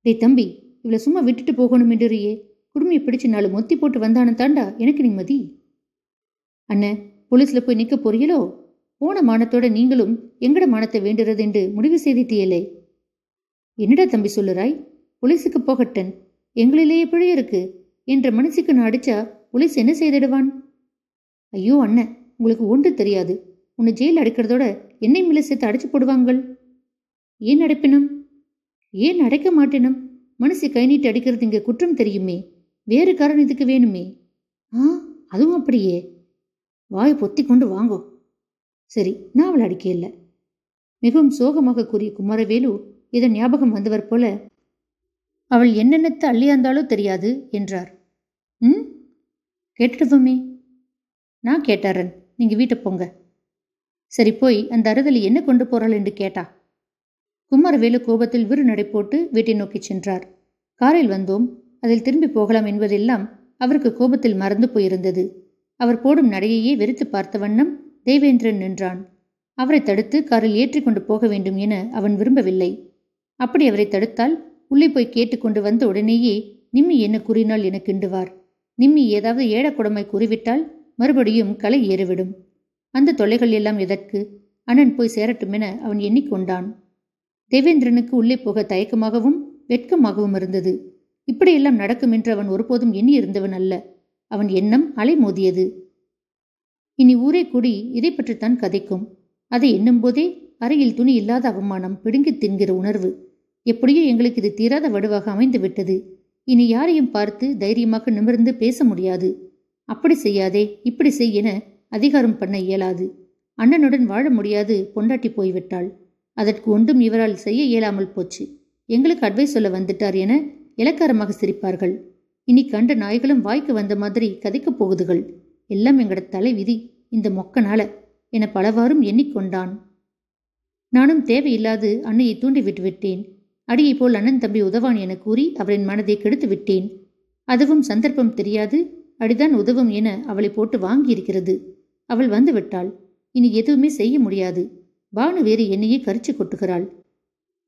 டே தம்பி இவளை சும்மா விட்டுட்டு போகணும் என்றியே குடுமையை பிடிச்சு நாலு மொத்தி போட்டு வந்தானு தாண்டா. எனக்கு நிம்மதி. அண்ணே போலீஸ்ல போய் நிக்க போறீங்களோ? போன மானத்தோட நீங்களும் எங்கட மானத்தை வேண்டுறது என்று முடிவு செய்திட்டியலே. என்னடா தம்பி சொல்லுறாய்? போலீஸுக்கு போகட்டன். எங்களிலேயே பிழை இருக்கு. என்ற மனசுக்கு நான் அடிச்சா போலீஸ் என்ன செய்திடுவான்? ஐயோ அண்ணன் உங்களுக்கு ஒன்று தெரியாது. உன்னை ஜெயில் அடைக்கிறதோட என்னை மேலே சேர்த்து அடைச்சு போடுவாங்கள்? ஏன் அடைப்பினம்? ஏன் அடைக்க மாட்டேனும்? மனசு கை நீட்டி அடிக்கிறது இங்கே குற்றம் தெரியுமே. வேறு காரணம் இதுக்கு வேணுமே. ஆ அதுவும் அப்படியே. வாயை பொத்தி கொண்டு வாங்கோ. சரி நான் அவளை அடிக்க இல்லை. மிகவும் சோகமாக கூறிய குமரவேலு இதன் ஞாபகம் வந்தவர் போல அவள் என்னென்னத்து அள்ளியாந்தாலோ தெரியாது என்றார். ம்? கேட்டுடுவோமே நான் கேட்டாரன் நீங்க வீட்டை போங்க. சரி போய் அந்த அறுதலி என்ன கொண்டு போறாள்? என்று கேட்டா. குமாரவேலு கோபத்தில் விரு நடை போட்டு வீட்டை நோக்கி சென்றார். காரில் வந்தோம். அதில் திரும்பி போகலாம் என்பதெல்லாம் அவருக்கு கோபத்தில் மறந்து போயிருந்தது. அவர் போடும் நடையையே வெறுத்து பார்த்த வண்ணம் தேவேந்திரன் நின்றான். அவரை தடுத்து காரில் ஏற்றிக்கொண்டு போக வேண்டும் என அவன் விரும்பவில்லை. அப்படி அவரை தடுத்தால் உள்ளே போய் கேட்டுக்கொண்டு வந்த உடனேயே நிம்மி என்ன கூறினால் என கிண்டுவார். நிம்மி ஏதாவது ஏடக்குடமை கூறிவிட்டால் மறுபடியும் களை ஏறிவிடும். அந்த தொல்லைகள் எல்லாம் எதற்கு? அண்ணன் போய் சேரட்டும் என அவன் எண்ணிக்கொண்டான். தேவேந்திரனுக்கு உள்ளே போக தயக்கமாகவும் வெட்கமாகவும் இருந்தது. இப்படியெல்லாம் நடக்கும் என்று அவன் ஒருபோதும் எண்ணியிருந்தவன் அல்ல. அவன் எண்ணம் அலைமோதியது. இனி ஊரே கூடி இதை பற்றித்தான் கதைக்கும். அதை எண்ணும்போதே அறையில் துணி இல்லாத அவமானம் பிடுங்கி தின்கிற உணர்வு. எப்படியோ எங்களுக்கு இது தீராத வடுவாக அமைந்து விட்டது. இனி யாரையும் பார்த்து தைரியமாக நிமிர்ந்து பேச முடியாது. அப்படி செய்யாதே இப்படி செய் என அதிகாரம் பண்ண இயலாது. அண்ணனுடன் வாழ முடியாது பொண்டாட்டி போய்விட்டாள். அதற்கு ஒன்றும் இவரால் செய்ய இயலாமல் போச்சு. எங்களுக்கு அட்வைஸ் சொல்ல வந்துட்டார் என இலக்காரமாக சிரிப்பார்கள். இனி கண்ட நாய்களும் வாய்க்கு வந்த மாதிரி கதைக்கப் போகுதுகள். எல்லாம் எங்கட தலை விதி இந்த மொக்கனால என பலவாறும் எண்ணிக்கொண்டான். நானும் தேவையில்லாது அன்னையை தூண்டி விட்டு விட்டேன். அடியை போல் அண்ணன் தம்பி உதவான் என கூறி அவரின் மனதை கெடுத்து விட்டேன். அதுவும் சந்தர்ப்பம் தெரியாது. அடிதான் உதவும் என அவளை போட்டு வாங்கியிருக்கிறது. அவள் வந்து விட்டாள். இனி எதுவுமே செய்ய முடியாது. பானு வேறு என்னையே கரிச்சு கொட்டுகிறாள்.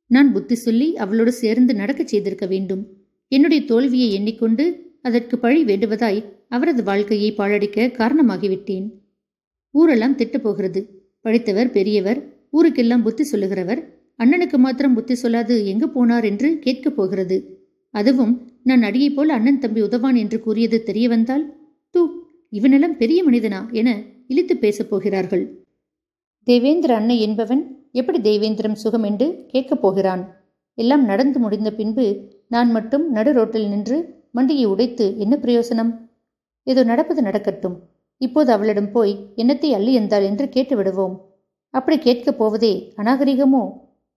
நான் புத்தி சொல்லி அவளோடு சேர்ந்து நடக்கச் செய்திருக்க வேண்டும். என்னுடைய தோல்வியை எண்ணிக்கொண்டு அதற்கு பழி வேண்டுவதாய் அவரது வாழ்க்கையை பாழடிக்க காரணமாகிவிட்டேன். ஊரெல்லாம் திட்டப்போகிறது. படித்தவர் பெரியவர் ஊருக்கெல்லாம் புத்தி சொல்லுகிறவர் அண்ணனுக்கு மாத்திரம் புத்தி சொல்லாது எங்கு போனார் என்று கேட்கப் போகிறது. அதுவும் நான் அடியை போல அண்ணன் தம்பி உதவான் என்று கூறியது தெரிய வந்தால் தூ இவனெல்லாம் பெரிய மனிதனா என இழித்து பேசப் போகிறார்கள். தேவேந்திர அன்னை என்பவன் எப்படி தேவேந்திரம் சுகம் என்று கேட்கப் போகிறான்? எல்லாம் நடந்து முடிந்த பின்பு நான் மட்டும் நடு ரோட்டில் நின்று மண்டியை உடைத்து என்ன பிரயோசனம்? ஏதோ நடப்பது நடக்கட்டும். இப்போது அவளிடம் போய் என்னத்தை அள்ளி எந்தாள் என்று கேட்டு விடுவோம் அப்படி கேட்கப் போவதே அநாகரிகமோ?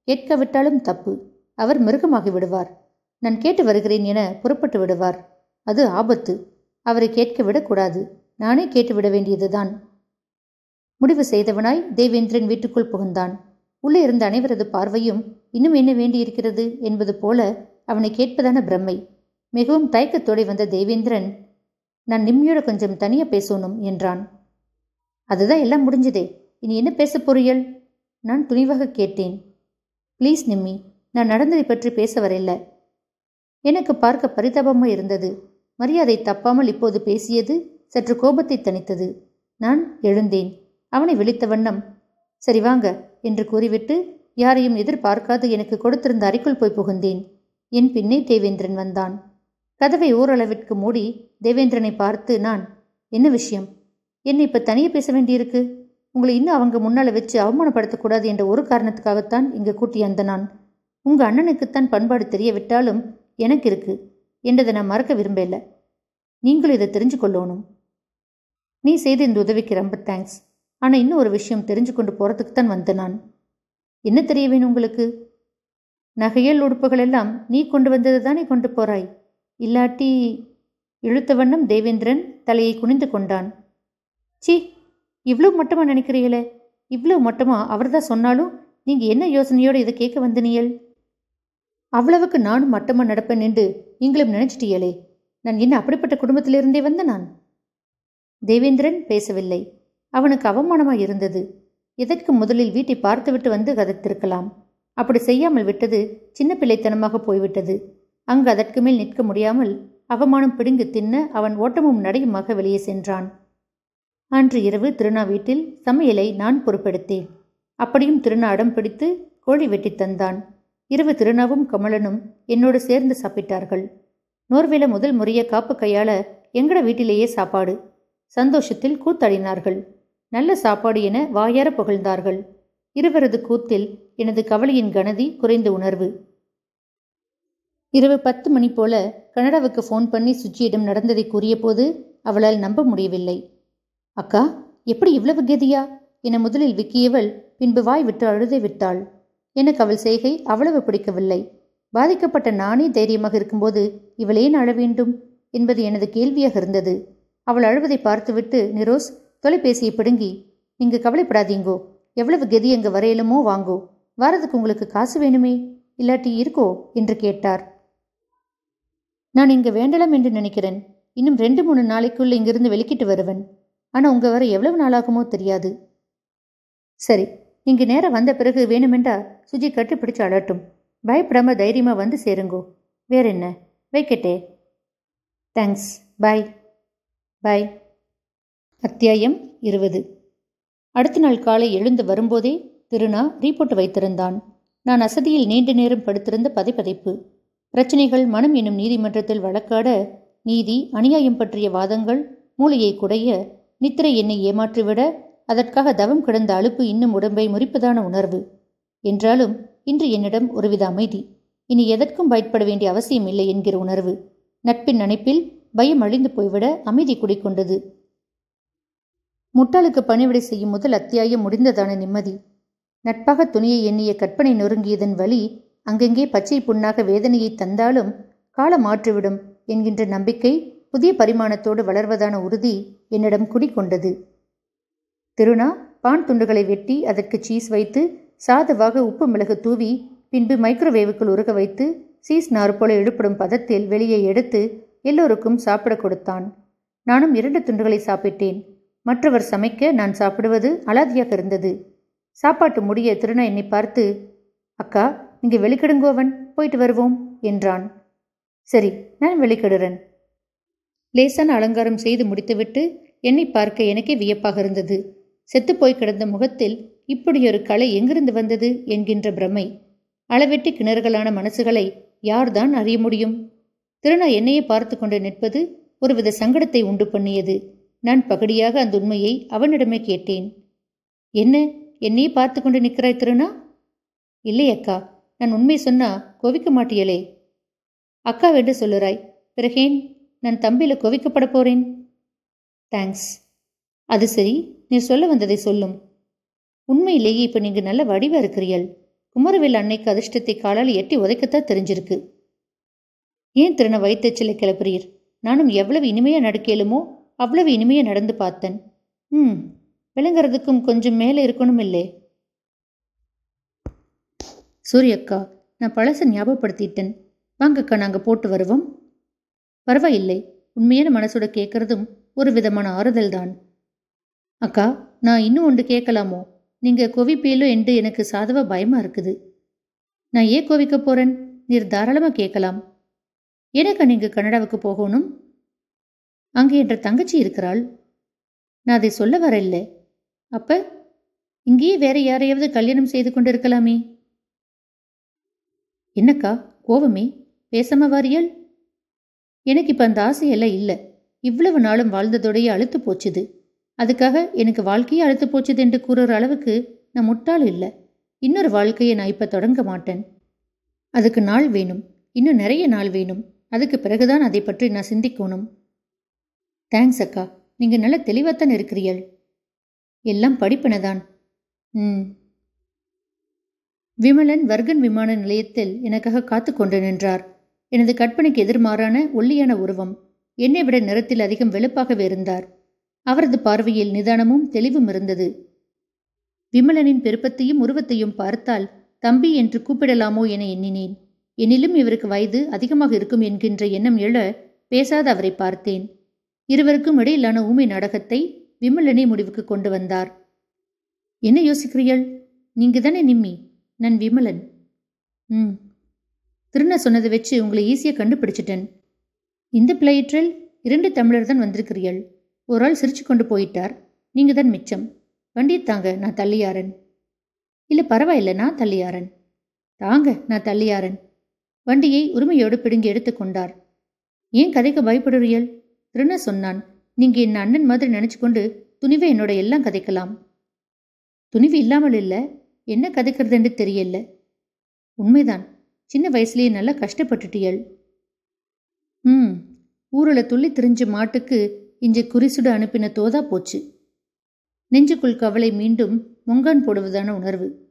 கேட்கவிட்டாலும் தப்பு. அவர் மிருகமாகி விடுவார். நான் கேட்டு வருகிறேன் என புறப்பட்டு விடுவார். அது ஆபத்து. அவரை கேட்க விடக்கூடாது நானே கேட்டுவிட வேண்டியதுதான். முடிவு செய்தவனாய் தேவேந்திரன் வீட்டுக்குள் புகுந்தான். உள்ளே இருந்த அனைவரது பார்வையும் இன்னும் என்ன வேண்டியிருக்கிறது என்பது போல அவனை கேட்பதான பிரம்மை மிகவும் தயக்கத்தோடு வந்த தேவேந்திரன் நான் நிம்மியோட கொஞ்சம் தனியா பேசணும் என்றான். அதுதான் எல்லாம் முடிஞ்சதே இனி என்ன பேச போறியல் நான் துணிவாக கேட்டேன். ப்ளீஸ் நிம்மி நான் நடந்ததை பற்றி பேச வரல. எனக்கு பார்க்க பரிதாபமாக இருந்தது. மரியாதை தப்பாமல் இப்போது பேசியது சற்று கோபத்தை தணித்தது. நான் எழுந்தேன். அவனை விழித்த வண்ணம் சரி வாங்க என்று கூறிவிட்டு யாரையும் எதிர்பார்க்காது எனக்கு கொடுத்திருந்த அறைக்குள் போய் புகுந்தேன். என் பின்னே தேவேந்திரன் வந்தான். கதவை ஓரளவிற்கு மூடி தேவேந்திரனை பார்த்து நான் என்ன விஷயம்? என்னை இப்போ தனியே பேச வேண்டியிருக்கு? உங்களை இன்னும் அவங்க முன்னால் வச்சு அவமானப்படுத்தக்கூடாது என்ற ஒரு காரணத்துக்காகத்தான் இங்கே கூட்டி அந்த நான் உங்கள் அண்ணனுக்குத்தான் பண்பாடு தெரியவிட்டாலும் எனக்கு இருக்கு என்றதை நான் மறக்க விரும்பல நீங்களும் இதை தெரிஞ்சு கொள்ளணும் நீ செய்த இந்த உதவிக்கு ரொம்ப தேங்க்ஸ் ஆனால் இன்னும் ஒரு விஷயம் தெரிஞ்சு கொண்டு போகிறதுக்கு தான் வந்த நான் என்ன தெரிய வேணும் உங்களுக்கு? நகையல் உடுப்புகள் எல்லாம் நீ கொண்டு வந்தது தானே கொண்டு போறாய்? இல்லாட்டி இழுத்த வண்ணம் தேவேந்திரன் தலையை குனிந்து கொண்டான். சி இவ்வளோ மட்டமாக நினைக்கிறீங்களே? இவ்வளோ மட்டமாக அவர் தான் சொன்னாலும் நீங்கள் என்ன யோசனையோடு இதை கேட்க வந்தனியல்? அவ்வளவுக்கு நானும் மட்டமாக நடப்பேன் என்று நீங்களும் நினைச்சிட்டியலே. நான் என்ன அப்படிப்பட்ட குடும்பத்திலிருந்தே வந்த நான்? தேவேந்திரன் பேசவில்லை. அவனுக்கு அவமானமாய் இருந்தது. எதற்கு முதலில் வீட்டை பார்த்துவிட்டு வந்து கதைத்திருக்கலாம் அப்படி செய்யாமல் விட்டது சின்ன பிள்ளைத்தனமாக போய்விட்டது. அங்கு அதற்கு மேல் நிற்க முடியாமல் அவமானம் பிடுங்கு தின்ன அவன் ஓட்டமும் நடையுமாக வெளியே சென்றான். அன்று இரவு திருநா வீட்டில் சமையலை நான் பொறுப்பெடுத்தேன் அப்படியும் திருநா அடம் பிடித்து கோழி வெட்டி தந்தான். இரவு திருநாவும் கமலனும் என்னோடு சேர்ந்து சாப்பிட்டார்கள். நோர்வேல முதல் முறைய காப்பு கையாள எங்கட வீட்டிலேயே சாப்பாடு. சந்தோஷத்தில் கூத்தாடினார்கள். நல்ல சாப்பாடு என வாயார புகழ்ந்தார்கள். இருவரது கூத்தில் எனது கவலையின் கனதி குறைந்த உணர்வு. இரவு பத்து மணி போல கனடாவுக்கு ஃபோன் பண்ணி சுச்சியிடம் நடந்ததை கூறியபோது அவளால் நம்ப முடியவில்லை. அக்கா எப்படி இவ்வளவு கதியா? என முதலில் விக்கியவள் பின்பு வாய் விட்டு அழுதை விட்டாள். எனக்கு அவள் செய்கை அவ்வளவு பிடிக்கவில்லை. பாதிக்கப்பட்ட நானே தைரியமாக இருக்கும்போது இவள் ஏன் அழ வேண்டும் என்பது எனது கேள்வியாக இருந்தது. அவள் அழுவதை பார்த்துவிட்டு நிரோஸ் தொலைபேசியை பிடுங்கி நீங்க கவலைப்படாதீங்கோ. எவ்வளவு கெதி அங்கு வரையலுமோ வாங்கோ. வரதுக்கு உங்களுக்கு காசு வேணுமே? இல்லாட்டி இருக்கோ? என்று கேட்டார். நான் இங்கே வேண்டலாம் என்று நினைக்கிறேன். இன்னும் ரெண்டு மூணு நாளைக்குள்ள இங்கிருந்து வெளிக்கிட்டு வருவேன். ஆனா உங்க வர எவ்வளவு நாளாகுமோ தெரியாது. சரி நீங்க நேரம் வந்த பிறகு வேணுமெண்டா சுஜி கட்டி பிடிச்சு அழட்டும் பயப்படாம தைரியமா வந்து சேருங்கோ. வேற என்ன? வைக்கட்டே. தேங்க்ஸ் பாய் பாய் அத்தியாயம் இருபது. அடுத்த நாள் காலை எழுந்து வரும்போதே திருநா ரீபோர்ட் வைத்திருந்தான். நான் அசதியில் நீண்ட நேரம் படுத்திருந்த பதைப்பதைப்பு. பிரச்சனைகள் மனம் என்னும் நீதிமன்றத்தில் வழக்காட நீதி அநியாயம் பற்றிய வாதங்கள் மூளையை குடைய நித்திரை என்னை ஏமாற்றிவிட அதற்காக தவம் கிடந்த அலுப்பு இன்னும் உடம்பை முறிப்பதான உணர்வு. என்றாலும் இன்று என்னிடம் ஒருவித அமைதி. இனி எதற்கும் பயப்பட வேண்டிய அவசியம் இல்லை என்கிற உணர்வு. நட்பின் நினைப்பில் பயம் அழிந்து போய்விட அமைதி குடிக்கொண்டது முட்டாளுக்கு பணிவிடை செய்யும் முதல் அத்தியாயம் முடிந்ததான நிம்மதி. நட்பாக துணியை எண்ணிய கற்பனை நொறுங்கியதன் வழி அங்கெங்கே பச்சை புண்ணாக வேதனையை தந்தாலும் காலம் மாற்றிவிடும் என்கின்ற நம்பிக்கை புதிய பரிமாணத்தோடு வளர்வதான உறுதி என்னிடம் குடிக்கொண்டது திருநா பான் துண்டுகளை வெட்டி அதற்கு சீஸ் வைத்து சாதவாக உப்பு மிளகு தூவி பின்பு மைக்ரோவேவுக்குள் உருக வைத்து சீஸ் நாறு போல எழுப்படும் பதத்தில் வெளியே எடுத்து எல்லோருக்கும் சாப்பிட கொடுத்தான். நானும் இரண்டு துண்டுகளை சாப்பிட்டேன். மற்றவர் சமைக்க நான் சாப்பிடுவது அலாதியாக இருந்தது. சாப்பாட்டு முடிய திருநா என்னை பார்த்து அக்கா இங்கே வெளிக்கிடுங்கோவன் போயிட்டு வருவோம் என்றான். சரி நான் வெளிக்கிடுறேன். லேசான அலங்காரம் செய்து முடித்துவிட்டு என்னை பார்க்க எனக்கே வியப்பாக இருந்தது. செத்துப்போய் கிடந்த முகத்தில் இப்படியொரு கலை எங்கிருந்து வந்தது? என்கின்ற பிரமை அளவெட்டி கிணறுகளான மனசுகளை யார்தான் அறிய முடியும்? திருநா என்னையே பார்த்து கொண்டு நிற்பது ஒருவித சங்கடத்தை உண்டு பண்ணியது. நான் பகடியாக அந்த உண்மையை அவனிடமே கேட்டேன். என்ன? என்னையே பார்த்து கொண்டு நிற்கிறாய் திருநா இல்லை அக்கா நான் உண்மை சொன்னா கோவிக்க மாட்டியலே. அக்கா வென்று சொல்லுறாய் பிறகேன் நான் தம்பியில கோவிக்கப்பட போறேன்? தேங்க்ஸ். அது சரி நீ சொல்ல வந்ததை சொல்லும். உண்மையிலேயே இப்ப நீங்க நல்ல வடிவா இருக்கிறீள் குமரவேல் அன்னைக்கு அதிர்ஷ்டத்தை காலால் எட்டி உதைக்கத்தான் தெரிஞ்சிருக்கு. ஏன் திருண வயிற்றுச்சலை கிளப்புறீர்? நானும் எவ்வளவு இனிமையா நடக்கலுமோ அவ்வளவு இனிமையா நடந்து பார்த்தேன். ம். விளங்குறதுக்கும் கொஞ்சம் மேலே இருக்கணும் இல்லை சூரியக்கா நான் பழசை ஞாபகப்படுத்திட்டேன். வாங்கக்கா நாங்கள் போட்டு வருவோம். பரவாயில்லை உண்மையான மனசோட கேட்கறதும் ஒரு விதமான ஆறுதல் தான் அக்கா நான் இன்னும் ஒன்று கேட்கலாமோ? நீங்கள் கோவிப்பீலோ என்று எனக்கு சாதவ பயமா இருக்குது. நான் ஏன் கோவிக்க போறேன்? நீர் தாராளமாக கேட்கலாம். எனக்கு நீங்கள் கனடாவுக்கு போகணும்? அங்கே என்ற தங்கச்சி இருக்கிறாள். நான் அதை சொல்ல வரல அப்ப இங்கேயே வேற யாரையாவது கல்யாணம் செய்து கொண்டிருக்கலாமே? என்னக்கா கோவமே? பேசாம வாரியல்? எனக்கு இப்ப அந்த ஆசையெல்லாம் இல்லை. இவ்வளவு நாளும் வாழ்ந்ததோடைய அழுத்து போச்சுது. அதுக்காக எனக்கு வாழ்க்கையே அழுத்து போச்சுது என்று கூறுற அளவுக்கு நான் முட்டாள் இல்லை. இன்னொரு வாழ்க்கையை நான் இப்ப தொடங்க மாட்டேன். அதுக்கு நாள் வேணும். இன்னும் நிறைய நாள் வேணும். அதுக்கு பிறகுதான் அதை பற்றி நான் சிந்திக்கணும். தேங்க்ஸ் அக்கா. நீங்க நல்ல தெளிவாத்தான் இருக்கிறீள் எல்லாம் படிப்பினதான். ம் விமலன் வர்கன் விமான நிலையத்தில் எனக்காக காத்து கொண்டு நின்றார். எனது கற்பனைக்கு எதிர்மாறான ஒல்லியான உருவம் என்னை விட நிறத்தில் அதிகம் வெளுப்பாகவே இருந்தார். அவரது பார்வையில் நிதானமும் தெளிவும் இருந்தது. விமலனின் பெருப்பத்தையும் உருவத்தையும் பார்த்தால் தம்பி என்று கூப்பிடலாமோ என எண்ணினேன். எனிலும் இவருக்கு வயது அதிகமாக இருக்கும் என்கின்ற எண்ணம் எழ பேசாத அவரை பார்த்தேன். இருவருக்கும் இடையிலான ஊமை நாடகத்தை விமலனை முடிவுக்கு கொண்டு வந்தார். என்ன யோசிக்கிறீள் நீங்க தானே நிம்மி? நான் விமலன். ம். திருண சொன்னதை வச்சு உங்களை ஈஸியாக கண்டுபிடிச்சிட்டேன். இந்த பிளையற்றில் இரண்டு தமிழர் தான் வந்திருக்கிறீள் ஒரு ஆள் சிரிச்சு கொண்டு போயிட்டார். நீங்க தான் மிச்சம். வண்டியை தாங்க நான் தள்ளியாரன் இல்லை பரவாயில்ல நான் தள்ளியாரன் தாங்க நான் தள்ளியாரன் வண்டியை உரிமையோடு பிடுங்கி எடுத்துக்கொண்டார் ஏன் கதைக்கு பயப்படுறியல் திருண்ண சொன்னான். நீங்க என் அண்ணன் மாதிரி நினைச்சு கொண்டு துணிவை என்னோட எல்லாம் கதைக்கலாம். துணிவு இல்லாமல் இல்லை. என்ன கதைக்கிறதுன்னு தெரியல. உண்மைதான். சின்ன வயசுலேயே நல்லா கஷ்டப்பட்டுட்டியல். ம். ஊரில் துள்ளி திரிஞ்ச மாட்டுக்கு இஞ்ச குறிசுடு அனுப்பின தோதா போச்சு. நெஞ்சுக்குள் கவலை மீண்டும் மொங்கான் போடுவதான உணர்வு.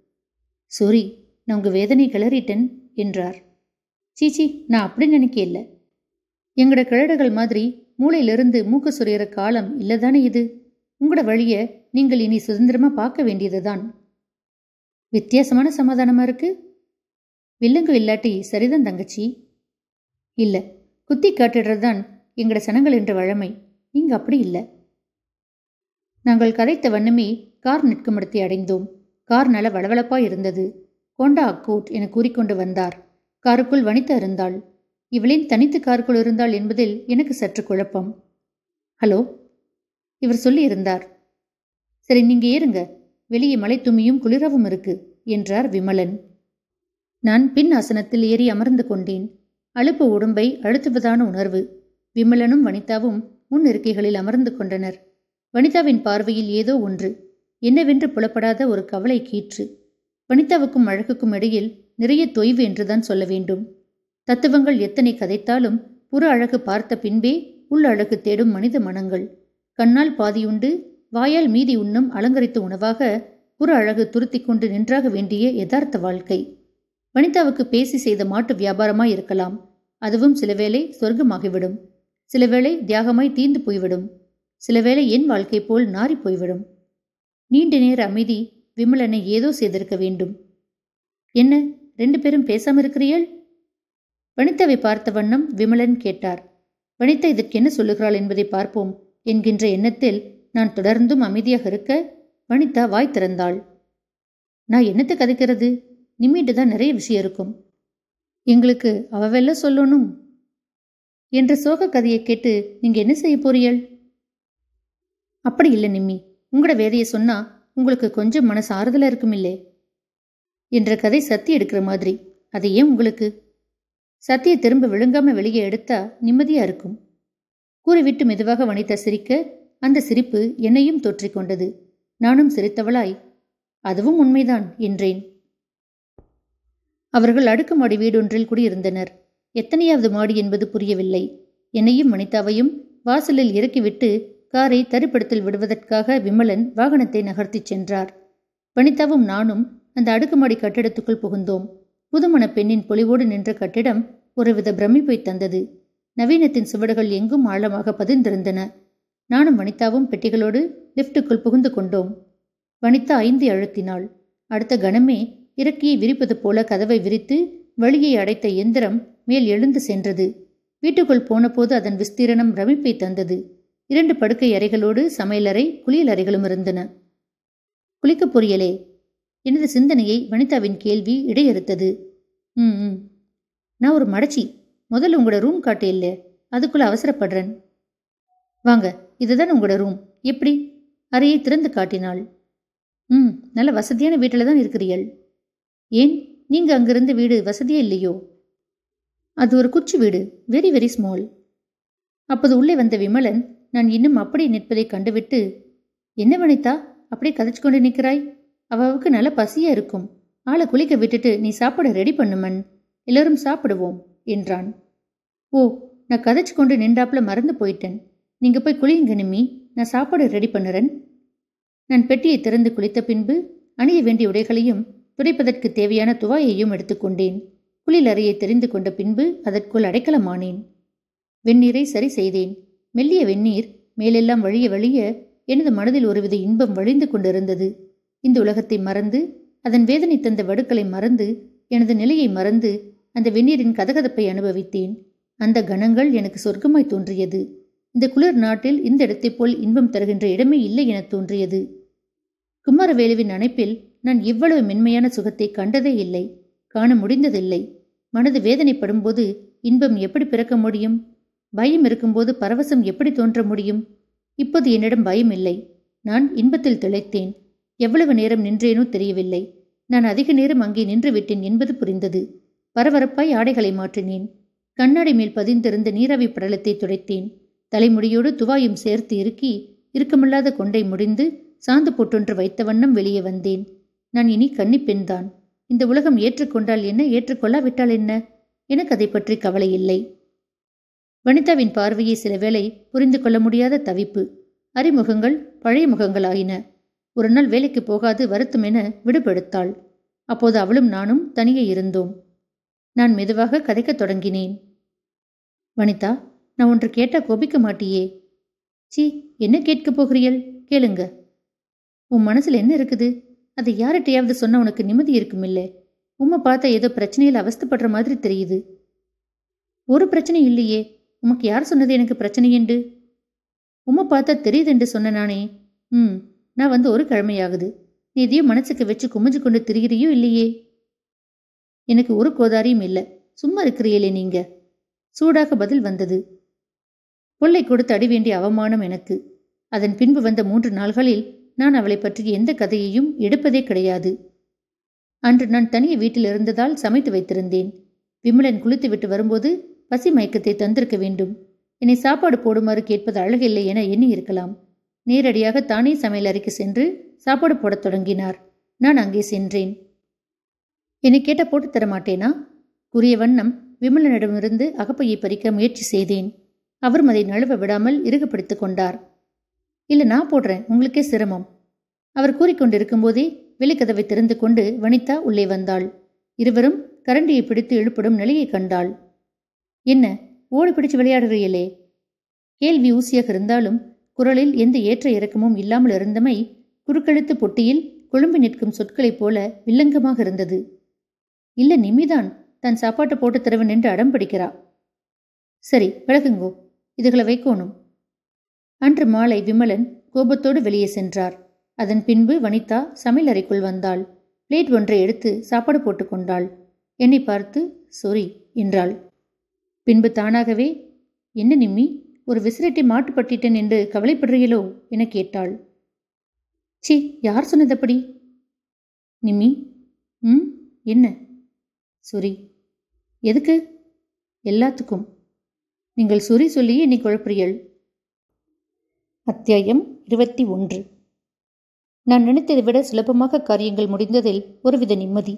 சூரி நான் உங்க வேதனை கிளறிட்டேன் என்றார். சீச்சி நான் அப்படி நினைக்கல எங்கட கிழடுகள் மாதிரி மூளையிலிருந்து மூக்க சுரையிற காலம் இல்லதானே இது? உங்களோட வழிய நீங்கள் இனி சுதந்திரமா பார்க்க வேண்டியதுதான். வித்தியாசமான சமாதானமா இருக்கு? வில்லங்கு இல்லாட்டி சரிதான் தங்கச்சி. இல்ல குத்தி காட்டுறது தான் எங்கட சனங்கள் என்ற வழமை. இங்க அப்படி இல்லை. நாங்கள் கதைத்த வண்ணமே கார் நிற்குமிடத்தை அடைந்தோம். கார் நல வளவளப்பாய் இருந்தது. கோண்டா அக்கோட் என கூறிக்கொண்டு வந்தார். காருக்குள் வனிதா இருந்தாள் இவளின் தனித்து காருக்குள் இருந்தாள் என்பதில் எனக்கு சற்று குழப்பம். ஹலோ? இவர் சொல்லியிருந்தார். சரி நீங்க ஏறுங்க. வெளியே மலை துமியும் குளிரவும் இருக்கு என்றார் விமலன். நான் பின் ஆசனத்தில் ஏறி அமர்ந்து கொண்டேன். அழுப்பு உடம்பை அழுத்துவதான உணர்வு. விமலனும் வனிதாவும் முன் இருக்கைகளில் அமர்ந்து கொண்டனர். வனிதாவின் பார்வையில் ஏதோ ஒன்று என்னவென்று புலப்படாத ஒரு கவலை கீற்று வனிதாவுக்கும் அழகுக்கும் இடையில் நிறைய தொய்வு என்றுதான் சொல்ல வேண்டும். தத்துவங்கள் எத்தனை கதைத்தாலும் புற அழகு பார்த்த பின்பே உள் அழகு தேடும் மனித மனங்கள். கண்ணால் பாதியுண்டு வாயால் மீதி உண்ணும் அலங்கரித்த உணவாக புற அழகு துருத்தி கொண்டு நின்றாக வேண்டிய யதார்த்த வாழ்க்கை. வனிதாவுக்கு பேசி செய்த மாட்டு வியாபாரமாய் இருக்கலாம். அதுவும் சிலவேளை சொர்க்கமாகிவிடும். சிலவேளை தியாகமாய் தீர்ந்து போய்விடும். சிலவேளை என் வாழ்க்கை போல் நாரி போய்விடும். நீண்ட நேர அமைதி விமலனை ஏதோ செய்திருக்க வேண்டும். என்ன ரெண்டு பேரும் பேசாம இருக்கிறீள் வனிதாவை பார்த்த வண்ணம் விமலன் கேட்டார். வனிதா இதற்கு என்ன சொல்லுகிறாள் என்பதை பார்ப்போம் என்கின்ற எண்ணத்தில் நான் தொடர்ந்தும் அமைதியாக இருக்க வனிதா வாய் திறந்தாள். நான் என்னத்தை கதைக்கிறது? நிம்மிட்டு தான் நிறைய விஷயம் இருக்கும். எங்களுக்கு அவவெல்ல சொல்லணும் என்ற சோக கதையை கேட்டு நீங்க என்ன செய்ய போறீள் அப்படி இல்லை நிம்மி. உங்களோட வேதையை சொன்னா உங்களுக்கு கொஞ்சம் மனசு ஆறுதலா இருக்குமில்லே என்ற கதை சத்தி எடுக்கிற மாதிரி. அது ஏன் உங்களுக்கு சத்தியை திரும்ப விழுங்காம வெளியே எடுத்தா நிம்மதியா இருக்கும். கூறிவிட்டு மெதுவாக வனிதா சிரிக்க அந்த சிரிப்பு என்னையும் தொற்றிக்கொண்டது நானும் சிரித்தவளாய் அதுவும் உண்மைதான் என்றேன். அவர்கள் அடுக்குமாடி வீடொன்றில் குடியிருந்தனர். எத்தனையாவது மாடி என்பது புரியவில்லை. என்னையும் வனிதாவையும் வாசலில் இறக்கிவிட்டு காரை தரிப்பிடத்தில் விடுவதற்காக விமலன் வாகனத்தை நகர்த்திச் சென்றார். வனிதாவும் நானும் அந்த அடுக்குமாடி கட்டிடத்துக்குள் புகுந்தோம். புதுமண பெண்ணின் பொலிவோடு நின்ற கட்டிடம் ஒருவித பிரமிப்பை தந்தது. நவீனத்தின் சுவடுகள் எங்கும் ஆழமாக பதிந்திருந்தன. நானும் வனிதாவும் பெட்டிகளோடு லிப்டுக்குள் புகுந்து கொண்டோம். வனிதா ஐந்து அழுத்தினாள். அடுத்த கணமே இறக்கியை விரிப்பது போல கதவை விரித்து வழியை அடைத்த எந்திரம் மேல் எழுந்து சென்றது. வீட்டுக்குள் போனபோது அதன் விஸ்தீரணம் ரமிப்பை தந்தது. இரண்டு படுக்கை அறைகளோடு சமையலறை குளியலறைகளும் இருந்தன. குளிக்கப் பொரியலே எனது சிந்தனையை வனிதாவின் கேள்வி இடையறுத்தது. ம் ம். நான் ஒரு மடச்சி. முதல்ல உங்களோட ரூம் காட்டு இல்லை. அதுக்குள்ள அவசரப்படுறேன். வாங்க இதுதான் உங்களோட ரூம் எப்படி? அறையை திறந்து காட்டினாள். ம் நல்ல வசதியான வீட்டில் தான் இருக்கிறீள் ஏன்? நீங்கள் அங்கிருந்த வீடு வசதியே இல்லையோ? அது ஒரு குச்சி வீடு. வெரி வெரி ஸ்மால் அப்போது உள்ளே வந்த விமலன் நான் இன்னும் அப்படி நிற்பதை கண்டுவிட்டு என்ன வனிதா? அப்படியே கதைச்சு கொண்டு நிற்கிறாய்? அவளுக்கு நல்ல பசியா இருக்கும். ஆளை குளிக்க விட்டுட்டு நீ சாப்பிட ரெடி பண்ணுமன் எல்லோரும் சாப்பிடுவோம் என்றான். ஓ நான் கதைச்சு கொண்டு நின்றாப்புல மறந்து போயிட்டேன். நீங்க போய் குளியுங்க நிம்மி. நான் சாப்பாடு ரெடி பண்ணுறேன். நான் பெட்டியை திறந்து குளித்த பின்பு அணிய வேண்டிய உடைகளையும் துடைப்பதற்கு தேவையான துவாயையும் எடுத்துக்கொண்டேன் குளில் அறையை தெரிந்து கொண்ட பின்பு அதற்குள் அடைக்கலமானேன். வெந்நீரை சரி செய்தேன். மெல்லிய வெந்நீர் மேலெல்லாம் வழிய வழிய எனது மனதில் ஒருவித இன்பம் வழிந்து கொண்டிருந்தது. இந்த உலகத்தை மறந்து அதன் வேதனை தந்த வடுக்களை மறந்து எனது நிலையை மறந்து அந்த வெந்நீரின் கதகதப்பை அனுபவித்தேன். அந்த கணங்கள் எனக்கு சொர்க்கமாய் தோன்றியது. இந்த குளிர் நாட்டில் இந்த இடத்தைப் போல் இன்பம் தருகின்ற இடமே இல்லை என தோன்றியது. குமாரவேலுவின் அணைப்பில் நான் இவ்வளவு மென்மையான சுகத்தை கண்டதே இல்லை காண முடிந்ததில்லை. மனது வேதனைப்படும்போது இன்பம் எப்படி பிறக்க முடியும்? பயம் இருக்கும்போது பரவசம் எப்படி தோன்ற முடியும்? இப்போது என்னிடம் பயம் இல்லை. நான் இன்பத்தில் திளைத்தேன். எவ்வளவு நேரம் நின்றேனோ தெரியவில்லை. நான் அதிக நேரம் அங்கே நின்று விட்டேன் என்பது புரிந்தது. பரபரப்பாய் ஆடைகளை மாற்றினேன். கண்ணாடி மேல் பதிந்திருந்த நீராவி படலத்தை துடைத்தேன். தலைமுடியோடு துவாயும் சேர்த்து இறுக்கி இறுக்கமில்லாத கொண்டை முடிந்து சாந்து போட்டொன்று வைத்த வண்ணம் வெளியே வந்தேன். நான் இனி கன்னிப்பெண்தான் இந்த உலகம் ஏற்றுக்கொண்டால் என்ன ஏற்றுக்கொள்ளாவிட்டால் என்ன? எனக்கு அதை பற்றி கவலை இல்லை. வனிதாவின் பார்வையை சில வேளை புரிந்து கொள்ள முடியாத தவிப்பு. அறிமுகங்கள் பழைய முகங்களாயின. ஒரு நாள் வேலைக்கு போகாது வருத்தம் என விடுபடுத்தாள். அப்போது அவளும் நானும் தனியே இருந்தோம். நான் மெதுவாக கதைக்கத் தொடங்கினேன். வனிதா நான் ஒன்று கேட்டால் கோபிக்க மாட்டியே. சி என்ன கேட்கப் போகிறீள் கேளுங்க. உன் மனசுல என்ன இருக்குது? அதை யார்கிட்டையாவது சொன்ன உனக்கு நிம்மதி இருக்குமில்ல. உம்மை பார்த்தா ஏதோ பிரச்சனையில் அவஸ்தப்படுற மாதிரி தெரியுது. ஒரு பிரச்சனை இல்லையே. உமக்கு யார் சொன்னது எனக்கு பிரச்சனை என்று உம்மை பார்த்தா தெரியுதுண்டு சொன்ன நானே. ம் நான் வந்து ஒரு கிழமையாகுது. நீ இதையும் மனசுக்கு வச்சு குமிஞ்சு கொண்டு திரிகிறியோ இல்லையே? எனக்கு ஒரு கோதாரியும் இல்லை. சும்மா இருக்கிறீங்களே நீங்க. சூடாக பதில் வந்தது. பொல்லை கொடுத்து அடி வேண்டிய அவமானம் எனக்கு. அதன் பின்பு வந்த மூன்று நாள்களில் நான் அவளை பற்றிய எந்த கதையையும் எடுப்பதே கிடையாது. அன்று நான் தனிய வீட்டில் இருந்ததால் சமைத்து வைத்திருந்தேன். விமலன் குளித்துவிட்டு வரும்போது பசி மயக்கத்தை தந்திருக்க வேண்டும். என்னை சாப்பாடு போடுமாறு கேட்பது அழகில்லை என எண்ணி இருக்கலாம் நேரடியாக தானே சமையலறைக்கு சென்று சாப்பாடு போடத் தொடங்கினார். நான் அங்கே சென்றேன். என்னை கேட்ட போட்டு தர மாட்டேனா? கூறிய வண்ணம் விமலனிடமிருந்து அகப்பையை பறிக்க முயற்சி செய்தேன். அவரும் அதை நழுவ விடாமல் இறுகப்படுத்திக் கொண்டார். இல்லை நான் போடுறேன். உங்களுக்கே சிரமம். அவர் கூறிக்கொண்டிருக்கும் போதே வெளிக்கதவை திறந்து கொண்டு வனிதா உள்ளே வந்தாள். இருவரும் கரண்டியை பிடித்து இழுப்படும் நிலையை கண்டாள். என்ன? ஓடி பிடிச்சு விளையாடுறீங்களே கேள்வி ஊசியாக இருந்தாலும் குரலில் எந்த ஏற்ற இறக்கமும் இல்லாமல் இருந்தமை குறுக்கெழுத்து பொட்டியில் குழம்பு நிற்கும் சொற்களைப் போல வில்லங்கமாக இருந்தது. இல்ல நிமிதான் தன் சாப்பாட்டை போட்டு தருவன் என்று அடம் பிடிக்கிறா. சரி விளக்குங்கோ இதுகளை வைக்கோணும். அன்று மாலை விமலன் கோபத்தோடு வெளியே சென்றார். அதன் பின்பு வனிதா சமையல் அறைக்குள் வந்தாள். பிளேட் ஒன்றை எடுத்து சாப்பாடு போட்டுக்கொண்டாள் என்னை பார்த்து சொரி என்றாள். பின்பு தானாகவே என்ன நிம்மி? ஒரு விசிறட்டி மாட்டுப்பட்டிட்டேன் என்று கவலைப்படுறீங்களோ என கேட்டாள். சி யார் சொன்னதப்படி? நிம்மி ம் என்ன? சுரி எதுக்கு? எல்லாத்துக்கும். நீங்கள் சுரி சொல்லியே நீ குழப்பியல் அத்தியாயம் இருபத்தி ஒன்று. நான் நினைத்ததை விட சுலபமாக காரியங்கள் முடிந்ததில் ஒருவித நிம்மதி.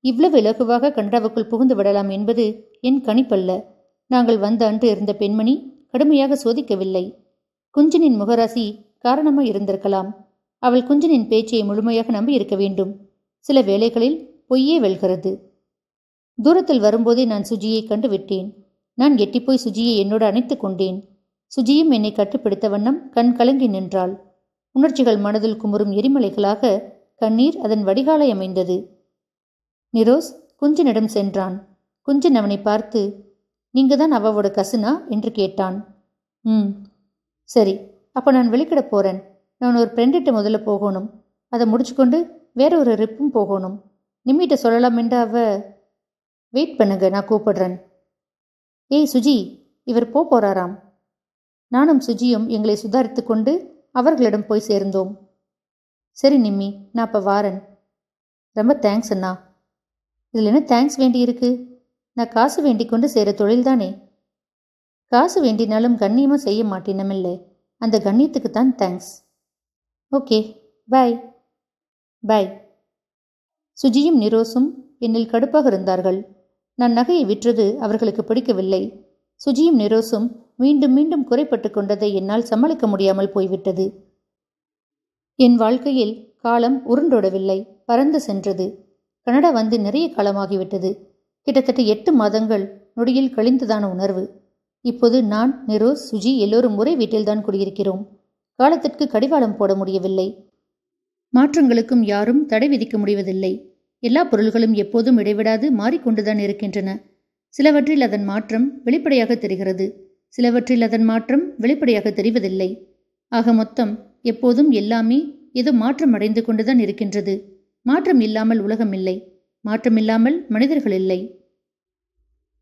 இவ்வளவு இலகுவாக கனடாவுக்குள் புகுந்து விடலாம் என்பது என் கணிப்பல்ல. நாங்கள் வந்த அன்று இருந்த பெண்மணி கடுமையாக சோதிக்கவில்லை. குஞ்சனின் முகராசி காரணமாய் இருந்திருக்கலாம். அவள் குஞ்சனின் பேச்சை முழுமையாக நம்பி இருக்க வேண்டும். சில வேளைகளில் பொய்யே வெல்கிறது. தூரத்தில் வரும்போதே நான் சுஜியை கண்டு விட்டேன் நான் எட்டிப்போய் சுஜியை என்னோடு அணைத்துக் கொண்டேன். சுஜியும் என்னை கட்டுப்பிடித்த வண்ணம் கண் கலங்கி நின்றாள். உணர்ச்சிகள் மனதில் குமுறும் எரிமலைகளாக கண்ணீர் அதன் வடிகாலை அமைந்தது. நிரோஸ் குஞ்சனிடம் சென்றான். குஞ்சன் அவனை பார்த்து நீங்க தான் அவவோட கசினா என்று கேட்டான். ம். சரி அப்போ நான் வெளிக்கிட போகிறேன் நான் ஒரு ஃப்ரெண்டிட்ட முதல்ல போகணும். அதை முடிச்சுக்கொண்டு வேற ஒரு ரிப்பும் போகணும். நிம்மிட்ட சொல்லலாமென்று அவ வெயிட் பண்ணுங்க நான் கூப்பிடுறேன். ஏய் சுஜி இவர் போக போறாராம். நானும் சுஜியும் எங்களை சுதாரித்து கொண்டு அவர்களிடம் போய் சேர்ந்தோம். சரி நிம்மி நான் அப்போ வாரன். ரொம்ப தேங்க்ஸ் அண்ணா. இதில் என்ன தேங்க்ஸ் வேண்டி இருக்குது நான் காசு வேண்டிக் கொண்டு சேர தொழில்தானே காசு வேண்டினாலும் கண்ணியமாக செய்ய மாட்டேனமில்லை. அந்த கண்ணியத்துக்கு தான் தேங்க்ஸ் ஓகே பாய் பாய் சுஜியும் நிரோஸும் என்னில் கடுப்பாக இருந்தார்கள். நான் நகையை விற்றது அவர்களுக்கு பிடிக்கவில்லை. சுஜியும் நிரோஸும் மீண்டும் மீண்டும் குறைப்பட்டு கொண்டதை என்னால் சமாளிக்க முடியாமல் போய்விட்டது. என் வாழ்க்கையில் காலம் உருண்டோடவில்லை பறந்து சென்றது. கனடா வந்து நிறைய காலமாகிவிட்டது. கிட்டத்தட்ட எட்டு மாதங்கள் நொடியில் கழிந்ததான உணர்வு. இப்போது நான் நிரோஸ் சுஜி எல்லோரும் ஒரே வீட்டில்தான் குடியிருக்கிறோம். காலத்திற்கு கடிவாளம் போட முடியவில்லை. மாற்றங்களுக்கும் யாரும் தடை விதிக்க முடிவதில்லை. எல்லா பொருள்களும் எப்போதும் இடைவிடாது மாறிக்கொண்டுதான் இருக்கின்றன. சிலவற்றில் அதன் மாற்றம் வெளிப்படையாக தெரிகிறது. சிலவற்றில் அதன் மாற்றம் வெளிப்படையாக தெரிவதில்லை. ஆக மொத்தம் எப்போதும் எல்லாமே ஏதோ மாற்றம் அடைந்து கொண்டுதான் இருக்கின்றது. மாற்றம் இல்லாமல் உலகம் இல்லை. மாற்றமில்லாமல் மனிதர்கள் இல்லை.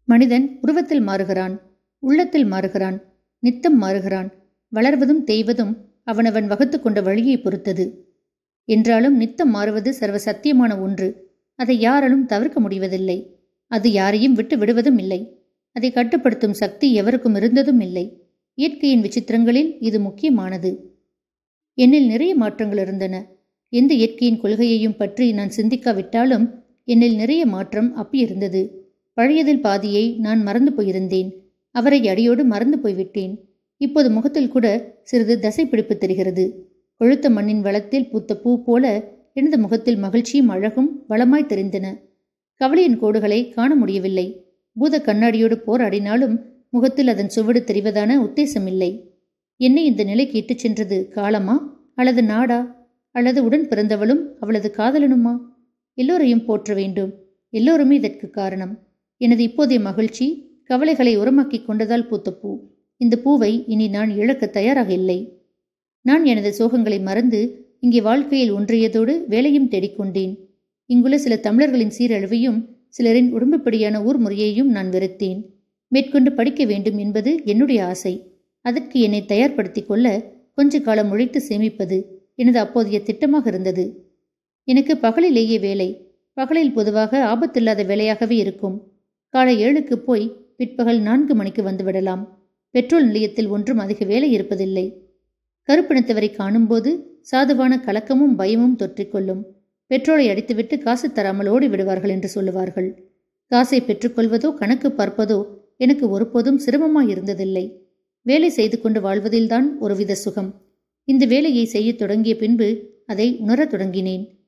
மனிதன் உருவத்தில் மாறுகிறான் உள்ளத்தில் மாறுகிறான் நித்தம் மாறுகிறான் வளர்வதும் தேய்வதும் அவனவன் வகுத்து கொண்ட வழியை பொறுத்தது. என்றாலும் நித்தம் மாறுவது சர்வ சத்தியமான ஒன்று. அதை யாராலும் தவிர்க்க முடிவதில்லை. அது யாரையும் விட்டு விடுவதும் இல்லை. அதை கட்டுப்படுத்தும் சக்தி எவருக்கும் இருந்ததும் இல்லை. இயற்கையின் விசித்திரங்களில் இது முக்கியமானது. என்னில் நிறைய மாற்றங்கள் இருந்தன. எந்த இயற்கையின் கொள்கையையும் பற்றி நான் சிந்திக்காவிட்டாலும் என்னில் நிறைய மாற்றம் அப்பியிருந்தது பழையதில் பாதியை நான் மறந்து போயிருந்தேன். அவரை அடியோடு மறந்து போய்விட்டேன். இப்போது முகத்தில் கூட சிறிது தசை பிடிப்பு தெரிகிறது. கொழுத்த மண்ணின் வளத்தில் பூத்த பூ போல எனது முகத்தில் மகிழ்ச்சியும் அழகும் வளமாய் தெரிந்தன. கவலையின் கோடுகளை காண முடியவில்லை. பூத கண்ணாடியோடு போராடினாலும் முகத்தில் அதன் சுவடு தெரிவதான உத்தேசமில்லை. என்னை இந்த நிலைக்கு இட்டுச் சென்றது காலமா? அல்லது நாடா? அல்லது உடன் பிறந்தவளும் அவளது காதலனுமா? எல்லோரையும் போற்ற வேண்டும். எல்லோருமே இதற்கு காரணம். எனது இப்போதைய மகிழ்ச்சி கவலைகளை உரமாக்கிக் கொண்டதால் பூத்த பூ. இந்த பூவை இனி நான் இழக்க தயாராக இல்லை. நான் எனது சோகங்களை மறந்து இங்கே வாழ்க்கையில் ஒன்றியதோடு வேலையும் தேடிக்கொண்டேன் இங்குள்ள சில தமிழர்களின் சீரழிவையும் சிலரின் உடம்புப்படியான ஊர் முறையையும் நான் வெறுத்தேன். மேற்கொண்டு படிக்க வேண்டும் என்பது என்னுடைய ஆசை. அதற்கு என்னை தயார்படுத்திக் கொள்ள கொஞ்ச காலம் உழைத்து சேமிப்பது எனது அப்போதைய திட்டமாக இருந்தது. எனக்கு பகலிலேயே வேலை. பகலில் பொதுவாக ஆபத்தில்லாத வேலையாகவே இருக்கும். காலை ஏழுக்கு போய் பிற்பகல் நான்கு மணிக்கு வந்துவிடலாம் பெட்ரோல் நிலையத்தில் ஒன்றும் அதிக வேலை இருப்பதில்லை. கருப்பினத்தவரை காணும்போது சாதுவான கலக்கமும் பயமும் தொற்றிக்கொள்ளும் பெட்ரோலை அடித்துவிட்டு காசு தராமல் ஓடி விடுவார்கள் என்று சொல்லுவார்கள். காசை பெற்றுக்கொள்வதோ கணக்கு பார்ப்பதோ எனக்கு ஒருபோதும் சிரமமாய் இருந்ததில்லை. வேலை செய்து கொண்டு வாழ்வதில்தான் ஒருவித சுகம். இந்த வேலையை செய்யத் தொடங்கிய பின்பு அதை உணரத் தொடங்கினேன்.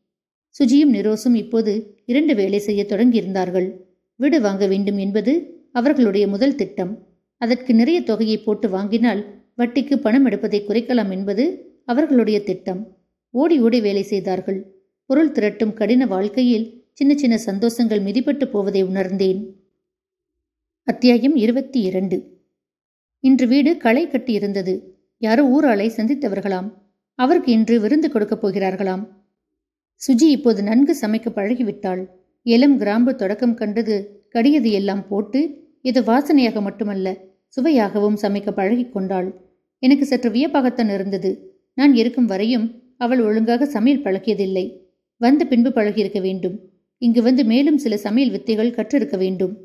சுஜியும் நிரோசும் இப்போது இரண்டு வேலை செய்ய தொடங்கியிருந்தார்கள். வீடு வாங்க வேண்டும் என்பது அவர்களுடைய முதல் திட்டம். அதற்கு நிறைய தொகையை போட்டு வாங்கினால் வட்டிக்கு பணம் எடுப்பதை குறைக்கலாம் என்பது அவர்களுடைய திட்டம். ஓடி ஓடி வேலை செய்தார்கள். பொருள் திரட்டும் கடின வாழ்க்கையில் சின்ன சின்ன சந்தோஷங்கள் மிதிப்பட்டு போவதை உணர்ந்தேன். அத்தியாயம் இருபத்தி இரண்டு. இன்று வீடு களை கட்டி இருந்தது யாரோ ஊராளை சந்தித்தவர்களாம். அவருக்கு இன்று விருந்து கொடுக்கப் போகிறார்களாம். சுஜி இப்போது நன்கு சமைக்க பழகிவிட்டாள். எலம் கிராம்பு தொடக்கம் கண்டது கடியது எல்லாம் போட்டு இது வாசனையாக மட்டுமல்ல சுவையாகவும் சமைக்க பழகி கொண்டாள். எனக்கு சற்று வியப்பாகத்தான் இருந்தது. நான் இருக்கும் வரையும் அவள் ஒழுங்காக சமையல் பழகியதில்லை. வந்த பின்பு பழகியிருக்க வேண்டும். இங்கு வந்து மேலும் சில சமையல் வித்தைகள் கற்றிருக்க வேண்டும்.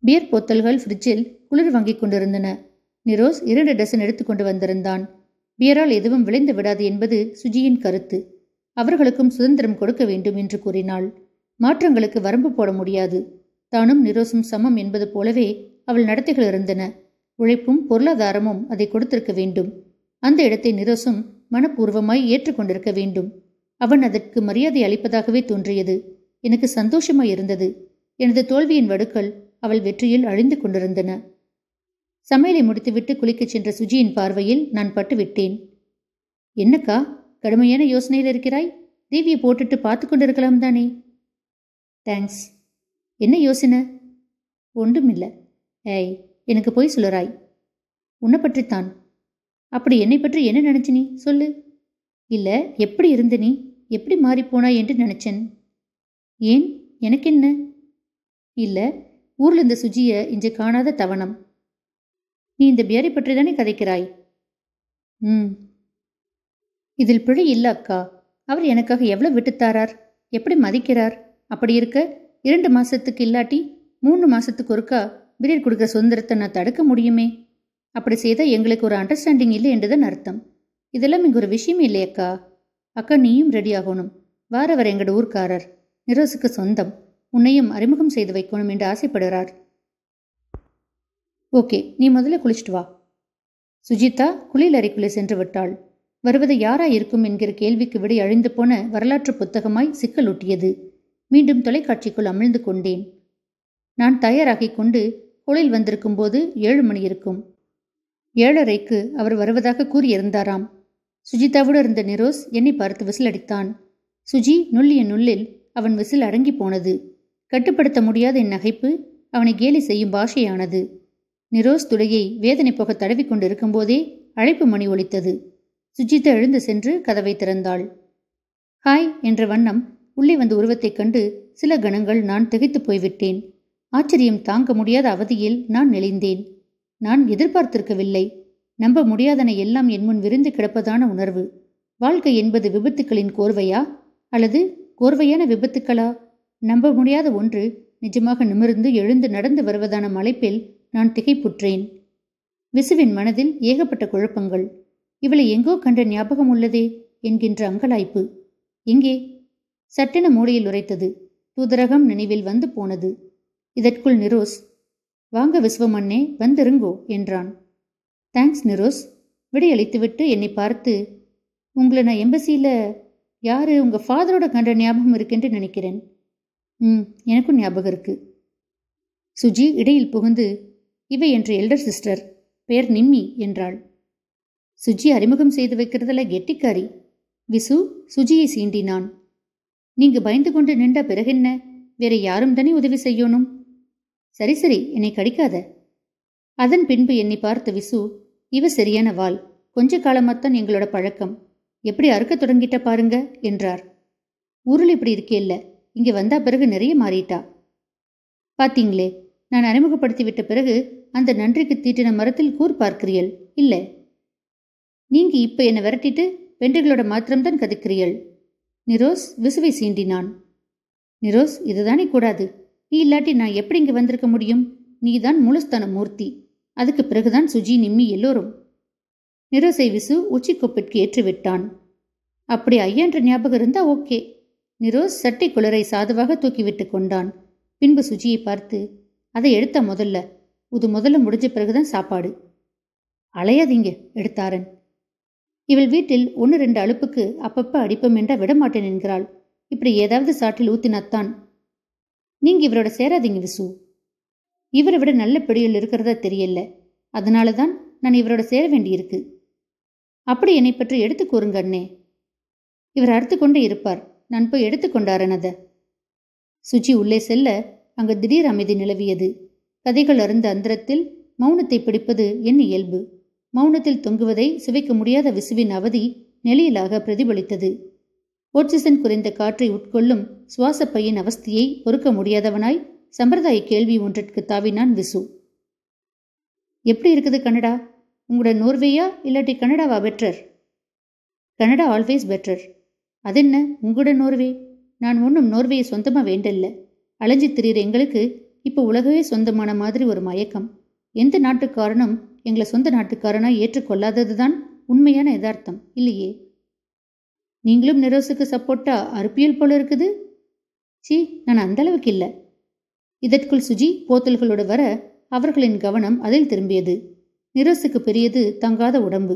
பியர் போத்தல்கள் ஃப்ரிட்ஜில் குளிர் வாங்கிக் கொண்டிருந்தன. நிரோஸ் இரண்டு டசன் எடுத்துக்கொண்டு வந்திருந்தான். பியரால் எதுவும் விளைந்து விடாது என்பது சுஜியின் கருத்து. அவர்களுக்கும் சுதந்திரம் கொடுக்க வேண்டும் என்று கூறினாள். மாற்றங்களுக்கு வரம்பு போட முடியாது. தானும் நிரோசும் சமம் என்பது போலவே அவள் நடத்தைகள் இருந்தன. உழைப்பும் பொருளாதாரமும் அதை கொடுத்திருக்க வேண்டும். அந்த இடத்தை நிரோசும் மனப்பூர்வமாய் ஏற்றுக்கொண்டிருக்க வேண்டும். அவன் அதற்கு மரியாதை அளிப்பதாகவே தோன்றியது. எனக்கு சந்தோஷமாய் இருந்தது. எனது தோல்வியின் வடுக்கள் அவள் வெற்றியில் அழிந்து கொண்டிருந்தன. சமையலை முடித்துவிட்டு குளிக்கச் சென்ற சுஜியின் பார்வையில் நான் பட்டுவிட்டேன். என்னக்கா? கடுமையான யோசனையில் இருக்கிறாய். தேவியை போட்டுட்டு பார்த்து கொண்டு இருக்கலாம் தானே. தேங்க்ஸ் என்ன யோசனை? ஒன்றுமில்லை. ஏய் எனக்கு போய் சொல்லுறாய். உன்னை பற்றித்தான். அப்படி என்னை பற்றி என்ன நினச்சி நீ? சொல்லு. இல்லை எப்படி இருந்த நீ? எப்படி மாறிப்போனாய் என்று நினைச்சேன். ஏன்? எனக்கு என்ன இல்லை ஊரில் இந்த சுஜியை இன்று காணாத தவணம். நீ இந்த பியரை பற்றி தானே கதைக்கிறாய்? ம். இதில் பிழை இல்ல அக்கா. அவர் எனக்காக எவ்வளவு விட்டுத்தாரார்? எப்படி மதிக்கிறார்? அப்படி இருக்க இரண்டு மாசத்துக்கு இல்லாட்டி மூணு மாசத்துக்கு ஒருக்கா பிரியர் கொடுக்குற சுதந்திரத்தை நான் தடுக்க முடியுமே? அப்படி செய்தால் எங்களுக்கு ஒரு அண்டர்ஸ்டாண்டிங் இல்லை என்றுதான் அர்த்தம். இதெல்லாம் இங்கே ஒரு விஷயமே இல்லையக்கா அக்கா. நீயும் ரெடி ஆகணும். வாரவர் எங்கட ஊர்க்காரர். நிரோஸுக்கு சொந்தம். உன்னையும் அறிமுகம் செய்து வைக்கணும் என்று ஆசைப்படுறார் ஓகே நீ முதல்ல குளிச்சுட்டு வா. சுஜிதா குளியல் அறைக்குள்ளே சென்று விட்டாள். வருவது யாராயிருக்கும் என்கிற கேள்விக்கு விடை அழிந்து போன வரலாற்று புத்தகமாய் சிக்கலூட்டியது. மீண்டும் தொலைக்காட்சிக்குள் அமிழ்ந்து கொண்டேன். நான் தயாராகிக் கொண்டு குளில் வந்திருக்கும் போது ஏழு மணி இருக்கும். ஏழரைக்கு அவர் வருவதாக கூறியிருந்தாராம். சுஜிதாவோடு இருந்த நிரோஸ் என்னை பார்த்து விசில் அடித்தான் சுஜி நுள்ளிய நுள்ளில் அவன் விசில் அடங்கி போனது. கட்டுப்படுத்த முடியாத என் நகைப்பு அவனை கேலி செய்யும் பாஷையானது. நிரோஸ் துளையை வேதனை போக தடவி கொண்டிருக்கும் போதே அழைப்பு மணி ஒலித்தது. சுஜிதா எழுந்து சென்று கதவை திறந்தாள். ஹாய் என்ற வண்ணம் உள்ளே வந்த உருவத்தைக் கண்டு சில கணங்கள் நான் திகைத்து போய்விட்டேன். ஆச்சரியம் தாங்க முடியாத அவதியில் நான் நெளிந்தேன். நான் எதிர்பார்த்திருக்கவில்லை. நம்ப முடியாதன எல்லாம் என் முன் விரிந்து கிடப்பதான உணர்வு. வாழ்க்கை என்பது விபத்துக்களின் கோர்வையா? அல்லது கோர்வையான விபத்துக்களா? நம்ப முடியாத ஒன்று நிஜமாக நிமிர்ந்து எழுந்து நடந்து வருவதான மலைப்பில் நான் திகைப்புற்றேன். விசுவின் மனதில் ஏகப்பட்ட குழப்பங்கள். இவளை எங்கோ கண்ட ஞாபகம் உள்ளதே என்கின்ற அங்கலாய்ப்பு. எங்கே சட்டென மூளையில் உரைத்தது. தூதரகம் நினைவில் வந்து போனது. இதற்குள் நிரோஸ் வாங்க விஸ்வமண்ணே வந்திருங்கோ என்றான். தேங்க்ஸ் நிரோஸ். விடையளித்துவிட்டு என்னை பார்த்து உங்களை நான் எம்பசியில் யார் உங்கள் ஃபாதரோட கண்ட ஞாபகம் இருக்குன்னு நினைக்கிறேன். ம் எனக்கும் ஞாபகம் இருக்கு. சுஜி இடையில் புகுந்து இவை என்ற எல்டர் சிஸ்டர் பெயர் நிம்மி என்றாள். சுஜி அறிமுகம் செய்து வைக்கிறதுல கெட்டிக்காரி. விசு சுஜியை சீண்டினான். நீங்க பயந்து கொண்டு நின்ற பிறகென்ன வேற யாரும் தானே உதவி செய்யணும்? சரி சரி என்னை கடிக்காத. அதன் பின்பு என்னை பார்த்த விசு இவ சரியான வாள். கொஞ்ச காலமாத்தான் எங்களோட பழக்கம். எப்படி அறுக்க தொடங்கிட்ட பாருங்க என்றார். ஊரில் இப்படி இருக்கே இல்ல. இங்க வந்தா பிறகு நிறைய மாறிட்டா. பாத்தீங்களே நான் அறிமுகப்படுத்தி விட்ட பிறகு அந்த நன்றிக்கு தீட்டின மரத்தில் கூர் பார்க்கிறீள் இல்லை? நீங்க இப்ப என்னை விரட்டிட்டு பெண்டுகளோட மாத்திரம்தான் கதைக்கிறீள் நிரோஸ் விசுவை சீண்டினான். நிரோஸ் இதுதானே கூடாது. நீ இல்லாட்டி நான் எப்படி இங்கே வந்திருக்க முடியும்? நீதான் முழுஸ்தான மூர்த்தி. அதுக்கு பிறகுதான் சுஜி நிம்மி எல்லோரும். நிரோசை விசு உச்சி கொப்பிற்கு ஏற்றுவிட்டான். அப்படி ஐயன்ற ஞாபகம் இருந்தா ஓகே. நிரோஸ் சட்டை குளரை சாதுவாக தூக்கிவிட்டு கொண்டான். பின்பு சுஜியை பார்த்து அதை எடுத்த முதல்ல. இது முதல்ல முடிஞ்ச பிறகுதான் சாப்பாடு. அலையாதீங்க எடுத்தாரன். இவள் வீட்டில் ஒன்று ரெண்டு அழுப்புக்கு அப்பப்ப அடிப்பம் என்றா விடமாட்டேன் என்கிறாள். இப்படி ஏதாவது சாட்டில் ஊத்தினாத்தான். நீங்க இவரோட சேராதீங்க விசு. இவரை விட நல்ல பிடியில் இருக்கிறதா தெரியல. அதனால தான் நான் இவரோட சேர வேண்டியிருக்கு. அப்படி என்னை பற்றி எடுத்து கூறுங்க அண்ணே. இவர் அறுத்து கொண்டே இருப்பார். நான் போய் எடுத்துக்கொண்டாரன் அத. சுஜி உள்ளே செல்ல அங்கு திடீர் அமைதி நிலவியது. கதைகள் அருந்த அந்தரத்தில் மௌனத்தை பிடிப்பது என் இயல்பு. மௌனத்தில் தொங்குவதை சுவைக்க முடியாத விசுவின் அவதி நெளியலாக பிரதிபலித்தது. ஓட்சிசன் குறைந்த காற்றை உட்கொள்ளும் சுவாச பையின் அவஸ்தியை பொறுக்க முடியாதவனாய் சம்பிரதாய கேள்வி ஒன்றிற்கு தாவினான் விசு. எப்படி இருக்குது கனடா? உங்களோட நோர்வேயா இல்லாட்டி கனடாவா பெட்டர் கனடா ஆல்வேஸ் பெட்டர் அதென்ன? உங்களோட நோர்வே? நான் ஒன்றும் நோர்வேயை சொந்தமாக வேண்டல்ல. அலைஞ்சி திரியிற எங்களுக்கு இப்போ உலகவே சொந்தமான மாதிரி ஒரு மயக்கம். எந்த நாட்டுக்காரனும் எங்களை சொந்த நாட்டுக்காரனா ஏற்றுக்கொள்ளாதது தான் உண்மையான யதார்த்தம் இல்லையே? நீங்களும் நிரோஸுக்கு சப்போர்ட்டா அறுப்பியல் போல இருக்குது? சி நான் அந்த அளவுக்கு இல்லை. இதற்குள் சுஜி போத்தல்களோடு வர அவர்களின் கவனம் அதில் திரும்பியது. நிரோஸுக்கு பெரியது தங்காத உடம்பு.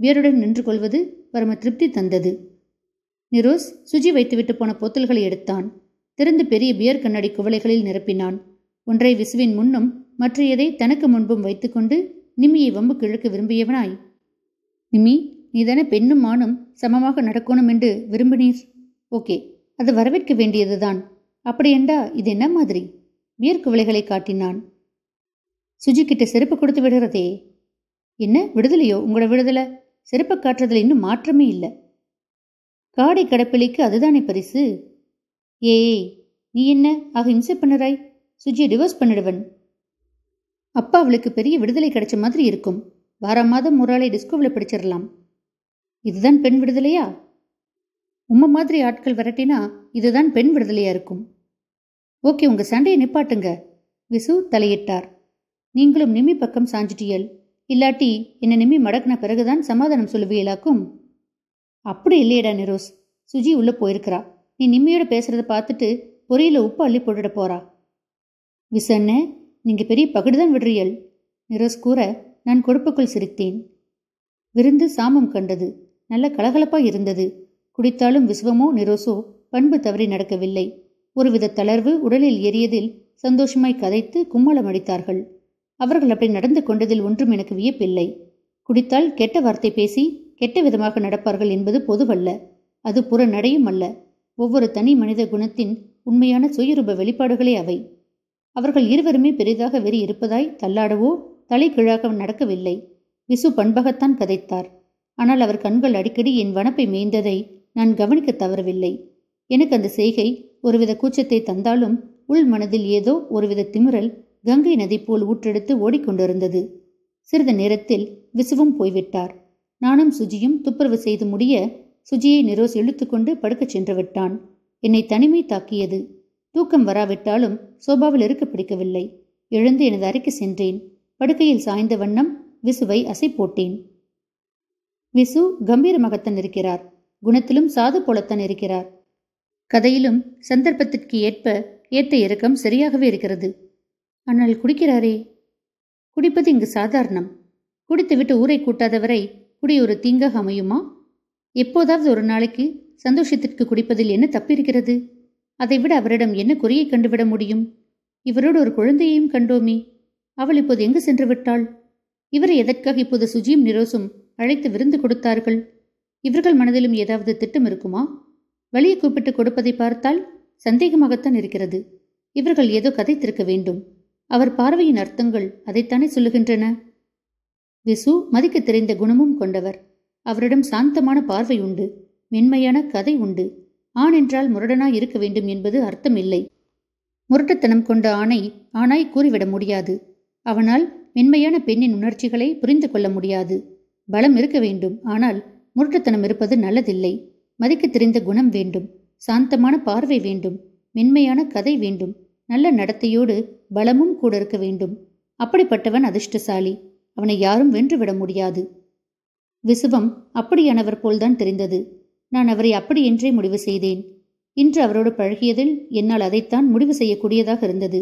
வியருடன் நின்று கொள்வது பரம திருப்தி தந்தது. நிரோஸ் சுஜி வைத்துவிட்டு போன போத்தல்களை எடுத்தான். திறந்து பெரிய பியர் கண்ணாடி குவளைகளில் நிரப்பினான். ஒன்றை விசுவின் முன்னும் மற்றையதை தனக்கு முன்பும் வைத்துக்கொண்டு நிம்மியை வம்பு கிழக்க விரும்பியவனாய். நிம்மி நீதானே பெண்ணும் மானும் சமமாக நடக்கணும் என்று விரும்பினீர். ஓகே அது வரவேற்க வேண்டியதுதான். அப்படியெண்டா இது என்ன மாதிரி? வியர்க்குவலைகளை காட்டினான். சுஜி கிட்ட செருப்பு கொடுத்து விடுறதே. என்ன விடுதலையோ? உங்களோட விடுதலை? செருப்பை காட்டுறதுல இன்னும் மாற்றமே இல்லை. காடை கடப்பிலைக்கு அதுதானே பரிசு? ஏய் நீ என்ன? ஆக இம்சை பண்ணுறாய்? சுஜியை டிவோர்ஸ் பண்ணிடுவன். அப்பா அவளுக்கு பெரிய விடுதலை கிடைச்ச மாதிரி இருக்கும். வாரம் மாதம் ஒரு ஆளை டிஸ்கோவில் பிடிச்சிடலாம். இதுதான் பெண் விடுதலையா? உம்ம மாதிரி ஆட்கள் விரட்டினா இதுதான் பெண் விடுதலையா இருக்கும். ஓகே உங்க சண்டையை நிப்பாட்டுங்க. விசு தலையிட்டார். நீங்களும் நிம்மி பக்கம் சாஞ்சிட்டியல். இல்லாட்டி என்னை நிம்மி மடக்கின பிறகுதான் சமாதானம் சொல்லுவியலாக்கும் அப்படி இல்லையடா நிரோஸ். சுஜி உள்ள போயிருக்கிறா. நீ நிம்மியோட பேசுறத பார்த்துட்டு பொரியில உப்பு அள்ளி போட்டுட போறா. விசண்ண நீங்க பெரிய பகடுதான் விடுறியல். நிரோஸ் கூற நான் கொடுப்புக்குள் சிரித்தேன். விருந்து சாமம் கண்டது. நல்ல கலகலப்பா இருந்தது. குடித்தாலும் விஸ்வமோ நிரோசோ பண்பு தவறி நடக்கவில்லை. ஒருவித தளர்வு உடலில் ஏறியதில் சந்தோஷமாய் கதைத்து கும்மலம் அடித்தார்கள் அவர்கள் அப்படி நடந்து கொண்டதில் ஒன்றும் எனக்கு வியப்பில்லை. குடித்தால் கெட்ட வார்த்தை பேசி கெட்ட விதமாக நடப்பார்கள் என்பது பொதுவல்ல. அது புற நடையும் அல்ல. ஒவ்வொரு தனி மனித குணத்தின் உண்மையான சுயரூப வெளிப்பாடுகளே அவை. அவர்கள் இருவருமே பெரிதாக வெறி இருப்பதாய் தள்ளாடவோ தலை கீழாக நடக்கவில்லை. விசு பண்பகத்தான் கதைத்தார். ஆனால் அவர் கண்கள் அடிக்கடி என் வனப்பை மேய்ந்ததை நான் கவனிக்க தவறவில்லை. எனக்கு அந்த செய்கை ஒருவித கூச்சத்தை தந்தாலும் உள் மனதில் ஏதோ ஒருவித திமிரல் கங்கை நதி போல் ஊற்றெடுத்து ஓடிக்கொண்டிருந்தது. சிறிது நேரத்தில் விசுவும் போய்விட்டார். நானும் சுஜியும் துப்புரவு செய்து முடிய சுஜியை நிரோஸ் இழுத்துக்கொண்டு படுக்கச் சென்று விட்டான். என்னை தனிமை தாக்கியது. தூக்கம் வராவிட்டாலும் சோபாவில் இருக்க பிடிக்கவில்லை. எழுந்து எனது அறைக்கு சென்றேன். படுக்கையில் சாய்ந்த வண்ணம் விசுவை அசை போட்டேன் விசு கம்பீரமாகத்தான் இருக்கிறார். குணத்திலும் சாது போலத்தான் இருக்கிறார். கதையிலும் சந்தர்ப்பத்திற்கு ஏற்ப ஏற்ற இறக்கம் சரியாகவே இருக்கிறது. ஆனால் குடிக்கிறாரே? குடிப்பது இங்கு சாதாரணம். குடித்துவிட்டு ஊரை கூட்டாதவரை குடி ஒரு தீங்காக அமையுமா? எப்போதாவது ஒரு நாளைக்கு சந்தோஷத்திற்கு குடிப்பதில் என்ன தப்பிருக்கிறது அதைவிட அவரிடம் என்ன குறையை கண்டுவிட முடியும்? இவரோடு ஒரு குழந்தையையும் கண்டோமே. அவள் இப்போது எங்கு சென்று விட்டாள் இவரை எதற்காக இப்போது சுஜியும் நிரோசும் அழைத்து விருந்து கொடுத்தார்கள்? இவர்கள் மனதிலும் ஏதாவது திட்டம் இருக்குமா? வழியை கூப்பிட்டு கொடுப்பதை பார்த்தால் சந்தேகமாகத்தான் இருக்கிறது. இவர்கள் ஏதோ கதைத்திருக்க வேண்டும். அவர் பார்வையின் அர்த்தங்கள் அதைத்தானே சொல்லுகின்றன? விசு மதிக்க தெரிந்த குணமும் கொண்டவர். அவரிடம் சாந்தமான பார்வை உண்டு. மென்மையான கதை உண்டு. ஆண் என்றால் முரடனாய் இருக்க வேண்டும் என்பது அர்த்தமில்லை. முரட்டுத்தனம் கொண்ட ஆணை ஆணாய் கூறிவிட முடியாது. அவனால் மென்மையான பெண்ணின் உணர்ச்சிகளை புரிந்து கொள்ள முடியாது. பலம் இருக்க வேண்டும். ஆனால் முரட்டுத்தனம் இருப்பது நல்லதில்லை. மதிக்க தெரிந்த குணம் வேண்டும். சாந்தமான பார்வை வேண்டும். மென்மையான கதை வேண்டும். நல்ல நடத்தையோடு பலமும் கூட இருக்க வேண்டும். அப்படிப்பட்டவன் அதிர்ஷ்டசாலி. அவனை யாரும் வென்றுவிட முடியாது. விசுவம் அப்படியானவர் போல்தான் தெரிந்தது. நான் அவரை அப்படி என்றே முடிவு செய்தேன். இன்று அவரோடு பழகியதில் என்னால் அதைத்தான் முடிவு செய்யக்கூடியதாக இருந்தது.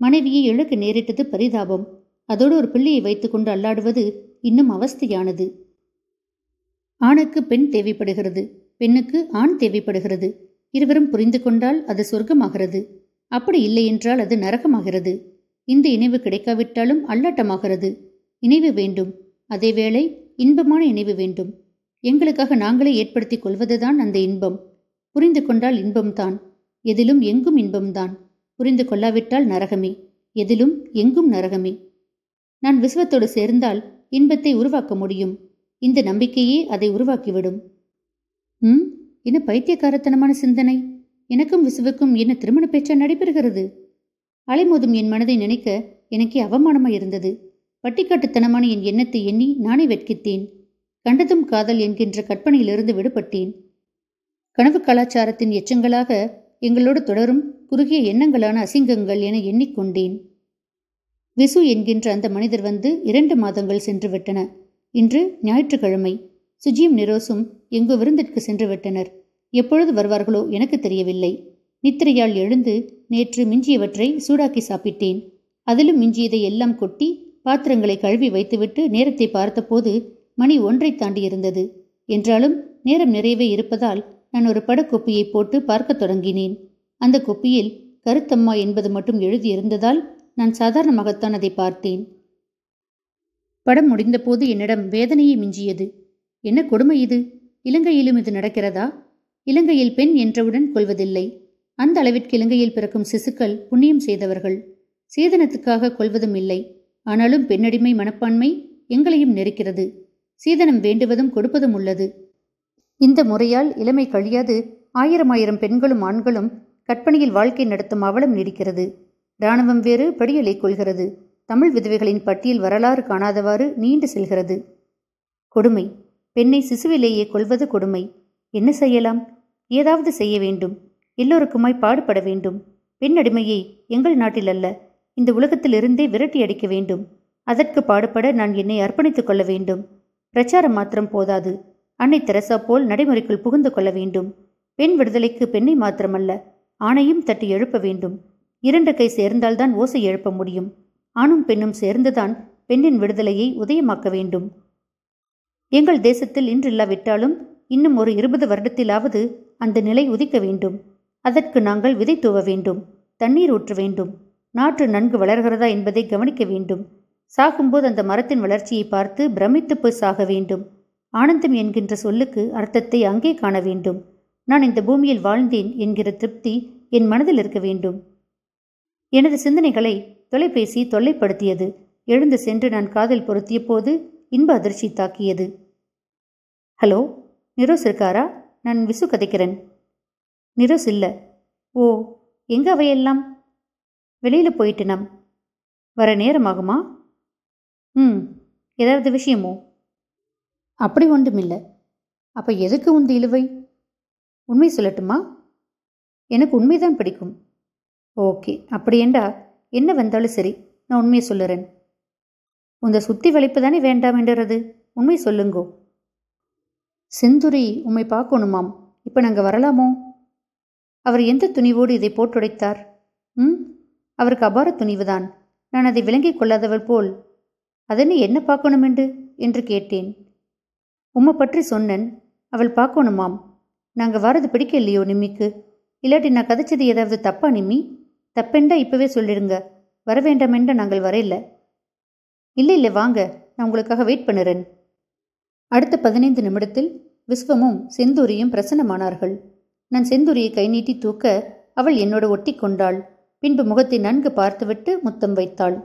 மனைவியை இழக்க நேரிட்டது பரிதாபம். அதோடு ஒரு பிள்ளையை வைத்துக்கொண்டு அல்லாடுவது இன்னும் அவஸ்தையானது. ஆணுக்கு பெண் தேவைப்படுகிறது. பெண்ணுக்கு ஆண் தேவைப்படுகிறது. இருவரும் புரிந்து கொண்டால் அது சொர்க்கமாகிறது. அப்படி இல்லை என்றால் அது நரகமாகிறது. இந்த இணைவு கிடைக்காவிட்டாலும் அல்லாட்டமாகிறது. இணைவு வேண்டும். அதேவேளை இன்பமான இணைவு வேண்டும். எங்களுக்காக நாங்களே ஏற்படுத்திக் கொள்வதுதான் அந்த இன்பம். புரிந்து கொண்டால் இன்பம்தான். எதிலும் எங்கும் இன்பம்தான். புரிந்து கொள்ளாவிட்டால் நரகமே. எதிலும் எங்கும் நரகமே. நான் விஸ்வத்தோடு சேர்ந்தால் இன்பத்தை உருவாக்க முடியும். இந்த நம்பிக்கையே அதை உருவாக்கிவிடும். ம் என்ன பைத்தியக்காரத்தனமான சிந்தனை? எனக்கும் விசுவுக்கும் என்ன திருமண பேச்சா நடைபெறுகிறது? அலைமோதும் என் மனதை நினைக்க எனக்கே அவமானமாய் இருந்தது. பட்டிக்காட்டுத்தனமான என் எண்ணத்தை எண்ணி நானே வெட்கித்தேன். கண்டதும் காதல் என்கின்ற கற்பனையிலிருந்து விடுபட்டேன். கனவு கலாச்சாரத்தின் எச்சங்களாக எங்களோடு தொடரும் குறுகிய எண்ணங்களான அசிங்கங்கள் என எண்ணிக்கொண்டேன். விசு என்கின்ற அந்த மனிதர் வந்து இரண்டு மாதங்கள் சென்று விட்டன இன்று ஞாயிற்றுக்கிழமை. சுஜியும் நிரோசும் எங்கு விருந்திற்கு சென்று விட்டனர் எப்பொழுது வருவார்களோ எனக்கு தெரியவில்லை. நித்திரையால் எழுந்து நேற்று மிஞ்சியவற்றை சூடாக்கி சாப்பிட்டேன். அதிலும் மிஞ்சியதை எல்லாம் கொட்டி பாத்திரங்களை கழுவி வைத்துவிட்டு நேரத்தை பார்த்தபோது மணி ஒன்றை தாண்டி இருந்தது என்றாலும் நேரம் நிறையவே இருப்பதால் நான் ஒரு படக்கொப்பியை போட்டு பார்க்கத் தொடங்கினேன். அந்த கொப்பியில் கருத்தம்மா என்பது மட்டும் எழுதியிருந்ததால் நான் சாதாரணமாகத்தான் அதை பார்த்தேன். படம் முடிந்தபோது என்னிடம் வேதனையை மிஞ்சியது. என்ன கொடுமை இது? இலங்கையிலும் இது நடக்கிறதா? இலங்கையில் பெண் என்றவுடன் கொள்வதில்லை அந்த அளவிற்கு இலங்கையில் பிறக்கும் சிசுக்கள் புண்ணியம் செய்தவர்கள். சேதனத்துக்காக கொள்வதும் இல்லை. ஆனாலும் பெண்ணடிமை மனப்பான்மை எங்களையும் நெருக்கிறது. சீதனம் வேண்டுவதும் கொடுப்பதும் உள்ளது. இந்த முறையால் இளமை கழியாது ஆயிரம் ஆயிரம் பெண்களும் ஆண்களும் கற்பனையில் வாழ்க்கை நடத்தும் அவலம் நீடிக்கிறது. இராணுவம் வேறு படியலை கொள்கிறது. தமிழ் விதவைகளின் பட்டியல் வரலாறு காணாதவாறு நீண்டு செல்கிறது. கொடுமை. பெண்ணை சிசுவிலேயே கொள்வது கொடுமை. என்ன செய்யலாம்? ஏதாவது செய்ய வேண்டும். எல்லோருக்குமாய் பாடுபட வேண்டும். பெண் அடிமையை எங்கள் நாட்டில் அல்ல இந்த உலகத்திலிருந்தே விரட்டி அடிக்க வேண்டும். அதற்கு பாடுபட நான் என்னை அர்ப்பணித்துக் கொள்ள வேண்டும். பிரச்சாரம் மாத்திரம் போதாது. அன்னை தெரசா போல் நடைமுறைக்குள் புகுந்து கொள்ள வேண்டும். பெண் விடுதலைக்கு பெண்ணை மாத்திரமல்ல ஆணையும் தட்டி எழுப்ப வேண்டும். இரண்டு கை சேர்ந்தால்தான் ஓசை எழுப்ப முடியும். ஆணும் பெண்ணும் சேர்ந்துதான் பெண்ணின் விடுதலையை உதயமாக்க வேண்டும். எங்கள் தேசத்தில் இன்றில்லாவிட்டாலும் இன்னும் ஒரு இருபது வருடத்திலாவது அந்த நிலை உதிக்க வேண்டும். அதற்கு நாங்கள் விதை தூவ வேண்டும் தண்ணீர் ஊற்ற வேண்டும். நாற்று நன்கு வளர்கிறதா என்பதை கவனிக்க வேண்டும். சாகும்போது அந்த மரத்தின் வளர்ச்சியை பார்த்து பிரமித்து போய் சாக வேண்டும். ஆனந்தம் என்கின்ற சொல்லுக்கு அர்த்தத்தை அங்கே காண வேண்டும். நான் இந்த பூமியில் வாழ்ந்தேன் என்கிற திருப்தி என் மனதில் இருக்க வேண்டும். எனது சிந்தனைகளை தொலைபேசி தொல்லைப்படுத்தியது. எழுந்து சென்று நான் காதில் பொருத்திய போது இன்ப அதிர்ச்சி தாக்கியது. ஹலோ நிரோஸ் இருக்காரா? நான் விசு கதைக்கிறேன். நிரோஸ் இல்லை. ஓ எங்க அவையெல்லாம்? வெளியில் போயிட்டு நம். வர நேரமாகுமா ம் ஏதாவது விஷயமோ? அப்படி ஒன்றுமில்லை. அப்போ எதுக்கு உந்து இழுவை? உண்மை சொல்லட்டுமா? எனக்கு உண்மைதான் பிடிக்கும். ஓகே அப்படியேண்டா என்ன வந்தாலும் சரி நான் உண்மையை சொல்லுறேன். உந்த சுத்தி வலிப்பு தானே வேண்டாம் என்றது? உண்மை சொல்லுங்கோ. செந்துரி உம்மை பார்க்கணுமாம். இப்போ நாங்கள் வரலாமோ? அவர் எந்த துணிவோடு இதை போட்டுடைத்தார்? ம் அவருக்கு அபார துணிவுதான். நான் அதை விளங்கிக் கொள்ளாதவள் போல் அதனை என்ன பார்க்கணுமெண்டு என்று கேட்டேன். உம்மை பற்றி சொன்னேன். அவள் பார்க்கணுமாம். நாங்கள் வரது பிடிக்க இல்லையோ நிம்மிக்கு? இல்லாட்டி நான் கதைச்சது ஏதாவது தப்பா நிம்மி? தப்பெண்டா இப்பவே சொல்லிடுங்க. வர வேண்டாமெண்டா நாங்கள் வரையில இல்லை இல்லை வாங்க. நான் உங்களுக்காக வெயிட் பண்ணுறேன். அடுத்த பதினைந்து நிமிடத்தில் விஸ்வமும் செந்தூரியும் பிரசன்னமானார்கள். நான் செந்தூரியை கை நீட்டி தூக்க அவள் என்னோட ஒட்டி கொண்டாள். பின்பு முகத்தை நன்கு பார்த்துவிட்டு முத்தம் வைத்தாள்.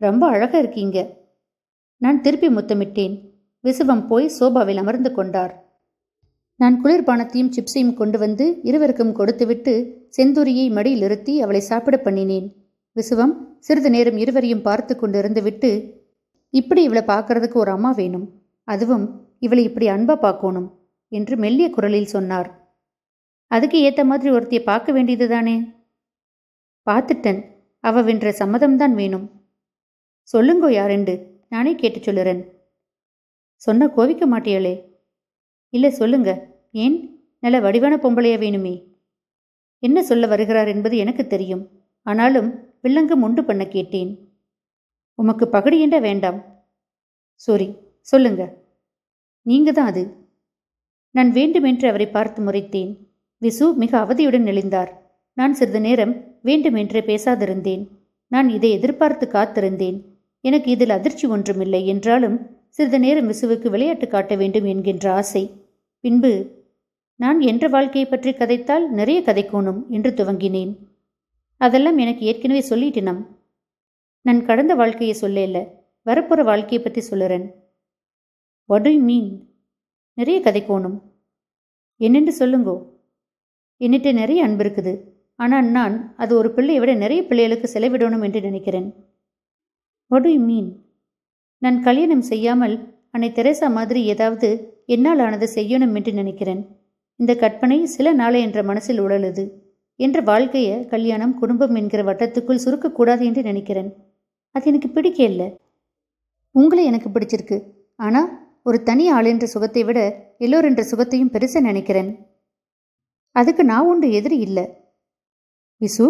ரொம்ப அழகா இருக்கீங்க. நான் திருப்பி முத்தமிட்டேன். விசுவம் போய் சோபாவில் அமர்ந்து கொண்டார். நான் குளிர்பானத்தையும் சிப்ஸையும் கொண்டு வந்து இருவருக்கும் கொடுத்துவிட்டு செந்தூரியை மடியில் இருத்தி அவளை சாப்பிட பண்ணினேன். விசுவம் சிறிது நேரம் இருவரையும் பார்த்து கொண்டு இருந்துவிட்டு இப்படி இவளை பார்க்கறதுக்கு ஒரு அம்மா வேணும். அதுவும் இவளை இப்படி அன்பா பார்க்கணும் என்று மெல்லிய குரலில் சொன்னார். அதுக்கு ஏத்த மாதிரி ஒருத்தியை பார்க்க வேண்டியது தானே? பார்த்துட்டேன். அவ வென்ற சம்மதம்தான் வேணும். சொல்லுங்கோ யாரெண்டு நானே கேட்டு சொல்லுறேன். சொன்ன கோவிக்க மாட்டியாளே. இல்லை சொல்லுங்க. ஏன்? நல்ல வடிவான பொம்பளைய வேணுமே. என்ன சொல்ல வருகிறார் என்பது எனக்கு தெரியும். ஆனாலும் வில்லங்கம் உண்டு பண்ண கேட்டேன். உமக்கு பகடியென்ற வேண்டாம்? சோரி சொல்லுங்க. நீங்க தான் அது. நான் வேண்டுமென்று அவரை பார்த்து முறைத்தேன். விசு மிக அவதியுடன் நெளிந்தார். நான் சிறிது நேரம் வேண்டுமென்றே பேசாதிருந்தேன். நான் இதை எதிர்பார்த்து காத்திருந்தேன். எனக்கு இதில் அதிர்ச்சி ஒன்றுமில்லை என்றாலும் சிறிது நேரம் விசுவுக்கு விளையாட்டு காட்ட வேண்டும் என்கின்ற ஆசை. பின்பு நான் என்ற வாழ்க்கையை பற்றி கதைத்தால் நிறைய கதைக்கோணும் என்று துவங்கினேன். அதெல்லாம் எனக்கு ஏற்கனவே சொல்லிட்டினம். நான் கடந்த வாழ்க்கையை சொல்லல வரப்போகிற வாழ்க்கையை பற்றி சொல்லுறேன். வாட் டு மீன் நிறைய கதைக்கோணும் என்னென்று சொல்லுங்கோ. என்னிட்ட நிறைய அன்பு இருக்குது. ஆனால் நான் அது ஒரு பிள்ளையை விட நிறைய பிள்ளைகளுக்கு செலவிடணும் என்று நினைக்கிறேன். வாட் டு மீன் நான் கல்யாணம் செய்யாமல் அன்னை தெரேசா மாதிரி ஏதாவது என்னால் ஆனது செய்யணும் என்று நினைக்கிறேன். இந்த கற்பனை சில நாளை என்ற மனசில் உழலுது என்ற வாழ்க்கையை கல்யாணம் குடும்பம் என்கிற வட்டத்துக்குள் சுருக்கக்கூடாது என்று நினைக்கிறேன். அது எனக்கு பிடிக்க இல்லை. உங்களை எனக்கு பிடிச்சிருக்கு. ஆனால் ஒரு தனி ஆள் என்ற சுகத்தை விட எல்லோர் என்ற சுகத்தையும் பெருசாக நினைக்கிறேன். அதுக்கு நான் ஒன்று எதிரி இல்லை. விசு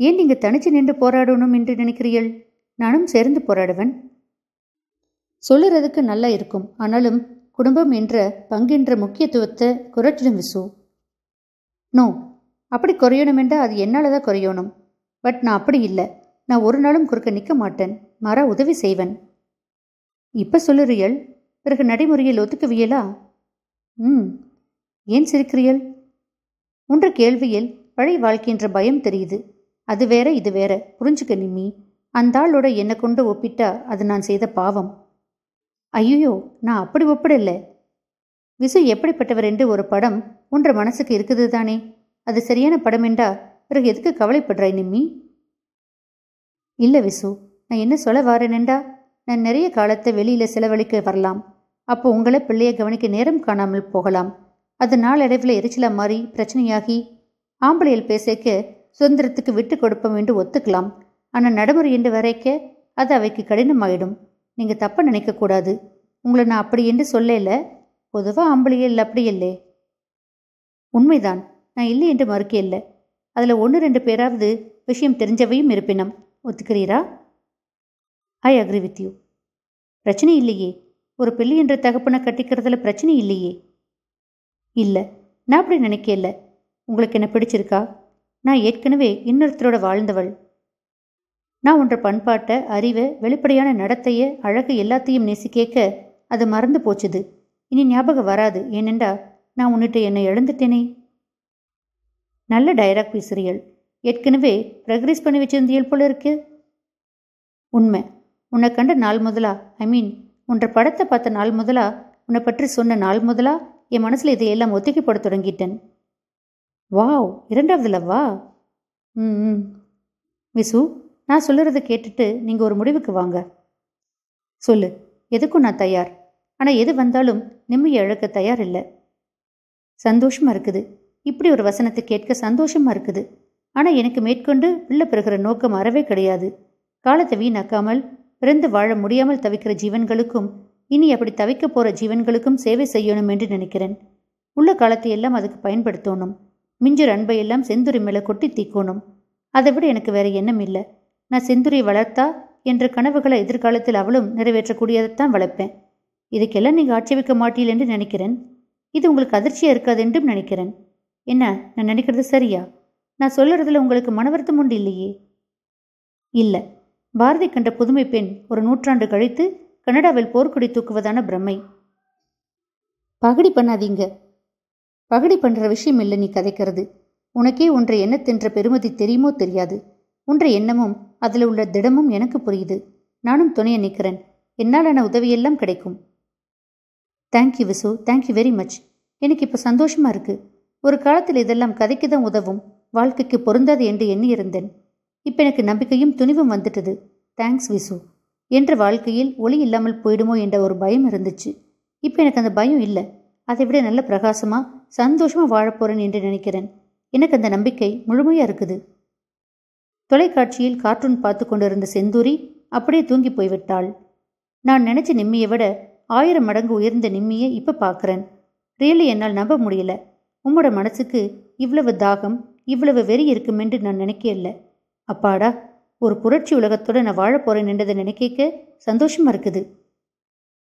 ஏன் நீங்கள் தனிச்சு நின்று போராடணும் என்று நினைக்கிறீர்கள்? நானும் சேர்ந்து போராடுவேன். சொல்லுறதுக்கு நல்லா இருக்கும். ஆனாலும் குடும்பம் என்ற பங்கின்ற முக்கியத்துவத்தை குறைச்சிடும் விசு. நோ அப்படி குறையணும் அது என்னால் தான் குறையணும்? பட் நான் அப்படி இல்லை. நான் ஒரு நாளும் குறுக்க நிற்க மாட்டேன். மாறா உதவி செய்வேன். இப்போ சொல்லுறியல் பிறகு நடைமுறையில் ஒத்துக்குவியலா? ம். ஏன் சிரிக்கிறீள் உன்ற கேள்வியில் பழைய வாழ்க்கைன்ற பயம் தெரியுது. அது வேற இது வேற. புரிஞ்சுக்க நிம்மி. அந்த ஆளோட என்னை கொண்டு ஒப்பிட்டா அது நான் செய்த பாவம். ஐயோ நான் அப்படி ஒப்பிடல. விசு எப்படிப்பட்டவர் என்று ஒரு படம் உன்ற மனசுக்கு இருக்குது தானே. அது சரியான படம் என்றா பிறகு எதுக்கு கவலைப்படுறாய் நிம்மி? இல்ல விசு நான் என்ன சொல்ல வாரேனேண்டா நான் நிறைய காலத்தை வெளியில செலவழிக்க வரலாம். அப்போ உங்களை பிள்ளைய கவனிக்க நேரம் காணாமல் போகலாம். அது நாளடைவில் எரிச்சலாக மாறி பிரச்சனையாகி ஆம்பளையில் பேசக்க சுதந்திரத்துக்கு விட்டு கொடுப்போம் என்று ஒத்துக்கலாம். ஆனால் நடைமுறை என்று வரைக்க அது அவைக்கு கடினமாயிடும். நீங்கள் தப்பாக நினைக்கக்கூடாது உங்களை நான் அப்படி என்று சொல்லல. பொதுவாக ஆம்பளையில் அப்படி இல்லை. உண்மைதான். நான் இல்லை என்று மறுக்க இல்லை. அதில் ஒன்று ரெண்டு பேராவது விஷயம் தெரிஞ்சவையும் இருப்பினம். ஒத்துக்கிறீரா? ஐ அக்ரி வித் யூ பிரச்சனை இல்லையே. ஒரு பிள்ளை என்ற தகப்பனை கட்டிக்கிறதுல பிரச்சனை இல்லையே. இல்லை. நான் அப்படி நினைக்கல. உங்களுக்கு என்ன பிடிச்சிருக்கா? நான் ஏற்கனவே இன்னொருத்தரோட வாழ்ந்தவள். நான் ஒன்ற பண்பாட்டை அறிவை வெளிப்படையான நடத்தைய அழகு எல்லாத்தையும் நேசிக்கேக்க அது மறந்து போச்சுது. இனி ஞாபகம் வராது. ஏனெண்டா நான் உன்னிட்ட என்னை எழுந்துட்டேனே. நல்ல டைராக் பேசுறியல். ஏற்கனவே ப்ரக்ரீஸ் பண்ணி வச்சிருந்தியல் போல இருக்கு. உண்மை. உன்னை கண்ட நாள் முதலா? ஐ மீன் உன்ற படத்தை பார்த்த நாள் முதலா? உன்னை பற்றி சொன்ன நாள் முதலா? என் மனசில் இதையெல்லாம் ஒத்திக்கை போட தொடங்கிட்டேன். வாவ் இரண்டாவது லவ்வா ம் ம். விசு நான் சொல்லுறத கேட்டுட்டு நீங்கள் ஒரு முடிவுக்கு வாங்க. சொல்லு எதுக்கும் நான் தயார்? ஆனால் எது வந்தாலும் நிம்மதியை இழக்க தயார் இல்லை. சந்தோஷமா இருக்குது. இப்படி ஒரு வசனத்தை கேட்க சந்தோஷமா இருக்குது. ஆனால் எனக்கு மேற்கொண்டு பிள்ளை பெறுகிற நோக்கம் அறவே கிடையாது. காலத்தை வீணாக்காமல் பிறந்து வாழ முடியாமல் தவிக்கிற ஜீவன்களுக்கும் இனி அப்படி தவிக்க போகிற ஜீவன்களுக்கும் சேவை செய்யணும் என்று நினைக்கிறேன். உள்ள காலத்தை எல்லாம் அதுக்கு பயன்படுத்தணும். மிஞ்சர் அன்பை எல்லாம் செந்துரி மேலே கொட்டி தீக்கணும். அதை விட எனக்கு வேற எண்ணம் இல்லை. நான் செந்துரை வளர்த்தா என்ற கனவுகளை எதிர்காலத்தில் அவளும் நிறைவேற்றக்கூடியதைத்தான் வளர்ப்பேன். இதுக்கெல்லாம் நீங்கள் ஆட்சேபிக்க மாட்டீள் என்று நினைக்கிறேன். இது உங்களுக்கு அதிர்ச்சியாக இருக்காது என்றும் நினைக்கிறேன். என்ன நான் நினைக்கிறது சரியா? நான் சொல்லுறதுல உங்களுக்கு மனவருத்தம் உண்டு இல்லையே? இல்லை. பாரதி கண்ட புதுமை பெண் ஒரு நூற்றாண்டு கழித்து கனடாவில் போர்க்கொடி தூக்குவதான பிரம்மை. பகடி பண்ணாதீங்க. பகடி பண்ணுற விஷயம் இல்லை நீ கதைக்கிறது. உனக்கே ஒன்றை எண்ணத்தின்ற பெருமதி தெரியுமோ தெரியாது. உன்ற எண்ணமும் அதில் உள்ள திடமும் எனக்கு புரியுது. நானும் துணைய நிற்கிறேன் என்னாலான உதவியெல்லாம் கிடைக்கும். Thank you Visu. Thank you very much எனக்கு இப்போ சந்தோஷமா இருக்கு. ஒரு காலத்தில் இதெல்லாம் கதைக்கு தான் உதவும். வாழ்க்கைக்கு பொருந்தாது என்று எண்ணியிருந்தேன். இப்போ எனக்கு நம்பிக்கையும் துணிவும் வந்துட்டது. தேங்க்ஸ் விசு. என்ற வாழ்க்கையில் ஒளி இல்லாமல் போயிடுமோ என்ற ஒரு பயம் இருந்துச்சு. இப்போ எனக்கு அந்த பயம் இல்லை. அதை விட நல்ல பிரகாசமாக சந்தோஷமாக வாழப்போறேன் என்று நினைக்கிறேன். எனக்கு அந்த நம்பிக்கை முழுமையாக இருக்குது. தொலைக்காட்சியில் கார்ட்டூன் பார்த்து கொண்டிருந்த செந்தூரி அப்படியே தூங்கி போய்விட்டாள். நான் நினைச்ச நிம்மியை விட ஆயிரம் மடங்கு உயர்ந்த நிம்மியை இப்போ பார்க்குறேன். ரியலி என்னால் நம்ப முடியல. உம்மோட மனசுக்கு இவ்வளவு தாகம் இவ்வளவு வெறி இருக்குமென்று நான் நினைக்கல அப்பாடா ஒரு புரட்சி உலகத்தோட நான் வாழப் போறேன் என்றதை நினைக்க சந்தோஷமா இருக்குது.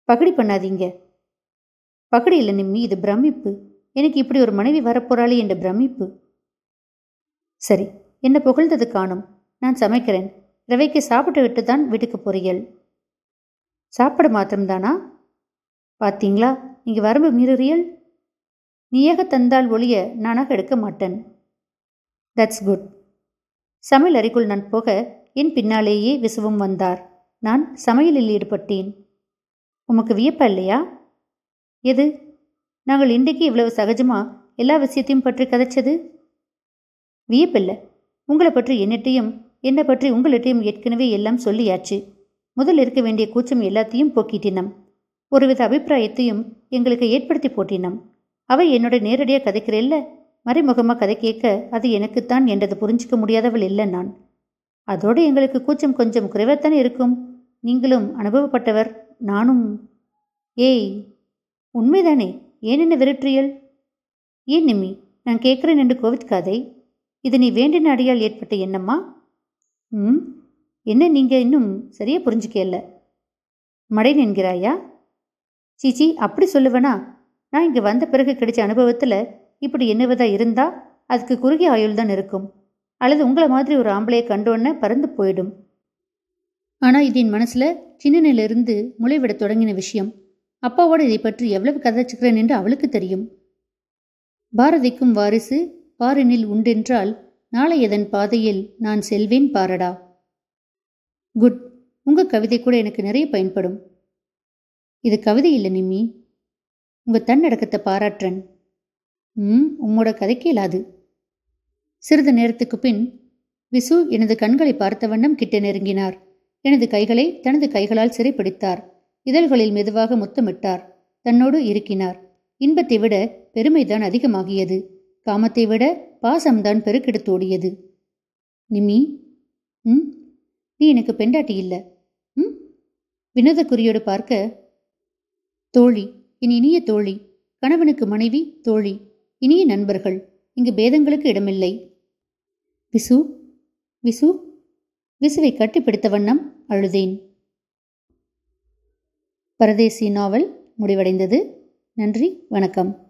பகடி பண்ணாதீங்க. பகடி இல்லை நிம்மி இது பிரமிப்பு. எனக்கு இப்படி ஒரு மனைவி வரப்போறாளே என்ற பிரமிப்பு. சரி என்ன புகழ்ந்தது காணும்? நான் சமைக்கிறேன். ரவைக்கு சாப்பிட்டு விட்டு தான் வீட்டுக்கு போறீர்கள். சாப்பிட மாத்திரம்தானா? பார்த்தீங்களா நீங்க வரம்பு மீறுறியல் நீயாக தந்தால் ஒளிய நானாக எடுக்க மாட்டேன். தட்ஸ் குட் சமையல் அறைக்குள் நான் போக என் பின்னாலேயே விசுவம் வந்தார். நான் சமையலில் ஈடுபட்டேன். உமக்கு வியப்பா இல்லையா? எது? நாங்கள் இன்றைக்கு இவ்வளவு சகஜமா எல்லா விஷயத்தையும் பற்றி கதைச்சது? வியப்பில்லை. உங்களை பற்றி என்னட்டையும் என்னை பற்றி உங்களிட்டையும் ஏற்கனவே எல்லாம் சொல்லியாச்சு. முதல் இருக்க வேண்டிய கூச்சம் எல்லாத்தையும் போக்கிட்டினம். ஒருவித அபிப்பிராயத்தையும் எங்களுக்கு ஏற்படுத்தி போட்டினம். அவை என்னோட நேரடியாக கதைக்கிறேல்ல மறைமுகமாக கதை கேட்க அது எனக்குத்தான் என்றது புரிஞ்சிக்க முடியாதவள் இல்லை நான். அதோடு எங்களுக்கு கூச்சம் கொஞ்சம் குறைவாகத்தானே இருக்கும். நீங்களும் அனுபவப்பட்டவர் நானும். ஏய் உண்மைதானே? ஏன் என்ன விரற்றியல் ஏன் நிம்மி நான் கேட்குறேன் என்று கோவித்காதை இது நீ வேண்டின அடியால் ஏற்பட்ட எண்ணம்மா ம். என்ன நீங்கள் இன்னும் சரியா புரிஞ்சுக்கல மடைன் என்கிறாயா? சீச்சி அப்படி சொல்லுவேனா? நான் இங்கே வந்த பிறகு கிடைச்ச அனுபவத்தில் இப்படி என்னவதா இருந்தா அதுக்கு குறுகிய ஆயுள் தான் இருக்கும். அல்லது உங்களை மாதிரி ஒரு ஆம்பளையை கண்டோன்னே பறந்து போயிடும். ஆனால் இது என் மனசில் சின்னனிலிருந்து முளைவிட தொடங்கின விஷயம். அப்பாவோட இதை பற்றி எவ்வளவு கதைச்சுக்கிறேன் என்று அவளுக்கு தெரியும். பாரதிக்கும் வாரிசு பாரினில் உண்டென்றால் நாளை எதன் பாதையில் நான் செல்வேன் பாரடா. குட். உங்க கவிதை கூட எனக்கு நிறைய பயன்படும். இது கவிதை இல்லை நிம்மி. உங்க தன்னடக்கத்தை பாராட்டுறன் ம் உம்மோட கதைக்கு இல்லாது சிறிது நேரத்துக்கு பின் விசு எனது கண்களை பார்த்த வண்ணம் கிட்ட நெருங்கினார். எனது கைகளை தனது கைகளால் சிறைப்பிடித்தார். இதழ்களில் மெதுவாக முத்தமிட்டார். தன்னோடு இருக்கினார் இன்பத்தை விட பெருமைதான் அதிகமாகியது. காமத்தை விட பாசம்தான் பெருக்கெடுத்தோடியது நிமி ம் நீ எனக்கு பெண்டாட்டி இல்லை. ம்? வினோதக்குரியோடு பார்க்க தோழி என் இனிய தோழி கணவனுக்கு மனைவி தோழி இனிய நண்பர்கள் இங்கு பேதங்களுக்கு இடமில்லை. விசு விசு விசுவை கட்டிப்பிடித்த வண்ணம் அழுதேன். பரதேசி நாவல் முடிவடைந்தது. நன்றி வணக்கம்.